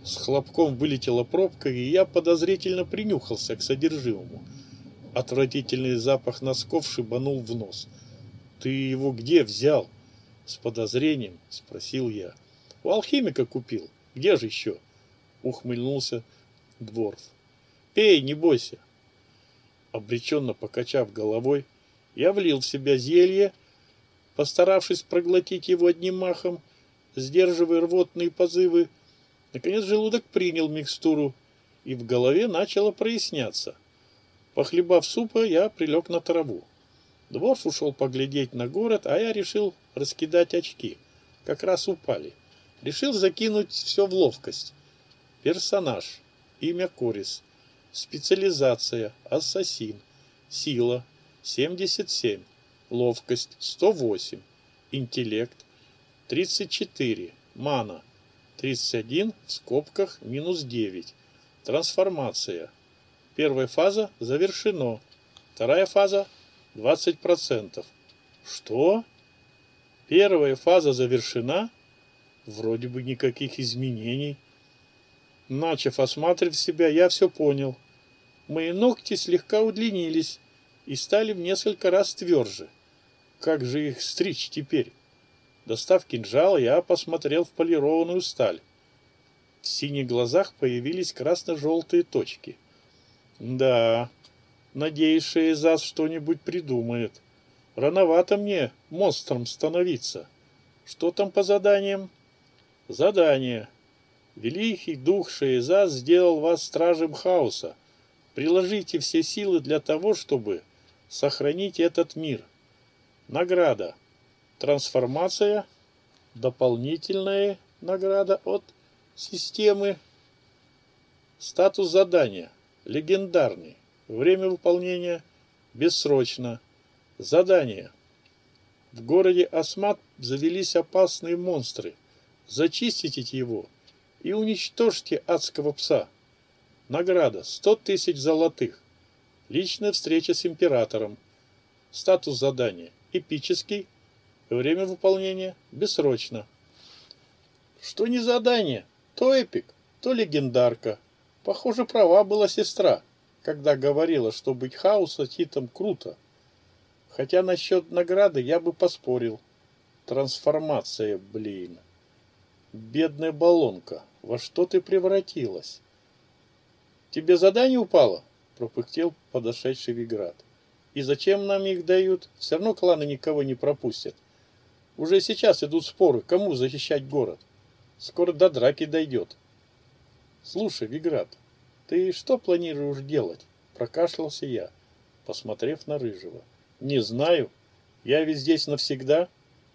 С хлопком вылетела пробка, и я подозрительно принюхался к содержимому. Отвратительный запах носков шибанул в нос – ты его где взял? С подозрением спросил я. У алхимика купил. Где же еще? Ухмыльнулся Дворф. Пей, не бойся. Обреченно покачав головой, я влил в себя зелье, постаравшись проглотить его одним махом, сдерживая рвотные позывы. Наконец желудок принял микстуру, и в голове начало проясняться. Похлебав супа, я прилег на траву. Дворф ушел поглядеть на город, а я решил раскидать очки. Как раз упали. Решил закинуть все в ловкость. Персонаж. Имя Корис. Специализация. Ассасин. Сила. 77. Ловкость. 108. Интеллект. 34. Мана. 31 в скобках минус 9. Трансформация. Первая фаза завершено. Вторая фаза 20%. Что? Первая фаза завершена? Вроде бы никаких изменений. Начав осматривать себя, я все понял. Мои ногти слегка удлинились и стали в несколько раз тверже. Как же их стричь теперь? Достав кинжал, я посмотрел в полированную сталь. В синих глазах появились красно-желтые точки. Да, надеюсь, Шейзас что-нибудь придумает. Рановато мне монстром становиться. Что там по заданиям? Задание. Великий дух Шейзас сделал вас стражем хаоса. Приложите все силы для того, чтобы сохранить этот мир. Награда. Трансформация. Дополнительная награда от системы. Статус задания. Легендарный. Время выполнения бессрочно. Задание. В городе Асмат завелись опасные монстры. Зачистите его и уничтожьте адского пса. Награда 100 тысяч золотых. Личная встреча с императором. Статус задания эпический. Время выполнения бессрочно. Что не задание, то эпик, то легендарка. Похоже, права была сестра, когда говорила, что быть хаоса титом круто. Хотя насчет награды я бы поспорил. Трансформация, блин. Бедная баллонка, во что ты превратилась? Тебе задание упало? Пропыхтел подошедший Виград. И зачем нам их дают? Все равно кланы никого не пропустят. Уже сейчас идут споры, кому защищать город. Скоро до драки дойдет. Слушай, Виград, ты что планируешь делать? Прокашлялся я, посмотрев на Рыжего. Не знаю. Я ведь здесь навсегда.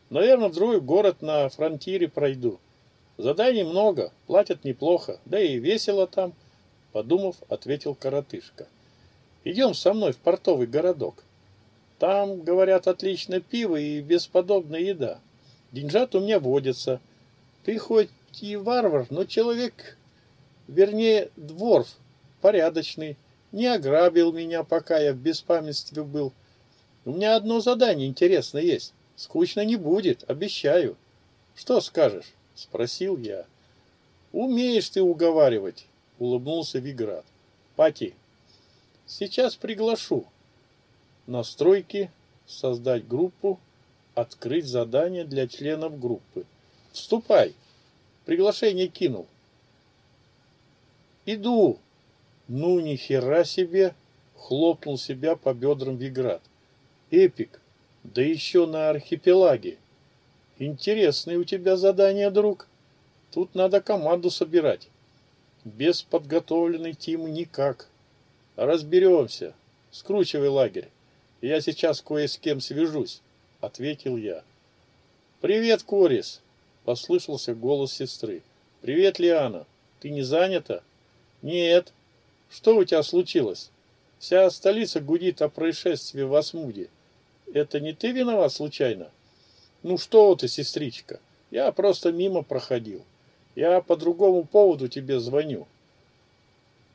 Наверное, в другой город на фронтире пройду. Заданий много, платят неплохо, да и весело там. Подумав, ответил коротышка. Идем со мной в портовый городок. Там, говорят, отлично пиво и бесподобная еда. Деньжат у меня водится. Ты хоть и варвар, но человек, вернее, дворф, порядочный. Не ограбил меня, пока я в беспамятстве был. У меня одно задание интересное есть. Скучно не будет, обещаю. Что скажешь? Спросил я. Умеешь ты уговаривать, улыбнулся Виград. Пати, сейчас приглашу. Настройки, создать группу, открыть задание для членов группы. Вступай. Приглашение кинул. Иду. Ну, ни хера себе, хлопнул себя по бедрам Виград. Эпик, да еще на архипелаге. Интересное у тебя задание, друг. Тут надо команду собирать. Без подготовленной тимы никак. Разберемся. Скручивай лагерь. Я сейчас кое с кем свяжусь, ответил я. Привет, Корис, послышался голос сестры. Привет, Лиана. Ты не занята? Нет. Что у тебя случилось? Вся столица гудит о происшествии в Асмуде. Это не ты виноват случайно? Ну что ты, сестричка, я просто мимо проходил. Я по другому поводу тебе звоню.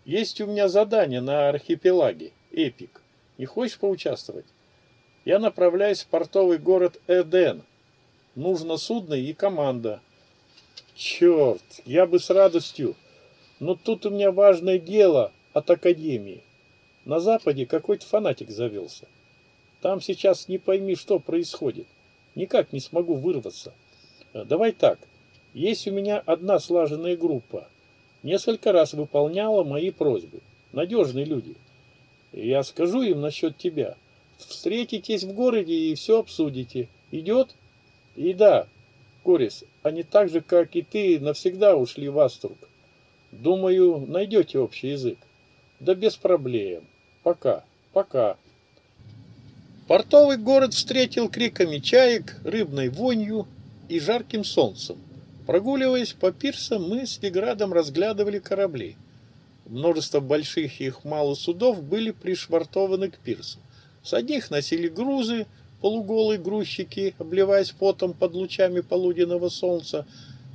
Есть у меня задание на архипелаге, Эпик. Не хочешь поучаствовать? Я направляюсь в портовый город Эден. Нужно судно и команда. Черт, я бы с радостью. Но тут у меня важное дело от Академии. На Западе какой-то фанатик завелся. Там сейчас не пойми, что происходит. Никак не смогу вырваться. Э, давай так. Есть у меня одна слаженная группа. Несколько раз выполняла мои просьбы. Надежные люди. Я скажу им насчет тебя. Встретитесь в городе и все обсудите. Идет? И да, Корис, они так же, как и ты, навсегда ушли в Аструк. Думаю, найдете общий язык. Да без проблем. Пока, пока. Портовый город встретил криками чаек, рыбной вонью и жарким солнцем. Прогуливаясь по пирсам, мы с Виградом разглядывали корабли. Множество больших и их мало судов были пришвартованы к пирсу. С одних носили грузы, полуголые грузчики, обливаясь потом под лучами полуденного солнца.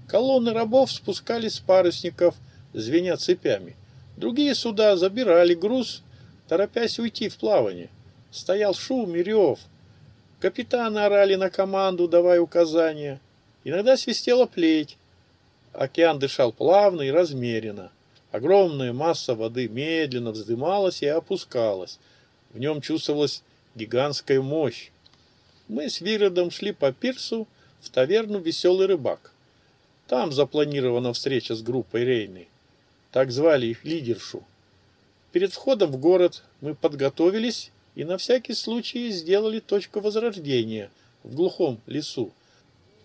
Колонны рабов спускались с парусников, звеня цепями. Другие суда забирали груз, торопясь уйти в плавание. Стоял шум и рев. Капитаны орали на команду, давая указания. Иногда свистела плеть. Океан дышал плавно и размеренно. Огромная масса воды медленно вздымалась и опускалась. В нем чувствовалась гигантская мощь. Мы с Виродом шли по пирсу в таверну «Веселый рыбак». Там запланирована встреча с группой Рейны. Так звали их лидершу. Перед входом в город мы подготовились и на всякий случай сделали точку возрождения в глухом лесу.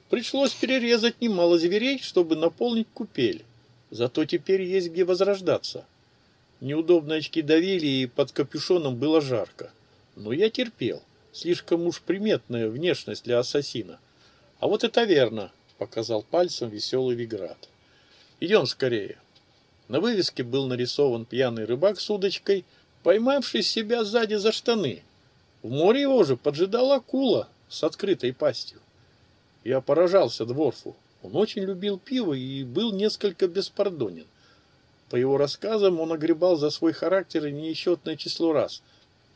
Пришлось перерезать немало зверей, чтобы наполнить купель. Зато теперь есть где возрождаться. Неудобные очки давили, и под капюшоном было жарко. Но я терпел. Слишком уж приметная внешность для ассасина. А вот это верно, показал пальцем веселый Виград. Идем скорее. На вывеске был нарисован пьяный рыбак с удочкой, поймавший себя сзади за штаны. В море его же поджидала акула с открытой пастью. Я поражался Дворфу. Он очень любил пиво и был несколько беспардонен. По его рассказам, он огребал за свой характер несчетное число раз,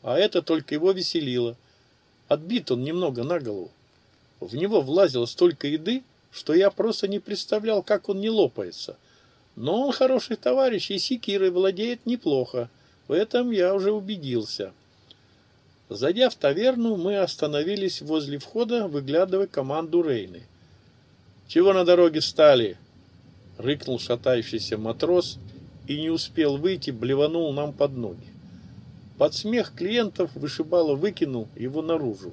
а это только его веселило. Отбит он немного на голову. В него влазило столько еды, что я просто не представлял, как он не лопается. Но он хороший товарищ и секирой владеет неплохо. В этом я уже убедился. Зайдя в таверну, мы остановились возле входа, выглядывая команду Рейны. «Чего на дороге стали?» — рыкнул шатающийся матрос и не успел выйти, блеванул нам под ноги. Под смех клиентов вышибало выкинул его наружу.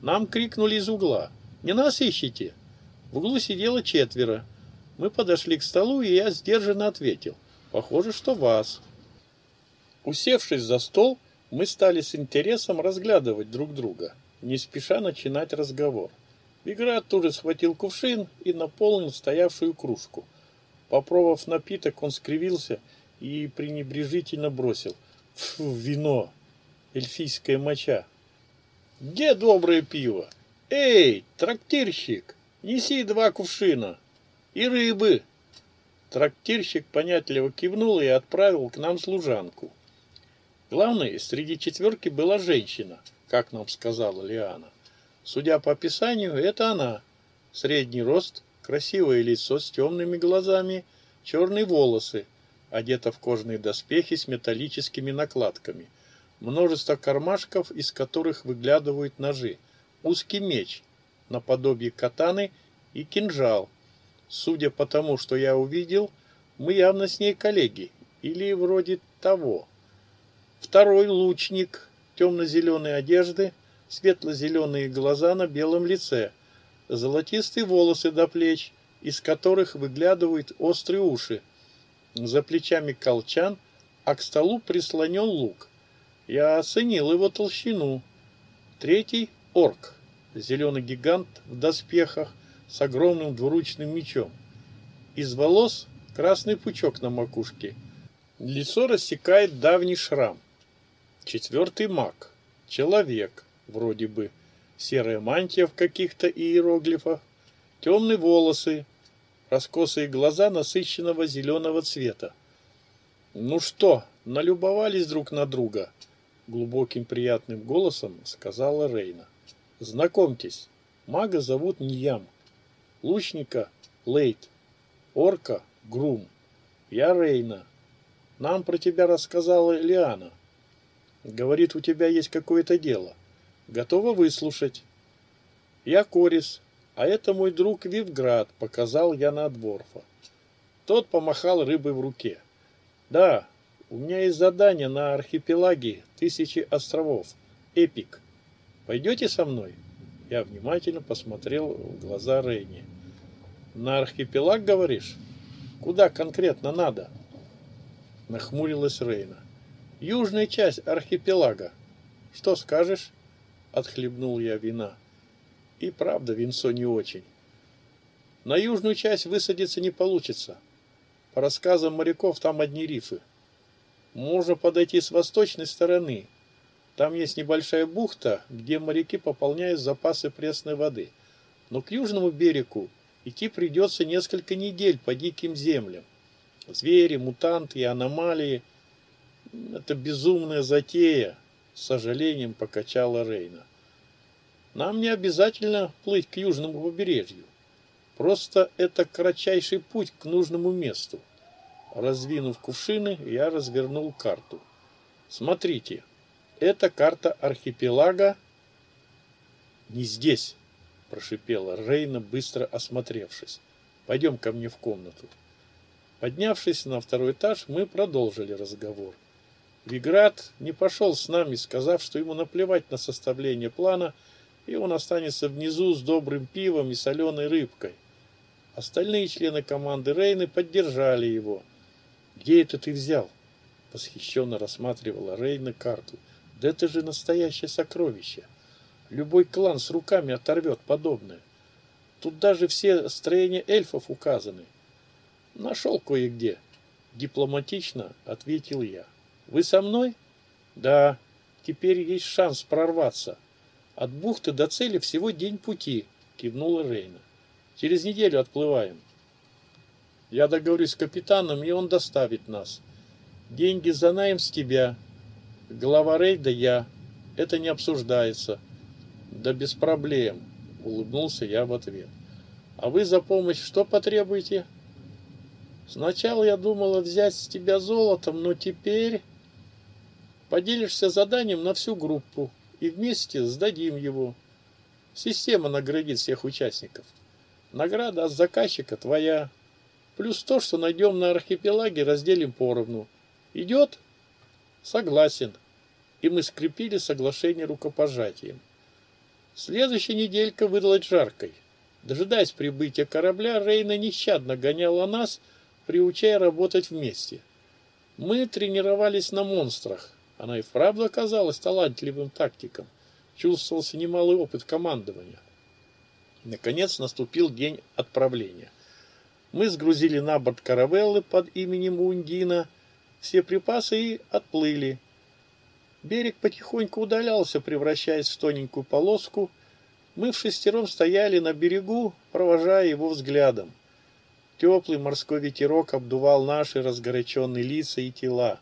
Нам крикнули из угла. «Не нас ищите!» В углу сидело четверо. Мы подошли к столу, и я сдержанно ответил. «Похоже, что вас». Усевшись за стол, мы стали с интересом разглядывать друг друга, не спеша начинать разговор. Игра тут же схватил кувшин и наполнил стоявшую кружку. Попробовав напиток, он скривился и пренебрежительно бросил. Фу, вино! Эльфийская моча! Где доброе пиво? Эй, трактирщик, неси два кувшина! И рыбы! Трактирщик понятливо кивнул и отправил к нам служанку. Главной среди четверки была женщина, как нам сказала Лиана. Судя по описанию, это она. Средний рост, красивое лицо с темными глазами, черные волосы, одета в кожаные доспехи с металлическими накладками, множество кармашков, из которых выглядывают ножи, узкий меч, наподобие катаны и кинжал. Судя по тому, что я увидел, мы явно с ней коллеги, или вроде того. Второй лучник темно-зеленой одежды, светло-зеленые глаза на белом лице, золотистые волосы до плеч, из которых выглядывают острые уши. За плечами колчан, а к столу прислонен лук. Я оценил его толщину. Третий — орк, зеленый гигант в доспехах с огромным двуручным мечом. Из волос красный пучок на макушке. Лицо рассекает давний шрам. Четвертый маг. Человек, вроде бы. Серая мантия в каких-то иероглифах. Темные волосы. Раскосые глаза насыщенного зеленого цвета. «Ну что, налюбовались друг на друга?» Глубоким приятным голосом сказала Рейна. «Знакомьтесь, мага зовут Ньям, лучника Лейт, орка Грум. Я Рейна. Нам про тебя рассказала Лиана. Говорит, у тебя есть какое-то дело. Готова выслушать. Я Корис, а это мой друг Вивград, показал я на Дворфа. Тот помахал рыбой в руке. Да, у меня есть задание на архипелаге тысячи островов. Эпик. Пойдете со мной? Я внимательно посмотрел в глаза Рейни. На архипелаг, говоришь? Куда конкретно надо? Нахмурилась Рейна. Южная часть архипелага. Что скажешь? Отхлебнул я вина. И правда, винцо не очень. На южную часть высадиться не получится. По рассказам моряков, там одни рифы. Можно подойти с восточной стороны. Там есть небольшая бухта, где моряки пополняют запасы пресной воды. Но к южному берегу идти придется несколько недель по диким землям. Звери, мутанты и аномалии – это безумная затея, с сожалением покачала Рейна. Нам не обязательно плыть к южному побережью. Просто это кратчайший путь к нужному месту. Раздвинув кувшины, я развернул карту. Смотрите, это карта архипелага. Не здесь, прошипела Рейна, быстро осмотревшись. Пойдем ко мне в комнату. Поднявшись на второй этаж, мы продолжили разговор. Виград не пошел с нами, сказав, что ему наплевать на составление плана, и он останется внизу с добрым пивом и соленой рыбкой. Остальные члены команды Рейны поддержали его. «Где это ты взял?» Восхищенно рассматривала Рейна карту. «Да это же настоящее сокровище! Любой клан с руками оторвет подобное. Тут даже все строения эльфов указаны. Нашел кое-где. Дипломатично ответил я. Вы со мной? Да. Теперь есть шанс прорваться. От бухты до цели всего день пути, кивнула Рейна. Через неделю отплываем. Я договорюсь с капитаном, и он доставит нас. Деньги за найм с тебя. Глава рейда я. Это не обсуждается. Да без проблем, улыбнулся я в ответ. А вы за помощь что потребуете? Сначала я думала взять с тебя золотом, но теперь поделишься заданием на всю группу и вместе сдадим его. Система наградит всех участников. Награда от заказчика твоя. Плюс то, что найдем на архипелаге, разделим поровну. Идет? Согласен. И мы скрепили соглашение рукопожатием. Следующая неделька выдалась жаркой. Дожидаясь прибытия корабля, Рейна нещадно гоняла нас, приучая работать вместе. Мы тренировались на монстрах. Она и вправду оказалась талантливым тактиком. Чувствовался немалый опыт командования. Наконец наступил день отправления. Мы сгрузили на борт каравеллы под именем Ундина все припасы и отплыли. Берег потихоньку удалялся, превращаясь в тоненькую полоску. Мы в шестером стояли на берегу, провожая его взглядом. Теплый морской ветерок обдувал наши разгоряченные лица и тела.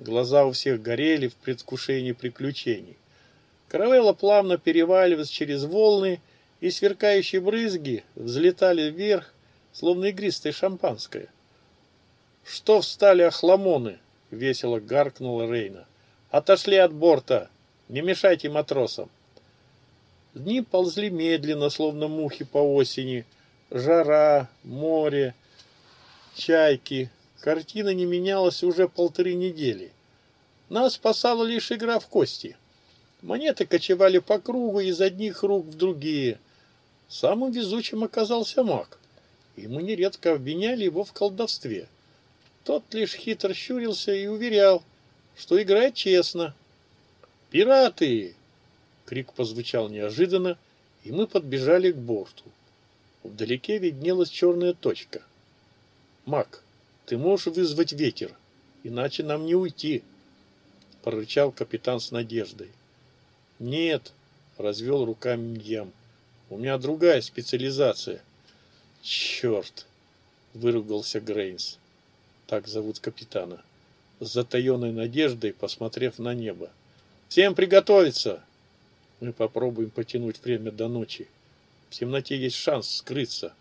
Глаза у всех горели в предвкушении приключений. Каравелла плавно переваливалась через волны, и сверкающие брызги взлетали вверх, словно игристое шампанское. «Что встали охламоны?» — весело гаркнула Рейна. «Отошли от борта! Не мешайте матросам!» Дни ползли медленно, словно мухи по осени — жара, море, чайки. Картина не менялась уже полторы недели. Нас спасала лишь игра в кости. Монеты кочевали по кругу из одних рук в другие. Самым везучим оказался маг, и мы нередко обвиняли его в колдовстве. Тот лишь хитро щурился и уверял, что играет честно. «Пираты!» — крик позвучал неожиданно, и мы подбежали к борту. Вдалеке виднелась черная точка. «Мак, ты можешь вызвать ветер, иначе нам не уйти», — прорычал капитан с надеждой. «Нет», — развел руками Ньям, — «у меня другая специализация». «Черт!» — выругался Грейнс. Так зовут капитана. С затаенной надеждой, посмотрев на небо. «Всем приготовиться!» Мы попробуем потянуть время до ночи. В темноте есть шанс скрыться.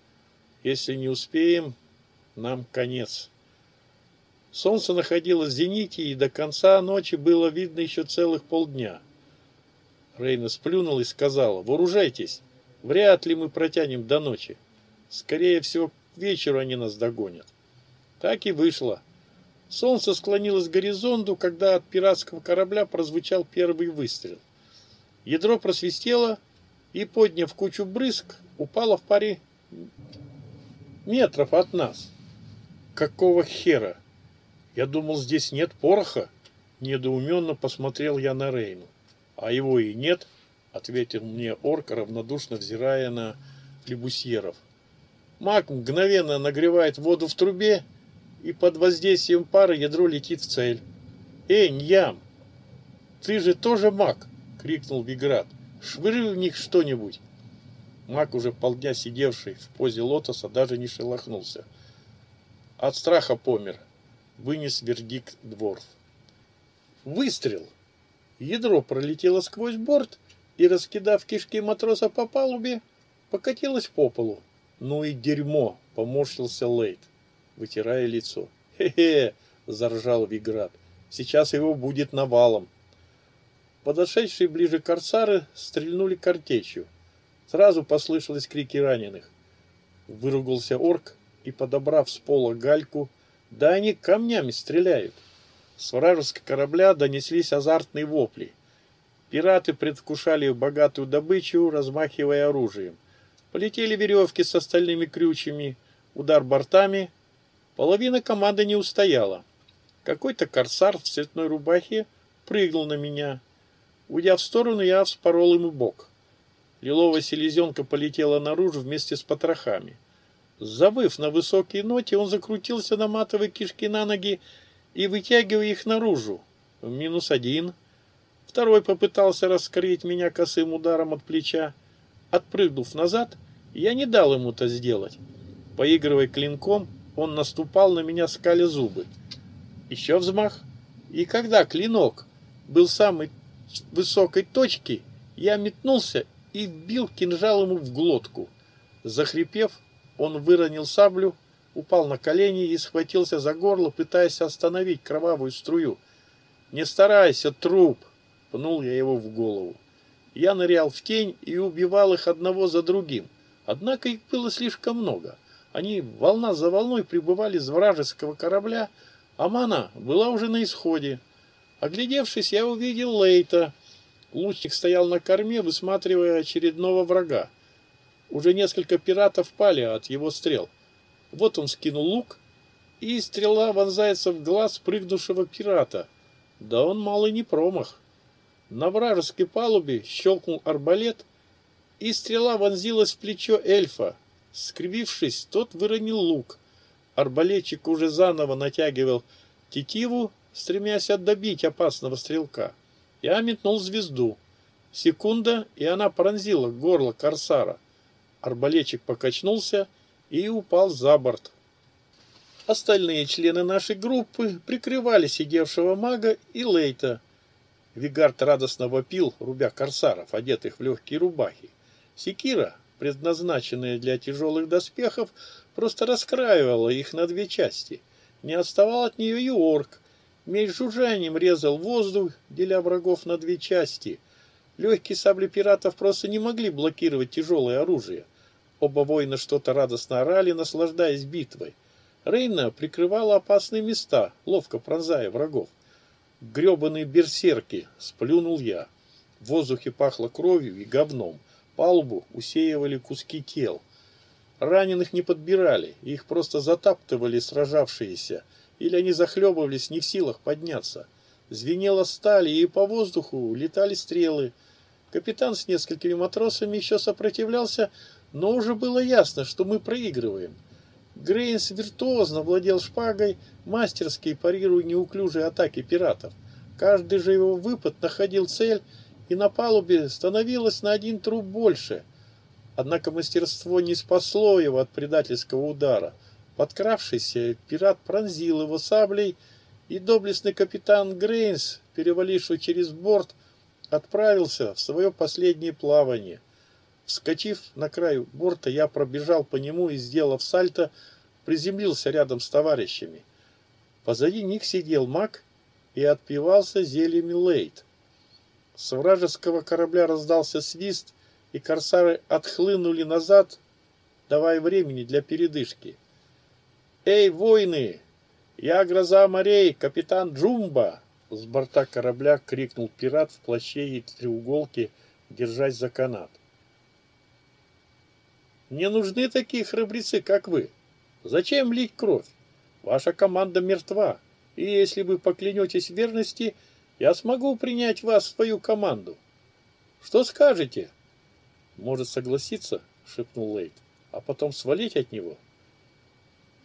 Если не успеем, нам конец. Солнце находилось в зените, и до конца ночи было видно еще целых полдня. Рейна сплюнула и сказала, вооружайтесь, вряд ли мы протянем до ночи. Скорее всего, к вечеру они нас догонят. Так и вышло. Солнце склонилось к горизонту, когда от пиратского корабля прозвучал первый выстрел. Ядро просвистело, и, подняв кучу брызг, упала в паре метров от нас. Какого хера? Я думал, здесь нет пороха. Недоуменно посмотрел я на Рейну. А его и нет. ответил мне орк, равнодушно взирая на флебусьеров. Маг мгновенно нагревает воду в трубе, и под воздействием пара ядро летит в цель. «Эй, Ньям, ты же тоже маг!» — крикнул Виград. «Швыры в них что-нибудь!» Маг, уже полдня сидевший в позе лотоса, даже не шелохнулся. От страха помер. Вынес вердикт дворф. Выстрел! Ядро пролетело сквозь борт и, раскидав кишки матроса по палубе, покатилось по полу. Ну и дерьмо, поморщился Лейт, вытирая лицо. Хе-хе, заржал Виград. Сейчас его будет навалом. Подошедшие ближе корсары стрельнули картечью. Сразу послышались крики раненых. Выругался орк и, подобрав с пола гальку, да они камнями стреляют. С вражеского корабля донеслись азартные вопли. Пираты предвкушали богатую добычу, размахивая оружием. Полетели веревки с остальными крючьями, удар бортами. Половина команды не устояла. Какой-то корсар в цветной рубахе прыгнул на меня. Уйдя в сторону, я вспорол ему бок. Лиловая селезенка полетела наружу вместе с потрохами. Завыв на высокой ноте, он закрутился на матовой кишки на ноги и вытягивая их наружу. Минус один. Второй попытался раскрыть меня косым ударом от плеча. Отпрыгнув назад, я не дал ему это сделать. Поигрывая клинком, он наступал на меня скаля зубы. Еще взмах. И когда клинок был самой высокой точки, я метнулся и вбил кинжал ему в глотку. Захрипев, он выронил саблю, упал на колени и схватился за горло, пытаясь остановить кровавую струю. «Не старайся, труп!» — пнул я его в голову. Я нырял в тень и убивал их одного за другим. Однако их было слишком много. Они волна за волной прибывали с вражеского корабля, а мана была уже на исходе. Оглядевшись, я увидел Лейта. Лучник стоял на корме, высматривая очередного врага. Уже несколько пиратов пали от его стрел. Вот он скинул лук, и стрела вонзается в глаз прыгнувшего пирата. Да он малый не промах. На вражеской палубе щелкнул арбалет, и стрела вонзилась в плечо эльфа. Скривившись, тот выронил лук. Арбалетчик уже заново натягивал тетиву, стремясь отдобить опасного стрелка. Я метнул звезду. Секунда, и она пронзила горло корсара. Арбалетчик покачнулся и упал за борт. Остальные члены нашей группы прикрывали сидевшего мага и Лейта. Вигард радостно вопил, рубя корсаров, одетых в легкие рубахи. Секира, предназначенная для тяжелых доспехов, просто раскраивала их на две части. Не отставал от нее и орк. Меч жужжанием резал воздух, деля врагов на две части. Легкие сабли пиратов просто не могли блокировать тяжелое оружие. Оба воина что-то радостно орали, наслаждаясь битвой. Рейна прикрывала опасные места, ловко пронзая врагов. Гребаные берсерки, сплюнул я. В воздухе пахло кровью и говном. Палубу усеивали куски тел. Раненых не подбирали, их просто затаптывали сражавшиеся, или они захлебывались не в силах подняться. Звенела сталь, и по воздуху летали стрелы. Капитан с несколькими матросами еще сопротивлялся, но уже было ясно, что мы проигрываем. Грейнс виртуозно владел шпагой, мастерски парируя неуклюжие атаки пиратов. Каждый же его выпад находил цель, и на палубе становилось на один труп больше. Однако мастерство не спасло его от предательского удара. Подкравшийся пират пронзил его саблей, и доблестный капитан Грейнс, переваливший через борт, отправился в свое последнее плавание – Вскочив на край борта, я пробежал по нему и, сделав сальто, приземлился рядом с товарищами. Позади них сидел маг и отпивался зельями лейт. С вражеского корабля раздался свист, и корсары отхлынули назад, давая времени для передышки. «Эй, воины! Я гроза морей, капитан Джумба!» С борта корабля крикнул пират в плаще и треуголке, держась за канат. Мне нужны такие храбрецы, как вы. Зачем лить кровь? Ваша команда мертва, и если вы поклянетесь верности, я смогу принять вас в свою команду. Что скажете? Может согласиться, шепнул Лейт, а потом свалить от него?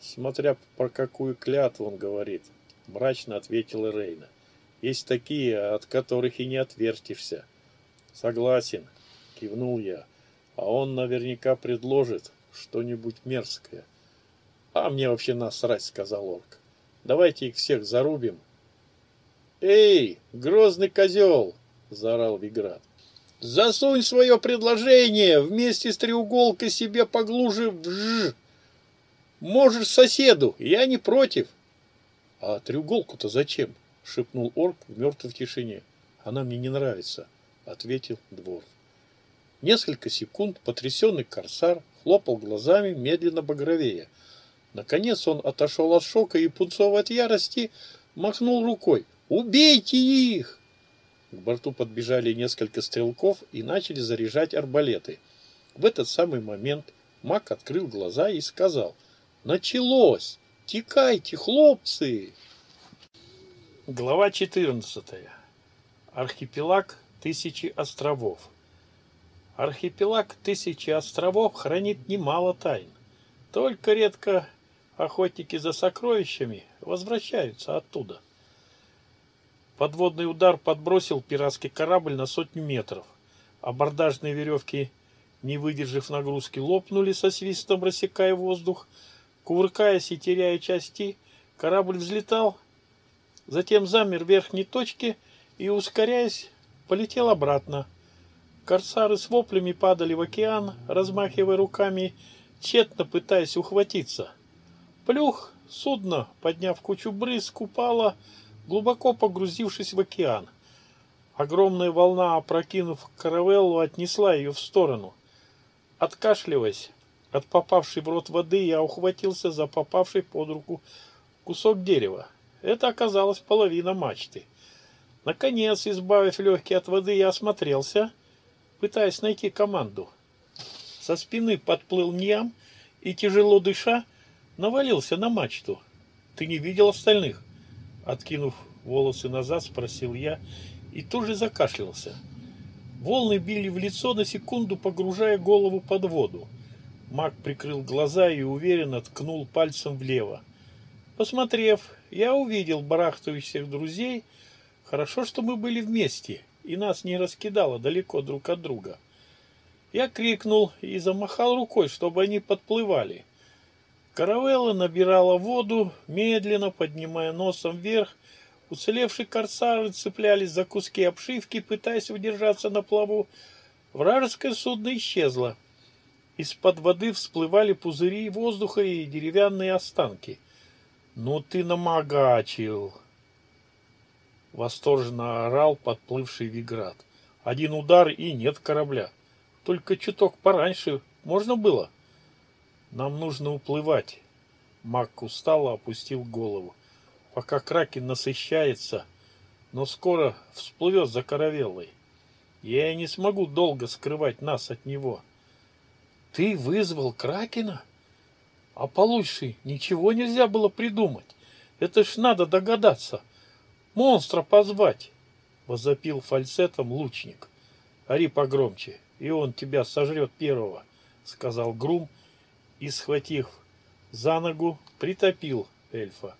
Смотря про какую клятву он говорит, мрачно ответила Рейна. Есть такие, от которых и не отвертишься. Согласен, кивнул я. А он наверняка предложит что-нибудь мерзкое. А мне вообще насрать, сказал орк. Давайте их всех зарубим. Эй, грозный козел, заорал Виград. Засунь свое предложение вместе с треуголкой себе поглуже в ж. Можешь соседу, я не против. А треуголку-то зачем? Шепнул орк в мертвой тишине. Она мне не нравится, ответил двор. Несколько секунд потрясенный корсар хлопал глазами, медленно багровея. Наконец он отошел от шока и, пунцовый от ярости, махнул рукой. «Убейте их!» К борту подбежали несколько стрелков и начали заряжать арбалеты. В этот самый момент маг открыл глаза и сказал «Началось! Текайте, хлопцы!» Глава 14. Архипелаг Тысячи островов. Архипелаг Тысячи островов хранит немало тайн. Только редко охотники за сокровищами возвращаются оттуда. Подводный удар подбросил пиратский корабль на сотню метров. Абордажные веревки, не выдержав нагрузки, лопнули со свистом, рассекая воздух. Кувыркаясь и теряя части, корабль взлетал, затем замер в верхней точке и, ускоряясь, полетел обратно. Корсары с воплями падали в океан, размахивая руками, тщетно пытаясь ухватиться. Плюх, судно, подняв кучу брызг, упало, глубоко погрузившись в океан. Огромная волна, опрокинув каравеллу, отнесла ее в сторону. Откашливаясь от попавшей в рот воды, я ухватился за попавший под руку кусок дерева. Это оказалась половина мачты. Наконец, избавив легкие от воды, я осмотрелся, пытаясь найти команду. Со спины подплыл Ньям и, тяжело дыша, навалился на мачту. Ты не видел остальных? Откинув волосы назад, спросил я и тут же закашлялся. Волны били в лицо на секунду, погружая голову под воду. Маг прикрыл глаза и уверенно ткнул пальцем влево. Посмотрев, я увидел барахтающих друзей. Хорошо, что мы были вместе, и нас не раскидало далеко друг от друга. Я крикнул и замахал рукой, чтобы они подплывали. Каравелла набирала воду, медленно поднимая носом вверх. Уцелевшие корсары цеплялись за куски обшивки, пытаясь удержаться на плаву. Вражеское судно исчезло. Из-под воды всплывали пузыри воздуха и деревянные останки. «Ну ты намагачил!» Восторженно орал подплывший Виград. Один удар и нет корабля. Только чуток пораньше можно было. Нам нужно уплывать. Мак устало опустил голову. Пока Кракен насыщается, но скоро всплывет за каравеллой. Я не смогу долго скрывать нас от него. Ты вызвал Кракена? А получше ничего нельзя было придумать. Это ж надо догадаться. Монстра позвать, возопил фальцетом лучник. Ори погромче, и он тебя сожрет первого, сказал Грум, и, схватив за ногу, притопил эльфа.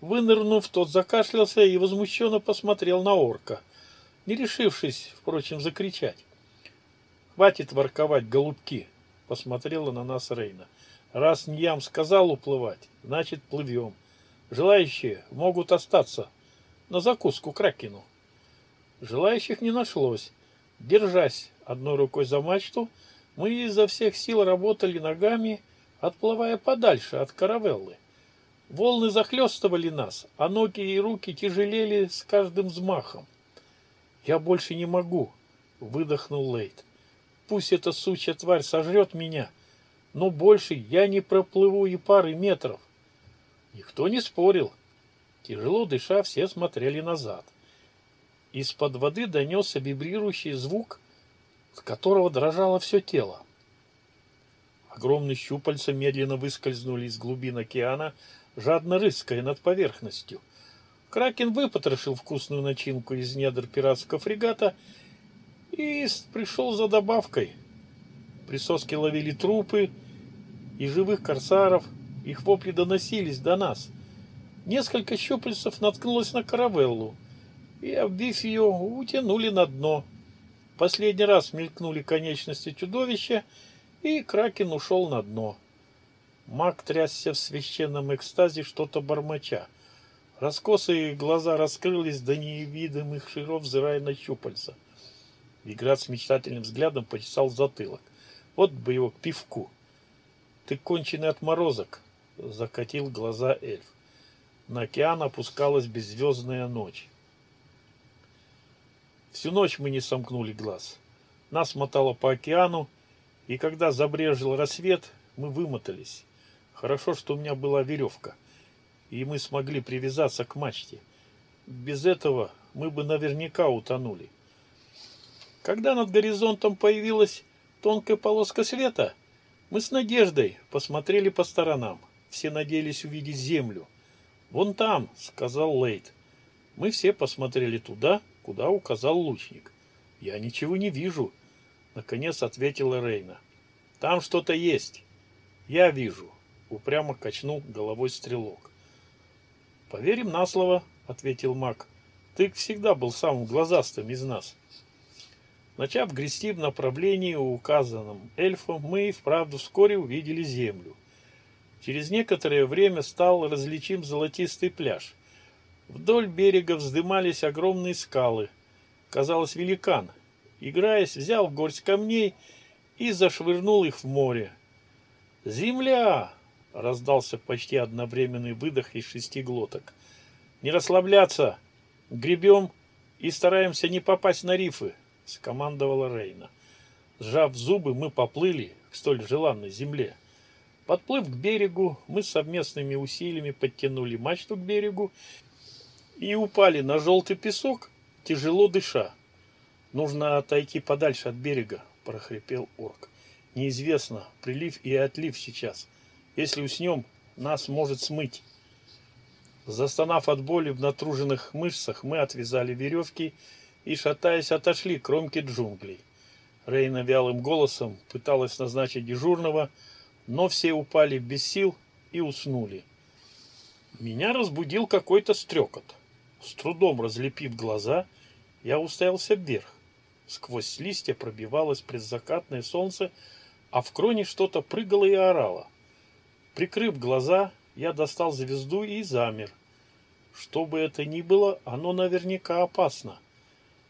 Вынырнув, тот закашлялся и возмущенно посмотрел на орка, не решившись, впрочем, закричать. «Хватит ворковать, голубки!» — посмотрела на нас Рейна. «Раз Ньям сказал уплывать, значит, плывем. Желающие могут остаться на закуску Кракену». Желающих не нашлось. Держась одной рукой за мачту, мы изо всех сил работали ногами, отплывая подальше от каравеллы. Волны захлестывали нас, а ноги и руки тяжелели с каждым взмахом. «Я больше не могу», — выдохнул Лейт. «Пусть эта сучья тварь сожрет меня, но больше я не проплыву и пары метров». Никто не спорил. Тяжело дыша, все смотрели назад. Из-под воды донесся вибрирующий звук, с которого дрожало все тело. Огромные щупальца медленно выскользнули из глубин океана, жадно рыская над поверхностью. Кракен выпотрошил вкусную начинку из недр пиратского фрегата и пришел за добавкой. Присоски ловили трупы и живых корсаров, их вопли доносились до нас. Несколько щупальцев наткнулось на каравеллу, и, обвив ее, утянули на дно. Последний раз мелькнули конечности чудовища, и Кракен ушел на дно. Маг трясся в священном экстазе, что-то бормоча. Раскосые глаза раскрылись до невидимых широв, взирая на щупальца. Виград с мечтательным взглядом почесал затылок. Вот бы его к пивку. Ты конченый отморозок, закатил глаза эльф. На океан опускалась беззвездная ночь. Всю ночь мы не сомкнули глаз. Нас мотало по океану, и когда забрежил рассвет, мы вымотались. Хорошо, что у меня была веревка, и мы смогли привязаться к мачте. Без этого мы бы наверняка утонули. Когда над горизонтом появилась тонкая полоска света, мы с надеждой посмотрели по сторонам. Все надеялись увидеть землю. «Вон там», — сказал Лейт. Мы все посмотрели туда, куда указал лучник. «Я ничего не вижу», — наконец ответила Рейна. «Там что-то есть». «Я вижу», — упрямо качнул головой стрелок. «Поверим на слово», — ответил маг. «Ты всегда был самым глазастым из нас». Начав грести в направлении, указанном эльфом, мы и вправду вскоре увидели землю. Через некоторое время стал различим золотистый пляж. Вдоль берега вздымались огромные скалы. Казалось, великан, играясь, взял горсть камней и зашвырнул их в море. «Земля!» — раздался почти одновременный выдох из шести глоток. «Не расслабляться! Гребем и стараемся не попасть на рифы!» — скомандовала Рейна. Сжав зубы, мы поплыли к столь желанной земле. Подплыв к берегу, мы совместными усилиями подтянули мачту к берегу и упали на желтый песок, тяжело дыша. «Нужно отойти подальше от берега», — прохрипел орк. «Неизвестно, прилив и отлив сейчас. Если уснем, нас может смыть». Застонав от боли в натруженных мышцах, мы отвязали веревки и, шатаясь, отошли к кромке джунглей. Рейна вялым голосом пыталась назначить дежурного, но все упали без сил и уснули. Меня разбудил какой-то стрекот. С трудом разлепив глаза, я уставился вверх. Сквозь листья пробивалось предзакатное солнце, а в кроне что-то прыгало и орало. Прикрыв глаза, я достал звезду и замер. Что бы это ни было, оно наверняка опасно.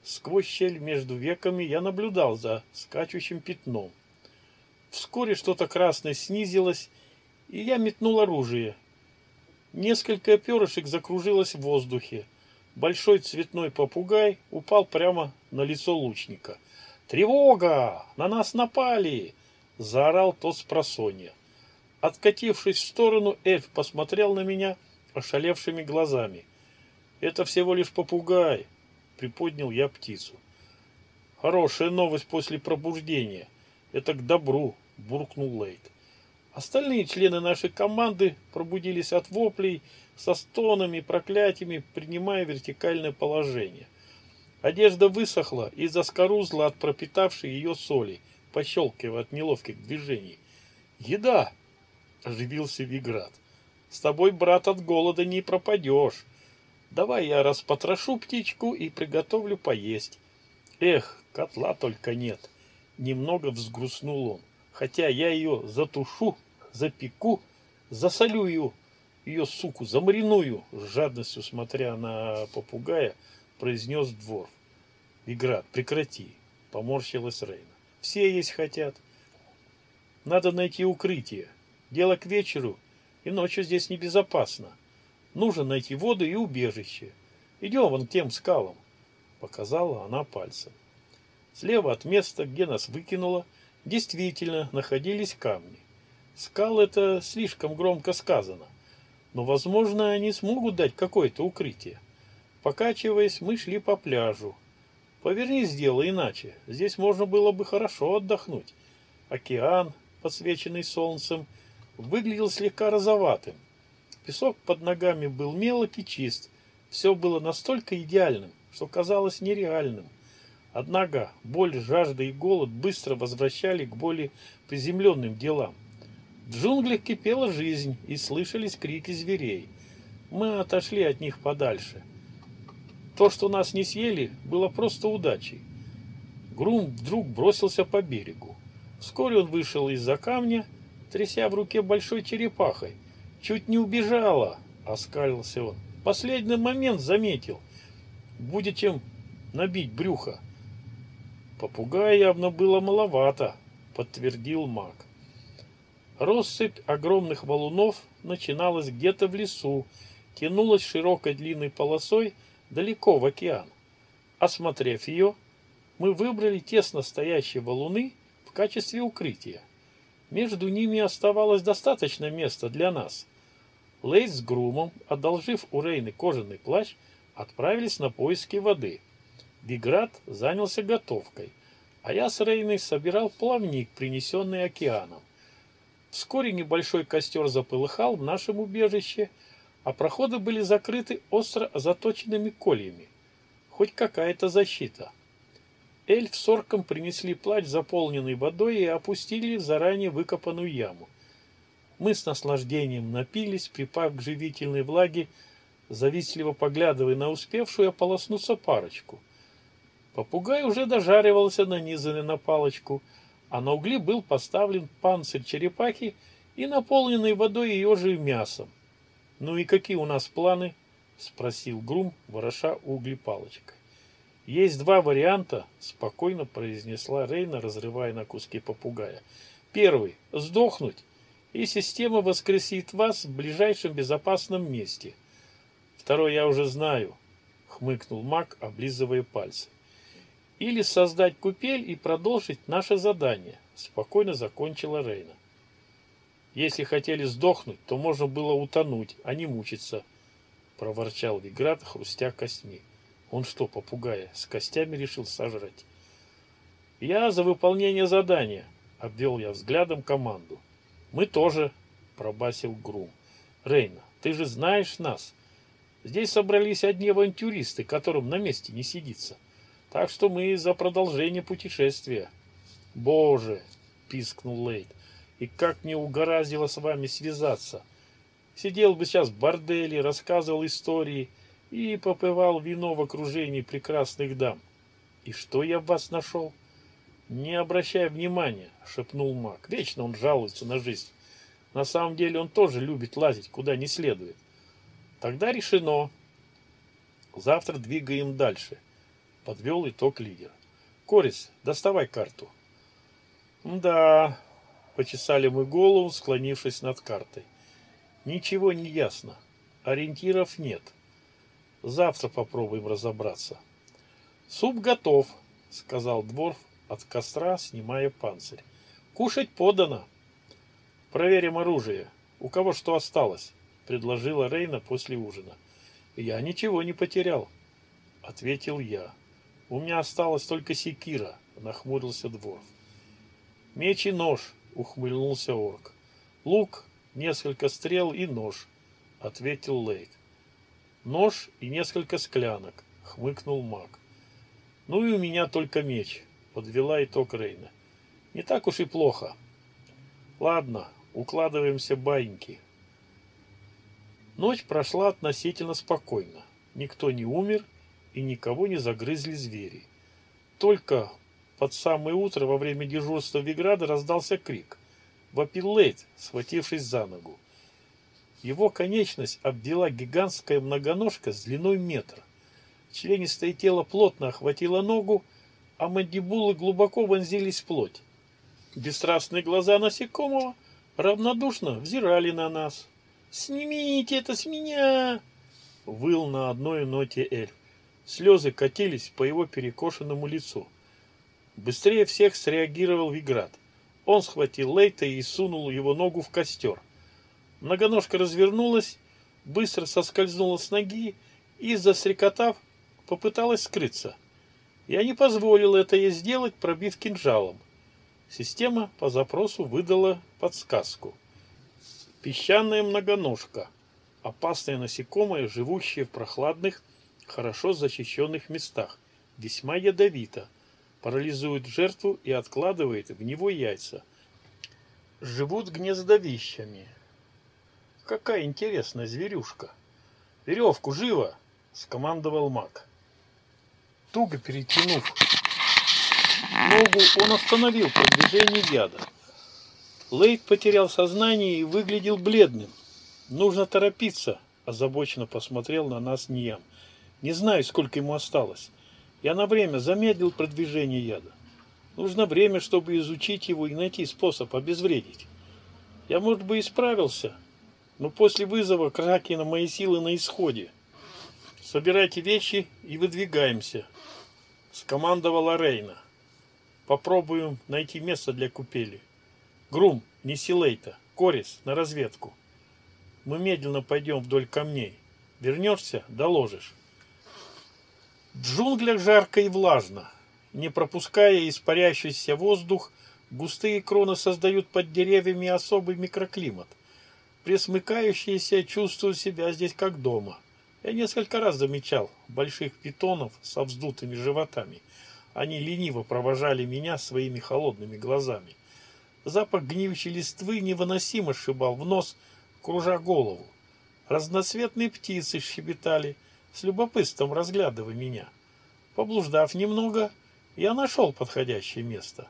Сквозь щель между веками я наблюдал за скачущим пятном. Вскоре что-то красное снизилось, и я метнул оружие. Несколько перышек закружилось в воздухе. Большой цветной попугай упал прямо на лицо лучника. «Тревога! На нас напали!» — заорал тот с просонья. Откатившись в сторону, эльф посмотрел на меня ошалевшими глазами. «Это всего лишь попугай!» — приподнял я птицу. «Хорошая новость после пробуждения. Это к добру!» — буркнул Лейт. Остальные члены нашей команды пробудились от воплей, со стонами, проклятиями, принимая вертикальное положение. Одежда высохла и заскорузла от пропитавшей ее соли, пощелкивая от неловких движений. «Еда!» — оживился Виград. «С тобой, брат, от голода не пропадешь. Давай я распотрошу птичку и приготовлю поесть». «Эх, котла только нет!» — немного взгрустнул он. «Хотя я ее затушу, запеку, засолю ее ее, суку, замариную, с жадностью смотря на попугая, произнес двор. Игра, прекрати, поморщилась Рейна. Все есть хотят. Надо найти укрытие. Дело к вечеру, и ночью здесь небезопасно. Нужно найти воду и убежище. Идем вон к тем скалам, показала она пальцем. Слева от места, где нас выкинуло, действительно находились камни. Скал это слишком громко сказано но, возможно, они смогут дать какое-то укрытие. Покачиваясь, мы шли по пляжу. Поверни сделай иначе. Здесь можно было бы хорошо отдохнуть. Океан, подсвеченный солнцем, выглядел слегка розоватым. Песок под ногами был мелок и чист. Все было настолько идеальным, что казалось нереальным. Однако боль, жажда и голод быстро возвращали к более приземленным делам. В джунглях кипела жизнь и слышались крики зверей. Мы отошли от них подальше. То, что нас не съели, было просто удачей. Грум вдруг бросился по берегу. Вскоре он вышел из-за камня, тряся в руке большой черепахой. «Чуть не убежала!» — оскалился он. «Последний момент заметил. Будет чем набить брюхо». «Попугая явно было маловато», — подтвердил маг. Россыпь огромных валунов начиналась где-то в лесу, тянулась широкой длинной полосой далеко в океан. Осмотрев ее, мы выбрали тесно стоящие валуны в качестве укрытия. Между ними оставалось достаточно места для нас. Лейс с Грумом, одолжив у Рейны кожаный плащ, отправились на поиски воды. Биград занялся готовкой, а я с Рейной собирал плавник, принесенный океаном. Вскоре небольшой костер запылыхал в нашем убежище, а проходы были закрыты остро заточенными кольями. Хоть какая-то защита. Эльф с орком принесли плач, заполненный водой, и опустили в заранее выкопанную яму. Мы с наслаждением напились, припав к живительной влаге, завистливо поглядывая на успевшую ополоснуться парочку. Попугай уже дожаривался, нанизанный на палочку, а на угли был поставлен панцирь черепахи и наполненный водой ее же мясом. «Ну и какие у нас планы?» — спросил Грум, вороша угли палочкой. «Есть два варианта», — спокойно произнесла Рейна, разрывая на куски попугая. «Первый — сдохнуть, и система воскресит вас в ближайшем безопасном месте. Второй я уже знаю», — хмыкнул маг, облизывая пальцы. «Или создать купель и продолжить наше задание», — спокойно закончила Рейна. «Если хотели сдохнуть, то можно было утонуть, а не мучиться», — проворчал Виград, хрустя костьми. Он что, попугая, с костями решил сожрать? Я за выполнение задания, обвел я взглядом команду. Мы тоже, пробасил Грум. Рейна, ты же знаешь нас. Здесь собрались одни авантюристы, которым на месте не сидится. Так что мы за продолжение путешествия. Боже, пискнул Лейд. И как мне угораздило с вами связаться. Сидел бы сейчас в борделе, рассказывал истории, и попивал вино в окружении прекрасных дам. И что я в вас нашел? Не обращай внимания, шепнул маг. Вечно он жалуется на жизнь. На самом деле он тоже любит лазить куда не следует. Тогда решено. Завтра двигаем дальше. Подвел итог лидер. Корис, доставай карту. Да, почесали мы голову, склонившись над картой. Ничего не ясно. Ориентиров нет. — Завтра попробуем разобраться. Суп готов, сказал Дворф от костра, снимая панцирь. Кушать подано. Проверим оружие. У кого что осталось? Предложила Рейна после ужина. Я ничего не потерял, ответил я. У меня осталось только секира, нахмурился Дворф. Меч и нож, ухмыльнулся орк. Лук, несколько стрел и нож, ответил Лейк. Нож и несколько склянок, хмыкнул маг. Ну и у меня только меч, подвела итог Рейна. Не так уж и плохо. Ладно, укладываемся баиньки. Ночь прошла относительно спокойно. Никто не умер и никого не загрызли звери. Только под самое утро во время дежурства Виграда раздался крик. Вопил Лейт, схватившись за ногу. Его конечность обвела гигантская многоножка с длиной метра. Членистое тело плотно охватило ногу, а мандибулы глубоко вонзились в плоть. Бесстрастные глаза насекомого равнодушно взирали на нас. «Снимите это с меня!» — выл на одной ноте эльф. Слезы катились по его перекошенному лицу. Быстрее всех среагировал Виград. Он схватил Лейта и сунул его ногу в костер. Многоножка развернулась, быстро соскользнула с ноги и, засрекотав, попыталась скрыться. Я не позволил это ей сделать, пробив кинжалом. Система по запросу выдала подсказку. Песчаная многоножка. Опасное насекомое, живущее в прохладных, хорошо защищенных местах. Весьма ядовито. парализует жертву и откладывает в него яйца. Живут гнездовищами. Какая интересная зверюшка. Веревку, живо! Скомандовал маг. Туго перетянув ногу, он остановил продвижение яда. Лейт потерял сознание и выглядел бледным. Нужно торопиться, озабоченно посмотрел на нас Ниям. Не знаю, сколько ему осталось. Я на время замедлил продвижение яда. Нужно время, чтобы изучить его и найти способ обезвредить. Я, может быть, и справился, но после вызова Кракена мои силы на исходе. Собирайте вещи и выдвигаемся, скомандовала Рейна. Попробуем найти место для купели. Грум, неси Лейта, Корис на разведку. Мы медленно пойдем вдоль камней. Вернешься, доложишь. В джунглях жарко и влажно. Не пропуская испаряющийся воздух, густые кроны создают под деревьями особый микроклимат. Пресмыкающиеся чувствуют себя здесь как дома. Я несколько раз замечал больших питонов со вздутыми животами. Они лениво провожали меня своими холодными глазами. Запах гниющей листвы невыносимо сшибал в нос, кружа голову. Разноцветные птицы щебетали, с любопытством разглядывая меня. Поблуждав немного, я нашел подходящее место.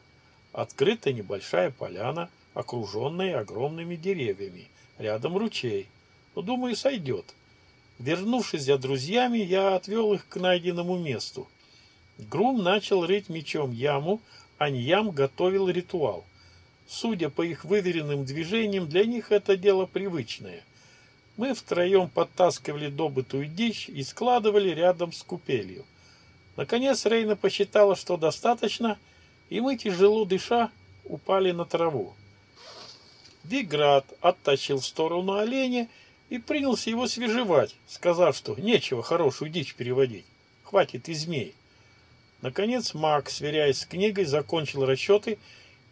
Открытая небольшая поляна, окруженная огромными деревьями. Рядом ручей. Ну, думаю, сойдет. Вернувшись за друзьями, я отвел их к найденному месту. Грум начал рыть мечом яму, а Ньям готовил ритуал. Судя по их выверенным движениям, для них это дело привычное. Мы втроем подтаскивали добытую дичь и складывали рядом с купелью. Наконец Рейна посчитала, что достаточно, и мы, тяжело дыша, упали на траву. Виград оттащил в сторону оленя и принялся его свежевать, сказав, что нечего хорошую дичь переводить, хватит и змей. Наконец маг, сверяясь с книгой, закончил расчеты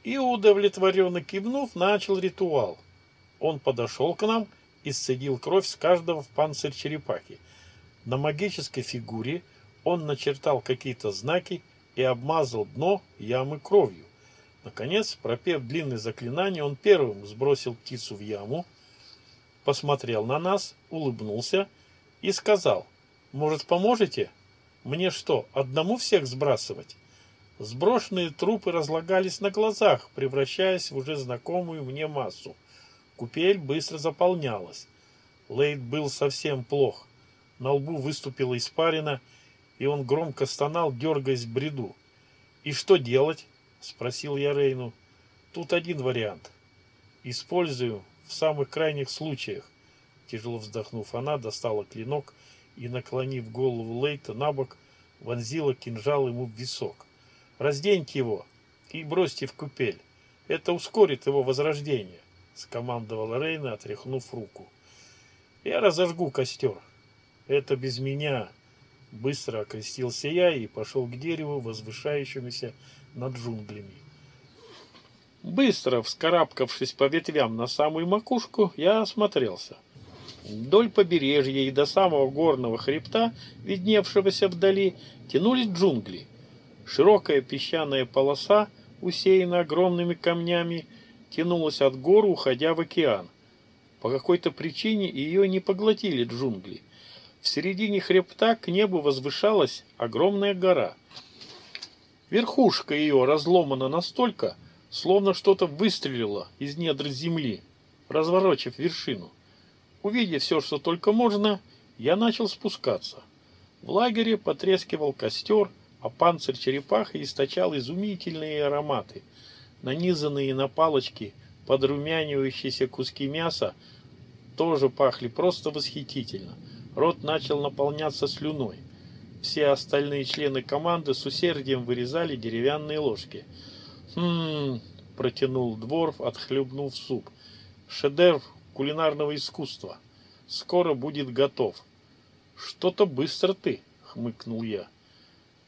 и, удовлетворенно кивнув, начал ритуал. Он подошел к нам и сцедил кровь с каждого в панцирь черепахи. На магической фигуре он начертал какие-то знаки и обмазал дно ямы кровью. Наконец, пропев длинное заклинание, он первым сбросил птицу в яму, посмотрел на нас, улыбнулся и сказал, «Может, поможете? Мне что, одному всех сбрасывать?» Сброшенные трупы разлагались на глазах, превращаясь в уже знакомую мне массу. Купель быстро заполнялась. Лейд был совсем плох. На лбу выступила испарина, и он громко стонал, дергаясь в бреду. «И что делать?» — спросил я Рейну. «Тут один вариант. Использую в самых крайних случаях». Тяжело вздохнув, она достала клинок и, наклонив голову Лейта на бок, вонзила кинжал ему в висок. Разденьте его и бросьте в купель. Это ускорит его возрождение, скомандовала Рейна, отряхнув руку. Я разожгу костер. Это без меня. Быстро окрестился я и пошел к дереву, возвышающемуся над джунглями. Быстро вскарабкавшись по ветвям на самую макушку, я осмотрелся. Вдоль побережья и до самого горного хребта, видневшегося вдали, тянулись джунгли — Широкая песчаная полоса, усеянная огромными камнями, тянулась от гор, уходя в океан. По какой-то причине ее не поглотили джунгли. В середине хребта к небу возвышалась огромная гора. Верхушка ее разломана настолько, словно что-то выстрелило из недр земли, разворочив вершину. Увидев все, что только можно, я начал спускаться. В лагере потрескивал костер, а панцирь черепахи источал изумительные ароматы. Нанизанные на палочки подрумянивающиеся куски мяса тоже пахли просто восхитительно. Рот начал наполняться слюной. Все остальные члены команды с усердием вырезали деревянные ложки. «Хм...» — протянул Дворф, отхлебнув суп. «Шедевр кулинарного искусства. Скоро будет готов». «Что-то быстро ты», — хмыкнул я.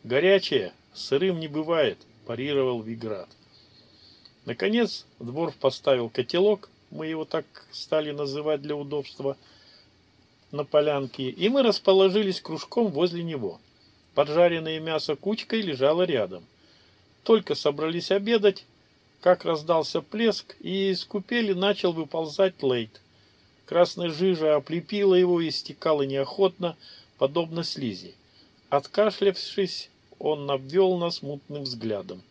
Горячее, сырым не бывает, парировал Виград. Наконец, Дворф поставил котелок, мы его так стали называть для удобства, на полянке, и мы расположились кружком возле него. Поджаренное мясо кучкой лежало рядом. Только собрались обедать, как раздался плеск, и из купели начал выползать Лейт. Красная жижа облепила его и стекала неохотно, подобно слизи. Откашлявшись, он обвел нас мутным взглядом.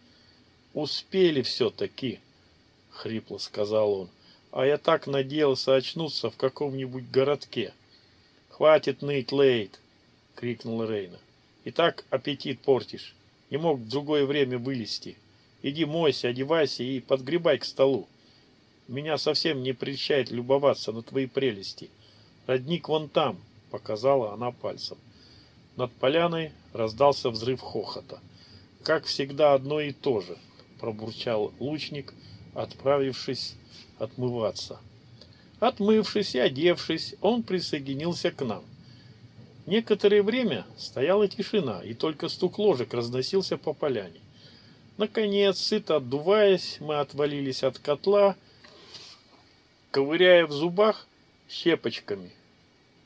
«Успели все-таки», — хрипло сказал он. «А я так надеялся очнуться в каком-нибудь городке». «Хватит ныть, Лейт!» — крикнул Рейна. «И так аппетит портишь. Не мог в другое время вылезти. Иди мойся, одевайся и подгребай к столу. Меня совсем не прельщает любоваться на твои прелести. Родник вон там, — показала она пальцем. Над поляной раздался взрыв хохота. Как всегда одно и то же, — пробурчал лучник, отправившись отмываться. Отмывшись и одевшись, он присоединился к нам. Некоторое время стояла тишина, и только стук ложек разносился по поляне. Наконец, сыто отдуваясь, мы отвалились от котла, ковыряя в зубах щепочками.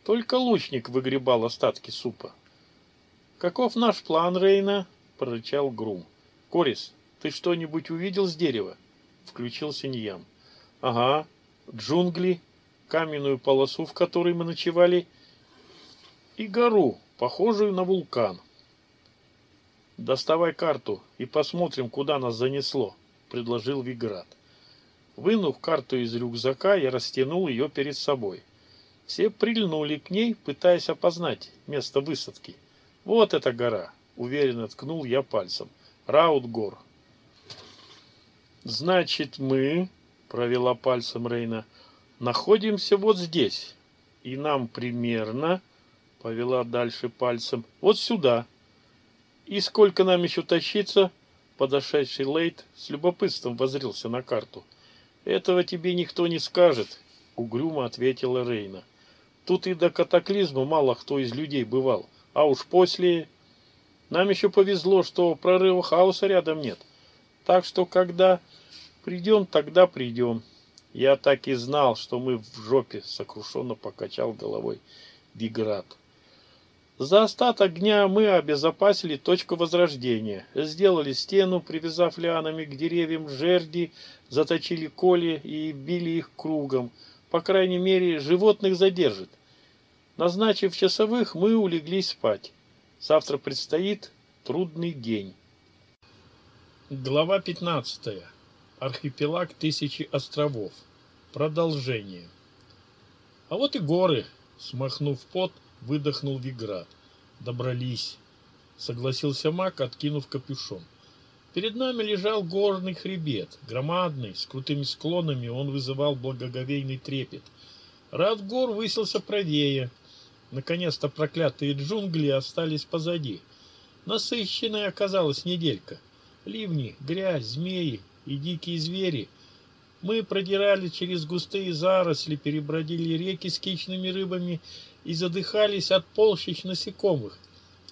Только лучник выгребал остатки супа. «Каков наш план, Рейна?» — прорычал Грум. «Корис, ты что-нибудь увидел с дерева?» — включился Ньям. «Ага, джунгли, каменную полосу, в которой мы ночевали, и гору, похожую на вулкан. «Доставай карту и посмотрим, куда нас занесло», — предложил Виград. Вынув карту из рюкзака, я растянул ее перед собой. Все прильнули к ней, пытаясь опознать место высадки. «Вот эта гора», — уверенно ткнул я пальцем. «Раутгор». «Значит, мы», — провела пальцем Рейна, — «находимся вот здесь, и нам примерно...» Повела дальше пальцем. Вот сюда. И сколько нам еще тащиться? Подошедший Лейт с любопытством возрился на карту. Этого тебе никто не скажет, угрюмо ответила Рейна. Тут и до катаклизма мало кто из людей бывал. А уж после... Нам еще повезло, что прорыва хаоса рядом нет. Так что, когда придем, тогда придем. Я так и знал, что мы в жопе, сокрушенно покачал головой Виград. За остаток дня мы обезопасили точку возрождения, сделали стену, привязав лианами к деревьям жерди, заточили коли и били их кругом. По крайней мере, животных задержит. Назначив часовых, мы улеглись спать. Завтра предстоит трудный день. Глава 15. Архипелаг тысячи островов. Продолжение. А вот и горы. Смахнув пот, выдохнул Виград. Добрались, согласился Мак, откинув капюшон. Перед нами лежал горный хребет, громадный, с крутыми склонами, он вызывал благоговейный трепет. Рад гор высился правее. Наконец-то проклятые джунгли остались позади. Насыщенная оказалась неделька. Ливни, грязь, змеи и дикие звери. Мы продирали через густые заросли, перебродили реки с кичными рыбами и задыхались от полщич насекомых.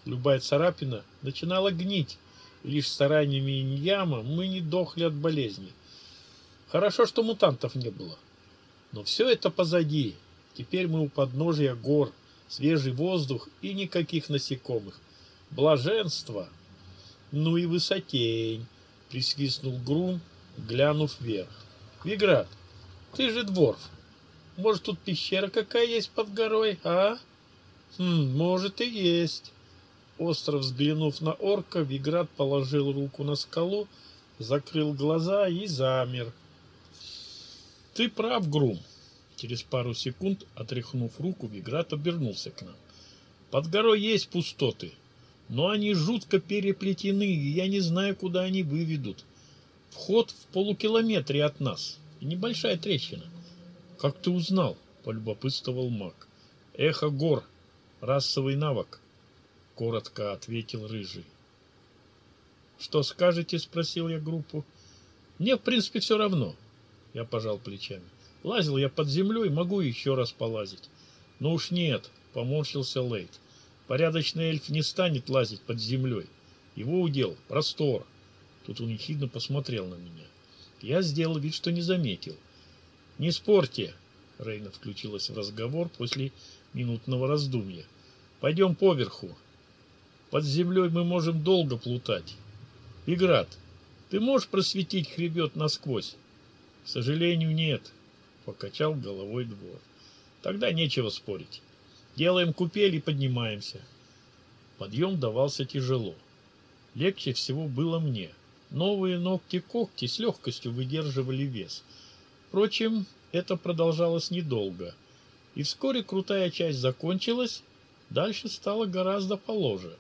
Любая царапина начинала гнить, и лишь стараниями Иньяма мы не дохли от болезни. Хорошо, что мутантов не было. Но все это позади. Теперь мы у подножия гор, свежий воздух и никаких насекомых. Блаженство! Ну и высотень! Присвистнул Грум, глянув вверх. Виград, ты же дворф. Может, тут пещера какая есть под горой, а? Хм, может и есть. Остро взглянув на орка, Виград положил руку на скалу, закрыл глаза и замер. Ты прав, Грум. Через пару секунд, отряхнув руку, Виград обернулся к нам. Под горой есть пустоты, но они жутко переплетены, и я не знаю, куда они выведут. Вход в полукилометре от нас. Небольшая трещина. «Как ты узнал?» — полюбопытствовал маг. «Эхо гор. Расовый навык», — коротко ответил Рыжий. «Что скажете?» — спросил я группу. «Мне, в принципе, все равно», — я пожал плечами. «Лазил я под землей, могу еще раз полазить». «Ну уж нет», — поморщился Лейт. «Порядочный эльф не станет лазить под землей. Его удел — простор». Тут он ехидно посмотрел на меня. Я сделал вид, что не заметил. «Не спорьте!» — Рейна включилась в разговор после минутного раздумья. «Пойдем поверху. Под землей мы можем долго плутать. Играт, Ты можешь просветить хребет насквозь? К сожалению, нет, покачал головой двор. Тогда нечего спорить. Делаем купель и поднимаемся. Подъем давался тяжело. Легче всего было мне. Новые ногти-когти с легкостью выдерживали вес. Впрочем, это продолжалось недолго. И вскоре крутая часть закончилась, дальше стало гораздо положе.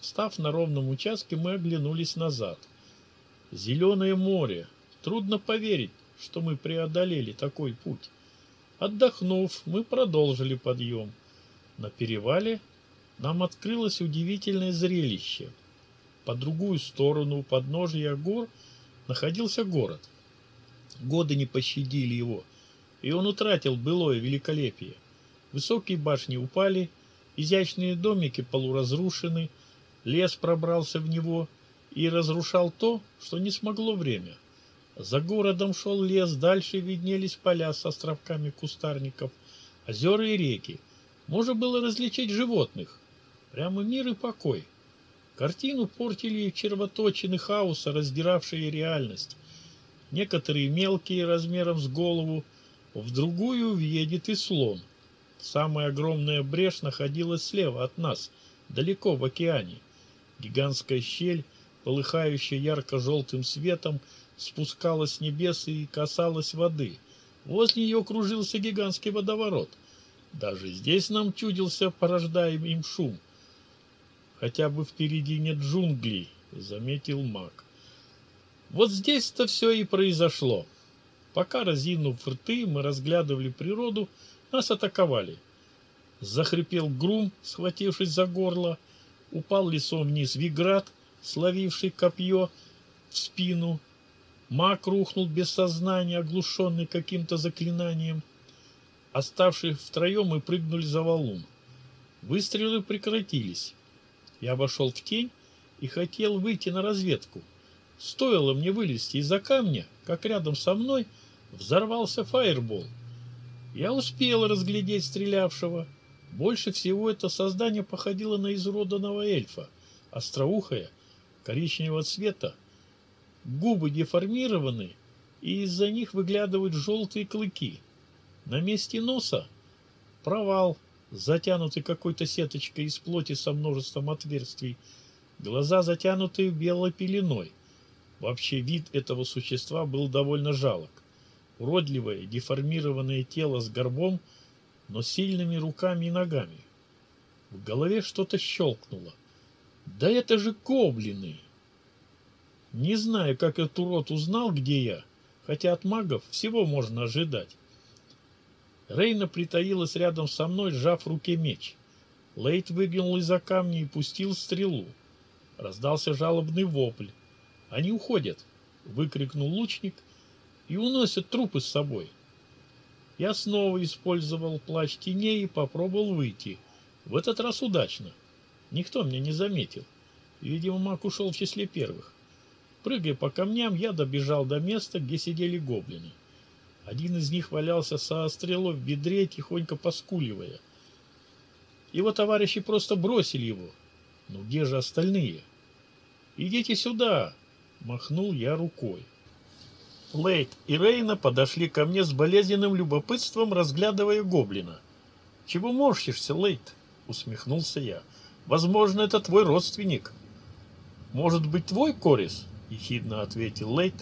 Став на ровном участке, мы оглянулись назад. Зеленое море. Трудно поверить, что мы преодолели такой путь. Отдохнув, мы продолжили подъем. На перевале нам открылось удивительное зрелище. По другую сторону подножия гор находился город. Годы не пощадили его, и он утратил былое великолепие. Высокие башни упали, изящные домики полуразрушены, лес пробрался в него и разрушал то, что не смогло время. За городом шел лес, дальше виднелись поля с островками кустарников, озера и реки. Можно было различить животных. Прямо мир и покой. Картину портили червоточины хаоса, раздиравшие реальность. Некоторые мелкие, размером с голову, в другую въедет и слон. Самая огромная брешь находилась слева от нас, далеко в океане. Гигантская щель, полыхающая ярко-желтым светом, спускалась с небес и касалась воды. Возле нее кружился гигантский водоворот. Даже здесь нам чудился порождаемый им шум. Хотя бы впереди нет джунглей, заметил маг. Вот здесь-то все и произошло. Пока, разинув рты, мы разглядывали природу, нас атаковали. Захрипел грум, схватившись за горло, упал лицом вниз Виград, словивший копье в спину. Маг рухнул без сознания, оглушенный каким-то заклинанием. Оставшись втроем, мы прыгнули за валун. Выстрелы прекратились. Я обошел в тень и хотел выйти на разведку. Стоило мне вылезти из-за камня, как рядом со мной взорвался фаербол. Я успел разглядеть стрелявшего. Больше всего это создание походило на изуроданного эльфа, остроухое, коричневого цвета, губы деформированы, и из-за них выглядывают желтые клыки. На месте носа провал, затянутый какой-то сеточкой из плоти со множеством отверстий, глаза затянутые белой пеленой. Вообще вид этого существа был довольно жалок. Уродливое, деформированное тело с горбом, но сильными руками и ногами. В голове что-то щелкнуло. Да это же гоблины! Не знаю, как этот урод узнал, где я, хотя от магов всего можно ожидать. Рейна притаилась рядом со мной, сжав в руке меч. Лейт выглянул из-за камня и пустил стрелу. Раздался жалобный вопль. «Они уходят!» — выкрикнул лучник и уносят трупы с собой. Я снова использовал плащ теней и попробовал выйти. В этот раз удачно. Никто меня не заметил. Видимо, маг ушел в числе первых. Прыгая по камням, я добежал до места, где сидели гоблины. Один из них валялся со стрелой в бедре, тихонько поскуливая. Его товарищи просто бросили его. Но где же остальные? «Идите сюда!» — махнул я рукой. Лейт и Рейна подошли ко мне с болезненным любопытством, разглядывая гоблина. «Чего морщишься, Лейт?» — усмехнулся я. «Возможно, это твой родственник». «Может быть, твой Корис?» — ехидно ответил Лейт.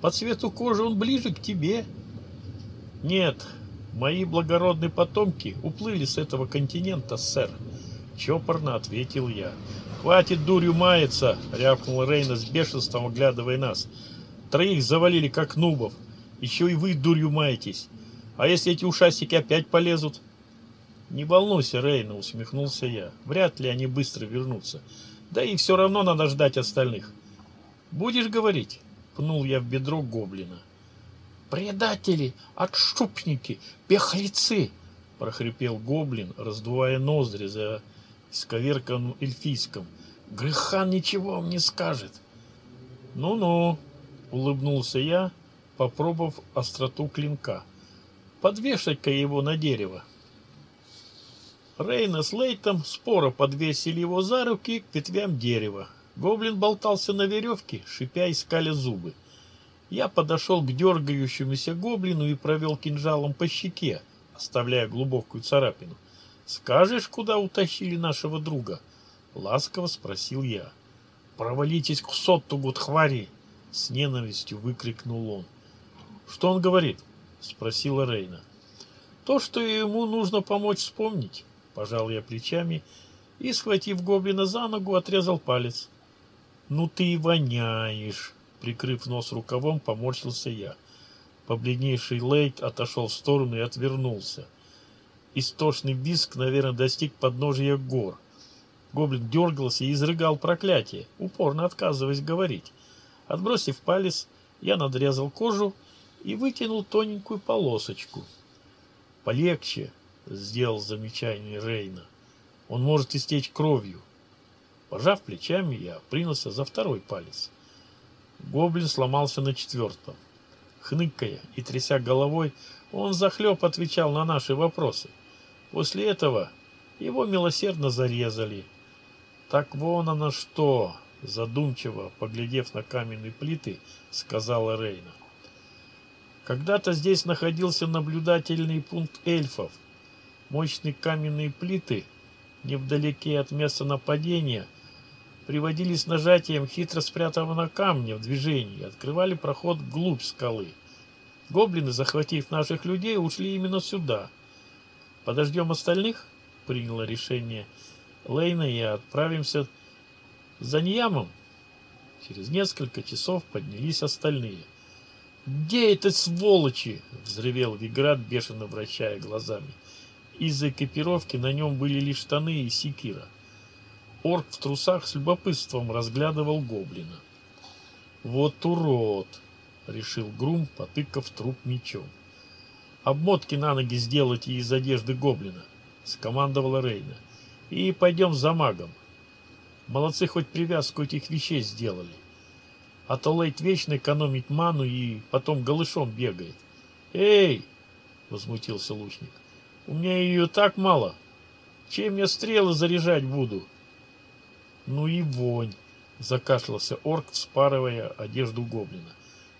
«По цвету кожи он ближе к тебе». «Нет, мои благородные потомки уплыли с этого континента, сэр», — чопорно ответил я. «Хватит дурью маяться!» — рявкнул Рейна с бешенством, оглядывая нас. «Троих завалили, как нубов. Еще и вы дурью маетесь. А если эти ушастики опять полезут?» «Не волнуйся, Рейна», — усмехнулся я. «Вряд ли они быстро вернутся. Да и все равно надо ждать остальных». «Будешь говорить?» — пнул я в бедро гоблина. «Предатели, отшупники, бехлецы!» — прохрипел гоблин, раздувая ноздри за исковерканным эльфийском. «Грехан ничего вам не скажет!» «Ну-ну!» — улыбнулся я, попробовав остроту клинка. «Подвешать-ка его на дерево!» Рейна с Лейтом споро подвесили его за руки к ветвям дерева. Гоблин болтался на веревке, шипя и скаля зубы. Я подошел к дергающемуся гоблину и провел кинжалом по щеке, оставляя глубокую царапину. «Скажешь, куда утащили нашего друга?» — ласково спросил я. «Провалитесь к соттугу, хвари!» — с ненавистью выкрикнул он. «Что он говорит?» — спросила Рейна. «То, что ему нужно помочь вспомнить», — пожал я плечами и, схватив гоблина за ногу, отрезал палец. «Ну ты и воняешь!» — прикрыв нос рукавом, поморщился я. Побледнейший Лейт отошел в сторону и отвернулся. Истошный визг, наверное, достиг подножия гор. Гоблин дергался и изрыгал проклятие, упорно отказываясь говорить. Отбросив палец, я надрезал кожу и вытянул тоненькую полосочку. «Полегче», — сделал замечание Рейна. «Он может истечь кровью». Пожав плечами, я принялся за второй палец. Гоблин сломался на четвертом. Хныкая и тряся головой, он захлеб отвечал на наши вопросы. После этого его милосердно зарезали. Так вон оно что, задумчиво, поглядев на каменные плиты, сказала Рейна. Когда-то здесь находился наблюдательный пункт эльфов. Мощные каменные плиты, невдалеке от места нападения, приводились нажатием хитро спрятанного камня в движении, открывали проход вглубь скалы. Гоблины, захватив наших людей, ушли именно сюда. Подождем остальных, приняла решение Лейна, и отправимся за Ньямом. Через несколько часов поднялись остальные – «Где это сволочи?» — взревел Виград, бешено вращая глазами. Из-за экипировки на нем были лишь штаны и секира. Орк в трусах с любопытством разглядывал гоблина. «Вот урод!» — решил Грум, потыкав труп мечом. «Обмотки на ноги сделайте из одежды гоблина», — скомандовала Рейна. «И пойдем за магом. Молодцы, хоть привязку этих вещей сделали». А то Лейт вечно экономит ману и потом голышом бегает. «Эй!» — возмутился лучник. «У меня ее так мало. Чем я стрелы заряжать буду?» «Ну и вонь!» — закашлялся орк, вспарывая одежду гоблина.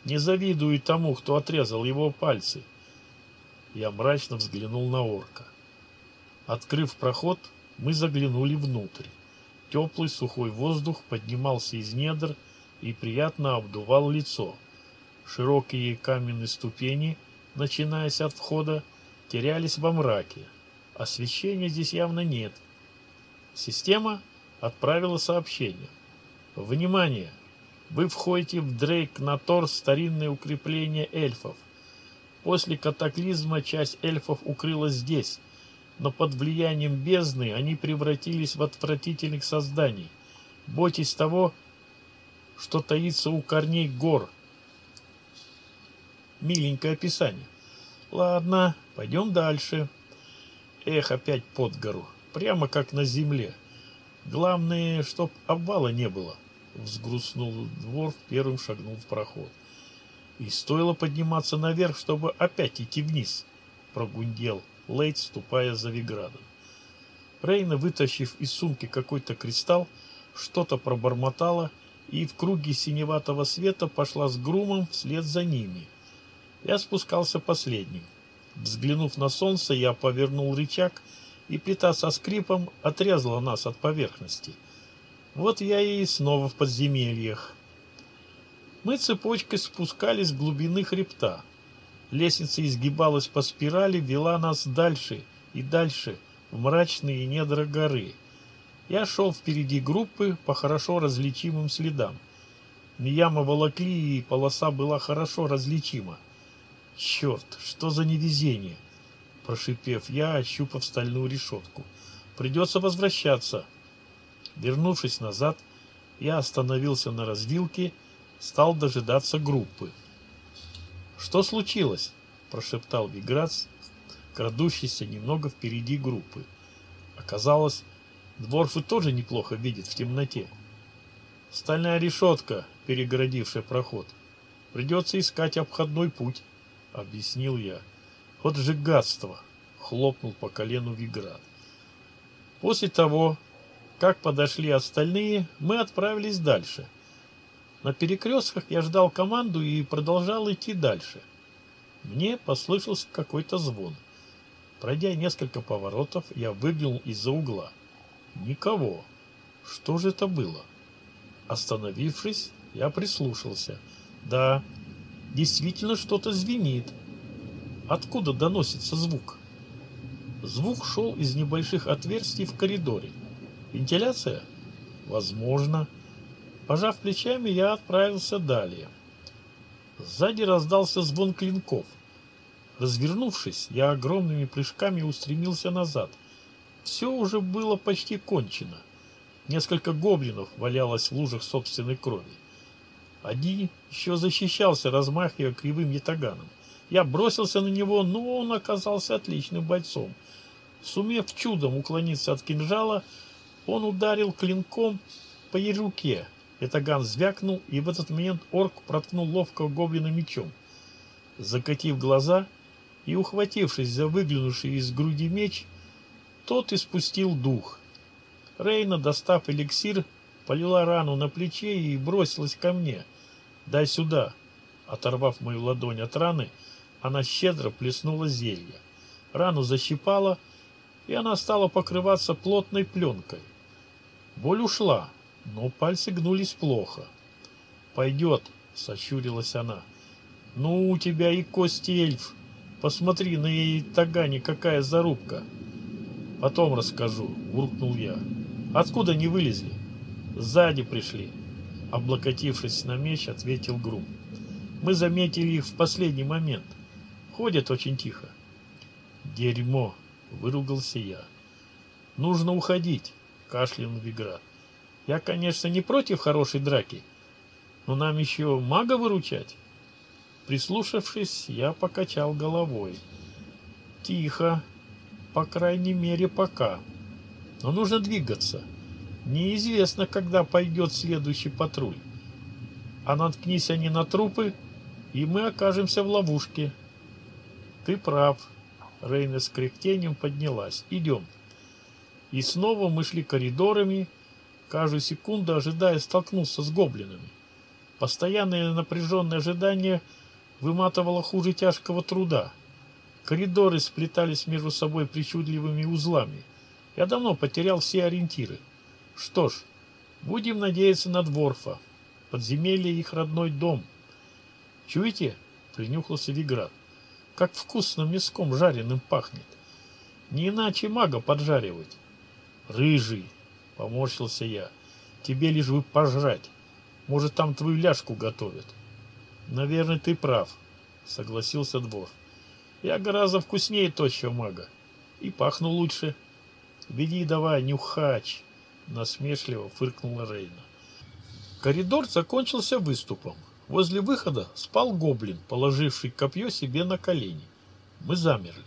«Не завидую тому, кто отрезал его пальцы». Я мрачно взглянул на орка. Открыв проход, мы заглянули внутрь. Теплый сухой воздух поднимался из недр, и приятно обдувал лицо. Широкие каменные ступени, начинаясь от входа, терялись во мраке. Освещения здесь явно нет. Система отправила сообщение. Внимание! Вы входите в Дрейк на Тор старинное укрепление эльфов. После катаклизма часть эльфов укрылась здесь, но под влиянием бездны они превратились в отвратительных созданий. Бойтесь того, что таится у корней гор. Миленькое описание. Ладно, пойдем дальше. Эх, опять под гору. Прямо как на земле. Главное, чтоб обвала не было. Взгрустнул двор, первым шагнул в проход. И стоило подниматься наверх, чтобы опять идти вниз. Прогундел Лейт, ступая за Виградом. Рейна, вытащив из сумки какой-то кристалл, что-то пробормотала и в круге синеватого света пошла с грумом вслед за ними. Я спускался последним. Взглянув на солнце, я повернул рычаг, и плита со скрипом отрезала нас от поверхности. Вот я и снова в подземельях. Мы цепочкой спускались в глубины хребта. Лестница изгибалась по спирали, вела нас дальше и дальше в мрачные недра горы — я шел впереди группы по хорошо различимым следам. Яма волокли, и полоса была хорошо различима. «Черт, что за невезение!» Прошипев я, ощупав стальную решетку. «Придется возвращаться». Вернувшись назад, я остановился на развилке, стал дожидаться группы. «Что случилось?» – прошептал Виграц, крадущийся немного впереди группы. Оказалось, Дворфы тоже неплохо видят в темноте. Стальная решетка, перегородившая проход. Придется искать обходной путь, объяснил я. Вот же гадство, хлопнул по колену Виград. После того, Как подошли остальные, мы отправились дальше. На перекрестках я ждал команду и продолжал идти дальше. Мне послышался какой-то звон. Пройдя несколько поворотов, я выглянул из-за угла. Никого. Что же это было? Остановившись, я прислушался. Да, действительно что-то звенит. Откуда доносится звук? Звук шел из небольших отверстий в коридоре. Вентиляция? Возможно. Пожав плечами, я отправился далее. Сзади раздался звон клинков. Развернувшись, я огромными прыжками устремился назад. Все уже было почти кончено. Несколько гоблинов валялось в лужах собственной крови. Один еще защищался, размахивая кривым ятаганом. Я бросился на него, но он оказался отличным бойцом. Сумев чудом уклониться от кинжала, он ударил клинком по ей руке. Этаган звякнул, и в этот момент орк проткнул ловко гоблина мечом. Закатив глаза и ухватившись за выглянувший из груди меч, тот испустил дух. Рейна, достав эликсир, полила рану на плече и бросилась ко мне. «Дай сюда!» Оторвав мою ладонь от раны, она щедро плеснула зелье. Рану защипала, и она стала покрываться плотной пленкой. Боль ушла, но пальцы гнулись плохо. «Пойдет», — сощурилась она. «Ну, у тебя и кости эльф. Посмотри на ей тагане, какая зарубка». «Потом расскажу», — буркнул я. «Откуда не вылезли?» «Сзади пришли», — облокотившись на меч, ответил Грум. «Мы заметили их в последний момент. Ходят очень тихо». «Дерьмо!» — выругался я. «Нужно уходить кашлянул Виград. Я, конечно, не против хорошей драки, но нам еще мага выручать. Прислушавшись, я покачал головой. Тихо, по крайней мере, пока. Но нужно двигаться. Неизвестно, когда пойдет следующий патруль. А наткнись они на трупы, и мы окажемся в ловушке. Ты прав. Рейна с кряхтением поднялась. Идем. И снова мы шли коридорами, каждую секунду ожидая столкнуться с гоблинами. Постоянное напряженное ожидание выматывало хуже тяжкого труда. Коридоры сплетались между собой причудливыми узлами. Я давно потерял все ориентиры. Что ж, будем надеяться на Дворфа. Подземелье их родной дом. Чуете? Принюхался Виград. Как вкусно мяском жареным пахнет. Не иначе мага поджаривать. Рыжий, поморщился я, тебе лишь бы пожрать. Может, там твою ляжку готовят. Наверное, ты прав, согласился двор. Я гораздо вкуснее тощего мага. И пахну лучше. Веди давай, нюхач, насмешливо фыркнула Рейна. Коридор закончился выступом. Возле выхода спал гоблин, положивший копье себе на колени. Мы замерли.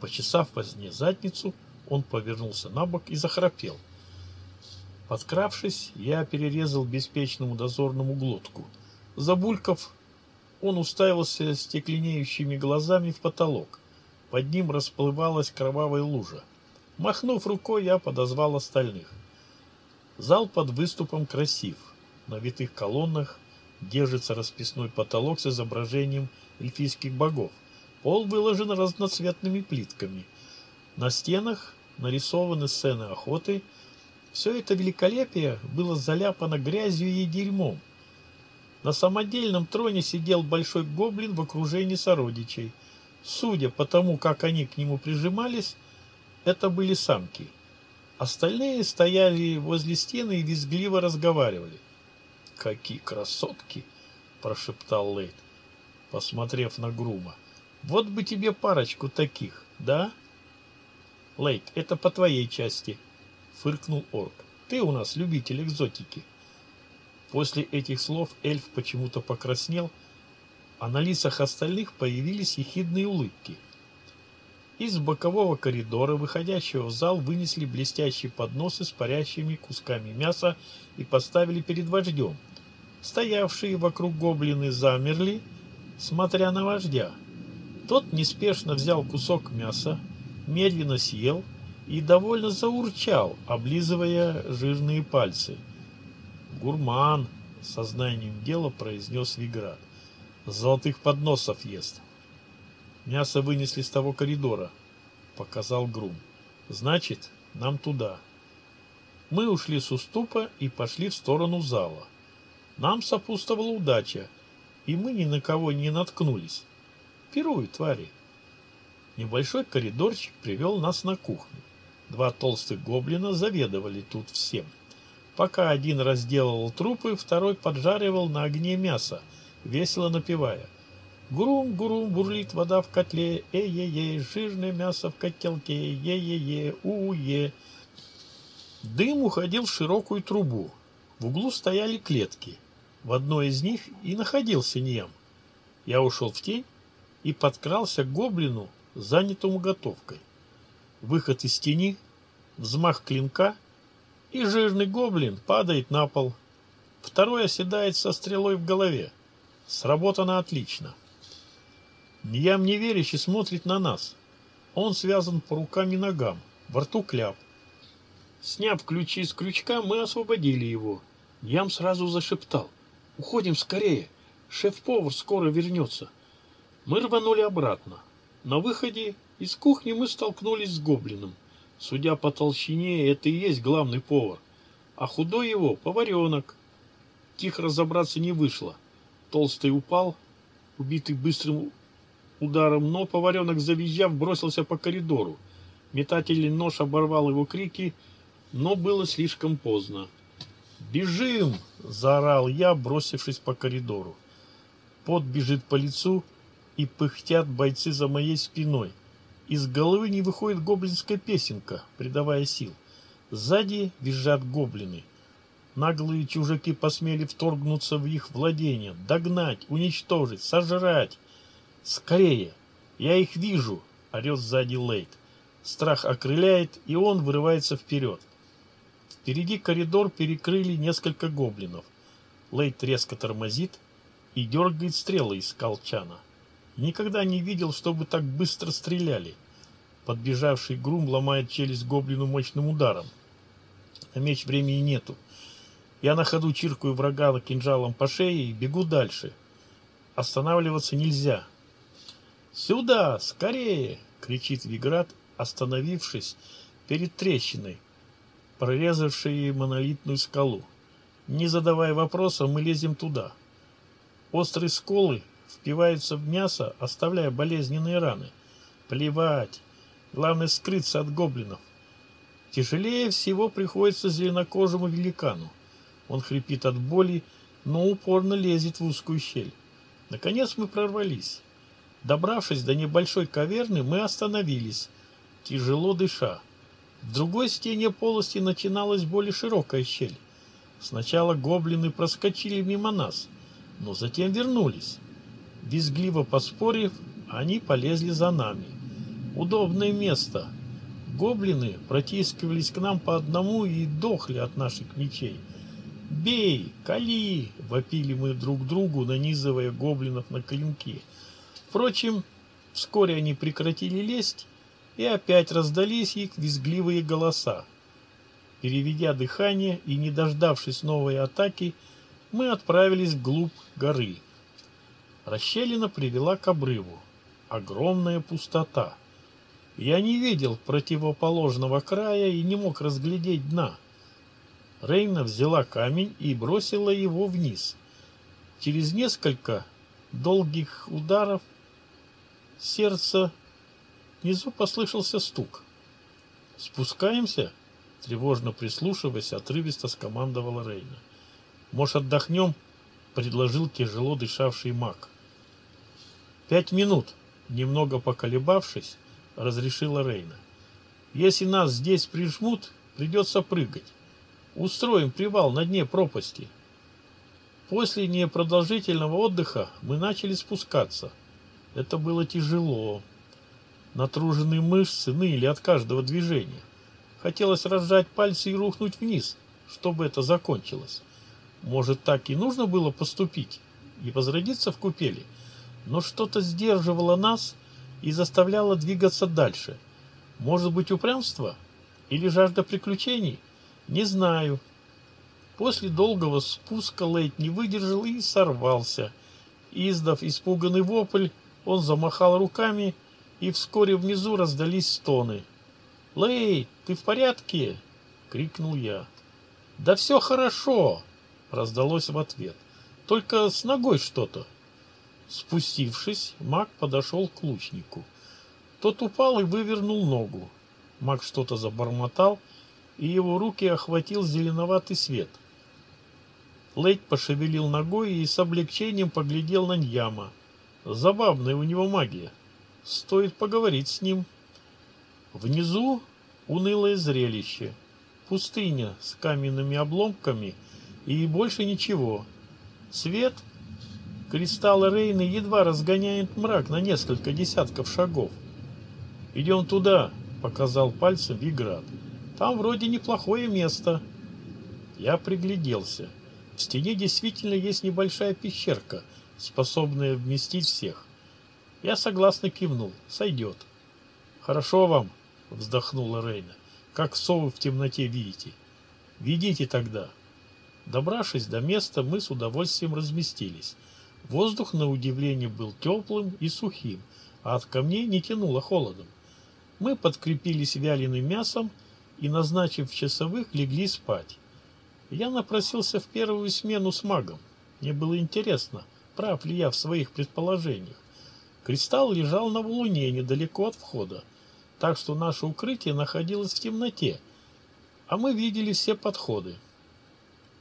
Почесав позднее задницу, он повернулся на бок и захрапел. Подкравшись, я перерезал беспечному дозорному глотку. Забульков, он уставился стекленеющими глазами в потолок. Под ним расплывалась кровавая лужа. Махнув рукой, я подозвал остальных. Зал под выступом красив. На витых колоннах держится расписной потолок с изображением эльфийских богов. Пол выложен разноцветными плитками. На стенах нарисованы сцены охоты. Все это великолепие было заляпано грязью и дерьмом. На самодельном троне сидел большой гоблин в окружении сородичей. Судя по тому, как они к нему прижимались, это были самки. Остальные стояли возле стены и визгливо разговаривали. «Какие красотки!» – прошептал Лейт, посмотрев на Грума. «Вот бы тебе парочку таких, да?» Лейк, это по твоей части, фыркнул орк. Ты у нас любитель экзотики. После этих слов эльф почему-то покраснел, а на лицах остальных появились ехидные улыбки. Из бокового коридора, выходящего в зал, вынесли блестящие подносы с парящими кусками мяса и поставили перед вождем. Стоявшие вокруг гоблины замерли, смотря на вождя. Тот неспешно взял кусок мяса, медленно съел и довольно заурчал, облизывая жирные пальцы. «Гурман!» — сознанием дела произнес Виград. «Золотых подносов ест». «Мясо вынесли с того коридора», — показал Грум. «Значит, нам туда». Мы ушли с уступа и пошли в сторону зала. Нам сопутствовала удача, и мы ни на кого не наткнулись. Пируют твари. Небольшой коридорчик привел нас на кухню. Два толстых гоблина заведовали тут всем. Пока один разделывал трупы, второй поджаривал на огне мясо, весело напевая. Гурум-гурум бурлит вода в котле, эй-ей-ей, жирное мясо в котелке, ей-ей-ей, у-е. Дым уходил в широкую трубу. В углу стояли клетки. В одной из них и находился Ньям. Я ушел в тень и подкрался к гоблину, занятому готовкой. Выход из тени, взмах клинка, и жирный гоблин падает на пол. Второй оседает со стрелой в голове. Сработано отлично. Ньям неверяще смотрит на нас. Он связан по рукам и ногам, во рту кляп. Сняв ключи с крючка, мы освободили его. Ньям сразу зашептал. «Уходим скорее! Шеф-повар скоро вернется!» Мы рванули обратно. На выходе из кухни мы столкнулись с гоблином. Судя по толщине, это и есть главный повар. А худой его — поваренок. Тихо разобраться не вышло. Толстый упал, убитый быстрым ударом, но поваренок, завизжав, бросился по коридору. Метательный нож оборвал его крики, но было слишком поздно. «Бежим!» — заорал я, бросившись по коридору. Пот бежит по лицу, и пыхтят бойцы за моей спиной. Из головы не выходит гоблинская песенка, придавая сил. Сзади визжат гоблины. Наглые чужаки посмели вторгнуться в их владение, догнать, уничтожить, сожрать. Скорее! Я их вижу! Орет сзади Лейт. Страх окрыляет, и он вырывается вперед. Впереди коридор перекрыли несколько гоблинов. Лейт резко тормозит и дергает стрелы из колчана. Никогда не видел, чтобы так быстро стреляли. Подбежавший Грум ломает челюсть гоблину мощным ударом. На меч времени нету. Я на ходу чиркаю врага кинжалом по шее и бегу дальше. Останавливаться нельзя. «Сюда! Скорее!» — кричит Виград, остановившись перед трещиной, прорезавшей монолитную скалу. Не задавая вопроса, мы лезем туда. Острые сколы впиваются в мясо, оставляя болезненные раны. Плевать. Главное скрыться от гоблинов. Тяжелее всего приходится зеленокожему великану. Он хрипит от боли, но упорно лезет в узкую щель. Наконец мы прорвались. Добравшись до небольшой каверны, мы остановились, тяжело дыша. В другой стене полости начиналась более широкая щель. Сначала гоблины проскочили мимо нас, но затем вернулись. Визгливо поспорив, они полезли за нами. Удобное место. Гоблины протискивались к нам по одному и дохли от наших мечей. «Бей! Кали!» — вопили мы друг другу, нанизывая гоблинов на клинки. Впрочем, вскоре они прекратили лезть, и опять раздались их визгливые голоса. Переведя дыхание и не дождавшись новой атаки, мы отправились вглубь горы. Расщелина привела к обрыву. Огромная пустота. Я не видел противоположного края и не мог разглядеть дна. Рейна взяла камень и бросила его вниз. Через несколько долгих ударов сердца внизу послышался стук. «Спускаемся?» Тревожно прислушиваясь, отрывисто скомандовала Рейна. «Может, отдохнем?» — предложил тяжело дышавший маг. «Пять минут», — немного поколебавшись, разрешила Рейна. «Если нас здесь прижмут, придется прыгать. Устроим привал на дне пропасти». После непродолжительного отдыха мы начали спускаться. Это было тяжело. Натруженные мышцы ныли от каждого движения. Хотелось разжать пальцы и рухнуть вниз, чтобы это закончилось. Может, так и нужно было поступить и возродиться в купели – но что-то сдерживало нас и заставляло двигаться дальше. Может быть, упрямство? Или жажда приключений? Не знаю. После долгого спуска Лейт не выдержал и сорвался. Издав испуганный вопль, он замахал руками, и вскоре внизу раздались стоны. «Лейт, ты в порядке?» — крикнул я. «Да все хорошо!» — раздалось в ответ. «Только с ногой что-то». Спустившись, маг подошел к лучнику. Тот упал и вывернул ногу. Маг что-то забормотал, и его руки охватил зеленоватый свет. Лейт пошевелил ногой и с облегчением поглядел на Ньяма. Забавная у него магия. Стоит поговорить с ним. Внизу унылое зрелище. Пустыня с каменными обломками и больше ничего. Свет — Кристаллы Рейны едва разгоняет мрак на несколько десятков шагов. «Идем туда», — показал пальцем Виград. «Там вроде неплохое место». Я пригляделся. В стене действительно есть небольшая пещерка, способная вместить всех. Я согласно кивнул. Сойдет. «Хорошо вам», — вздохнула Рейна. «Как совы в темноте видите. Ведите тогда». Добравшись до места, мы с удовольствием разместились. Воздух, на удивление, был теплым и сухим, а от камней не тянуло холодом. Мы подкрепились вяленым мясом и, назначив часовых, легли спать. Я напросился в первую смену с магом. Мне было интересно, прав ли я в своих предположениях. Кристалл лежал на валуне недалеко от входа, так что наше укрытие находилось в темноте, а мы видели все подходы.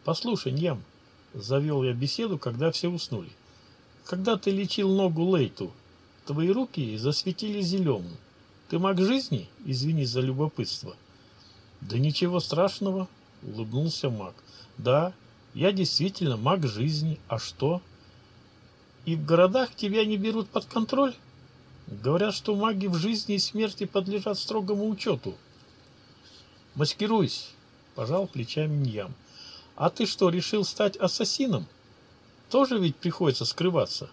«Послушай, Ньям», — завел я беседу, когда все уснули. Когда ты лечил ногу Лейту, твои руки засветили зеленым. Ты маг жизни? Извини за любопытство. Да ничего страшного, улыбнулся маг. Да, я действительно маг жизни. А что? И в городах тебя не берут под контроль? Говорят, что маги в жизни и смерти подлежат строгому учету. Маскируйся, пожал плечами Ньям. А ты что, решил стать ассасином? — тоже ведь приходится скрываться.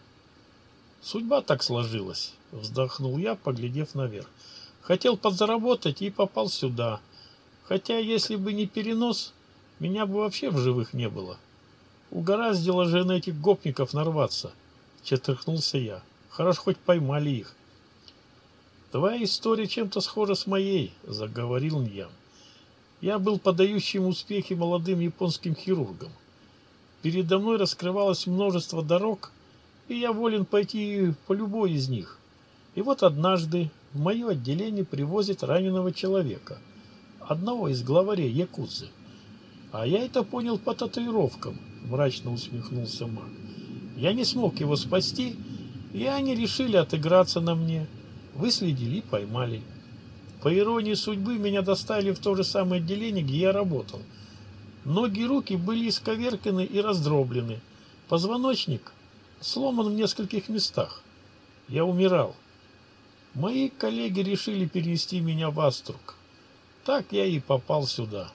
Судьба так сложилась, вздохнул я, поглядев наверх. Хотел подзаработать и попал сюда. Хотя, если бы не перенос, меня бы вообще в живых не было. Угораздило же на этих гопников нарваться. Четырхнулся я. Хорошо, хоть поймали их. Твоя история чем-то схожа с моей, заговорил Ньям. Я был подающим успехи молодым японским хирургом. Передо мной раскрывалось множество дорог, и я волен пойти по любой из них. И вот однажды в мое отделение привозят раненого человека, одного из главарей Якудзы. А я это понял по татуировкам, мрачно усмехнулся маг. Я не смог его спасти, и они решили отыграться на мне. Выследили и поймали. По иронии судьбы, меня доставили в то же самое отделение, где я работал – Ноги и руки были исковерканы и раздроблены. Позвоночник сломан в нескольких местах. Я умирал. Мои коллеги решили перенести меня в Аструк. Так я и попал сюда.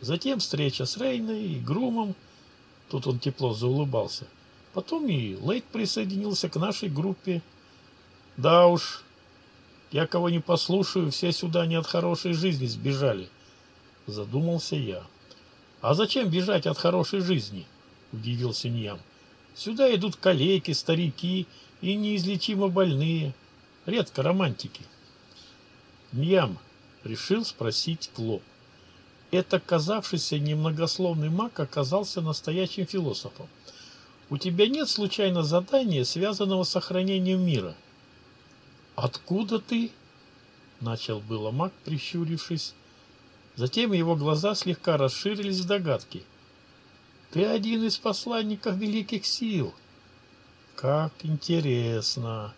Затем встреча с Рейной и Грумом. Тут он тепло заулыбался. Потом и Лейт присоединился к нашей группе. Да уж, я кого не послушаю, все сюда не от хорошей жизни сбежали. Задумался я. А зачем бежать от хорошей жизни? Удивился Ньям. Сюда идут калеки, старики и неизлечимо больные. Редко романтики. Ньям решил спросить в лоб. Это казавшийся немногословный маг оказался настоящим философом. У тебя нет случайно задания, связанного с сохранением мира? Откуда ты? Начал было маг, прищурившись, Затем его глаза слегка расширились в догадке. «Ты один из посланников великих сил!» «Как интересно!»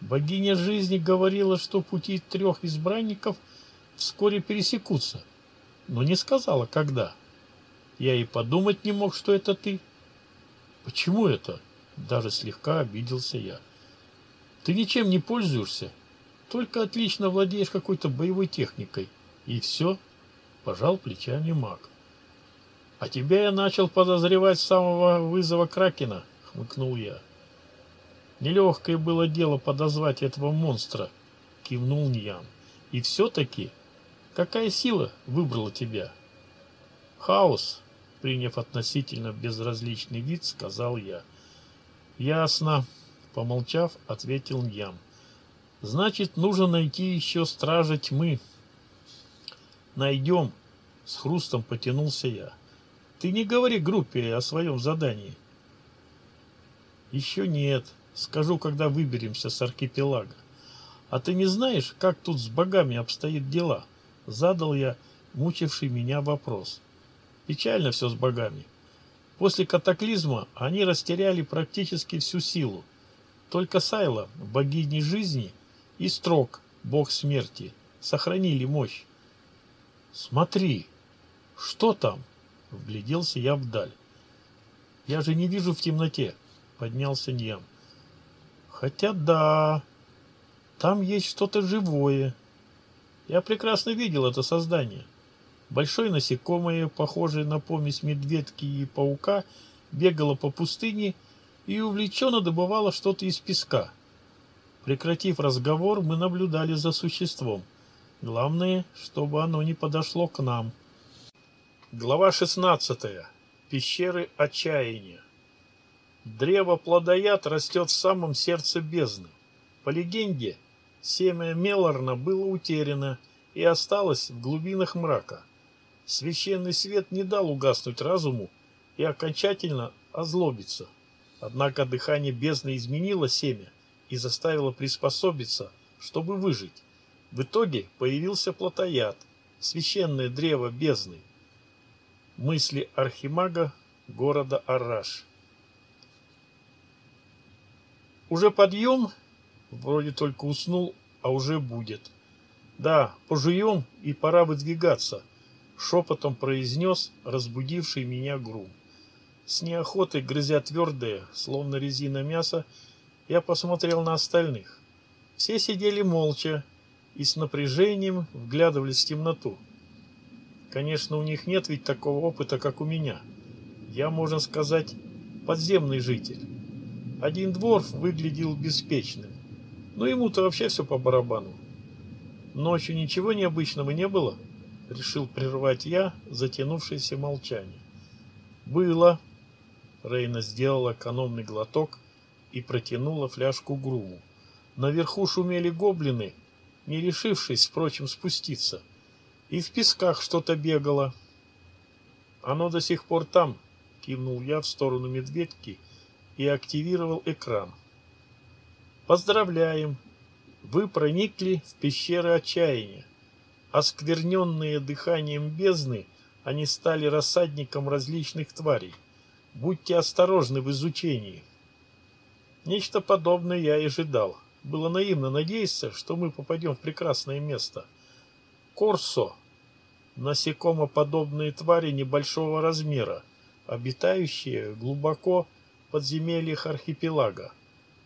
Богиня жизни говорила, что пути трех избранников вскоре пересекутся, но не сказала, когда. Я и подумать не мог, что это ты. Почему это? Даже слегка обиделся я. Ты ничем не пользуешься, только отлично владеешь какой-то боевой техникой. И все пожал плечами маг. А тебя я начал подозревать с самого вызова Кракена, хмыкнул я. Нелегкое было дело подозвать этого монстра, кивнул Ньян. И все-таки, Какая сила выбрала тебя? Хаос, приняв относительно безразличный вид, сказал я. Ясно, помолчав, ответил Ньям. Значит, нужно найти еще стража тьмы. Найдем, с хрустом потянулся я. Ты не говори группе о своем задании. Еще нет. Скажу, когда выберемся с архипелага. А ты не знаешь, как тут с богами обстоят дела? Задал я мучивший меня вопрос. Печально все с богами. После катаклизма они растеряли практически всю силу. Только Сайла, богини жизни, и Строк, бог смерти, сохранили мощь. Смотри, что там? Вгляделся я вдаль. Я же не вижу в темноте, поднялся Ньям. Хотя да, там есть что-то живое. Я прекрасно видел это создание. Большое насекомое, похожее на помесь медведки и паука, бегало по пустыне и увлеченно добывало что-то из песка. Прекратив разговор, мы наблюдали за существом. Главное, чтобы оно не подошло к нам. Глава 16. Пещеры отчаяния. Древо плодоят растет в самом сердце бездны. По легенде, семя Мелорна было утеряно и осталось в глубинах мрака. Священный свет не дал угаснуть разуму и окончательно озлобиться. Однако дыхание бездны изменило семя и заставило приспособиться, чтобы выжить. В итоге появился плотоят, священное древо бездны, Мысли архимага города Араш. Уже подъем? Вроде только уснул, а уже будет. Да, пожуем и пора выдвигаться, шепотом произнес разбудивший меня грум. С неохотой, грызя твердое, словно резина мясо, я посмотрел на остальных. Все сидели молча и с напряжением вглядывались в темноту. Конечно, у них нет ведь такого опыта, как у меня. Я, можно сказать, подземный житель. Один дворф выглядел беспечным. Но ему-то вообще все по барабану. Ночью ничего необычного не было? Решил прервать я затянувшееся молчание. Было. Рейна сделала экономный глоток и протянула фляжку Груму. Наверху шумели гоблины, не решившись, впрочем, спуститься — и в песках что-то бегало. Оно до сих пор там, кивнул я в сторону медведки и активировал экран. Поздравляем! Вы проникли в пещеры отчаяния. Оскверненные дыханием бездны, они стали рассадником различных тварей. Будьте осторожны в изучении. Нечто подобное я и ожидал. Было наивно надеяться, что мы попадем в прекрасное место — Корсо – насекомоподобные твари небольшого размера, обитающие глубоко в подземельях архипелага,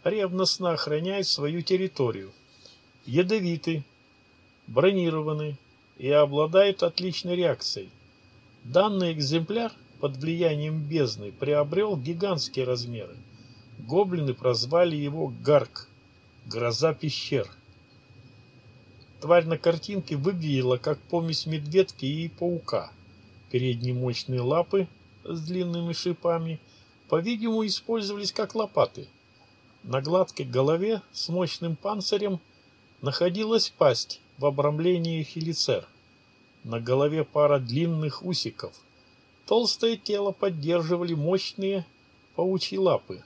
ревностно охраняют свою территорию. Ядовиты, бронированы и обладают отличной реакцией. Данный экземпляр под влиянием бездны приобрел гигантские размеры. Гоблины прозвали его Гарк – гроза пещер – Тварь на картинке выглядела как помесь медведки и паука. Передние мощные лапы с длинными шипами, по-видимому, использовались как лопаты. На гладкой голове с мощным панцирем находилась пасть в обрамлении хелицер. На голове пара длинных усиков. Толстое тело поддерживали мощные паучьи лапы.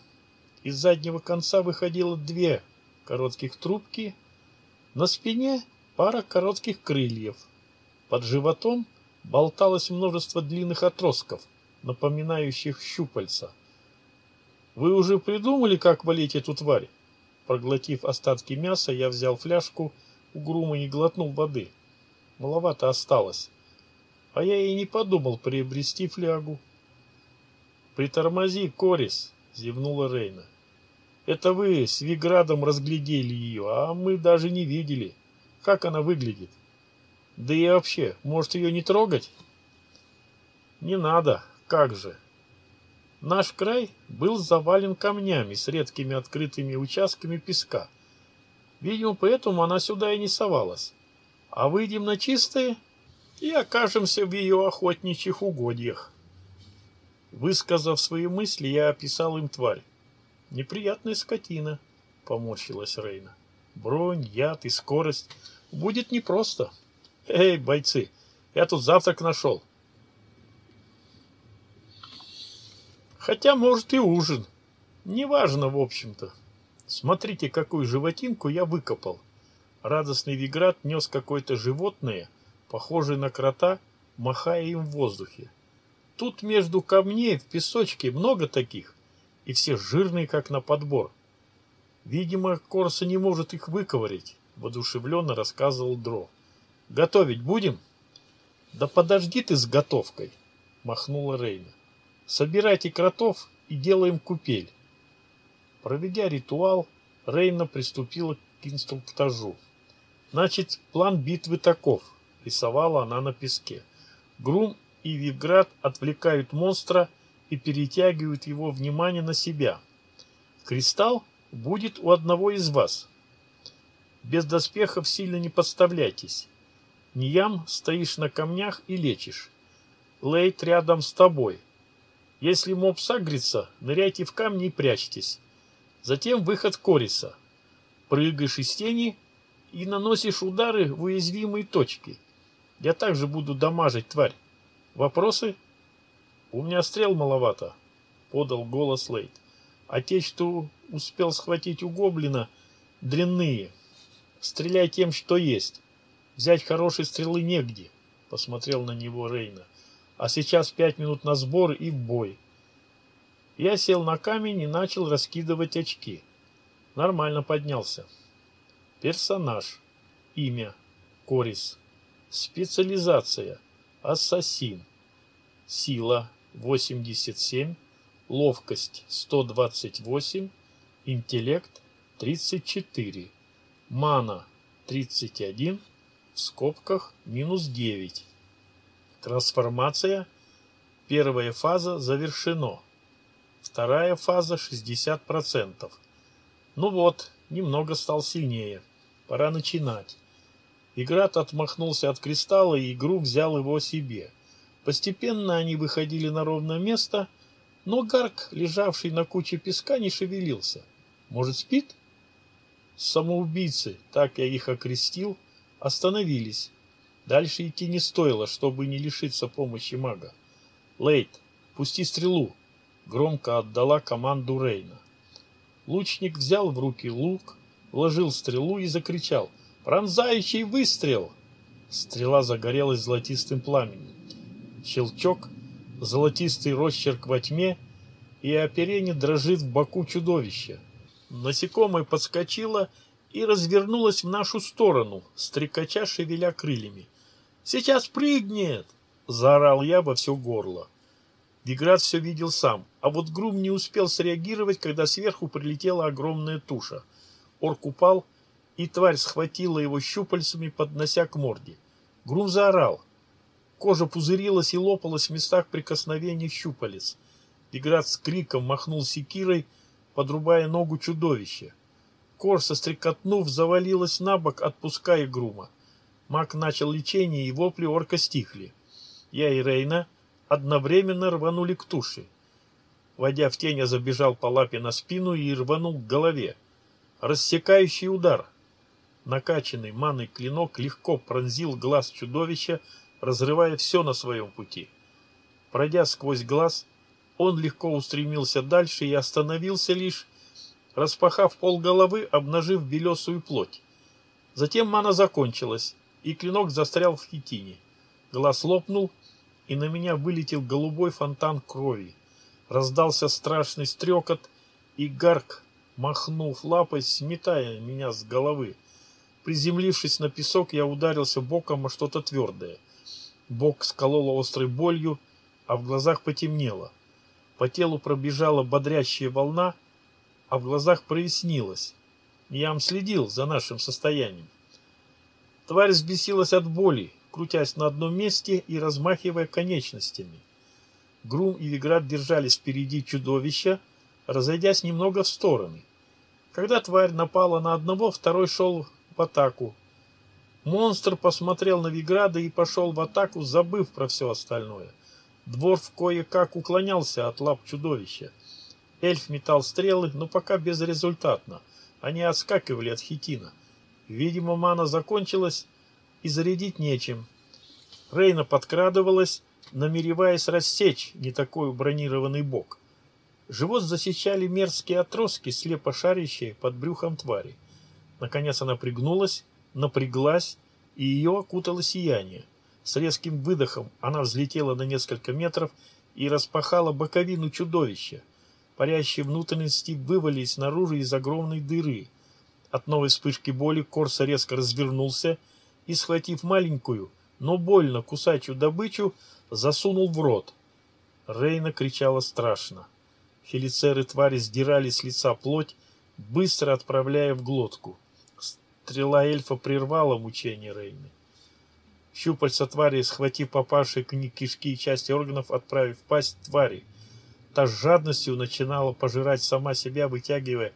Из заднего конца выходило две коротких трубки. На спине пара коротких крыльев. Под животом болталось множество длинных отростков, напоминающих щупальца. «Вы уже придумали, как валить эту тварь?» Проглотив остатки мяса, я взял фляжку у грума и глотнул воды. Маловато осталось. А я и не подумал приобрести флягу. «Притормози, Корис!» — зевнула Рейна. «Это вы с Виградом разглядели ее, а мы даже не видели». Как она выглядит? Да и вообще, может ее не трогать? Не надо, как же. Наш край был завален камнями с редкими открытыми участками песка. Видимо, поэтому она сюда и не совалась. А выйдем на чистое, и окажемся в ее охотничьих угодьях. Высказав свои мысли, я описал им тварь. Неприятная скотина, поморщилась Рейна. Бронь, яд и скорость. Будет непросто. Эй, бойцы, я тут завтрак нашел. Хотя, может, и ужин. Неважно, в общем-то. Смотрите, какую животинку я выкопал. Радостный Виград нес какое-то животное, похожее на крота, махая им в воздухе. Тут между камней в песочке много таких, и все жирные, как на подбор. Видимо, Корса не может их выковырять, воодушевленно рассказывал Дро. Готовить будем? Да подожди ты с готовкой, махнула Рейна. Собирайте кротов и делаем купель. Проведя ритуал, Рейна приступила к инструктажу. Значит, план битвы таков, рисовала она на песке. Грум и Вивград отвлекают монстра и перетягивают его внимание на себя. Кристалл будет у одного из вас. Без доспехов сильно не подставляйтесь. Ниям стоишь на камнях и лечишь. Лейт рядом с тобой. Если моб сагрится, ныряйте в камни и прячьтесь. Затем выход Кориса. Прыгаешь из тени и наносишь удары в уязвимые точки. Я также буду дамажить тварь. Вопросы? У меня стрел маловато, подал голос Лейт. А те, что успел схватить у гоблина, дрянные. Стреляй тем, что есть. Взять хорошие стрелы негде, посмотрел на него Рейна. А сейчас пять минут на сбор и в бой. Я сел на камень и начал раскидывать очки. Нормально поднялся. Персонаж. Имя. Корис. Специализация. Ассасин. Сила. 87. Ловкость. 128. Интеллект. 34. Мана. 31. В скобках минус 9. Трансформация. Первая фаза завершено. Вторая фаза 60%. Ну вот, немного стал сильнее. Пора начинать. Играт отмахнулся от кристалла, и игру взял его себе. Постепенно они выходили на ровное место, но Гарк, лежавший на куче песка, не шевелился. Может, спит? Самоубийцы, так я их окрестил, остановились. Дальше идти не стоило, чтобы не лишиться помощи мага. Лейт, пусти стрелу, громко отдала команду Рейна. Лучник взял в руки лук, вложил стрелу и закричал «Пронзающий выстрел!». Стрела загорелась золотистым пламенем. Щелчок, золотистый росчерк во тьме, и оперение дрожит в боку чудовища. Насекомое подскочило и развернулось в нашу сторону, стрекача шевеля крыльями. «Сейчас прыгнет!» — заорал я во все горло. Деград все видел сам, а вот Грум не успел среагировать, когда сверху прилетела огромная туша. Орк упал, и тварь схватила его щупальцами, поднося к морде. Грум заорал. Кожа пузырилась и лопалась в местах прикосновения щупалец. Деград с криком махнул секирой, подрубая ногу чудовища. Корса, стрекотнув, завалилась на бок, отпуская Грума. Маг начал лечение, и вопли орка стихли. Я и Рейна одновременно рванули к туше. Войдя в тень, я забежал по лапе на спину и рванул к голове. Рассекающий удар. Накачанный маной клинок легко пронзил глаз чудовища, разрывая все на своем пути. Пройдя сквозь глаз, он легко устремился дальше и остановился лишь, распахав пол головы, обнажив белесую плоть. Затем мана закончилась, и клинок застрял в хитине. Глаз лопнул, и на меня вылетел голубой фонтан крови. Раздался страшный стрекот, и Гарк, махнув лапой, сметая меня с головы. Приземлившись на песок, я ударился боком о что-то твердое. Бок скололо острой болью, а в глазах потемнело. По телу пробежала бодрящая волна, а в глазах прояснилось. Ям следил за нашим состоянием. Тварь взбесилась от боли, крутясь на одном месте и размахивая конечностями. Грум и Виград держались впереди чудовища, разойдясь немного в стороны. Когда тварь напала на одного, второй шел в атаку. Монстр посмотрел на Виграда и пошел в атаку, забыв про все остальное. Дворф кое-как уклонялся от лап чудовища. Эльф метал стрелы, но пока безрезультатно. Они отскакивали от хитина. Видимо, мана закончилась, и зарядить нечем. Рейна подкрадывалась, намереваясь рассечь не такой бронированный бок. Живот засечали мерзкие отростки, слепо шарящие под брюхом твари. Наконец она пригнулась, напряглась, и ее окутало сияние. С резким выдохом она взлетела на несколько метров и распахала боковину чудовища. Парящие внутренности вывалились наружу из огромной дыры. От новой вспышки боли Корса резко развернулся и, схватив маленькую, но больно кусачую добычу, засунул в рот. Рейна кричала страшно. Филицеры твари сдирали с лица плоть, быстро отправляя в глотку. Стрела эльфа прервала мучение Рейны. Щупальца твари, схватив попавшие к ней кишки и части органов, отправив в пасть твари. Та с жадностью начинала пожирать сама себя, вытягивая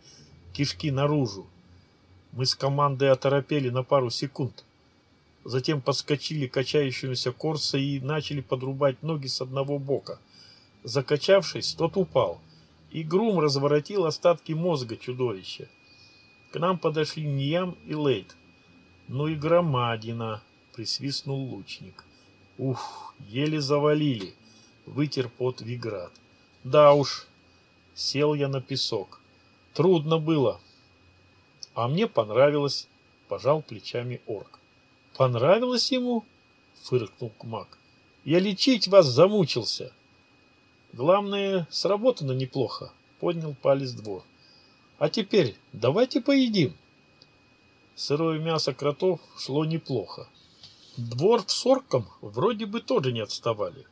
кишки наружу. Мы с командой оторопели на пару секунд. Затем подскочили к качающемуся Корса и начали подрубать ноги с одного бока. Закачавшись, тот упал, и Грум разворотил остатки мозга чудовища. К нам подошли Ниям и Лейт. «Ну и громадина!» — присвистнул лучник. «Ух, еле завалили!» — вытер пот Виград. «Да уж!» — сел я на песок. «Трудно было!» «А мне понравилось!» — пожал плечами орк. «Понравилось ему?» — фыркнул Кмак. «Я лечить вас замучился!» «Главное, сработано неплохо!» — поднял палец двор. А теперь давайте поедим. Сырое мясо кротов шло неплохо. Двор с орком вроде бы тоже не отставали.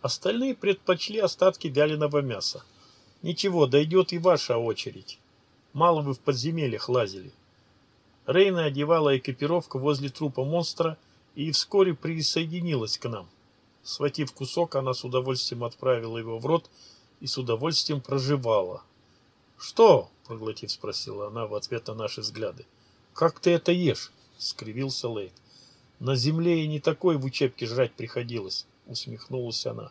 Остальные предпочли остатки вяленого мяса. Ничего, дойдет и ваша очередь. Мало вы в подземельях лазили. Рейна одевала экипировку возле трупа монстра и вскоре присоединилась к нам. Схватив кусок, она с удовольствием отправила его в рот и с удовольствием проживала. «Что?» — проглотив, спросила она в ответ на наши взгляды. «Как ты это ешь?» — скривился Лейт. «На земле и не такой в учебке жрать приходилось», — усмехнулась она.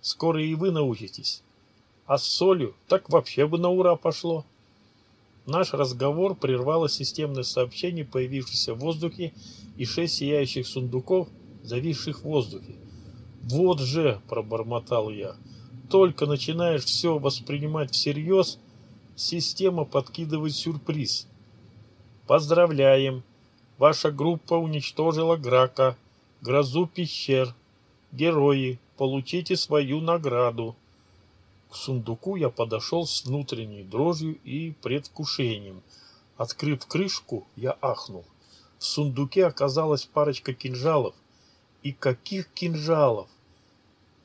«Скоро и вы научитесь. А с солью так вообще бы на ура пошло». Наш разговор прервало системное сообщение, появившееся в воздухе, и шесть сияющих сундуков, зависших в воздухе. «Вот же!» — пробормотал я. «Только начинаешь все воспринимать всерьез, — Система подкидывает сюрприз. Поздравляем! Ваша группа уничтожила Грака, грозу пещер. Герои, получите свою награду. К сундуку я подошел с внутренней дрожью и предвкушением. Открыв крышку, я ахнул. В сундуке оказалась парочка кинжалов. И каких кинжалов!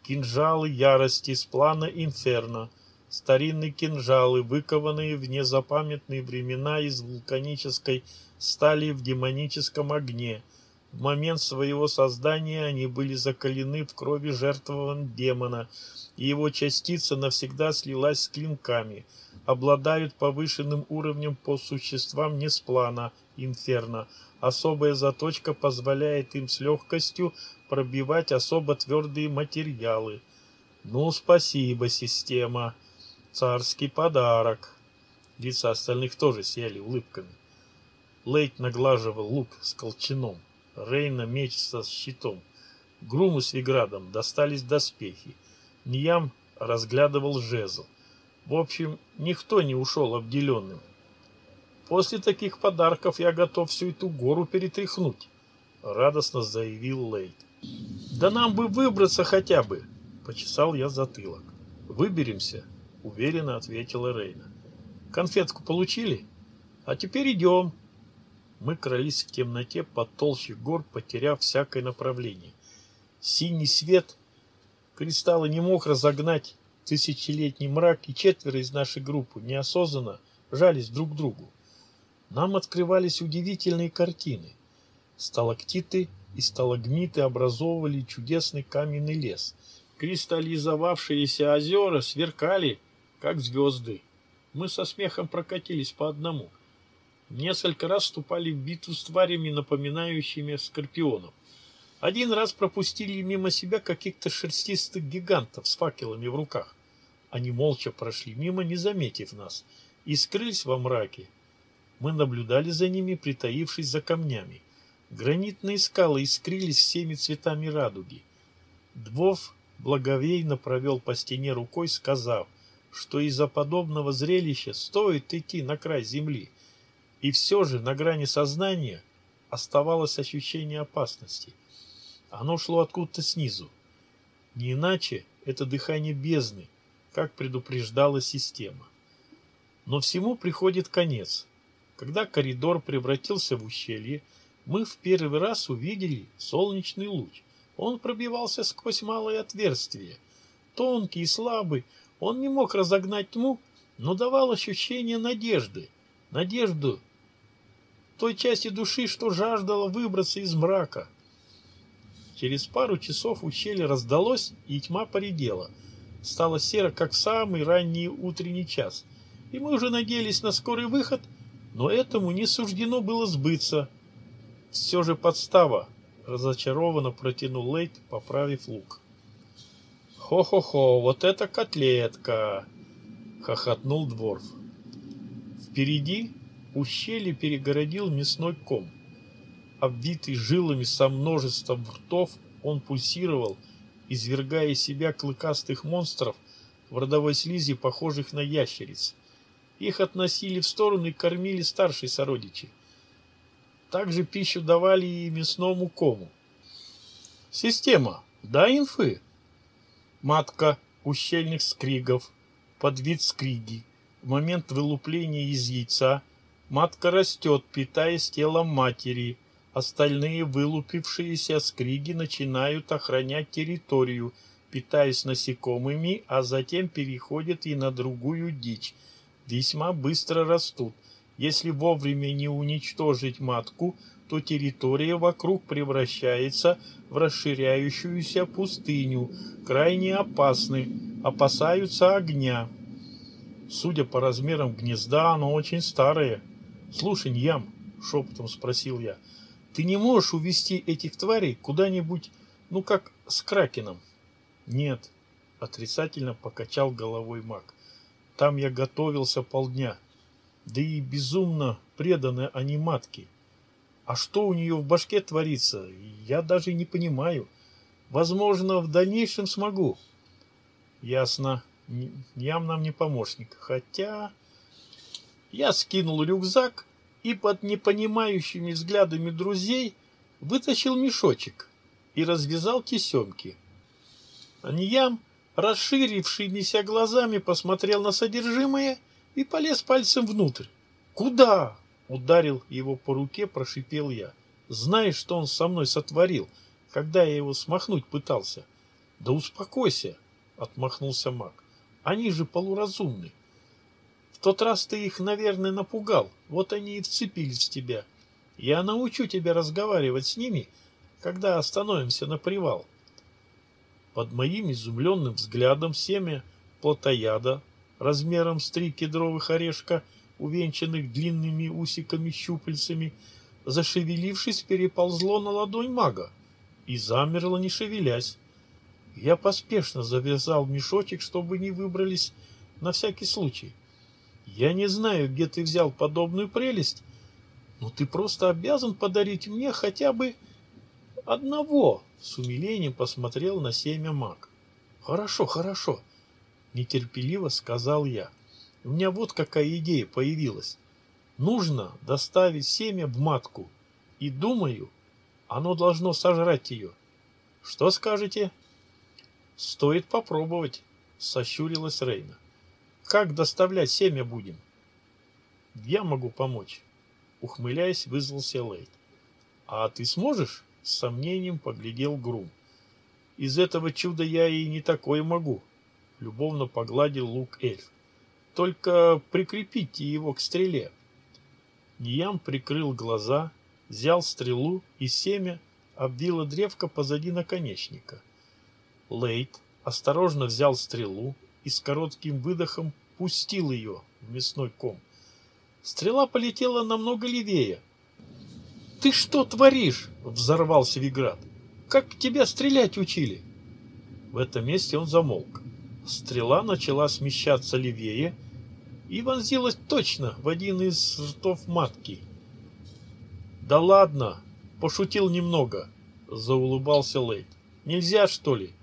Кинжалы ярости с плана Инферно — Старинные кинжалы, выкованные в незапамятные времена из вулканической стали в демоническом огне. В момент своего создания они были закалены в крови жертвован демона, и его частица навсегда слилась с клинками, обладают повышенным уровнем по существам не с плана инферно. Особая заточка позволяет им с легкостью пробивать особо твердые материалы. Ну, спасибо, система. Царский подарок. Лица остальных тоже сияли улыбками. Лейт наглаживал лук с колчаном. Рейна меч со щитом. Груму с Виградом достались доспехи. Ньям разглядывал жезл. В общем, никто не ушел обделенным. После таких подарков я готов всю эту гору перетряхнуть, радостно заявил Лейт. Да нам бы выбраться хотя бы, почесал я затылок. Выберемся, уверенно ответила Рейна. Конфетку получили? А теперь идем. Мы крались в темноте под толще гор, потеряв всякое направление. Синий свет кристалла не мог разогнать тысячелетний мрак, и четверо из нашей группы неосознанно жались друг к другу. Нам открывались удивительные картины. Сталактиты и сталагмиты образовывали чудесный каменный лес. Кристаллизовавшиеся озера сверкали как звезды. Мы со смехом прокатились по одному. Несколько раз вступали в битву с тварями, напоминающими скорпионов. Один раз пропустили мимо себя каких-то шерстистых гигантов с факелами в руках. Они молча прошли мимо, не заметив нас, и скрылись во мраке. Мы наблюдали за ними, притаившись за камнями. Гранитные скалы искрились всеми цветами радуги. Двов благовейно провел по стене рукой, сказав, что из-за подобного зрелища стоит идти на край земли. И все же на грани сознания оставалось ощущение опасности. Оно шло откуда-то снизу. Не иначе это дыхание бездны, как предупреждала система. Но всему приходит конец. Когда коридор превратился в ущелье, мы в первый раз увидели солнечный луч. Он пробивался сквозь малое отверстие. Тонкий и слабый, он не мог разогнать тьму, но давал ощущение надежды. Надежду той части души, что жаждала выбраться из мрака. Через пару часов ущелье раздалось, и тьма поредела. Стало серо, как самый ранний утренний час. И мы уже надеялись на скорый выход, но этому не суждено было сбыться. Все же подстава, разочарованно протянул Лейт, поправив лук. «Хо-хо-хо, вот это котлетка!» — хохотнул Дворф. Впереди ущелье перегородил мясной ком. Обвитый жилами со множеством ртов, он пульсировал, извергая из себя клыкастых монстров в родовой слизи, похожих на ящериц. Их относили в сторону и кормили старшие сородичи. Также пищу давали и мясному кому. Система, да инфы? Матка ущельных скригов, подвид скриги. В момент вылупления из яйца матка растет, питаясь телом матери. Остальные вылупившиеся скриги начинают охранять территорию, питаясь насекомыми, а затем переходят и на другую дичь. Весьма быстро растут. Если вовремя не уничтожить матку, то территория вокруг превращается в расширяющуюся пустыню, крайне опасны, опасаются огня. Судя по размерам гнезда, оно очень старое. Слушай, Ньям, шепотом спросил я, ты не можешь увести этих тварей куда-нибудь, ну как с Кракеном? Нет, отрицательно покачал головой маг. Там я готовился полдня. Да и безумно преданы они матке. А что у нее в башке творится, я даже не понимаю. Возможно, в дальнейшем смогу. Ясно. Ям нам не помощник. Хотя... Я скинул рюкзак и под непонимающими взглядами друзей вытащил мешочек и развязал тесемки. Аньям, расширившимися глазами, посмотрел на содержимое и полез пальцем внутрь. «Куда?» Ударил его по руке, прошипел я. Знаешь, что он со мной сотворил, когда я его смахнуть пытался? Да успокойся, отмахнулся маг. Они же полуразумны. В тот раз ты их, наверное, напугал. Вот они и вцепились в тебя. Я научу тебя разговаривать с ними, когда остановимся на привал. Под моим изумленным взглядом семя плотояда размером с три кедровых орешка – увенчанных длинными усиками-щупальцами, зашевелившись, переползло на ладонь мага и замерло, не шевелясь. Я поспешно завязал мешочек, чтобы не выбрались на всякий случай. Я не знаю, где ты взял подобную прелесть, но ты просто обязан подарить мне хотя бы одного, с умилением посмотрел на семя маг. Хорошо, хорошо, нетерпеливо сказал я. У меня вот какая идея появилась. Нужно доставить семя в матку. И думаю, оно должно сожрать ее. Что скажете? Стоит попробовать, сощурилась Рейна. Как доставлять семя будем? Я могу помочь. Ухмыляясь, вызвался Лейт. А ты сможешь? С сомнением поглядел Грум. Из этого чуда я и не такое могу. Любовно погладил лук эльф. Только прикрепите его к стреле. Ниям прикрыл глаза, взял стрелу и семя обвила древко позади наконечника. Лейт осторожно взял стрелу и с коротким выдохом пустил ее в мясной ком. Стрела полетела намного левее. «Ты что творишь?» — взорвался Виград. «Как тебя стрелять учили?» В этом месте он замолк. Стрела начала смещаться левее и вонзилась точно в один из ртов матки. «Да ладно!» — пошутил немного, — заулыбался Лейт. «Нельзя, что ли?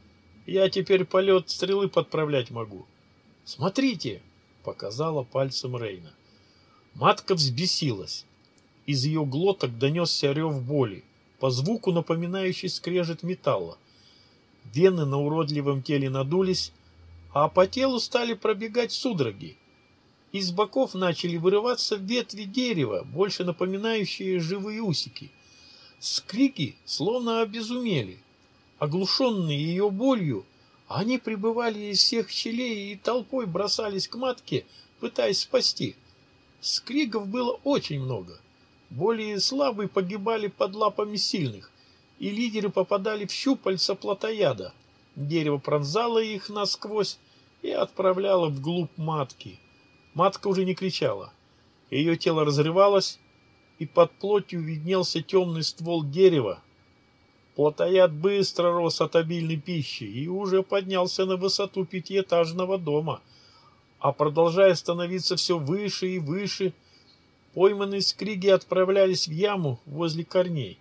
Я теперь полет стрелы подправлять могу». «Смотрите!» — показала пальцем Рейна. Матка взбесилась. Из ее глоток донесся рев боли, по звуку напоминающий скрежет металла. Вены на уродливом теле надулись, а по телу стали пробегать судороги. Из боков начали вырываться ветви дерева, больше напоминающие живые усики. Скрики словно обезумели. Оглушенные ее болью, они пребывали из всех щелей и толпой бросались к матке, пытаясь спасти. Скриков было очень много. Более слабые погибали под лапами сильных, и лидеры попадали в щупальца плотояда. Дерево пронзало их насквозь и отправляло вглубь матки. Матка уже не кричала. Ее тело разрывалось, и под плотью виднелся темный ствол дерева. Плотояд быстро рос от обильной пищи и уже поднялся на высоту пятиэтажного дома, а продолжая становиться все выше и выше, пойманные скриги отправлялись в яму возле корней.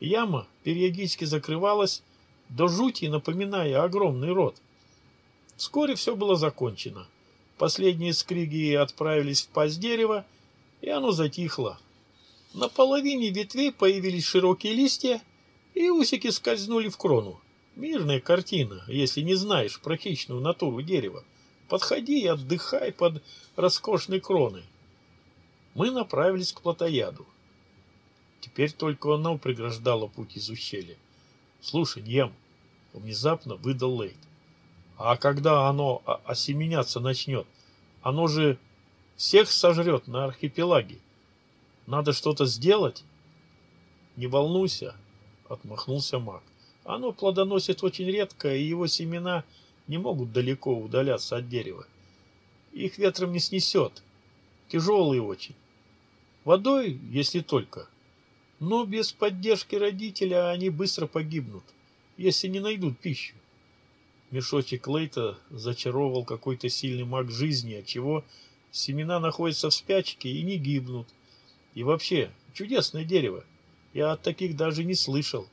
Яма периодически закрывалась, до жути напоминая огромный рот. Вскоре все было закончено. Последние скриги отправились в пасть дерева, и оно затихло. На половине ветвей появились широкие листья, и усики скользнули в крону. Мирная картина, если не знаешь про хищную натуру дерева. Подходи и отдыхай под роскошной кроной. Мы направились к плотояду. Теперь только оно преграждало путь из ущелья. Слушай, Ньям, внезапно выдал Лейт. А когда оно осеменяться начнет, оно же всех сожрет на архипелаге. Надо что-то сделать? Не волнуйся, отмахнулся маг. Оно плодоносит очень редко, и его семена не могут далеко удаляться от дерева. Их ветром не снесет. Тяжелые очень. Водой, если только. Но без поддержки родителя они быстро погибнут, если не найдут пищу. Мешочек Лейта зачаровал какой-то сильный маг жизни, отчего семена находятся в спячке и не гибнут. И вообще, чудесное дерево. Я от таких даже не слышал.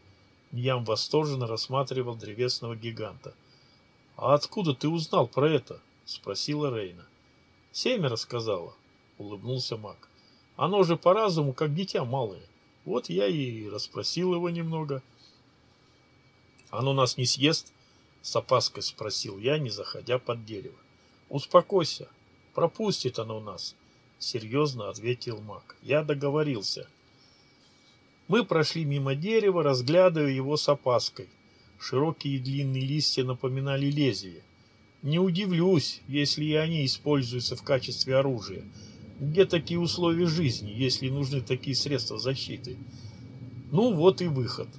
Ньям восторженно рассматривал древесного гиганта. — А откуда ты узнал про это? — спросила Рейна. — Семя рассказала, — улыбнулся маг. — Оно же по разуму, как дитя малое. Вот я и расспросил его немного. — Оно нас не съест? — с опаской спросил я, не заходя под дерево. — Успокойся, пропустит оно нас, — серьезно ответил маг. Я договорился. — мы прошли мимо дерева, разглядывая его с опаской. Широкие и длинные листья напоминали лезвие. Не удивлюсь, если и они используются в качестве оружия. Где такие условия жизни, если нужны такие средства защиты? Ну вот и выход.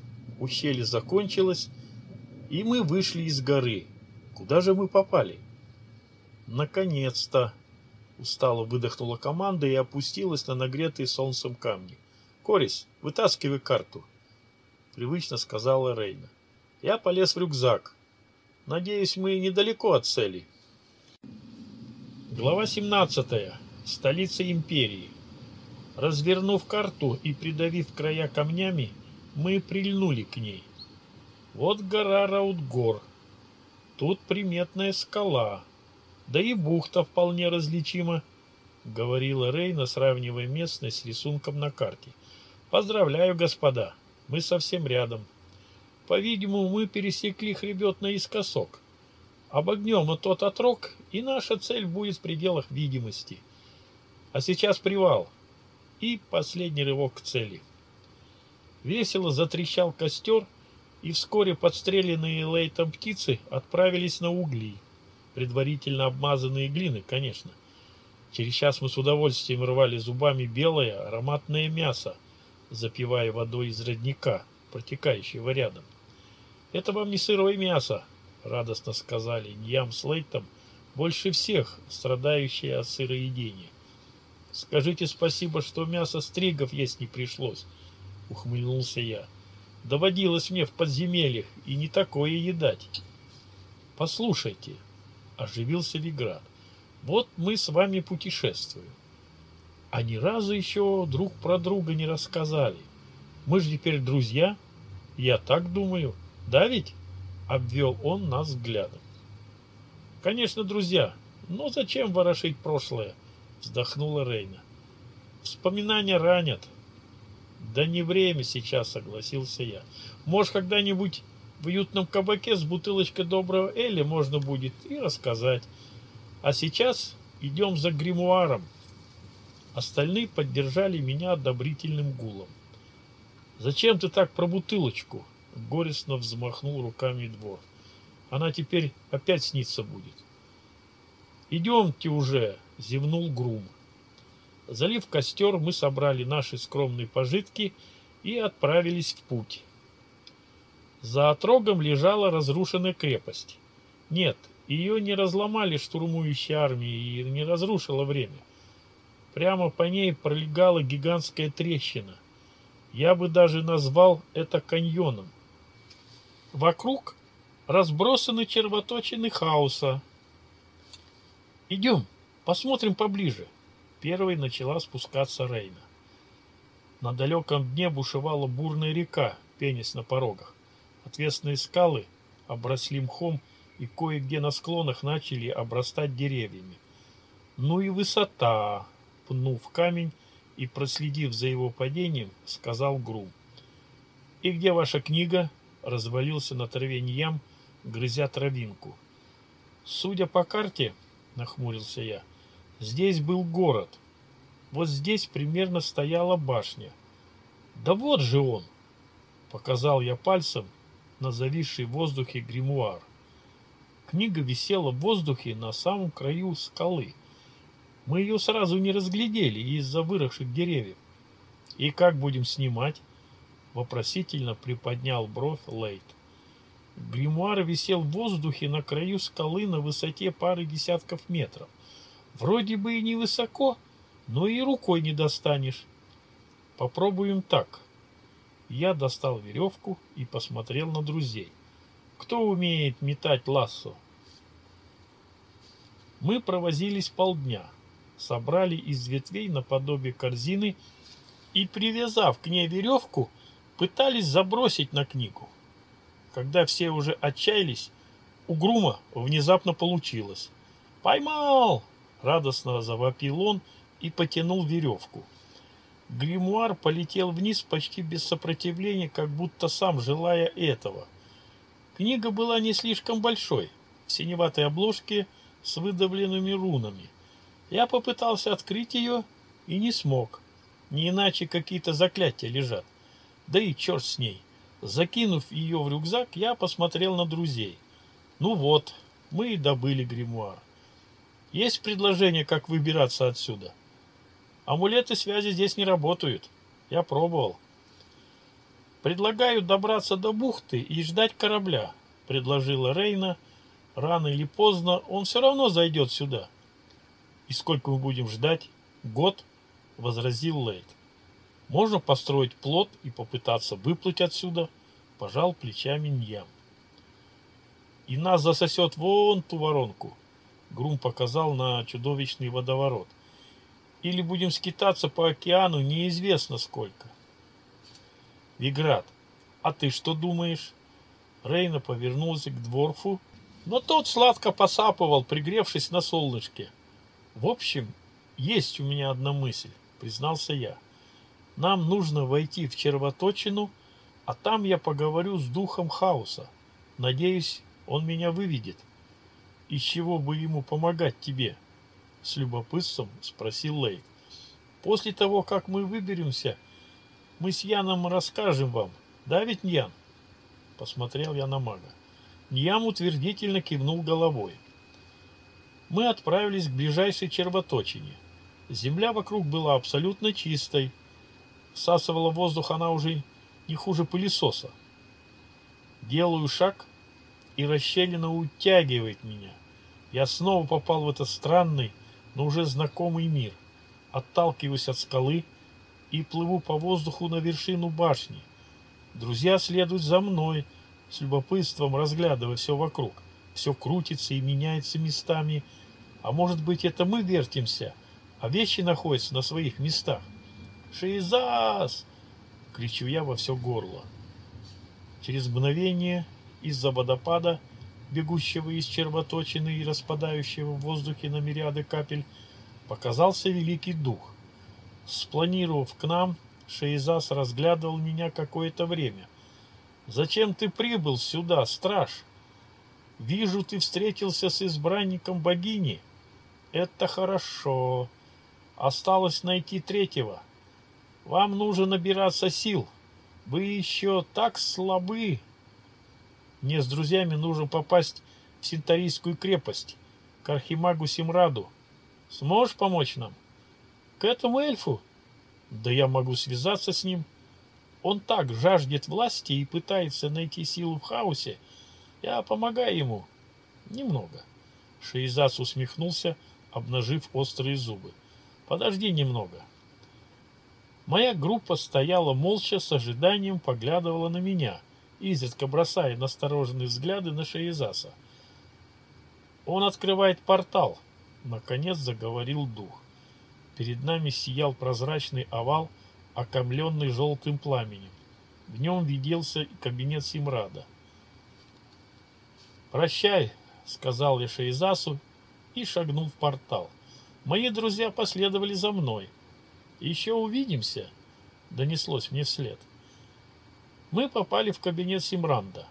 Ущелье закончилось, и мы вышли из горы. Куда же мы попали? Наконец-то! Устало выдохнула команда и опустилась на нагретые солнцем камни. Корис, вытаскивай карту, привычно сказала Рейна. Я полез в рюкзак. Надеюсь, мы недалеко от цели. Глава 17. Столица империи. Развернув карту и придавив края камнями, мы прильнули к ней. Вот гора Раутгор. Тут приметная скала. Да и бухта вполне различима, говорила Рейна, сравнивая местность с рисунком на карте. Поздравляю, господа, мы совсем рядом. По-видимому, мы пересекли хребет наискосок. Обогнем и тот отрог, и наша цель будет в пределах видимости. А сейчас привал. И последний рывок к цели. Весело затрещал костер, и вскоре подстреленные лейтом птицы отправились на угли, предварительно обмазанные глиной, конечно. Через час мы с удовольствием рвали зубами белое ароматное мясо, запивая водой из родника, протекающего рядом. «Это вам не сырое мясо», — радостно сказали Ньям с Лейтом, больше всех страдающие от сыроедения. Скажите спасибо, что мясо стригов есть не пришлось, ухмыльнулся я. Доводилось мне в подземельях и не такое едать. Послушайте, оживился Виград. Вот мы с вами путешествуем. А ни разу еще друг про друга не рассказали. Мы же теперь друзья. Я так думаю. Да ведь? Обвел он нас взглядом. Конечно, друзья. Но зачем ворошить прошлое? Вздохнула Рейна. Вспоминания ранят. Да не время сейчас, согласился я. Может, когда-нибудь в уютном кабаке с бутылочкой доброго Эля можно будет и рассказать. А сейчас идем за гримуаром. Остальные поддержали меня одобрительным гулом. «Зачем ты так про бутылочку?» Горестно взмахнул руками двор. «Она теперь опять снится будет». «Идемте уже!» — зевнул Грум. Залив костер, мы собрали наши скромные пожитки и отправились в путь. За отрогом лежала разрушенная крепость. Нет, ее не разломали штурмующие армии и не разрушило время. Прямо по ней пролегала гигантская трещина. Я бы даже назвал это каньоном. Вокруг разбросаны червоточины хаоса. Идем, посмотрим поближе. Первой начала спускаться Рейна. На далеком дне бушевала бурная река, пенясь на порогах. Отвесные скалы обросли мхом и кое-где на склонах начали обрастать деревьями. Ну и высота, пнув камень и проследив за его падением, сказал Грум. «И где ваша книга?» — развалился на траве Ньям, грызя травинку. «Судя по карте, — нахмурился я, — здесь был город. Вот здесь примерно стояла башня. Да вот же он!» — показал я пальцем на зависший в воздухе гримуар. Книга висела в воздухе на самом краю скалы. Мы ее сразу не разглядели из-за выросших деревьев. И как будем снимать? Вопросительно приподнял бровь Лейт. Гримуар висел в воздухе на краю скалы на высоте пары десятков метров. Вроде бы и невысоко, но и рукой не достанешь. Попробуем так. Я достал веревку и посмотрел на друзей. Кто умеет метать лассо? Мы провозились полдня собрали из ветвей наподобие корзины и, привязав к ней веревку, пытались забросить на книгу. Когда все уже отчаялись, у Грума внезапно получилось. «Поймал!» — радостно завопил он и потянул веревку. Гримуар полетел вниз почти без сопротивления, как будто сам желая этого. Книга была не слишком большой, в синеватой обложке с выдавленными рунами. Я попытался открыть ее и не смог. Не иначе какие-то заклятия лежат. Да и черт с ней. Закинув ее в рюкзак, я посмотрел на друзей. Ну вот, мы и добыли гримуар. Есть предложение, как выбираться отсюда? Амулеты связи здесь не работают. Я пробовал. Предлагаю добраться до бухты и ждать корабля, предложила Рейна. Рано или поздно он все равно зайдет сюда. «И сколько мы будем ждать?» «Год», — возразил Лейт. «Можно построить плот и попытаться выплыть отсюда», — пожал плечами Ньям. «И нас засосет вон ту воронку», — Грум показал на чудовищный водоворот. «Или будем скитаться по океану неизвестно сколько». «Виград, а ты что думаешь?» Рейна повернулся к дворфу, но тот сладко посапывал, пригревшись на солнышке. В общем, есть у меня одна мысль, признался я. Нам нужно войти в червоточину, а там я поговорю с духом хаоса. Надеюсь, он меня выведет. Из чего бы ему помогать тебе? С любопытством спросил Лейт. После того, как мы выберемся, мы с Яном расскажем вам. Да ведь, Ян? Посмотрел я на мага. Ньям утвердительно кивнул головой мы отправились к ближайшей червоточине. Земля вокруг была абсолютно чистой. Всасывала воздух она уже не хуже пылесоса. Делаю шаг, и расщелина утягивает меня. Я снова попал в этот странный, но уже знакомый мир. отталкиваюсь от скалы и плыву по воздуху на вершину башни. Друзья следуют за мной, с любопытством разглядывая все вокруг. Все крутится и меняется местами. А может быть, это мы вертимся, а вещи находятся на своих местах. «Шизас!» — кричу я во все горло. Через мгновение из-за водопада, бегущего из червоточины и распадающего в воздухе на мириады капель, показался великий дух. Спланировав к нам, Шейзас разглядывал меня какое-то время. «Зачем ты прибыл сюда, страж? Вижу, ты встретился с избранником богини. Это хорошо. Осталось найти третьего. Вам нужно набираться сил. Вы еще так слабы. Мне с друзьями нужно попасть в Синтарийскую крепость, к Архимагу Симраду. Сможешь помочь нам? К этому эльфу? Да я могу связаться с ним. Он так жаждет власти и пытается найти силу в хаосе. Я помогаю ему. Немного. Шейзас усмехнулся, обнажив острые зубы. Подожди немного. Моя группа стояла молча, с ожиданием поглядывала на меня, изредка бросая настороженные взгляды на Шейзаса. Он открывает портал. Наконец заговорил дух. Перед нами сиял прозрачный овал, окомленный желтым пламенем. В нем виделся кабинет Симрада. «Прощай», — сказал я Шейзасу и шагнул в портал. Мои друзья последовали за мной. «Еще увидимся», — донеслось мне вслед. Мы попали в кабинет Симранда.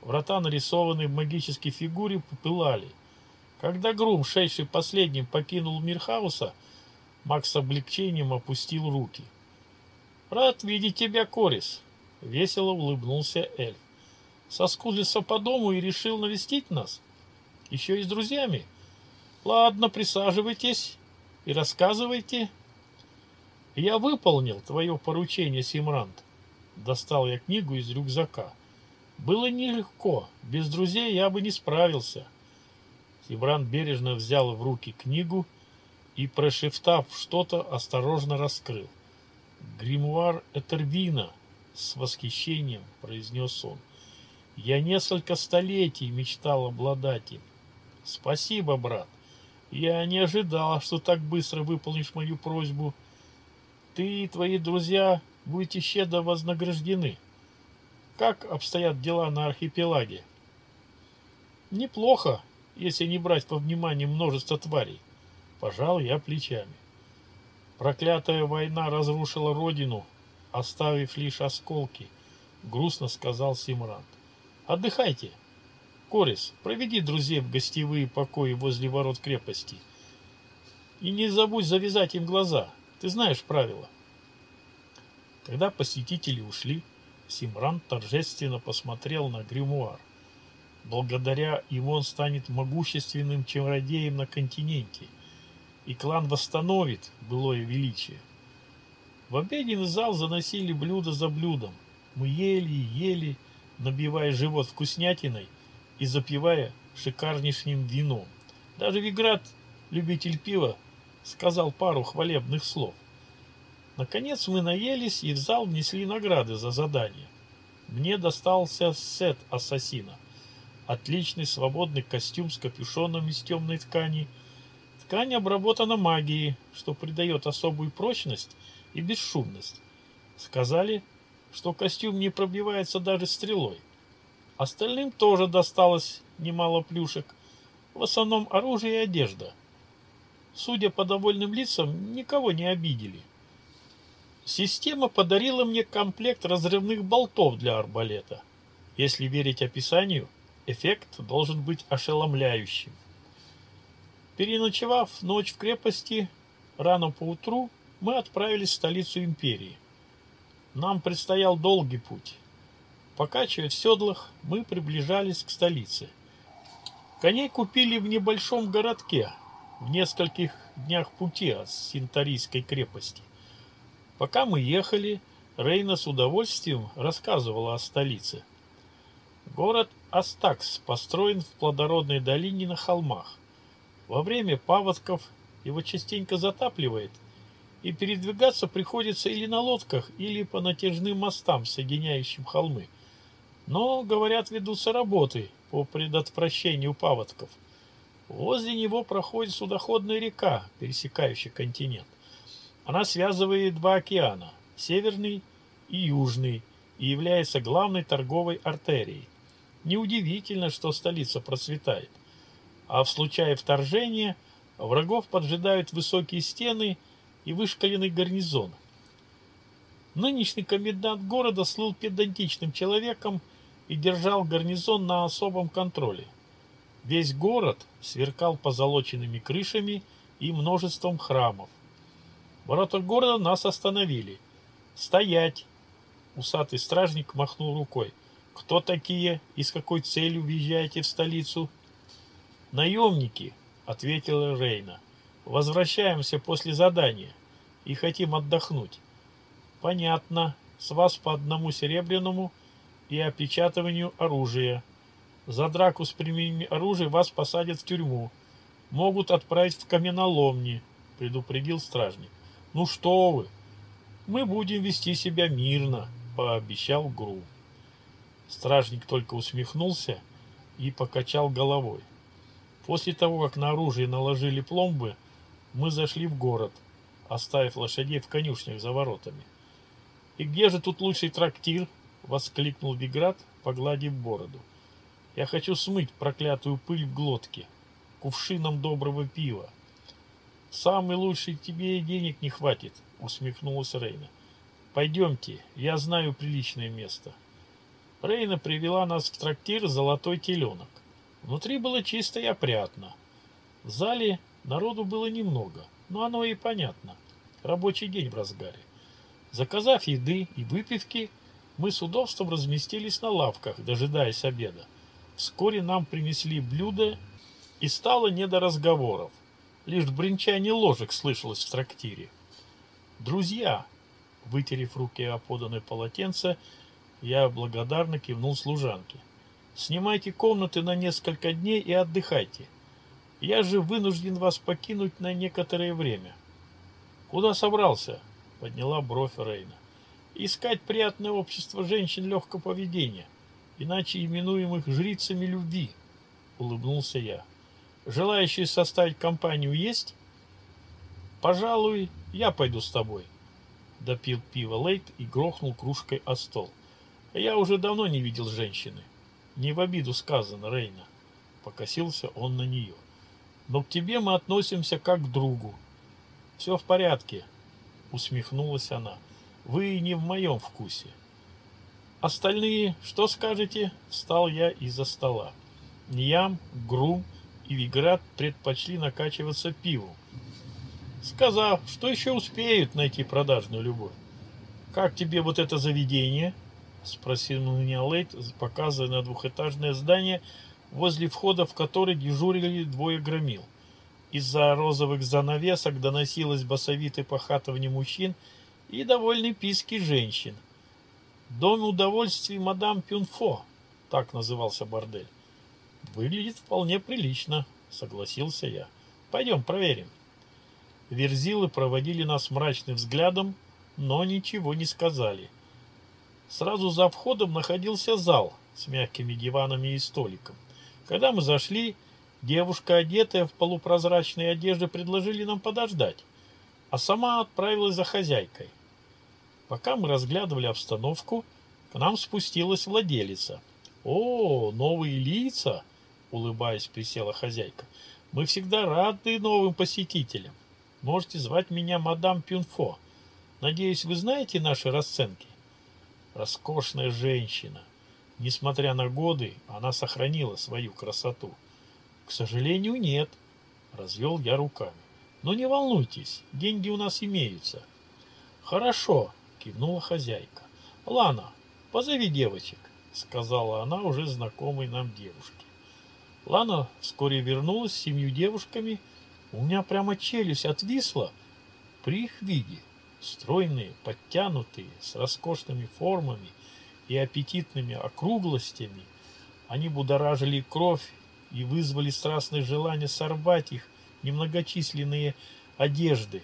Врата, нарисованные в магической фигуре, полыхали. Когда Грум, шедший последним, покинул мир хаоса, Макс с облегчением опустил руки. «Рад видеть тебя, Корис!» — весело улыбнулся эльф. «Соскучился по дому и решил навестить нас? Еще и с друзьями? Ладно, присаживайтесь и рассказывайте». «Я выполнил твое поручение, Симрант», — достал я книгу из рюкзака. «Было нелегко, без друзей я бы не справился». Симрант бережно взял в руки книгу и, прошептав что-то, осторожно раскрыл. «Гримуар Этервина!» — с восхищением произнес он. «Я несколько столетий мечтал обладать им. Спасибо, брат. Я не ожидал, что так быстро выполнишь мою просьбу. Ты и твои друзья будете щедро вознаграждены. Как обстоят дела на архипелаге?» «Неплохо, если не брать во внимание множество тварей. Пожал я плечами. Проклятая война разрушила родину, оставив лишь осколки, грустно сказал Симрант. Отдыхайте. Корис, проведи друзей в гостевые покои возле ворот крепости. И не забудь завязать им глаза. Ты знаешь правила. Когда посетители ушли, Симрант торжественно посмотрел на гримуар. Благодаря ему он станет могущественным чародеем на континенте – и клан восстановит былое величие. В обеденный зал заносили блюдо за блюдом. Мы ели и ели, набивая живот вкуснятиной и запивая шикарнейшим вином. Даже Виград, любитель пива, сказал пару хвалебных слов. Наконец мы наелись и в зал внесли награды за задание. Мне достался сет ассасина. Отличный свободный костюм с капюшоном из темной ткани – Ткань обработана магией, что придает особую прочность и бесшумность. Сказали, что костюм не пробивается даже стрелой. Остальным тоже досталось немало плюшек, в основном оружие и одежда. Судя по довольным лицам, никого не обидели. Система подарила мне комплект разрывных болтов для арбалета. Если верить описанию, эффект должен быть ошеломляющим. Переночевав ночь в крепости, рано поутру мы отправились в столицу империи. Нам предстоял долгий путь. Покачиваясь в седлах, мы приближались к столице. Коней купили в небольшом городке, в нескольких днях пути от Синтарийской крепости. Пока мы ехали, Рейна с удовольствием рассказывала о столице. Город Астакс построен в плодородной долине на холмах. Во время паводков его частенько затапливает, и передвигаться приходится или на лодках, или по натяжным мостам, соединяющим холмы. Но, говорят, ведутся работы по предотвращению паводков. Возле него проходит судоходная река, пересекающая континент. Она связывает два океана – северный и южный, и является главной торговой артерией. Неудивительно, что столица процветает. А в случае вторжения врагов поджидают высокие стены и вышкаленный гарнизон. Нынешний комендант города слыл педантичным человеком и держал гарнизон на особом контроле. Весь город сверкал позолоченными крышами и множеством храмов. Ворота города нас остановили. «Стоять!» Усатый стражник махнул рукой. «Кто такие и с какой целью въезжаете в столицу?» «Наемники», — ответила Рейна. «Возвращаемся после задания и хотим отдохнуть». «Понятно. С вас по одному серебряному и опечатыванию оружия. За драку с применением оружия вас посадят в тюрьму. Могут отправить в каменоломни», — предупредил стражник. «Ну что вы! Мы будем вести себя мирно», — пообещал Гру. Стражник только усмехнулся и покачал головой. После того, как на оружие наложили пломбы, мы зашли в город, оставив лошадей в конюшнях за воротами. «И где же тут лучший трактир?» — воскликнул Виград, погладив бороду. «Я хочу смыть проклятую пыль в глотке, кувшином доброго пива». «Самый лучший тебе денег не хватит», — усмехнулась Рейна. «Пойдемте, я знаю приличное место». Рейна привела нас в трактир «Золотой теленок». Внутри было чисто и опрятно. В зале народу было немного, но оно и понятно. Рабочий день в разгаре. Заказав еды и выпивки, мы с удобством разместились на лавках, дожидаясь обеда. Вскоре нам принесли блюда, и стало не до разговоров. Лишь бренчание ложек слышалось в трактире. «Друзья!» Вытерев руки о поданное полотенце, я благодарно кивнул служанке. «Снимайте комнаты на несколько дней и отдыхайте. Я же вынужден вас покинуть на некоторое время». «Куда собрался?» — подняла бровь Рейна. «Искать приятное общество женщин легкого поведения, иначе именуемых жрицами любви», — улыбнулся я. Желающие составить компанию есть? Пожалуй, я пойду с тобой. Допил пиво Лейт и грохнул кружкой о стол. Я уже давно не видел женщины. Не в обиду сказано, Рейна. Покосился он на нее. Но к тебе мы относимся как к другу. Все в порядке, усмехнулась она. Вы не в моем вкусе. Остальные, что скажете? Встал я из-за стола. Ньям, Грум и Виград предпочли накачиваться пивом, сказав, что еще успеют найти продажную любовь. «Как тебе вот это заведение?» — спросил меня Лейт, показывая на двухэтажное здание, возле входа в который дежурили двое громил. Из-за розовых занавесок доносилось басовитое похатывание мужчин и довольный писки женщин. «Дом удовольствий мадам Пюнфо», — так назывался бордель. Выглядит вполне прилично, согласился я. Пойдем проверим. Верзилы проводили нас мрачным взглядом, но ничего не сказали. Сразу за входом находился зал с мягкими диванами и столиком. Когда мы зашли, девушка, одетая в полупрозрачные одежды, предложили нам подождать, а сама отправилась за хозяйкой. Пока мы разглядывали обстановку, к нам спустилась владелица. «О, новые лица!» Улыбаясь, присела хозяйка. Мы всегда рады новым посетителям. Можете звать меня мадам Пюнфо. Надеюсь, вы знаете наши расценки? Роскошная женщина. Несмотря на годы, она сохранила свою красоту. К сожалению, нет. Развел я руками. Но не волнуйтесь, деньги у нас имеются. Хорошо, кивнула хозяйка. Лана, позови девочек, сказала она уже знакомой нам девушке. Лана вскоре вернулась с семью девушками. У меня прямо челюсть отвисла при их виде. Стройные, подтянутые, с роскошными формами и аппетитными округлостями. Они будоражили кровь и вызвали страстное желание сорвать их немногочисленные одежды.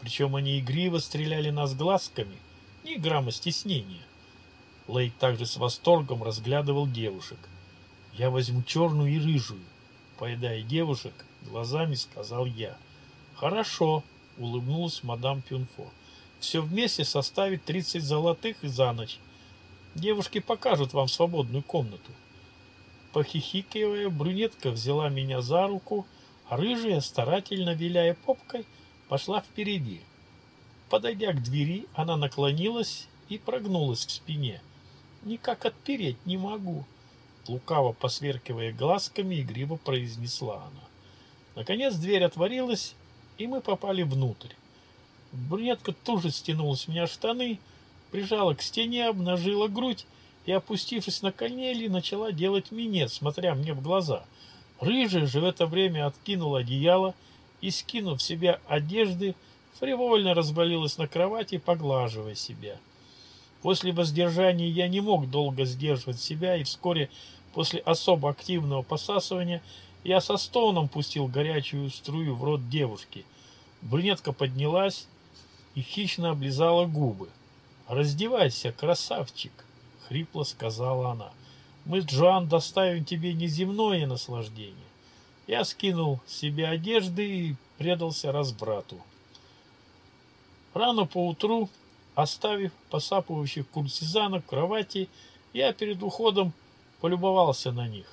Причем они игриво стреляли нас глазками, ни грамма стеснения. Лейт также с восторгом разглядывал девушек. «Я возьму черную и рыжую», — поедая девушек, глазами сказал я. «Хорошо», — улыбнулась мадам Пюнфо. «Все вместе составит 30 золотых за ночь. Девушки покажут вам свободную комнату». Похихикивая, брюнетка взяла меня за руку, а рыжая, старательно виляя попкой, пошла впереди. Подойдя к двери, она наклонилась и прогнулась в спине. «Никак отпереть не могу», — лукаво посверкивая глазками, игриво произнесла она. Наконец дверь отворилась, и мы попали внутрь. Брюнетка тоже стянула с меня штаны, прижала к стене, обнажила грудь и, опустившись на колени, начала делать минет, смотря мне в глаза. Рыжая же в это время откинула одеяло и, скинув себя одежды, фривольно развалилась на кровати, поглаживая себя. После воздержания я не мог долго сдерживать себя, и вскоре после особо активного посасывания я со стоном пустил горячую струю в рот девушки. Брюнетка поднялась и хищно облизала губы. «Раздевайся, красавчик!» — хрипло сказала она. «Мы с Джоан доставим тебе неземное наслаждение». Я скинул с себя одежды и предался разбрату. Рано поутру, оставив посапывающих куртизанок в кровати, я перед уходом полюбовался на них.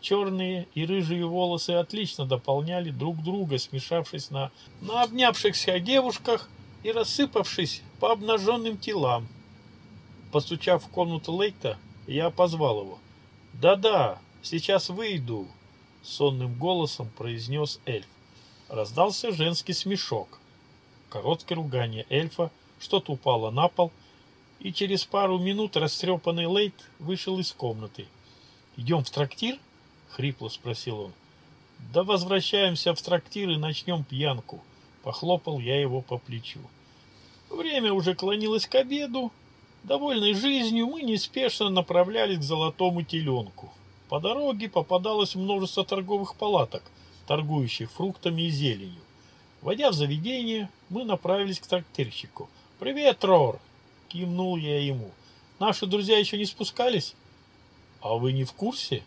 Черные и рыжие волосы отлично дополняли друг друга, смешавшись на, на обнявшихся девушках и рассыпавшись по обнаженным телам. Постучав в комнату Лейта, я позвал его. «Да-да, сейчас выйду», — сонным голосом произнес эльф. Раздался женский смешок. Короткое ругание эльфа, что-то упало на пол, и через пару минут растрепанный Лейт вышел из комнаты. «Идем в трактир?» — хрипло спросил он. «Да возвращаемся в трактир и начнем пьянку», — похлопал я его по плечу. Время уже клонилось к обеду. Довольной жизнью мы неспешно направлялись к золотому теленку. По дороге попадалось множество торговых палаток, торгующих фруктами и зеленью. Войдя в заведение, мы направились к трактирщику. «Привет, Рор!» — кивнул я ему. «Наши друзья еще не спускались?» «А вы не в курсе?»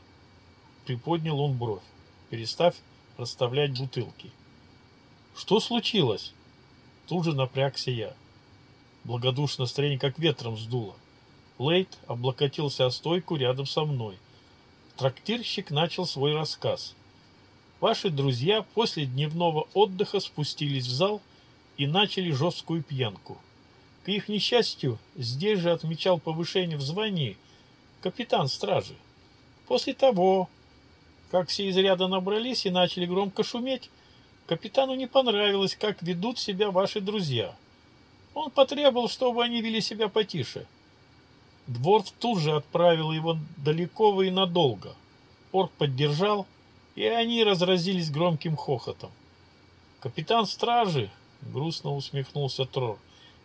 Приподнял он бровь, перестав расставлять бутылки. «Что случилось?» Тут же напрягся я. Благодушное настроение как ветром сдуло. Лейт облокотился о стойку рядом со мной. Трактирщик начал свой рассказ. Ваши друзья после дневного отдыха спустились в зал и начали жесткую пьянку. К их несчастью, здесь же отмечал повышение в звании капитан стражи. После того, как все из ряда набрались и начали громко шуметь, капитану не понравилось, как ведут себя ваши друзья. Он потребовал, чтобы они вели себя потише. Дворф тут же отправил его далеко и надолго. Орк поддержал, и они разразились громким хохотом. Капитан стражи, грустно усмехнулся Трор,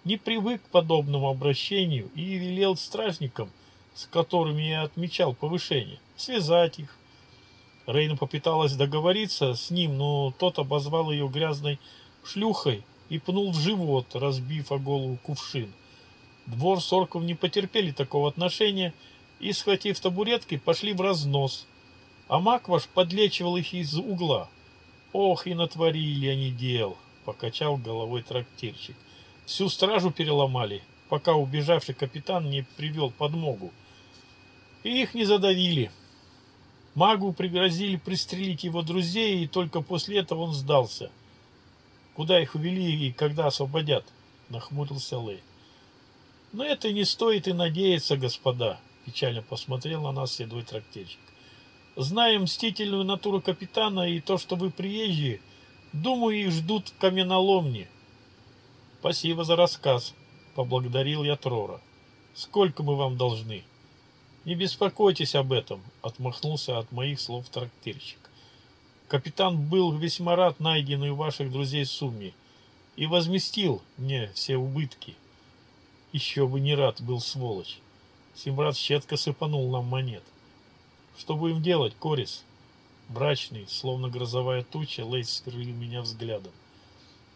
не привык к подобному обращению и велел стражникам, с которыми я отмечал повышение, связать их, Рейна попыталась договориться с ним, но тот обозвал ее грязной шлюхой и пнул в живот, разбив о голову кувшин. Двор с орков не потерпели такого отношения и, схватив табуретки, пошли в разнос. А Макваш подлечивал их из угла. «Ох, и натворили они дел!» — покачал головой трактирщик. «Всю стражу переломали, пока убежавший капитан не привел подмогу. И их не задавили». Магу пригрозили пристрелить его друзей, и только после этого он сдался. Куда их увели и когда освободят? Нахмурился Лэй. Но это не стоит и надеяться, господа, печально посмотрел на нас седой трактирщик. Зная мстительную натуру капитана и то, что вы приезжие, думаю, их ждут в каменоломне. Спасибо за рассказ, поблагодарил я Трора. Сколько мы вам должны? — «Не беспокойтесь об этом», — отмахнулся от моих слов трактирщик. «Капитан был весьма рад найденной у ваших друзей сумме и возместил мне все убытки. Еще бы не рад был сволочь. Симрад щетко сыпанул нам монет. Что будем делать, Корис?» Мрачный, словно грозовая туча, Лейт сверлил меня взглядом.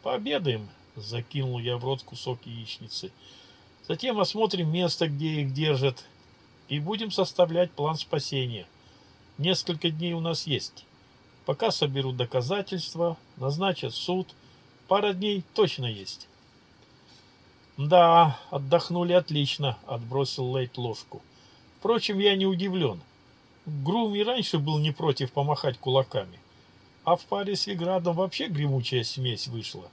«Пообедаем», Закинул я в рот кусок яичницы. Затем осмотрим место, где их держат, и будем составлять план спасения. Несколько дней у нас есть. Пока соберут доказательства, назначат суд. Пара дней точно есть. Да, отдохнули отлично, отбросил Лейт ложку. Впрочем, я не удивлен. Грум и раньше был не против помахать кулаками. А в паре с Виградом вообще гремучая смесь вышла.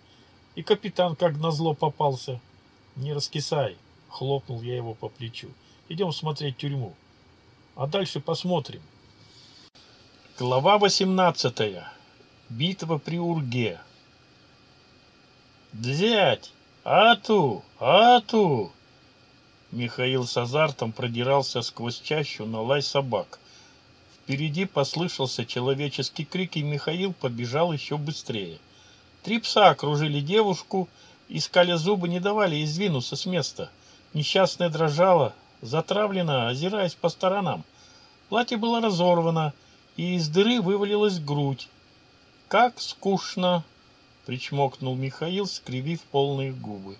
И капитан как назло попался. Не раскисай, хлопнул я его по плечу. Идем смотреть тюрьму. А дальше посмотрим. Глава 18. Битва при Урге. «Дядь! Ату! Ату!» Михаил с азартом продирался сквозь чащу на лай собак. Впереди послышался человеческий крик, и Михаил побежал еще быстрее. Три пса окружили девушку, искали зубы, не давали ей сдвинуться с места. Несчастная дрожала, затравлена, озираясь по сторонам. Платье было разорвано, и из дыры вывалилась грудь. «Как скучно!» — причмокнул Михаил, скривив полные губы.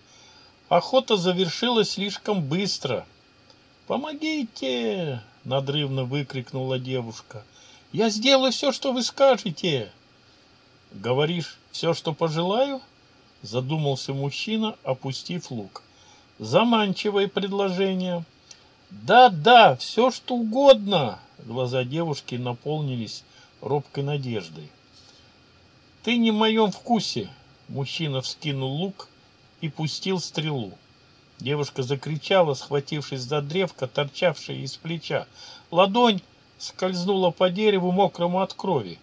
Охота завершилась слишком быстро. «Помогите!» — надрывно выкрикнула девушка. «Я сделаю все, что вы скажете!» «Говоришь, все, что пожелаю?» — задумался мужчина, опустив лук. «Заманчивое предложение!» «Да, да, все, что угодно!» Глаза девушки наполнились робкой надеждой. «Ты не в моем вкусе!» Мужчина вскинул лук и пустил стрелу. Девушка закричала, схватившись за древко, торчавшее из плеча. Ладонь скользнула по дереву, мокрому от крови.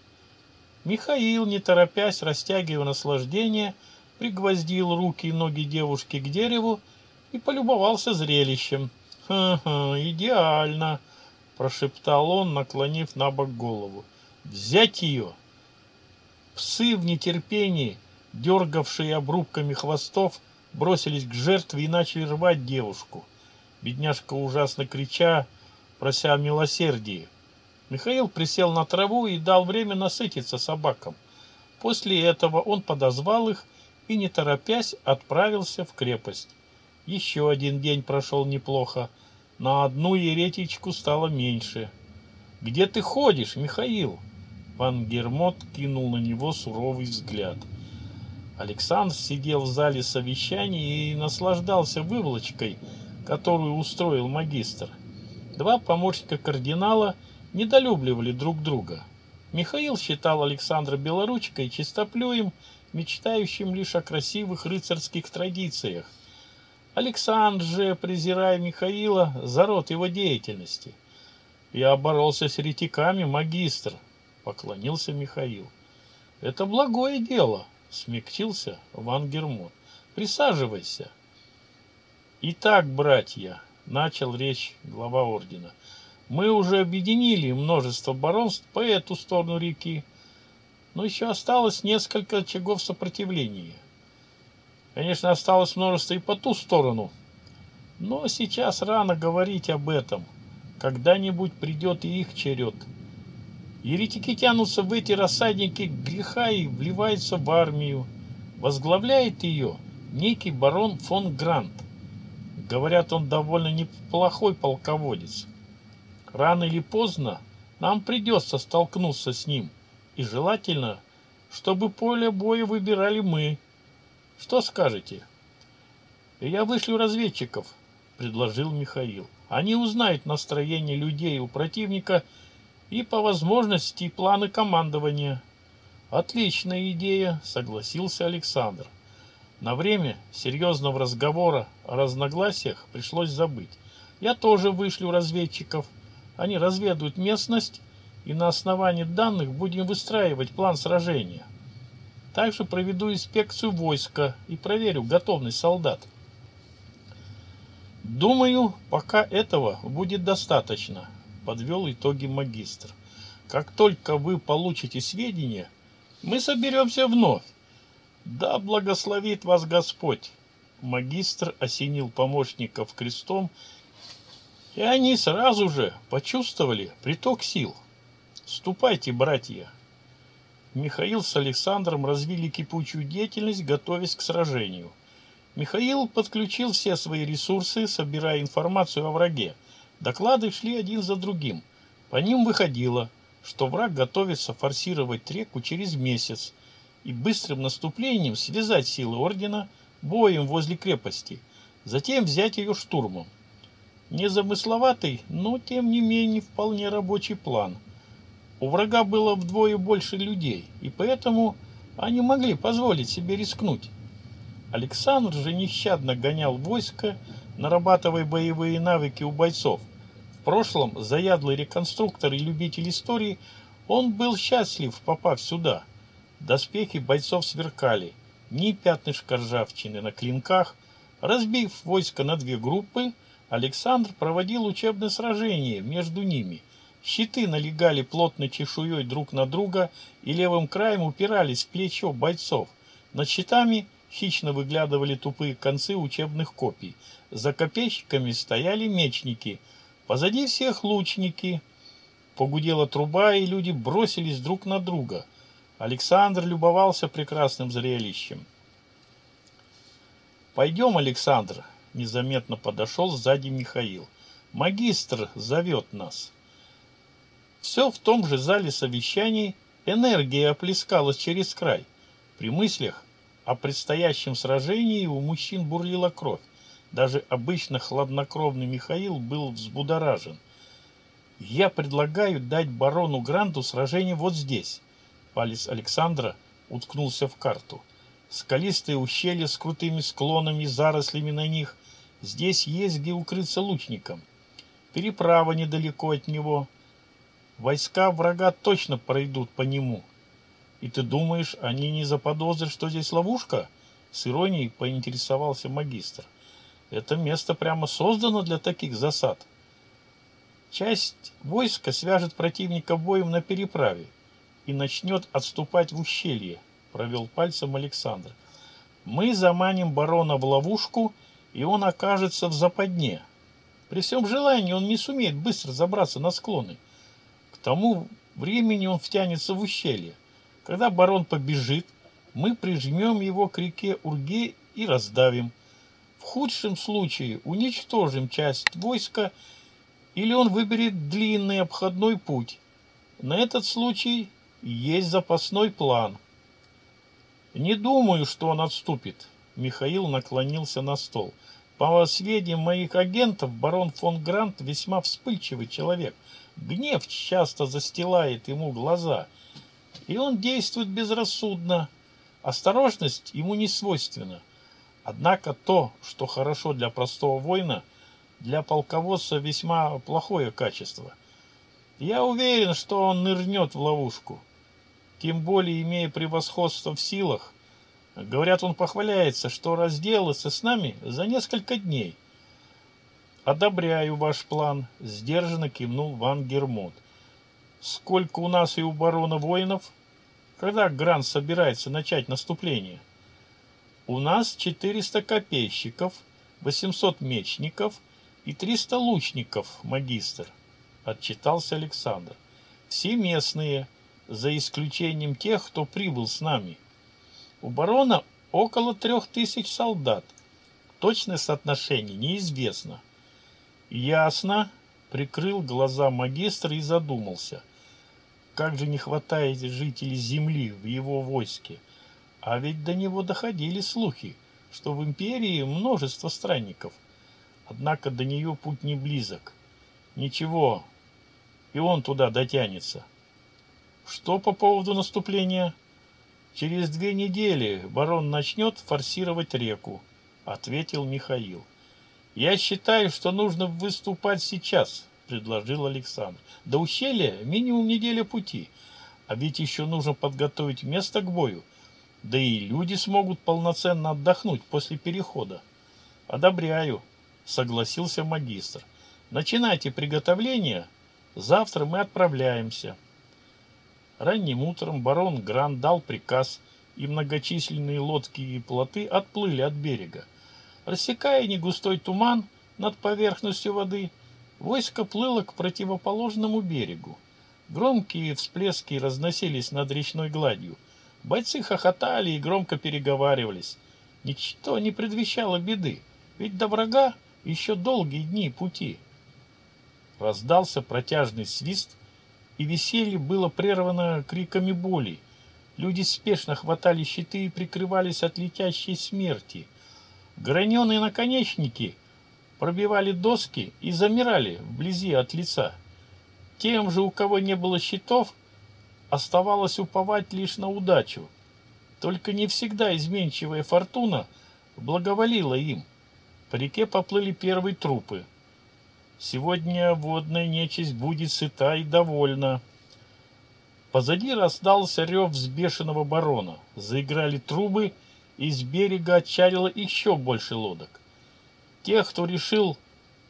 Михаил, не торопясь, растягивая наслаждение, пригвоздил руки и ноги девушки к дереву и полюбовался зрелищем. «Ха-ха, идеально!» — прошептал он, наклонив на бок голову. «Взять ее!» Псы в нетерпении, дергавшие обрубками хвостов, бросились к жертве и начали рвать девушку. Бедняжка ужасно крича, прося о милосердии. Михаил присел на траву и дал время насытиться собакам. После этого он подозвал их и, не торопясь, отправился в крепость. Еще один день прошел неплохо. На одну еретичку стало меньше. «Где ты ходишь, Михаил?» Ван Гермот кинул на него суровый взгляд. Александр сидел в зале совещаний и наслаждался выволочкой, которую устроил магистр. Два помощника кардинала недолюбливали друг друга. Михаил считал Александра Белоручкой чистоплюем, мечтающим лишь о красивых рыцарских традициях, Александр же, презирая Михаила, за род его деятельности. Я боролся с ретиками, магистр, поклонился Михаил. Это благое дело, смягчился Ван Гермон. Присаживайся. Итак, братья, начал речь глава ордена. Мы уже объединили множество баронств по эту сторону реки, но еще осталось несколько очагов сопротивления. Конечно, осталось множество и по ту сторону. Но сейчас рано говорить об этом. Когда-нибудь придет и их черед. Еретики тянутся в эти рассадники греха и вливаются в армию. Возглавляет ее некий барон фон Грант. Говорят, он довольно неплохой полководец. Рано или поздно нам придется столкнуться с ним. И желательно, чтобы поле боя выбирали мы, что скажете? Я вышлю разведчиков, предложил Михаил. Они узнают настроение людей у противника и по возможности планы командования. Отличная идея, согласился Александр. На время серьезного разговора о разногласиях пришлось забыть. Я тоже вышлю разведчиков. Они разведают местность, и на основании данных будем выстраивать план сражения. Также проведу инспекцию войска и проверю готовность солдат. Думаю, пока этого будет достаточно, подвел итоги магистр. Как только вы получите сведения, мы соберемся вновь. Да благословит вас Господь. Магистр осенил помощников крестом, и они сразу же почувствовали приток сил. Ступайте, братья, Михаил с Александром развили кипучую деятельность, готовясь к сражению. Михаил подключил все свои ресурсы, собирая информацию о враге. Доклады шли один за другим. По ним выходило, что враг готовится форсировать реку через месяц и быстрым наступлением связать силы ордена боем возле крепости, затем взять ее штурмом. Незамысловатый, но тем не менее вполне рабочий план. У врага было вдвое больше людей, и поэтому они могли позволить себе рискнуть. Александр же нещадно гонял войско, нарабатывая боевые навыки у бойцов. В прошлом заядлый реконструктор и любитель истории, он был счастлив, попав сюда. Доспехи бойцов сверкали, ни пятнышка ржавчины на клинках. Разбив войско на две группы, Александр проводил учебное сражение между ними. Щиты налегали плотной чешуей друг на друга и левым краем упирались в плечо бойцов. Над щитами хищно выглядывали тупые концы учебных копий. За копейщиками стояли мечники, позади всех лучники. Погудела труба, и люди бросились друг на друга. Александр любовался прекрасным зрелищем. «Пойдем, Александр!» — незаметно подошел сзади Михаил. «Магистр зовет нас!» Все в том же зале совещаний энергия оплескалась через край. При мыслях о предстоящем сражении у мужчин бурлила кровь. Даже обычно хладнокровный Михаил был взбудоражен. «Я предлагаю дать барону Гранту сражение вот здесь». Палец Александра уткнулся в карту. Скалистые ущелья с крутыми склонами и зарослями на них. Здесь есть где укрыться лучникам. Переправа недалеко от него. Войска врага точно пройдут по нему. И ты думаешь, они не заподозрят, что здесь ловушка? С иронией поинтересовался магистр. Это место прямо создано для таких засад. Часть войска свяжет противника боем на переправе и начнет отступать в ущелье, провел пальцем Александр. Мы заманим барона в ловушку, и он окажется в западне. При всем желании он не сумеет быстро забраться на склоны. К тому времени он втянется в ущелье. Когда барон побежит, мы прижмем его к реке Урге и раздавим. В худшем случае уничтожим часть войска, или он выберет длинный обходной путь. На этот случай есть запасной план. Не думаю, что он отступит. Михаил наклонился на стол. По сведениям моих агентов, барон фон Грант весьма вспыльчивый человек. Гнев часто застилает ему глаза – и он действует безрассудно. Осторожность ему не свойственна. Однако то, что хорошо для простого воина, для полководца весьма плохое качество. Я уверен, что он нырнет в ловушку. Тем более, имея превосходство в силах. Говорят, он похваляется, что разделается с нами за несколько дней. «Одобряю ваш план», — сдержанно кивнул Ван Гермот. «Сколько у нас и у барона воинов?» Когда Грант собирается начать наступление? У нас 400 копейщиков, 800 мечников и 300 лучников, магистр, отчитался Александр. Все местные, за исключением тех, кто прибыл с нами. У барона около трех тысяч солдат. Точное соотношение неизвестно. Ясно, прикрыл глаза магистр и задумался – как же не хватает жителей земли в его войске? А ведь до него доходили слухи, что в империи множество странников. Однако до нее путь не близок. Ничего, и он туда дотянется. Что по поводу наступления? Через две недели барон начнет форсировать реку, ответил Михаил. Я считаю, что нужно выступать сейчас, предложил Александр. До ущелья минимум неделя пути, а ведь еще нужно подготовить место к бою. Да и люди смогут полноценно отдохнуть после перехода. Одобряю, согласился магистр. Начинайте приготовление, завтра мы отправляемся. Ранним утром барон Гран дал приказ, и многочисленные лодки и плоты отплыли от берега. Рассекая негустой туман над поверхностью воды, Войско плыло к противоположному берегу. Громкие всплески разносились над речной гладью. Бойцы хохотали и громко переговаривались. Ничто не предвещало беды, ведь до врага еще долгие дни пути. Раздался протяжный свист, и веселье было прервано криками боли. Люди спешно хватали щиты и прикрывались от летящей смерти. Граненые наконечники пробивали доски и замирали вблизи от лица. Тем же, у кого не было щитов, оставалось уповать лишь на удачу. Только не всегда изменчивая фортуна благоволила им. По реке поплыли первые трупы. Сегодня водная нечисть будет сыта и довольна. Позади раздался рев взбешенного барона. Заиграли трубы, и с берега отчалило еще больше лодок. Тех, кто решил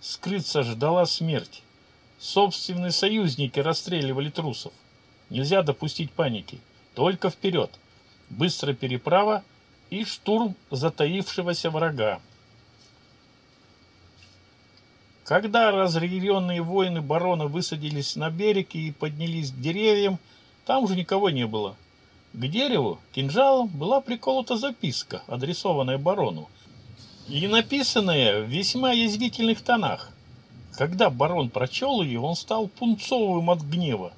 скрыться, ждала смерть. Собственные союзники расстреливали трусов. Нельзя допустить паники. Только вперед. Быстрая переправа и штурм затаившегося врага. Когда разъяренные воины барона высадились на берег и поднялись к деревьям, там уже никого не было. К дереву кинжалом была приколота записка, адресованная барону, и написанная в весьма язвительных тонах. Когда барон прочел ее, он стал пунцовым от гнева.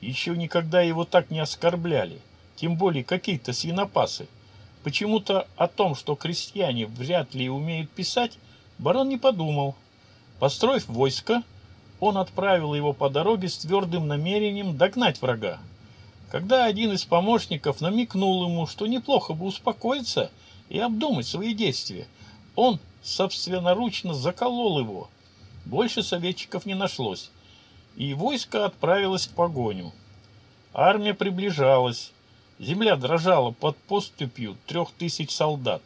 Еще никогда его так не оскорбляли, тем более какие-то свинопасы. Почему-то о том, что крестьяне вряд ли умеют писать, барон не подумал. Построив войско, он отправил его по дороге с твердым намерением догнать врага. Когда один из помощников намекнул ему, что неплохо бы успокоиться и обдумать свои действия, он собственноручно заколол его. Больше советчиков не нашлось, и войско отправилось в погоню. Армия приближалась, земля дрожала под поступью трех тысяч солдат.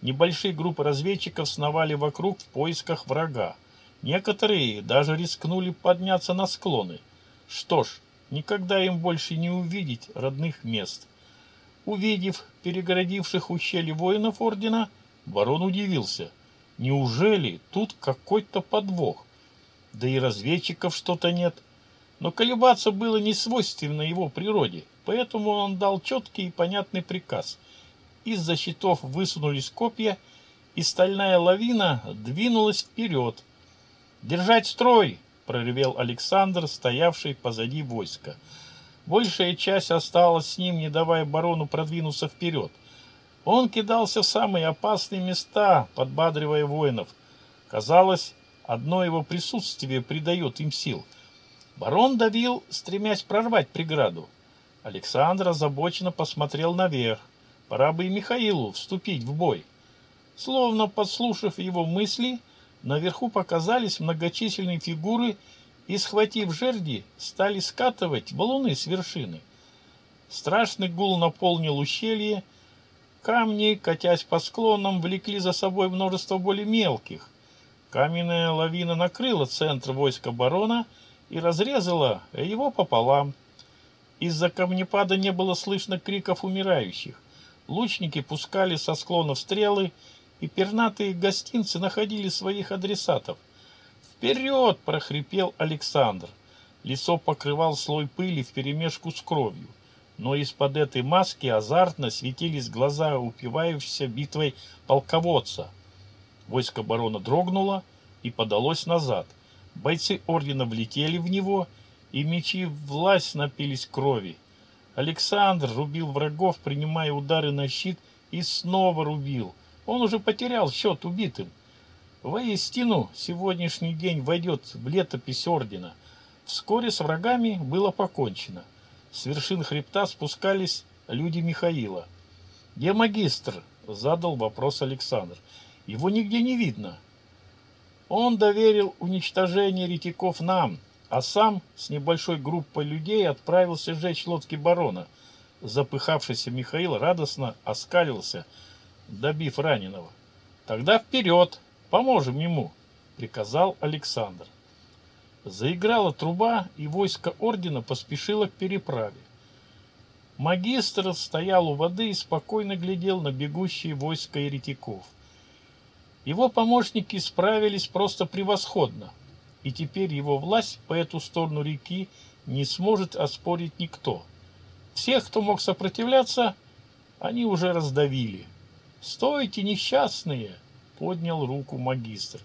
Небольшие группы разведчиков сновали вокруг в поисках врага. Некоторые даже рискнули подняться на склоны. Что ж, никогда им больше не увидеть родных мест. Увидев перегородивших ущелье воинов ордена, барон удивился. Неужели тут какой-то подвох? Да и разведчиков что-то нет. Но колебаться было не свойственно его природе, поэтому он дал четкий и понятный приказ. Из-за щитов высунулись копья, и стальная лавина двинулась вперед, «Держать строй!» — проревел Александр, стоявший позади войска. Большая часть осталась с ним, не давая барону продвинуться вперед. Он кидался в самые опасные места, подбадривая воинов. Казалось, одно его присутствие придает им сил. Барон давил, стремясь прорвать преграду. Александр озабоченно посмотрел наверх. Пора бы и Михаилу вступить в бой. Словно подслушав его мысли, — Наверху показались многочисленные фигуры и, схватив жерди, стали скатывать валуны с вершины. Страшный гул наполнил ущелье, камни, катясь по склонам, влекли за собой множество более мелких. Каменная лавина накрыла центр войска барона и разрезала его пополам. Из-за камнепада не было слышно криков умирающих. Лучники пускали со склонов стрелы, и пернатые гостинцы находили своих адресатов. «Вперед!» – прохрипел Александр. Лицо покрывал слой пыли вперемешку с кровью, но из-под этой маски азартно светились глаза упивающегося битвой полководца. Войско барона дрогнуло и подалось назад. Бойцы ордена влетели в него, и мечи власть напились крови. Александр рубил врагов, принимая удары на щит, и снова рубил – он уже потерял счет убитым. Воистину, сегодняшний день войдет в летопись ордена. Вскоре с врагами было покончено. С вершин хребта спускались люди Михаила. «Где магистр?» — задал вопрос Александр. «Его нигде не видно». Он доверил уничтожение ретиков нам, а сам с небольшой группой людей отправился сжечь лодки барона. Запыхавшийся Михаил радостно оскалился — добив раненого. Тогда вперед, поможем ему, приказал Александр. Заиграла труба, и войско ордена поспешило к переправе. Магистр стоял у воды и спокойно глядел на бегущие войска еретиков. Его помощники справились просто превосходно, и теперь его власть по эту сторону реки не сможет оспорить никто. Всех, кто мог сопротивляться, они уже раздавили. «Стойте, несчастные!» — поднял руку магистр.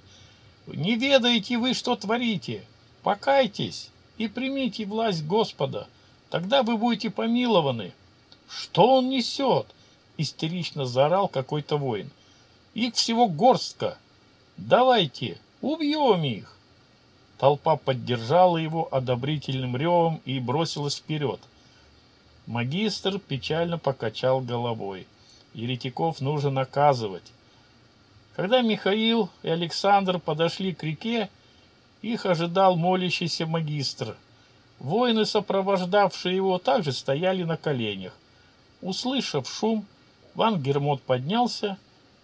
«Не ведаете вы, что творите! Покайтесь и примите власть Господа, тогда вы будете помилованы!» «Что он несет?» — истерично заорал какой-то воин. «Их всего горстка! Давайте, убьем их!» Толпа поддержала его одобрительным ревом и бросилась вперед. Магистр печально покачал головой. Еретиков нужно наказывать. Когда Михаил и Александр подошли к реке, их ожидал молящийся магистр. Воины, сопровождавшие его, также стояли на коленях. Услышав шум, Ван Гермот поднялся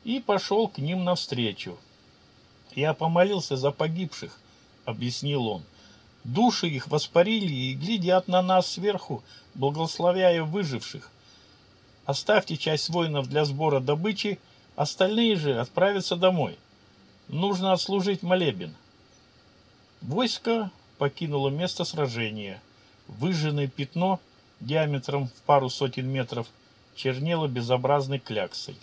и пошел к ним навстречу. Я помолился за погибших, — объяснил он. «Души их воспарили и глядят на нас сверху, благословляя выживших. Оставьте часть воинов для сбора добычи, остальные же отправятся домой. Нужно отслужить молебен». Войско покинуло место сражения. Выжженное пятно диаметром в пару сотен метров чернело безобразной кляксой.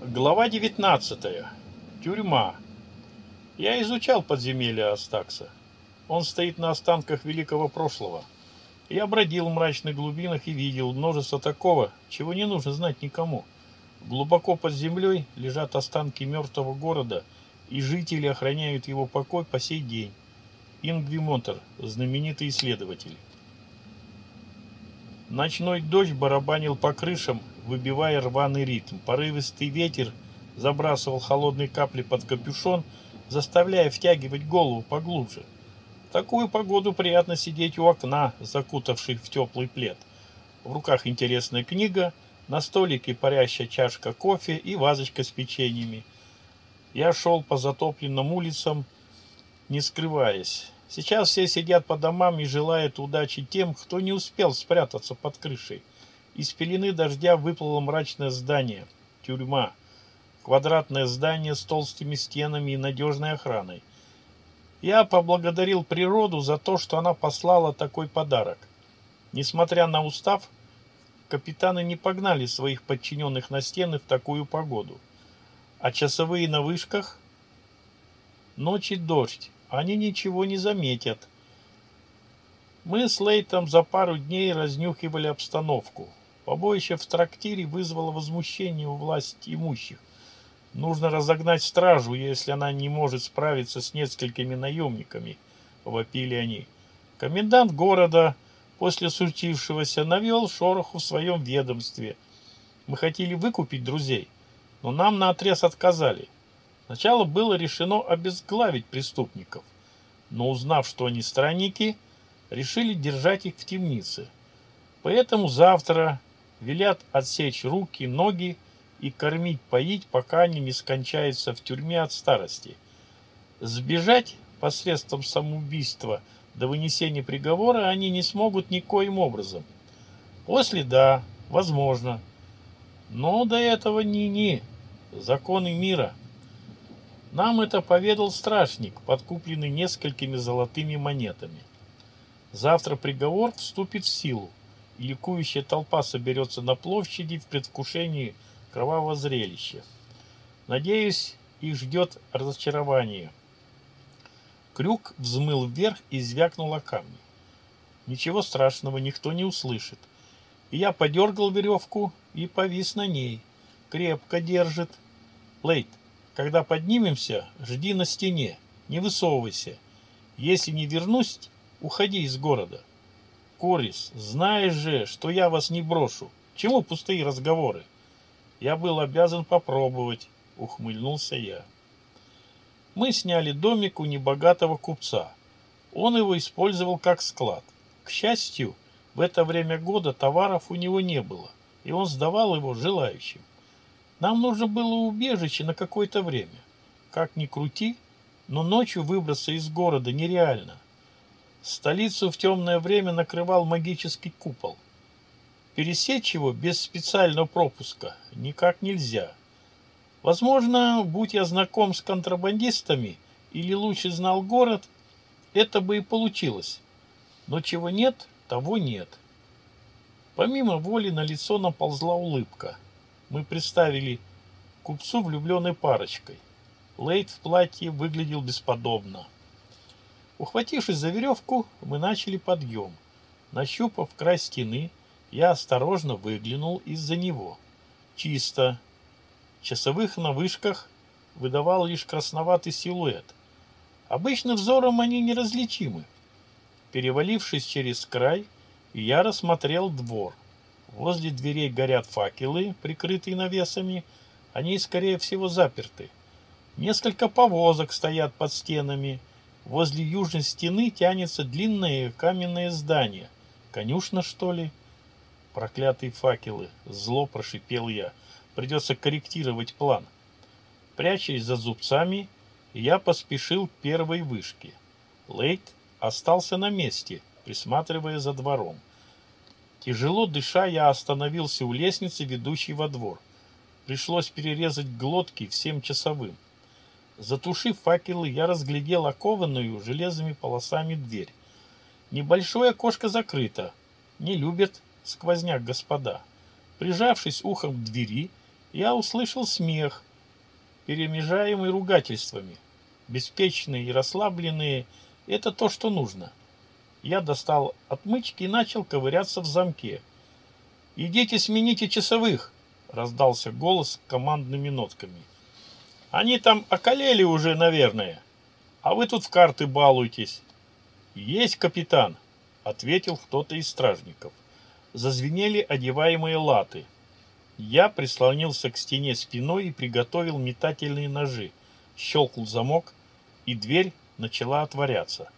Глава 19. Тюрьма. Я изучал подземелья Астакса. Он стоит на останках великого прошлого. Я бродил в мрачных глубинах и видел множество такого, чего не нужно знать никому. Глубоко под землей лежат останки мертвого города, и жители охраняют его покой по сей день. Ингви Монтер, знаменитый исследователь. Ночной дождь барабанил по крышам, выбивая рваный ритм. Порывистый ветер забрасывал холодные капли под капюшон – заставляя втягивать голову поглубже. Такую погоду приятно сидеть у окна, закутавшись в теплый плед. В руках интересная книга, на столике парящая чашка кофе и вазочка с печеньями. Я шел по затопленным улицам, не скрываясь. Сейчас все сидят по домам и желают удачи тем, кто не успел спрятаться под крышей. Из пелены дождя выплыло мрачное здание – тюрьма. Квадратное здание с толстыми стенами и надежной охраной. Я поблагодарил природу за то, что она послала такой подарок. Несмотря на устав, капитаны не погнали своих подчиненных на стены в такую погоду. А часовые на вышках? Ночи дождь, они ничего не заметят. Мы с Лейтом за пару дней разнюхивали обстановку. Побоище в трактире вызвало возмущение у власти имущих. Нужно разогнать стражу, если она не может справиться с несколькими наемниками, — вопили они. Комендант города после случившегося навел шороху в своем ведомстве. Мы хотели выкупить друзей, но нам наотрез отказали. Сначала было решено обезглавить преступников, но узнав, что они странники, решили держать их в темнице. Поэтому завтра велят отсечь руки, ноги, и кормить, поить, пока они не скончаются в тюрьме от старости. Сбежать посредством самоубийства до вынесения приговора они не смогут никоим образом. После да, возможно. Но до этого ни-ни. Законы мира. Нам это поведал страшник, подкупленный несколькими золотыми монетами. Завтра приговор вступит в силу, и ликующая толпа соберется на площади в предвкушении – кровавого зрелища. Надеюсь, их ждет разочарование. Крюк взмыл вверх и звякнул о камни. Ничего страшного никто не услышит. И я подергал веревку и повис на ней. Крепко держит. Лейт, когда поднимемся, жди на стене, не высовывайся. Если не вернусь, уходи из города. Корис, знаешь же, что я вас не брошу. Чему пустые разговоры? Я был обязан попробовать, ухмыльнулся я. Мы сняли домик у небогатого купца. Он его использовал как склад. К счастью, в это время года товаров у него не было, и он сдавал его желающим. Нам нужно было убежище на какое-то время. Как ни крути, но ночью выбраться из города нереально. Столицу в темное время накрывал магический купол – Пересечь его без специального пропуска никак нельзя. Возможно, будь я знаком с контрабандистами или лучше знал город, это бы и получилось. Но чего нет, того нет. Помимо воли на лицо наползла улыбка. Мы представили купцу влюбленной парочкой. Лейт в платье выглядел бесподобно. Ухватившись за веревку, мы начали подъем. Нащупав край стены, я осторожно выглянул из-за него. Чисто. Часовых на вышках выдавал лишь красноватый силуэт. Обычным взором они неразличимы. Перевалившись через край, я рассмотрел двор. Возле дверей горят факелы, прикрытые навесами. Они, скорее всего, заперты. Несколько повозок стоят под стенами. Возле южной стены тянется длинное каменное здание. Конюшна, что ли? Проклятые факелы. Зло прошипел я. Придется корректировать план. Прячась за зубцами, я поспешил к первой вышке. Лейт остался на месте, присматривая за двором. Тяжело дыша, я остановился у лестницы, ведущей во двор. Пришлось перерезать глотки всем часовым. Затушив факелы, я разглядел окованную железными полосами дверь. Небольшое окошко закрыто. Не любят сквозняк господа. Прижавшись ухом к двери, я услышал смех, перемежаемый ругательствами. Беспечные и расслабленные – это то, что нужно. Я достал отмычки и начал ковыряться в замке. «Идите смените часовых!» – раздался голос командными нотками. «Они там околели уже, наверное, а вы тут в карты балуетесь». «Есть, капитан!» – ответил кто-то из стражников. Зазвенели одеваемые латы. Я прислонился к стене спиной и приготовил метательные ножи. Щелкнул замок, и дверь начала отворяться.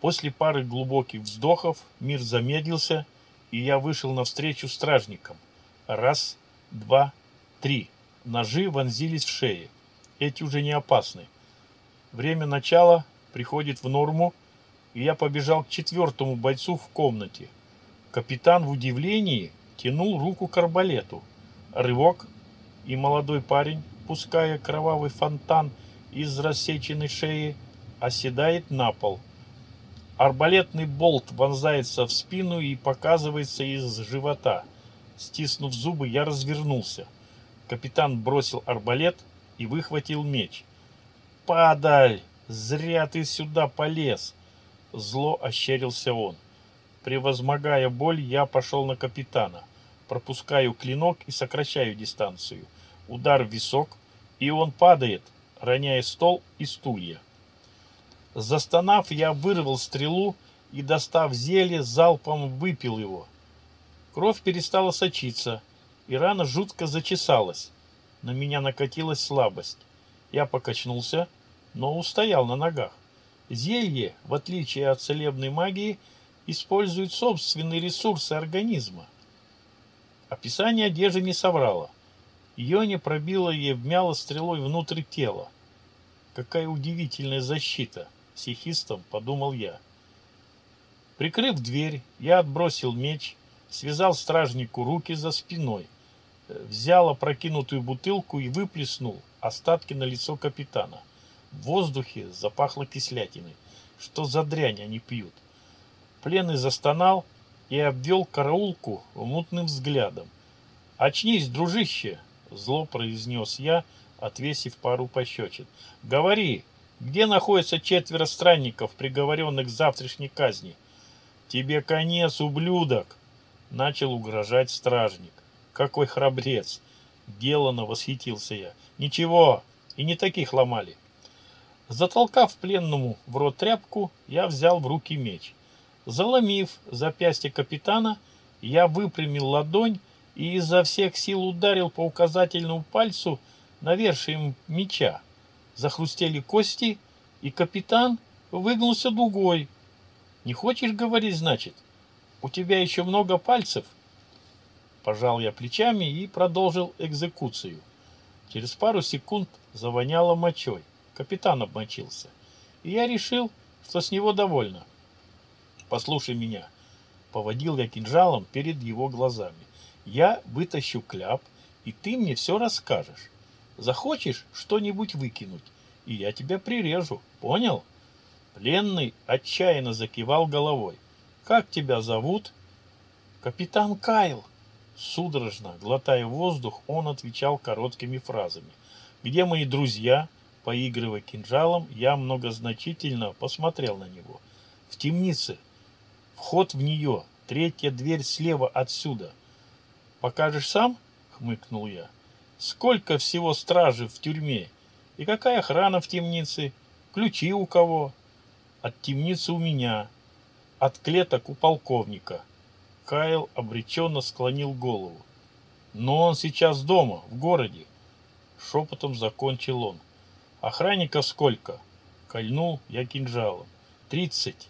После пары глубоких вздохов мир замедлился, и я вышел навстречу стражникам. Раз, два, три. Ножи вонзились в шеи. Эти уже не опасны. Время начала приходит в норму, и я побежал к четвертому бойцу в комнате. Капитан в удивлении тянул руку к арбалету. Рывок, и молодой парень, пуская кровавый фонтан из рассеченной шеи, оседает на пол. Арбалетный болт вонзается в спину и показывается из живота. Стиснув зубы, я развернулся. Капитан бросил арбалет и выхватил меч. «Падаль! Зря ты сюда полез!» Зло ощерился он. Превозмогая боль, я пошел на капитана. Пропускаю клинок и сокращаю дистанцию. Удар в висок, и он падает, роняя стол и стулья. Застонав, я вырвал стрелу и, достав зелье, залпом выпил его. Кровь перестала сочиться, и рана жутко зачесалась. На меня накатилась слабость. Я покачнулся, но устоял на ногах. Зелье, в отличие от целебной магии, использует собственные ресурсы организма. Описание одежды не соврало. Ее не пробило и вмяло стрелой внутрь тела. Какая удивительная защита! психистом, подумал я. Прикрыв дверь, я отбросил меч, связал стражнику руки за спиной, взял опрокинутую бутылку и выплеснул остатки на лицо капитана. В воздухе запахло кислятиной. Что за дрянь они пьют? Пленный застонал и обвел караулку мутным взглядом. «Очнись, дружище!» — зло произнес я, отвесив пару пощечин. «Говори, где находятся четверо странников, приговоренных к завтрашней казни? Тебе конец, ублюдок! Начал угрожать стражник. Какой храбрец! Делано восхитился я. Ничего, и не таких ломали. Затолкав пленному в рот тряпку, я взял в руки меч. Заломив запястье капитана, я выпрямил ладонь и изо всех сил ударил по указательному пальцу навершием меча. Захрустели кости, и капитан выгнулся дугой. «Не хочешь говорить, значит? У тебя еще много пальцев?» Пожал я плечами и продолжил экзекуцию. Через пару секунд завоняло мочой. Капитан обмочился. И я решил, что с него довольно. «Послушай меня», — поводил я кинжалом перед его глазами. «Я вытащу кляп, и ты мне все расскажешь. Захочешь что-нибудь выкинуть, и я тебя прирежу. Понял? Пленный отчаянно закивал головой. «Как тебя зовут?» «Капитан Кайл!» Судорожно, глотая воздух, он отвечал короткими фразами. «Где мои друзья?» Поигрывая кинжалом, я многозначительно посмотрел на него. «В темнице. Вход в нее. Третья дверь слева отсюда. Покажешь сам?» — хмыкнул я. «Сколько всего стражи в тюрьме? И какая охрана в темнице? Ключи у кого?» «От темницы у меня. От клеток у полковника». Кайл обреченно склонил голову. «Но он сейчас дома, в городе!» Шепотом закончил он. «Охранников сколько?» Кольнул я кинжалом. «Тридцать!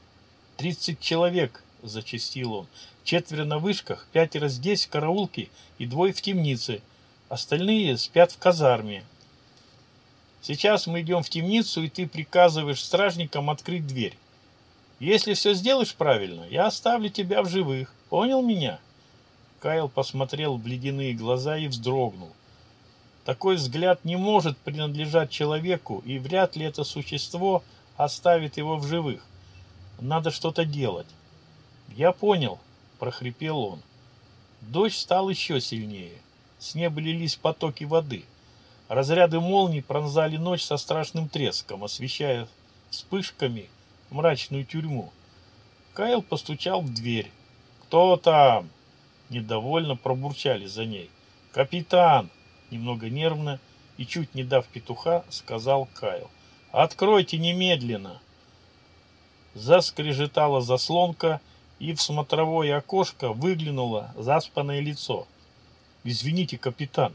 Тридцать человек!» Зачастил он. «Четверо на вышках, пятеро здесь, в караулке и двое в темнице. Остальные спят в казарме. Сейчас мы идем в темницу, и ты приказываешь стражникам открыть дверь. Если все сделаешь правильно, я оставлю тебя в живых. Понял меня?» Кайл посмотрел в ледяные глаза и вздрогнул. Такой взгляд не может принадлежать человеку, и вряд ли это существо оставит его в живых. Надо что-то делать. «Я понял», — прохрипел он. Дождь стал еще сильнее. С неба лились потоки воды. Разряды молний пронзали ночь со страшным треском, освещая вспышками мрачную тюрьму. Кайл постучал в дверь. «Кто там?» Недовольно пробурчали за ней. «Капитан!» Немного нервно и чуть не дав петуха, сказал Кайл. «Откройте немедленно!» Заскрежетала заслонка, и в смотровое окошко выглянуло заспанное лицо. «Извините, капитан,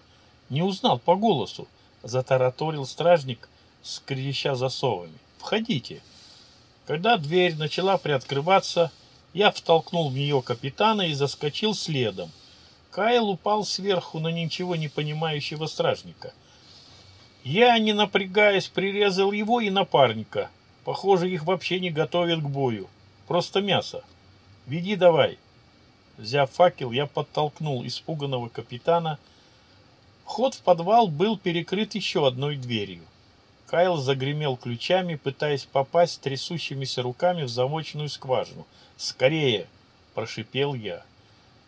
не узнал по голосу», — затараторил стражник, скреща засовами. «Входите». Когда дверь начала приоткрываться, я втолкнул в нее капитана и заскочил следом. Кайл упал сверху на ничего не понимающего стражника. Я, не напрягаясь, прирезал его и напарника. Похоже, их вообще не готовят к бою. Просто мясо. Веди давай. Взяв факел, я подтолкнул испуганного капитана. Вход в подвал был перекрыт еще одной дверью. Кайл загремел ключами, пытаясь попасть трясущимися руками в замочную скважину. «Скорее!» – прошипел я.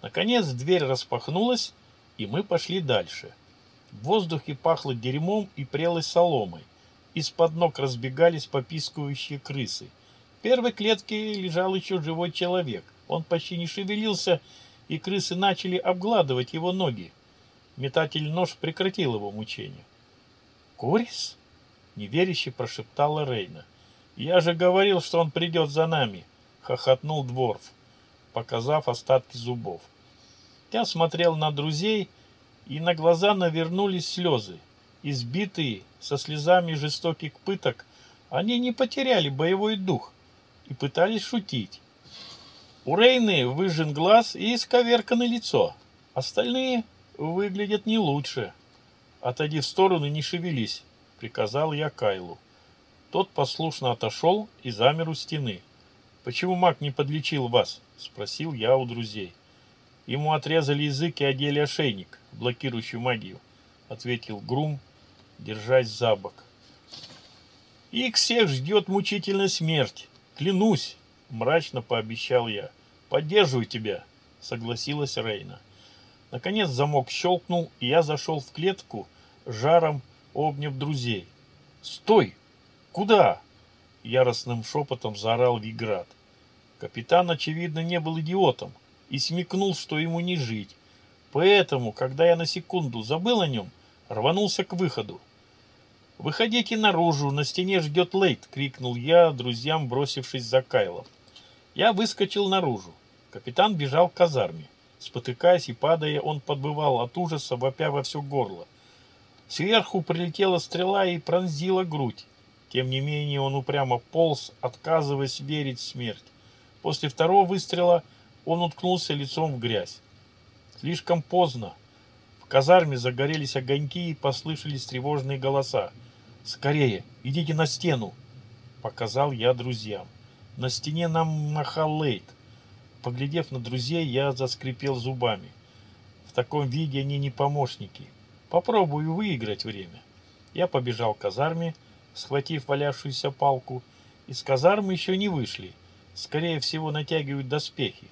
Наконец дверь распахнулась, и мы пошли дальше. В воздухе пахло дерьмом и прелой соломой. Из-под ног разбегались попискивающие крысы. В первой клетке лежал еще живой человек. Он почти не шевелился, и крысы начали обгладывать его ноги. Метатель нож прекратил его мучение. «Корис?» неверяще прошептала Рейна. «Я же говорил, что он придет за нами!» — хохотнул Дворф, показав остатки зубов. Я смотрел на друзей, и на глаза навернулись слезы. Избитые, со слезами жестоких пыток, они не потеряли боевой дух и пытались шутить. У Рейны выжжен глаз и исковеркано лицо. Остальные выглядят не лучше. Отойди в сторону, не шевелись приказал я Кайлу. Тот послушно отошел и замер у стены. «Почему маг не подлечил вас?» – спросил я у друзей. «Ему отрезали язык и одели ошейник, блокирующий магию», – ответил Грум, держась за бок. «Их всех ждет мучительная смерть, клянусь!» – мрачно пообещал я. «Поддерживаю тебя», – согласилась Рейна. Наконец замок щелкнул, и я зашел в клетку жаром обняв друзей. «Стой! Куда?» Яростным шепотом заорал Виград. Капитан, очевидно, не был идиотом и смекнул, что ему не жить. Поэтому, когда я на секунду забыл о нем, рванулся к выходу. «Выходите наружу, на стене ждет Лейт!» — крикнул я друзьям, бросившись за Кайлом. Я выскочил наружу. Капитан бежал к казарме. Спотыкаясь и падая, он подбывал от ужаса, вопя во все горло. Сверху прилетела стрела и пронзила грудь. Тем не менее он упрямо полз, отказываясь верить в смерть. После второго выстрела он уткнулся лицом в грязь. Слишком поздно. Казарме загорелись огоньки и послышались тревожные голоса. «Скорее, идите на стену!» Показал я друзьям. На стене нам махал. Поглядев на друзей, я заскрипел зубами. В таком виде они не помощники. Попробую выиграть время. Я побежал к казарме, схватив валявшуюся палку, Из казармы еще не вышли. Скорее всего, натягивают доспехи.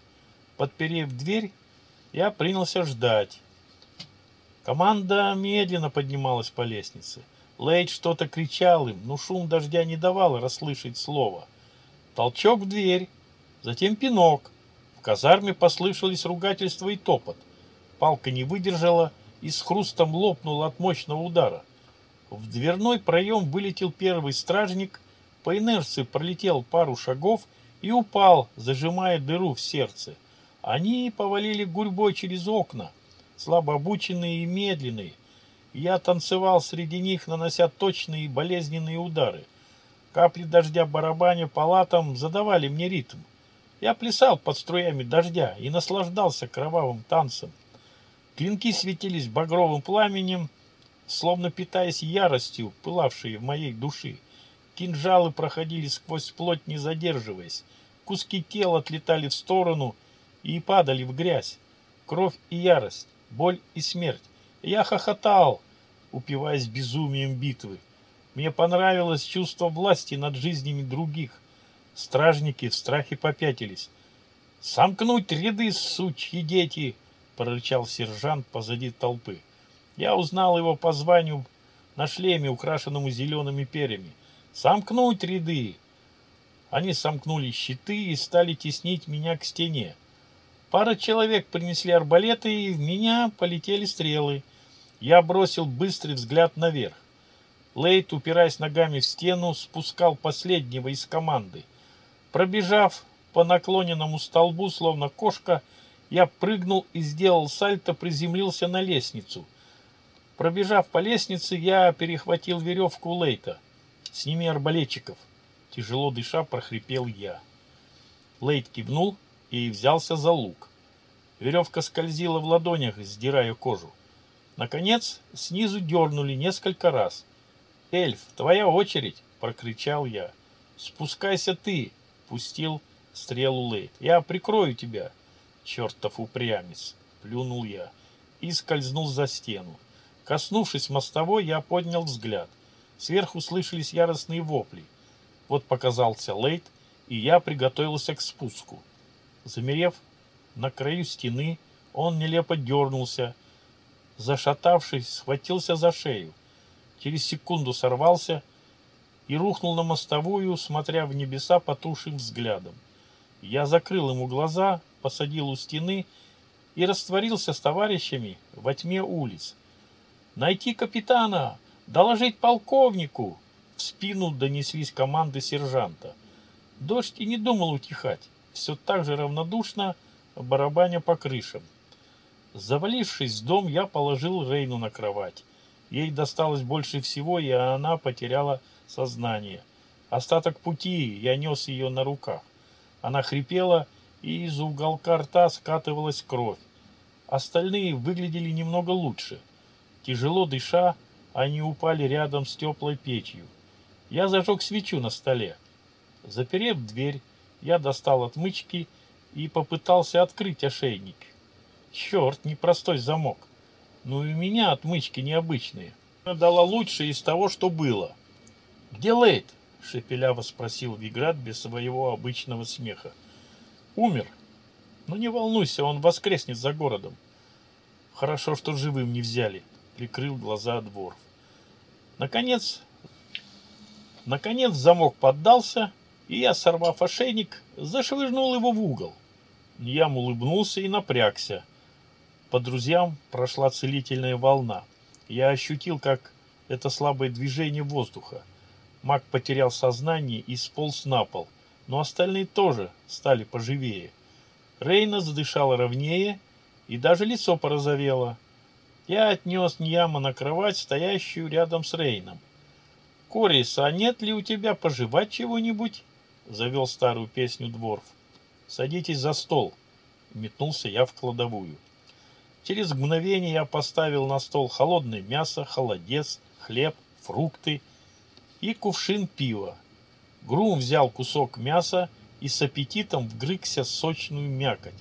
Подперев дверь, я принялся ждать. Команда медленно поднималась по лестнице. Лейд что-то кричал им, но шум дождя не давал расслышать слова. Толчок в дверь, затем пинок. В казарме послышались ругательства и топот. Палка не выдержала и с хрустом лопнула от мощного удара. В дверной проем вылетел первый стражник, по инерции пролетел пару шагов и упал, зажимая дыру в сердце. Они повалили гурьбой через окна, слабо обученные и медленные. Я танцевал среди них, нанося точные и болезненные удары. Капли дождя барабаня по латам задавали мне ритм. Я плясал под струями дождя и наслаждался кровавым танцем. Клинки светились багровым пламенем, словно питаясь яростью, пылавшей в моей душе. Кинжалы проходили сквозь плоть, не задерживаясь. Куски тела отлетали в сторону и падали в грязь. Кровь и ярость, боль и смерть. Я хохотал, упиваясь безумием битвы. Мне понравилось чувство власти над жизнями других. Стражники в страхе попятились. «Сомкнуть ряды, сучьи дети!» — прорычал сержант позади толпы. Я узнал его по званию на шлеме, украшенному зелеными перьями. «Сомкнуть ряды!» Они сомкнули щиты и стали теснить меня к стене. Пара человек принесли арбалеты, и в меня полетели стрелы. Я бросил быстрый взгляд наверх. Лейт, упираясь ногами в стену, спускал последнего из команды. Пробежав по наклоненному столбу, словно кошка, я прыгнул и сделал сальто, приземлился на лестницу. Пробежав по лестнице, я перехватил веревку Лейта. «Сними арбалетчиков!» Тяжело дыша, прохрипел я. Лейт кивнул и взялся за лук. Веревка скользила в ладонях, сдирая кожу. Наконец, снизу дернули несколько раз. «Эльф, твоя очередь!» — прокричал я. «Спускайся ты!» — пустил стрелу Лейт. «Я прикрою тебя!» «Чертов упрямец!» — плюнул я и скользнул за стену. Коснувшись мостовой, я поднял взгляд. Сверху слышались яростные вопли. Вот показался Лейт, и я приготовился к спуску. Замерев на краю стены, он нелепо дернулся. Зашатавшись, схватился за шею. Через секунду сорвался и рухнул на мостовую, смотря в небеса потушим взглядом. Я закрыл ему глаза, посадил у стены и растворился с товарищами во тьме улиц. «Найти капитана! Доложить полковнику!» В спину донеслись команды сержанта. Дождь и не думал утихать, все так же равнодушно барабаня по крышам. Завалившись в дом, я положил Рейну на кровать. Ей досталось больше всего, и она потеряла сознание. Остаток пути я нес ее на руках. Она хрипела и из уголка рта скатывалась кровь. Остальные выглядели немного лучше. Тяжело дыша, они упали рядом с теплой печью. Я зажег свечу на столе. Заперев дверь, я достал отмычки и попытался открыть ошейник. Черт, непростой замок. Ну и у меня отмычки необычные. Она дала лучшее из того, что было. «Где Лейт?» — шепеляво спросил Виград без своего обычного смеха. Умер. Но ну, не волнуйся, он воскреснет за городом. Хорошо, что живым не взяли. Прикрыл глаза Дворф. Наконец, наконец замок поддался, и я, сорвав ошейник, зашвырнул его в угол. Ям улыбнулся и напрягся. По друзьям прошла целительная волна. Я ощутил, как это слабое движение воздуха. Маг потерял сознание и сполз на пол — но остальные тоже стали поживее. Рейна задышала ровнее, и даже лицо порозовело. Я отнес Ньяма на кровать, стоящую рядом с Рейном. «Корис, а нет ли у тебя пожевать чего-нибудь?» — завел старую песню Дворф. «Садитесь за стол», — метнулся я в кладовую. Через мгновение я поставил на стол холодное мясо, холодец, хлеб, фрукты и кувшин пива. Грум взял кусок мяса и с аппетитом вгрыкся сочную мякоть.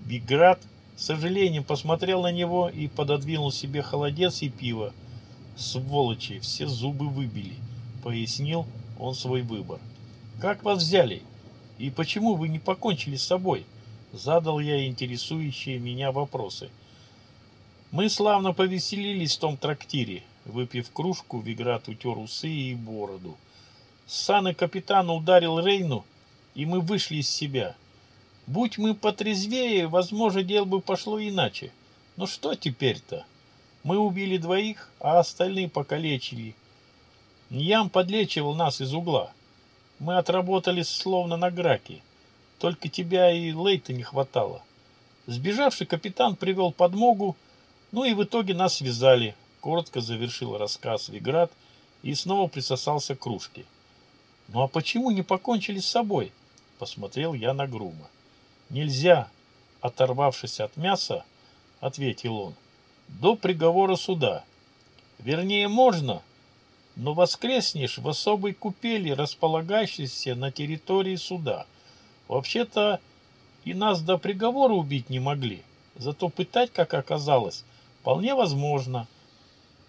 Биград с сожалением посмотрел на него и пододвинул себе холодец и пиво. «Сволочи, все зубы выбили», — пояснил он свой выбор. Как вас взяли? И почему вы не покончили с собой? Задал я интересующие меня вопросы. Мы славно повеселились в том трактире. Выпив кружку, Виград утер усы и бороду. Саны капитана ударил Рейну, и мы вышли из себя. Будь мы потрезвее, возможно, дело бы пошло иначе. Но что теперь-то? Мы убили двоих, а остальные покалечили. Ньям подлечивал нас из угла. Мы отработали словно на граке. Только тебя и Лейта не хватало. Сбежавший капитан привел подмогу, ну и в итоге нас связали. Коротко завершил рассказ Виград и снова присосался к кружке. Ну а почему не покончили с собой? Посмотрел я на Грума. Нельзя, оторвавшись от мяса, ответил он, до приговора суда. Вернее, можно, но воскреснешь в особой купели, располагающейся на территории суда. Вообще-то и нас до приговора убить не могли, зато пытать, как оказалось, вполне возможно.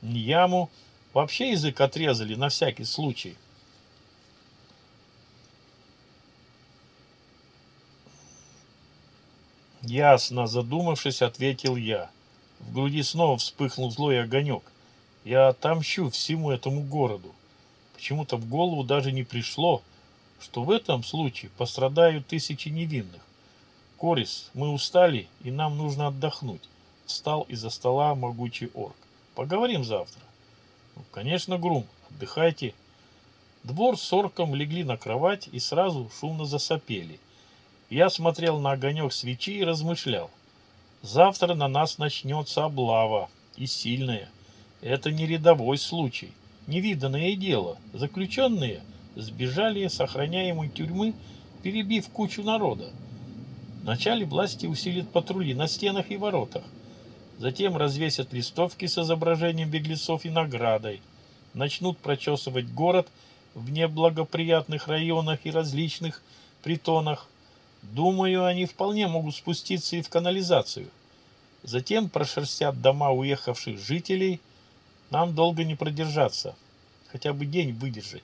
Яму вообще язык отрезали на всякий случай. Ясно, задумавшись, ответил я. В груди снова вспыхнул злой огонек. Я отомщу всему этому городу. Почему-то в голову даже не пришло, что в этом случае пострадают тысячи невинных. Корис, мы устали, и нам нужно отдохнуть. Встал из-за стола могучий орк. Поговорим завтра. Ну, конечно, Грум, отдыхайте. Двор с орком легли на кровать и сразу шумно засопели. Я смотрел на огонек свечи и размышлял. Завтра на нас начнется облава, и сильная. Это не рядовой случай, невиданное дело. Заключенные сбежали с охраняемой тюрьмы, перебив кучу народа. Вначале власти усилят патрули на стенах и воротах. Затем развесят листовки с изображением беглецов и наградой. Начнут прочесывать город в неблагоприятных районах и различных притонах. Думаю, они вполне могут спуститься и в канализацию. Затем прошерстят дома уехавших жителей – нам долго не продержаться, хотя бы день выдержать.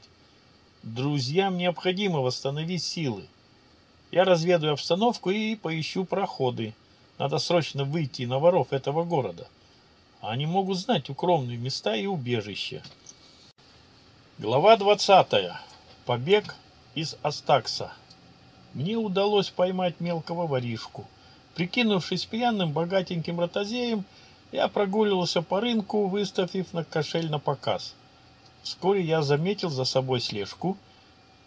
Друзьям необходимо восстановить силы. Я разведаю обстановку и поищу проходы. Надо срочно выйти на воров этого города. Они могут знать укромные места и убежища. Глава 20. Побег из Астакса. Мне удалось поймать мелкого воришку. Прикинувшись пьяным богатеньким ротозеем, я прогуливался по рынку, выставив на кошель на показ. Вскоре я заметил за собой слежку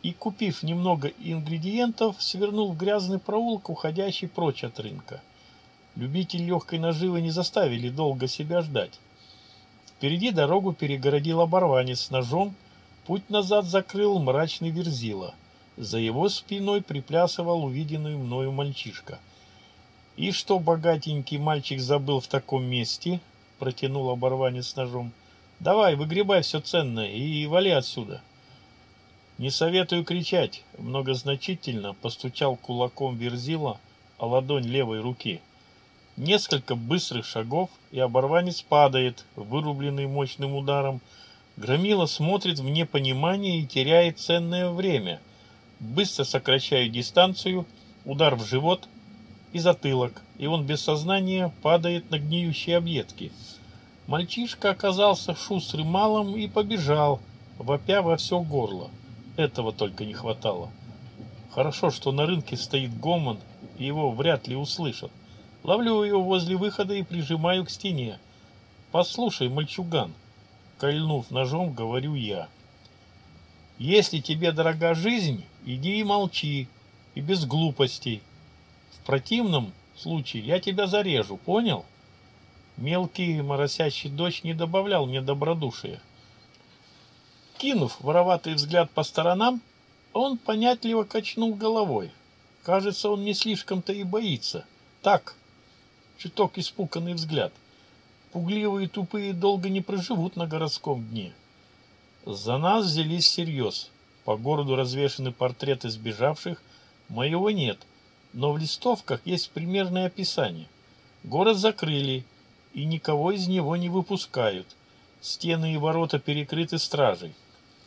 и, купив немного ингредиентов, свернул в грязный проулок, уходящий прочь от рынка. Любители легкой наживы не заставили долго себя ждать. Впереди дорогу перегородил оборванец с ножом, путь назад закрыл мрачный верзила. За его спиной приплясывал увиденный мною мальчишка — «И что богатенький мальчик забыл в таком месте?» — протянул оборванец ножом. «Давай, выгребай все ценное и вали отсюда». «Не советую кричать», — многозначительно постучал кулаком Верзила о ладонь левой руки. Несколько быстрых шагов, и оборванец падает, вырубленный мощным ударом. Громила смотрит в непонимании и теряет ценное время. Быстро сокращаю дистанцию, удар в живот — и затылок, и он без сознания падает на гниющие объедки. Мальчишка оказался шустрым малым и побежал, вопя во все горло. Этого только не хватало. Хорошо, что на рынке стоит гомон, и его вряд ли услышат. Ловлю его возле выхода и прижимаю к стене. «Послушай, мальчуган», — кольнув ножом, говорю я. «Если тебе дорога жизнь, иди и молчи, и без глупостей. Противном случае я тебя зарежу, понял? Мелкий моросящий дождь не добавлял мне добродушия. Кинув вороватый взгляд по сторонам, он понятливо качнул головой. Кажется, он не слишком-то и боится. Так, чуток испуганный взгляд. Пугливые тупые долго не проживут на городском дне. За нас взялись всерьез. По городу развешаны портреты сбежавших. Моего нет но в листовках есть примерное описание. Город закрыли, и никого из него не выпускают. Стены и ворота перекрыты стражей.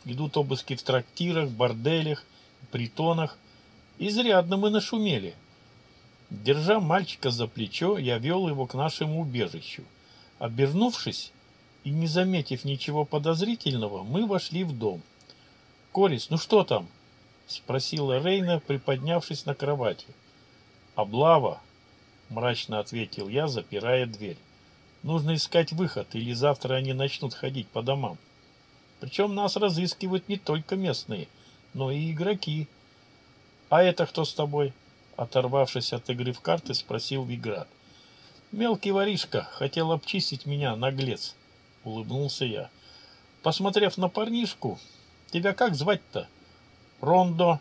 Идут обыски в трактирах, борделях, притонах. Изрядно мы нашумели. Держа мальчика за плечо, я вел его к нашему убежищу. Обернувшись и не заметив ничего подозрительного, мы вошли в дом. «Корис, ну что там?» — спросила Рейна, приподнявшись на кровати. «Облава», — мрачно ответил я, запирая дверь. «Нужно искать выход, или завтра они начнут ходить по домам. Причем нас разыскивают не только местные, но и игроки». «А это кто с тобой?» Оторвавшись от игры в карты, спросил Виград. «Мелкий воришка, хотел обчистить меня, наглец», — улыбнулся я. Посмотрев на парнишку, «Тебя как звать-то?» «Рондо».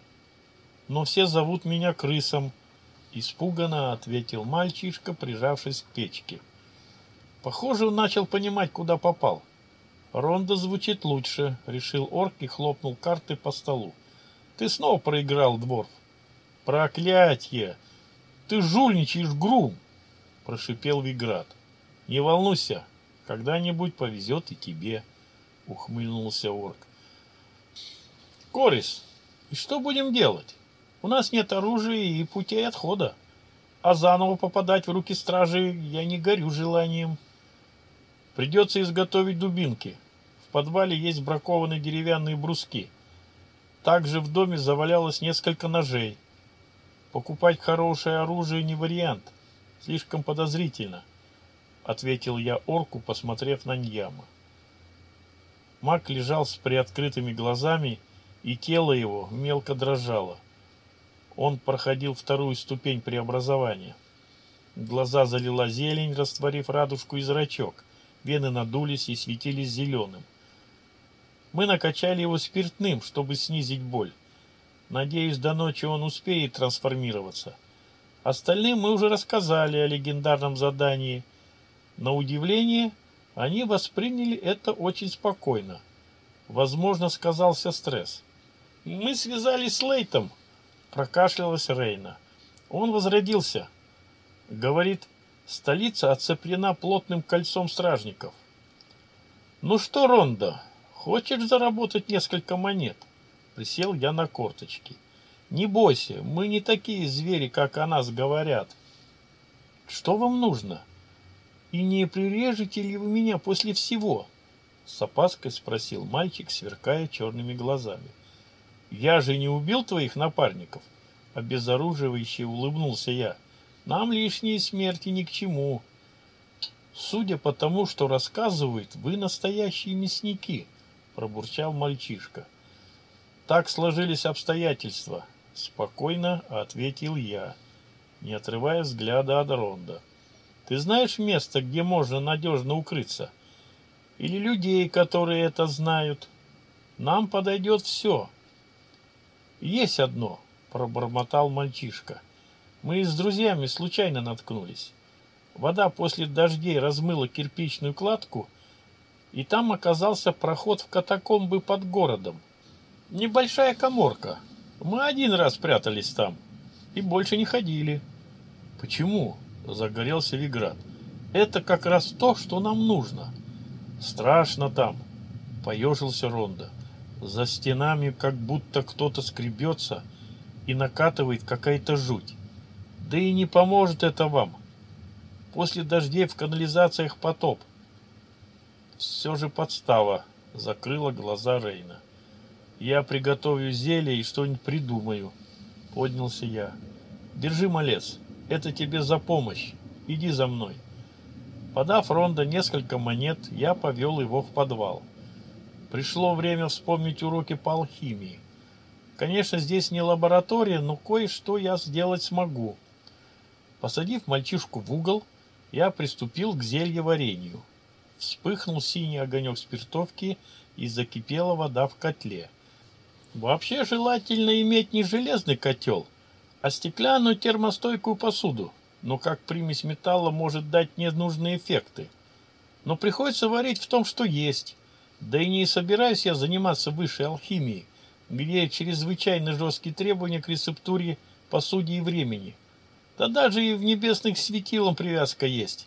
«Но все зовут меня крысом», — испуганно ответил мальчишка, прижавшись к печке. Похоже, он начал понимать, куда попал. «Рондо звучит лучше», — решил орк и хлопнул карты по столу. «Ты снова проиграл, Дворф». «Проклятье! Ты жульничаешь, Грум!» — прошипел Виград. «Не волнуйся, когда-нибудь повезет и тебе», — ухмыльнулся орк. «Корис, и что будем делать? У нас нет оружия и путей отхода, а заново попадать в руки стражи я не горю желанием. Придется изготовить дубинки. В подвале есть бракованные деревянные бруски. Также в доме завалялось несколько ножей. Покупать хорошее оружие не вариант. Слишком подозрительно, — ответил я орку, посмотрев на Ньяма. Маг лежал с приоткрытыми глазами, и тело его мелко дрожало. Он проходил вторую ступень преобразования. Глаза залила зелень, растворив радужку и зрачок. Вены надулись и светились зеленым. Мы накачали его спиртным, чтобы снизить боль. Надеюсь, до ночи он успеет трансформироваться. Остальным мы уже рассказали о легендарном задании. На удивление, они восприняли это очень спокойно. Возможно, сказался стресс. Мы связались с Лейтом, прокашлялась Рейна. Он возродился. Говорит, столица оцеплена плотным кольцом стражников. Ну что, Ронда, хочешь заработать несколько монет? — Присел я на корточки. Не бойся, мы не такие звери, как о нас говорят. Что вам нужно? И не прирежете ли вы меня после всего? С опаской спросил мальчик, сверкая черными глазами. Я же не убил твоих напарников. Обезоруживающе улыбнулся я. Нам лишние смерти ни к чему. Судя по тому, что рассказывают, вы настоящие мясники, пробурчал мальчишка. Так сложились обстоятельства, спокойно ответил я, не отрывая взгляда от Ронда. Ты знаешь место, где можно надежно укрыться? Или людей, которые это знают? Нам подойдет все. Есть одно, пробормотал мальчишка. Мы с друзьями случайно наткнулись. Вода после дождей размыла кирпичную кладку, и там оказался проход в катакомбы под городом. Небольшая коморка. Мы один раз прятались там и больше не ходили. Почему? Загорелся Виград. Это как раз то, что нам нужно. Страшно там, поежился Ронда. За стенами как будто кто-то скребется и накатывает какая-то жуть. Да и не поможет это вам. После дождей в канализациях потоп. Все же подстава, закрыла глаза Рейна. Я приготовлю зелье и что-нибудь придумаю. Поднялся я. Держи, малец, это тебе за помощь. Иди за мной. Подав Ронда несколько монет, я повел его в подвал. Пришло время вспомнить уроки по алхимии. Конечно, здесь не лаборатория, но кое-что я сделать смогу. Посадив мальчишку в угол, я приступил к зельеварению. Вспыхнул синий огонек спиртовки и закипела вода в котле. Вообще желательно иметь не железный котел, а стеклянную термостойкую посуду, но как примесь металла может дать ненужные эффекты. Но приходится варить в том, что есть. Да и не собираюсь я заниматься высшей алхимией, где чрезвычайно жесткие требования к рецептуре, посуде и времени. Да даже и в небесных светилам привязка есть.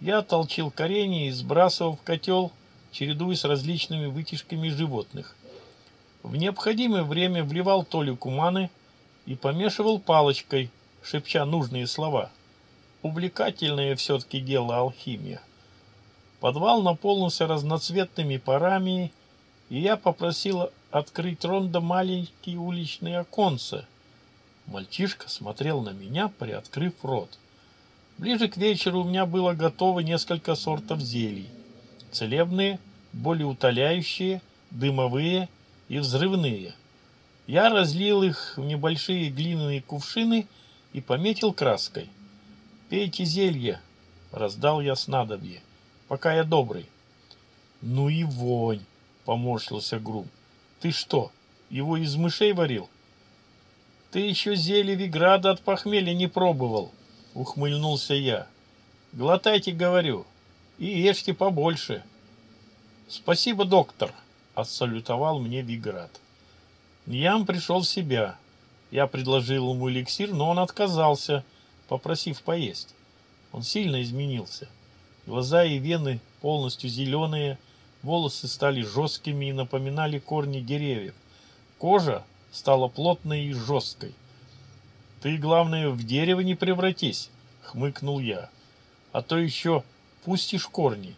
Я толчил коренья и сбрасывал в котел, чередуясь с различными вытяжками животных. В необходимое время вливал толику маны и помешивал палочкой, шепча нужные слова. Увлекательное все-таки дело алхимия. Подвал наполнился разноцветными парами, и я попросил открыть Ронда маленькие уличные оконцы. Мальчишка смотрел на меня, приоткрыв рот. Ближе к вечеру у меня было готово несколько сортов зелий. Целебные, более утоляющие, дымовые и взрывные. Я разлил их в небольшие глиняные кувшины и пометил краской. «Пейте зелье», — раздал я снадобье, — «пока я добрый». «Ну и вонь!» — поморщился Грум. «Ты что, его из мышей варил?» «Ты еще зелье Виграда от похмелья не пробовал», — ухмыльнулся я. «Глотайте, говорю, и ешьте побольше». «Спасибо, доктор», — отсалютовал мне Виград. Ньям пришел в себя. Я предложил ему эликсир, но он отказался, попросив поесть. Он сильно изменился. Глаза и вены полностью зеленые, волосы стали жесткими и напоминали корни деревьев. Кожа стала плотной и жесткой. «Ты, главное, в дерево не превратись», — хмыкнул я. «А то еще пустишь корни».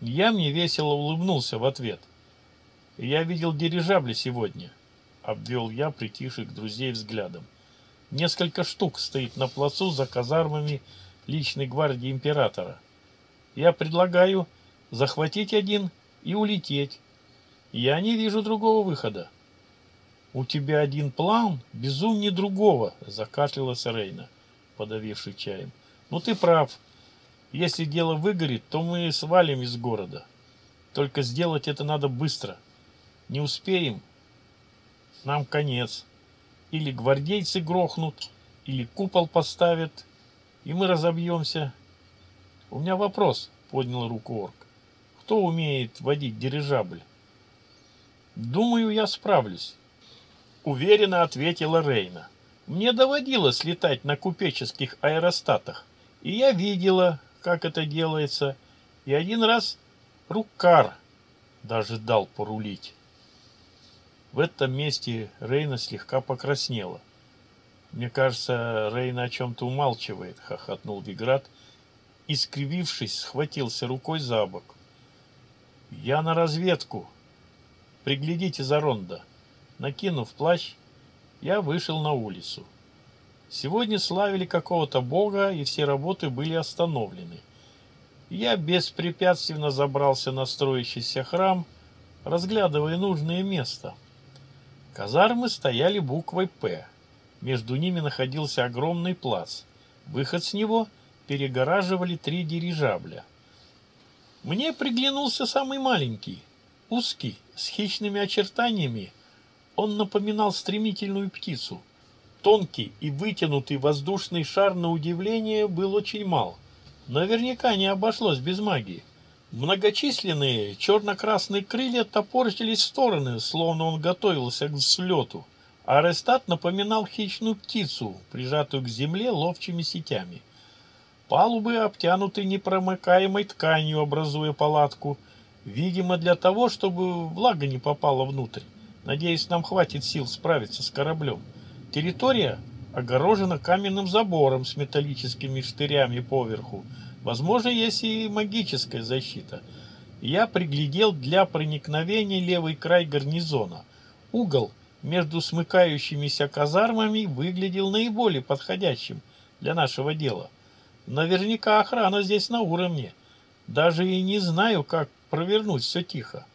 Я мне весело улыбнулся в ответ. «Я видел дирижабли сегодня», — обвел я притихших друзей взглядом. «Несколько штук стоит на плацу за казармами личной гвардии императора. Я предлагаю захватить один и улететь. Я не вижу другого выхода». «У тебя один план, безумнее другого», — закашлялась Рейна, подавивший чаем. «Ну ты прав. Если дело выгорит, то мы свалим из города. Только сделать это надо быстро. Не успеем, нам конец. Или гвардейцы грохнут, или купол поставят, и мы разобьемся. У меня вопрос, поднял руку Орк. Кто умеет водить дирижабль? Думаю, я справлюсь. Уверенно ответила Рейна. Мне доводилось летать на купеческих аэростатах, и я видела, как это делается, и один раз Рукар даже дал порулить. В этом месте Рейна слегка покраснела. «Мне кажется, Рейна о чем-то умалчивает», — хохотнул Виград, и, скривившись, схватился рукой за бок. «Я на разведку. Приглядите за Ронда». Накинув плащ, я вышел на улицу. Сегодня славили какого-то бога, и все работы были остановлены. Я беспрепятственно забрался на строящийся храм, разглядывая нужное место. Казармы стояли буквой «П». Между ними находился огромный плац. Выход с него перегораживали три дирижабля. Мне приглянулся самый маленький, узкий, с хищными очертаниями, он напоминал стремительную птицу. Тонкий и вытянутый воздушный шар на удивление был очень мал. Наверняка не обошлось без магии. Многочисленные черно-красные крылья топорщились в стороны, словно он готовился к взлету. Арестат напоминал хищную птицу, прижатую к земле ловчими сетями. Палубы обтянуты непромыкаемой тканью, образуя палатку, видимо, для того, чтобы влага не попала внутрь. Надеюсь, нам хватит сил справиться с кораблем. Территория огорожена каменным забором с металлическими штырями поверху. Возможно, есть и магическая защита. Я приглядел для проникновения левый край гарнизона. Угол между смыкающимися казармами выглядел наиболее подходящим для нашего дела. Наверняка охрана здесь на уровне. Даже и не знаю, как провернуть все тихо.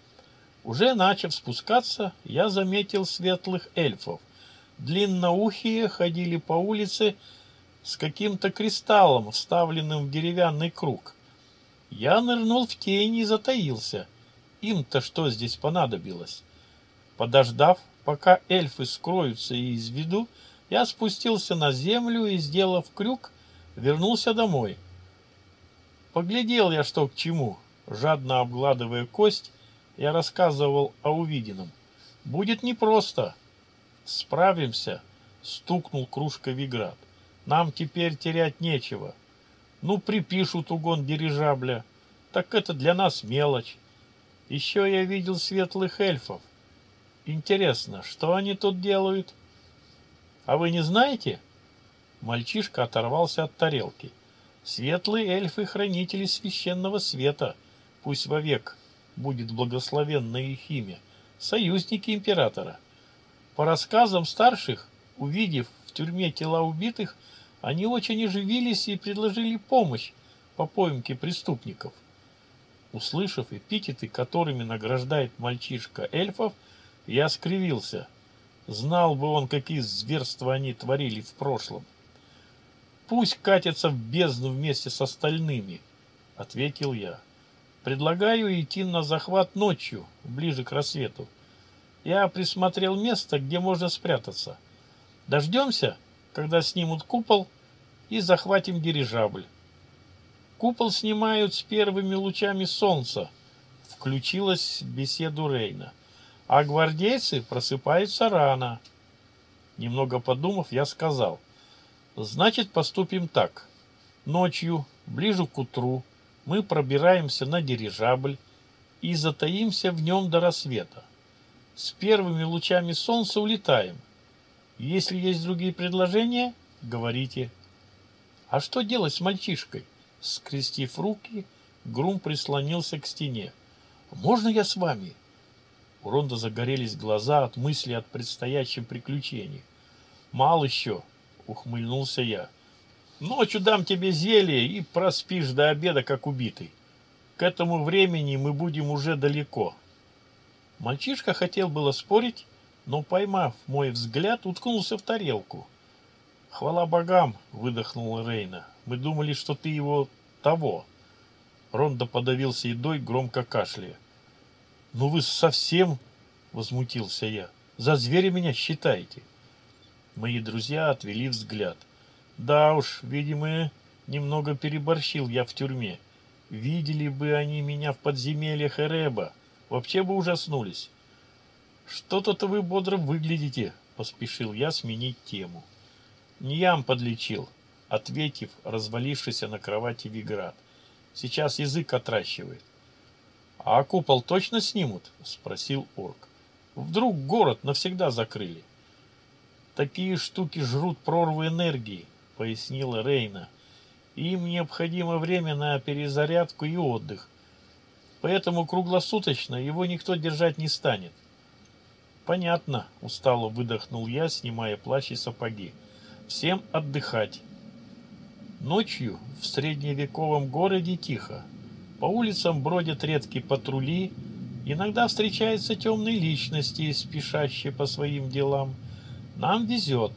Уже начав спускаться, я заметил светлых эльфов. Длинноухие ходили по улице с каким-то кристаллом, вставленным в деревянный круг. Я нырнул в тень и затаился. Им-то что здесь понадобилось? Подождав, пока эльфы скроются из виду, я спустился на землю и, сделав крюк, вернулся домой. Поглядел я что к чему, жадно обгладывая кость, я рассказывал о увиденном. Будет непросто. Справимся, стукнул кружкой Виград. Нам теперь терять нечего. Ну, припишут угон дирижабля. Так это для нас мелочь. Еще я видел светлых эльфов. Интересно, что они тут делают? А вы не знаете? Мальчишка оторвался от тарелки. Светлые эльфы-хранители священного света, пусть вовек будет благословенна их имя, союзники императора. По рассказам старших, увидев в тюрьме тела убитых, они очень оживились и предложили помощь по поимке преступников. Услышав эпитеты, которыми награждает мальчишка эльфов, я скривился. Знал бы он, какие зверства они творили в прошлом. «Пусть катятся в бездну вместе с остальными», — ответил я. «Предлагаю идти на захват ночью, ближе к рассвету. Я присмотрел место, где можно спрятаться. Дождемся, когда снимут купол, и захватим дирижабль. Купол снимают с первыми лучами солнца», — включилась в беседу Рейна. «А гвардейцы просыпаются рано». Немного подумав, я сказал, Значит, поступим так. Ночью, ближе к утру, мы пробираемся на дирижабль и затаимся в нем до рассвета. С первыми лучами солнца улетаем. Если есть другие предложения, говорите. А что делать с мальчишкой? Скрестив руки, Грум прислонился к стене. «Можно я с вами?» У Ронда загорелись глаза от мысли о предстоящем приключении. «Мало еще», ухмыльнулся я. Ночью дам тебе зелье и проспишь до обеда, как убитый. К этому времени мы будем уже далеко. Мальчишка хотел было спорить, но, поймав мой взгляд, уткнулся в тарелку. «Хвала богам!» — выдохнула Рейна. «Мы думали, что ты его того». Ронда подавился едой, громко кашляя. «Ну вы совсем...» — возмутился я. «За зверя меня считаете?» Мои друзья отвели взгляд. Да уж, видимо, немного переборщил я в тюрьме. Видели бы они меня в подземельях Эреба, вообще бы ужаснулись. Что-то-то вы бодро выглядите, поспешил я сменить тему. Не ям подлечил, ответив, развалившийся на кровати Виград. Сейчас язык отращивает. А купол точно снимут? Спросил орк. Вдруг город навсегда закрыли? Такие штуки жрут прорву энергии, пояснила Рейна. Им необходимо время на перезарядку и отдых. Поэтому круглосуточно его никто держать не станет. Понятно, устало выдохнул я, снимая плащ и сапоги. Всем отдыхать. Ночью в средневековом городе тихо. По улицам бродят редкие патрули, иногда встречаются темные личности, спешащие по своим делам. Нам везет.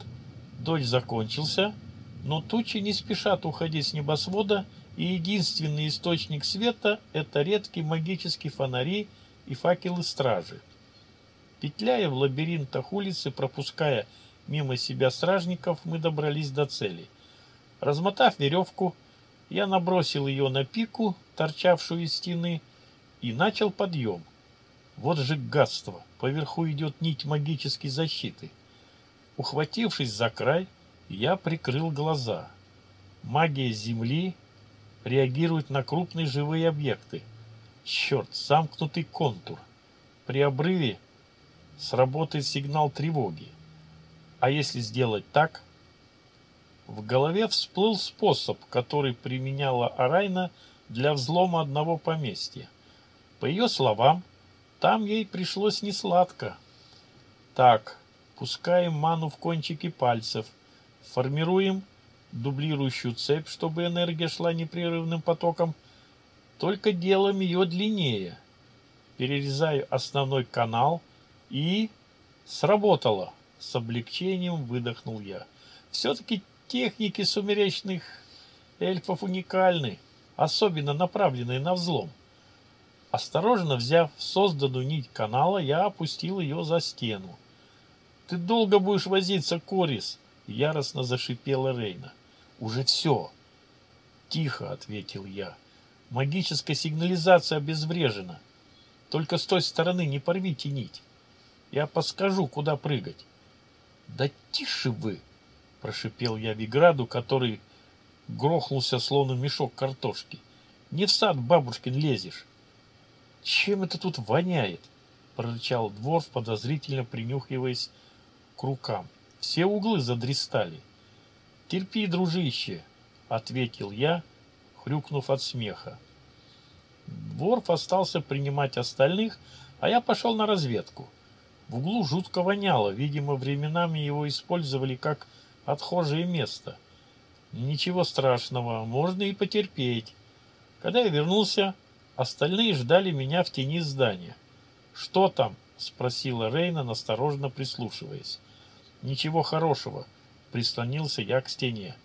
Дождь закончился, но тучи не спешат уходить с небосвода, и единственный источник света – это редкие магические фонари и факелы стражи. Петляя в лабиринтах улицы, пропуская мимо себя стражников, мы добрались до цели. Размотав веревку, я набросил ее на пику, торчавшую из стены, и начал подъем. Вот же гадство! Поверху идет нить магической защиты. Ухватившись за край, я прикрыл глаза. Магия Земли реагирует на крупные живые объекты. Черт, замкнутый контур. При обрыве сработает сигнал тревоги. А если сделать так? В голове всплыл способ, который применяла Арайна для взлома одного поместья. По ее словам, там ей пришлось несладко. Так, Пускаем ману в кончики пальцев. Формируем дублирующую цепь, чтобы энергия шла непрерывным потоком. Только делаем ее длиннее. Перерезаю основной канал и... Сработало. С облегчением выдохнул я. Все-таки техники сумеречных эльфов уникальны, особенно направленные на взлом. Осторожно взяв созданную нить канала, я опустил ее за стену. Ты долго будешь возиться, Корис? Яростно зашипела Рейна. Уже все. Тихо, ответил я. Магическая сигнализация обезврежена. Только с той стороны не порвите нить. Я подскажу, куда прыгать. Да тише вы, прошипел я Виграду, который грохнулся, словно мешок картошки. Не в сад, бабушкин, лезешь. Чем это тут воняет? прорычал Дворф, подозрительно принюхиваясь к рукам. Все углы задристали. Терпи, дружище, ответил я, хрюкнув от смеха. Дворф остался принимать остальных, а я пошел на разведку. В углу жутко воняло, видимо, временами его использовали как отхожее место. Ничего страшного, можно и потерпеть. Когда я вернулся, остальные ждали меня в тени здания. «Что там?» — спросила Рейна, настороженно прислушиваясь. «Ничего хорошего», — прислонился я к стене.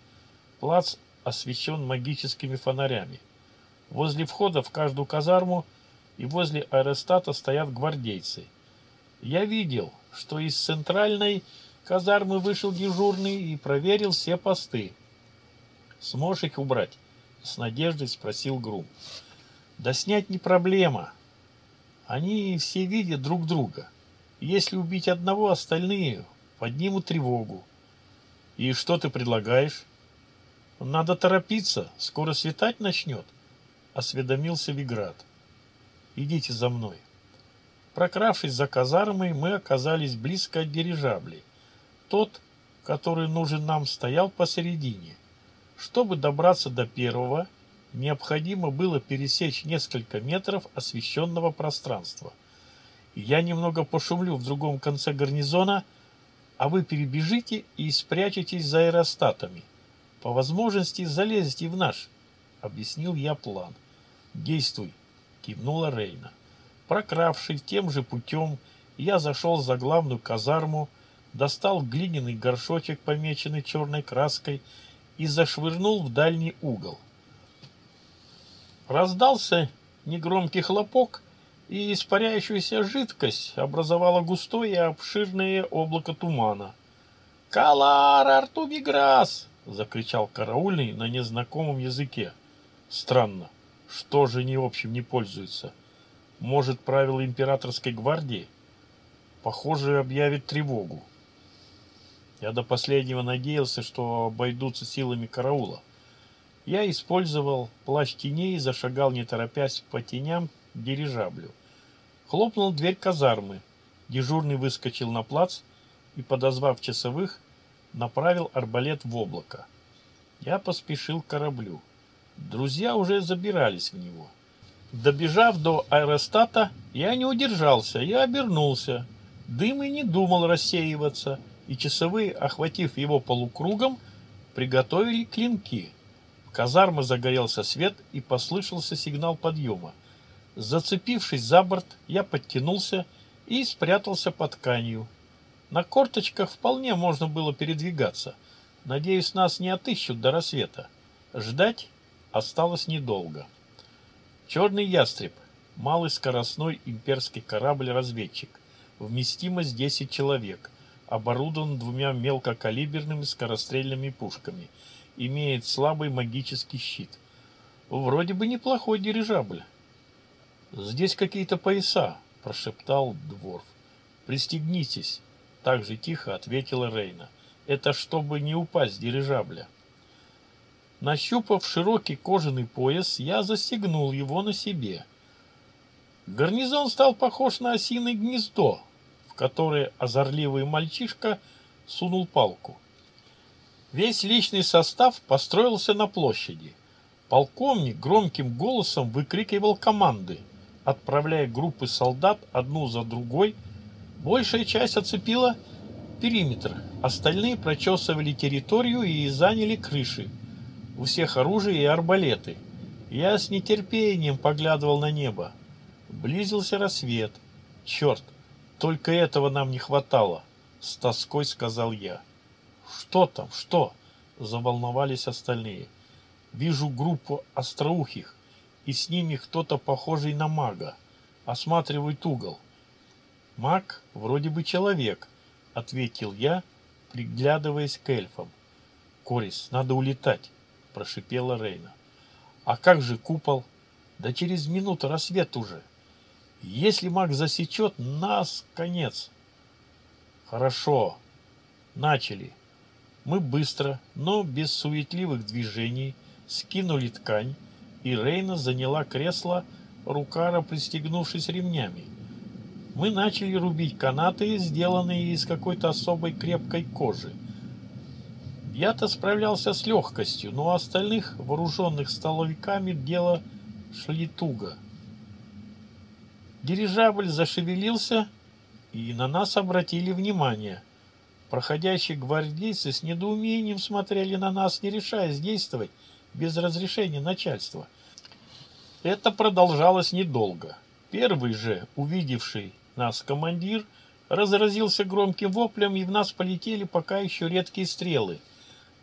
Плац освещен магическими фонарями. Возле входа в каждую казарму и возле аэростата стоят гвардейцы. Я видел, что из центральной казармы вышел дежурный и проверил все посты. «Сможешь их убрать?» — с надеждой спросил Грум. «Да снять не проблема. Они все видят друг друга. Если убить одного, остальные поднимут тревогу. И что ты предлагаешь? Надо торопиться, скоро светать начнет, осведомился Виград. Идите за мной. Прокравшись за казармой, мы оказались близко от дирижаблей. Тот, который нужен нам, стоял посередине. Чтобы добраться до первого, необходимо было пересечь несколько метров освещенного пространства. Я немного пошумлю в другом конце гарнизона, а вы перебежите и спрячетесь за аэростатами. По возможности залезьте в наш, объяснил я план. Действуй, кивнула Рейна. Прокравшись тем же путем, я зашел за главную казарму, достал глиняный горшочек, помеченный черной краской, и зашвырнул в дальний угол. Раздался негромкий хлопок, и испаряющаяся жидкость образовала густое и обширное облако тумана. «Калар Артубиграс!» — закричал караульный на незнакомом языке. «Странно, что же они общим не пользуются?» Может, правила императорской гвардии? Похоже, объявит тревогу. Я до последнего надеялся, что обойдутся силами караула. Я использовал плащ теней и зашагал, не торопясь, по теням дирижаблю. Хлопнул дверь казармы. Дежурный выскочил на плац и, подозвав часовых, направил арбалет в облако. Я поспешил к кораблю. Друзья уже забирались в него. Добежав до аэростата, я не удержался, я обернулся. Дым и не думал рассеиваться, и часовые, охватив его полукругом, приготовили клинки. В казарме загорелся свет и послышался сигнал подъема. Зацепившись за борт, я подтянулся и спрятался под тканью. На корточках вполне можно было передвигаться. Надеюсь, нас не отыщут до рассвета. Ждать осталось недолго. Черный ястреб – малый скоростной имперский корабль-разведчик. Вместимость 10 человек. Оборудован двумя мелкокалиберными скорострельными пушками. Имеет слабый магический щит. Вроде бы неплохой дирижабль. «Здесь какие-то пояса», – прошептал Дворф. «Пристегнитесь», – так же тихо ответила Рейна. «Это чтобы не упасть с дирижабля». Нащупав широкий кожаный пояс, я застегнул его на себе. Гарнизон стал похож на осиное гнездо, в которое озорливый мальчишка сунул палку. Весь личный состав построился на площади. Полковник громким голосом выкрикивал команды, отправляя группы солдат одну за другой. Большая часть оцепила периметр, остальные прочесывали территорию и заняли крыши. У всех оружие и арбалеты. Я с нетерпением поглядывал на небо. Близился рассвет. Черт, только этого нам не хватало, с тоской сказал я. Что там, что? Заволновались остальные. Вижу группу остроухих, и с ними кто-то похожий на мага. Осматривает угол. Маг вроде бы человек, ответил я, приглядываясь к эльфам. Корис, надо улетать прошипела Рейна. А как же купол? Да через минуту рассвет уже. Если маг засечет, нас конец. Хорошо. Начали. Мы быстро, но без суетливых движений скинули ткань, и Рейна заняла кресло, рукара пристегнувшись ремнями. Мы начали рубить канаты, сделанные из какой-то особой крепкой кожи. Я-то справлялся с легкостью, но у остальных, вооруженных столовиками, дело шли туго. Дирижабль зашевелился, и на нас обратили внимание. Проходящие гвардейцы с недоумением смотрели на нас, не решаясь действовать без разрешения начальства. Это продолжалось недолго. Первый же, увидевший нас командир, разразился громким воплем, и в нас полетели пока еще редкие стрелы.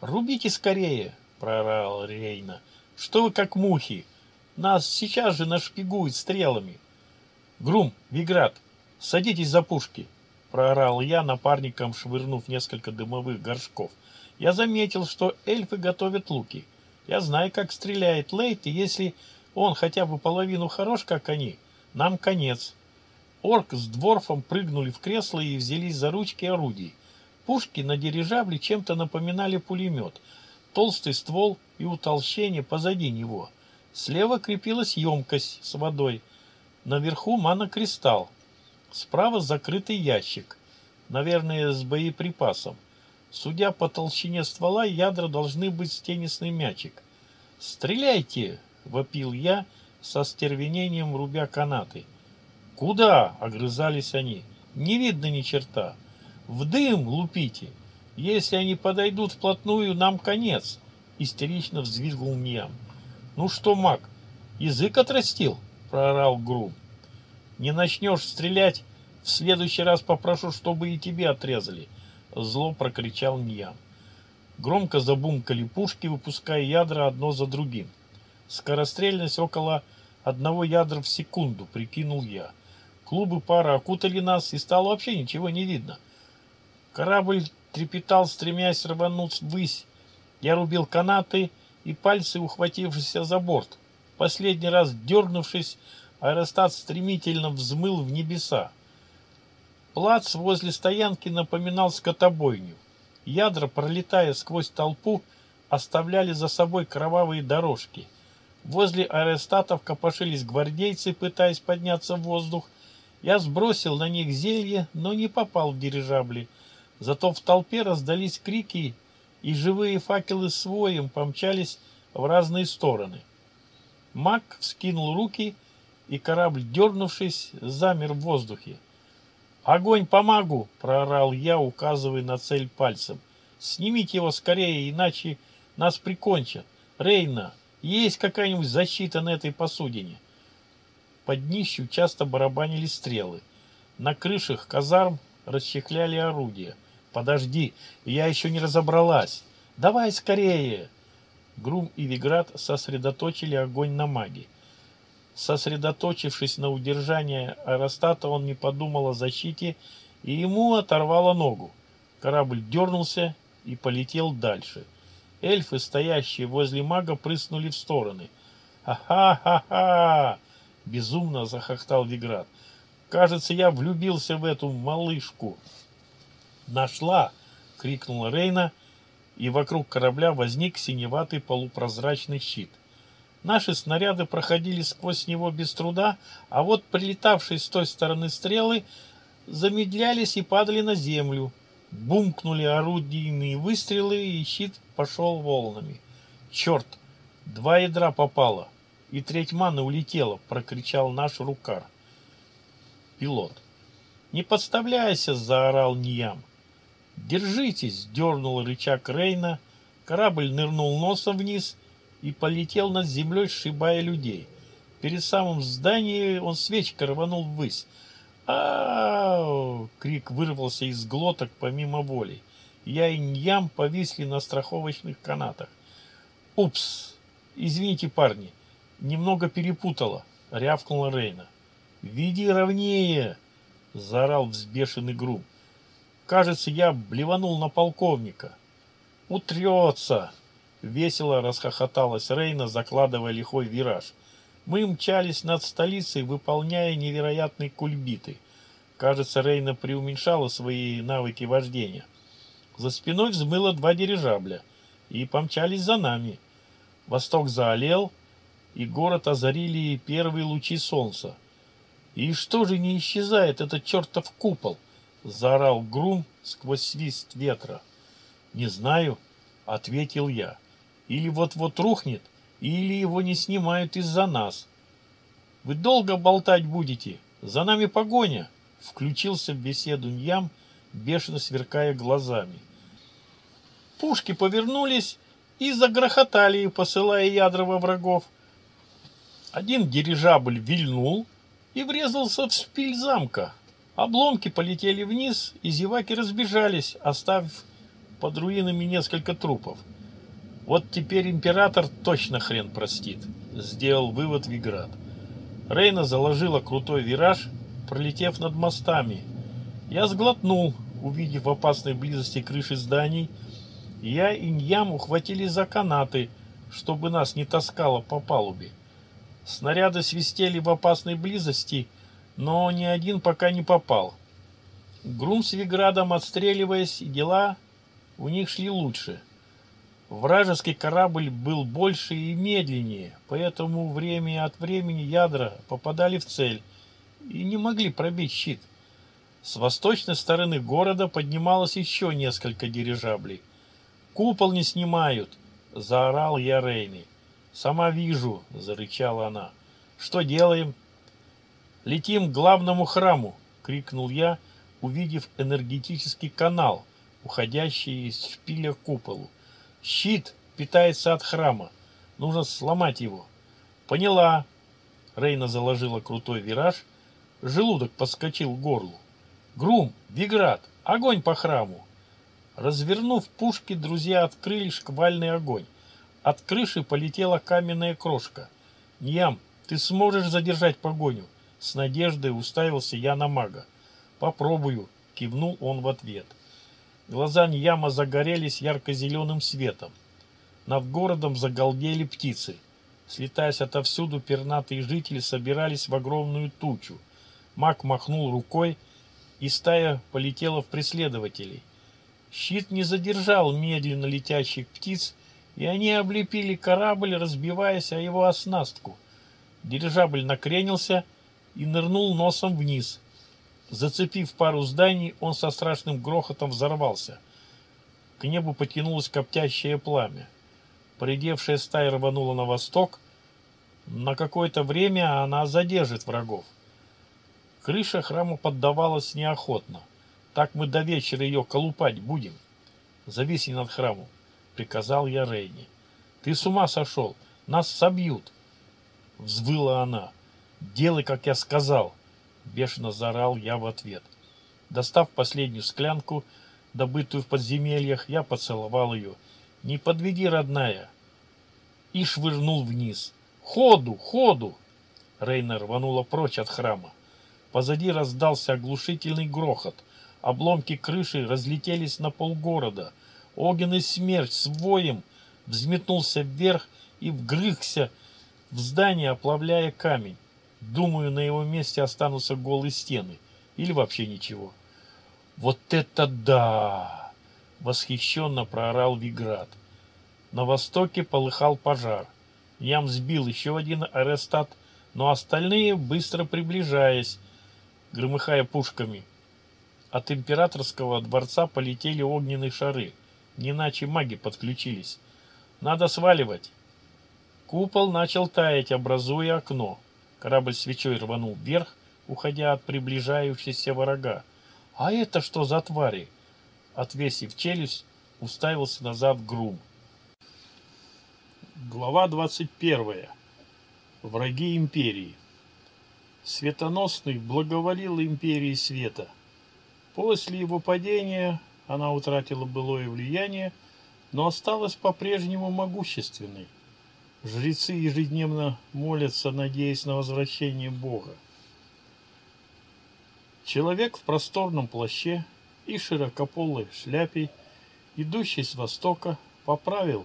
«Рубите скорее!» — проорал Рейна. «Что вы как мухи? Нас сейчас же нашпигуют стрелами!» «Грум, Виград, садитесь за пушки!» — проорал я напарником, швырнув несколько дымовых горшков. Я заметил, что эльфы готовят луки. Я знаю, как стреляет Лейт, и если он хотя бы половину хорош, как они, нам конец. Орк с дворфом прыгнули в кресло и взялись за ручки орудий. Пушки на дирижабле чем-то напоминали пулемет. Толстый ствол и утолщение позади него. Слева крепилась емкость с водой. Наверху манокристалл. Справа закрытый ящик. Наверное, с боеприпасом. Судя по толщине ствола, ядра должны быть теннисный мячик. «Стреляйте!» — вопил я, со стервенением рубя канаты. «Куда?» — огрызались они. «Не видно ни черта!» В дым лупите. Если они подойдут вплотную, нам конец. Истерично взвизгнул Ниам. Ну что, маг, язык отрастил? Проорал Грум. Не начнешь стрелять, в следующий раз попрошу, чтобы и тебе отрезали. Зло прокричал Ниам. Громко забумкали пушки, выпуская ядра одно за другим. Скорострельность около одного ядра в секунду, прикинул я. Клубы пара окутали нас, и стало вообще ничего не видно. — Корабль трепетал, стремясь рвануть ввысь. Я рубил канаты, и пальцы, ухватившись за борт. Последний раз дернувшись, аэростат стремительно взмыл в небеса. Плац возле стоянки напоминал скотобойню. Ядра, пролетая сквозь толпу, оставляли за собой кровавые дорожки. Возле аэростатов копошились гвардейцы, пытаясь подняться в воздух. Я сбросил на них зелье, но не попал в дирижабли — Зато в толпе раздались крики, и живые факелы своим помчались в разные стороны. Мак вскинул руки, и корабль, дернувшись, замер в воздухе. «Огонь по магу!» — проорал я, указывая на цель пальцем. «Снимите его скорее, иначе нас прикончат. Рейна, есть какая-нибудь защита на этой посудине?» Под днищу часто барабанили стрелы. На крышах казарм расчехляли орудия. Подожди, я еще не разобралась. Давай скорее. Грум и Виград сосредоточили огонь на маге. Сосредоточившись на удержании аэростата, он не подумал о защите, и ему оторвало ногу. Корабль дернулся и полетел дальше. Эльфы, стоящие возле мага, прыснули в стороны. «Ха-ха-ха-ха!» — безумно захохтал Виград. «Кажется, я влюбился в эту малышку». «Нашла!» — крикнула Рейна, и вокруг корабля возник синеватый полупрозрачный щит. Наши снаряды проходили сквозь него без труда, а вот прилетавшие с той стороны стрелы замедлялись и падали на землю. Бумкнули орудийные выстрелы, и щит пошел волнами. «Черт! Два ядра попало, и треть маны улетела!» — прокричал наш рукар. Пилот. «Не подставляйся!» — заорал Ниям. «Держитесь!» — дернул рычаг Рейна. Корабль нырнул носом вниз и полетел над землей, сшибая людей. Перед самым зданием он свечкой рванул ввысь. «Ау!» — крик вырвался из глоток помимо воли. Я и Ньям повисли на страховочных канатах. «Упс! Извините, парни, немного перепутала», — рявкнула Рейна. «Веди ровнее!» — заорал взбешенный Грум. Кажется, я блеванул на полковника. Утрется! Весело расхохоталась Рейна, закладывая лихой вираж. Мы мчались над столицей, выполняя невероятные кульбиты. Кажется, Рейна преуменьшала свои навыки вождения. За спиной взмыло два дирижабля и помчались за нами. Восток заолел, и город озарили первые лучи солнца. И что же не исчезает этот чертов купол? Заорал Грум сквозь свист ветра. Не знаю, ответил я. Или вот-вот рухнет, или его не снимают из-за нас. Вы долго болтать будете? За нами погоня. Включился в беседу Ньям, бешено сверкая глазами. Пушки повернулись и загрохотали, посылая ядра во врагов. Один дирижабль вильнул и врезался в шпиль замка. Обломки полетели вниз, и зеваки разбежались, оставив под руинами несколько трупов. Вот теперь император точно хрен простит, сделал вывод Виград. Рейна заложила крутой вираж, пролетев над мостами. Я сглотнул, увидев в опасной близости крыши зданий. Я и Ньям ухватились за канаты, чтобы нас не таскало по палубе. Снаряды свистели в опасной близости, но ни один пока не попал. Грум с Виградом отстреливаясь, дела у них шли лучше. Вражеский корабль был больше и медленнее, поэтому время от времени ядра попадали в цель и не могли пробить щит. С восточной стороны города поднималось еще несколько дирижаблей. «Купол не снимают!» — заорал я Рейни. «Сама вижу», — зарычала она. «Что делаем?» «Летим к главному храму!» — крикнул я, увидев энергетический канал, уходящий из шпиля к куполу. «Щит питается от храма. Нужно сломать его». «Поняла». Рейна заложила крутой вираж. Желудок подскочил к горлу. «Грум! Виград! Огонь по храму!» Развернув пушки, друзья открыли шквальный огонь. От крыши полетела каменная крошка. «Ньям, ты сможешь задержать погоню?» С надеждой уставился я на мага. «Попробую», — кивнул он в ответ. Глаза Ньяма загорелись ярко-зеленым светом. Над городом загалдели птицы. Слетаясь отовсюду, пернатые жители собирались в огромную тучу. Маг махнул рукой, и стая полетела в преследователей. Щит не задержал медленно летящих птиц, и они облепили корабль, разбиваясь о его оснастку. Дирижабль накренился и нырнул носом вниз. Зацепив пару зданий, он со страшным грохотом взорвался. К небу потянулось коптящее пламя. Поредевшая стая рванула на восток. На какое-то время она задержит врагов. Крыша храма поддавалась неохотно. Так мы до вечера ее колупать будем. Зависи над храмом. — приказал я Рейни. «Ты с ума сошел! Нас собьют!» Взвыла она. «Делай, как я сказал!» Бешено заорал я в ответ. Достав последнюю склянку, добытую в подземельях, я поцеловал ее. «Не подведи, родная!» И швырнул вниз. «Ходу! Ходу!» Рейна рванула прочь от храма. Позади раздался оглушительный грохот. Обломки крыши разлетелись на полгорода. Огненный смерч с воем взметнулся вверх и вгрызся в здание, оплавляя камень. Думаю, на его месте останутся голые стены. Или вообще ничего. Вот это да! Восхищенно проорал Виград. На востоке полыхал пожар. Ям сбил еще один арестат, но остальные, быстро приближаясь, громыхая пушками. От императорского дворца полетели огненные шары. Не иначе маги подключились. Надо сваливать. Купол начал таять, образуя окно. Корабль свечой рванул вверх, уходя от приближающегося врага. «А это что за твари?» Отвесив челюсть, уставился назад Грум. Глава 21. Враги империи. Светоносный благоволил империи света. После его падения она утратила былое влияние, но осталась по-прежнему могущественной. Жрецы ежедневно молятся, надеясь на возвращение Бога. Человек в просторном плаще и широкополой шляпе, идущий с востока, поправил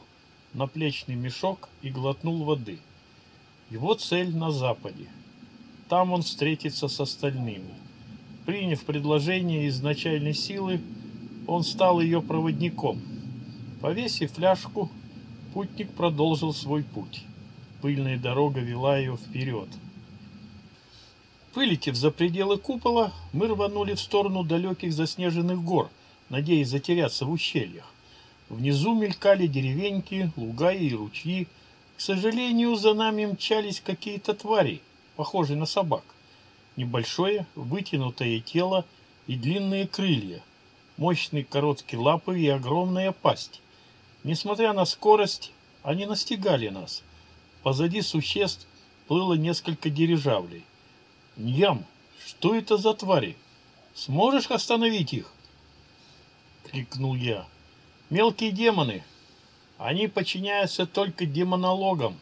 наплечный мешок и глотнул воды. Его цель на западе. Там он встретится с остальными. Приняв предложение изначальной силы, он стал ее проводником. Повесив фляжку, путник продолжил свой путь. Пыльная дорога вела ее вперед. Вылетев за пределы купола, мы рванули в сторону далеких заснеженных гор, надеясь затеряться в ущельях. Внизу мелькали деревеньки, луга и ручьи. К сожалению, за нами мчались какие-то твари, похожие на собак. Небольшое, вытянутое тело и длинные крылья, мощные короткие лапы и огромная пасть. Несмотря на скорость, они настигали нас. Позади существ плыло несколько дирижаблей. «Ньям, что это за твари? Сможешь остановить их?» — крикнул я. «Мелкие демоны. Они подчиняются только демонологам.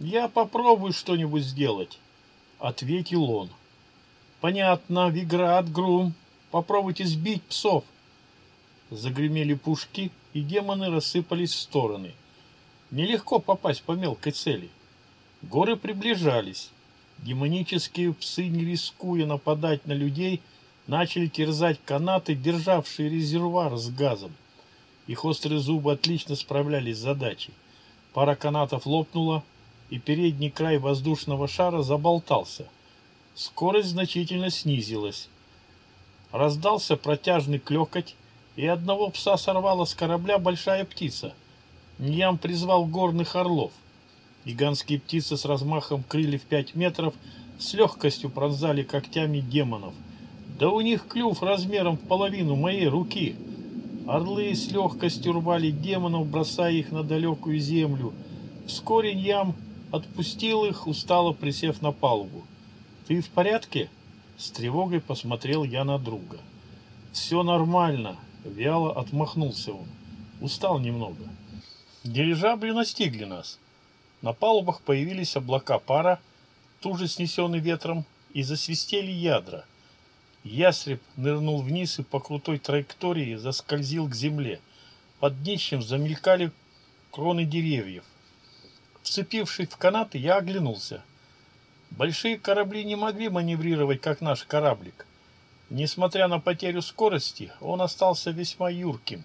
Я попробую что-нибудь сделать», — ответил он. «Понятно, Виград, Грум, попробуйте сбить псов». Загремели пушки, и демоны рассыпались в стороны. Нелегко попасть по мелкой цели. Горы приближались. Демонические псы, не рискуя нападать на людей, начали терзать канаты, державшие резервуар с газом. Их острые зубы отлично справлялись с задачей. Пара канатов лопнула, и передний край воздушного шара заболтался. Скорость значительно снизилась. Раздался протяжный клёкоть, и одного пса сорвала с корабля большая птица. Ньям призвал горных орлов. Гигантские птицы с размахом крыльев 5 метров с легкостью пронзали когтями демонов. Да у них клюв размером в половину моей руки. Орлы с легкостью рвали демонов, бросая их на далекую землю. Вскоре Ньям отпустил их, устало присев на палубу. «Ты в порядке?» С тревогой посмотрел я на друга. «Все нормально», — вяло отмахнулся он. «Устал немного». Дирижабли настигли нас. На палубах появились облака пара, туже снесенный ветром, и засвистели ядра. Ястреб нырнул вниз и по крутой траектории заскользил к земле. Под днищем замелькали кроны деревьев. Вцепившись в канаты, я оглянулся. Большие корабли не могли маневрировать, как наш кораблик. Несмотря на потерю скорости, он остался весьма юрким.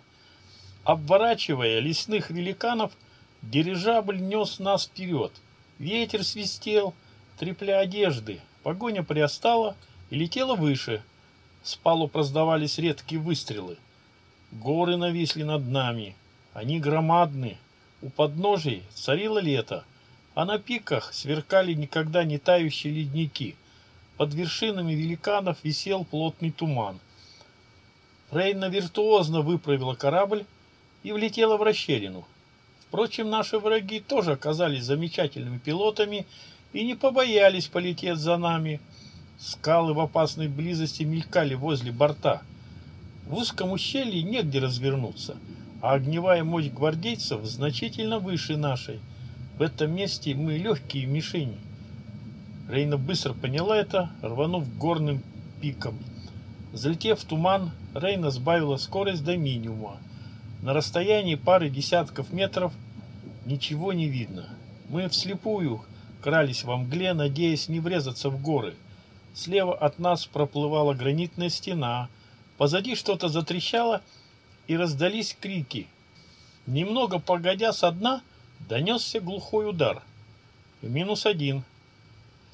Обворачивая лесных великанов, Дирижабль нес нас вперед. Ветер свистел, трепля одежды. Погоня приостала и летела выше. С палуб раздавались редкие выстрелы. Горы нависли над нами. Они громадны. У подножий царило лето, а на пиках сверкали никогда не тающие ледники. Под вершинами великанов висел плотный туман. Рейна виртуозно выправила корабль и влетела в расщелину. Впрочем, наши враги тоже оказались замечательными пилотами и не побоялись полететь за нами. Скалы в опасной близости мелькали возле борта. В узком ущелье негде развернуться, а огневая мощь гвардейцев значительно выше нашей. В этом месте мы легкие мишени. Рейна быстро поняла это, рванув горным пиком. Залетев в туман, Рейна сбавила скорость до минимума. На расстоянии пары десятков метров ничего не видно. Мы вслепую крались во мгле, надеясь не врезаться в горы. Слева от нас проплывала гранитная стена. Позади что-то затрещало, и раздались крики. Немного погодя со дна, донесся глухой удар. Минус один.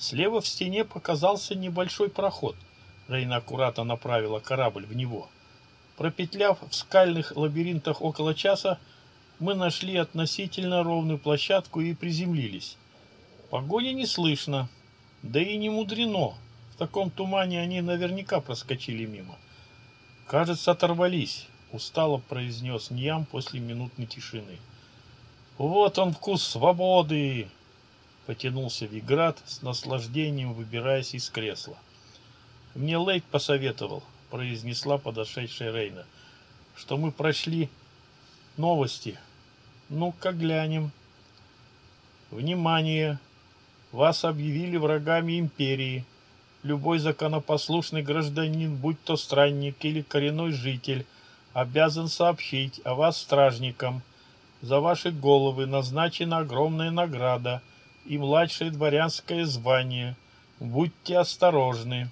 Слева в стене показался небольшой проход. Рейна аккуратно направила корабль в него. — Пропетляв в скальных лабиринтах около часа, мы нашли относительно ровную площадку и приземлились. Погони не слышно, да и не мудрено. В таком тумане они наверняка проскочили мимо. Кажется, оторвались, устало произнес Ньям после минутной тишины. Вот он вкус свободы! Потянулся Виград с наслаждением, выбираясь из кресла. Мне Лейк посоветовал произнесла подошедшая Рейна, что мы прошли новости. Ну-ка глянем. Внимание! Вас объявили врагами империи. Любой законопослушный гражданин, будь то странник или коренной житель, обязан сообщить о вас стражникам. За ваши головы назначена огромная награда и младшее дворянское звание. Будьте осторожны.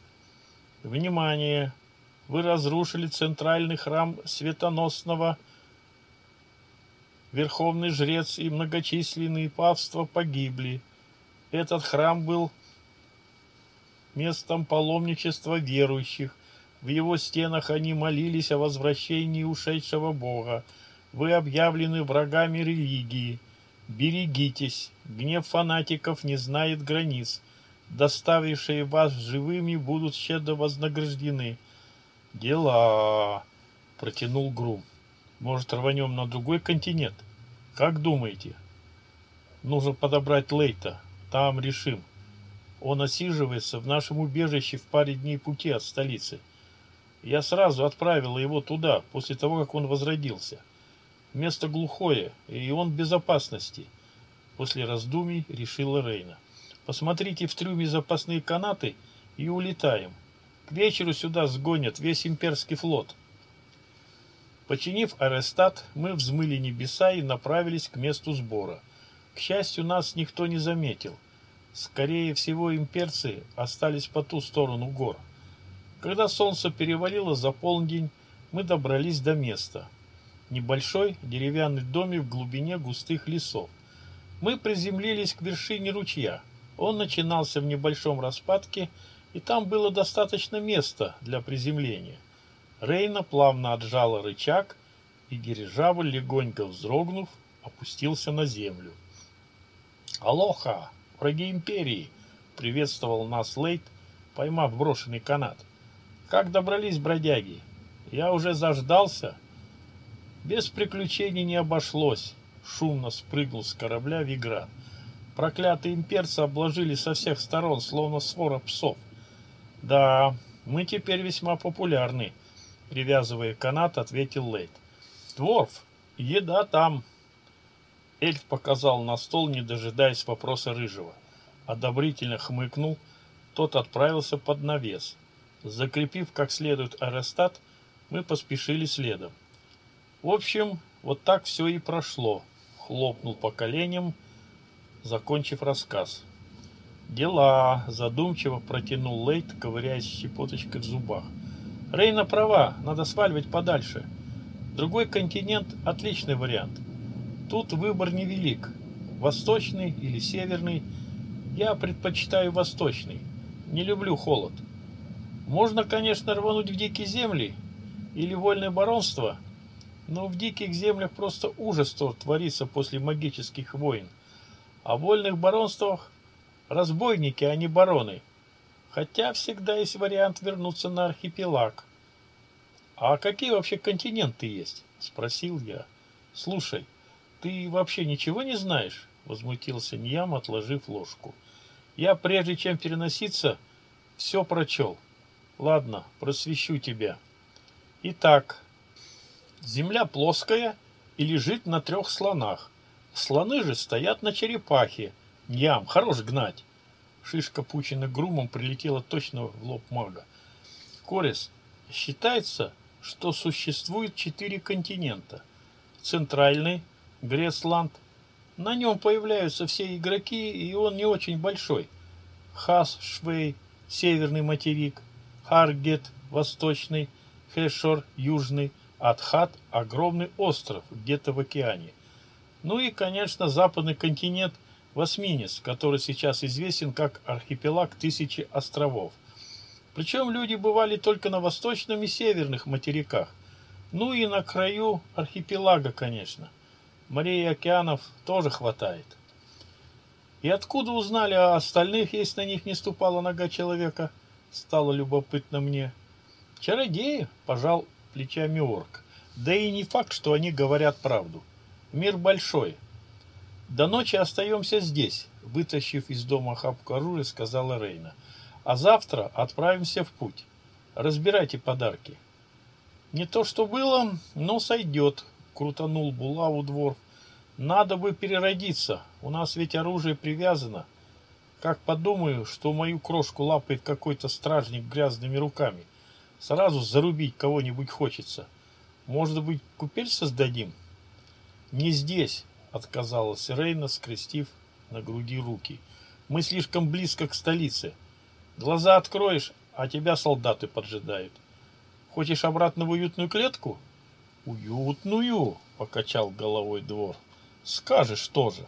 Внимание! Вы разрушили центральный храм светоносного. Верховный жрец и многочисленные павства погибли. Этот храм был местом паломничества верующих. В его стенах они молились о возвращении ушедшего Бога. Вы объявлены врагами религии. Берегитесь, гнев фанатиков не знает границ. Доставившие вас живыми будут щедро вознаграждены. Дела, протянул Грум. Может, рванем на другой континент? Как думаете? Нужно подобрать Лейта. Там решим. Он осиживается в нашем убежище в паре дней пути от столицы. Я сразу отправила его туда, после того, как он возродился. Место глухое, и он в безопасности. После раздумий решила Рейна. Посмотрите в трюме запасные канаты и улетаем. К вечеру сюда сгонят весь имперский флот. Починив аэростат, мы взмыли небеса и направились к месту сбора. К счастью, нас никто не заметил. Скорее всего, имперцы остались по ту сторону гор. Когда солнце перевалило за полдень, мы добрались до места. Небольшой деревянный домик в глубине густых лесов. Мы приземлились к вершине ручья. Он начинался в небольшом распадке, и там было достаточно места для приземления. Рейна плавно отжала рычаг, и дирижабль, легонько вздрогнув, опустился на землю. «Алоха! Враги Империи!» — приветствовал нас Лейт, поймав брошенный канат. «Как добрались бродяги? Я уже заждался?» Без приключений не обошлось. Шумно спрыгнул с корабля Виград. Проклятые имперцы обложили со всех сторон, словно свора псов. Да, мы теперь весьма популярны, привязывая канат, ответил Лейт. Дворф, еда там. Эльф показал на стол, не дожидаясь вопроса Рыжего. Одобрительно хмыкнул, тот отправился под навес. Закрепив как следует аэростат, мы поспешили следом. В общем, вот так все и прошло. Хлопнул по коленям, закончив рассказ. «Дела!» – задумчиво протянул Лейт, ковыряясь щепоточкой в зубах. «Рейна права, надо сваливать подальше. Другой континент – отличный вариант. Тут выбор невелик. Восточный или северный. Я предпочитаю восточный. Не люблю холод. Можно, конечно, рвануть в дикие земли или вольное баронство – но в диких землях просто ужас что творится после магических войн. А в вольных баронствах разбойники, а не бароны. Хотя всегда есть вариант вернуться на архипелаг. «А какие вообще континенты есть?» – спросил я. «Слушай, ты вообще ничего не знаешь?» – возмутился Ньям, отложив ложку. «Я, прежде чем переноситься, все прочел. Ладно, просвещу тебя. Итак, Земля плоская и лежит на трех слонах. Слоны же стоят на черепахе. Ням, хорош гнать. Шишка, пучена грумом, прилетела точно в лоб мага. Корис, считается, что существует четыре континента. Центральный, Гресланд. На нем появляются все игроки, и он не очень большой. Хас, Швей, северный материк. Харгет, восточный. Хешор, южный. Адхат – огромный остров где-то в океане. Ну и, конечно, западный континент Восминец, который сейчас известен как архипелаг тысячи островов. Причем люди бывали только на восточном и северных материках. Ну и на краю архипелага, конечно. Морей и океанов тоже хватает. И откуда узнали о остальных, если на них не ступала нога человека? Стало любопытно мне. Чародеи, пожал плечами орк. Да и не факт, что они говорят правду. Мир большой. До ночи остаемся здесь, вытащив из дома хапку оружия, сказала Рейна. А завтра отправимся в путь. Разбирайте подарки. Не то, что было, но сойдет, крутанул булаву двор. Надо бы переродиться, у нас ведь оружие привязано. Как подумаю, что мою крошку лапает какой-то стражник грязными руками. Сразу зарубить кого-нибудь хочется. Может быть, купель создадим? Не здесь, отказалась Рейна, скрестив на груди руки. Мы слишком близко к столице. Глаза откроешь, а тебя солдаты поджидают. Хочешь обратно в уютную клетку? Уютную, покачал головой двор. Скажешь тоже.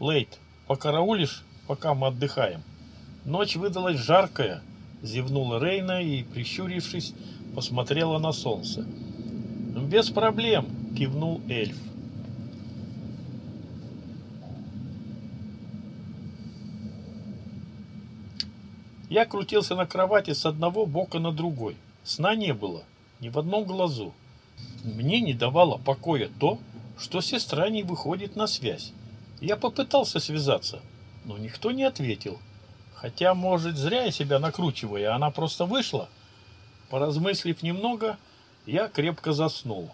Лейт, покараулишь, пока мы отдыхаем. Ночь выдалась жаркая, зевнула Рейна и, прищурившись, посмотрела на солнце. «Без проблем», — кивнул эльф. Я крутился на кровати с одного бока на другой. Сна не было, ни в одном глазу. Мне не давало покоя то, что сестра не выходит на связь. Я попытался связаться, но никто не ответил. Хотя, может, зря я себя накручиваю, а она просто вышла. Поразмыслив немного, я крепко заснул.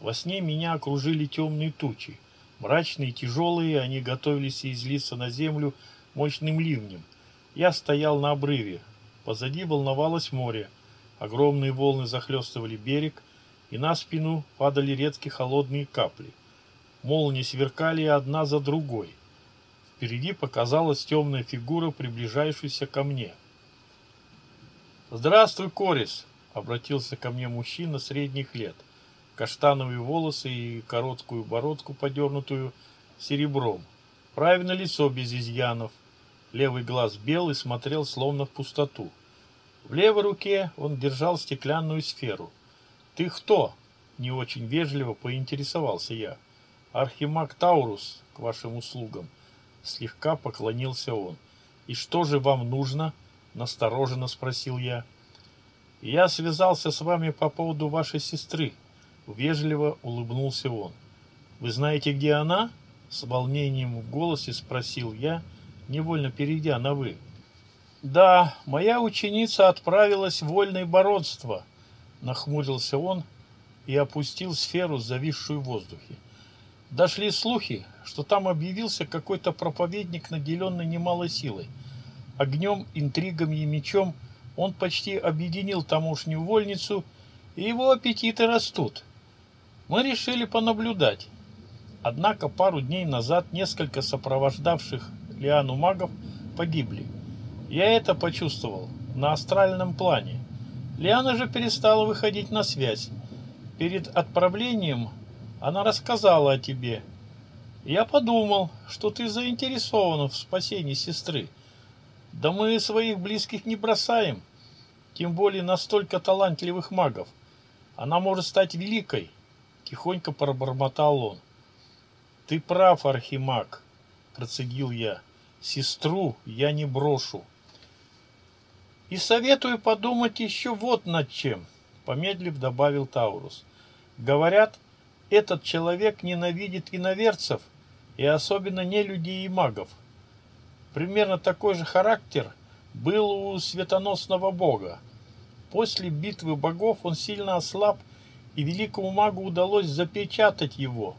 Во сне меня окружили темные тучи. Мрачные, тяжелые, они готовились излиться на землю мощным ливнем. Я стоял на обрыве. Позади волновалось море. Огромные волны захлестывали берег, и на спину падали редкие холодные капли. Молнии сверкали одна за другой. Впереди показалась темная фигура, приближающаяся ко мне. «Здравствуй, Корис!» — обратился ко мне мужчина средних лет. Каштановые волосы и короткую бородку, подернутую серебром. Правильно лицо без изъянов. Левый глаз белый смотрел словно в пустоту. В левой руке он держал стеклянную сферу. «Ты кто?» — не очень вежливо поинтересовался я. «Архимаг Таурус, к вашим услугам», — слегка поклонился он. «И что же вам нужно?» — настороженно спросил я. «Я связался с вами по поводу вашей сестры», — вежливо улыбнулся он. «Вы знаете, где она?» — с волнением в голосе спросил я, невольно перейдя на «вы». «Да, моя ученица отправилась в вольное бородство», — нахмурился он и опустил сферу, зависшую в воздухе. Дошли слухи, что там объявился какой-то проповедник, наделенный немалой силой. Огнем, интригами и мечом он почти объединил тамошнюю вольницу, и его аппетиты растут. Мы решили понаблюдать. Однако пару дней назад несколько сопровождавших Лиану магов погибли. Я это почувствовал на астральном плане. Лиана же перестала выходить на связь. Перед отправлением она рассказала о тебе. Я подумал, что ты заинтересована в спасении сестры. Да мы своих близких не бросаем, тем более настолько талантливых магов. Она может стать великой, тихонько пробормотал он. Ты прав, архимаг, процедил я. Сестру я не брошу. И советую подумать еще вот над чем, помедлив добавил Таурус. Говорят, этот человек ненавидит иноверцев и особенно не людей и магов. Примерно такой же характер был у светоносного бога. После битвы богов он сильно ослаб, и великому магу удалось запечатать его.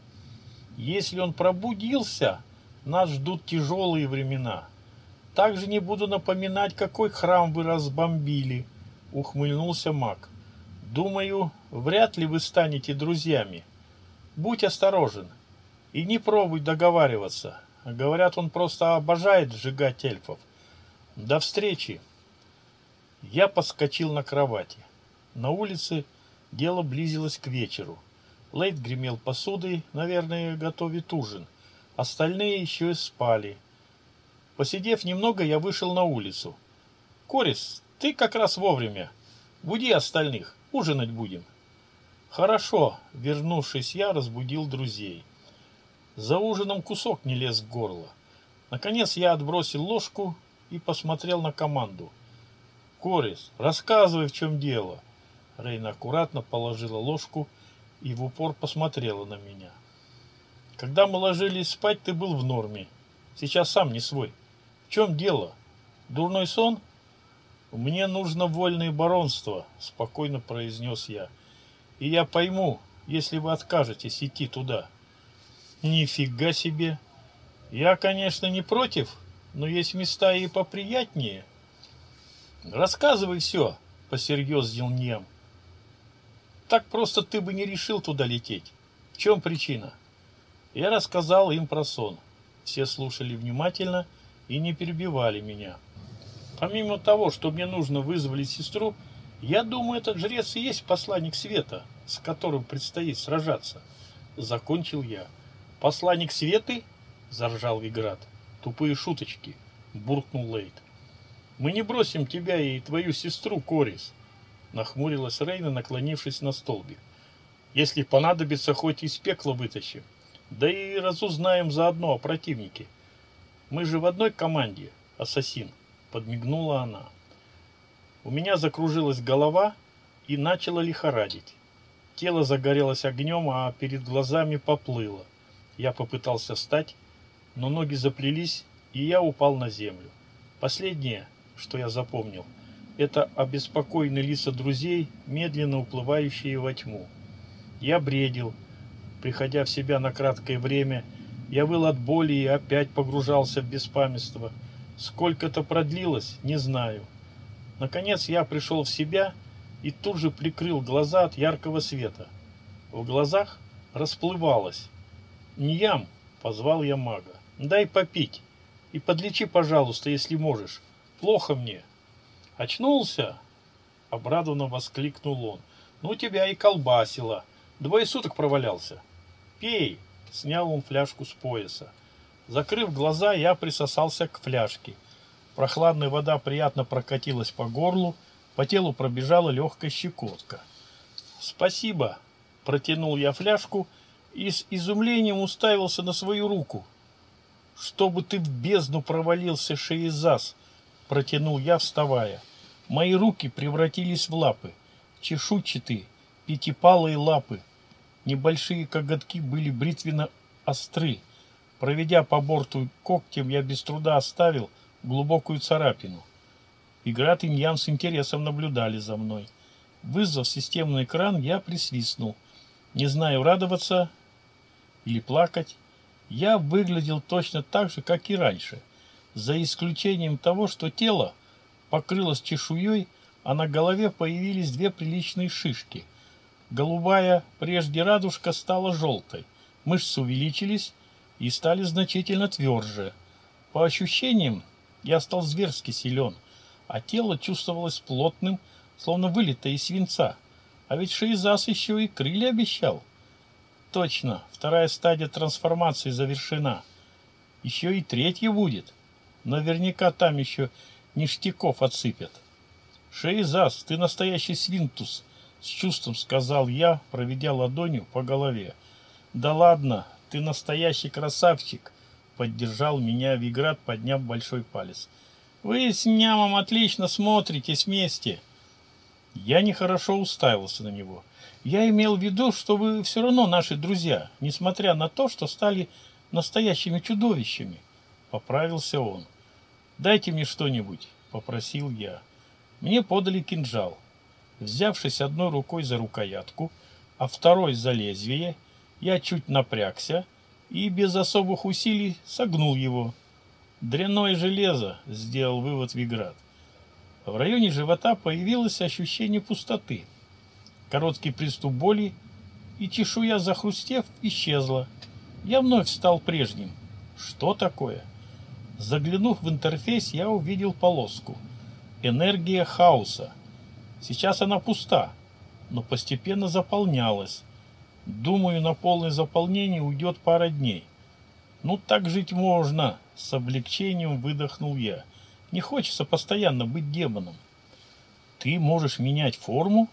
Если он пробудился, нас ждут тяжелые времена. Также не буду напоминать, какой храм вы разбомбили, ухмыльнулся маг. Думаю, вряд ли вы станете друзьями. Будь осторожен и не пробуй договариваться. Говорят, он просто обожает сжигать эльфов. До встречи. Я подскочил на кровати. На улице дело близилось к вечеру. Лейт гремел посудой, наверное, готовит ужин. Остальные еще и спали. Посидев немного, я вышел на улицу. «Корис, ты как раз вовремя. Буди остальных, ужинать будем». «Хорошо», — вернувшись я, разбудил друзей. За ужином кусок не лез в горло. Наконец я отбросил ложку и посмотрел на команду. «Корис, рассказывай, в чем дело». Рейна аккуратно положила ложку и в упор посмотрела на меня. «Когда мы ложились спать, ты был в норме. Сейчас сам не свой. В чем дело? Дурной сон? Мне нужно вольное баронство, спокойно произнес я. И я пойму, если вы откажетесь идти туда. Нифига себе. Я, конечно, не против, но есть места и поприятнее. Рассказывай все, посерьезнел Нем. Так просто ты бы не решил туда лететь. В чем причина? Я рассказал им про сон. Все слушали внимательно и не перебивали меня. Помимо того, что мне нужно вызволить сестру, я думаю, этот жрец и есть посланник света, с которым предстоит сражаться. Закончил я. Посланник светы? Заржал Виград. Тупые шуточки, буркнул Лейт. Мы не бросим тебя и твою сестру, Корис, нахмурилась Рейна, наклонившись на столбик. Если понадобится, хоть из пекла вытащим. Да и разузнаем заодно о противнике. Мы же в одной команде, ассасин, подмигнула она. У меня закружилась голова и начала лихорадить. Тело загорелось огнем, а перед глазами поплыло. Я попытался встать, но ноги заплелись, и я упал на землю. Последнее, что я запомнил, это обеспокоенные лица друзей, медленно уплывающие во тьму. Я бредил, приходя в себя на краткое время, я выл от боли и опять погружался в беспамятство. Сколько это продлилось, не знаю. Наконец я пришел в себя и тут же прикрыл глаза от яркого света. В глазах расплывалось. «Ньям!» — позвал я мага. «Дай попить и подлечи, пожалуйста, если можешь. Плохо мне». «Очнулся?» — обрадованно воскликнул он. «Ну, тебя и колбасило. Двое суток провалялся. Пей!» — снял он фляжку с пояса. Закрыв глаза, я присосался к фляжке. Прохладная вода приятно прокатилась по горлу, по телу пробежала легкая щекотка. «Спасибо!» — протянул я фляжку и с изумлением уставился на свою руку. «Чтобы ты в бездну провалился, Шеизас!» — протянул я, вставая. Мои руки превратились в лапы, чешуйчатые, пятипалые лапы. Небольшие коготки были бритвенно остры. Проведя по борту когтем, я без труда оставил глубокую царапину. Играт и с интересом наблюдали за мной. Вызвав системный экран, я присвистнул. Не знаю, радоваться или плакать. Я выглядел точно так же, как и раньше, за исключением того, что тело покрылось чешуей, а на голове появились две приличные шишки. Голубая прежде радужка стала желтой, мышцы увеличились и стали значительно тверже. По ощущениям, я стал зверски силен – а тело чувствовалось плотным, словно вылитое из свинца. А ведь Шейзас еще и крылья обещал. Точно, вторая стадия трансформации завершена. Еще и третья будет. Наверняка там еще ништяков отсыпят. Шейзас, ты настоящий свинтус, с чувством сказал я, проведя ладонью по голове. Да ладно, ты настоящий красавчик, поддержал меня Виград, подняв большой палец. Вы с нямом отлично смотритесь вместе. Я нехорошо уставился на него. Я имел в виду, что вы все равно наши друзья, несмотря на то, что стали настоящими чудовищами. Поправился он. Дайте мне что-нибудь, попросил я. Мне подали кинжал. Взявшись одной рукой за рукоятку, а второй за лезвие, я чуть напрягся и без особых усилий согнул его. Дрянное железо, сделал вывод Виград. В районе живота появилось ощущение пустоты. Короткий приступ боли, и чешуя, захрустев, исчезла. Я вновь стал прежним. Что такое? Заглянув в интерфейс, я увидел полоску. Энергия хаоса. Сейчас она пуста, но постепенно заполнялась. Думаю, на полное заполнение уйдет пара дней. Ну так жить можно, с облегчением выдохнул я. Не хочется постоянно быть демоном. Ты можешь менять форму?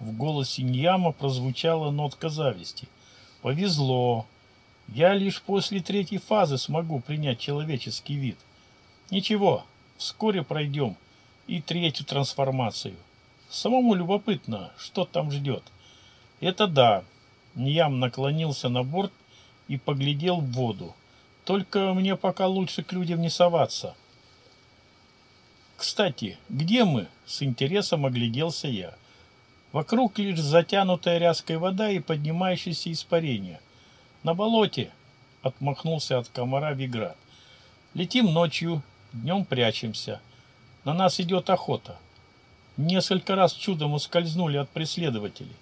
В голосе Ньяма прозвучала нотка зависти. Повезло. Я лишь после третьей фазы смогу принять человеческий вид. Ничего, вскоре пройдем и третью трансформацию. Самому любопытно, что там ждет. Это да. Ньям наклонился на борт и поглядел в воду. Только мне пока лучше к людям не соваться. Кстати, где мы? С интересом огляделся я. Вокруг лишь затянутая ряской вода и поднимающееся испарение. На болоте, отмахнулся от комара Виград. Летим ночью, днем прячемся. На нас идет охота. Несколько раз чудом ускользнули от преследователей.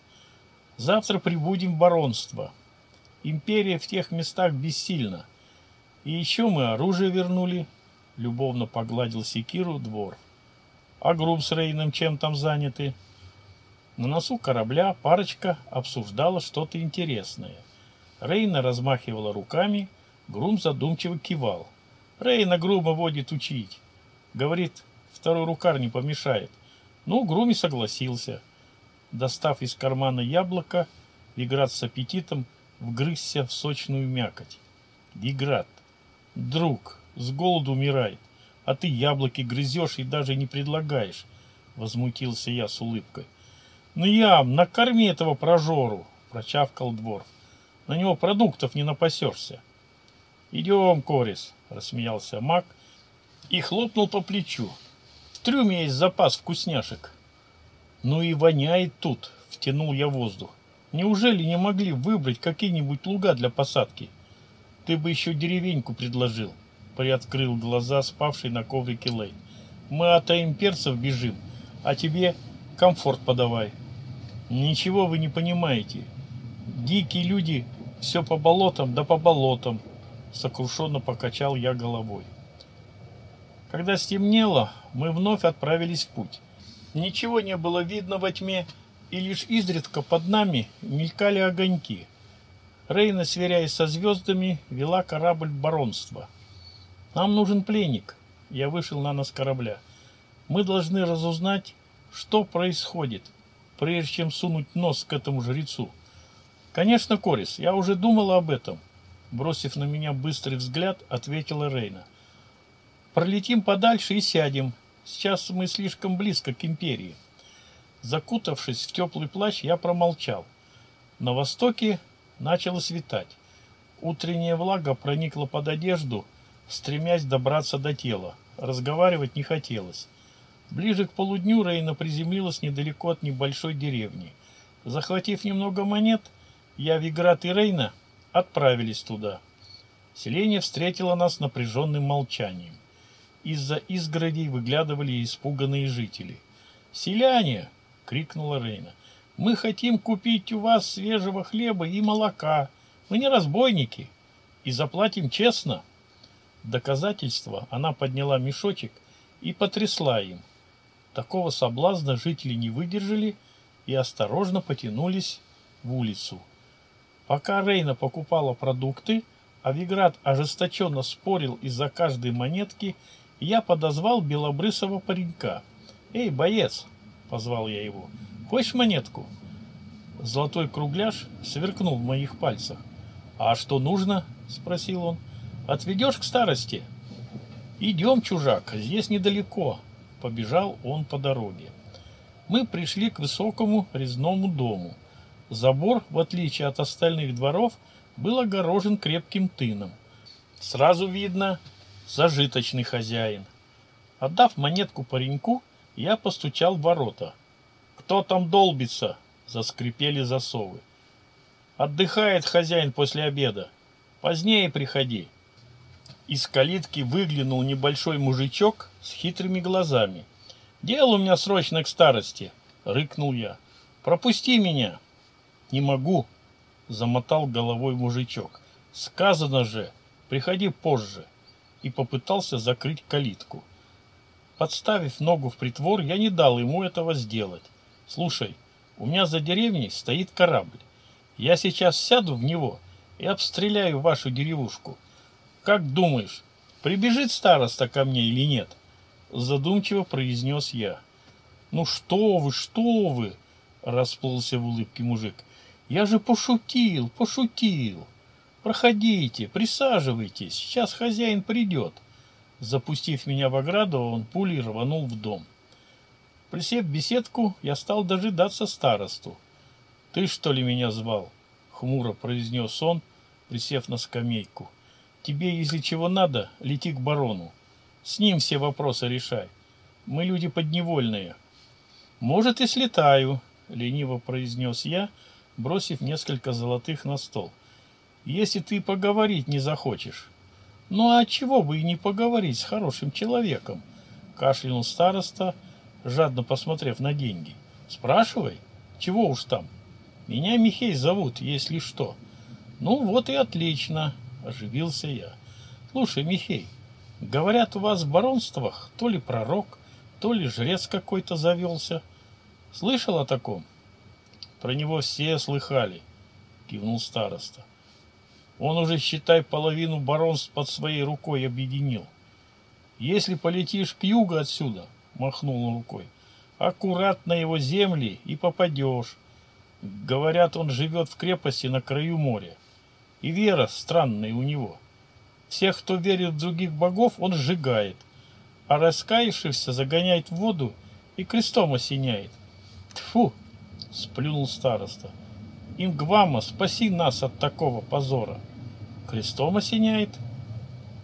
Завтра прибудем в баронство. Империя в тех местах бессильна. И еще мы оружие вернули. Любовно погладил секиру двор. А Грум с Рейном чем там заняты? На носу корабля парочка обсуждала что-то интересное. Рейна размахивала руками, Грум задумчиво кивал. Рейна Грума водит учить. Говорит, Второй рукар не помешает. Ну, Груми согласился. Достав из кармана яблоко, Виград с аппетитом вгрызся в сочную мякоть. Виград, друг, с голоду умирает, а ты яблоки грызешь и даже не предлагаешь, возмутился я с улыбкой. Ну, ям, накорми этого прожору, прочавкал двор. На него продуктов не напасешься. Идем, Корис, рассмеялся маг и хлопнул по плечу. В трюме есть запас вкусняшек. Ну и воняет тут, втянул я воздух. Неужели не могли выбрать какие-нибудь луга для посадки? Ты бы еще деревеньку предложил, приоткрыл глаза спавший на коврике Лейн. Мы от имперцев бежим, а тебе комфорт подавай. Ничего вы не понимаете. Дикие люди все по болотам да по болотам, сокрушенно покачал я головой. Когда стемнело, мы вновь отправились в путь. Ничего не было видно во тьме, и лишь изредка под нами мелькали огоньки. Рейна, сверяясь со звездами, вела корабль баронства. «Нам нужен пленник», — я вышел на нос корабля. «Мы должны разузнать, что происходит, прежде чем сунуть нос к этому жрецу». «Конечно, Корис, я уже думала об этом», — бросив на меня быстрый взгляд, ответила Рейна. «Пролетим подальше и сядем. Сейчас мы слишком близко к империи». Закутавшись в теплый плащ, я промолчал. На востоке начало светать. Утренняя влага проникла под одежду, стремясь добраться до тела. Разговаривать не хотелось. Ближе к полудню Рейна приземлилась недалеко от небольшой деревни. Захватив немного монет, я, Виград и Рейна отправились туда. Селение встретило нас напряженным молчанием. Из-за изгородей выглядывали испуганные жители. «Селяне!» — крикнула Рейна. «Мы хотим купить у вас свежего хлеба и молока. Мы не разбойники. И заплатим честно». Доказательство она подняла мешочек и потрясла им. Такого соблазна жители не выдержали и осторожно потянулись в улицу. Пока Рейна покупала продукты, а Виград ожесточенно спорил из-за каждой монетки, я подозвал белобрысого паренька. «Эй, боец!» — позвал я его. «Хочешь монетку?» Золотой кругляш сверкнул в моих пальцах. «А что нужно?» — спросил он. «Отведешь к старости?» «Идем, чужак, здесь недалеко», — побежал он по дороге. Мы пришли к высокому резному дому. Забор, в отличие от остальных дворов, был огорожен крепким тыном. Сразу видно, зажиточный хозяин. Отдав монетку пареньку, я постучал в ворота. «Кто там долбится?» — заскрипели засовы. «Отдыхает хозяин после обеда. Позднее приходи». Из калитки выглянул небольшой мужичок с хитрыми глазами. «Дело у меня срочно к старости!» — рыкнул я. «Пропусти меня!» «Не могу!» — замотал головой мужичок. «Сказано же, приходи позже!» И попытался закрыть калитку. Подставив ногу в притвор, я не дал ему этого сделать. «Слушай, у меня за деревней стоит корабль. Я сейчас сяду в него и обстреляю вашу деревушку. Как думаешь, прибежит староста ко мне или нет?» Задумчиво произнес я. «Ну что вы, что вы!» Расплылся в улыбке мужик. «Я же пошутил, пошутил!» Проходите, присаживайтесь, сейчас хозяин придет. Запустив меня в ограду, он пулей рванул в дом. Присев в беседку, я стал дожидаться старосту. «Ты, что ли, меня звал?» — хмуро произнес он, присев на скамейку. «Тебе, если чего надо, лети к барону. С ним все вопросы решай. Мы люди подневольные». «Может, и слетаю», — лениво произнес я, бросив несколько золотых на стол если ты поговорить не захочешь. Ну а чего бы и не поговорить с хорошим человеком? Кашлянул староста, жадно посмотрев на деньги. Спрашивай, чего уж там. Меня Михей зовут, если что. Ну вот и отлично, оживился я. Слушай, Михей, говорят, у вас в баронствах то ли пророк, то ли жрец какой-то завелся. Слышал о таком? Про него все слыхали, кивнул староста. Он уже, считай, половину баронств под своей рукой объединил. Если полетишь к югу отсюда, махнул он рукой. Аккуратно его земли и попадешь. Говорят, он живет в крепости на краю моря. И вера странная у него. Всех, кто верит в других богов, он сжигает, а раскаявшихся загоняет в воду и крестом осеняет. Тфу, сплюнул староста. Ингвама, спаси нас от такого позора. Крестом осеняет?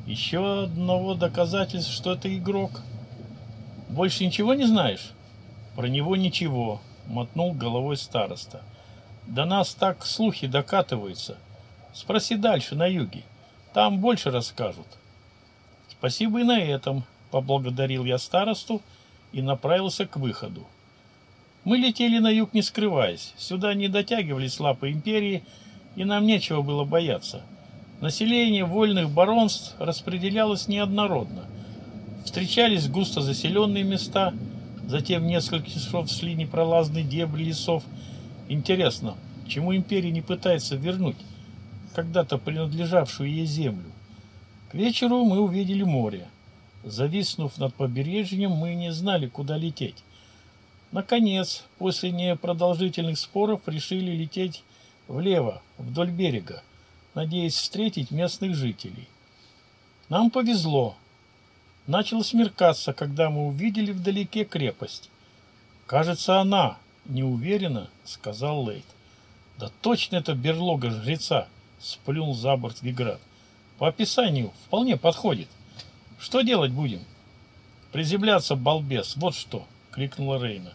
Еще одного доказательства, что это игрок. Больше ничего не знаешь? Про него ничего, мотнул головой староста. До нас так слухи докатываются. Спроси дальше, на юге. Там больше расскажут. Спасибо и на этом, поблагодарил я старосту и направился к выходу. Мы летели на юг, не скрываясь. Сюда не дотягивались лапы империи, и нам нечего было бояться. Население вольных баронств распределялось неоднородно. Встречались густо заселенные места, затем несколько часов шли непролазные дебри лесов. Интересно, чему империя не пытается вернуть когда-то принадлежавшую ей землю? К вечеру мы увидели море. Зависнув над побережьем, мы не знали, куда лететь. Наконец, после непродолжительных споров решили лететь влево, вдоль берега надеясь встретить местных жителей. Нам повезло. Начало смеркаться, когда мы увидели вдалеке крепость. «Кажется, она», — неуверенно сказал Лейт. «Да точно это берлога жреца», — сплюнул за борт Виград. «По описанию вполне подходит. Что делать будем?» «Приземляться, балбес, вот что!» — крикнула Рейна.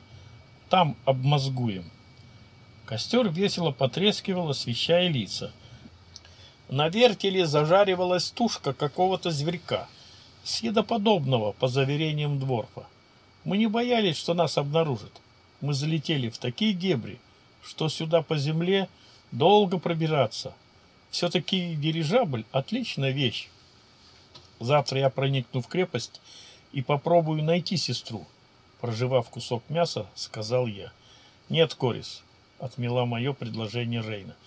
«Там обмозгуем». Костер весело потрескивал, освещая лица. На вертеле зажаривалась тушка какого-то зверька, съедоподобного, по заверениям Дворфа. Мы не боялись, что нас обнаружат. Мы залетели в такие дебри, что сюда по земле долго пробираться. Все-таки дирижабль — отличная вещь. Завтра я проникну в крепость и попробую найти сестру. Проживав кусок мяса, сказал я. Нет, Корис, отмела мое предложение Рейна.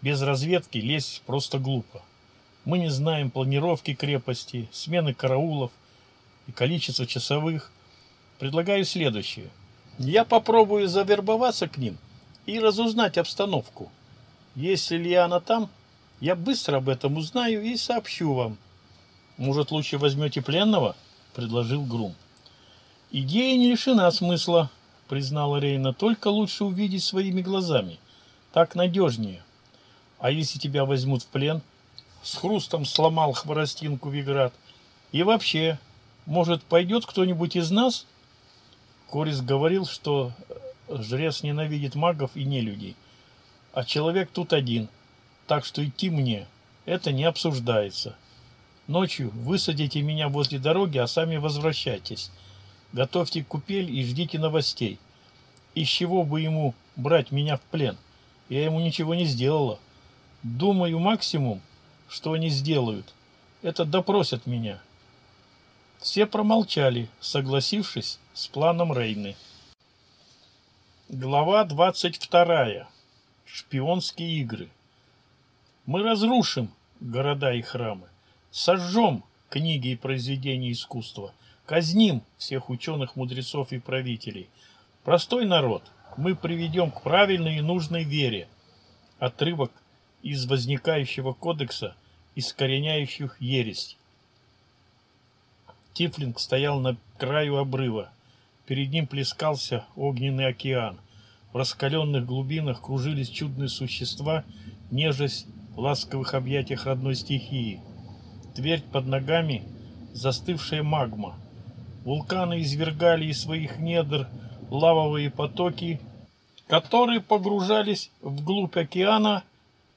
Без разведки лезть просто глупо. Мы не знаем планировки крепости, смены караулов и количества часовых. Предлагаю следующее. Я попробую завербоваться к ним и разузнать обстановку. Если Лиана там, я быстро об этом узнаю и сообщу вам. Может, лучше возьмете пленного? Предложил Грум. Идея не лишена смысла, признала Рейна. Только лучше увидеть своими глазами. Так надежнее. А если тебя возьмут в плен? С хрустом сломал хворостинку Виград. И вообще, может, пойдет кто-нибудь из нас? Корис говорил, что э, жрец ненавидит магов и нелюдей. А человек тут один. Так что идти мне. Это не обсуждается. Ночью высадите меня возле дороги, а сами возвращайтесь. Готовьте купель и ждите новостей. Из чего бы ему брать меня в плен? Я ему ничего не сделала. Думаю, максимум, что они сделают, это допросят меня. Все промолчали, согласившись с планом Рейны. Глава 22. Шпионские игры. Мы разрушим города и храмы, сожжем книги и произведения искусства, казним всех ученых, мудрецов и правителей. Простой народ мы приведем к правильной и нужной вере. Отрывок из возникающего кодекса, искореняющих ересь. Тифлинг стоял на краю обрыва. Перед ним плескался огненный океан. В раскаленных глубинах кружились чудные существа, нежесть в ласковых объятиях родной стихии. Твердь под ногами — застывшая магма. Вулканы извергали из своих недр лавовые потоки, которые погружались вглубь океана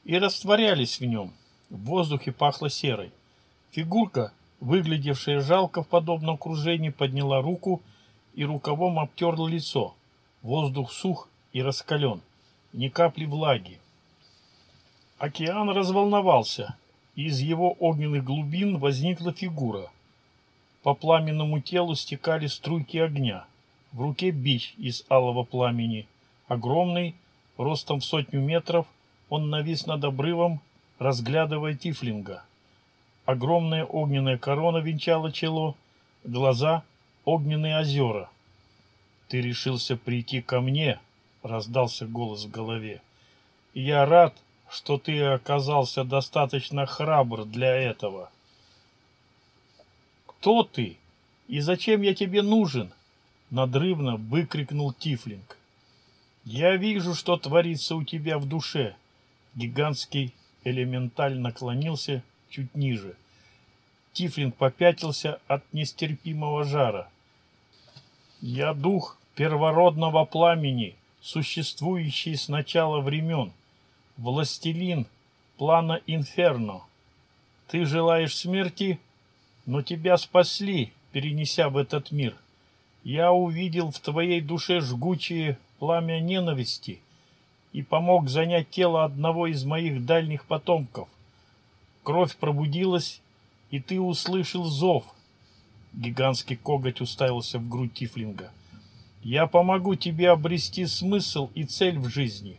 и растворялись в нем. В воздухе пахло серой. Фигурка, выглядевшая жалко в подобном кружении, подняла руку и рукавом обтерла лицо. Воздух сух и раскален, ни капли влаги. Океан разволновался, и из его огненных глубин возникла фигура. По пламенному телу стекали струйки огня. В руке бич из алого пламени, огромный, ростом в сотню метров, он навис над обрывом, разглядывая Тифлинга. Огромная огненная корона венчала чело, глаза, огненные озера. Ты решился прийти ко мне, раздался голос в голове. Я рад, что ты оказался достаточно храбр для этого. Кто ты? И зачем я тебе нужен? Надрывно выкрикнул Тифлинг. Я вижу, что творится у тебя в душе. Гигантский элементаль наклонился чуть ниже. Тифлинг попятился от нестерпимого жара. Я дух первородного пламени, существующий с начала времен. Властелин плана Инферно. Ты желаешь смерти, но тебя спасли, перенеся в этот мир. Я увидел в твоей душе жгучее пламя ненависти и помог занять тело одного из моих дальних потомков. Кровь пробудилась, и ты услышал зов. Гигантский коготь уставился в грудь Тифлинга. Я помогу тебе обрести смысл и цель в жизни.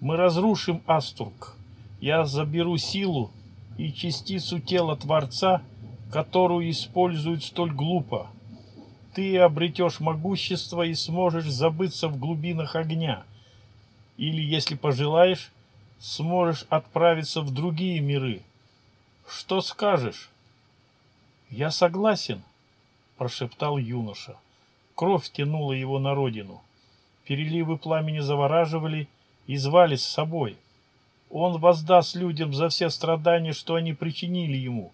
Мы разрушим Астург. Я заберу силу и частицу тела Творца, которую используют столь глупо. Ты обретешь могущество и сможешь забыться в глубинах огня. Или, если пожелаешь, сможешь отправиться в другие миры. Что скажешь? Я согласен, прошептал юноша. Кровь тянула его на родину. Переливы пламени завораживали и звали с собой. Он воздаст людям за все страдания, что они причинили ему.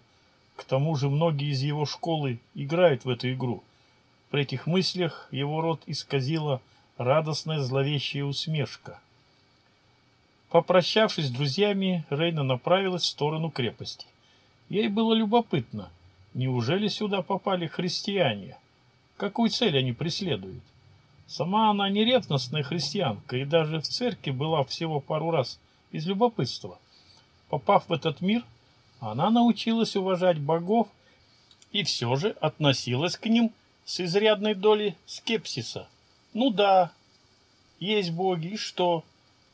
К тому же многие из его школы играют в эту игру. При этих мыслях его рот исказила радостная зловещая усмешка. Попрощавшись с друзьями, Рейна направилась в сторону крепости. Ей было любопытно, неужели сюда попали христиане? Какую цель они преследуют? Сама она не ревностная христианка и даже в церкви была всего пару раз из любопытства. Попав в этот мир, она научилась уважать богов и все же относилась к ним с изрядной долей скепсиса. Ну да, есть боги, и что?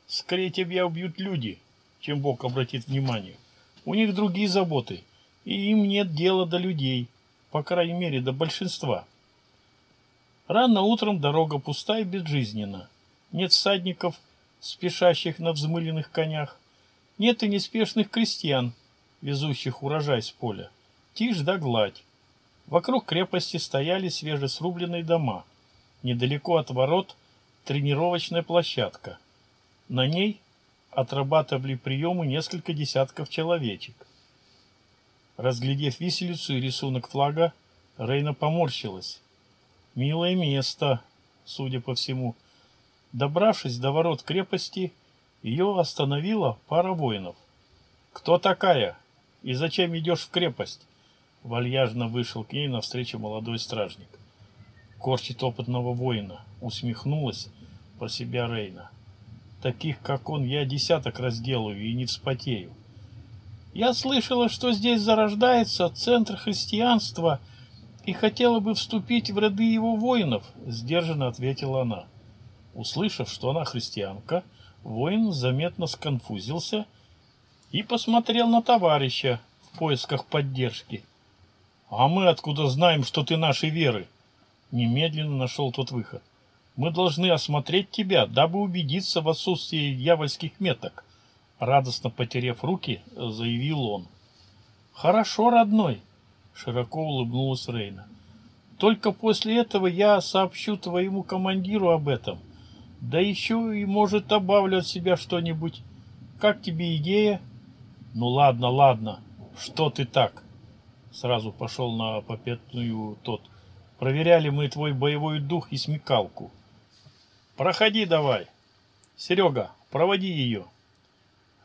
Скорее тебя убьют люди, чем Бог обратит внимание. У них другие заботы, и им нет дела до людей, по крайней мере, до большинства. Рано утром дорога пуста и безжизненна. Нет всадников, спешащих на взмыленных конях. Нет и неспешных крестьян, везущих урожай с поля. Тишь да гладь. Вокруг крепости стояли свежесрубленные дома. Недалеко от ворот тренировочная площадка. На ней отрабатывали приемы несколько десятков человечек. Разглядев виселицу и рисунок флага, Рейна поморщилась. Милое место, судя по всему. Добравшись до ворот крепости, ее остановила пара воинов. «Кто такая? И зачем идешь в крепость?» Вальяжно вышел к ней навстречу молодой стражник. Корчит опытного воина. Усмехнулась про себя Рейна. Таких, как он, я десяток разделаю и не вспотею. Я слышала, что здесь зарождается центр христианства и хотела бы вступить в ряды его воинов, сдержанно ответила она. Услышав, что она христианка, воин заметно сконфузился и посмотрел на товарища в поисках поддержки. «А мы откуда знаем, что ты нашей веры?» Немедленно нашел тот выход. Мы должны осмотреть тебя, дабы убедиться в отсутствии дьявольских меток. Радостно потеряв руки, заявил он. Хорошо, родной, широко улыбнулась Рейна. Только после этого я сообщу твоему командиру об этом. Да еще и, может, добавлю от себя что-нибудь. Как тебе идея? Ну ладно, ладно. Что ты так? Сразу пошел на попятную тот. Проверяли мы твой боевой дух и смекалку. Проходи давай. Серега, проводи ее.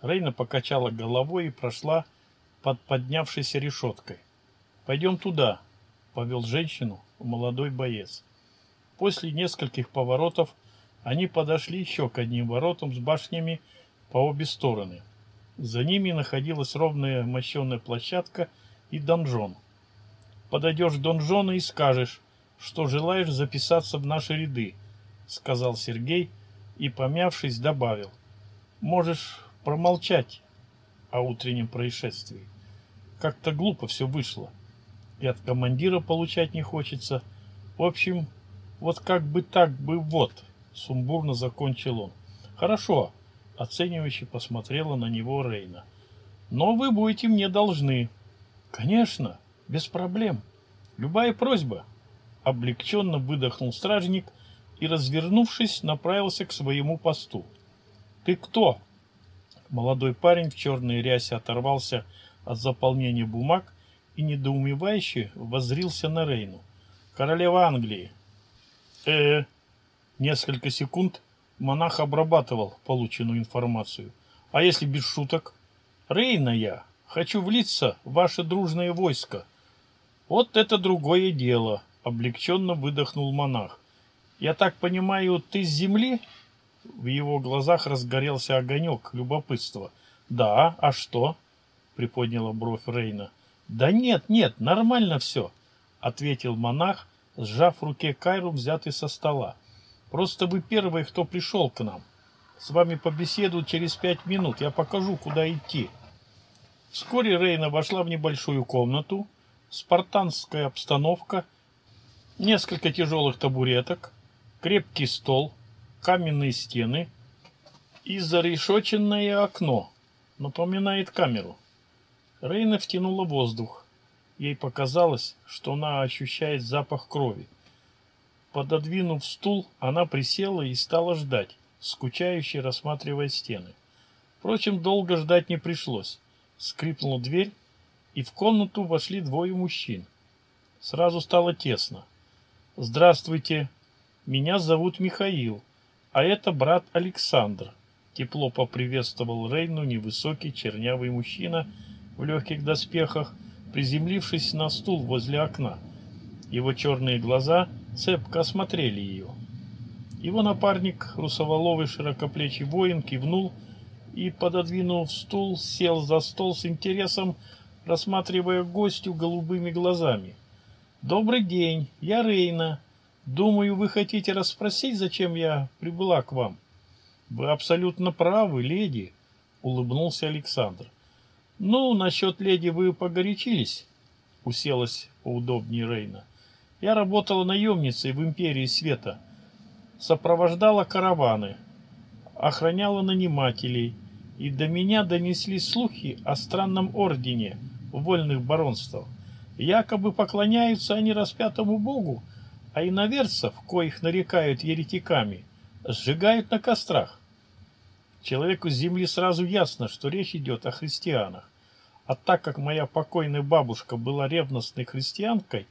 Рейна покачала головой и прошла под поднявшейся решеткой. Пойдем туда, повел женщину молодой боец. После нескольких поворотов они подошли еще к одним воротам с башнями по обе стороны. За ними находилась ровная мощеная площадка и донжон. Подойдешь к донжону и скажешь, что желаешь записаться в наши ряды, сказал Сергей и, помявшись, добавил. Можешь промолчать о утреннем происшествии. Как-то глупо все вышло. И от командира получать не хочется. В общем, вот как бы так бы вот, сумбурно закончил он. Хорошо, оценивающе посмотрела на него Рейна. Но вы будете мне должны. Конечно, без проблем. Любая просьба. Облегченно выдохнул стражник и, развернувшись, направился к своему посту. Ты кто? Молодой парень в черной рясе оторвался от заполнения бумаг и недоумевающе воззрился на Рейну. Королева Англии. Э, несколько секунд монах обрабатывал полученную информацию. А если без шуток? Рейна я. Хочу влиться в ваше дружное войско. Вот это другое дело, облегченно выдохнул монах. Я так понимаю, ты с земли? В его глазах разгорелся огонек любопытства. Да, а что? Приподняла бровь Рейна. Да нет, нет, нормально все ответил монах, сжав в руке кайру, взятый со стола. Просто вы первые, кто пришел к нам. С вами побеседуют через пять минут, я покажу, куда идти. Вскоре Рейна вошла в небольшую комнату, спартанская обстановка, несколько тяжелых табуреток, крепкий стол, каменные стены и зарешоченное окно, напоминает камеру. Рейна втянула воздух. Ей показалось, что она ощущает запах крови. Пододвинув стул, она присела и стала ждать, скучающе рассматривая стены. Впрочем, долго ждать не пришлось. Скрипнула дверь, и в комнату вошли двое мужчин. Сразу стало тесно. «Здравствуйте, меня зовут Михаил, а это брат Александр», тепло поприветствовал Рейну невысокий чернявый мужчина в легких доспехах, приземлившись на стул возле окна. Его черные глаза цепко осмотрели ее. Его напарник, русоволовый широкоплечий воин, кивнул и, пододвинув стул, сел за стол с интересом, рассматривая гостю голубыми глазами. «Добрый день, я Рейна. Думаю, вы хотите расспросить, зачем я прибыла к вам?» «Вы абсолютно правы, леди», — улыбнулся Александр. «Ну, насчет леди вы погорячились», — уселась поудобнее Рейна. «Я работала наемницей в Империи Света, сопровождала караваны, охраняла нанимателей, и до меня донесли слухи о странном ордене вольных баронств. Якобы поклоняются они распятому богу, а иноверцев, коих нарекают еретиками, сжигают на кострах. Человеку с земли сразу ясно, что речь идет о христианах. А так как моя покойная бабушка была ревностной христианкой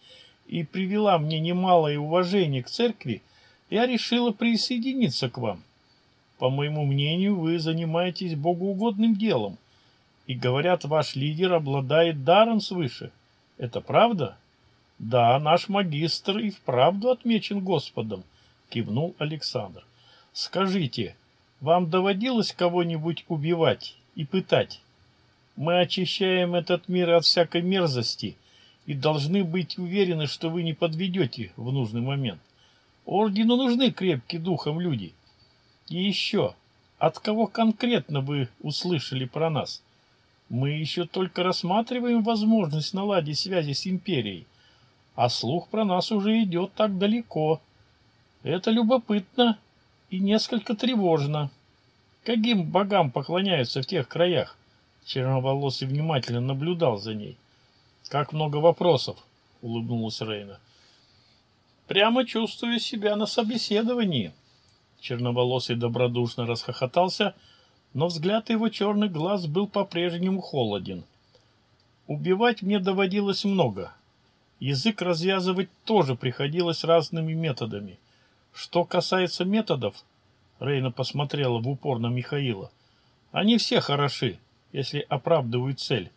и привела мне немалое уважение к церкви, я решила присоединиться к вам. По моему мнению, вы занимаетесь богоугодным делом. И говорят, ваш лидер обладает даром свыше. Это правда? Да, наш магистр и вправду отмечен Господом, кивнул Александр. Скажите, вам доводилось кого-нибудь убивать и пытать? Мы очищаем этот мир от всякой мерзости и должны быть уверены, что вы не подведете в нужный момент. Ордену нужны крепкие духом люди. И еще, от кого конкретно вы услышали про нас? Мы еще только рассматриваем возможность наладить связи с империей, а слух про нас уже идет так далеко. Это любопытно и несколько тревожно. Каким богам поклоняются в тех краях? Черноволосый внимательно наблюдал за ней. «Как много вопросов!» — улыбнулась Рейна. «Прямо чувствую себя на собеседовании!» Черноволосый добродушно расхохотался, но взгляд его черных глаз был по-прежнему холоден. «Убивать мне доводилось много. Язык развязывать тоже приходилось разными методами. Что касается методов...» Рейна посмотрела в упор на Михаила. «Они все хороши если оправдывают цель.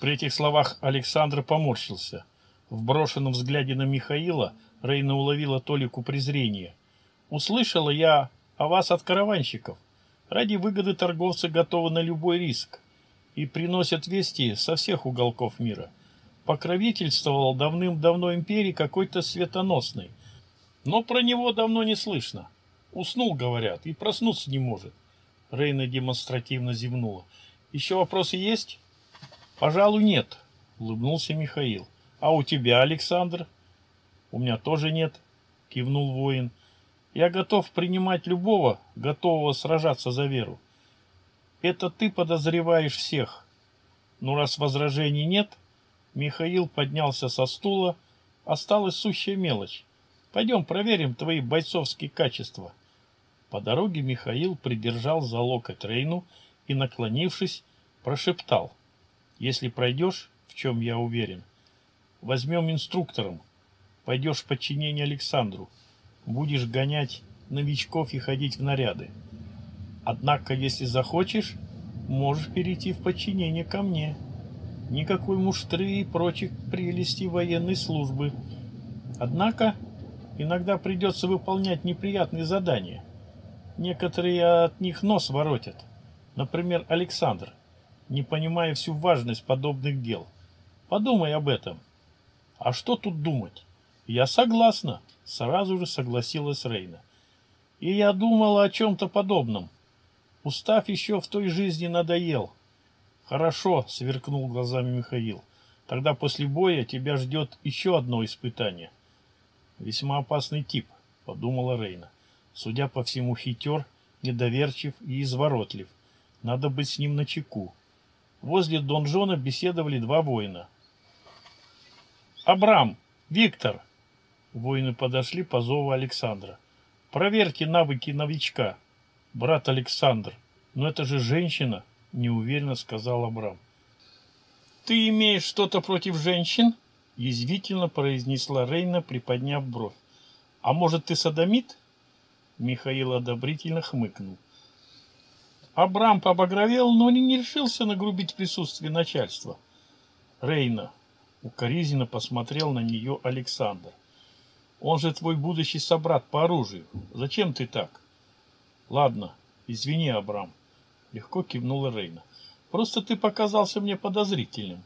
При этих словах Александр поморщился. В брошенном взгляде на Михаила Рейна уловила толику презрения. «Услышала я о вас от караванщиков. Ради выгоды торговцы готовы на любой риск и приносят вести со всех уголков мира. Покровительствовал давным-давно империи какой-то светоносный. Но про него давно не слышно. Уснул, говорят, и проснуться не может. Рейна демонстративно зевнула. Еще вопросы есть? Пожалуй, нет, улыбнулся Михаил. А у тебя, Александр? У меня тоже нет, кивнул воин. Я готов принимать любого, готового сражаться за веру. Это ты подозреваешь всех. Ну, раз возражений нет, Михаил поднялся со стула, осталась сущая мелочь. Пойдем проверим твои бойцовские качества. По дороге Михаил придержал за локоть Рейну и, наклонившись, прошептал. Если пройдешь, в чем я уверен, возьмем инструктором, пойдешь в подчинение Александру, будешь гонять новичков и ходить в наряды. Однако, если захочешь, можешь перейти в подчинение ко мне. Никакой муштры и прочих прелестей военной службы. Однако, иногда придется выполнять неприятные задания. Некоторые от них нос воротят. Например, Александр, не понимая всю важность подобных дел. Подумай об этом. А что тут думать? Я согласна, сразу же согласилась Рейна. И я думала о чем-то подобном. Устав еще в той жизни надоел. Хорошо, сверкнул глазами Михаил. Тогда после боя тебя ждет еще одно испытание. Весьма опасный тип, подумала Рейна. Судя по всему, хитер, недоверчив и изворотлив. Надо быть с ним начеку. Возле донжона беседовали два воина. «Абрам! Виктор!» Воины подошли по зову Александра. «Проверьте навыки новичка!» брат Александр, но это же женщина, неуверенно сказал Абрам. Ты имеешь что-то против женщин? Язвительно произнесла Рейна, приподняв бровь. А может, ты садомит? Михаил одобрительно хмыкнул. Абрам побагровел, но не решился нагрубить присутствие начальства. Рейна укоризненно посмотрел на нее Александр. Он же твой будущий собрат по оружию. Зачем ты так? Ладно, извини, Абрам. Легко кивнула Рейна. Просто ты показался мне подозрительным.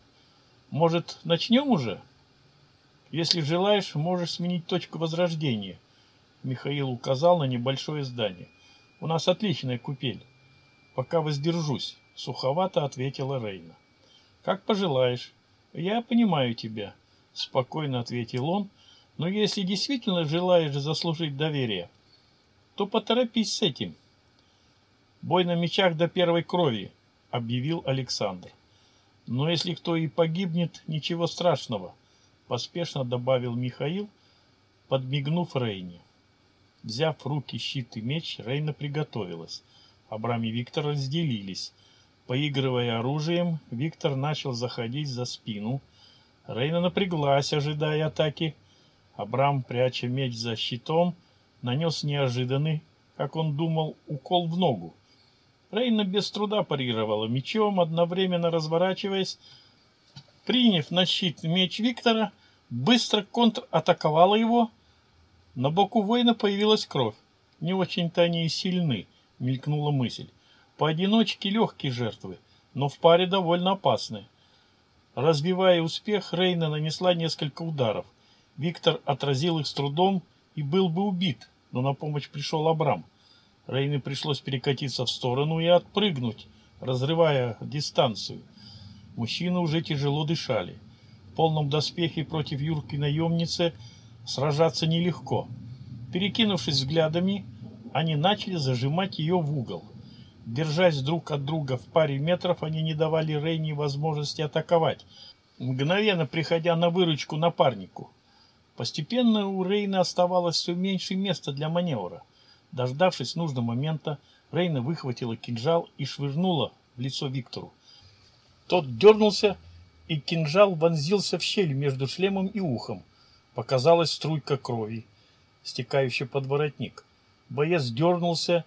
Может, начнем уже? Если желаешь, можешь сменить точку возрождения. Михаил указал на небольшое здание. У нас отличная купель. Пока воздержусь, суховато ответила Рейна. Как пожелаешь. Я понимаю тебя, спокойно ответил он. Но если действительно желаешь заслужить доверие, то поторопись с этим. Бой на мечах до первой крови, объявил Александр. Но если кто и погибнет, ничего страшного, поспешно добавил Михаил, подмигнув Рейне. Взяв в руки щит и меч, Рейна приготовилась. Абрам и Виктор разделились. Поигрывая оружием, Виктор начал заходить за спину. Рейна напряглась, ожидая атаки. Абрам, пряча меч за щитом, нанес неожиданный, как он думал, укол в ногу. Рейна без труда парировала мечом, одновременно разворачиваясь. Приняв на щит меч Виктора, быстро контратаковала его. На боку воина появилась кровь. Не очень-то они и сильны, мелькнула мысль. Поодиночке легкие жертвы, но в паре довольно опасные. Разбивая успех, Рейна нанесла несколько ударов. Виктор отразил их с трудом и был бы убит, но на помощь пришел Абрам. Рейне пришлось перекатиться в сторону и отпрыгнуть, разрывая дистанцию. Мужчины уже тяжело дышали. В полном доспехе против юрки наемницы сражаться нелегко. Перекинувшись взглядами, они начали зажимать ее в угол. Держась друг от друга в паре метров, они не давали Рейне возможности атаковать, мгновенно приходя на выручку напарнику. Постепенно у Рейна оставалось все меньше места для маневра. Дождавшись нужного момента, Рейна выхватила кинжал и швырнула в лицо Виктору. Тот дернулся, и кинжал вонзился в щель между шлемом и ухом. Показалась струйка крови, стекающая под воротник. Боец дернулся,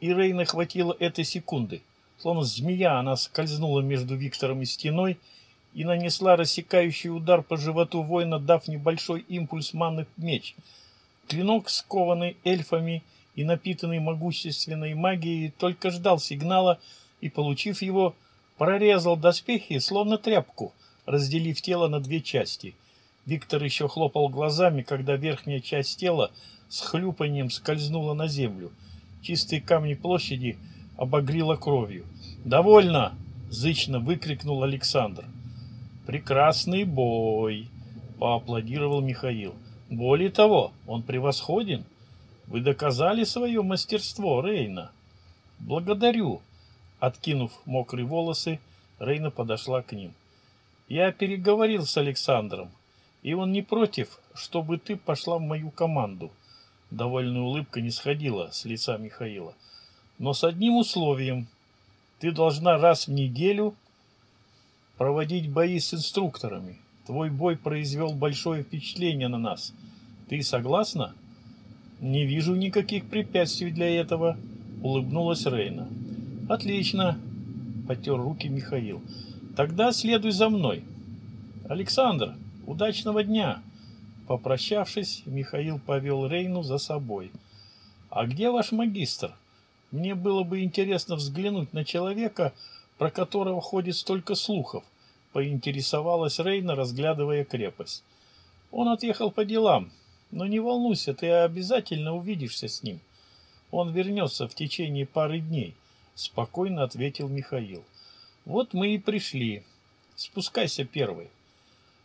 и Рейна хватило этой секунды. Словно змея, она скользнула между Виктором и стеной и нанесла рассекающий удар по животу воина, дав небольшой импульс маны в меч. Клинок, скованный эльфами и напитанный могущественной магией, только ждал сигнала и, получив его, прорезал доспехи, словно тряпку, разделив тело на две части. Виктор еще хлопал глазами, когда верхняя часть тела с хлюпанием скользнула на землю. Чистые камни площади обогрило кровью. «Довольно!» — зычно выкрикнул Александр. «Прекрасный бой!» — поаплодировал Михаил. Более того, он превосходен. Вы доказали свое мастерство, Рейна. Благодарю. Откинув мокрые волосы, Рейна подошла к ним. Я переговорил с Александром, и он не против, чтобы ты пошла в мою команду. Довольная улыбка не сходила с лица Михаила. Но с одним условием. Ты должна раз в неделю проводить бои с инструкторами. Твой бой произвел большое впечатление на нас. Ты согласна? Не вижу никаких препятствий для этого, улыбнулась Рейна. Отлично, потер руки Михаил. Тогда следуй за мной. Александр, удачного дня. Попрощавшись, Михаил повел Рейну за собой. А где ваш магистр? Мне было бы интересно взглянуть на человека, про которого ходит столько слухов, поинтересовалась Рейна, разглядывая крепость. Он отъехал по делам, но не волнуйся, ты обязательно увидишься с ним. Он вернется в течение пары дней, спокойно ответил Михаил. Вот мы и пришли. Спускайся первый.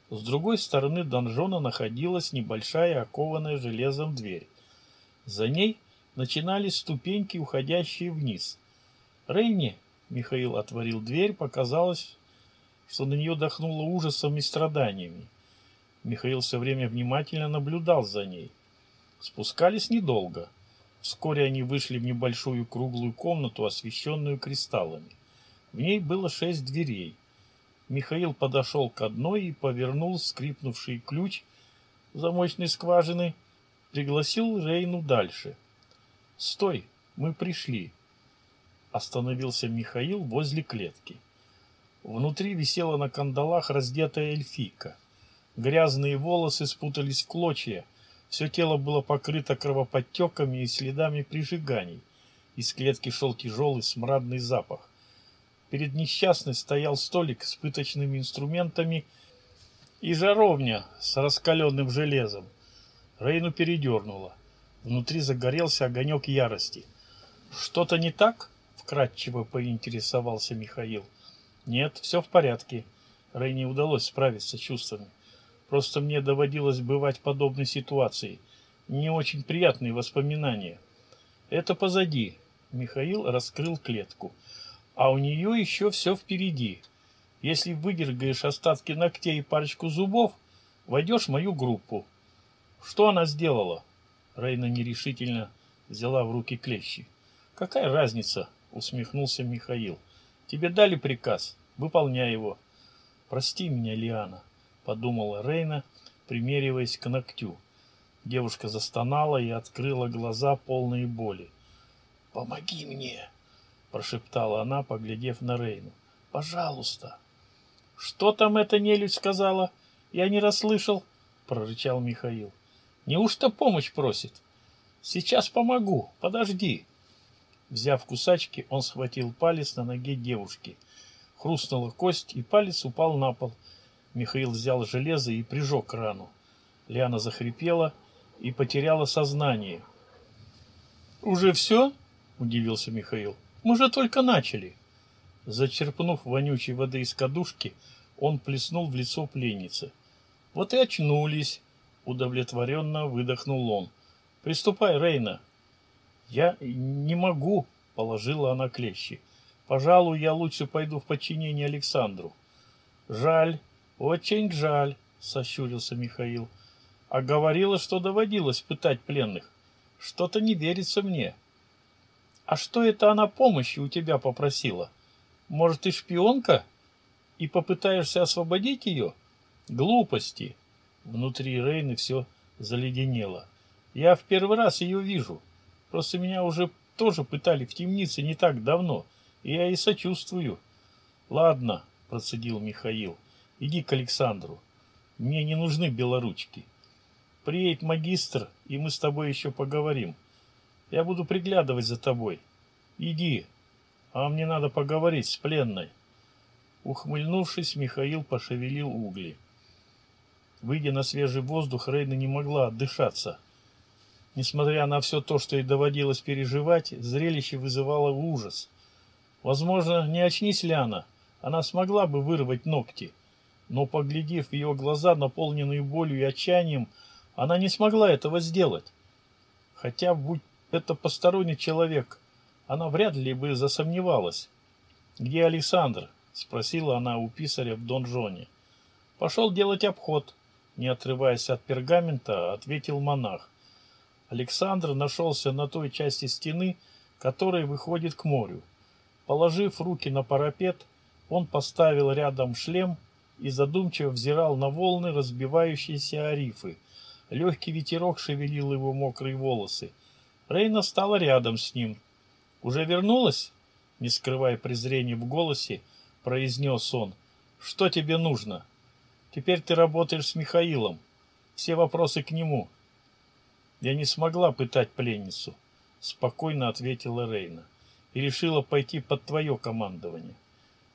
С другой стороны донжона находилась небольшая окованная железом дверь. За ней начинались ступеньки, уходящие вниз. Рейни, Михаил отворил дверь, показалось, что на нее дохнуло ужасом и страданиями. Михаил все время внимательно наблюдал за ней. Спускались недолго. Вскоре они вышли в небольшую круглую комнату, освещенную кристаллами. В ней было шесть дверей. Михаил подошел к одной и повернул скрипнувший ключ замочной скважины, пригласил Рейну дальше. «Стой, мы пришли!» Остановился Михаил возле клетки. Внутри висела на кандалах раздетая эльфийка. Грязные волосы спутались в клочья, все тело было покрыто кровоподтеками и следами прижиганий. Из клетки шел тяжелый смрадный запах. Перед несчастной стоял столик с пыточными инструментами и жаровня с раскаленным железом. Рейну передернуло. Внутри загорелся огонек ярости. «Что-то не так?» — вкратчиво поинтересовался Михаил. Нет, все в порядке. Рэй не удалось справиться с чувствами. Просто мне доводилось бывать в подобной ситуации. Не очень приятные воспоминания. Это позади. Михаил раскрыл клетку. А у нее еще все впереди. Если выдергаешь остатки ногтей и парочку зубов, войдешь в мою группу. Что она сделала? Рейна нерешительно взяла в руки клещи. Какая разница? Усмехнулся Михаил. Тебе дали приказ, выполняй его. Прости меня, Лиана, подумала Рейна, примериваясь к ногтю. Девушка застонала и открыла глаза, полные боли. «Помоги мне!» – прошептала она, поглядев на Рейну. «Пожалуйста!» «Что там эта нелюдь сказала? Я не расслышал!» – прорычал Михаил. «Неужто помощь просит?» «Сейчас помогу, подожди!» Взяв кусачки, он схватил палец на ноге девушки. Хрустнула кость, и палец упал на пол. Михаил взял железо и прижег рану. Лиана захрипела и потеряла сознание. «Уже все?» – удивился Михаил. «Мы же только начали». Зачерпнув вонючей воды из кадушки, он плеснул в лицо пленницы. «Вот и очнулись!» – удовлетворенно выдохнул он. «Приступай, Рейна!» «Я не могу», — положила она клещи. «Пожалуй, я лучше пойду в подчинение Александру». «Жаль, очень жаль», — сощурился Михаил. «А говорила, что доводилось пытать пленных. Что-то не верится мне». «А что это она помощи у тебя попросила? Может, ты шпионка? И попытаешься освободить ее?» «Глупости!» Внутри Рейны все заледенело. «Я в первый раз ее вижу. Просто меня уже тоже пытали в темнице не так давно, и я и сочувствую. Ладно, процедил Михаил, иди к Александру. Мне не нужны белоручки. Приедет магистр, и мы с тобой еще поговорим. Я буду приглядывать за тобой. Иди, а мне надо поговорить с пленной. Ухмыльнувшись, Михаил пошевелил угли. Выйдя на свежий воздух, Рейна не могла отдышаться. Несмотря на все то, что ей доводилось переживать, зрелище вызывало ужас. Возможно, не очнись Ляна, она смогла бы вырвать ногти, но, поглядев в ее глаза, наполненные болью и отчаянием, Она не смогла этого сделать. Хотя, будь это посторонний человек, она вряд ли бы засомневалась. «Где Александр?» — спросила она у писаря в донжоне. «Пошел делать обход», — не отрываясь от пергамента, ответил монах. Александр нашелся на той части стены, которая выходит к морю. Положив руки на парапет, он поставил рядом шлем и задумчиво взирал на волны, разбивающиеся о рифы. Легкий ветерок шевелил его мокрые волосы. Рейна стала рядом с ним. «Уже вернулась?» Не скрывая презрения в голосе, произнес он. «Что тебе нужно? Теперь ты работаешь с Михаилом. Все вопросы к нему». «Я не смогла пытать пленницу», — спокойно ответила Рейна, «и решила пойти под твое командование.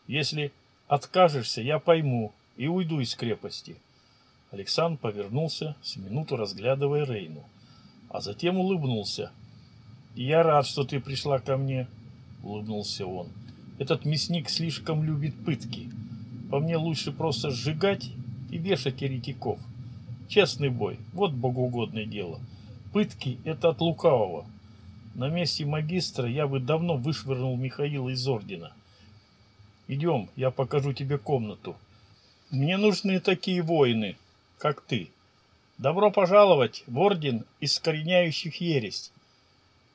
Если откажешься, я пойму и уйду из крепости». Александр повернулся, с минуту разглядывая Рейну, а затем улыбнулся. «Я рад, что ты пришла ко мне», — улыбнулся он. «Этот мясник слишком любит пытки. По мне лучше просто сжигать и вешать еретиков. Честный бой, вот богоугодное дело. Пытки — это от лукавого. На месте магистра я бы давно вышвырнул Михаила из ордена. Идем, я покажу тебе комнату. Мне нужны такие воины, как ты. Добро пожаловать в орден искореняющих ересь.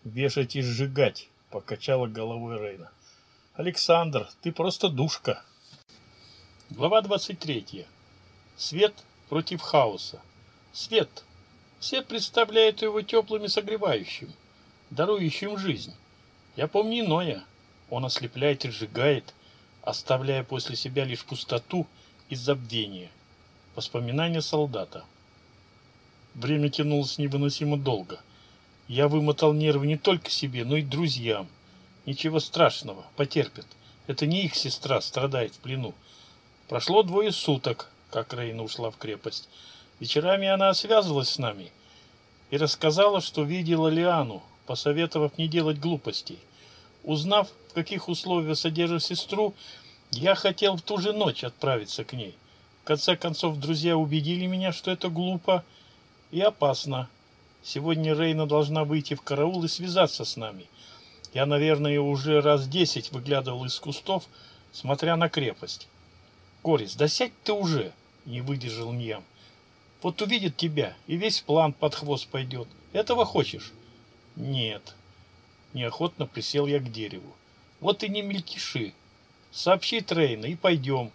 Вешать и сжигать, покачала головой Рейна. Александр, ты просто душка. Глава 23. Свет против хаоса. Свет. Все представляют его теплым и согревающим, дарующим жизнь. Я помню иное. Он ослепляет и сжигает, оставляя после себя лишь пустоту и забвение. Воспоминания солдата. Время тянулось невыносимо долго. Я вымотал нервы не только себе, но и друзьям. Ничего страшного, потерпят. Это не их сестра страдает в плену. Прошло двое суток, как Рейна ушла в крепость. Вечерами она связывалась с нами и рассказала, что видела Лиану, посоветовав не делать глупостей. Узнав, в каких условиях содержит сестру, я хотел в ту же ночь отправиться к ней конце концов, друзья убедили меня, что это глупо и опасно. Сегодня Рейна должна выйти в караул и связаться с нами. Я, наверное, уже раз десять выглядывал из кустов, смотря на крепость. Корис, да сядь ты уже, не выдержал Ньям. Вот увидит тебя, и весь план под хвост пойдет. Этого хочешь? Нет. Неохотно присел я к дереву. Вот и не мелькиши. Сообщи Трейна и пойдем.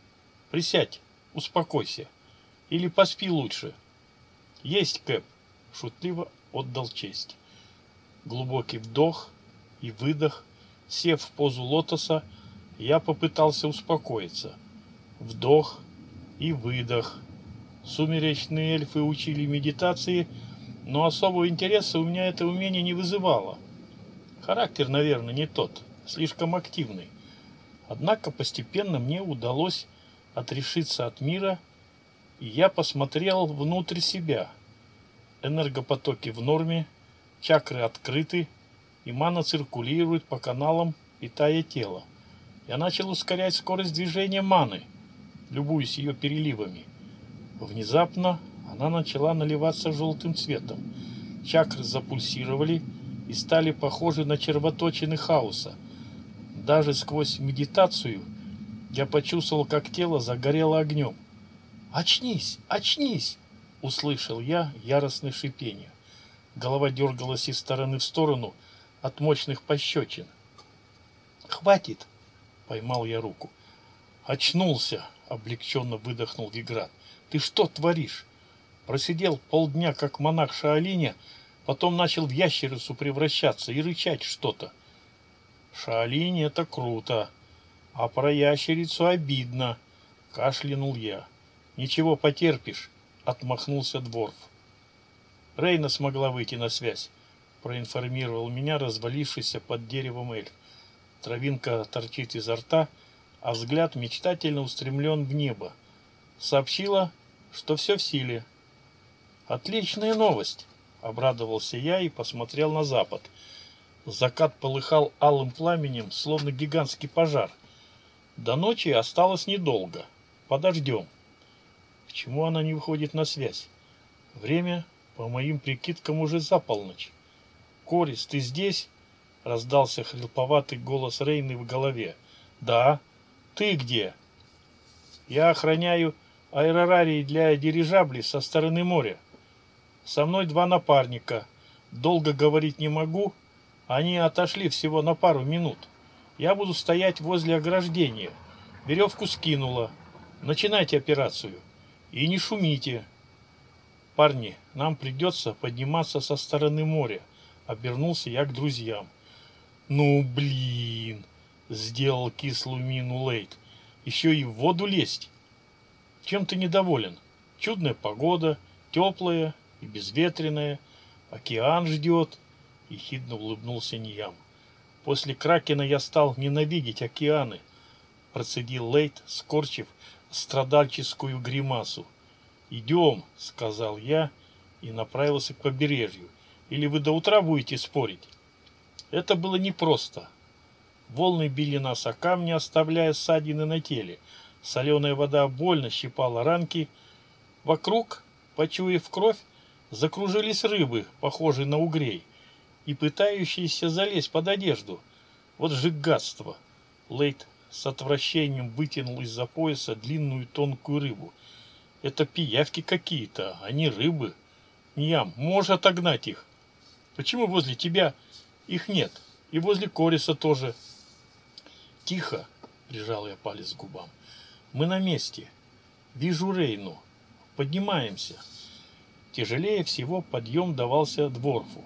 Присядь успокойся. Или поспи лучше. Есть, Кэп, шутливо отдал честь. Глубокий вдох и выдох. Сев в позу лотоса, я попытался успокоиться. Вдох и выдох. Сумеречные эльфы учили медитации, но особого интереса у меня это умение не вызывало. Характер, наверное, не тот, слишком активный. Однако постепенно мне удалось отрешиться от мира, и я посмотрел внутрь себя. Энергопотоки в норме, чакры открыты, и мана циркулирует по каналам, питая тело. Я начал ускорять скорость движения маны, любуясь ее переливами. Внезапно она начала наливаться желтым цветом. Чакры запульсировали и стали похожи на червоточины хаоса. Даже сквозь медитацию я почувствовал, как тело загорело огнем. «Очнись! Очнись!» — услышал я яростное шипение. Голова дергалась из стороны в сторону от мощных пощечин. «Хватит!» — поймал я руку. «Очнулся!» — облегченно выдохнул Виград. «Ты что творишь?» Просидел полдня, как монах Шаолиня, потом начал в ящерицу превращаться и рычать что-то. «Шаолинь — это круто!» А про ящерицу обидно, кашлянул я. Ничего потерпишь, отмахнулся Дворф. Рейна смогла выйти на связь, проинформировал меня развалившийся под деревом эльф. Травинка торчит изо рта, а взгляд мечтательно устремлен в небо. Сообщила, что все в силе. Отличная новость, обрадовался я и посмотрел на запад. Закат полыхал алым пламенем, словно гигантский пожар. До ночи осталось недолго. Подождем. Почему она не выходит на связь? Время По моим прикидкам уже за полночь. Корис, ты здесь? Раздался хрипловатый голос Рейны в голове. Да. Ты где? Я охраняю аэрорарий для дирижаблей со стороны моря. Со мной два напарника. Долго говорить не могу. Они отошли всего на пару минут. Я буду стоять возле ограждения. Веревку скинула. Начинайте операцию. И не шумите. Парни, нам придется подниматься со стороны моря. Обернулся я к друзьям. Ну, блин, сделал кислую мину Лейт. Еще и в воду лезть. Чем ты недоволен? Чудная погода, теплая и безветренная. Океан ждет. Ехидно улыбнулся Ниям. После Кракена я стал ненавидеть океаны. Процедил Лейт, скорчив страдальческую гримасу. «Идем», — сказал я и направился к побережью. «Или вы до утра будете спорить?» Это было непросто. Волны били нас о камни, оставляя ссадины на теле. Соленая вода больно щипала ранки. Вокруг, почуяв кровь, закружились рыбы, похожие на угрей, и пытающиеся залезть под одежду. Вот же гадство! Лейт с отвращением вытянул из-за пояса длинную тонкую рыбу. Это пиявки какие-то, а не рыбы. Ньям, можешь отогнать их? Почему возле тебя их нет? И возле Кориса тоже. Тихо, прижал я палец к губам. Мы на месте. Вижу Рейну. Поднимаемся. Тяжелее всего подъем давался Дворфу.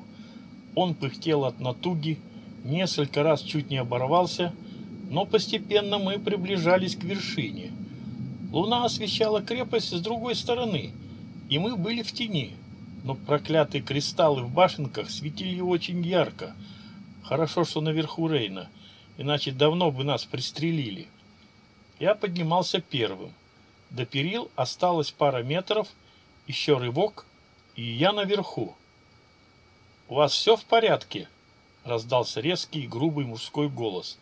Он пыхтел от натуги, несколько раз чуть не оборвался, но постепенно мы приближались к вершине. Луна освещала крепость с другой стороны, и мы были в тени, но проклятые кристаллы в башенках светили очень ярко. Хорошо, что наверху Рейна, иначе давно бы нас пристрелили. Я поднимался первым. До перил осталось пара метров, еще рывок, и я наверху. «У вас все в порядке?» — раздался резкий и грубый мужской голос.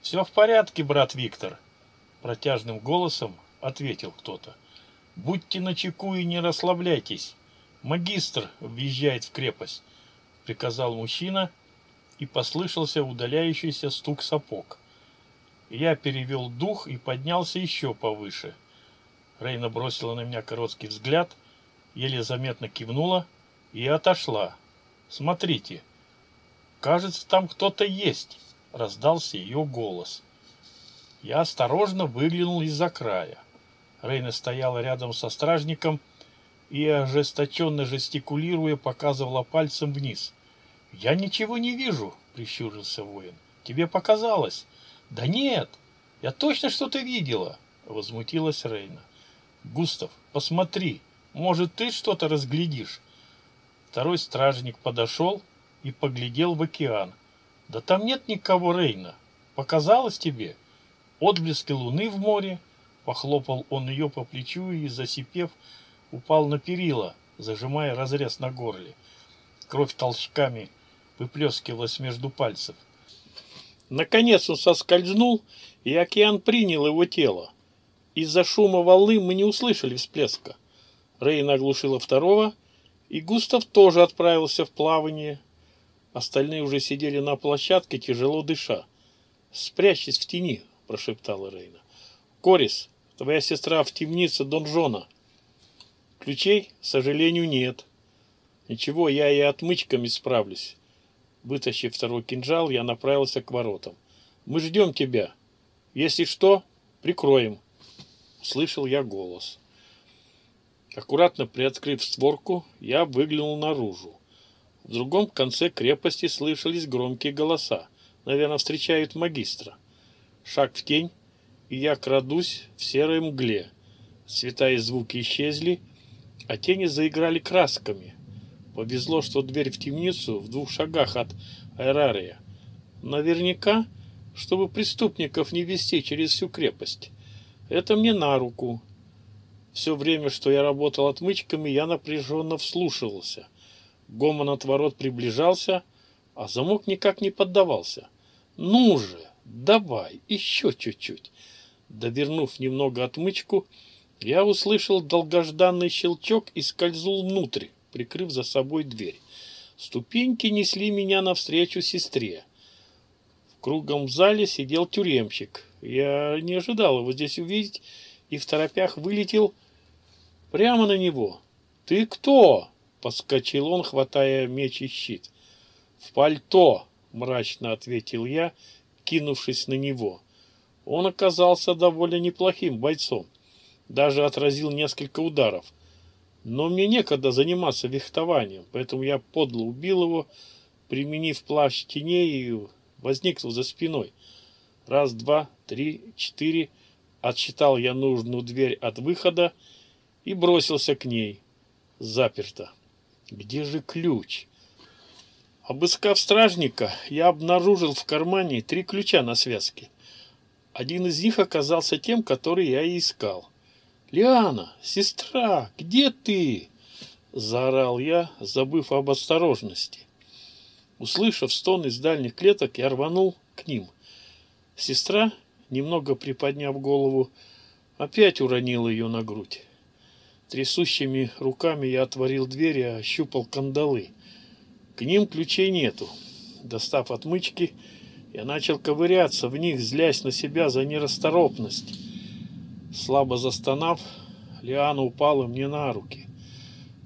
«Все в порядке, брат Виктор», — протяжным голосом ответил кто-то. «Будьте начеку и не расслабляйтесь. Магистр въезжает в крепость», — приказал мужчина, и послышался удаляющийся стук сапог. Я перевел дух и поднялся еще повыше. Рейна бросила на меня короткий взгляд, еле заметно кивнула и отошла. «Смотрите, кажется, там кто-то есть» раздался ее голос. Я осторожно выглянул из-за края. Рейна стояла рядом со стражником и, ожесточенно жестикулируя, показывала пальцем вниз. «Я ничего не вижу», — прищурился воин. «Тебе показалось?» «Да нет, я точно что-то видела», — возмутилась Рейна. «Густав, посмотри, может, ты что-то разглядишь?» Второй стражник подошел и поглядел в океан. Да там нет никого, Рейна. Показалось тебе? Отблески луны в море. Похлопал он ее по плечу и, засипев, упал на перила, зажимая разрез на горле. Кровь толчками выплескивалась между пальцев. Наконец он соскользнул, и океан принял его тело. Из-за шума волны мы не услышали всплеска. Рейна оглушила второго, и Густав тоже отправился в плавание. Остальные уже сидели на площадке, тяжело дыша. «Спрячьтесь в тени», — прошептала Рейна. «Корис, твоя сестра в темнице донжона». «Ключей, к сожалению, нет». «Ничего, я и отмычками справлюсь». Вытащив второй кинжал, я направился к воротам. «Мы ждем тебя. Если что, прикроем». Слышал я голос. Аккуратно приоткрыв створку, я выглянул наружу. В другом конце крепости слышались громкие голоса. Наверное, встречают магистра. Шаг в тень, и я крадусь в серой мгле. Цвета и звуки исчезли, а тени заиграли красками. Повезло, что дверь в темницу в двух шагах от аэрария. Наверняка, чтобы преступников не вести через всю крепость. Это мне на руку. Все время, что я работал отмычками, я напряженно вслушивался – Гомон от ворот приближался, а замок никак не поддавался. «Ну же, давай, еще чуть-чуть!» Довернув немного отмычку, я услышал долгожданный щелчок и скользнул внутрь. прикрыв за собой дверь. Ступеньки несли меня навстречу сестре. В кругом зале сидел тюремщик. Я не ожидал его здесь увидеть и в торопях вылетел прямо на него. «Ты кто?» — подскочил он, хватая меч и щит. «В пальто!» — мрачно ответил я, кинувшись на него. Он оказался довольно неплохим бойцом. Даже отразил несколько ударов. Но мне некогда заниматься вехтованием, поэтому я подло убил его, применив плащ теней и возникнул за спиной. Раз, два, три, четыре. Отсчитал я нужную дверь от выхода и бросился к ней. Заперто. Где же ключ? Обыскав стражника, я обнаружил в кармане три ключа на связке. Один из них оказался тем, который я и искал. «Лиана, сестра, где ты?» — заорал я, забыв об осторожности. Услышав стон из дальних клеток, я рванул к ним. Сестра, немного приподняв голову, опять уронила ее на грудь. Трясущими руками я отворил дверь и ощупал кандалы. К ним ключей нету. Достав отмычки, я начал ковыряться в них, злясь на себя за нерасторопность. Слабо застонав, Лиана упала мне на руки.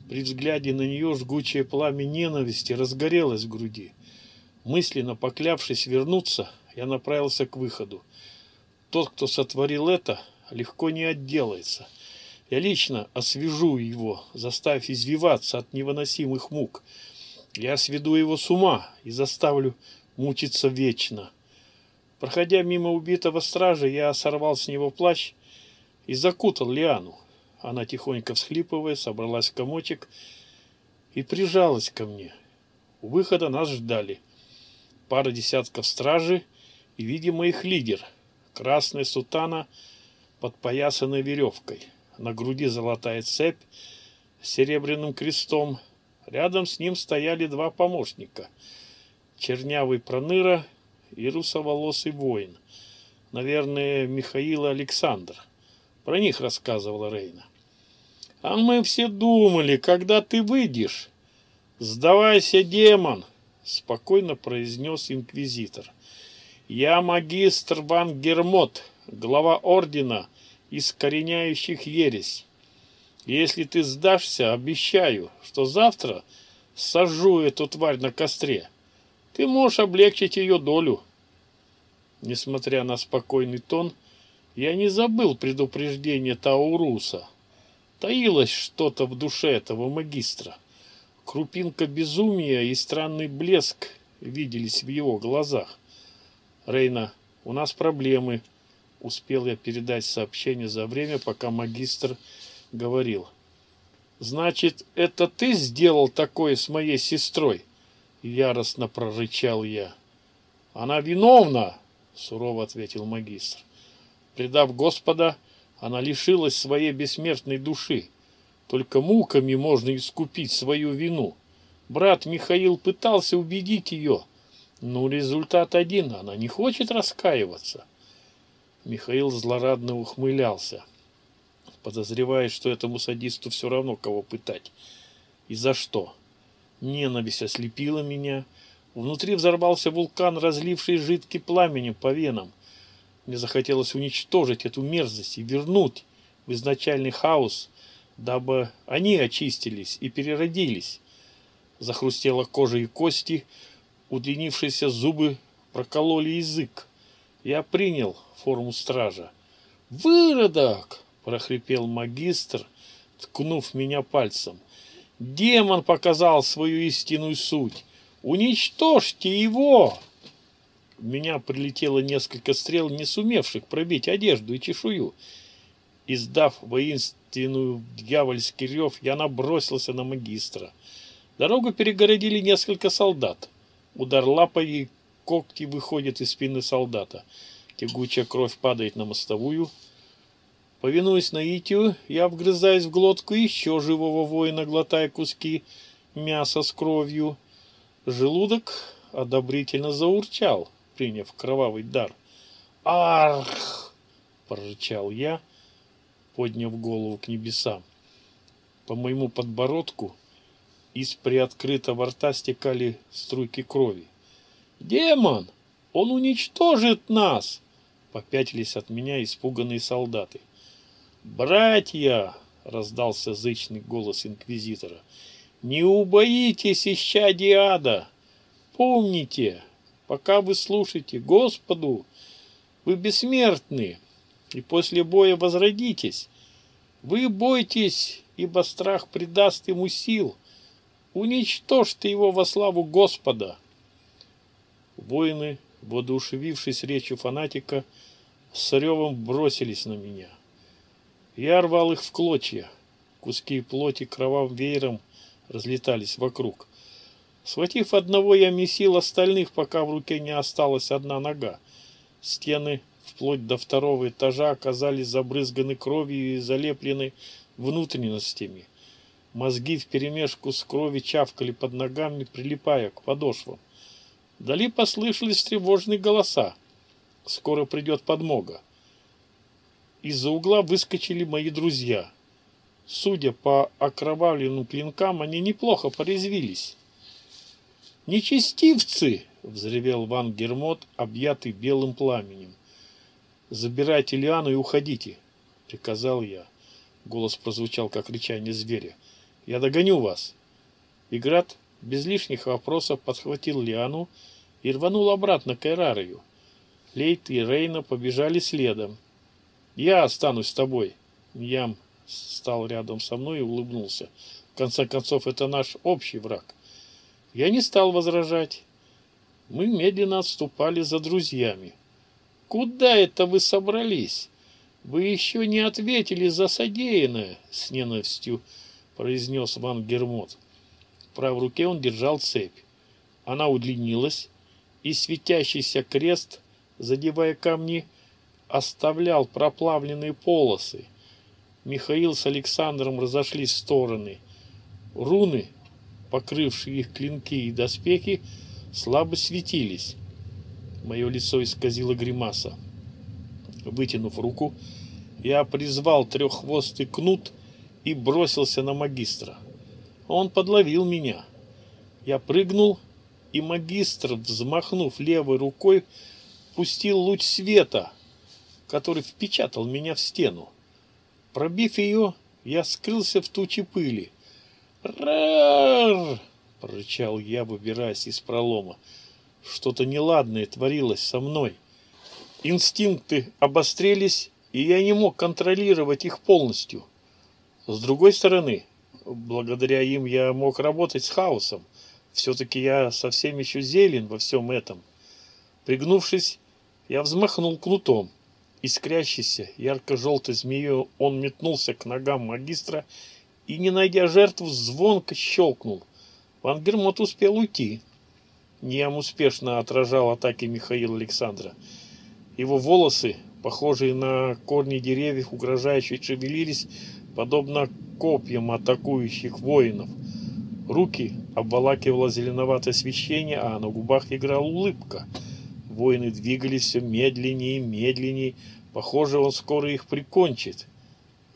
При взгляде на нее жгучее пламя ненависти разгорелось в груди. Мысленно поклявшись вернуться, я направился к выходу. Тот, кто сотворил это, легко не отделается. Я лично освежу его, заставив извиваться от невыносимых мук. Я сведу его с ума и заставлю мучиться вечно. Проходя мимо убитого стража, я сорвал с него плащ и закутал Лиану. Она, тихонько всхлипывая, собралась в комочек и прижалась ко мне. У выхода нас ждали. Пара десятков стражи и, видимо, их лидер. Красная сутана, подпоясанная веревкой. На груди золотая цепь с серебряным крестом. Рядом с ним стояли два помощника. Чернявый проныра и русоволосый воин. Наверное, Михаил и Александр. Про них рассказывала Рейна. А мы все думали, когда ты выйдешь. Сдавайся, демон, спокойно произнес инквизитор. Я магистр Ван Гермот, глава ордена, искореняющих ересь. Если ты сдашься, обещаю, что завтра сожжу эту тварь на костре. Ты можешь облегчить ее долю. Несмотря на спокойный тон, я не забыл предупреждение Тауруса. Таилось что-то в душе этого магистра. Крупинка безумия и странный блеск виделись в его глазах. Рейна, у нас проблемы. Успел я передать сообщение за время, пока магистр говорил. Значит, это ты сделал такое с моей сестрой? Яростно прорычал я. Она виновна, сурово ответил магистр. Предав Господа, она лишилась своей бессмертной души. Только муками можно искупить свою вину. Брат Михаил пытался убедить ее, но результат один, она не хочет раскаиваться. Михаил злорадно ухмылялся, подозревая, что этому садисту все равно кого пытать. И за что? Ненависть ослепила меня. Внутри взорвался вулкан, разливший жидкий пламенем по венам. Мне захотелось уничтожить эту мерзость и вернуть в изначальный хаос, дабы они очистились и переродились. Захрустела кожа и кости, Удлинившиеся зубы прокололи язык. Я принял форму стража. «Выродок!» — прохрипел магистр, ткнув меня пальцем. «Демон показал свою истинную суть! Уничтожьте его!» В меня прилетело несколько стрел, не сумевших пробить одежду и чешую. Издав воинственную дьявольский рев, я набросился на магистра. Дорогу перегородили несколько солдат. Удар лапой когти выходят из спины солдата. Тягучая кровь падает на мостовую. Повинуясь наитию, я вгрызаюсь в глотку еще живого воина, глотая куски мяса с кровью. Желудок одобрительно заурчал, приняв кровавый дар. «Арх!» — прорычал я, подняв голову к небесам. По моему подбородку Из приоткрытого рта стекали струйки крови. «Демон! Он уничтожит нас!» Попятились от меня испуганные солдаты. «Братья!» — раздался зычный голос инквизитора. «Не убоитесь, ища Диада! Помните, пока вы слушаете Господу, вы бессмертны, и после боя возродитесь. Вы бойтесь, ибо страх придаст ему сил. Уничтожьте его во славу Господа!» Воины, воодушевившись речью фанатика, с ревом бросились на меня. Я рвал их в клочья. Куски плоти кровавым веером разлетались вокруг. Схватив одного, я месил остальных, пока в руке не осталась одна нога. Стены вплоть до второго этажа оказались забрызганы кровью и залеплены внутренностями. Мозги вперемешку с крови чавкали под ногами, прилипая к подошвам. Вдали послышались тревожные голоса. Скоро придет подмога. Из-за угла выскочили мои друзья. Судя по окровавленным клинкам, они неплохо порезвились. «Нечестивцы!» — взревел Ван Гермот, объятый белым пламенем. «Забирайте Лиану и уходите!» — приказал я. Голос прозвучал, как рычание зверя. «Я догоню вас!» Играт без лишних вопросов подхватил Лиану рванул обратно к Эрарию. Лейт и Рейна побежали следом. «Я останусь с тобой!» Ям стал рядом со мной и улыбнулся. В конце концов, это наш общий враг. Я не стал возражать. Мы медленно отступали за друзьями. «Куда это вы собрались? Вы еще не ответили за содеянное!» С ненавистью произнес Ван Гермот. В правой руке он держал цепь. Она удлинилась, и светящийся крест, задевая камни, оставлял проплавленные полосы. Михаил с Александром разошлись в стороны. Руны, покрывшие их клинки и доспехи, слабо светились. Мое лицо исказило гримаса. Вытянув руку, я призвал треххвостый кнут и бросился на магистра. Он подловил меня. Я прыгнул, и магистр, взмахнув левой рукой, пустил луч света, который впечатал меня в стену. Пробив ее, я скрылся в туче пыли. «Рар!» — прорычал я, выбираясь из пролома. Что-то неладное творилось со мной. Инстинкты обострились, и я не мог контролировать их полностью. С другой стороны, благодаря им я мог работать с хаосом. Все-таки я совсем еще зелен во всем этом. Пригнувшись, я взмахнул кнутом. Искрящийся, ярко-желтой змеей он метнулся к ногам магистра и, не найдя жертву, звонко щелкнул. Ван Гермот успел уйти. Ниам успешно отражал атаки Михаила Александра. Его волосы, похожие на корни деревьев, угрожающе шевелились, подобно копьям атакующих воинов. Руки обволакивало зеленоватое свечение, а на губах играла улыбка — Воины двигались все медленнее и медленнее. Похоже, он скоро их прикончит.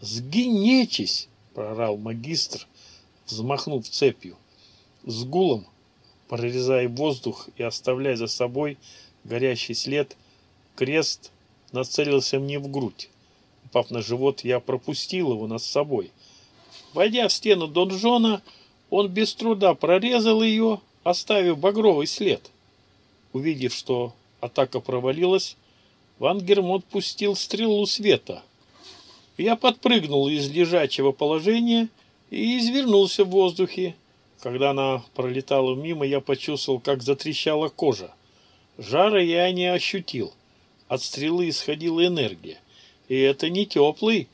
«Сгинечись!» — прорал магистр, взмахнув цепью. С гулом, прорезая воздух и оставляя за собой горящий след, крест нацелился мне в грудь. Упав на живот, я пропустил его над собой. Войдя в стену донжона, он без труда прорезал ее, оставив багровый след. Увидев, что Атака провалилась. Ван Гермот пустил стрелу света. Я подпрыгнул из лежачего положения и извернулся в воздухе. Когда она пролетала мимо, я почувствовал, как затрещала кожа. Жара я не ощутил. От стрелы исходила энергия. И это не теплый,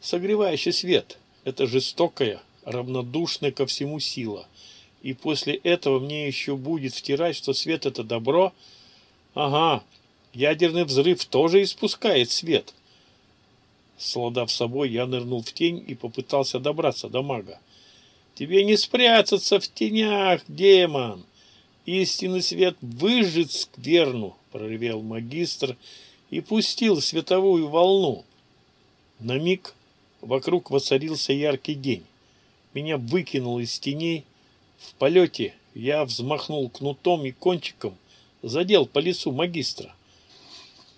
согревающий свет. Это жестокая, равнодушная ко всему сила. И после этого мне еще будет втирать, что свет это добро, Ага, ядерный взрыв тоже испускает свет. Сладав собой, я нырнул в тень и попытался добраться до мага. Тебе не спрятаться в тенях, демон! Истинный свет выжжет скверну, проревел магистр и пустил световую волну. На миг вокруг воцарился яркий день. Меня выкинул из теней, В полете я взмахнул кнутом и кончиком, задел по лицу магистра.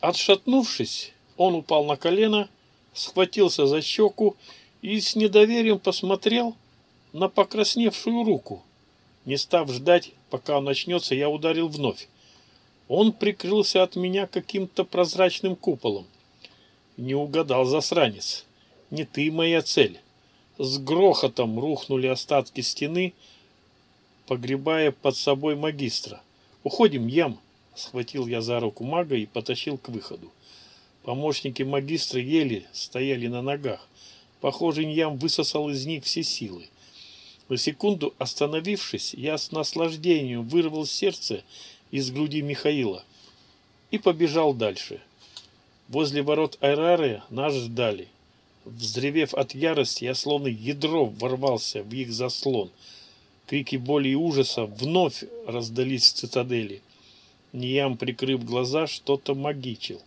Отшатнувшись, он упал на колено, схватился за щеку и с недоверием посмотрел на покрасневшую руку. Не став ждать, пока он начнется, я ударил вновь. Он прикрылся от меня каким-то прозрачным куполом. Не угадал засранец. Не ты моя цель. С грохотом рухнули остатки стены, погребая под собой магистра. «Уходим, ям!» — схватил я за руку мага и потащил к выходу. Помощники магистра еле стояли на ногах. Похоже, Ньям высосал из них все силы. На секунду остановившись, я с наслаждением вырвал сердце из груди Михаила и побежал дальше. Возле ворот Айрары нас ждали. Взревев от ярости, я словно ядро ворвался в их заслон. Крики боли и ужаса вновь раздались в цитадели. Ниям, прикрыв глаза, что-то магичил.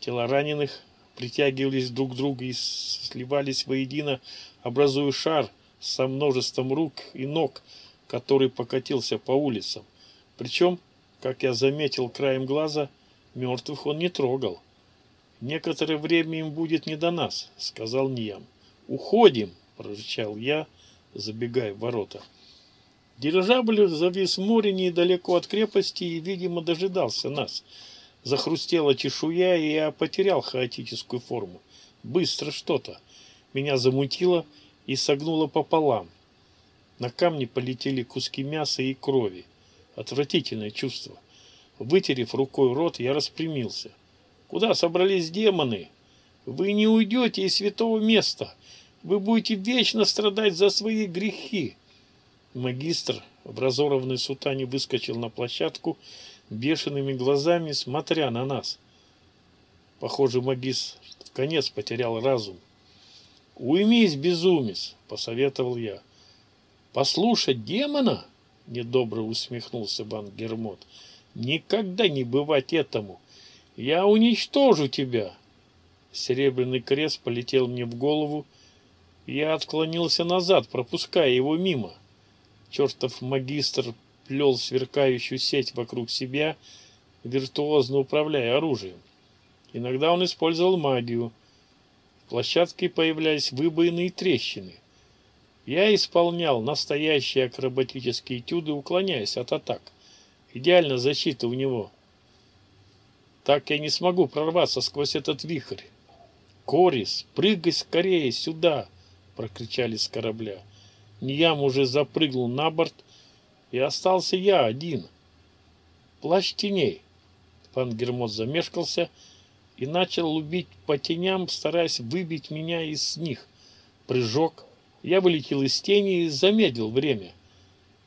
Тела раненых притягивались друг к другу и сливались воедино, образуя шар со множеством рук и ног, который покатился по улицам. Причем, как я заметил краем глаза, мертвых он не трогал. «Некоторое время им будет не до нас», — сказал Ниям. «Уходим!» — прорычал я, забегая в ворота. Дирижабль завис в море недалеко от крепости и, видимо, дожидался нас. Захрустела чешуя, и я потерял хаотическую форму. Быстро что-то. Меня замутило и согнуло пополам. На камни полетели куски мяса и крови. Отвратительное чувство. Вытерев рукой рот, я распрямился. Куда собрались демоны? Вы не уйдете из святого места. Вы будете вечно страдать за свои грехи. Магистр в разорванной сутане выскочил на площадку, бешеными глазами смотря на нас. Похоже, магистр в конец потерял разум. «Уймись, безумец!» — посоветовал я. «Послушать демона?» — недобро усмехнулся Бан Гермот. «Никогда не бывать этому! Я уничтожу тебя!» Серебряный крест полетел мне в голову. Я отклонился назад, пропуская его мимо. Чертов магистр плел сверкающую сеть вокруг себя, виртуозно управляя оружием. Иногда он использовал магию. В площадке появлялись выбоины и трещины. Я исполнял настоящие акробатические этюды, уклоняясь от атак. Идеальная защита у него – так я не смогу прорваться сквозь этот вихрь. «Корис, прыгай скорее сюда!» — прокричали с корабля. Ниям уже запрыгнул на борт, и остался я один. Плащ теней. Пан Гермот замешкался и начал лубить по теням, стараясь выбить меня из них. Прыжок. Я вылетел из тени и замедлил время.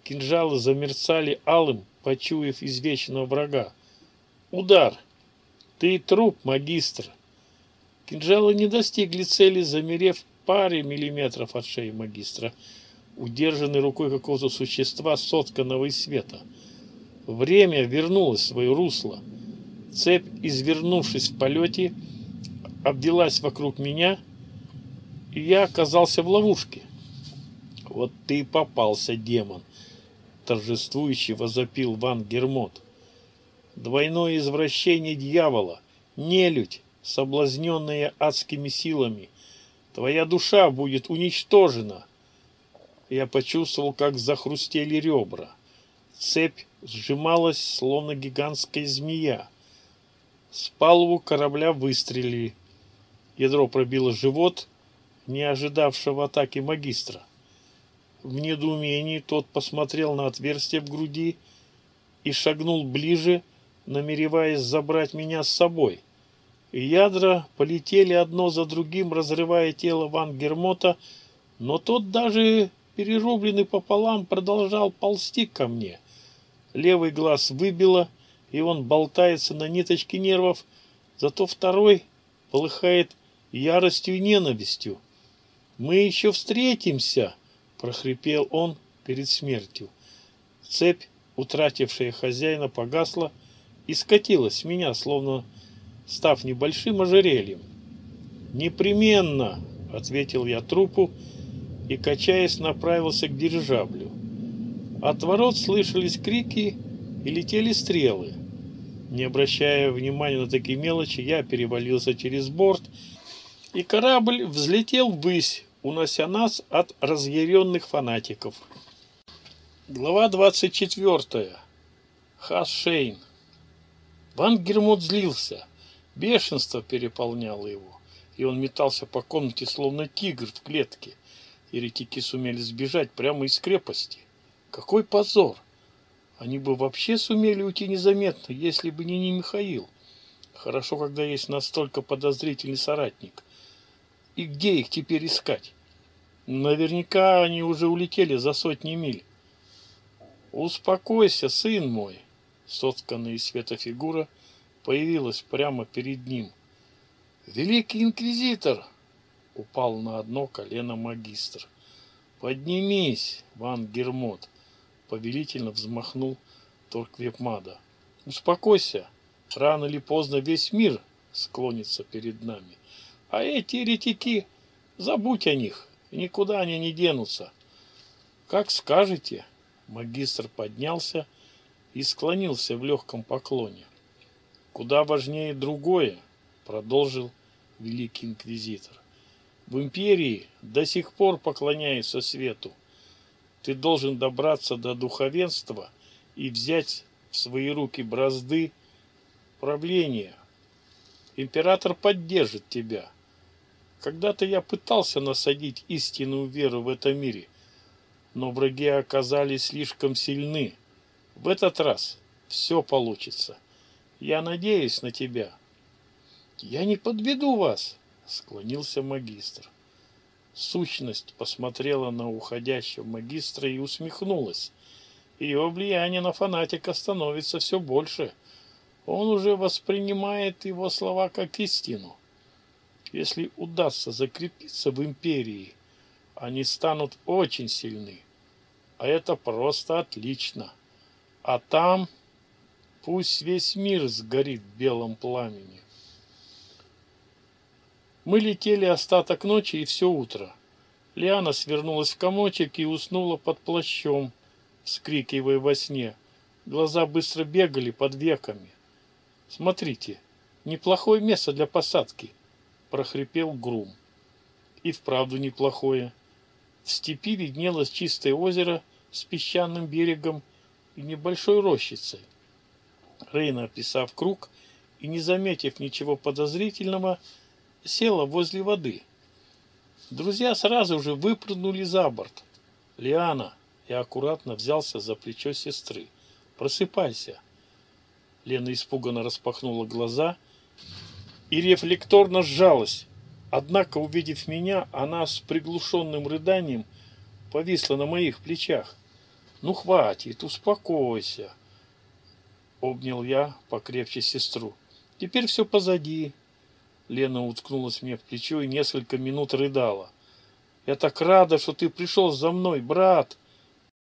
Кинжалы замерцали алым, почуяв извечного врага. Удар. Ты труп, магистр. Кинжалы не достигли цели, замерев паре миллиметров от шеи магистра, удержанный рукой какого-то существа, сотканного из света. Время вернулось в свое русло. Цепь, извернувшись в полете, обвелась вокруг меня, и я оказался в ловушке. Вот ты попался, демон, торжествующий возопил Ван Гермот двойное извращение дьявола, нелюдь, соблазненная адскими силами. Твоя душа будет уничтожена. Я почувствовал, как захрустели ребра. Цепь сжималась, словно гигантская змея. С палубу корабля выстрелили. Ядро пробило живот, не ожидавшего атаки магистра. В недоумении тот посмотрел на отверстие в груди и шагнул ближе, намереваясь забрать меня с собой. Ядра полетели одно за другим, разрывая тело Ван Гермота, но тот даже перерубленный пополам продолжал ползти ко мне. Левый глаз выбило, и он болтается на ниточке нервов, зато второй полыхает яростью и ненавистью. «Мы еще встретимся!» — прохрипел он перед смертью. Цепь, утратившая хозяина, погасла, — и скатилась с меня, словно став небольшим ожерельем. «Непременно!» — ответил я трупу и, качаясь, направился к дирижаблю. От ворот слышались крики и летели стрелы. Не обращая внимания на такие мелочи, я перевалился через борт, и корабль взлетел ввысь, унося нас от разъяренных фанатиков. Глава 24. Хасшейн. Ван Гермот злился. Бешенство переполняло его, и он метался по комнате, словно тигр в клетке. Еретики сумели сбежать прямо из крепости. Какой позор! Они бы вообще сумели уйти незаметно, если бы не, не Михаил. Хорошо, когда есть настолько подозрительный соратник. И где их теперь искать? Наверняка они уже улетели за сотни миль. Успокойся, сын мой. Сотканная из света фигура появилась прямо перед ним. Великий инквизитор! Упал на одно колено магистр. Поднимись, Ван Гермот! Повелительно взмахнул Торквепмада. Успокойся, рано или поздно весь мир склонится перед нами. А эти еретики, забудь о них, никуда они не денутся. Как скажете, магистр поднялся и склонился в легком поклоне. Куда важнее другое, продолжил великий инквизитор. В империи до сих пор поклоняются свету. Ты должен добраться до духовенства и взять в свои руки бразды правления. Император поддержит тебя. Когда-то я пытался насадить истинную веру в этом мире, но враги оказались слишком сильны. В этот раз все получится. Я надеюсь на тебя. Я не подведу вас, склонился магистр. Сущность посмотрела на уходящего магистра и усмехнулась. Ее влияние на фанатика становится все больше. Он уже воспринимает его слова как истину. Если удастся закрепиться в империи, они станут очень сильны. А это просто отлично. А там пусть весь мир сгорит в белом пламени. Мы летели остаток ночи и все утро. Лиана свернулась в комочек и уснула под плащом, вскрикивая во сне. Глаза быстро бегали под веками. Смотрите, неплохое место для посадки – прохрипел Грум. И вправду неплохое. В степи виднелось чистое озеро с песчаным берегом и небольшой рощицей. Рейна, описав круг и не заметив ничего подозрительного, села возле воды. Друзья сразу же выпрыгнули за борт. Лиана, я аккуратно взялся за плечо сестры. «Просыпайся!» Лена испуганно распахнула глаза и рефлекторно сжалась. Однако, увидев меня, она с приглушенным рыданием повисла на моих плечах. «Ну, хватит, успокойся!» Обнял я покрепче сестру. «Теперь все позади!» Лена уткнулась мне в плечо и несколько минут рыдала. «Я так рада, что ты пришел за мной, брат!»